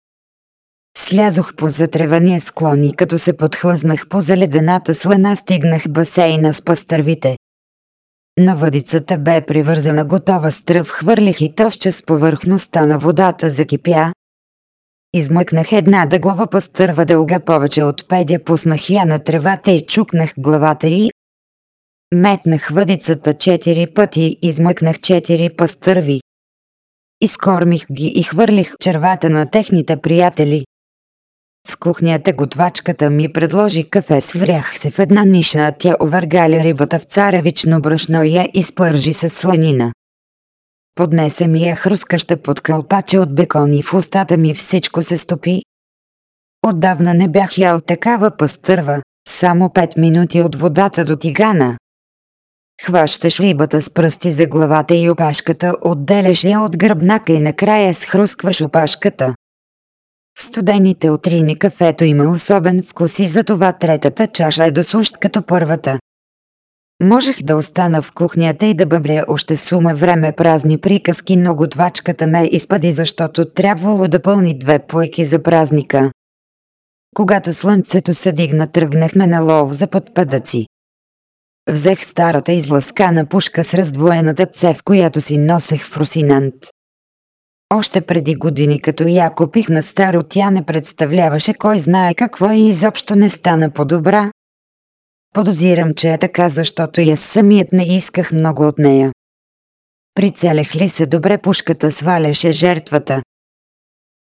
Слязох по затревания склон и като се подхлъзнах по заледената слена стигнах басейна с пастървите. На въдицата бе привързана готова стръв, хвърлих и тосче с повърхността на водата закипя, Измъкнах една дъгова пастърва дълга повече от педя, пуснах я на тревата и чукнах главата й. Метнах въдицата четири пъти, измъкнах четири пастърви. Изкормих ги и хвърлих червата на техните приятели. В кухнята готвачката ми предложи кафе, сврях се в една ниша, а тя овъргаля рибата в царевично брашно и я изпържи с сланина. Поднесе ми я хрускаща под кълпаче от бекон и в устата ми всичко се стопи. Отдавна не бях ял такава пастърва, само пет минути от водата до тигана. Хващаш рибата с пръсти за главата и опашката, отделяш я от гръбнака и накрая схрускваш опашката. В студените утрини кафето има особен вкус и затова третата чаша е досущ като първата. Можех да остана в кухнята и да бъбля още сума време празни приказки, но готвачката ме изпади, защото трябвало да пълни две пойки за празника. Когато слънцето се дигна, тръгнахме на лов за подпадъци. Взех старата изласкана пушка с раздвоената цев, която си носех в Русинант. Още преди години, като я купих на старо, тя не представляваше кой знае какво и изобщо не стана по-добра, Подозирам, че е така, защото и аз самият не исках много от нея. Прицелех ли се добре, пушката сваляше жертвата.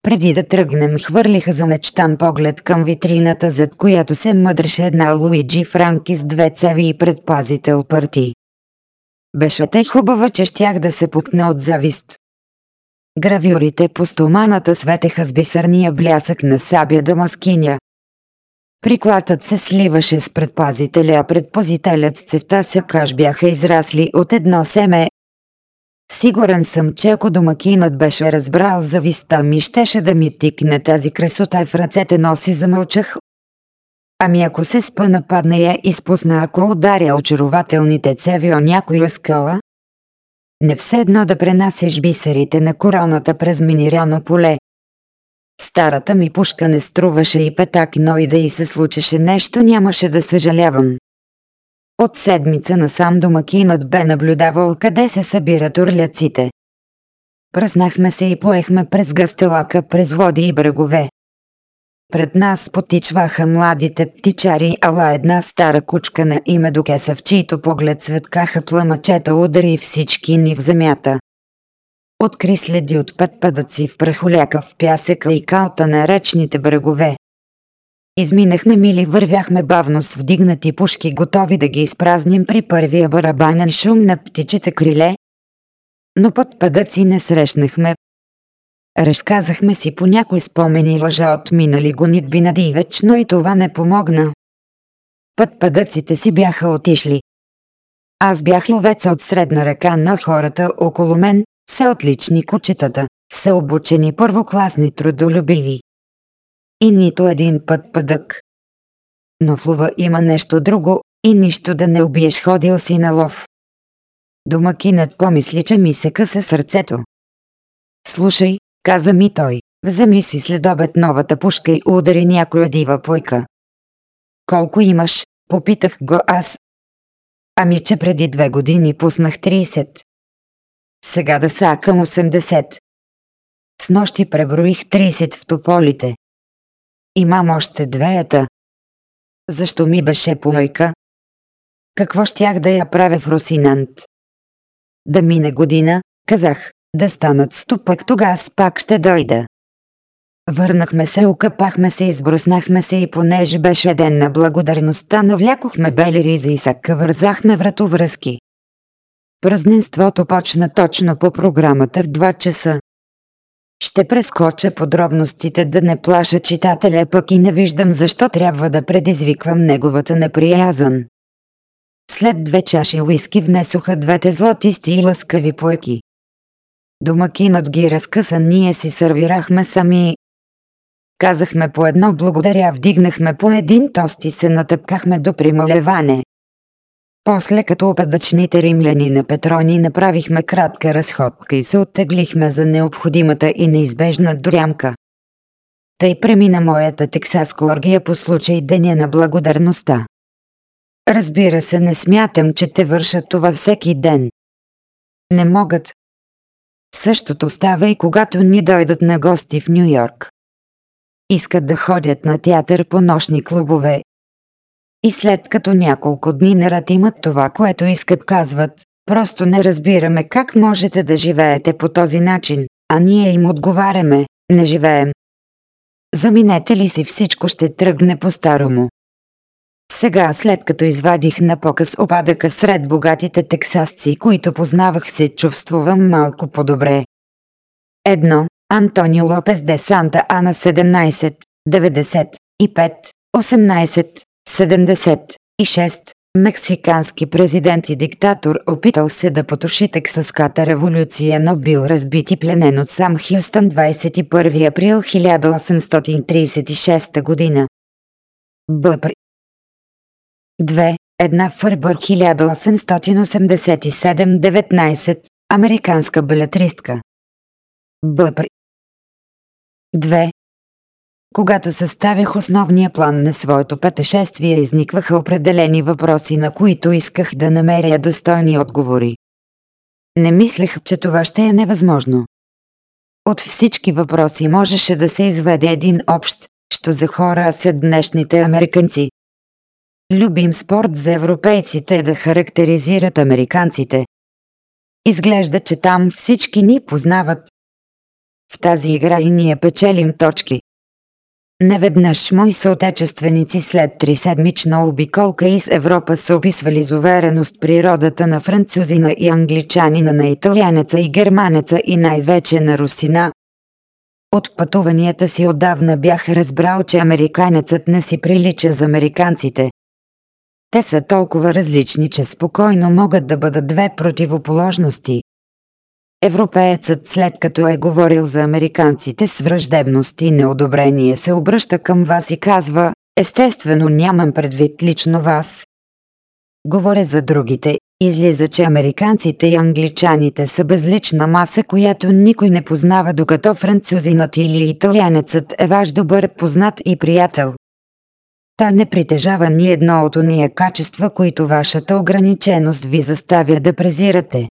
Преди да тръгнем, хвърлиха за мечтан поглед към витрината, зад която се мъдреше една Луиджи Франки с две цеви и предпазител парти. Беше те хубава, че щях да се пукна от завист. Гравюрите по стоманата светеха с бисърния блясък на сабя дамаскиня. Прикладът се сливаше с предпазителя, а предпазителят с цевта сякаш бяха израсли от едно семе. Сигурен съм, че ако домакинът беше разбрал за виста ми, щеше да ми тикне тази красота в ръцете носи замълчах. Ами ако се спъна падна я и спусна, ако ударя очарователните цеви о някоя скала? Не все едно да пренасяш бисерите на короната през минирано поле. Старата ми пушка не струваше и петак, но и да й се случеше нещо, нямаше да съжалявам. От седмица насам домакинът бе наблюдавал къде се събират урляците. Пръснахме се и поехме през гъстелака, през води и брегове. Пред нас потичваха младите птичари, ала една стара кучка на име Докеса, в чийто поглед светкаха пламъчета удари всички ни в земята. Откри следи от път пъдъци в прахоляка в пясъка и калта на речните брегове. Изминахме мили, вървяхме бавно с вдигнати пушки, готови да ги изпразним при първия барабанен шум на птичите криле. Но под пъдъци не срещнахме. Разказахме си по някои спомени лъжа от минали гонитби на дивеч, но и това не помогна. Път пъдъците си бяха отишли. Аз бях ловец от средна ръка на хората около мен, все отлични кучетата, все обучени първокласни трудолюбиви и нито един път пъдък. Но в лова има нещо друго и нищо да не убиеш ходил си на лов. Домакинът помисли, че ми се къса сърцето. Слушай, каза ми той, вземи си след обед новата пушка и удари някоя дива пойка. Колко имаш? Попитах го аз. Ами, че преди две години пуснах 30. Сега да са към 80. С нощи преброих 30 в тополите. Имам още двеята. Защо ми беше пойка? Какво щях да я правя в Росинант? Да мине година, казах, да станат ступък, тогава пак ще дойда. Върнахме се, окъпахме се, избруснахме се и понеже беше ден на благодарността, навлякохме бели ризи и сака, вързахме вратовръзки. Празненството почна точно по програмата в 2 часа. Ще прескоча подробностите да не плаша читателя, пък и не виждам защо трябва да предизвиквам неговата неприязан. След две чаши уиски внесоха двете златисти и лъскави поеки. Домакинът ги разкъса, ние си сервирахме сами. Казахме по едно благодаря, вдигнахме по един тост и се натъпкахме до прималеване. После като опадъчните римляни на Петрони направихме кратка разходка и се оттеглихме за необходимата и неизбежна дорямка. Тъй премина моята тексаско оргия по случай Деня на благодарността. Разбира се, не смятам, че те вършат това всеки ден. Не могат. Същото става и когато ни дойдат на гости в Нью Йорк. Искат да ходят на театър по нощни клубове и след като няколко дни наред имат това, което искат, казват, просто не разбираме как можете да живеете по този начин, а ние им отговаряме, не живеем. Заминете ли си всичко ще тръгне по-старому. Сега, след като извадих на показ опадъка сред богатите тексасци, които познавах се, чувствувам малко по-добре. Едно. Антонио Лопес де Санта Ана 17, 95, 18, 76. Мексикански президент и диктатор опитал се да потуши тексаската революция, но бил разбит и пленен от сам Хюстън 21 април 1836 година. Бъпр 2. Една Фърбър 1887-19. Американска балетристка. Бъпр 2. Когато съставях основния план на своето пътешествие, изникваха определени въпроси, на които исках да намеря достойни отговори. Не мислех, че това ще е невъзможно. От всички въпроси можеше да се изведе един общ, що за хора са днешните американци. Любим спорт за европейците е да характеризират американците. Изглежда, че там всички ни познават. В тази игра и ние печелим точки. Неведнъж мои съотечественици след три седмична обиколка из Европа са описвали с увереност природата на французина и англичанина, на италянеца и германеца и най-вече на русина. От пътуванията си отдавна бях разбрал, че американецът не си прилича за американците. Те са толкова различни, че спокойно могат да бъдат две противоположности. Европеецът след като е говорил за американците с враждебност и неодобрение се обръща към вас и казва, естествено нямам предвид лично вас. Говоря за другите, излиза, че американците и англичаните са безлична маса, която никой не познава, докато французинът или италянецът е ваш добър познат и приятел. Та не притежава ни едно от ония качества, които вашата ограниченост ви заставя да презирате.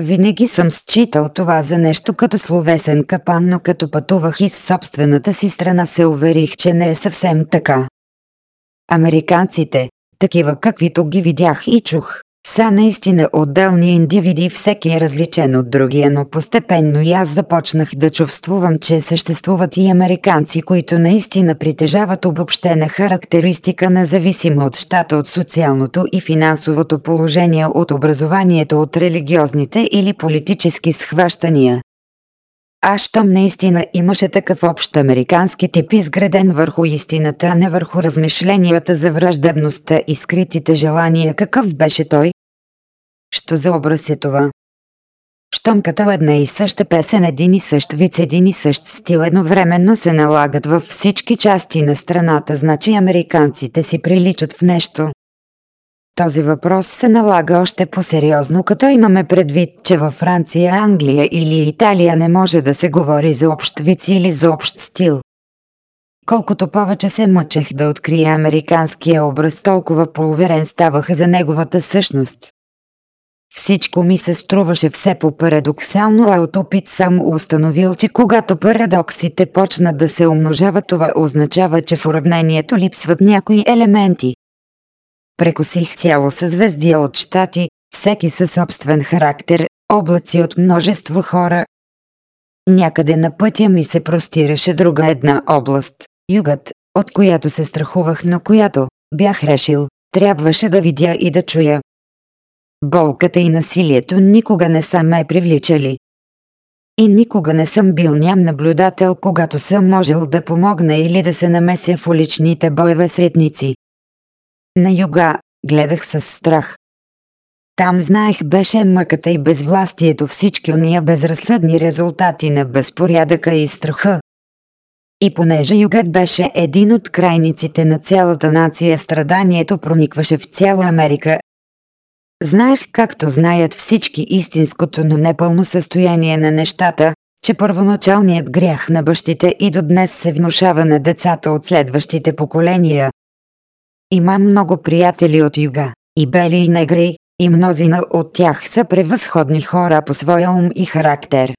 Винаги съм считал това за нещо като словесен капан, но като пътувах из собствената си страна се уверих, че не е съвсем така. Американците, такива каквито ги видях и чух, са наистина отделни индивиди, всеки е различен от другия, но постепенно и аз започнах да чувствувам, че съществуват и американци, които наистина притежават обобщена характеристика независимо от щата от социалното и финансовото положение, от образованието, от религиозните или политически схващания. А щом наистина имаше такъв общ американски тип изграден върху истината, а не върху размишленията за враждебността и скритите желания, какъв беше той? Що за образ е това? Щом като една и съща песен, един и същ вид, един и същ стил едновременно се налагат във всички части на страната, значи американците си приличат в нещо. Този въпрос се налага още по-сериозно, като имаме предвид, че във Франция, Англия или Италия не може да се говори за общ вид или за общ стил. Колкото повече се мъчех да открия американския образ, толкова по-уверен ставах за неговата същност. Всичко ми се струваше все по-парадоксално, а от опит съм установил, че когато парадоксите почнат да се умножават, това означава, че в уравнението липсват някои елементи. Прекосих цяло съзвездия от щати, всеки със собствен характер, облаци от множество хора. Някъде на пътя ми се простираше друга една област, югът, от която се страхувах, но която, бях решил, трябваше да видя и да чуя. Болката и насилието никога не са ме привличали. И никога не съм бил ням наблюдател, когато съм можел да помогна или да се намеся в уличните боеве средници. На юга гледах с страх. Там знаех беше мъката и безвластието всички уния безразсъдни резултати на безпорядъка и страха. И понеже югът беше един от крайниците на цялата нация, страданието проникваше в цяла Америка. Знаех, както знаят всички истинското, но непълно състояние на нещата, че първоначалният грях на бащите и до днес се внушава на децата от следващите поколения, Имам много приятели от юга, и бели и негри, и мнозина от тях са превъзходни хора по своя ум и характер.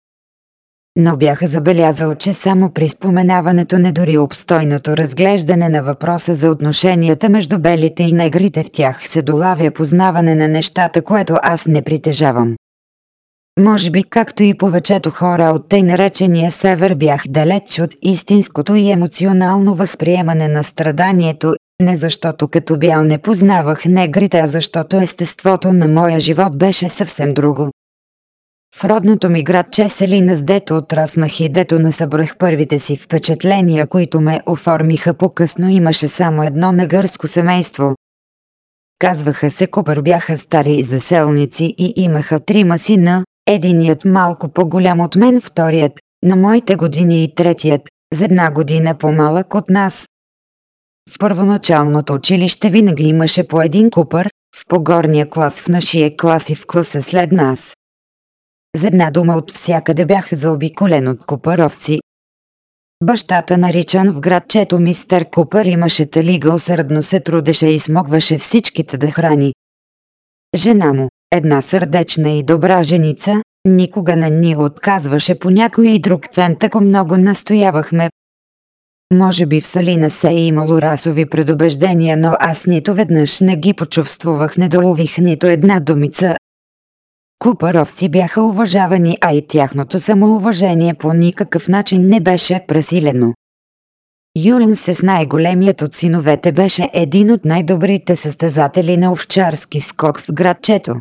Но бях забелязал, че само при споменаването не дори обстойното разглеждане на въпроса за отношенията между белите и негрите в тях се долавя познаване на нещата, което аз не притежавам. Може би както и повечето хора от тъй наречения север бях далеч от истинското и емоционално възприемане на страданието не защото като бял не познавах негрите, а защото естеството на моя живот беше съвсем друго. В родното ми град Чеселина с дето отраснах и дето насъбрах първите си впечатления, които ме оформиха по-късно имаше само едно негърско семейство. Казваха се Купър бяха стари заселници и имаха трима сина, единият малко по-голям от мен, вторият, на моите години и третият, за една година по-малък от нас, в първоначалното училище винаги имаше по един купър, в погорния клас в нашия клас и в класа след нас. За една дума от всякъде бях заобиколен от купаровци. Бащата наричан в градчето мистер Купър имаше талига усърдно се трудеше и смогваше всичките да храни. Жена му, една сърдечна и добра женица, никога не ни отказваше по някой и друг цент, ако много настоявахме, може би в Салина се е имало расови предубеждения, но аз нито веднъж не ги почувствувах, не долових нито една думица. Купаровци бяха уважавани, а и тяхното самоуважение по никакъв начин не беше пресилено. Юлин се с най-големият от синовете беше един от най-добрите състезатели на овчарски скок в градчето.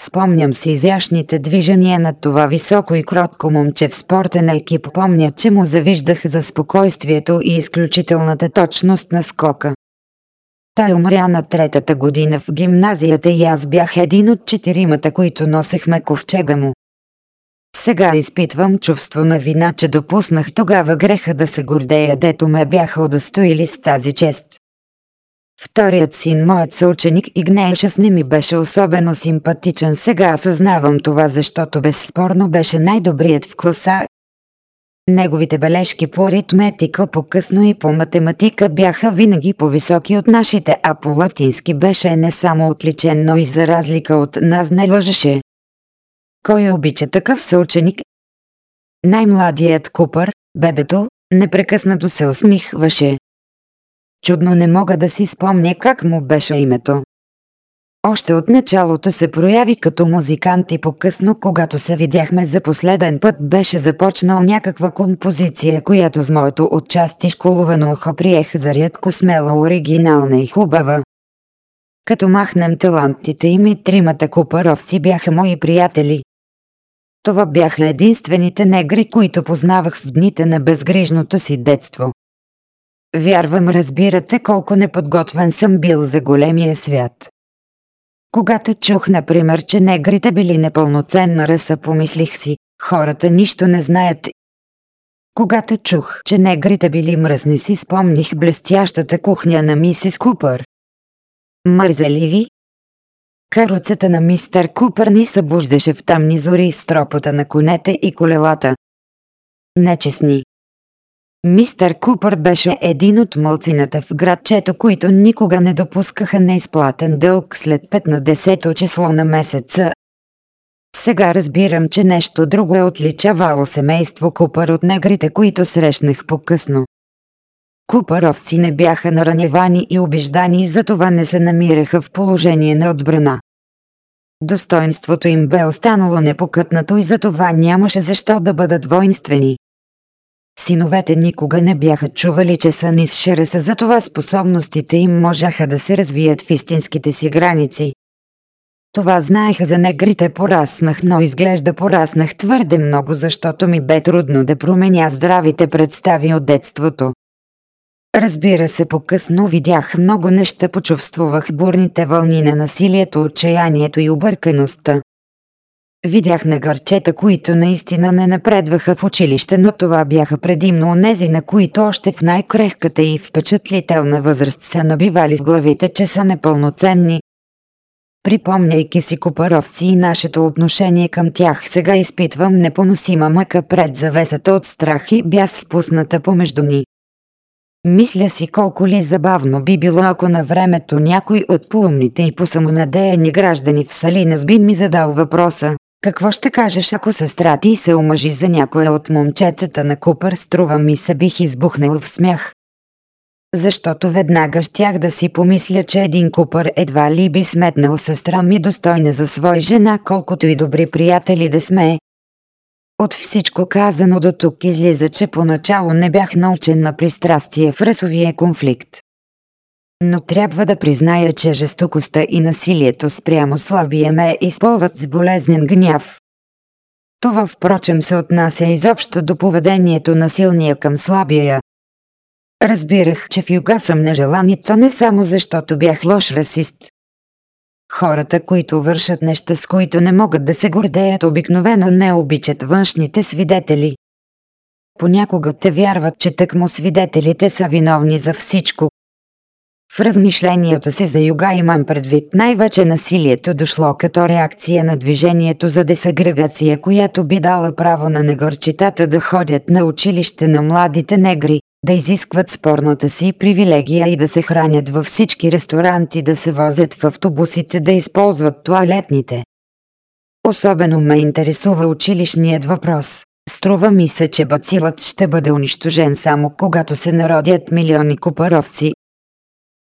Спомням си изящните движения на това високо и кротко момче в спортен екип. Помня, че му завиждах за спокойствието и изключителната точност на скока. Той умря на третата година в гимназията и аз бях един от четиримата, които носехме ковчега му. Сега изпитвам чувство на вина, че допуснах тогава греха да се гордея, дето ме бяха удостоили с тази чест. Вторият син, моят съученик Игнейшес не ми беше особено симпатичен. Сега осъзнавам това, защото безспорно беше най-добрият в класа. Неговите бележки по аритметика, по-късно и по математика бяха винаги по-високи от нашите, а по латински беше не само отличен, но и за разлика от нас не лъжеше. Кой обича такъв съученик? Най-младият Купър, бебето, непрекъснато се усмихваше. Чудно не мога да си спомня как му беше името. Още от началото се прояви като музикант и по-късно, когато се видяхме за последен път, беше започнал някаква композиция, която с моето отчасти школовано ухо приех за рядко смела, оригинална и хубава. Като махнем талантите им и тримата купаровци бяха мои приятели. Това бяха единствените негри, които познавах в дните на безгрижното си детство. Вярвам, разбирате колко неподготвен съм бил за големия свят. Когато чух, например, че негрите били непълноценна раса, помислих си, хората нищо не знаят. Когато чух, че негрите били мръсни, си спомних блестящата кухня на мисис Купър. Мързали ви? Каруцата на мистер Купър ни събуждаше в тъмни зори с тропота на конете и колелата. Нечестни, Мистер Купър беше един от мълцината в градчето, които никога не допускаха неизплатен дълг след 5 на 10 число на месеца. Сега разбирам, че нещо друго е отличавало семейство Купър от негрите, които срещнах по-късно. Купаровци не бяха наранявани и обиждани и затова не се намираха в положение на отбрана. Достоинството им бе останало непокътнато и затова нямаше защо да бъдат воинствени. Синовете никога не бяха чували, че са нисшереса, затова способностите им можаха да се развият в истинските си граници. Това знаеха за негрите пораснах, но изглежда пораснах твърде много, защото ми бе трудно да променя здравите представи от детството. Разбира се, по-късно видях много неща, почувствувах бурните вълни на насилието, отчаянието и объркаността. Видях на гърчета, които наистина не напредваха в училище, но това бяха предимно онези, на които още в най-крехката и впечатлителна възраст са набивали в главите, че са непълноценни. Припомняйки си копаровци и нашето отношение към тях, сега изпитвам непоносима мъка пред завесата от страх и бяс спусната помежду ни. Мисля си колко ли забавно би било, ако на времето някой от поумните и посамонадеяни граждани в Салинас би ми задал въпроса, какво ще кажеш, ако сестра ти се омъжи за някоя от момчетата на Купър, струва ми се бих избухнал в смях. Защото веднага щях да си помисля, че един Купър едва ли би сметнал сестра ми достойна за свой жена, колкото и добри приятели да сме. От всичко казано до тук излиза, че поначало не бях научен на пристрастие в расовия конфликт. Но трябва да призная, че жестокостта и насилието спрямо слабия ме използват с болезнен гняв. Това впрочем се отнася изобщо до поведението на силния към слабия. Разбирах, че в юга съм нежелан и то не само защото бях лош расист. Хората, които вършат неща, с които не могат да се гордеят, обикновено не обичат външните свидетели. Понякога те вярват, че тъкмо свидетелите са виновни за всичко, в размишленията си за юга имам предвид най-вече насилието дошло като реакция на движението за десагрегация, която би дала право на негърчетата да ходят на училище на младите негри, да изискват спорната си привилегия и да се хранят във всички ресторанти, да се возят в автобусите, да използват туалетните. Особено ме интересува училищният въпрос. Струва ми се, че бацилът ще бъде унищожен само когато се народят милиони купаровци,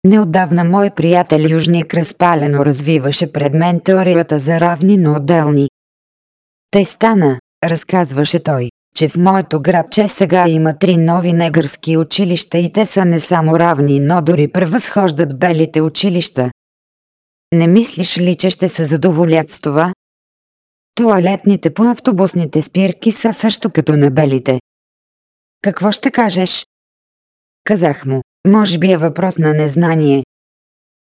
Неотдавна мой приятел Южник разпалено развиваше пред мен теорията за равни, но отделни. Те стана, разказваше той, че в моето градче сега има три нови негърски училища и те са не само равни, но дори превъзхождат белите училища. Не мислиш ли, че ще се задоволят с това? Туалетните по автобусните спирки са също като на белите. Какво ще кажеш? Казах му, може би е въпрос на незнание.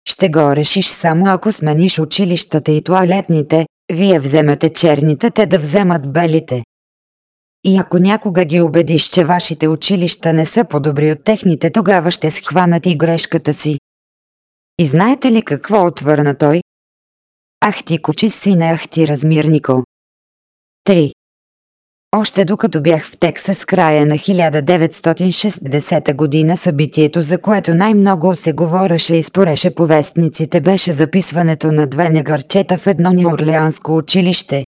Ще го решиш само ако смениш училищата и туалетните, вие вземете черните, те да вземат белите. И ако някога ги убедиш, че вашите училища не са по-добри от техните, тогава ще схванат и грешката си. И знаете ли какво отвърна той? Ах ти кучи сине, ах ти размирнико. 3. Още докато бях в Тексас края на 1960 година събитието, за което най-много се говореше и спореше по вестниците, беше записването на две негърчета в едно неорлеанско училище.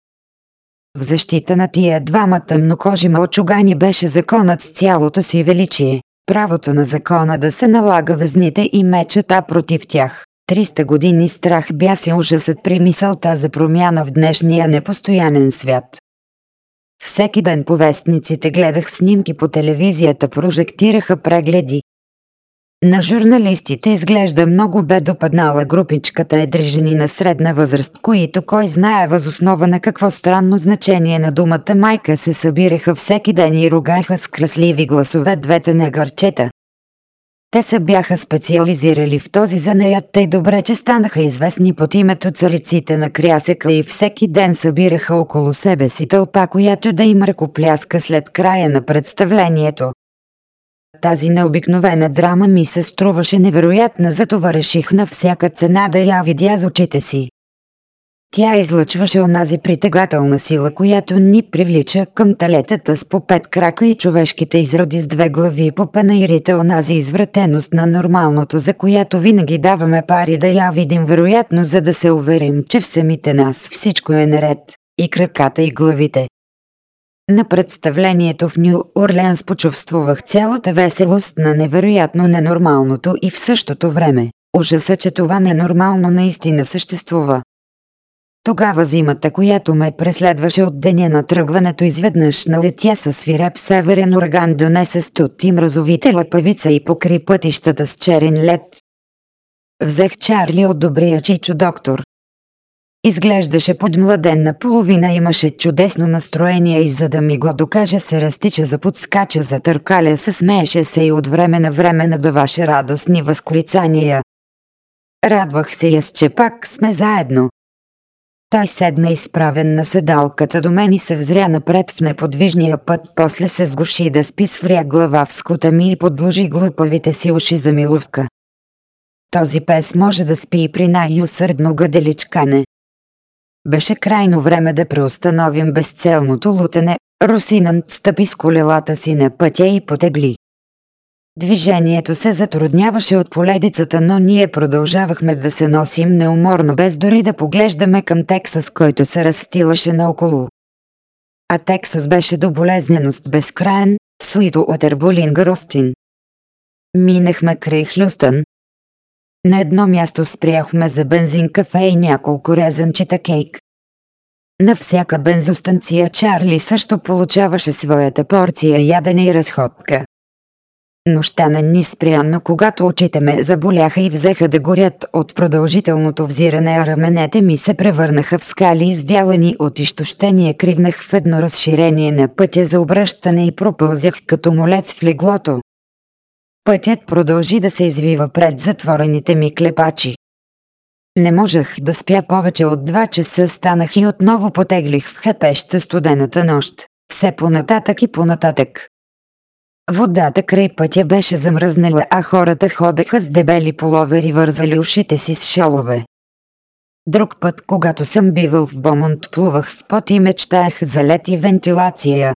В защита на тия двама тъмнокожи мълчугани беше законът с цялото си величие. Правото на закона да се налага везните и мечета против тях. 300 години страх бяси ужасът при мисълта за промяна в днешния непостоянен свят. Всеки ден по вестниците гледах снимки по телевизията, прожектираха прегледи. На журналистите изглежда много бе допаднала групичката едри жени на средна възраст, които кой знае възоснова на какво странно значение на думата майка се събираха всеки ден и ругаха с красливи гласове двете негърчета. Те се бяха специализирали в този занаят тъй добре, че станаха известни под името цариците на крясека и всеки ден събираха около себе си тълпа, която да им ръкопляска след края на представлението. Тази необикновена драма ми се струваше невероятна, затова реших на всяка цена да я видя с очите си. Тя излъчваше онази притегателна сила, която ни привлича към талетата с по пет крака и човешките изроди с две глави по панаирите онази извратеност на нормалното, за която винаги даваме пари да я видим вероятно, за да се уверим, че в самите нас всичко е наред, и краката и главите. На представлението в Нью Орлеанс почувствувах цялата веселост на невероятно ненормалното и в същото време ужаса, че това ненормално наистина съществува. Тогава зимата, която ме преследваше от деня на тръгването изведнъж налетя със свиреп северен ураган донесе студ и мразовите лъпавица и покри пътищата с черен лед. Взех Чарли от добрия чичо доктор. Изглеждаше подмладен наполовина, имаше чудесно настроение и за да ми го докаже се разтича за подскача за търкаля, се смееше се и от време на време надаваше радостни възклицания. Радвах се я, че пак сме заедно. Той седна изправен на седалката до мен и се взря напред в неподвижния път, после се сгуши да спи свря глава в скута ми и подложи глупавите си уши за милувка. Този пес може да спи и при най-усърдно гъделичкане. Беше крайно време да преустановим безцелното лутене. Русинан стъпи с колелата си на пътя и потегли. Движението се затрудняваше от поледицата, но ние продължавахме да се носим неуморно, без дори да поглеждаме към Тексас, който се разстилаше наоколо. А Тексас беше до болезненост безкраен, суито от Ербулинга Ростин. Минахме край Хюстън. На едно място спряхме за бензин, кафе и няколко резанчета кейк. На всяка бензостанция Чарли също получаваше своята порция ядене и разходка. Нощта на ни спряно, когато очите ме заболяха и взеха да горят от продължителното взиране, а раменете ми се превърнаха в скали, издялани от изтощение, кривнах в едно разширение на пътя за обръщане и пропълзях като молец в леглото. Пътят продължи да се извива пред затворените ми клепачи. Не можех да спя повече от два часа, станах и отново потеглих в хепеща студената нощ. Все понататък и понататък. Водата край пътя беше замръзнала, а хората ходеха с дебели половери вързали ушите си с шалове. Друг път, когато съм бивал в Бомонт, плувах в пот и мечтаях за лед и вентилация.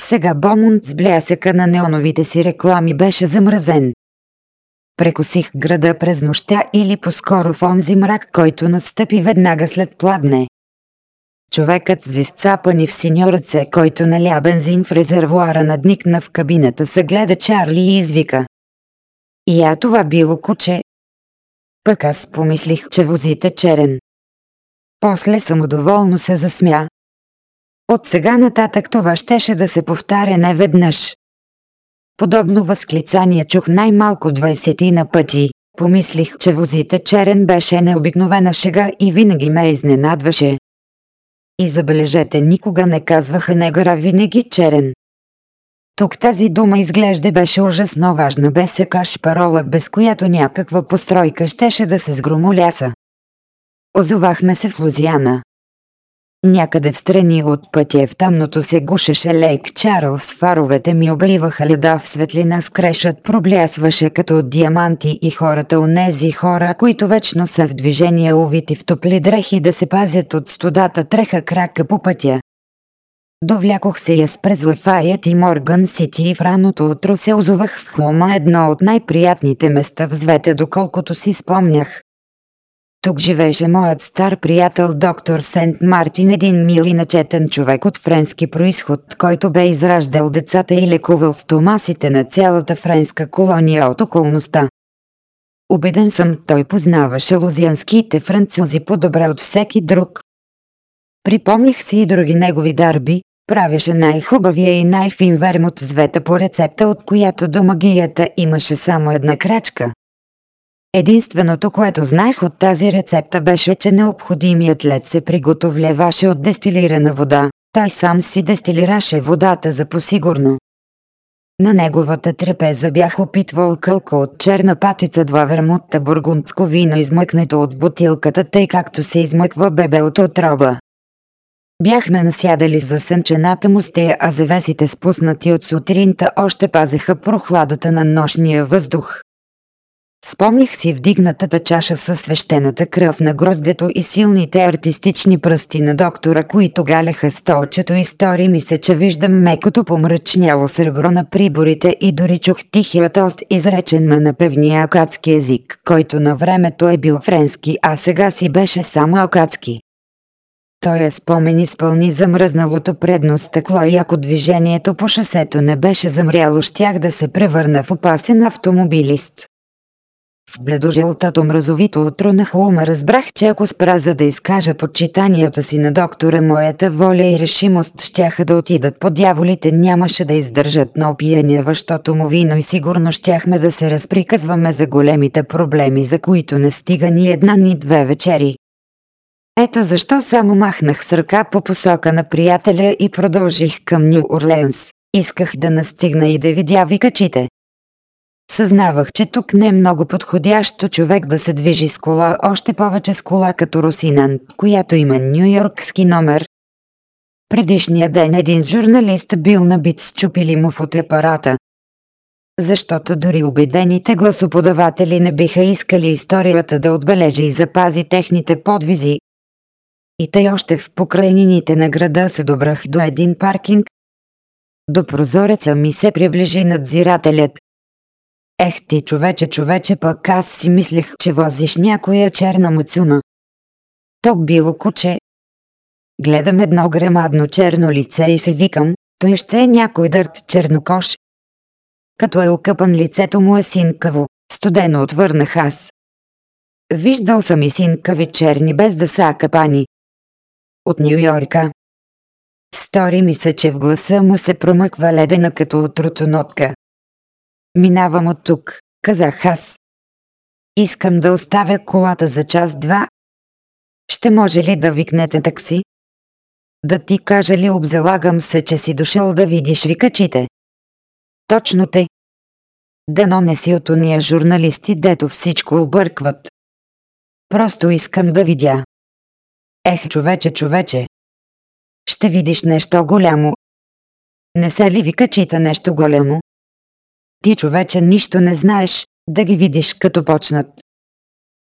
Сега Бомонт с блясъка на неоновите си реклами беше замръзен. Прекосих града през нощта или по-скоро в онзи мрак, който настъпи веднага след пладне. Човекът с изцапани в синьо ръце, който наля бензин в резервуара надникна в кабината, се гледа Чарли и извика. И а това било куче. Пък аз помислих, че возите черен. После самодоволно се засмя. От сега нататък това щеше да се повтаря неведнъж. Подобно възклицание чух най-малко 20 на пъти. Помислих, че возите черен беше необикновена шега и винаги ме изненадваше. И забележете, никога не казваха негъра, винаги черен. Тук тази дума изглежда беше ужасно важна, без каш парола, без която някаква постройка щеше да се сгромоляса. Озовахме се в Лузиана. Някъде в страни от пътя в тъмното се гушеше Лейк Чарлз, фаровете ми обливаха леда в светлина, скрешът проблясваше като диаманти и хората онези хора, които вечно са в движение увити в топли дрехи да се пазят от студата треха крака по пътя. Довлякох се я с през Лафайет и Морган Сити и в раното утро се озовах в Хлома едно от най-приятните места в звете, доколкото си спомнях. Тук живееше моят стар приятел доктор Сент Мартин, един мил и начетен човек от френски происход, който бе израждал децата и лекувал стомасите на цялата френска колония от околността. Убеден съм, той познаваше лузианските французи по-добре от всеки друг. Припомних си и други негови дарби, правеше най-хубавия и най-фин вермут в звета по рецепта, от която до магията имаше само една крачка. Единственото, което знаех от тази рецепта беше, че необходимият лед се приготовляваше от дестилирана вода. Той сам си дестилираше водата за посигурно. На неговата трапеза бях опитвал кълка от черна патица, два вермутта бургундско вино, измъкнато от бутилката, тъй както се измъква бебе от отроба. Бяхме насядали в засънчената му стея, а завесите спуснати от сутринта още пазеха прохладата на нощния въздух. Спомних си вдигнатата чаша със свещената кръв на гроздето и силните артистични пръсти на доктора, които галяха столчето и стори ми се, че виждам мекото помрачняло сребро на приборите и дори чух тихия тост, изречен на напевния акадски език, който на времето е бил френски, а сега си беше само акадски. Той е спомен изпълни замръзналото предно стъкло и ако движението по шосето не беше замряло, щях да се превърна в опасен автомобилист. В бледожелтато мразовито утро на Холма разбрах, че ако спра за да изкажа почитанията си на доктора, моята воля и решимост щяха да отидат по дяволите, нямаше да издържат на опияняващото му вино и сигурно щяхме да се разприказваме за големите проблеми, за които не стига ни една ни две вечери. Ето защо само махнах с ръка по посока на приятеля и продължих към Нью Орленс. Исках да настигна и да видя викачите. Съзнавах, че тук не е много подходящо човек да се движи с кола, още повече с кола като Русинан, която има нью-йоркски номер. Предишния ден един журналист бил набит с чупили му фотоапарата. Защото дори убедените гласоподаватели не биха искали историята да отбележи и запази техните подвизи. И тъй още в покрайнините на града се добрах до един паркинг. До прозореца ми се приближи надзирателят, Ех ти човече, човече, пък аз си мислех, че возиш някоя черна муцуна. То било куче. Гледам едно грамадно черно лице и се викам, той ще е някой дърт чернокош. Като е окъпан лицето му е синкаво, студено отвърнах аз. Виждал съм и синкави черни без да са капани. От Нью Йорка. Стори ми се, че в гласа му се промъква ледена като утрото нотка. Минавам от тук, казах аз. Искам да оставя колата за час-два. Ще може ли да викнете такси? Да ти кажа ли обзалагам се, че си дошъл да видиш викачите? Точно те. Дано не си от уния журналисти, дето всичко объркват. Просто искам да видя. Ех, човече, човече. Ще видиш нещо голямо. Не се ли викачита нещо голямо? Ти човече нищо не знаеш, да ги видиш като почнат.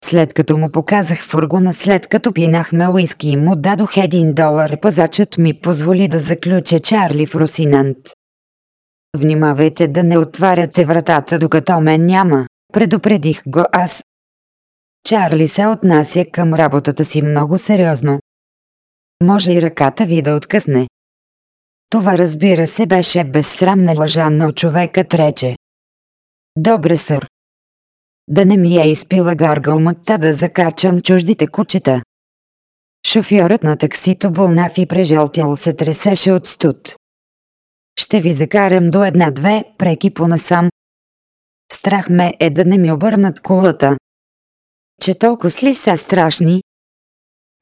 След като му показах фургона, след като пинахме уиски и му дадох един долар, пазачът ми позволи да заключа Чарли в Русинант. Внимавайте да не отваряте вратата, докато мен няма, предупредих го аз. Чарли се отнася към работата си много сериозно. Може и ръката ви да откъсне. Това разбира се беше безсрамна лъжа, но човекът рече. Добре, сър. Да не ми е изпила гаргълмата да закачам чуждите кучета. Шофьорът на таксито болнав и прежалтял се тресеше от студ. Ще ви закарам до една-две преки понасам. Страх ме е да не ми обърнат колата. Че толкова ли са страшни?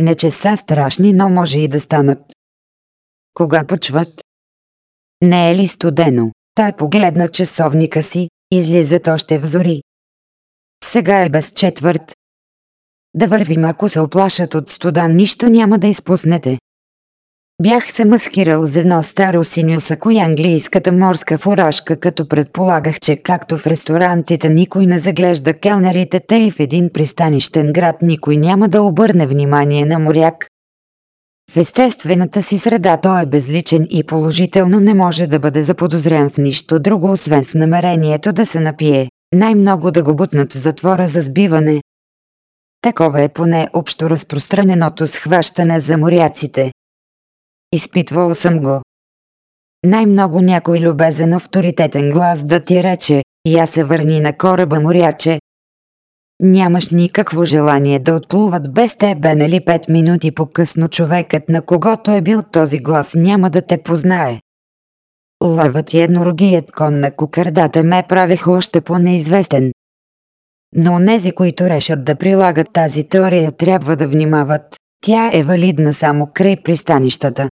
Не че са страшни, но може и да станат. Кога почват? Не е ли студено? Той погледна часовника си, излизат още в зори. Сега е без четвърт. Да вървим, ако се оплашат от студа, нищо няма да изпуснете. Бях се маскирал за едно старо синьо сако и английската морска фуражка, като предполагах, че както в ресторантите никой не заглежда келнерите, те и в един пристанищен град никой няма да обърне внимание на моряк. В естествената си среда той е безличен и положително не може да бъде заподозрян в нищо друго, освен в намерението да се напие, най-много да го бутнат в затвора за сбиване. Такова е поне общо разпространеното схващане за моряците. Изпитвал съм го. Най-много някой любезен авторитетен глас да ти рече, я се върни на кораба моряче. Нямаш никакво желание да отплуват без тебе, нали пет минути по-късно човекът на когото е бил този глас няма да те познае. Лъвът и еднорогият кон на кукардата ме правеха още по-неизвестен. Но онези, които решат да прилагат тази теория, трябва да внимават. Тя е валидна само край пристанищата.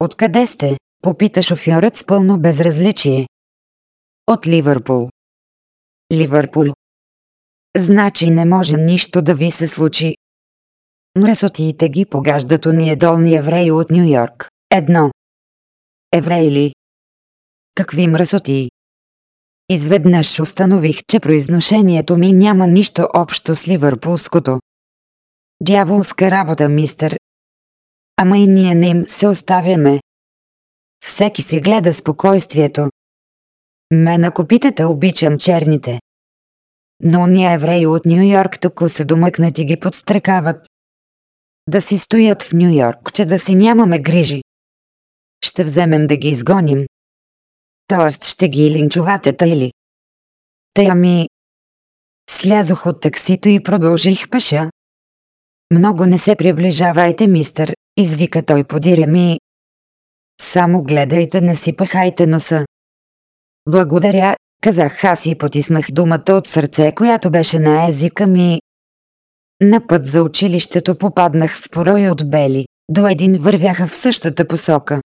Откъде сте? Попита шофьорът с пълно безразличие. От Ливърпул. Ливърпул. Значи не може нищо да ви се случи. Мръсотиите ги погаждат уния долни евреи от Нью Йорк. Едно. Евреи ли? Какви мръсоти? Изведнъж установих, че произношението ми няма нищо общо с ливърпулското. Дяволска работа, мистер. Ама и ние не им се оставяме. Всеки си гледа спокойствието. Мен ако питате, обичам черните. Но ние евреи от Нью Йорк тук се домъкнат и ги подстрекават. Да си стоят в Нью Йорк, че да си нямаме грижи. Ще вземем да ги изгоним. Тоест ще ги линчувате тъй ли? Тъй ами... Слязох от таксито и продължих пеша. Много не се приближавайте, мистър, извика той подире ми. Само гледайте, не си пахайте носа. Благодаря, казах аз и потиснах думата от сърце, която беше на езика ми. На път за училището попаднах в порой от бели, до един вървяха в същата посока.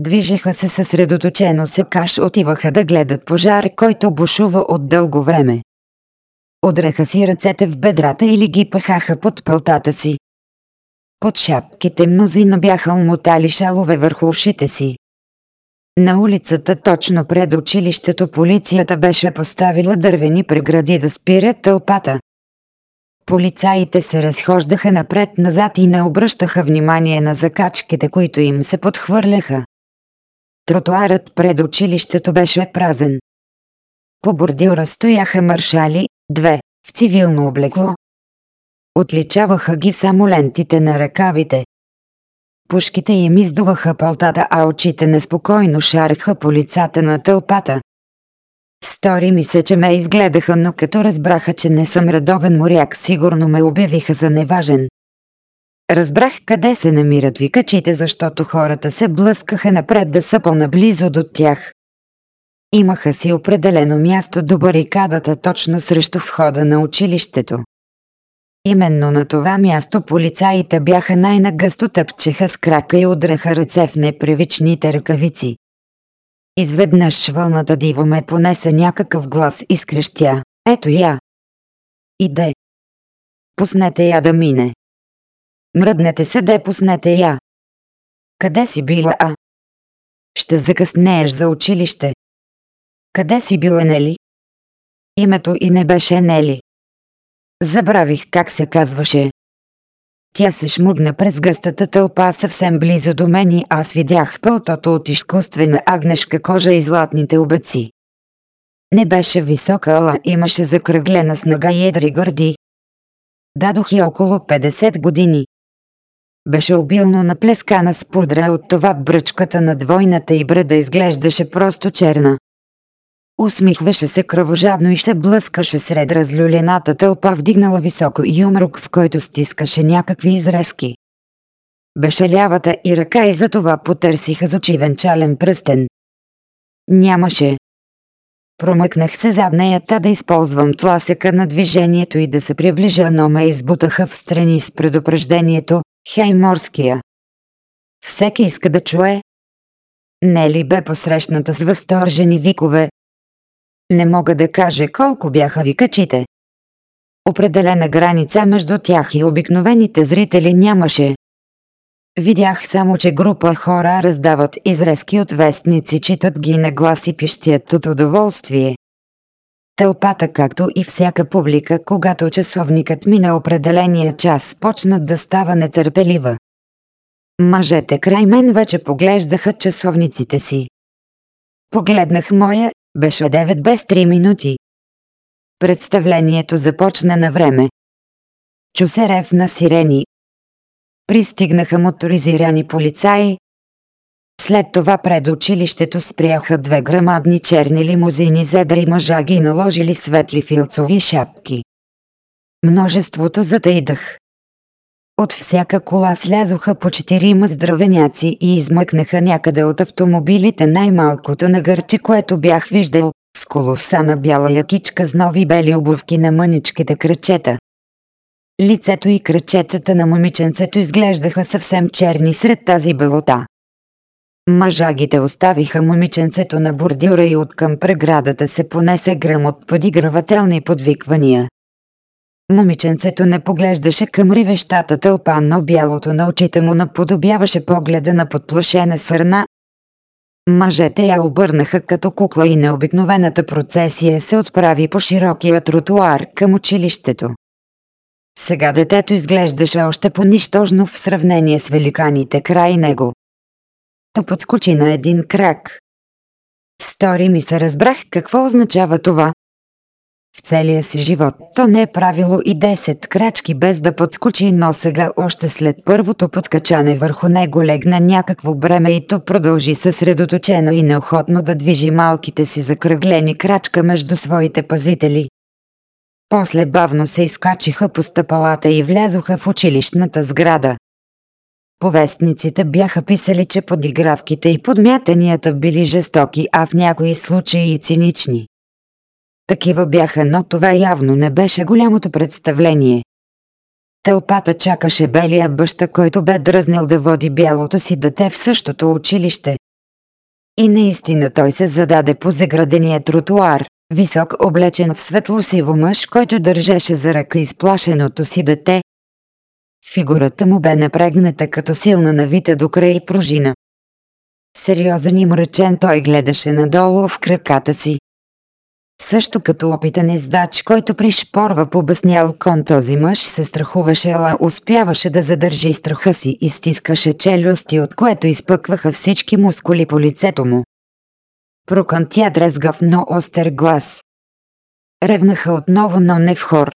Движеха се съсредоточено се каш отиваха да гледат пожар, който бушува от дълго време. Одреха си ръцете в бедрата или ги пахаха под пълтата си. Под шапките мнозина бяха умотали шалове върху ушите си. На улицата точно пред училището полицията беше поставила дървени прегради да спират тълпата. Полицаите се разхождаха напред-назад и не обръщаха внимание на закачките, които им се подхвърляха. Тротуарът пред училището беше празен. По бордюра стояха маршали, две, в цивилно облекло. Отличаваха ги само лентите на ръкавите. Пушките им издуваха палтата, а очите неспокойно шареха по лицата на тълпата. Стори ми се, че ме изгледаха, но като разбраха, че не съм редовен моряк, сигурно ме обявиха за неважен. Разбрах къде се намират викачите, защото хората се блъскаха напред да са по-наблизо до тях. Имаха си определено място до барикадата точно срещу входа на училището. Именно на това място полицаите бяха най-нагъсто тъпчеха с крака и удраха ръце в непривичните ръкавици. Изведнъж вълната диво ме понесе някакъв глас и скрещя. Ето я! Иде! Пуснете я да мине! Мръднете се де пуснете я! Къде си била, а? Ще закъснееш за училище. Къде си била Нели? Името и не беше Нели. Забравих как се казваше. Тя се шмугна през гъстата тълпа съвсем близо до мен и аз видях пълтото от изкуствена агнешка кожа и златните обеци. Не беше висока, ала имаше закръглена с нога и едри гърди. Дадох и около 50 години. Беше обилно наплескана с пудра от това бръчката на двойната и брада изглеждаше просто черна. Усмихваше се кръвожадно и се блъскаше сред разлюлената тълпа вдигнала високо юмрук, в който стискаше някакви изрезки. Беше лявата и ръка и затова потърсиха за очивенчален пръстен. Нямаше. Промъкнах се зад неята да използвам тласъка на движението и да се приближа, но ме избутаха в страни с предупреждението «Хей морския!» Всеки иска да чуе. Нели бе посрещната с възторжени викове, не мога да кажа колко бяха викачите. Определена граница между тях и обикновените зрители нямаше. Видях само, че група хора раздават изрезки от вестници, читат ги на глас и пищят от удоволствие. Тълпата, както и всяка публика, когато часовникът мина определения час, почнат да става нетърпелива. Мъжете край мен вече поглеждаха часовниците си. Погледнах моя, беше 9 без 3 минути. Представлението започна на време. Чу се рев на сирени. Пристигнаха моторизирани полицаи. След това пред училището спряха две грамадни черни лимузини зедри мъжаги и наложили светли филцови шапки. Множеството затейдах. От всяка кола слязоха по четирима здравеняци и измъкнаха някъде от автомобилите най-малкото на гърче, което бях виждал, с колоса на бяла якичка с нови бели обувки на мъничките кръчета. Лицето и кръчетата на момиченцето изглеждаха съвсем черни сред тази белота. Мъжагите оставиха момиченцето на бордюра и от към преградата се понесе гръм от подигравателни подвиквания. Момиченцето не поглеждаше към ривещата тълпа, но бялото на очите му наподобяваше погледа на подплашена сърна. Мъжете я обърнаха като кукла и необикновената процесия се отправи по широкия тротуар към училището. Сега детето изглеждаше още по-нищожно в сравнение с великаните край него. То подскочи на един крак. Стори ми се разбрах какво означава това, в целия си живот то не е правило и 10 крачки без да подскочи, но сега още след първото подскачане върху него легна някакво бреме и то продължи съсредоточено и неохотно да движи малките си закръглени крачка между своите пазители. После бавно се изкачиха по стъпалата и влязоха в училищната сграда. Повестниците бяха писали, че подигравките и подмятанията били жестоки, а в някои случаи и цинични. Такива бяха, но това явно не беше голямото представление. Тълпата чакаше белия баща, който бе дръзнал да води бялото си дете в същото училище. И наистина той се зададе по заградения тротуар, висок облечен в светло-сиво мъж, който държеше за ръка изплашеното си дете. Фигурата му бе напрегната като силна навита до край пружина. Сериозен и мрачен той гледаше надолу в краката си, също като опитан издач, който пришпорва по бъснял кон този мъж се страхуваше, ала успяваше да задържи страха си и стискаше челюсти, от което изпъкваха всички мускули по лицето му. Прокънтя дрезгав, но остър глас. Ревнаха отново, но не в хор.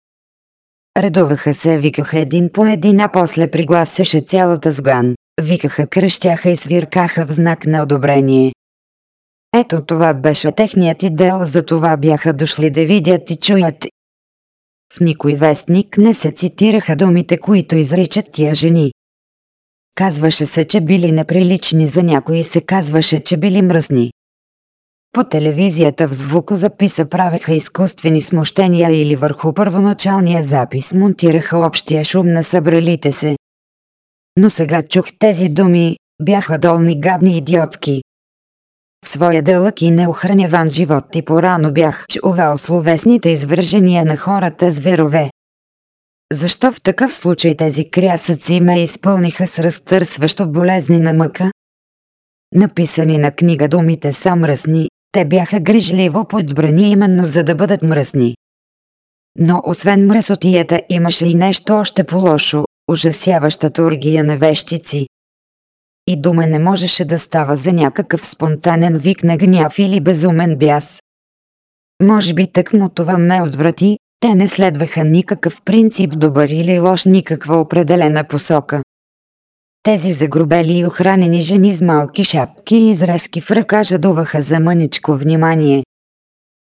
Редуваха се, викаха един по един, а после пригласеше цялата сган. Викаха, кръщяха и свиркаха в знак на одобрение. Ето това беше техният идеал, за това бяха дошли да видят и чуят. В никой вестник не се цитираха думите, които изричат тия жени. Казваше се, че били неприлични за някои се казваше, че били мръсни. По телевизията в звукозаписа правеха изкуствени смущения или върху първоначалния запис монтираха общия шум на събралите се. Но сега чух тези думи, бяха долни, гадни, идиотски. В своя дълъг и неохраняван живот и порано бях чувал словесните извържения на хората зверове. Защо в такъв случай тези крясъци ме изпълниха с разтърсващо болезнена мъка? Написани на книга думите са мръсни, те бяха грижливо подбрани именно за да бъдат мръсни. Но освен мръсотията имаше и нещо още по-лошо, ужасяващата оргия на вещици. И дума не можеше да става за някакъв спонтанен вик на гняв или безумен бяс. Може би тъкмо това ме отврати, те не следваха никакъв принцип добър или лош никаква определена посока. Тези загрубели и охранени жени с малки шапки и изрезки в ръка жадуваха за мъничко внимание.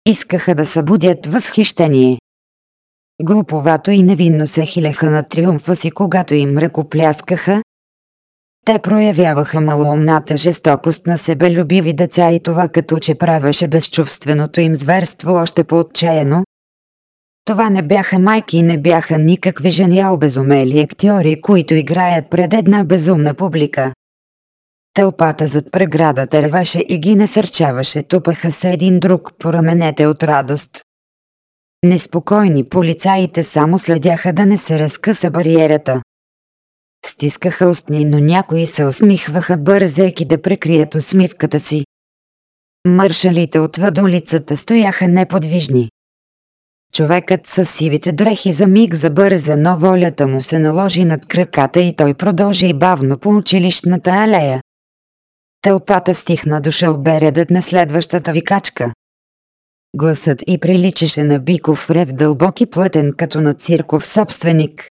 Искаха да събудят възхищение. Глуповато и невинно се хилеха на триумфа си, когато им ръкопляскаха, те проявяваха малоумната жестокост на себелюбиви деца и това като че правеше безчувственото им зверство още по-отчаяно. Това не бяха майки и не бяха никакви жени, обезумели актьори, които играят пред една безумна публика. Тълпата зад преградата ревеше и ги насърчаваше, тупаха се един друг по раменете от радост. Неспокойни полицаите само следяха да не се разкъса бариерата. Стискаха устни, но някои се усмихваха бързейки да прекрият усмивката си. Мършалите отвъд улицата стояха неподвижни. Човекът с сивите дрехи за миг забърза, но волята му се наложи над краката и той продължи бавно по училищната алея. Тълпата стихна до шълбередът на следващата викачка. Гласът и приличаше на биков рев дълбоки плътен като на цирков собственик.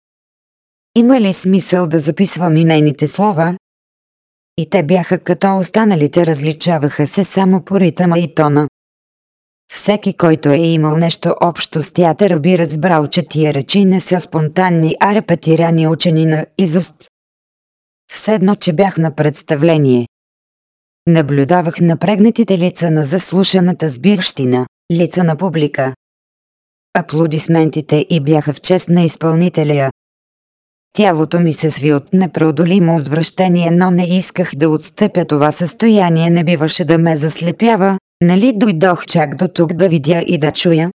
Има ли смисъл да записвам и нейните слова? И те бяха като останалите различаваха се само по ритъма и тона. Всеки, който е имал нещо общо с театъра би разбрал, че тия речи не са спонтанни, а репетирани учени на изуст. Все едно, че бях на представление. Наблюдавах напрегнатите лица на заслушаната сбирщина, лица на публика. Аплодисментите и бяха в чест на изпълнителя. Тялото ми се сви от непреодолимо отвращение, но не исках да отстъпя това състояние, не биваше да ме заслепява, нали дойдох чак до тук да видя и да чуя.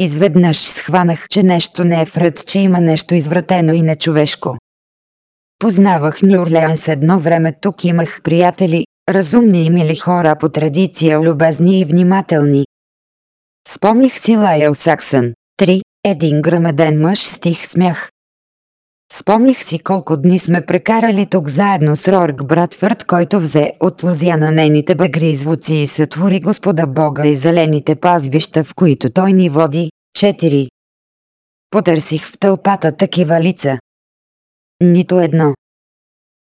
Изведнъж схванах, че нещо не е вред, че има нещо извратено и нечовешко. Познавах Нюрлеанс едно време, тук имах приятели, разумни и мили хора по традиция, любезни и внимателни. Спомних си Лайел Саксън. Три, един грамаден мъж стих смях. Спомних си колко дни сме прекарали тук заедно с Рорк Братфърд, който взе от лузя на нейните багри звуци и сътвори Господа Бога и зелените пазбища, в които той ни води. 4. Потърсих в тълпата такива лица. Нито едно.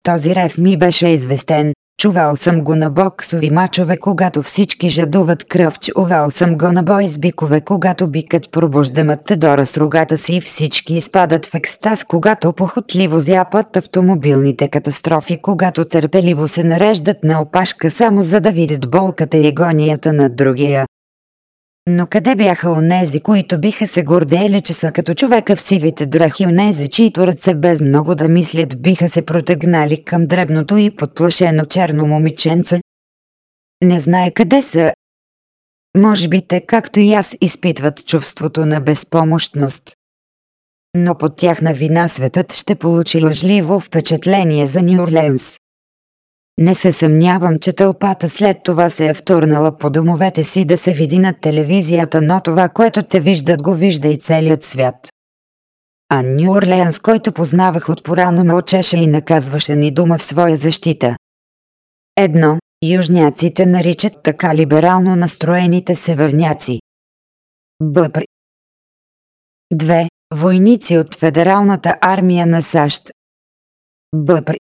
Този рев ми беше известен, Чувал съм го на боксови мачове, когато всички жадуват кръв. Чувал съм го на бой с бикове, когато бикът пробужда матедора с рогата си и всички изпадат в екстаз, когато похотливо зяпат автомобилните катастрофи, когато търпеливо се нареждат на опашка само за да видят болката и агонията на другия. Но къде бяха онези, които биха се гордели, че са като човека в сивите драхи, онези, чието ръце без много да мислят биха се протегнали към дребното и подплашено черно момиченце? Не знае къде са. Може би те, както и аз, изпитват чувството на безпомощност. Но под тяхна вина светът ще получи лъжливо впечатление за Нью-Орленс. Не се съмнявам, че тълпата след това се е втурнала по домовете си да се види на телевизията, но това, което те виждат, го вижда и целият свят. А Нью Орлеанс, който познавах от порано мълчеше и наказваше ни дума в своя защита. Едно, южняците наричат така либерално настроените северняци. Бъпри. Две, войници от Федералната армия на САЩ. Бъпри.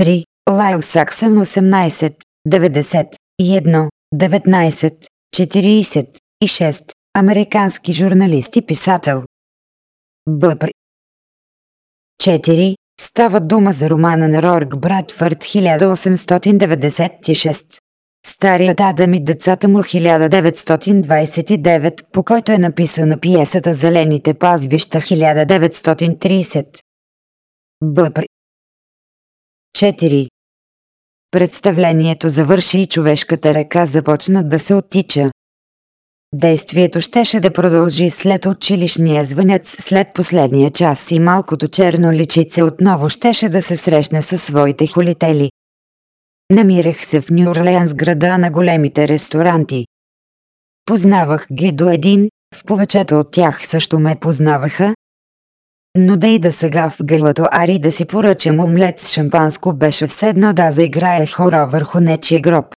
3. Лайл Саксън 18, 91, 19, 46, американски журналист и писател. Бъпр. 4. Става дума за романа на Рорк Братфърд 1896. Старият Адам и децата му 1929, по който е написана пиесата Зелените пазбища 1930. Бъпр. 4. Представлението завърши и човешката река започна да се оттича. Действието щеше да продължи след училищния звънец, след последния час и малкото черно личице отново щеше да се срещне със своите холители. Намирах се в Нью Орлеанс града на големите ресторанти. Познавах ги до един, в повечето от тях също ме познаваха, но да и да сега в гълато Ари да си поръчам омлет с шампанско беше все едно да заиграе хора върху нечия гроб.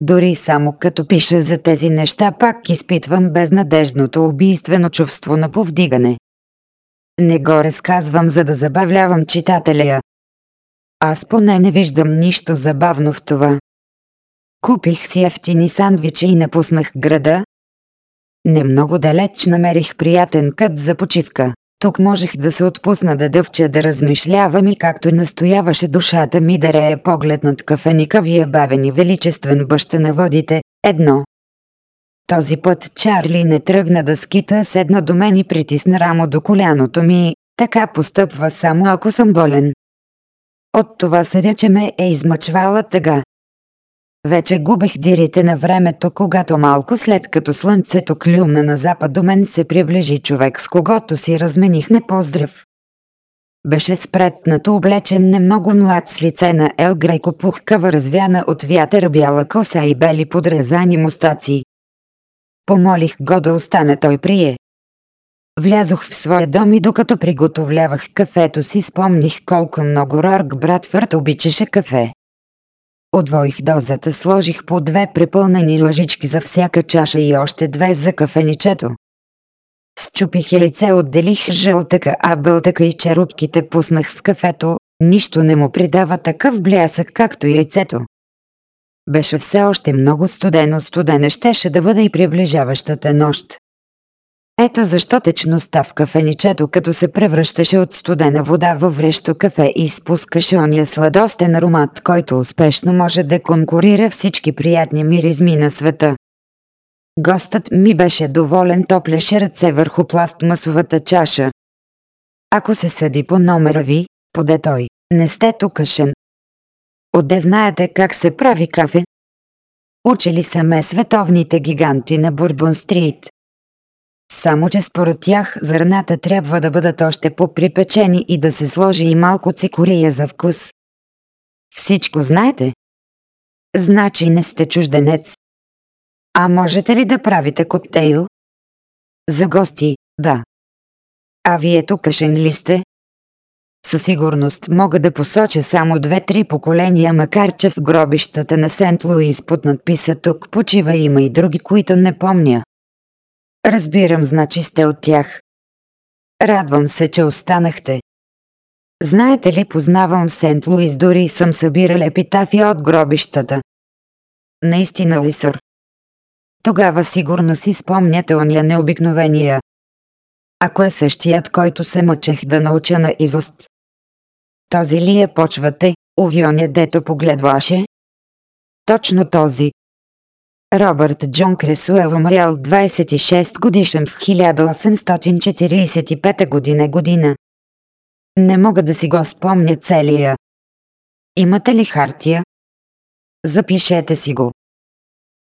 Дори само като пиша за тези неща пак изпитвам безнадежното убийствено чувство на повдигане. Не го разказвам за да забавлявам читателя. Аз поне не виждам нищо забавно в това. Купих си ефтини сандвичи и напуснах града. Не много далеч намерих приятен кът за почивка. Тук можех да се отпусна да дъвча да размишлявам и както настояваше душата ми да рее поглед над кафеника вие бавени величествен баща на водите, едно. Този път Чарли не тръгна да скита, седна до мен и притисна рамо до коляното ми, така постъпва само ако съм болен. От това се рече ме е измъчвала тъга. Вече губех дирите на времето, когато малко след като слънцето клюмна на запад до мен се приближи човек с когото си разменихме поздрав. Беше спретнато облечен не много млад с лице на Ел Грейко пухкава развяна от вятър бяла коса и бели подрезани мустаци. Помолих го да остане той прие. Влязох в своя дом и докато приготовлявах кафето си спомних колко много Рорк Братфърт обичаше кафе. Отвоих дозата, сложих по две препълнени лъжички за всяка чаша и още две за кафеничето. Счупих яйце, отделих жълтъка, а бълтъка и черупките пуснах в кафето, нищо не му придава такъв блясък, както яйцето. Беше все още много студено, студена щеше да бъде и приближаващата нощ. Ето защо течността в кафеничето като се превръщаше от студена вода във врещо кафе и изпускаше ония сладостен аромат, който успешно може да конкурира всички приятни миризми на света. Гостът ми беше доволен, топляше ръце върху пластмасовата чаша. Ако се съди по номера ви, поде той, не сте тукашен. Отде знаете как се прави кафе? Учили са ме световните гиганти на Бурбон Стрит. Само, че според тях зърната трябва да бъдат още поприпечени и да се сложи и малко цикория за вкус. Всичко знаете? Значи не сте чужденец. А можете ли да правите коктейл? За гости, да. А вие тукашен ли сте? Със сигурност мога да посоча само две-три поколения, макар че в гробищата на Сент Луис под надписа тук почива има и други, които не помня. Разбирам, значи сте от тях. Радвам се, че останахте. Знаете ли, познавам Сент Луис, дори съм събирал епитафи от гробищата. Наистина ли, сър? Тогава сигурно си спомняте ония необикновения. Ако е същият, който се мъчех да науча на изуст. Този ли е почвате, увионя дето погледваше? Точно този. Робърт Джон Кресуел умрял 26 годишен в 1845 година година. Не мога да си го спомня целия. Имате ли хартия? Запишете си го.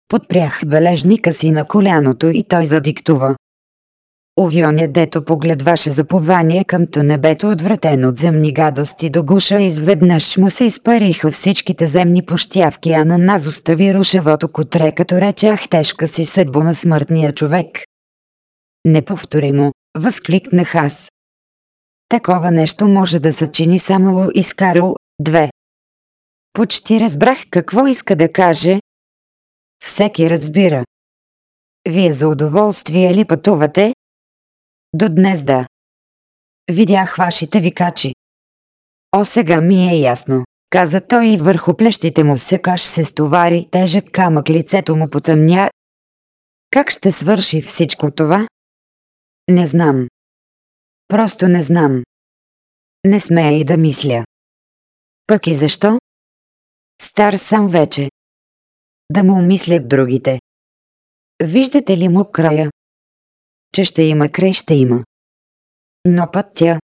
Подпрях бележника си на коляното и той задиктува. Овионя дето погледваше запование къмто небето отвратен от земни гадости до гуша изведнъж му се изпариха всичките земни пощявки, а на нас остави рушевото котре, като речах тежка си съдбо на смъртния човек. Неповторимо, възкликнах аз. Такова нещо може да съчини само Луис Карл, 2. Почти разбрах какво иска да каже. Всеки разбира. Вие за удоволствие ли пътувате? До днес да. Видях вашите викачи. О, сега ми е ясно, каза той и върху плещите му секаш се стовари тежък камък, лицето му потъмня. Как ще свърши всичко това? Не знам. Просто не знам. Не смея и да мисля. Пък и защо? Стар съм вече. Да му умислят другите. Виждате ли му края? Че ще има край, ще има. Но пътя...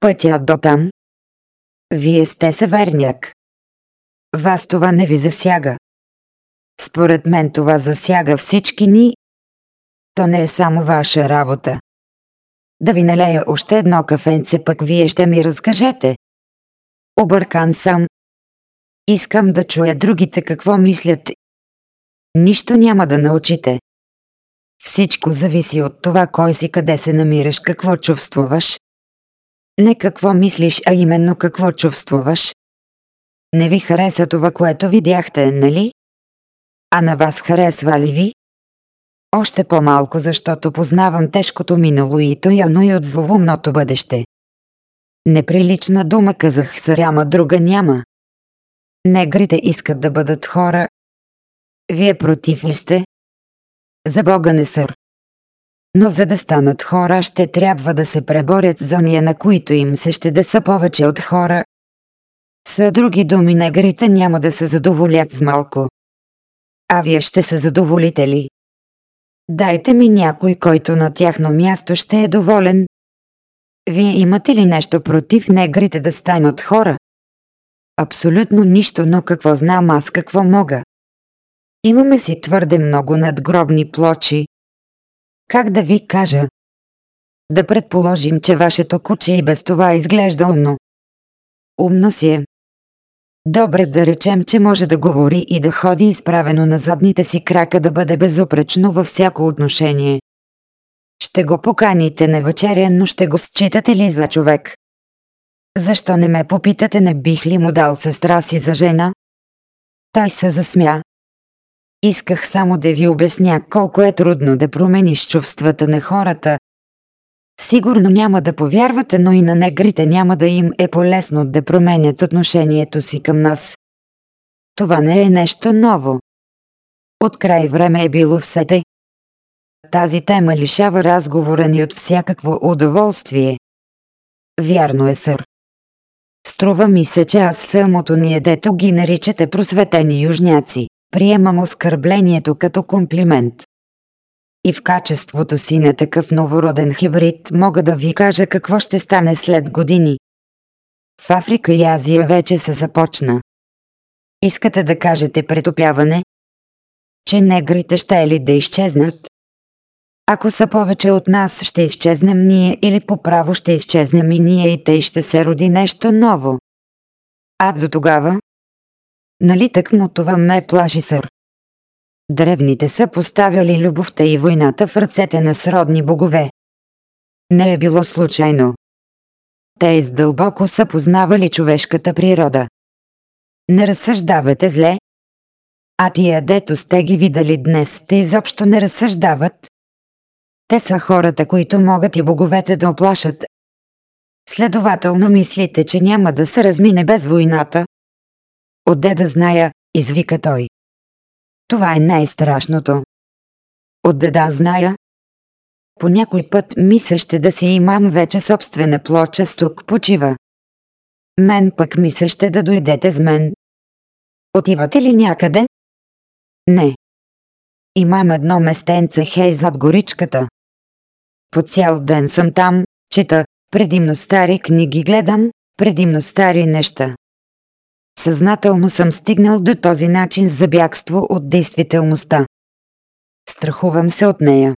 Пътя до там... Вие сте северняк. Вас това не ви засяга. Според мен това засяга всички ни. То не е само ваша работа. Да ви налея още едно кафенце, пък вие ще ми разкажете. Объркан съм. Искам да чуя другите какво мислят. Нищо няма да научите. Всичко зависи от това кой си къде се намираш, какво чувствуваш. Не какво мислиш, а именно какво чувствуваш. Не ви хареса това, което видяхте, нали? А на вас харесва ли ви? Още по-малко, защото познавам тежкото минало и тояно и от зловумното бъдеще. Неприлична дума казах саряма, друга няма. Негрите искат да бъдат хора. Вие против ли сте? За Бога не сър. Но за да станат хора ще трябва да се преборят с ония, на които им се ще да са повече от хора. Са други думи негрите няма да се задоволят с малко. А вие ще се задоволите ли? Дайте ми някой, който на тяхно място ще е доволен. Вие имате ли нещо против негрите да станат хора? Абсолютно нищо, но какво знам аз, какво мога? Имаме си твърде много надгробни плочи. Как да ви кажа? Да предположим, че вашето куче и без това изглежда умно. Умно си е. Добре да речем, че може да говори и да ходи изправено на задните си крака да бъде безупречно във всяко отношение. Ще го поканите на вечеря, но ще го считате ли за човек? Защо не ме попитате, не бих ли му дал сестра си за жена? Той се засмя. Исках само да ви обясня колко е трудно да промениш чувствата на хората. Сигурно няма да повярвате, но и на негрите няма да им е полезно да променят отношението си към нас. Това не е нещо ново. От край време е било все тъй. Тази тема лишава разговора ни от всякакво удоволствие. Вярно е, сър. Струва ми се, че аз самото ние дето ги наричате просветени южняци. Приемам оскърблението като комплимент. И в качеството си на такъв новороден хибрид мога да ви кажа какво ще стане след години. В Африка и Азия вече се започна. Искате да кажете претопяване? Че негрите ще е ли да изчезнат? Ако са повече от нас, ще изчезнем ние или по право ще изчезнем и ние и тъй ще се роди нещо ново. А до тогава? Нали му това ме плаши сър? Древните са поставяли любовта и войната в ръцете на сродни богове. Не е било случайно. Те издълбоко са познавали човешката природа. Не разсъждавате зле. А тия, дето сте ги видали днес, те изобщо не разсъждават. Те са хората, които могат и боговете да оплашат. Следователно мислите, че няма да се размине без войната? Отде да зная, извика той. Това е най-страшното. Отде да зная? По някой път ми се ще да си имам вече собствена плоча с тук почива. Мен пък ми се ще да дойдете с мен. Отивате ли някъде? Не. Имам едно местенце хей зад горичката. По цял ден съм там, чета, предимно стари книги гледам, предимно стари неща. Съзнателно съм стигнал до този начин за бягство от действителността. Страхувам се от нея.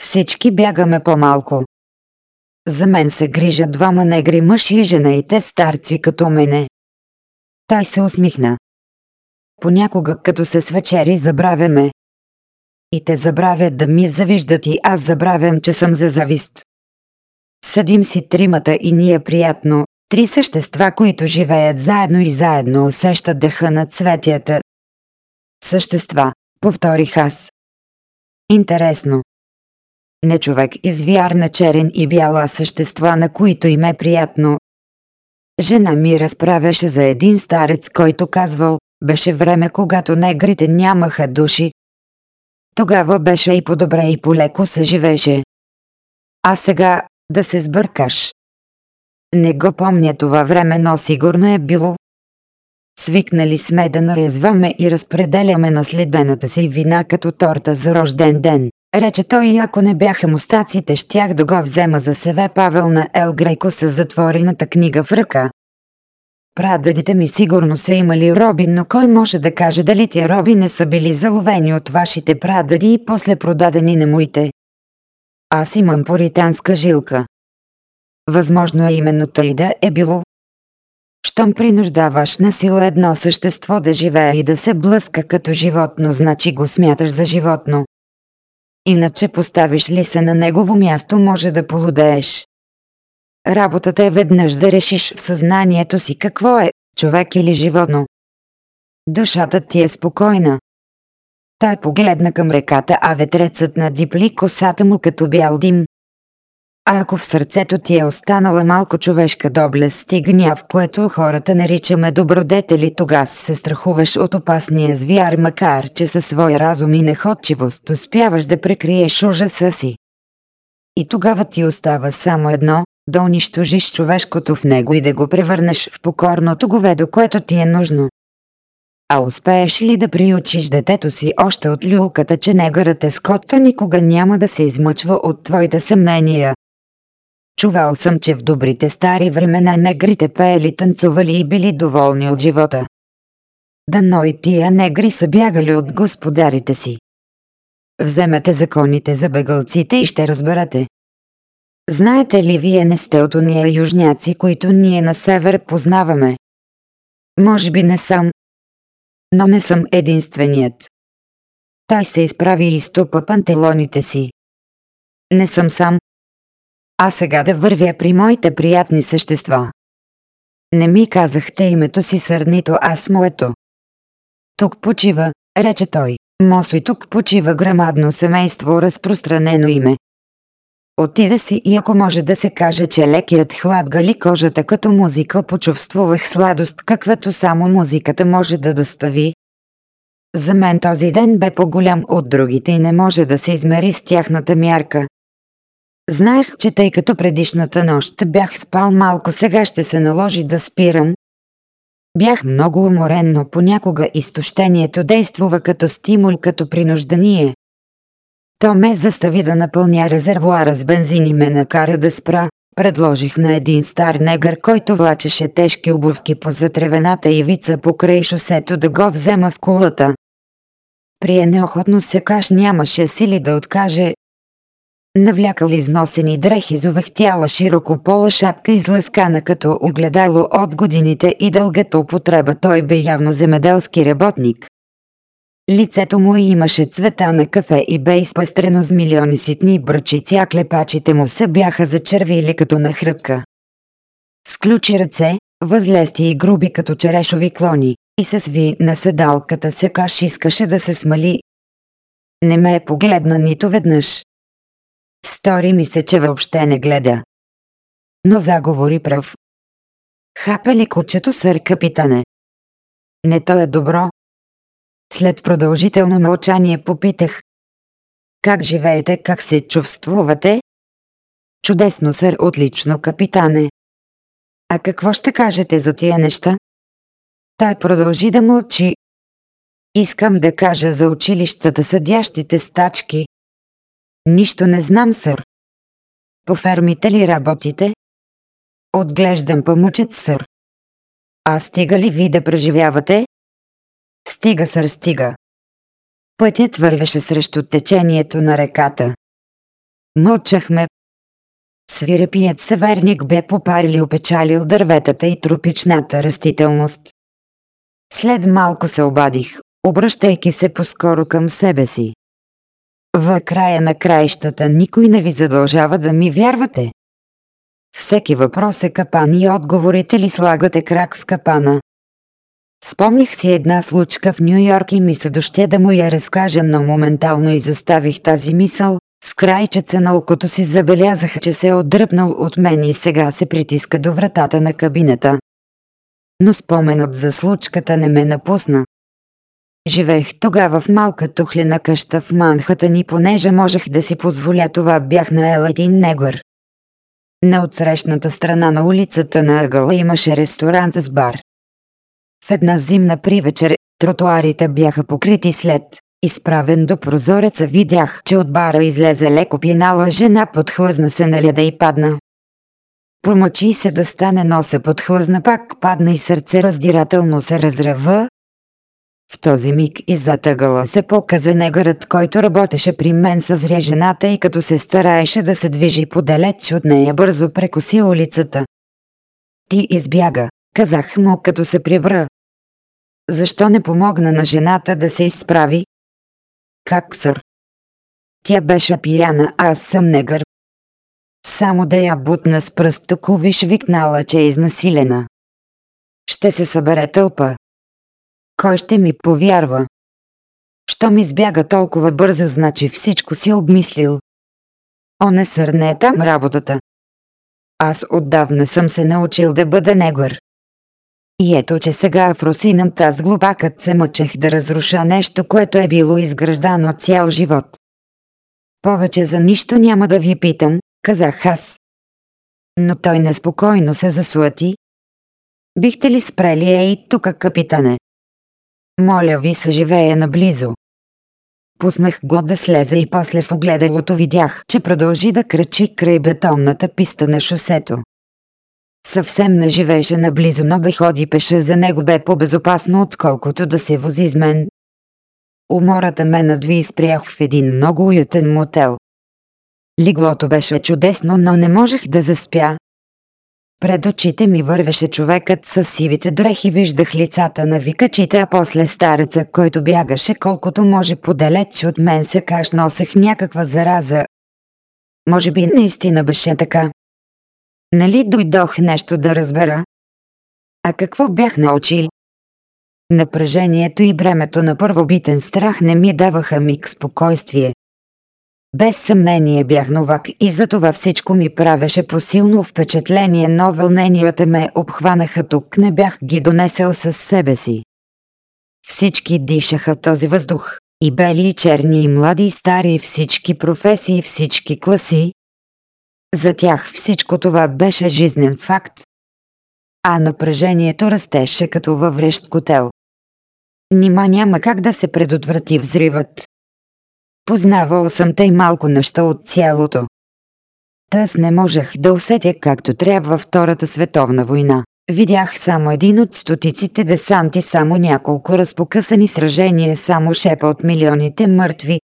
Всички бягаме по-малко. За мен се грижат двама негри мъж и жена и те старци като мене. Той се усмихна. Понякога, като се свечери, забравяме. И те забравят да ми завиждат и аз забравям, че съм за завист. Съдим си тримата и ние приятно, Три същества, които живеят заедно и заедно усещат дъха на цветята. Същества, повторих аз. Интересно. Не човек извяр на черен и бяла същества, на които им е приятно. Жена ми разправяше за един старец, който казвал, беше време, когато негрите нямаха души. Тогава беше и по-добре и полеко се живеше. А сега да се сбъркаш. Не го помня това време, но сигурно е било. Свикнали сме да нарезваме и разпределяме наследената си вина като торта за рожден ден. Рече той и ако не бяха мустаците, щях да го взема за себе Павел на Ел Грейко с затворената книга в ръка. Прадедите ми сигурно са имали роби, но кой може да каже дали тия роби не са били заловени от вашите прадеди и после продадени на моите? Аз имам поританска жилка. Възможно е именно тъй да е било. Щом принуждаваш на сила едно същество да живее и да се блъска като животно, значи го смяташ за животно. Иначе поставиш ли се на негово място, може да полудееш. Работата е веднъж да решиш в съзнанието си какво е, човек или животно. Душата ти е спокойна. Той погледна към реката, а ветрецът надипли косата му като бял дим. А ако в сърцето ти е останала малко човешка доблест и гняв, което хората наричаме добродетели, тогава се страхуваш от опасния звяр, макар че със своя разум и неходчивост успяваш да прекриеш ужаса си. И тогава ти остава само едно – да унищожиш човешкото в него и да го превърнеш в покорното говедо, което ти е нужно. А успееш ли да приучиш детето си още от люлката, че негърът е скотто никога няма да се измъчва от твоите съмнения, Чувал съм, че в добрите стари времена негрите пеели, танцували и били доволни от живота. Дано и тия негри са бягали от господарите си. Вземете законите за бегалците и ще разберете. Знаете ли вие не сте от уния южняци, които ние на север познаваме? Може би не съм. Но не съм единственият. Той се изправи и ступа пантелоните си. Не съм сам. А сега да вървя при моите приятни същества. Не ми казахте името си сърнито аз моето. Тук почива, рече той. Мосли тук почива грамадно семейство разпространено име. Отида си и ако може да се каже, че лекият хлад гали кожата като музика почувствувах сладост, каквато само музиката може да достави. За мен този ден бе по-голям от другите и не може да се измери с тяхната мярка. Знаех, че тъй като предишната нощ бях спал малко, сега ще се наложи да спирам. Бях много уморен, но понякога изтощението действува като стимул, като принуждание. То ме застави да напълня резервуара с бензин и ме накара да спра. Предложих на един стар негър, който влачеше тежки обувки по затревената ивица покрай шосето да го взема в кулата. Прие неохотно се каш нямаше сили да откаже. Навлякал износени дрехи зовехтяла широко пола шапка излъскана като огледало от годините и дългата употреба той бе явно земеделски работник. Лицето му имаше цвета на кафе и бе изпъстрено с милиони ситни бръчици, а клепачите му се бяха зачервили като на хрътка. Сключи ръце, възлести и груби като черешови клони, и се сви на седалката се каш искаше да се смали. Не ме е погледна нито веднъж. Стори ми се, че въобще не гледа. Но заговори прав. Хапе ли кучето сър, капитане? Не то е добро, след продължително мълчание попитах. Как живеете, как се чувствувате? Чудесно, сър, отлично, капитане. А какво ще кажете за тия неща? Той продължи да мълчи. Искам да кажа за училищата съдящите стачки. Нищо не знам, сър. По фермите ли работите? Отглеждам помучет, сър. А стига ли ви да преживявате? Стига сър стига. Пътят вървеше срещу течението на реката. Мълчахме. Свирепият северник бе попарили опечалил дърветата и тропичната растителност. След малко се обадих, обръщайки се по-скоро към себе си. В края на краищата никой не ви задължава да ми вярвате. Всеки въпрос е капан и отговорите ли слагате крак в капана, Спомних си една случка в Нью Йорк и ми се доще да му я разкажа, но моментално изоставих тази мисъл. С крайчеца на окото си забелязах, че се е отдръпнал от мен и сега се притиска до вратата на кабината. Но споменът за случката не ме напусна. Живеех тогава в малка тухлена къща в Манхата и понеже можех да си позволя това бях на един негър. На отсрещната страна на улицата на ъгъла имаше ресторант с бар. В една зимна привечер тротуарите бяха покрити след. Изправен до прозореца видях, че от бара излезе леко пинала жена, подхлъзна се на ляда и падна. Помъчи се да стане, но се подхлъзна пак, падна и сърце раздирателно се разрава. В този миг иззад ъгъла се показа негърът, който работеше при мен с жената и като се стараеше да се движи подалеч от нея бързо прекоси улицата. Ти избяга, казах му като се прибра. Защо не помогна на жената да се изправи? Как сър? Тя беше пияна, аз съм негър. Само да я бутна с пръст, виж викнала, че е изнасилена. Ще се събере тълпа. Кой ще ми повярва? Що ми избяга толкова бързо, значи всичко си обмислил. О, не сър, не е там работата. Аз отдавна съм се научил да бъда негър. И ето, че сега в Русината аз глупакът се мъчех да разруша нещо, което е било изграждано цял живот. Повече за нищо няма да ви питам, казах аз. Но той неспокойно се засуати. Бихте ли спрели ей тука, капитане? Моля ви се живее наблизо. Пуснах го да слезе и после в огледалото видях, че продължи да кръчи край бетонната писта на шосето. Съвсем не живееше наблизо, но да ходи пеше за него бе по-безопасно, отколкото да се вози с мен. Умората ме надви и спрях в един много уютен мотел. Лиглото беше чудесно, но не можех да заспя. Пред очите ми вървеше човекът с сивите дрехи, виждах лицата на викачите, а после стареца, който бягаше колкото може подалеч от мен се каш носех някаква зараза. Може би наистина беше така. Нали дойдох нещо да разбера? А какво бях научил? Напрежението и бремето на първобитен страх не ми даваха миг спокойствие. Без съмнение бях новак и затова всичко ми правеше посилно впечатление, но вълненията ме обхванаха тук, не бях ги донесъл със себе си. Всички дишаха този въздух, и бели, и черни, и млади, и стари, всички професии, всички класи. За тях всичко това беше жизнен факт. А напрежението растеше като във врещ котел. Нима няма как да се предотврати взривът. Познавал съм тъй малко неща от цялото. Тъс не можех да усетя както трябва Втората световна война. Видях само един от стотиците десанти, само няколко разпокъсани сражения, само шепа от милионите мъртви.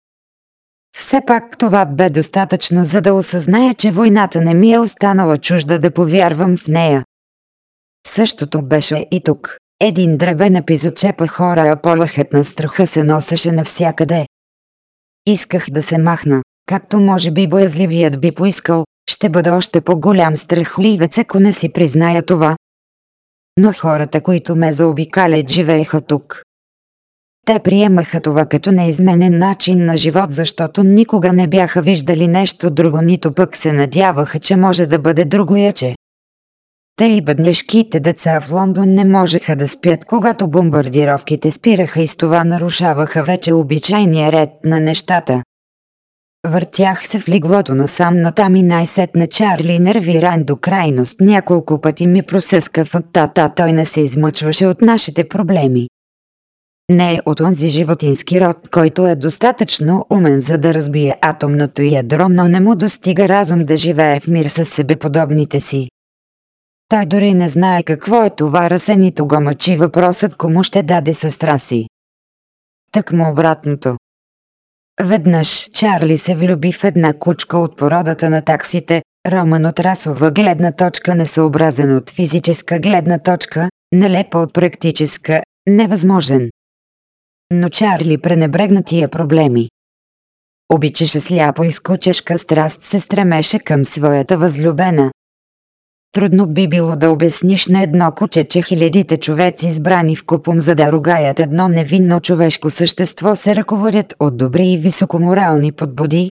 Все пак това бе достатъчно, за да осъзная, че войната не ми е останала чужда да повярвам в нея. Същото беше и тук. Един дребен епизод хора, а полъхът на страха се носеше навсякъде. Исках да се махна, както може би боязливият би поискал, ще бъда още по-голям страхливец, ако не си призная това. Но хората, които ме заобикалят, живееха тук. Те приемаха това като неизменен начин на живот, защото никога не бяха виждали нещо друго, нито пък се надяваха, че може да бъде другояче. Те и бъднешките деца в Лондон не можеха да спят, когато бомбардировките спираха и с това нарушаваха вече обичайния ред на нещата. Въртях се в лиглото насам натам и най-сетне Чарли нервиран до крайност няколко пъти ми просъска фактата, той не се измъчваше от нашите проблеми. Не е от онзи животински род, който е достатъчно умен за да разбие атомното ядро, но не му достига разум да живее в мир с себеподобните си. Той дори не знае какво е това расе, нито го мъчи въпросът кому ще даде сестра си. Так му обратното. Веднъж Чарли се влюби в една кучка от породата на таксите, роман от расова гледна точка несъобразен от физическа гледна точка, нелепо от практическа, невъзможен. Но Чарли пренебрегна тия проблеми. Обичаше сляпо и с кучешка страст се стремеше към своята възлюбена, Трудно би било да обясниш на едно куче, че хилядите човеци избрани в купом за да ругаят едно невинно човешко същество се ръководят от добри и високоморални подбуди.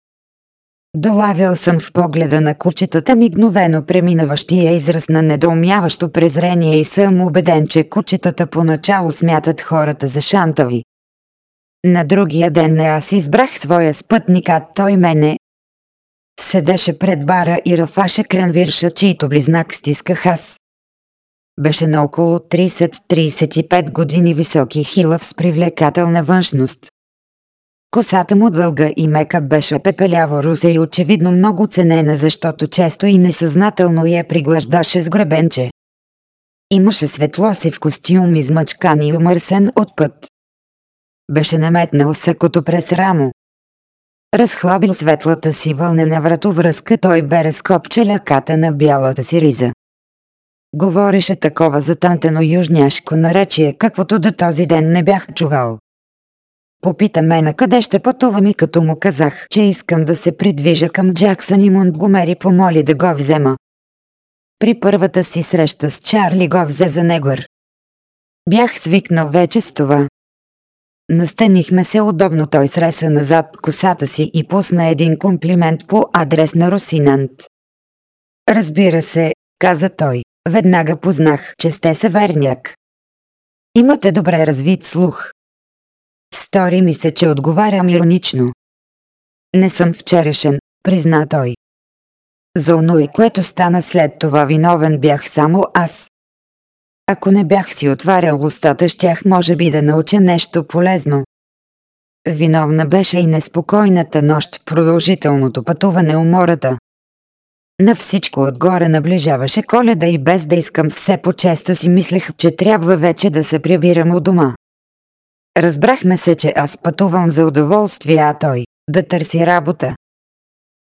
Долавял съм в погледа на кучетата мигновено преминаващия израз на недоумяващо презрение и съм убеден, че кучетата поначало смятат хората за шантави. На другия ден не аз избрах своя спътник, а той мене, Седеше пред бара и рафаше кренвирша, чийто близнак стисках аз. Беше на около 30-35 години високи хилав с привлекателна външност. Косата му дълга и мека беше пепеляво руса и очевидно много ценена, защото често и несъзнателно я приглаждаше с гребенче. Имаше светло си в костюм измъчкан и умърсен от път. Беше наметнал сакото през рамо. Разхлабил светлата си вълнена вратовръзка, той бе разкопче ляката на бялата си риза. Говореше такова затантено южняшко наречие, каквото до този ден не бях чувал. Попита ме на къде ще пътувам и като му казах, че искам да се придвижа към Джаксън и Монтгомери помоли да го взема. При първата си среща с Чарли го взе за негър. Бях свикнал вече с това, Настанихме се удобно, той среса назад косата си и пусна един комплимент по адрес на Росинант. Разбира се, каза той, веднага познах, че сте северняк. Имате добре развит слух. Стори ми се, че отговарям иронично. Не съм вчерешен, призна той. За оно което стана след това виновен бях само аз. Ако не бях си отварял устата, щях може би да науча нещо полезно. Виновна беше и неспокойната нощ, продължителното пътуване умората. На всичко отгоре наближаваше коледа и без да искам все по-често си мислех, че трябва вече да се прибирам у дома. Разбрахме се, че аз пътувам за удоволствие, а той – да търси работа.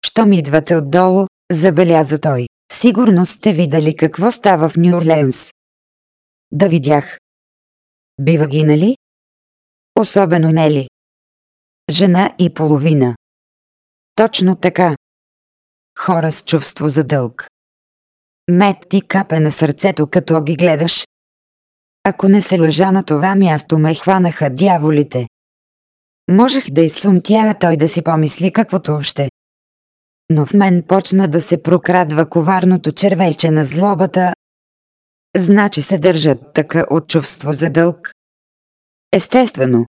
Щом идвате отдолу, забеляза той. Сигурно сте видели какво става в Нью-Орленс. Да видях. Бива гинали? Особено Нели. Жена и половина. Точно така. Хора с чувство за дълг. Мет ти капе на сърцето, като ги гледаш. Ако не се лъжа на това място ме хванаха дяволите. Можех да изсумтя той да си помисли каквото още. Но в мен почна да се прокрадва коварното червейче на злобата. Значи се държат така от чувство за дълг. Естествено.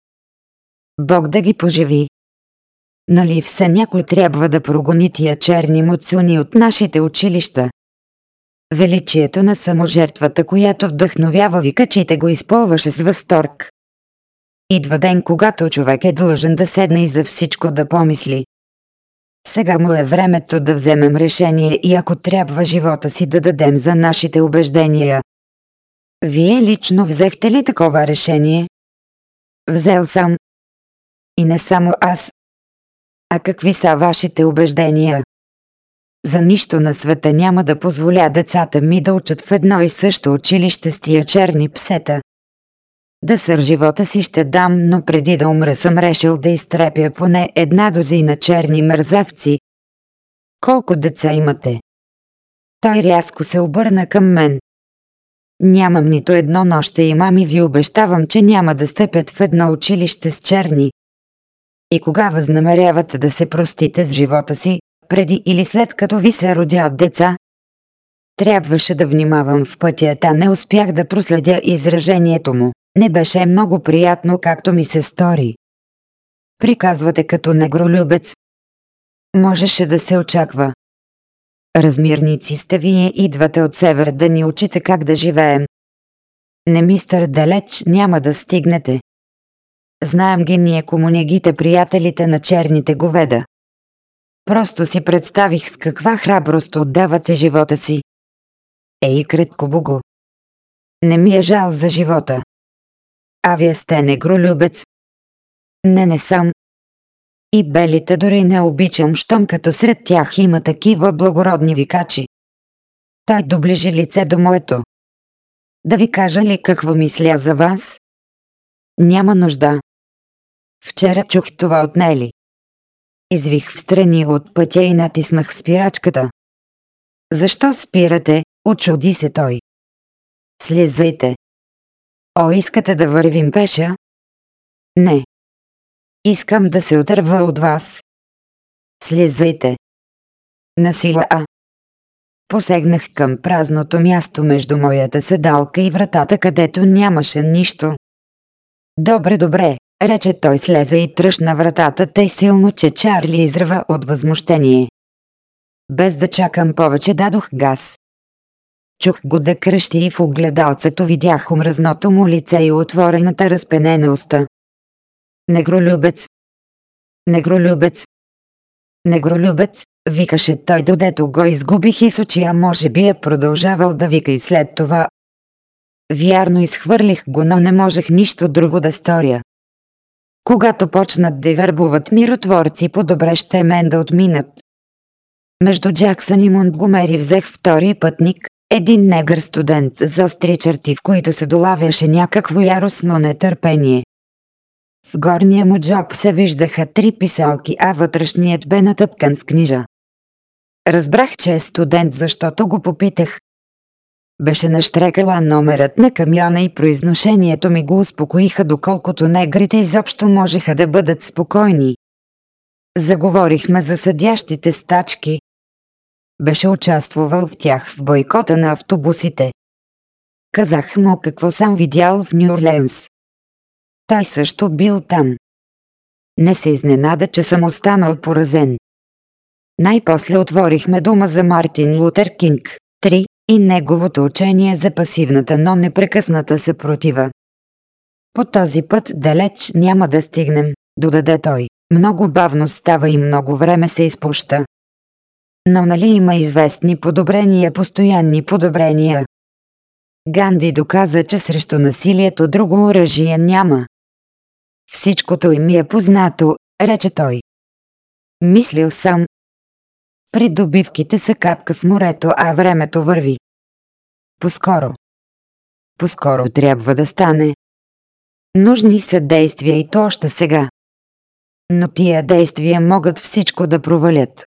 Бог да ги поживи. Нали все някой трябва да прогони тия черни муцуни от нашите училища? Величието на саможертвата, която вдъхновява викачите го използваше с възторг. Идва ден, когато човек е длъжен да седне и за всичко да помисли. Сега му е времето да вземем решение и ако трябва живота си да дадем за нашите убеждения. Вие лично взехте ли такова решение? Взел съм. И не само аз. А какви са вашите убеждения? За нищо на света няма да позволя децата ми да учат в едно и също училище с тия черни псета. Да сър живота си ще дам, но преди да умра съм решил да изтрепя поне една дозина черни мързавци. Колко деца имате? Той рязко се обърна към мен. Нямам нито едно, но ще имам и ви обещавам, че няма да стъпят в едно училище с черни. И кога възнамерявате да се простите с живота си, преди или след като ви се родят деца? Трябваше да внимавам в пътя, та не успях да проследя изражението му. Не беше много приятно, както ми се стори. Приказвате като негролюбец. Можеше да се очаква. Размирници сте вие, идвате от север да ни учите как да живеем. Не мистър далеч няма да стигнете. Знаем ги ние комунегите приятелите на черните говеда. Просто си представих с каква храброст отдавате живота си. Ей, кратко бого. Не ми е жал за живота. А вие сте негролюбец. Не, не съм. И белите дори не обичам, щом като сред тях има такива благородни викачи. Той доближи лице до моето. Да ви кажа ли какво мисля за вас? Няма нужда. Вчера чух това от Нели. Извих в страни от пътя и натиснах спирачката. Защо спирате? Очуди се той. Слизайте. О, искате да вървим пеша? Не. Искам да се отърва от вас. Слизайте. Насила А. Посегнах към празното място между моята седалка и вратата, където нямаше нищо. Добре, добре, рече той слезе и тръщна вратата тъй силно, че Чарли изръва от възмущение. Без да чакам повече дадох газ. Чух го да кръщи и в огледалцето видях омразното му лице и отворената разпенена уста. Негролюбец! Негролюбец! Негролюбец! Викаше той, додето го изгубих и с очи, а може би е продължавал да вика и след това. Вярно изхвърлих го, но не можех нищо друго да сторя. Когато почнат да вербуват миротворци, по-добре ще мен да отминат. Между Джаксън и Монтгомери взех втори пътник, един негър студент с остри черти, в които се долавяше някакво яростно нетърпение. В горния му джоб се виждаха три писалки, а вътрешният бе натъпкан с книжа. Разбрах, че е студент, защото го попитах. Беше наштрекала номерът на камиона и произношението ми го успокоиха, доколкото негрите изобщо можеха да бъдат спокойни. Заговорихме за съдящите стачки, беше участвал в тях в бойкота на автобусите. Казах му какво съм видял в Нью-Орленс. Той също бил там. Не се изненада, че съм останал поразен. Най-после отворихме дума за Мартин Лутер Кинг, 3, и неговото учение за пасивната, но непрекъсната съпротива. По този път далеч няма да стигнем, додаде той. Много бавно става и много време се изпуща. Но нали има известни подобрения, постоянни подобрения? Ганди доказа, че срещу насилието друго оръжие няма. Всичкото им е познато, рече той. Мислил съм. Придобивките са капка в морето, а времето върви. Поскоро. Поскоро трябва да стане. Нужни са действия и то още сега. Но тия действия могат всичко да провалят.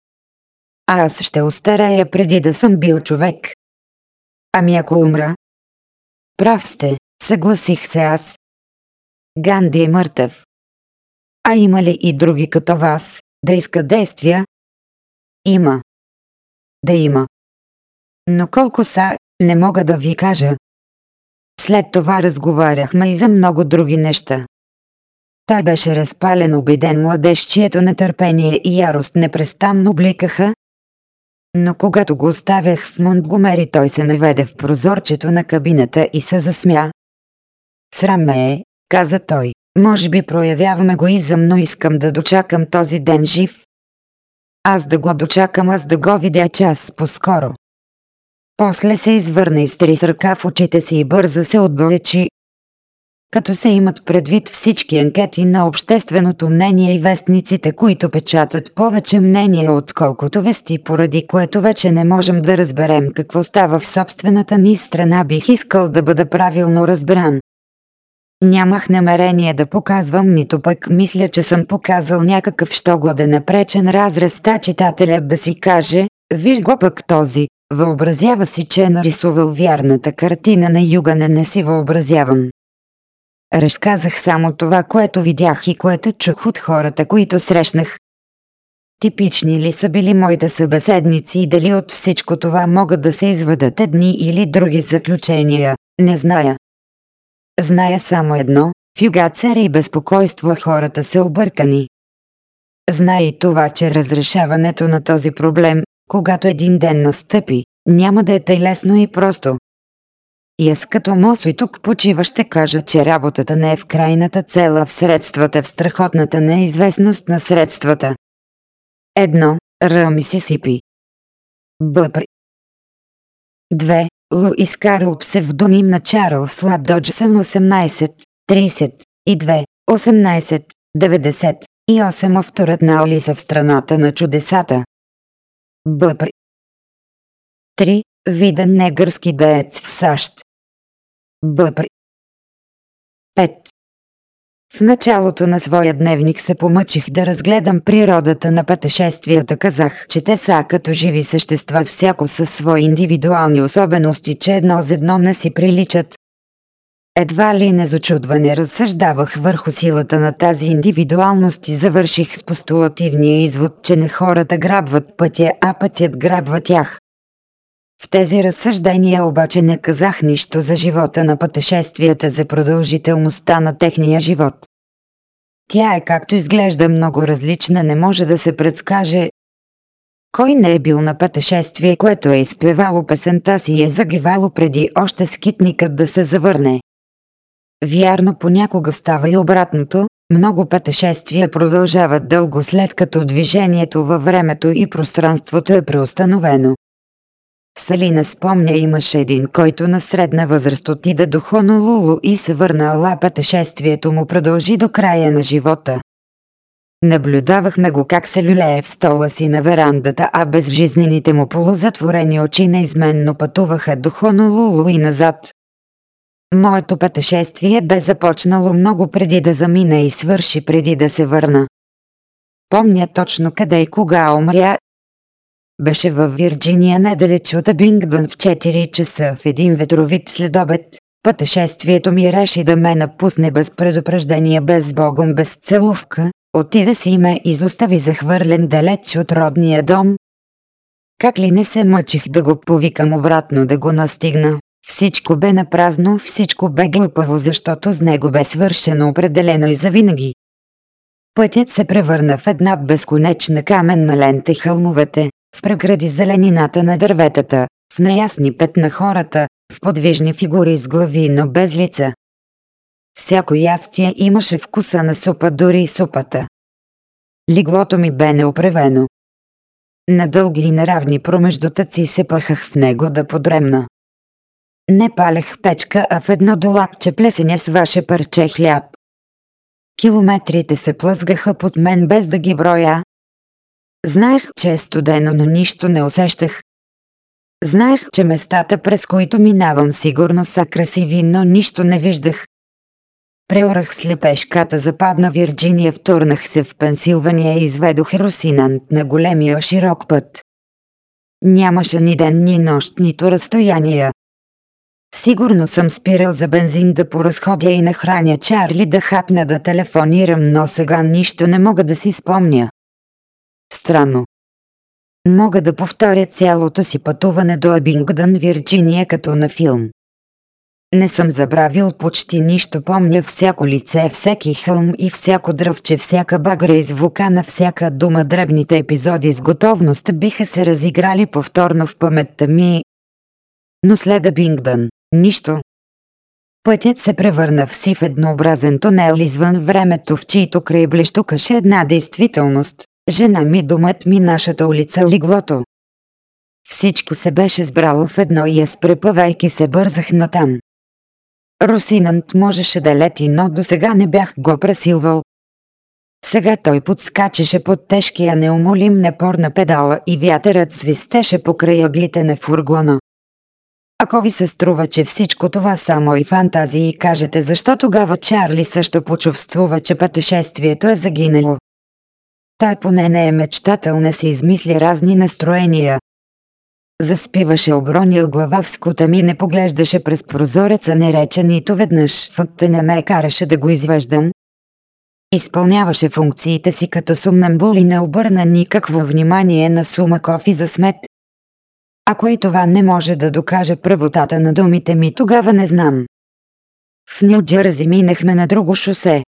Аз ще остарея преди да съм бил човек. Ами ако умра? Прав сте, съгласих се аз. Ганди е мъртъв. А има ли и други като вас, да иска действия? Има. Да има. Но колко са, не мога да ви кажа. След това разговаряхме и за много други неща. Той беше разпален обиден младеж, чието нетърпение и ярост непрестанно бликаха. Но когато го оставях в Монтгомери, той се наведе в прозорчето на кабината и се засмя. Срам ме е, каза той. Може би проявявам егоизъм, но искам да дочакам този ден жив. Аз да го дочакам, аз да го видя час по-скоро. После се извърна и стри с ръка в очите си и бързо се отдалечи. Като се имат предвид всички анкети на общественото мнение и вестниците, които печатат повече мнение отколкото вести, поради което вече не можем да разберем какво става в собствената ни страна, бих искал да бъда правилно разбран. Нямах намерение да показвам, нито пък мисля, че съм показал някакъв що напречен разрез та читателят да си каже, виж го пък този, въобразява си, че е нарисувал вярната картина на юга, не, не си въобразявам. Разказах само това, което видях и което чух от хората, които срещнах. Типични ли са били моите събеседници и дали от всичко това могат да се изведат едни или други заключения, не зная. Зная само едно, в юга царя и безпокойство хората са объркани. Зная и това, че разрешаването на този проблем, когато един ден настъпи, няма да е тъй лесно и просто. И аз като мосо и тук почива ще кажа, че работата не е в крайната цела в средствата, в страхотната неизвестност на средствата. Едно, Р. Мисисипи. Б. Две, Луис Карл псевдоним на Чарлз Лад Доджсън 18, 32, 18, 98 авторът на Алиса в страната на чудесата. Бъпри. 3. Виден негърски деец в САЩ. Бъпри. 5. В началото на своя дневник се помъчих да разгледам природата на пътешествията. Казах, че те са като живи същества, всяко със свои индивидуални особености, че едно за едно не си приличат. Едва ли не зачудване разсъждавах върху силата на тази индивидуалност и завърших с постулативния извод, че не хората грабват пътя, а пътят грабва тях. В тези разсъждения обаче не казах нищо за живота на пътешествията за продължителността на техния живот. Тя е както изглежда много различна, не може да се предскаже. Кой не е бил на пътешествие, което е изпевало песента си и е загивало преди още скитникът да се завърне? Вярно понякога става и обратното, много пътешествия продължават дълго след като движението във времето и пространството е преустановено. В Салина спомня имаше един, който на средна възраст отида до Хонолулу и се върна, ала пътешествието му продължи до края на живота. Наблюдавахме го как се люлее в стола си на верандата, а безжизнените му полузатворени очи неизменно пътуваха до Хонолулу и назад. Моето пътешествие бе започнало много преди да замина и свърши преди да се върна. Помня точно къде и кога умря. Беше във Вирджиния недалеч от Абингдон в 4 часа в един ветровит следобед. Пътешествието ми реши да ме напусне без предупреждение, без богом, без целувка. Отида си и ме изостави захвърлен далеч от родния дом. Как ли не се мъчих да го повикам обратно да го настигна. Всичко бе напразно, всичко бе глупаво, защото с него бе свършено определено и завинаги. Пътят се превърна в една безконечна каменна лента и хълмовете, в прегради зеленината на дърветата, в неясни петна хората, в подвижни фигури с глави, но без лица. Всяко ястие имаше вкуса на супа, дори и супата. Лиглото ми бе неуправено. На дълги и неравни промеждутъци се пърхах в него да подремна. Не палех печка, а в едно долапче плесеня с ваше парче хляб. Километрите се плъзгаха под мен без да ги броя. Знаех, че е студено, но нищо не усещах. Знаех, че местата, през които минавам, сигурно са красиви, но нищо не виждах. Преорах слепешката, западна Вирджиния, втурнах се в Пенсилвания и изведох Русинант на големия широк път. Нямаше ни ден, ни нощ, нито разстояния. Сигурно съм спирал за бензин да поразходя и нахраня Чарли да хапна да телефонирам, но сега нищо не мога да си спомня. Странно. Мога да повторя цялото си пътуване до Абингдън, Вирджиния като на филм. Не съм забравил почти нищо, помня всяко лице, всеки хълм и всяко дръвче, всяка багра и звука на всяка дума. Дребните епизоди с готовност биха се разиграли повторно в паметта ми. Но след Бингдън, нищо. Пътят се превърна в сив еднообразен тунел извън времето, в чието край блещукаше една действителност. Жена ми, домът ми, нашата улица, лиглото. Всичко се беше сбрало в едно и аз препъвайки се бързах натам. Русинант можеше да лети, но до сега не бях го пресилвал. Сега той подскачаше под тежкия неумолим непор на педала и вятърът свистеше покрай ъглите на фургона. Ако ви се струва, че всичко това само и фантазии, кажете защо тогава Чарли също почувствува, че пътешествието е загинало. Той поне не е мечтател, не си измисли разни настроения, Заспиваше обронил глава в скута ми не поглеждаше през прозореца, не рече нито веднъж. Факта не ме караше да го извеждам. Изпълняваше функциите си като сумнамбул и не обърна никакво внимание на сума кофи за смет. Ако и това не може да докаже правотата на думите ми, тогава не знам. В Нью Джерзи минахме на друго шосе.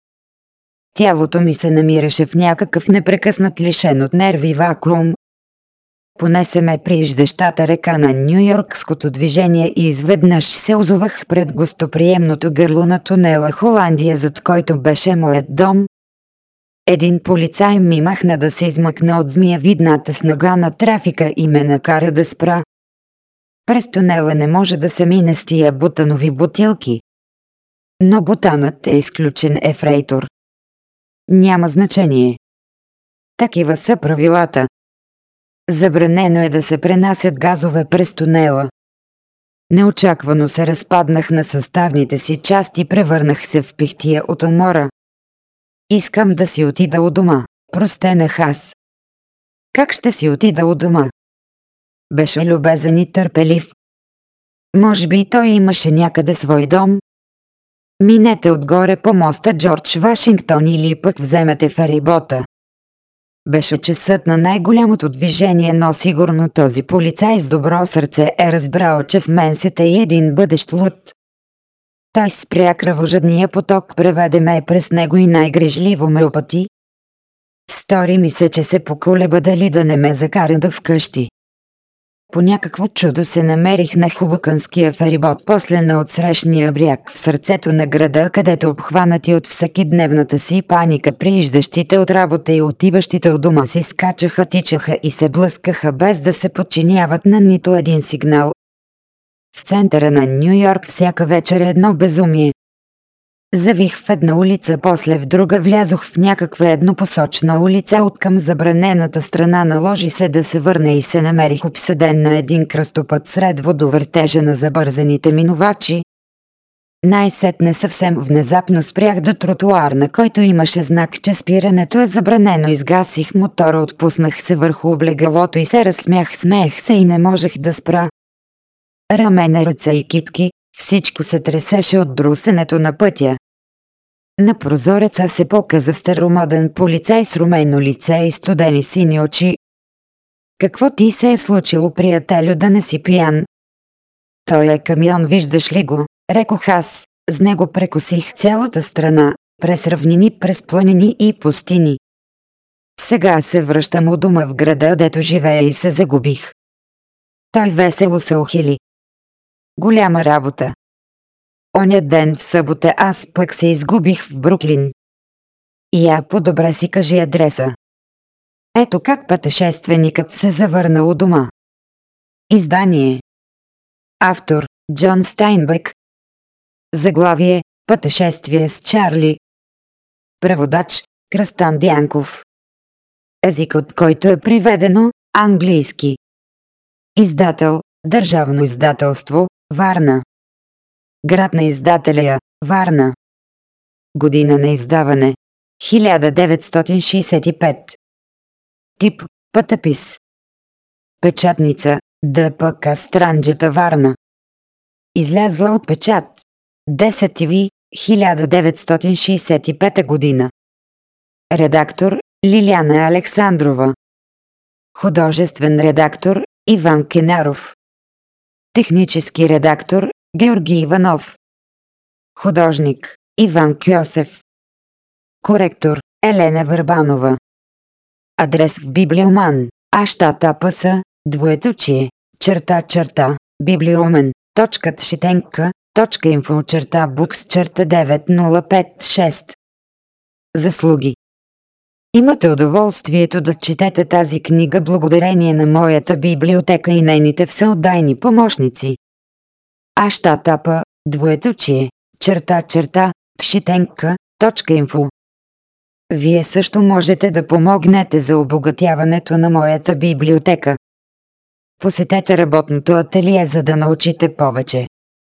Тялото ми се намираше в някакъв непрекъснат лишен от нерви вакуум, Понесе ме при иждещата река на Нью-Йоркското движение и изведнъж се озовах пред гостоприемното гърло на тунела Холандия, зад който беше моят дом. Един полицай ми махна да се измъкна от змия видната с нога на трафика и ме накара да спра. През тунела не може да се мине с тия бутанови бутилки. Но бутанът е изключен ефрейтор. Няма значение. Такива са правилата. Забранено е да се пренасят газове през тунела. Неочаквано се разпаднах на съставните си части, превърнах се в пихтия от умора. Искам да си отида у дома, простенах аз. Как ще си отида у дома? Беше любезен и търпелив. Може би той имаше някъде свой дом? Минете отгоре по моста Джордж Вашингтон или пък вземете ферибота. Беше часът на най-голямото движение, но сигурно този полицай с добро сърце е разбрал, че в мен се тъй един бъдещ луд. Той спря кръвожадния поток, преведе ме през него и най-грижливо ме опати. Стори ми се, че се поколеба дали да не ме закара до вкъщи. По някакво чудо се намерих на хубаканския ферибот после на отсрещния бряг в сърцето на града, където обхванати от всеки дневната си паника, прииждащите от работа и отиващите от дома си скачаха, тичаха и се блъскаха без да се подчиняват на нито един сигнал. В центъра на Нью Йорк всяка вечер едно безумие. Завих в една улица, после в друга влязох в някаква еднопосочна улица от към забранената страна наложи се да се върне и се намерих обсъден на един кръстопът сред водовъртежа на забързаните минувачи. Най-сетне съвсем внезапно спрях до тротуар, на който имаше знак, че спирането е забранено. Изгасих мотора, отпуснах се върху облегалото и се разсмях, смеех се и не можех да спра. Рамене, ръце и китки, всичко се тресеше от друсенето на пътя. На прозореца се показа старомоден полицай с румено лице и студени сини очи. Какво ти се е случило, приятелю, да не си пиян? Той е камион, виждаш ли го? Рекох аз. С него прекосих цялата страна, през равнини, през планини и пустини. Сега се връщам у дома в града, дето живея и се загубих. Той весело се ухили. Голяма работа. Оня ден в събота аз пък се изгубих в Бруклин. И я по-добре си кажи адреса. Ето как пътешественикът се завърна у дома. Издание Автор Джон Стайнбек Заглавие Пътешествие с Чарли Преводач Кръстан Дянков език от който е приведено, английски. Издател, Държавно издателство, Варна. Град на издателя, Варна. Година на издаване, 1965. Тип, пътепис. Печатница, ДПК Странджета Варна. Излязла от печат. 10 ви, 1965 година. Редактор Лиляна Александрова. Художествен редактор Иван Кенаров. Технически редактор Георги Иванов. Художник Иван Кьосев. Коректор Елена Върбанова. Адрес в Библиоман. Аштата паса, двоеточие, черта черта, библиомен, точка тшитенка, точка инфо черта букс черта 9056. Заслуги Имате удоволствието да четете тази книга благодарение на моята библиотека и нейните всеотдайни помощници. Аштатапа, двоеточие, черта черта, тшитенка, точка инфо. Вие също можете да помогнете за обогатяването на моята библиотека. Посетете работното ателие за да научите повече.